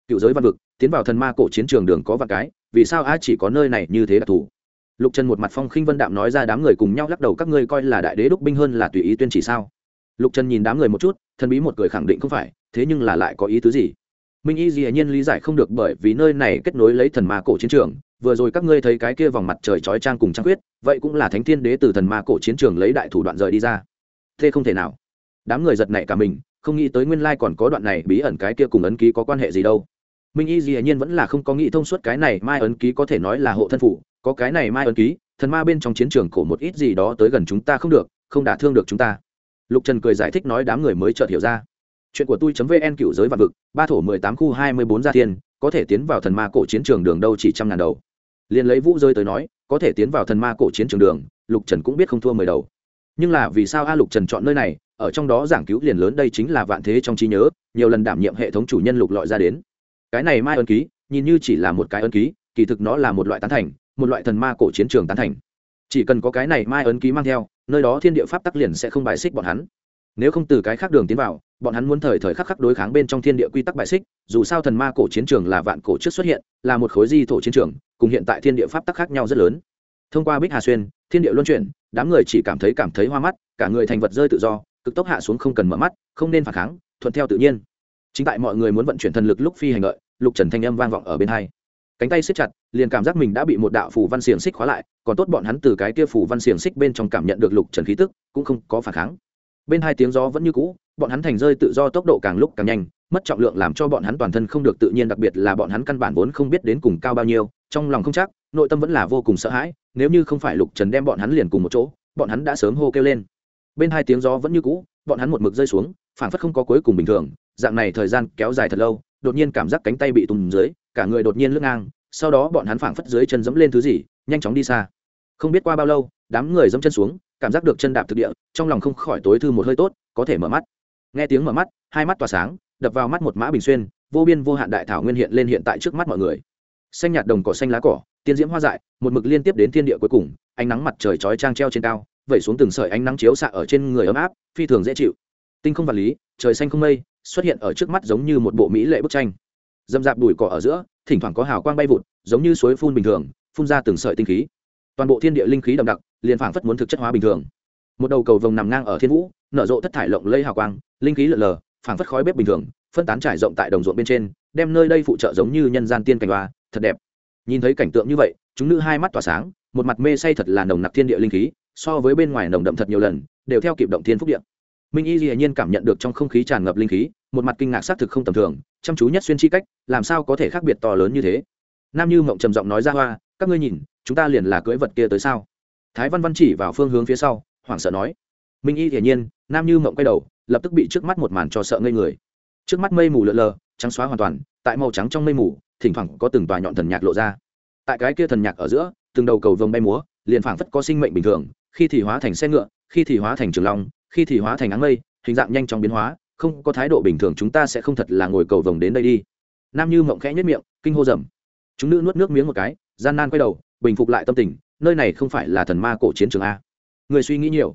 Cựu giới văn vực, tiến vào thần ma cổ chiến trường đường có vạn cái, vì sao a chỉ có nơi này như thế đặc thù lục trần một mặt phong khinh vân đạm nói ra đám người cùng nhau lắc đầu các ngươi coi là đại đế đúc binh hơn là tùy ý tuyên chỉ sao? Lục trần nhìn đám người một chút, thần bí một cười khẳng định không phải, thế nhưng là lại có ý tứ gì? Minh y dĩ nhiên lý giải không được bởi vì nơi này kết nối lấy thần ma cổ chiến trường vừa rồi các ngươi thấy cái kia vòng mặt trời chói trang cùng trang quyết vậy cũng là thánh thiên đế từ thần ma cổ chiến trường lấy đại thủ đoạn rời đi ra. Thế không thể nào. Đám người giật nảy cả mình, không nghĩ tới nguyên lai còn có đoạn này bí ẩn cái kia cùng ấn ký có quan hệ gì đâu. Minh y dĩ nhiên vẫn là không có nghĩ thông suốt cái này mai ấn ký có thể nói là hộ thân phủ, có cái này mai ấn ký, thần ma bên trong chiến trường cổ một ít gì đó tới gần chúng ta không được, không đả thương được chúng ta. Lục trần cười giải thích nói đám người mới chợt hiểu ra. Chuyện của tôi vn cựu giới vạn vực, ba thổ mười tám khu hai mươi bốn gia thiên, có thể tiến vào thần ma cổ chiến trường đường đâu chỉ trăm ngàn đầu liền lấy vũ rơi tới nói, có thể tiến vào thần ma cổ chiến trường đường, lục trần cũng biết không thua mười đầu. Nhưng là vì sao a lục trần chọn nơi này, ở trong đó giảng cứu liền lớn đây chính là vạn thế trong trí nhớ, nhiều lần đảm nhiệm hệ thống chủ nhân lục lọi ra đến. Cái này mai ân ký, nhìn như chỉ là một cái ân ký, kỳ thực nó là một loại tán thành, một loại thần ma cổ chiến trường tán thành. Chỉ cần có cái này mai ấn ký mang theo, nơi đó thiên địa pháp tắc liền sẽ không bài xích bọn hắn. Nếu không từ cái khác đường tiến vào, bọn hắn muốn thời thời khắc khắc đối kháng bên trong thiên địa quy tắc bài xích, dù sao thần ma cổ chiến trường là vạn cổ trước xuất hiện, là một khối di thổ chiến trường cùng hiện tại thiên địa pháp tắc khác nhau rất lớn. Thông qua bích hà xuyên, thiên địa luân chuyển, đám người chỉ cảm thấy cảm thấy hoa mắt, cả người thành vật rơi tự do, cực tốc hạ xuống không cần mở mắt, không nên phản kháng, thuận theo tự nhiên. Chính tại mọi người muốn vận chuyển thần lực lúc phi hành lợi lục trần thanh âm vang vọng ở bên hai. Cánh tay siết chặt, liền cảm giác mình đã bị một đạo phù văn xiềng xích khóa lại, còn tốt bọn hắn từ cái kia phù văn xiềng xích bên trong cảm nhận được lục trần khí tức, cũng không có phản kháng. Bên hai tiếng gió vẫn như cũ, bọn hắn thành rơi tự do tốc độ càng lúc càng nhanh mất trọng lượng làm cho bọn hắn toàn thân không được tự nhiên, đặc biệt là bọn hắn căn bản vốn không biết đến cùng cao bao nhiêu, trong lòng không chắc, nội tâm vẫn là vô cùng sợ hãi, nếu như không phải lục trần đem bọn hắn liền cùng một chỗ, bọn hắn đã sớm hô kêu lên. Bên hai tiếng gió vẫn như cũ, bọn hắn một mực rơi xuống phản phất không có cuối cùng bình thường, dạng này thời gian kéo dài thật lâu, đột nhiên cảm giác cánh tay bị tùng dưới, cả người đột nhiên lướt ngang, sau đó bọn hắn phảng phất dưới chân dẫm lên thứ gì, nhanh chóng đi xa. Không biết qua bao lâu, đám người dẫm chân xuống, cảm giác được chân đạp thực địa, trong lòng không khỏi tối thư một hơi tốt, có thể mở mắt. Nghe tiếng mở mắt, hai mắt tỏa sáng đập vào mắt một mã bình xuyên, vô biên vô hạn đại thảo nguyên hiện lên hiện tại trước mắt mọi người. Xanh nhạt đồng cỏ, xanh lá cỏ, tiên diễm hoa dại, một mực liên tiếp đến thiên địa cuối cùng, ánh nắng mặt trời chói trang treo trên cao, vẩy xuống từng sợi ánh nắng chiếu xạ ở trên người ấm áp, phi thường dễ chịu. Tinh không vật lý, trời xanh không mây, xuất hiện ở trước mắt giống như một bộ mỹ lệ bức tranh. Dâm dạp đùi cỏ ở giữa, thỉnh thoảng có hào quang bay vụt, giống như suối phun bình thường, phun ra từng sợi tinh khí. Toàn bộ thiên địa linh khí đậm đặc, liền phảng phất muốn thực chất hóa bình thường. Một đầu cầu vồng nằm ngang ở thiên vũ, nở rộ thất thải lộng lây hào quang, linh khí lợn lờ phảng phất khói bếp bình thường, phân tán trải rộng tại đồng ruộng bên trên, đem nơi đây phụ trợ giống như nhân gian tiên cảnh hoa, thật đẹp. Nhìn thấy cảnh tượng như vậy, chúng nữ hai mắt tỏa sáng, một mặt mê say thật là nồng nặc thiên địa linh khí, so với bên ngoài nồng đậm thật nhiều lần, đều theo kịp động thiên phúc điện minh y dĩ nhiên cảm nhận được trong không khí tràn ngập linh khí, một mặt kinh ngạc xác thực không tầm thường, chăm chú nhất xuyên chi cách, làm sao có thể khác biệt to lớn như thế? Nam như mộng trầm giọng nói ra hoa, các ngươi nhìn, chúng ta liền là cưỡi vật kia tới sao? Thái văn văn chỉ vào phương hướng phía sau, hoảng sợ nói. Minh y hiển nhiên, nam như mộng quay đầu lập tức bị trước mắt một màn cho sợ ngây người. Trước mắt mây mù lợn lờ, trắng xóa hoàn toàn, tại màu trắng trong mây mù, thỉnh thoảng có từng tòa nhọn thần nhạc lộ ra. Tại cái kia thần nhạc ở giữa, từng đầu cầu vồng bay múa, liền phảng phất có sinh mệnh bình thường, khi thì hóa thành xe ngựa, khi thì hóa thành trường long, khi thì hóa thành áng mây, hình dạng nhanh chóng biến hóa, không có thái độ bình thường chúng ta sẽ không thật là ngồi cầu vồng đến đây đi. Nam như mộng khẽ nhất miệng, kinh hô rầm chúng nữ nuốt nước miếng một cái, gian nan quay đầu, bình phục lại tâm tình, nơi này không phải là thần ma cổ chiến trường a. Người suy nghĩ nhiều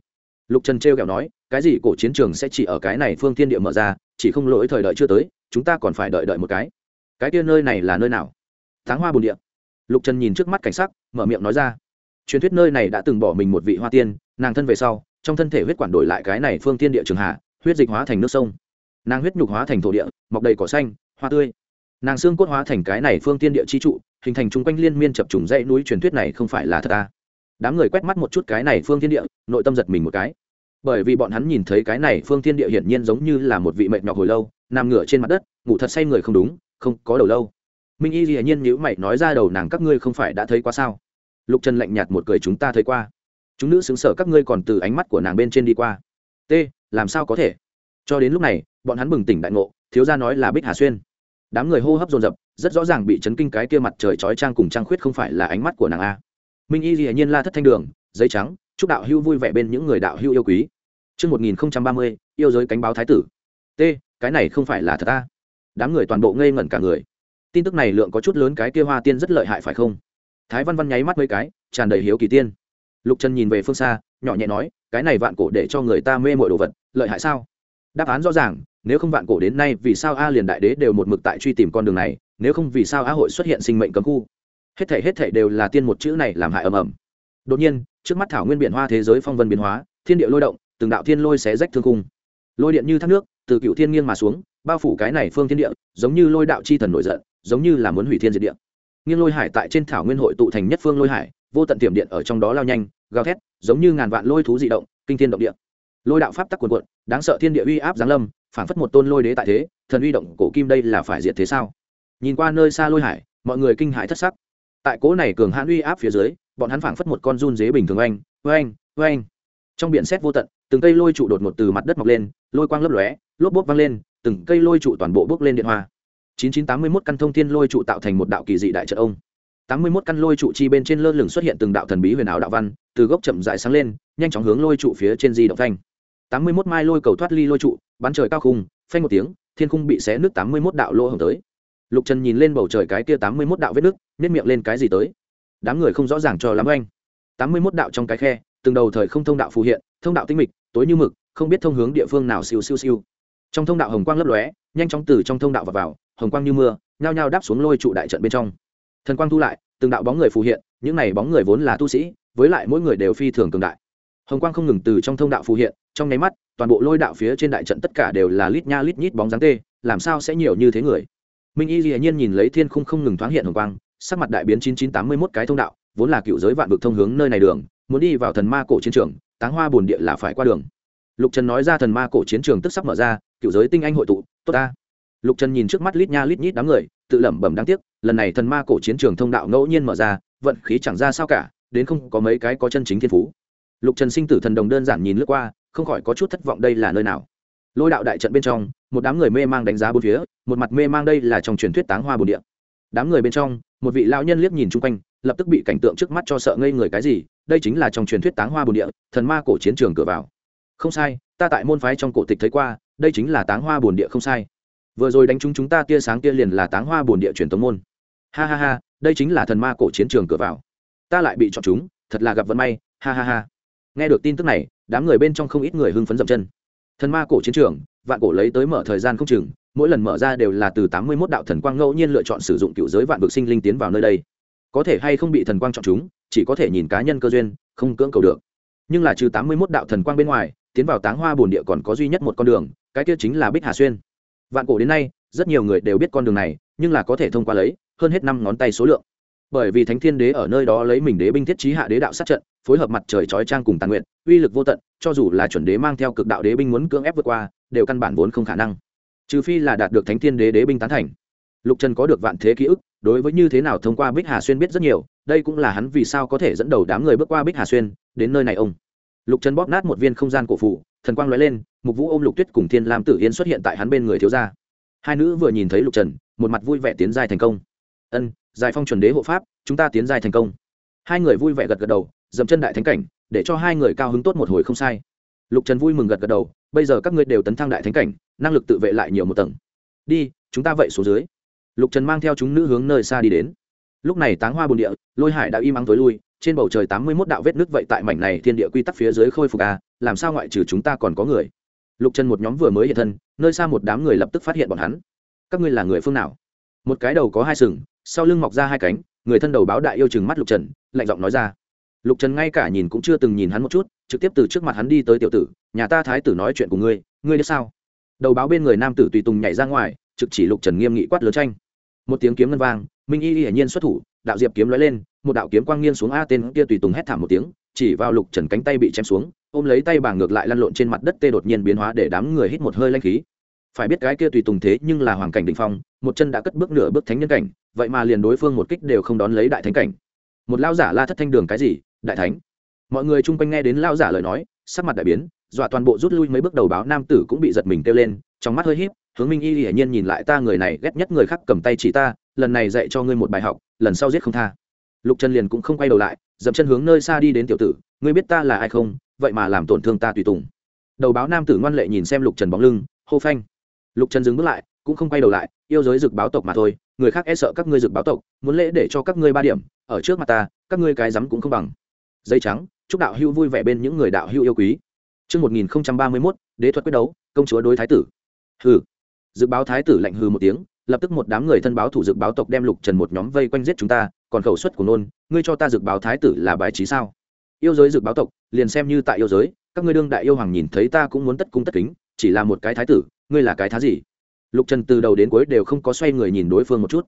lục trần trêu kẹo nói, cái gì cổ chiến trường sẽ chỉ ở cái này phương thiên địa mở ra, chỉ không lỗi thời đợi chưa tới, chúng ta còn phải đợi đợi một cái. Cái kia nơi này là nơi nào? Tháng hoa bồn địa. Lục trần nhìn trước mắt cảnh sắc, mở miệng nói ra, truyền thuyết nơi này đã từng bỏ mình một vị hoa tiên, nàng thân về sau, trong thân thể huyết quản đổi lại cái này phương thiên địa trường hạ, huyết dịch hóa thành nước sông. Nàng huyết nhục hóa thành thổ địa, mọc đầy cỏ xanh, hoa tươi. Nàng xương cốt hóa thành cái này phương tiên địa chi trụ, hình thành chung quanh liên miên chập trùng dãy núi, truyền thuyết này không phải là thật ta đám người quét mắt một chút cái này phương thiên địa, nội tâm giật mình một cái. Bởi vì bọn hắn nhìn thấy cái này phương thiên địa hiển nhiên giống như là một vị mệnh nhọc hồi lâu, nằm ngửa trên mặt đất, ngủ thật say người không đúng, không có đầu lâu. Minh y hiển nhiên nhữ mày nói ra đầu nàng các ngươi không phải đã thấy quá sao? Lục trần lạnh nhạt một cười chúng ta thấy qua. Chúng nữ xứng sở các ngươi còn từ ánh mắt của nàng bên trên đi qua. T, làm sao có thể? Cho đến lúc này, bọn hắn bừng tỉnh đại ngộ, thiếu gia nói là bích hà xuyên. Đám người hô hấp dồn dập, rất rõ ràng bị chấn kinh cái kia mặt trời chói trang cùng trang khuyết không phải là ánh mắt của nàng a minh y hiển nhiên la thất thanh đường giấy trắng chúc đạo hưu vui vẻ bên những người đạo hưu yêu quý Trước 1030, yêu giới cánh báo thái tử. T, cái này không phải là thật a. Đám người toàn bộ ngây ngẩn cả người. Tin tức này lượng có chút lớn cái kia hoa tiên rất lợi hại phải không? Thái Văn Văn nháy mắt mấy cái, tràn đầy hiếu kỳ tiên. Lục Trần nhìn về phương xa, nhỏ nhẹ nói, cái này vạn cổ để cho người ta mê mọi đồ vật, lợi hại sao? Đáp án rõ ràng, nếu không vạn cổ đến nay vì sao a liền đại đế đều một mực tại truy tìm con đường này nếu không vì sao a hội xuất hiện sinh mệnh cấm khu hết thể hết thể đều là tiên một chữ này làm hại ầm ầm. Đột nhiên, trước mắt thảo nguyên biển hoa thế giới phong vân biến hóa, thiên địa lôi động, từng đạo thiên lôi xé rách thương cung lôi điện như thác nước, từ cựu thiên nghiêng mà xuống, bao phủ cái này phương thiên địa, giống như lôi đạo chi thần nổi giận, giống như là muốn hủy thiên diệt địa. Nghiêng lôi hải tại trên thảo nguyên hội tụ thành nhất phương lôi hải, vô tận tiềm điện ở trong đó lao nhanh, gào thét, giống như ngàn vạn lôi thú dị động, kinh thiên động địa. Lôi đạo pháp tắc cuồn cuộn, đáng sợ thiên địa uy áp giáng lâm, phản phất một tôn lôi đế tại thế, thần uy động cổ kim đây là phải diệt thế sao? Nhìn qua nơi xa lôi hải, mọi người kinh hãi thất sắc tại cố này cường hãn uy áp phía dưới, bọn hắn phảng phất một con run dế bình thường oanh oanh oanh. Trong biển xét vô tận, từng cây lôi trụ đột ngột từ mặt đất mọc lên, lôi quang lấp lóe, lốp bốp văng lên, từng cây lôi trụ toàn bộ bước lên điện hoa. 9981 căn thông thiên lôi trụ tạo thành một đạo kỳ dị đại trận ông. 81 căn lôi trụ chi bên trên lơ lửng xuất hiện từng đạo thần bí huyền ảo đạo văn, từ gốc chậm rãi sáng lên, nhanh chóng hướng lôi trụ phía trên di động thanh. 81 mai lôi cầu thoát ly lôi trụ, bắn trời cao khung, phanh một tiếng, thiên khung bị xé nước tám mươi mốt đạo lỗ hồng tới. Lục trần nhìn lên bầu trời cái kia tám mươi mốt đạo vết nước nếp miệng lên cái gì tới. Đám người không rõ ràng cho lắm anh. Tám mươi mốt đạo trong cái khe từng đầu thời không thông đạo phù hiện thông đạo tinh mịch tối như mực không biết thông hướng địa phương nào siêu siêu siêu. Trong thông đạo hồng quang lấp lóe nhanh chóng từ trong thông đạo vào, vào hồng quang như mưa nhao nhao đáp xuống lôi trụ đại trận bên trong. Thần quang thu lại từng đạo bóng người phù hiện những này bóng người vốn là tu sĩ với lại mỗi người đều phi thường cường đại. Hồng quang không ngừng từ trong thông đạo phù hiện trong nháy mắt toàn bộ lôi đạo phía trên đại trận tất cả đều là lít nha lít nhít bóng dáng tê làm sao sẽ nhiều như thế người? Minh y dĩ nhiên nhìn lấy thiên khung không ngừng thoáng hiện hồng quang sắc mặt đại biến chín chín tám mươi mốt cái thông đạo, vốn là cựu giới vạn vực thông hướng nơi này đường, muốn đi vào thần ma cổ chiến trường, táng hoa buồn địa là phải qua đường. Lục trần nói ra thần ma cổ chiến trường tức sắp mở ra, cựu giới tinh anh hội tụ, tốt ta. Lục trần nhìn trước mắt lít nha lít nhít đám người, tự lẩm bẩm đáng tiếc, lần này thần ma cổ chiến trường thông đạo ngẫu nhiên mở ra, vận khí chẳng ra sao cả, đến không có mấy cái có chân chính thiên phú. Lục trần sinh tử thần đồng đơn giản nhìn lướt qua, không khỏi có chút thất vọng đây là nơi nào. Lôi đạo đại trận bên trong, một đám người mê mang đánh giá bốn phía, một mặt mê mang đây là trong truyền thuyết táng hoa bồn địa đám người bên trong, một vị lão nhân liếc nhìn chung quanh, lập tức bị cảnh tượng trước mắt cho sợ ngây người cái gì, đây chính là trong truyền thuyết táng hoa bồn địa, thần ma cổ chiến trường cửa vào. Không sai, ta tại môn phái trong cổ tịch thấy qua, đây chính là táng hoa bồn địa không sai. Vừa rồi đánh chúng chúng ta tia sáng tia liền là táng hoa bồn địa truyền tống môn. Ha ha ha, đây chính là thần ma cổ chiến trường cửa vào. Ta lại bị chọn chúng, thật là gặp vận may, ha ha ha. Nghe được tin tức này, đám người bên trong không ít người hưng phấn dậm chân. Thần ma cổ chiến trường, vạn cổ lấy tới mở thời gian không chừng mỗi lần mở ra đều là từ tám mươi mốt đạo thần quang ngẫu nhiên lựa chọn sử dụng cựu giới vạn vực sinh linh tiến vào nơi đây. Có thể hay không bị thần quang chọn chúng, chỉ có thể nhìn cá nhân cơ duyên, không cưỡng cầu được. Nhưng là trừ tám mươi mốt đạo thần quang bên ngoài, tiến vào táng hoa bồn địa còn có duy nhất một con đường, cái kia chính là bích hà xuyên. Vạn cổ đến nay, rất nhiều người đều biết con đường này, nhưng là có thể thông qua lấy, hơn hết năm ngón tay số lượng. Bởi vì thánh thiên đế ở nơi đó lấy mình đế binh thiết trí hạ đế đạo sát trận, phối hợp mặt trời chói trang cùng tàn nguyện, uy lực vô tận, cho dù là chuẩn đế mang theo cực đạo đế binh muốn cưỡng ép vượt qua, đều căn bản vốn không khả năng trừ phi là đạt được thánh thiên đế đế binh tán thành. Lục trần có được vạn thế ký ức, đối với như thế nào thông qua bích hà xuyên biết rất nhiều, đây cũng là hắn vì sao có thể dẫn đầu đám người bước qua bích hà xuyên, đến nơi này ông. Lục trần bóp nát một viên không gian cổ phủ, thần quang lóe lên, mục vũ ôm lục tuyết cùng thiên lam tử yên xuất hiện tại hắn bên người thiếu gia. Hai nữ vừa nhìn thấy lục trần, một mặt vui vẻ tiến giai thành công. Ân, giải phong chuẩn đế hộ pháp, chúng ta tiến giai thành công. Hai người vui vẻ gật gật đầu, dậm chân đại thánh cảnh, để cho hai người cao hứng tốt một hồi không sai. Lục trần vui mừng gật gật đầu, bây giờ các ngươi đều tấn thăng đại thánh cảnh năng lực tự vệ lại nhiều một tầng. Đi, chúng ta vậy xuống dưới. Lục trần mang theo chúng nữ hướng nơi xa đi đến. Lúc này táng hoa bồn địa, lôi hải đã im ắng tối lui, trên bầu trời tám mươi mốt đạo vết nước vậy tại mảnh này thiên địa quy tắc phía dưới khôi phục à làm sao ngoại trừ chúng ta còn có người? Lục trần một nhóm vừa mới hiện thân, nơi xa một đám người lập tức phát hiện bọn hắn. Các ngươi là người phương nào? Một cái đầu có hai sừng, sau lưng mọc ra hai cánh, người thân đầu báo đại yêu chừng mắt lục trần, lạnh giọng nói ra. Lục trần ngay cả nhìn cũng chưa từng nhìn hắn một chút, trực tiếp từ trước mặt hắn đi tới tiểu tử, nhà ta thái tử nói chuyện của ngươi ngươi biết sao? Đầu báo bên người nam tử tùy tùng nhảy ra ngoài, trực chỉ lục trần nghiêm nghị quát lớn tranh. Một tiếng kiếm ngân vang, minh y hiển nhiên xuất thủ, đạo diệp kiếm lóe lên, một đạo kiếm quang nghiêng xuống a tên kia tùy tùng hét thảm một tiếng, chỉ vào lục trần cánh tay bị chém xuống, ôm lấy tay bảng ngược lại lăn lộn trên mặt đất tê đột nhiên biến hóa để đám người hít một hơi lanh khí. Phải biết cái kia tùy tùng thế nhưng là hoàng cảnh đ phong, một chân đã cất bước nửa bước thánh nhân cảnh, vậy mà liền đối phương một kích đều không đón lấy đại thánh cảnh. Một lao giả la thất thanh đường cái gì, đại thánh? Mọi người chung quanh nghe đến lao giả lời nói, sắc mặt đại biến dọa toàn bộ rút lui mấy bước đầu báo nam tử cũng bị giật mình kêu lên, trong mắt hơi híp, hướng minh y hiển nhiên nhìn lại ta người này ghét nhất người khác cầm tay chỉ ta, lần này dạy cho ngươi một bài học, lần sau giết không tha. Lục trần liền cũng không quay đầu lại, dậm chân hướng nơi xa đi đến tiểu tử, ngươi biết ta là ai không, vậy mà làm tổn thương ta tùy tùng. Đầu báo nam tử ngoan lệ nhìn xem lục trần bóng lưng, hô phanh. Lục trần dừng bước lại, cũng không quay đầu lại, yêu giới rực báo tộc mà thôi, người khác e sợ các ngươi rực báo tộc, muốn lễ để cho các ngươi ba điểm, ở trước mặt ta, các ngươi cái rắm cũng không bằng. Dây trắng, chúc đạo hưu vui vẻ bên những người đạo hưu yêu quý. Trước 1031, đế thuật quyết đấu, công chúa đối thái tử. Hừ. Dự báo thái tử lạnh hừ một tiếng, lập tức một đám người thân báo thủ dược báo tộc đem lục trần một nhóm vây quanh giết chúng ta còn khẩu suất của nôn ngươi cho ta dược báo thái tử là bài trí sao yêu giới dược báo tộc liền xem như tại yêu giới các ngươi đương đại yêu hoàng nhìn thấy ta cũng muốn tất cung tất kính chỉ là một cái thái tử ngươi là cái thá gì lục trần từ đầu đến cuối đều không có xoay người nhìn đối phương một chút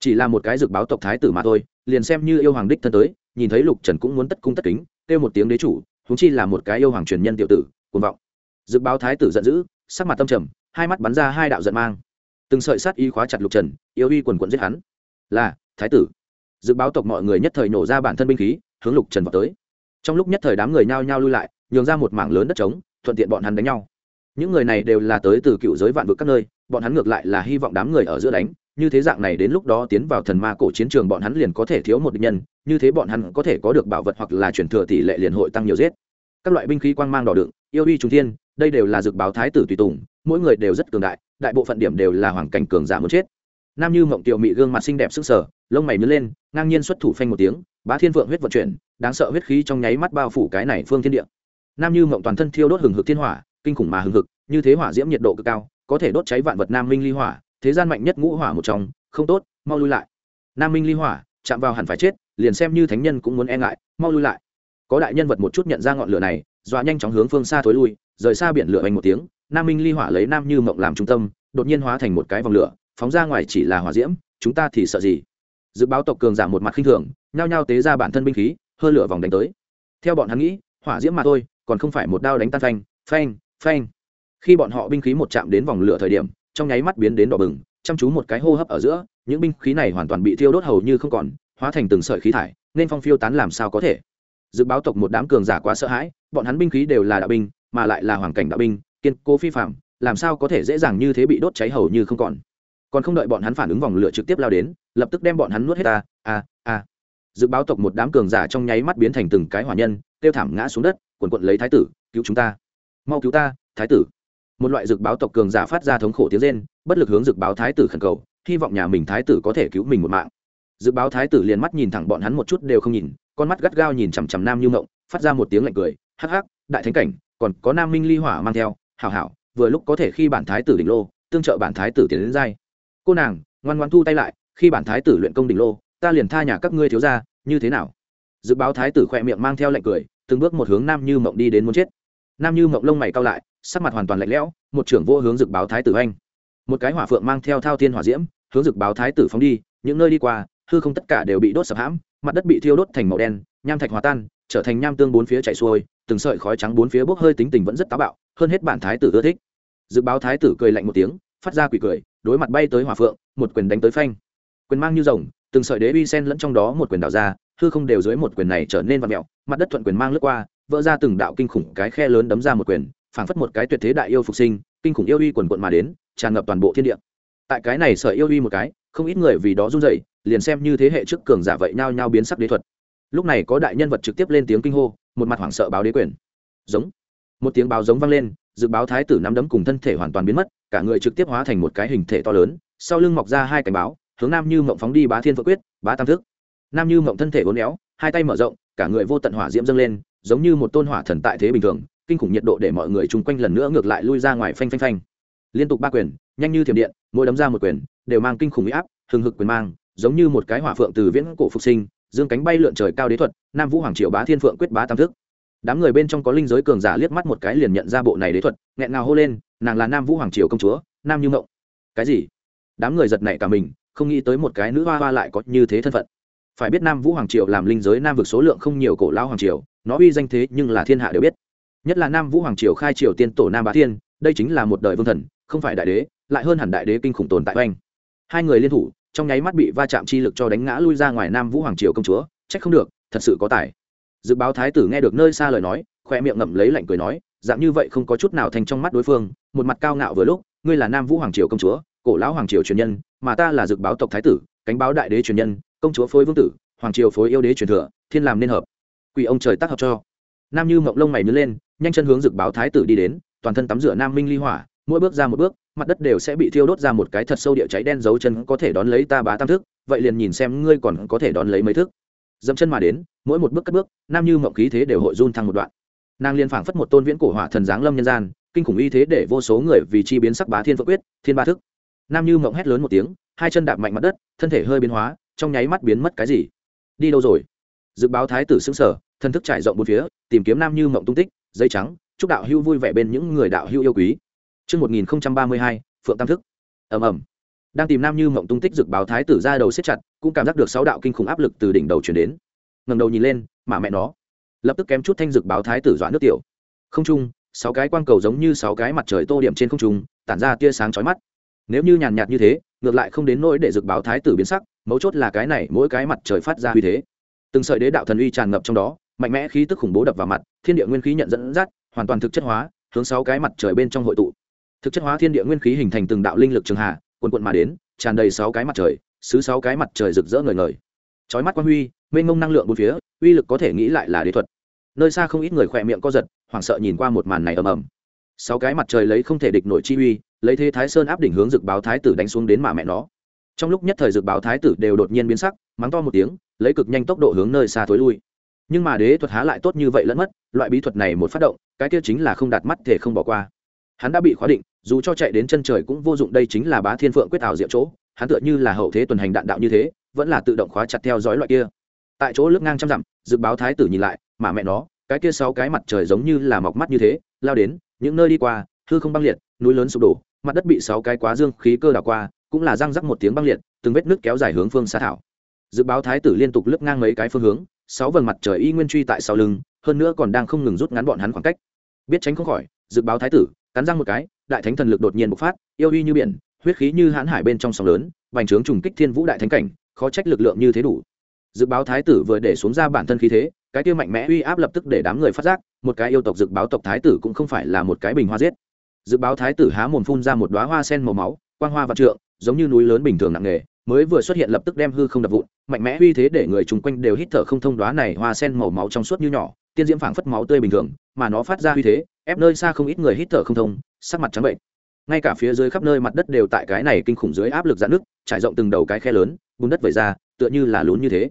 chỉ là một cái dược báo tộc thái tử mà thôi liền xem như yêu hoàng đích thân tới nhìn thấy lục trần cũng muốn tất cung tất kính kêu một tiếng đế chủ huống chi là một cái yêu hoàng truyền nhân tiểu tử, cuồng vọng. Dự báo thái tử giận dữ, sắc mặt tâm trầm, hai mắt bắn ra hai đạo giận mang. Từng sợi sát y khóa chặt lục trần, yêu uy quần quận giết hắn. Là, thái tử. Dự báo tộc mọi người nhất thời nổ ra bản thân binh khí, hướng lục trần vào tới. Trong lúc nhất thời đám người nhao nhao lui lại, nhường ra một mảng lớn đất trống, thuận tiện bọn hắn đánh nhau. Những người này đều là tới từ cựu giới vạn vực các nơi, bọn hắn ngược lại là hy vọng đám người ở giữa đánh như thế dạng này đến lúc đó tiến vào thần ma cổ chiến trường bọn hắn liền có thể thiếu một địch nhân, như thế bọn hắn có thể có được bảo vật hoặc là chuyển thừa tỷ lệ liền hội tăng nhiều giết. Các loại binh khí quang mang đỏ đựng, yêu uy trung thiên, đây đều là dược báo thái tử tùy tùng, mỗi người đều rất cường đại đại bộ phận điểm đều là hoàng cảnh cường giả muốn chết. Nam như mộng tiểu mị gương mặt xinh đẹp sức sở lông mày nhớ lên, ngang nhiên xuất thủ phanh một tiếng, bá thiên vượng huyết vận chuyển, đáng sợ huyết khí trong nháy mắt bao phủ cái này phương thiên địa. Nam như mộng toàn thân thiêu đốt hừng hực thiên hỏa, kinh khủng mà hừng hực, như thế hỏa diễm nhiệt độ cực cao, có thể đốt cháy vạn vật nam minh ly hỏa thế gian mạnh nhất ngũ hỏa một trong, không tốt, mau lui lại. Nam minh ly hỏa, chạm vào hẳn phải chết, liền xem như thánh nhân cũng muốn e ngại, mau lui lại. Có đại nhân vật một chút nhận ra ngọn lửa này, dọa nhanh chóng hướng phương xa thối lui, rời xa biển lửa anh một tiếng, nam minh ly hỏa lấy nam như mộng làm trung tâm, đột nhiên hóa thành một cái vòng lửa, phóng ra ngoài chỉ là hỏa diễm, chúng ta thì sợ gì? Dự báo tộc cường giảm một mặt khinh thường, nhao nhao tế ra bản thân binh khí hơi lửa vòng đánh tới. Theo bọn hắn nghĩ, hỏa diễm mà thôi, còn không phải một đao đánh tan phanh phanh phanh. Khi bọn họ binh khí một chạm đến vòng lửa thời điểm trong nháy mắt biến đến đỏ bừng, chăm chú một cái hô hấp ở giữa, những binh khí này hoàn toàn bị thiêu đốt hầu như không còn, hóa thành từng sợi khí thải, nên phong phiêu tán làm sao có thể. Dự báo tộc một đám cường giả quá sợ hãi, bọn hắn binh khí đều là đạo binh, mà lại là hoàng cảnh đạo binh, kiên cố phi phạm, làm sao có thể dễ dàng như thế bị đốt cháy hầu như không còn. Còn không đợi bọn hắn phản ứng vòng lửa trực tiếp lao đến, lập tức đem bọn hắn nuốt hết ta a a. Dự báo tộc một đám cường giả trong nháy mắt biến thành từng cái hỏa nhân tiêu thảm ngã xuống đất, quần quận lấy thái tử, cứu chúng ta. Mau cứu ta, thái tử một loại dược báo tộc cường giả phát ra thống khổ tiếng rên, bất lực hướng dược báo thái tử khẩn cầu, hy vọng nhà mình thái tử có thể cứu mình một mạng. Dược báo thái tử liền mắt nhìn thẳng bọn hắn một chút đều không nhìn, con mắt gắt gao nhìn chằm chằm nam như ngộng, phát ra một tiếng lạnh cười, hắc hắc, đại thánh cảnh, còn có nam minh ly hỏa mang theo, hảo hảo, vừa lúc có thể khi bản thái tử đỉnh lô, tương trợ bản thái tử tiến đến giai. Cô nàng, ngoan ngoan thu tay lại, khi bản thái tử luyện công đỉnh lô, ta liền tha nhà các ngươi thiếu ra như thế nào? Dự báo thái tử khỏe miệng mang theo lạnh cười, từng bước một hướng nam như mộng đi đến muốn chết nam như mộng lông mày cao lại, sắc mặt hoàn toàn lạnh lẽo, một trưởng vô hướng dực báo thái tử anh một cái hỏa phượng mang theo thao thiên hỏa diễm, hướng dực báo thái tử phóng đi, những nơi đi qua, hư không tất cả đều bị đốt sập hãm, mặt đất bị thiêu đốt thành màu đen, nham thạch hòa tan, trở thành nham tương bốn phía chạy xuôi, từng sợi khói trắng bốn phía bốc hơi tính tình vẫn rất táo bạo, hơn hết bản thái tử ưa thích. Dự báo thái tử cười lạnh một tiếng, phát ra quỷ cười, đối mặt bay tới hỏa phượng, một quyền đánh tới phanh. Quyền mang như rồng, từng sợi đế bi sen lẫn trong đó một quyền đảo ra, hư không đều dưới một quyền này trở nên vặn mẹo mặt đất thuận quyền mang lướt qua vỡ ra từng đạo kinh khủng cái khe lớn đấm ra một quyền, phảng phất một cái tuyệt thế đại yêu phục sinh, kinh khủng yêu uy quần quận mà đến, tràn ngập toàn bộ thiên địa. Tại cái này sợ yêu uy một cái, không ít người vì đó run rẩy, liền xem như thế hệ trước cường giả vậy nhao nhao biến sắc đế thuật. Lúc này có đại nhân vật trực tiếp lên tiếng kinh hô, một mặt hoảng sợ báo đế quyền. Giống. Một tiếng báo giống vang lên, dự báo thái tử nắm đấm cùng thân thể hoàn toàn biến mất, cả người trực tiếp hóa thành một cái hình thể to lớn, sau lưng mọc ra hai cánh báo, hướng nam như mộng phóng đi bá thiên vợ quyết, bá tam thức. Nam như mộng thân thể uốn éo, hai tay mở rộng, cả người vô tận hỏa diễm dâng lên giống như một tôn hỏa thần tại thế bình thường, kinh khủng nhiệt độ để mọi người chung quanh lần nữa ngược lại lui ra ngoài phanh phanh phanh. Liên tục ba quyền, nhanh như thiểm điện, mỗi đấm ra một quyền, đều mang kinh khủng huy áp, hừng hực quyền mang, giống như một cái hỏa phượng từ viễn cổ phục sinh, dương cánh bay lượn trời cao đế thuật, nam vũ hoàng triệu bá thiên phượng quyết bá tam thức. Đám người bên trong có linh giới cường giả liếc mắt một cái liền nhận ra bộ này đế thuật, nghẹn ngào hô lên, nàng là nam vũ hoàng triều công chúa, nam như ngộng. Cái gì? Đám người giật nảy cả mình, không nghĩ tới một cái nữ hoa hoa lại có như thế thân phận phải biết nam vũ hoàng triều làm linh giới nam vực số lượng không nhiều cổ lao hoàng triều, nó uy danh thế nhưng là thiên hạ đều biết. Nhất là nam vũ hoàng triều khai triều tiên tổ nam bá thiên, đây chính là một đời vương thần, không phải đại đế, lại hơn hẳn đại đế kinh khủng tồn tại oanh. Hai người liên thủ, trong nháy mắt bị va chạm chi lực cho đánh ngã lui ra ngoài nam vũ hoàng triều công chúa, trách không được, thật sự có tài. Dự báo thái tử nghe được nơi xa lời nói khoe miệng ngậm lấy lạnh cười nói, dạng như vậy không có chút nào thành trong mắt đối phương, một mặt cao ngạo vừa lúc, ngươi là nam vũ hoàng triều công chúa, cổ lão hoàng triều truyền nhân, mà ta là dự báo tộc thái tử, cánh báo đại đế truyền nhân công chúa phối vương tử, hoàng triều phối yêu đế truyền thừa, thiên làm nên hợp. Quỷ ông trời tác hợp cho. Nam như mộng lông mày nứt lên, nhanh chân hướng dực báo thái tử đi đến, toàn thân tắm rửa nam minh ly hỏa, mỗi bước ra một bước, mặt đất đều sẽ bị thiêu đốt ra một cái thật sâu địa cháy đen dấu chân có thể đón lấy ta bá tam thức, vậy liền nhìn xem ngươi còn có thể đón lấy mấy thức. Dẫm chân mà đến, mỗi một bước cất bước, nam như mộng khí thế đều hội run thăng một đoạn. Nàng liên phảng phất một tôn viễn cổ hỏa thần giáng lâm nhân gian, kinh khủng y thế để vô số người vì chi biến sắc bá thiên phượng quyết, thiên ba thức. Nam như mộng hét lớn một tiếng, hai chân đạp mạnh mặt đất, thân thể hơi biến hóa trong nháy mắt biến mất cái gì? Đi đâu rồi? Dự báo thái tử xứng sở thân thức trải rộng bốn phía tìm kiếm nam như mộng tung tích dây trắng chúc đạo hưu vui vẻ bên những người đạo hưu yêu quý. Trước 1032, Phượng Tam Thức. ầm ầm. Đang tìm nam như mộng tung tích rực báo thái tử ra đầu xếp chặt cũng cảm giác được sáu đạo kinh khủng áp lực từ đỉnh đầu chuyển đến. Ngầm đầu nhìn lên mà mẹ nó. Lập tức kém chút thanh rực báo thái tử dọa nước tiểu. Không trung sáu cái quang cầu giống như sáu cái mặt trời tô điểm trên không trung tản ra tia sáng chói mắt. Nếu như nhàn nhạt như thế ngược lại không đến nỗi để rực báo thái tử biến sắc mấu chốt là cái này mỗi cái mặt trời phát ra uy thế. Từng sợi đế đạo thần uy tràn ngập trong đó, mạnh mẽ khí tức khủng bố đập vào mặt, thiên địa nguyên khí nhận dẫn dắt, hoàn toàn thực chất hóa, hướng sáu cái mặt trời bên trong hội tụ. Thực chất hóa thiên địa nguyên khí hình thành từng đạo linh lực trường hạ quần quận mà đến, tràn đầy sáu cái mặt trời, xứ sáu cái mặt trời rực rỡ ngời ngời. Chói mắt quan huy, mênh mông năng lượng bốn phía, uy lực có thể nghĩ lại là đế thuật. Nơi xa không ít người khỏe miệng co giật, hoảng sợ nhìn qua một màn này ầm ầm. Sáu cái mặt trời lấy không thể địch nổi chi uy, lấy thế thái sơn áp đỉnh hướng rực báo thái tử đánh xuống đến mà mẹ nó trong lúc nhất thời dược báo thái tử đều đột nhiên biến sắc, mắng to một tiếng, lấy cực nhanh tốc độ hướng nơi xa thối lui. Nhưng mà đế thuật há lại tốt như vậy lẫn mất, loại bí thuật này một phát động, cái kia chính là không đạt mắt thể không bỏ qua. Hắn đã bị khóa định, dù cho chạy đến chân trời cũng vô dụng, đây chính là bá thiên phượng quyết ảo diệu chỗ, hắn tựa như là hậu thế tuần hành đạn đạo như thế, vẫn là tự động khóa chặt theo dõi loại kia. Tại chỗ lướt ngang trăm dặm, dự báo thái tử nhìn lại, mà mẹ nó, cái kia sáu cái mặt trời giống như là mọc mắt như thế, lao đến, những nơi đi qua, hư không băng liệt, núi lớn sụp đổ, mặt đất bị sáu cái quá dương khí cơ đảo qua cũng là răng rắc một tiếng băng liệt, từng vết nước kéo dài hướng phương xa thảo. Dự báo thái tử liên tục lướt ngang mấy cái phương hướng, sáu vầng mặt trời y nguyên truy tại sau lưng, hơn nữa còn đang không ngừng rút ngắn bọn hắn khoảng cách. Biết tránh không khỏi, dự báo thái tử, cắn răng một cái, đại thánh thần lực đột nhiên bộc phát, yêu uy như biển, huyết khí như hãn hải bên trong sóng lớn, vành trướng trùng kích thiên vũ đại thánh cảnh, khó trách lực lượng như thế đủ. Dự báo thái tử vừa để xuống ra bản thân khí thế, cái kia mạnh mẽ uy áp lập tức để đám người phát giác, một cái yêu tộc dự báo tộc thái tử cũng không phải là một cái bình hoa giết. Dự báo thái tử há mồm phun ra một đoá hoa sen màu máu, quang hoa và trượng giống như núi lớn bình thường nặng nề, mới vừa xuất hiện lập tức đem hư không đập vụn, mạnh mẽ uy thế để người chung quanh đều hít thở không thông đoá này hoa sen màu máu trong suốt như nhỏ, tiên diễm phảng phất máu tươi bình thường, mà nó phát ra uy thế, ép nơi xa không ít người hít thở không thông, sắc mặt trắng bệnh. Ngay cả phía dưới khắp nơi mặt đất đều tại cái này kinh khủng dưới áp lực dạn nước trải rộng từng đầu cái khe lớn, bùn đất vẩy ra, tựa như là lún như thế.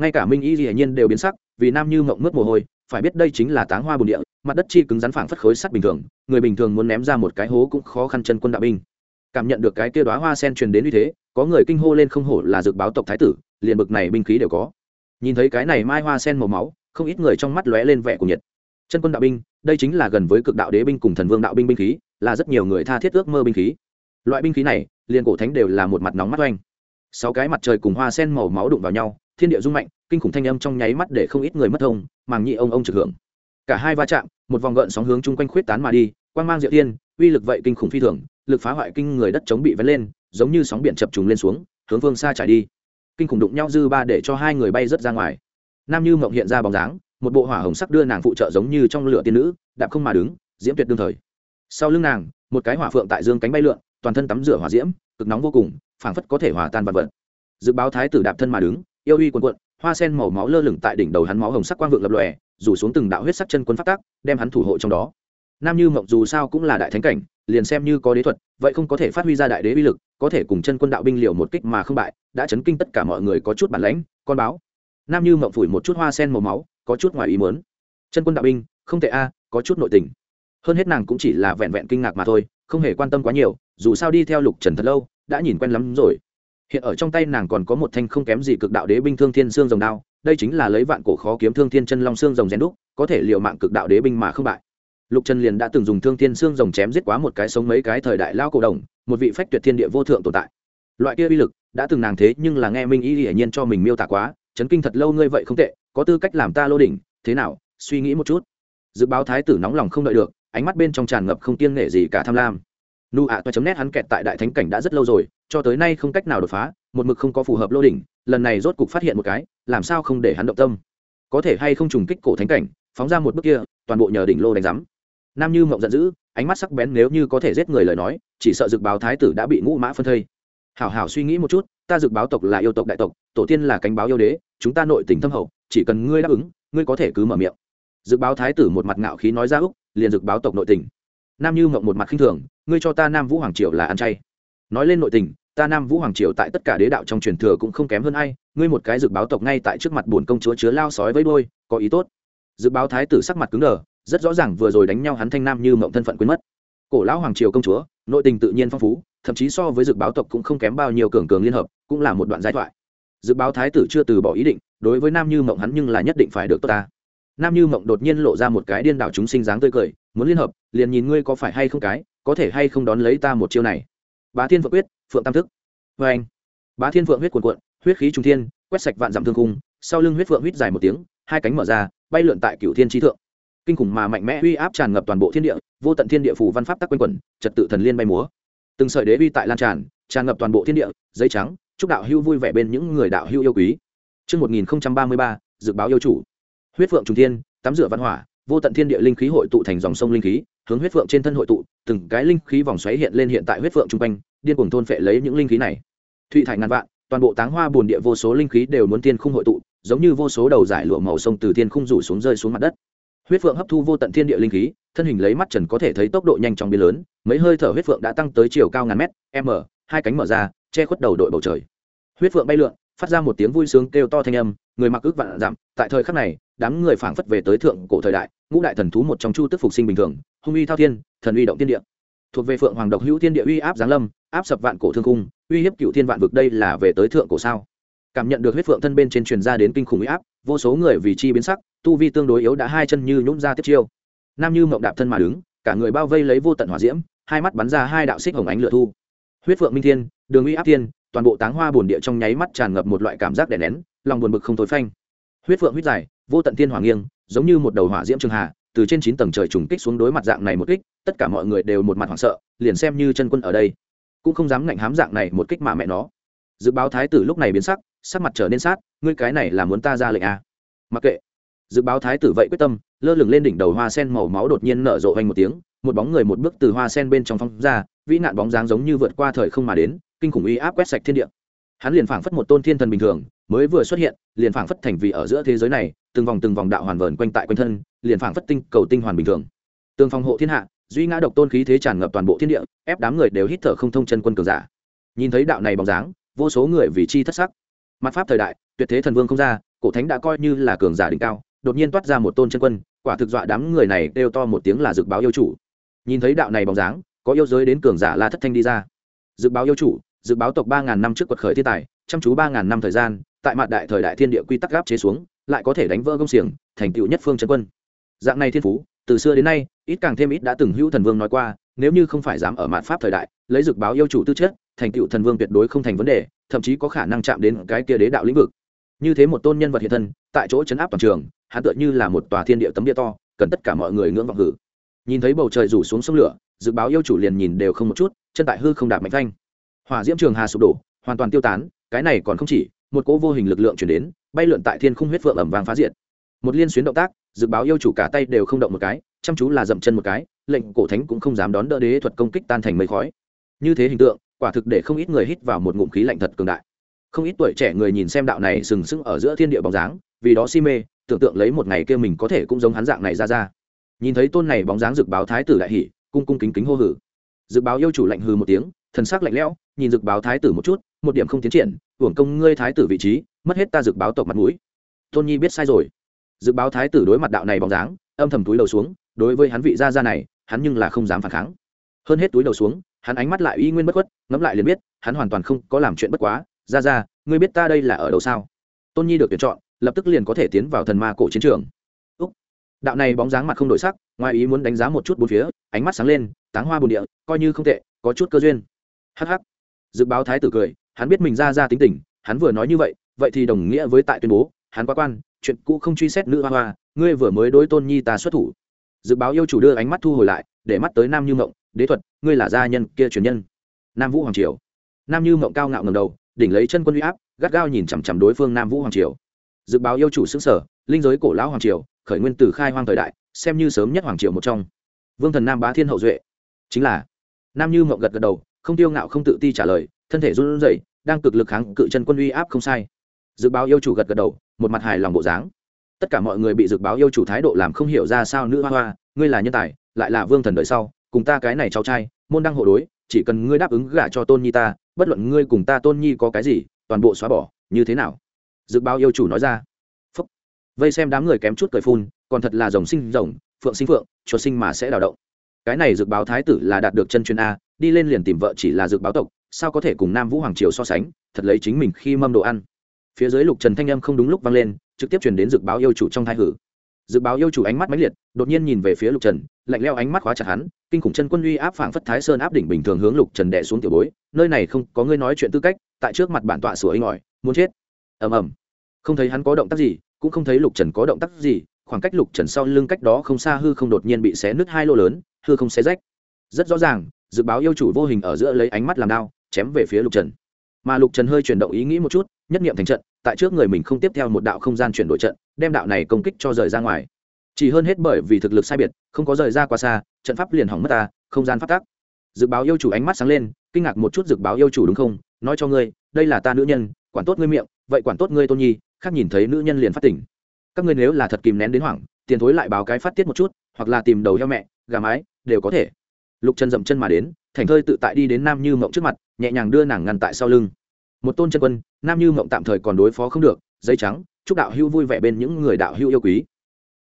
Ngay cả minh y dĩ nhiên đều biến sắc, vì nam như mộng mướt mồ hôi, phải biết đây chính là táng hoa bùn địa, mặt đất chi cứng rắn phảng phất khối sắt bình thường, người bình thường muốn ném ra một cái hố cũng khó khăn chân quân đạo binh cảm nhận được cái kia đóa hoa sen truyền đến như thế, có người kinh hô lên không hổ là dược báo tộc thái tử, liền bực này binh khí đều có. Nhìn thấy cái này mai hoa sen màu máu, không ít người trong mắt lóe lên vẻ của nhiệt. Chân quân đạo binh, đây chính là gần với cực đạo đế binh cùng thần vương đạo binh binh khí, là rất nhiều người tha thiết ước mơ binh khí. Loại binh khí này, liền cổ thánh đều là một mặt nóng mắt oanh. Sáu cái mặt trời cùng hoa sen màu máu đụng vào nhau, thiên địa rung mạnh, kinh khủng thanh âm trong nháy mắt để không ít người mất thông màng nhị ông ông trực hưởng. Cả hai va chạm, một vòng gợn sóng hướng chung quanh khuyết tán mà đi, quang mang diệu tiên uy lực vậy kinh khủng phi thường lực phá hoại kinh người đất chống bị vén lên, giống như sóng biển chập trùng lên xuống, hướng phương xa trải đi. Kinh khủng đụng nhau dư ba để cho hai người bay rớt ra ngoài. Nam như mộng hiện ra bóng dáng, một bộ hỏa hồng sắc đưa nàng phụ trợ giống như trong lửa tiên nữ, đạp không mà đứng, diễm tuyệt đương thời. Sau lưng nàng, một cái hỏa phượng tại dương cánh bay lượn, toàn thân tắm rửa hỏa diễm, cực nóng vô cùng, phảng phất có thể hòa tan vật vật. Dự báo thái tử đạp thân mà đứng, yêu uy quần quận hoa sen màu máu lơ lửng tại đỉnh đầu hắn máu hồng sắc quang vượng lập lòe, rủ xuống từng đạo huyết sắc chân quân phát tác đem hắn thủ hộ trong đó nam như mộng dù sao cũng là đại thánh cảnh, liền xem như có đế thuật, vậy không có thể phát huy ra đại đế uy lực, có thể cùng chân quân đạo binh liều một kích mà không bại, đã chấn kinh tất cả mọi người có chút bản lãnh, con báo. Nam như mộng phủi một chút hoa sen màu máu, có chút ngoài ý mớn chân quân đạo binh, không thể a, có chút nội tình. Hơn hết nàng cũng chỉ là vẹn vẹn kinh ngạc mà thôi, không hề quan tâm quá nhiều, dù sao đi theo lục trần thật lâu, đã nhìn quen lắm rồi. Hiện ở trong tay nàng còn có một thanh không kém gì cực đạo đế binh thương thiên xương rồng đao, đây chính là lấy vạn cổ khó kiếm thương thiên chân long xương rồng rèn đúc, có thể liệu mạng cực đạo đế binh mà không bại lục trần liền đã từng dùng thương thiên xương rồng chém giết quá một cái sống mấy cái thời đại lao cổ đồng, một vị phách tuyệt thiên địa vô thượng tồn tại. Loại kia uy lực, đã từng nàng thế nhưng là nghe minh y hiển nhiên cho mình miêu tả quá, chấn kinh thật lâu ngươi vậy không tệ, có tư cách làm ta lô đỉnh, thế nào, suy nghĩ một chút. Dự báo thái tử nóng lòng không đợi được, ánh mắt bên trong tràn ngập không tiên nghệ gì cả tham lam. Nu ạ toa chấm nét hắn kẹt tại đại thánh cảnh đã rất lâu rồi, cho tới nay không cách nào đột phá, một mực không có phù hợp lô đỉnh, lần này rốt cục phát hiện một cái, làm sao không để hắn động tâm. Có thể hay không trùng kích cổ thánh cảnh, phóng ra một bước kia, toàn bộ nhờ đỉnh lô đánh giám nam như mộng giận dữ, ánh mắt sắc bén nếu như có thể giết người lời nói, chỉ sợ dực báo thái tử đã bị ngũ mã phân thây. Hảo hảo suy nghĩ một chút, ta dực báo tộc là yêu tộc đại tộc, tổ tiên là cánh báo yêu đế, chúng ta nội tình thâm hậu, chỉ cần ngươi đáp ứng, ngươi có thể cứ mở miệng. Dực báo thái tử một mặt ngạo khí nói ra úc, liền dực báo tộc nội tình. Nam như mộng một mặt khinh thường, ngươi cho ta nam vũ hoàng triều là ăn chay. Nói lên nội tình, ta nam vũ hoàng triều tại tất cả đế đạo trong truyền thừa cũng không kém hơn ai, ngươi một cái dực báo tộc ngay tại trước mặt bổn công chúa chứa lao sói với đôi có ý tốt. Dược báo thái tử sắc mặt cứng đờ rất rõ ràng vừa rồi đánh nhau hắn thanh nam như mộng thân phận quên mất. Cổ lão hoàng triều công chúa, nội tình tự nhiên phong phú, thậm chí so với dự báo tộc cũng không kém bao nhiêu cường cường liên hợp, cũng là một đoạn giai thoại. Dự báo thái tử chưa từ bỏ ý định, đối với nam như mộng hắn nhưng là nhất định phải được tốt ta. Nam như mộng đột nhiên lộ ra một cái điên đảo chúng sinh dáng tươi cười, muốn liên hợp, liền nhìn ngươi có phải hay không cái, có thể hay không đón lấy ta một chiêu này. Bá thiên phượng quyết phượng tam thức. Vê anh, bá thiên phượng huyết cuồn cuộn, huyết khí trung thiên, quét sạch vạn dặm thương cung sau lưng huyết phượng huyết dài một tiếng, hai cánh mở ra, bay lượn tại cửu thiên trí thượng kinh khủng mà mạnh mẽ uy áp tràn ngập toàn bộ thiên địa vô tận thiên địa phủ văn pháp tắc quanh quẩn trật tự thần liên bay múa từng sợi đế uy tại lan tràn tràn ngập toàn bộ thiên địa giấy trắng chúc đạo hưu vui vẻ bên những người đạo hưu yêu quý Trước 1033, dự báo yêu chủ. Huyết phượng trùng thiên, tắm rửa văn hỏa, vô tận thiên địa linh khí hội tụ thành dòng sông linh khí, hướng huyết phượng trên thân hội tụ, từng cái linh khí vòng xoáy hiện lên hiện tại huyết phượng trung quanh, điên cuồng thôn phệ lấy những linh khí này. Thụy thải ngàn vạn, toàn bộ táng hoa buồn địa vô số linh khí đều muốn tiên khung hội tụ, giống như vô số đầu giải lụa màu sông từ thiên khung rủ xuống rơi xuống mặt đất huyết phượng hấp thu vô tận thiên địa linh khí, thân hình lấy mắt trần có thể thấy tốc độ nhanh chóng biến lớn, mấy hơi thở huyết phượng đã tăng tới chiều cao ngàn mét, m, hai cánh mở ra, che khuất đầu đội bầu trời. Huyết phượng bay lượn, phát ra một tiếng vui sướng kêu to thanh âm, người mặc ước vạn dặm tại thời khắc này, đám người phảng phất về tới thượng cổ thời đại, ngũ đại thần thú một trong chu tức phục sinh bình thường, hung uy thao thiên, thần uy động thiên địa. Thuộc về phượng hoàng độc hữu thiên địa uy áp giáng lâm, áp sập vạn cổ thương cung uy hiếp cựu thiên vạn vực đây là về tới thượng cổ sao? Cảm nhận được huyết phượng thân bên trên truyền ra đến kinh khủng uy áp, vô số người vì chi biến sắc, tu vi tương đối yếu đã hai chân như nhún ra tiếp chiêu. Nam như mộng đạp thân mà đứng, cả người bao vây lấy vô tận hỏa diễm, hai mắt bắn ra hai đạo xích hồng ánh lửa thu. Huyết phượng minh thiên, đường uy áp thiên, toàn bộ táng hoa bồn địa trong nháy mắt tràn ngập một loại cảm giác đè nén, lòng buồn bực không thối phanh. Huyết phượng huyết dài vô tận thiên hỏa nghiêng, giống như một đầu hỏa diễm trường hà từ trên chín tầng trời trùng kích xuống đối mặt dạng này một kích, tất cả mọi người đều một mặt hoảng sợ, liền xem như chân quân ở đây, cũng không dám ngạnh hám dạng này một kích mà mẹ nó. Dự báo thái tử lúc này biến sắc sắc mặt trở nên sát, ngươi cái này là muốn ta ra lệnh à. mặc kệ. Dự báo thái tử vậy quyết tâm, lơ lửng lên đỉnh đầu hoa sen màu máu đột nhiên nở rộ hoành một tiếng, một bóng người một bước từ hoa sen bên trong phong ra, vĩ nạn bóng dáng giống như vượt qua thời không mà đến, kinh khủng uy áp quét sạch thiên địa. Hắn liền phảng phất một tôn thiên thần bình thường, mới vừa xuất hiện, liền phảng phất thành vì ở giữa thế giới này, từng vòng từng vòng đạo hoàn vờn quanh tại quanh thân, liền phảng phất tinh cầu tinh hoàn bình thường. Tương phòng hộ thiên hạ, duy ngã độc tôn khí thế tràn ngập toàn bộ thiên địa, ép đám người đều hít thở không thông chân quân cường giả. Nhìn thấy đạo này bóng dáng, vô số người vì chi thất sắc mặt pháp thời đại, tuyệt thế thần vương không ra, cổ thánh đã coi như là cường giả đỉnh cao, đột nhiên toát ra một tôn chân quân, quả thực dọa đám người này đều to một tiếng là dự báo yêu chủ. Nhìn thấy đạo này bóng dáng, có yêu giới đến cường giả la thất thanh đi ra. Dự báo yêu chủ dự báo tộc ba ngàn năm trước quật khởi thiên tài, chăm chú ba ngàn năm thời gian, tại mặt đại thời đại thiên địa quy tắc gáp chế xuống, lại có thể đánh vỡ công xiềng, thành tựu nhất phương chân quân. Dạng này thiên phú, từ xưa đến nay, ít càng thêm ít đã từng hữu thần vương nói qua, nếu như không phải dám ở mạn pháp thời đại, lấy dự báo yêu chủ tư chất thành tựu thần vương tuyệt đối không thành vấn đề, thậm chí có khả năng chạm đến cái kia đế đạo lĩnh vực. Như thế một tôn nhân vật hiện thân, tại chỗ chấn áp toàn trường, hắn tựa như là một tòa thiên địa tấm địa to, cần tất cả mọi người ngưỡng vọng hử. Nhìn thấy bầu trời rủ xuống sông lửa, dự báo yêu chủ liền nhìn đều không một chút, chân tại hư không đạp mạnh thanh hỏa diễm trường hà sụp đổ, hoàn toàn tiêu tán, cái này còn không chỉ, một cỗ vô hình lực lượng chuyển đến, bay lượn tại thiên không huyết phượng ẩm vàng phá diệt. Một liên xuyến động tác, dự báo yêu chủ cả tay đều không động một cái, chăm chú là dậm chân một cái, lệnh cổ thánh cũng không dám đón đỡ đế thuật công kích tan thành mây khói. Như thế hình tượng quả thực để không ít người hít vào một ngụm khí lạnh thật cường đại. Không ít tuổi trẻ người nhìn xem đạo này sừng sững ở giữa thiên địa bóng dáng, vì đó si mê, tưởng tượng lấy một ngày kia mình có thể cũng giống hắn dạng này ra ra. Nhìn thấy tôn này bóng dáng dực báo thái tử đại hỉ, cung cung kính kính hô hử. Dực báo yêu chủ lạnh hừ một tiếng, thần sắc lạnh lẽo, nhìn dực báo thái tử một chút, một điểm không tiến triển, hưởng công ngươi thái tử vị trí, mất hết ta dực báo tộc mặt mũi. Tôn nhi biết sai rồi. Dực báo thái tử đối mặt đạo này bóng dáng, âm thầm túi đầu xuống, đối với hắn vị gia gia này, hắn nhưng là không dám phản kháng. Hơn hết túi đầu xuống hắn ánh mắt lại y nguyên bất khuất, ngẫm lại liền biết, hắn hoàn toàn không có làm chuyện bất quá. Ra ra, ngươi biết ta đây là ở đâu sao? Tôn nhi được tuyển chọn, lập tức liền có thể tiến vào thần ma cổ chiến trường. Úc. đạo này bóng dáng mặt không đổi sắc, ngoài ý muốn đánh giá một chút bốn phía, ánh mắt sáng lên, táng hoa bồn địa, coi như không tệ, có chút cơ duyên. Hh dự báo thái tử cười, hắn biết mình ra ra tính tình, hắn vừa nói như vậy vậy thì đồng nghĩa với tại tuyên bố, hắn quá quan, chuyện cũ không truy xét nữ hoa hoa, ngươi vừa mới đối tôn nhi ta xuất thủ. Dự báo yêu chủ đưa ánh mắt thu hồi lại, để mắt tới nam như mộng đế thuật, ngươi là gia nhân kia truyền nhân. Nam vũ hoàng triều. Nam như mộng cao ngạo ngầm đầu, đỉnh lấy chân quân uy áp, gắt gao nhìn chằm chằm đối phương nam vũ hoàng triều. Dự báo yêu chủ xứ sở, linh giới cổ lão hoàng triều, khởi nguyên từ khai hoang thời đại, xem như sớm nhất hoàng triều một trong. Vương thần nam bá thiên hậu duệ. Chính là, nam như mộng gật gật đầu, không tiêu ngạo không tự ti trả lời, thân thể run rẩy, đang cực lực kháng cự chân quân uy áp không sai. Dự báo yêu chủ gật gật đầu, một mặt hài lòng bộ dáng. Tất cả mọi người bị dự báo yêu chủ thái độ làm không hiểu ra sao nữ hoa hoa, ngươi là nhân tài, lại là vương thần đời sau cùng ta cái này cháu trai, môn đăng hộ đối, chỉ cần ngươi đáp ứng gả cho tôn nhi ta, bất luận ngươi cùng ta tôn nhi có cái gì, toàn bộ xóa bỏ, như thế nào? Dự báo yêu chủ nói ra. Phúc. vây xem đám người kém chút cười phun, còn thật là rồng sinh rồng, phượng sinh phượng, chuột sinh mà sẽ đào động. Cái này dự báo thái tử là đạt được chân truyền a, đi lên liền tìm vợ chỉ là dự báo tộc, sao có thể cùng nam vũ hoàng triều so sánh, thật lấy chính mình khi mâm đồ ăn. Phía dưới lục trần thanh âm không đúng lúc vang lên, trực tiếp truyền đến dự báo yêu chủ trong thai hử. Dự báo yêu chủ ánh mắt mãnh liệt, đột nhiên nhìn về phía lục trần lạnh leo ánh mắt khóa chặt hắn, kinh khủng chân quân uy áp phảng phất thái sơn áp đỉnh bình thường hướng lục trần đệ xuống tiểu bối, nơi này không có ngươi nói chuyện tư cách, tại trước mặt bản tọa sủa ấy ỏi, muốn chết. Ầm ầm. Không thấy hắn có động tác gì, cũng không thấy lục trần có động tác gì, khoảng cách lục trần sau lưng cách đó không xa hư không đột nhiên bị xé nứt hai lô lớn, hư không xé rách. Rất rõ ràng, dự báo yêu chủ vô hình ở giữa lấy ánh mắt làm đao, chém về phía lục trần. Mà lục trần hơi chuyển động ý nghĩ một chút, nhất nghiệm thành trận, tại trước người mình không tiếp theo một đạo không gian chuyển đổi trận, đem đạo này công kích cho rời ra ngoài chỉ hơn hết bởi vì thực lực sai biệt, không có rời ra quá xa, trận pháp liền hỏng mất ta, không gian phát tác. Dự báo yêu chủ ánh mắt sáng lên, kinh ngạc một chút dự báo yêu chủ đúng không? Nói cho ngươi, đây là ta nữ nhân, quản tốt ngươi miệng, vậy quản tốt ngươi tôn nhi, khác nhìn thấy nữ nhân liền phát tỉnh. Các ngươi nếu là thật kìm nén đến hoảng, tiền thối lại báo cái phát tiết một chút, hoặc là tìm đầu heo mẹ, gà mái, đều có thể. Lục chân dậm chân mà đến, thành thơi tự tại đi đến nam như mộng trước mặt, nhẹ nhàng đưa nàng ngăn tại sau lưng. Một tôn chân quân, nam như mộng tạm thời còn đối phó không được dây trắng, chúc đạo hữu vui vẻ bên những người đạo hữu yêu quý.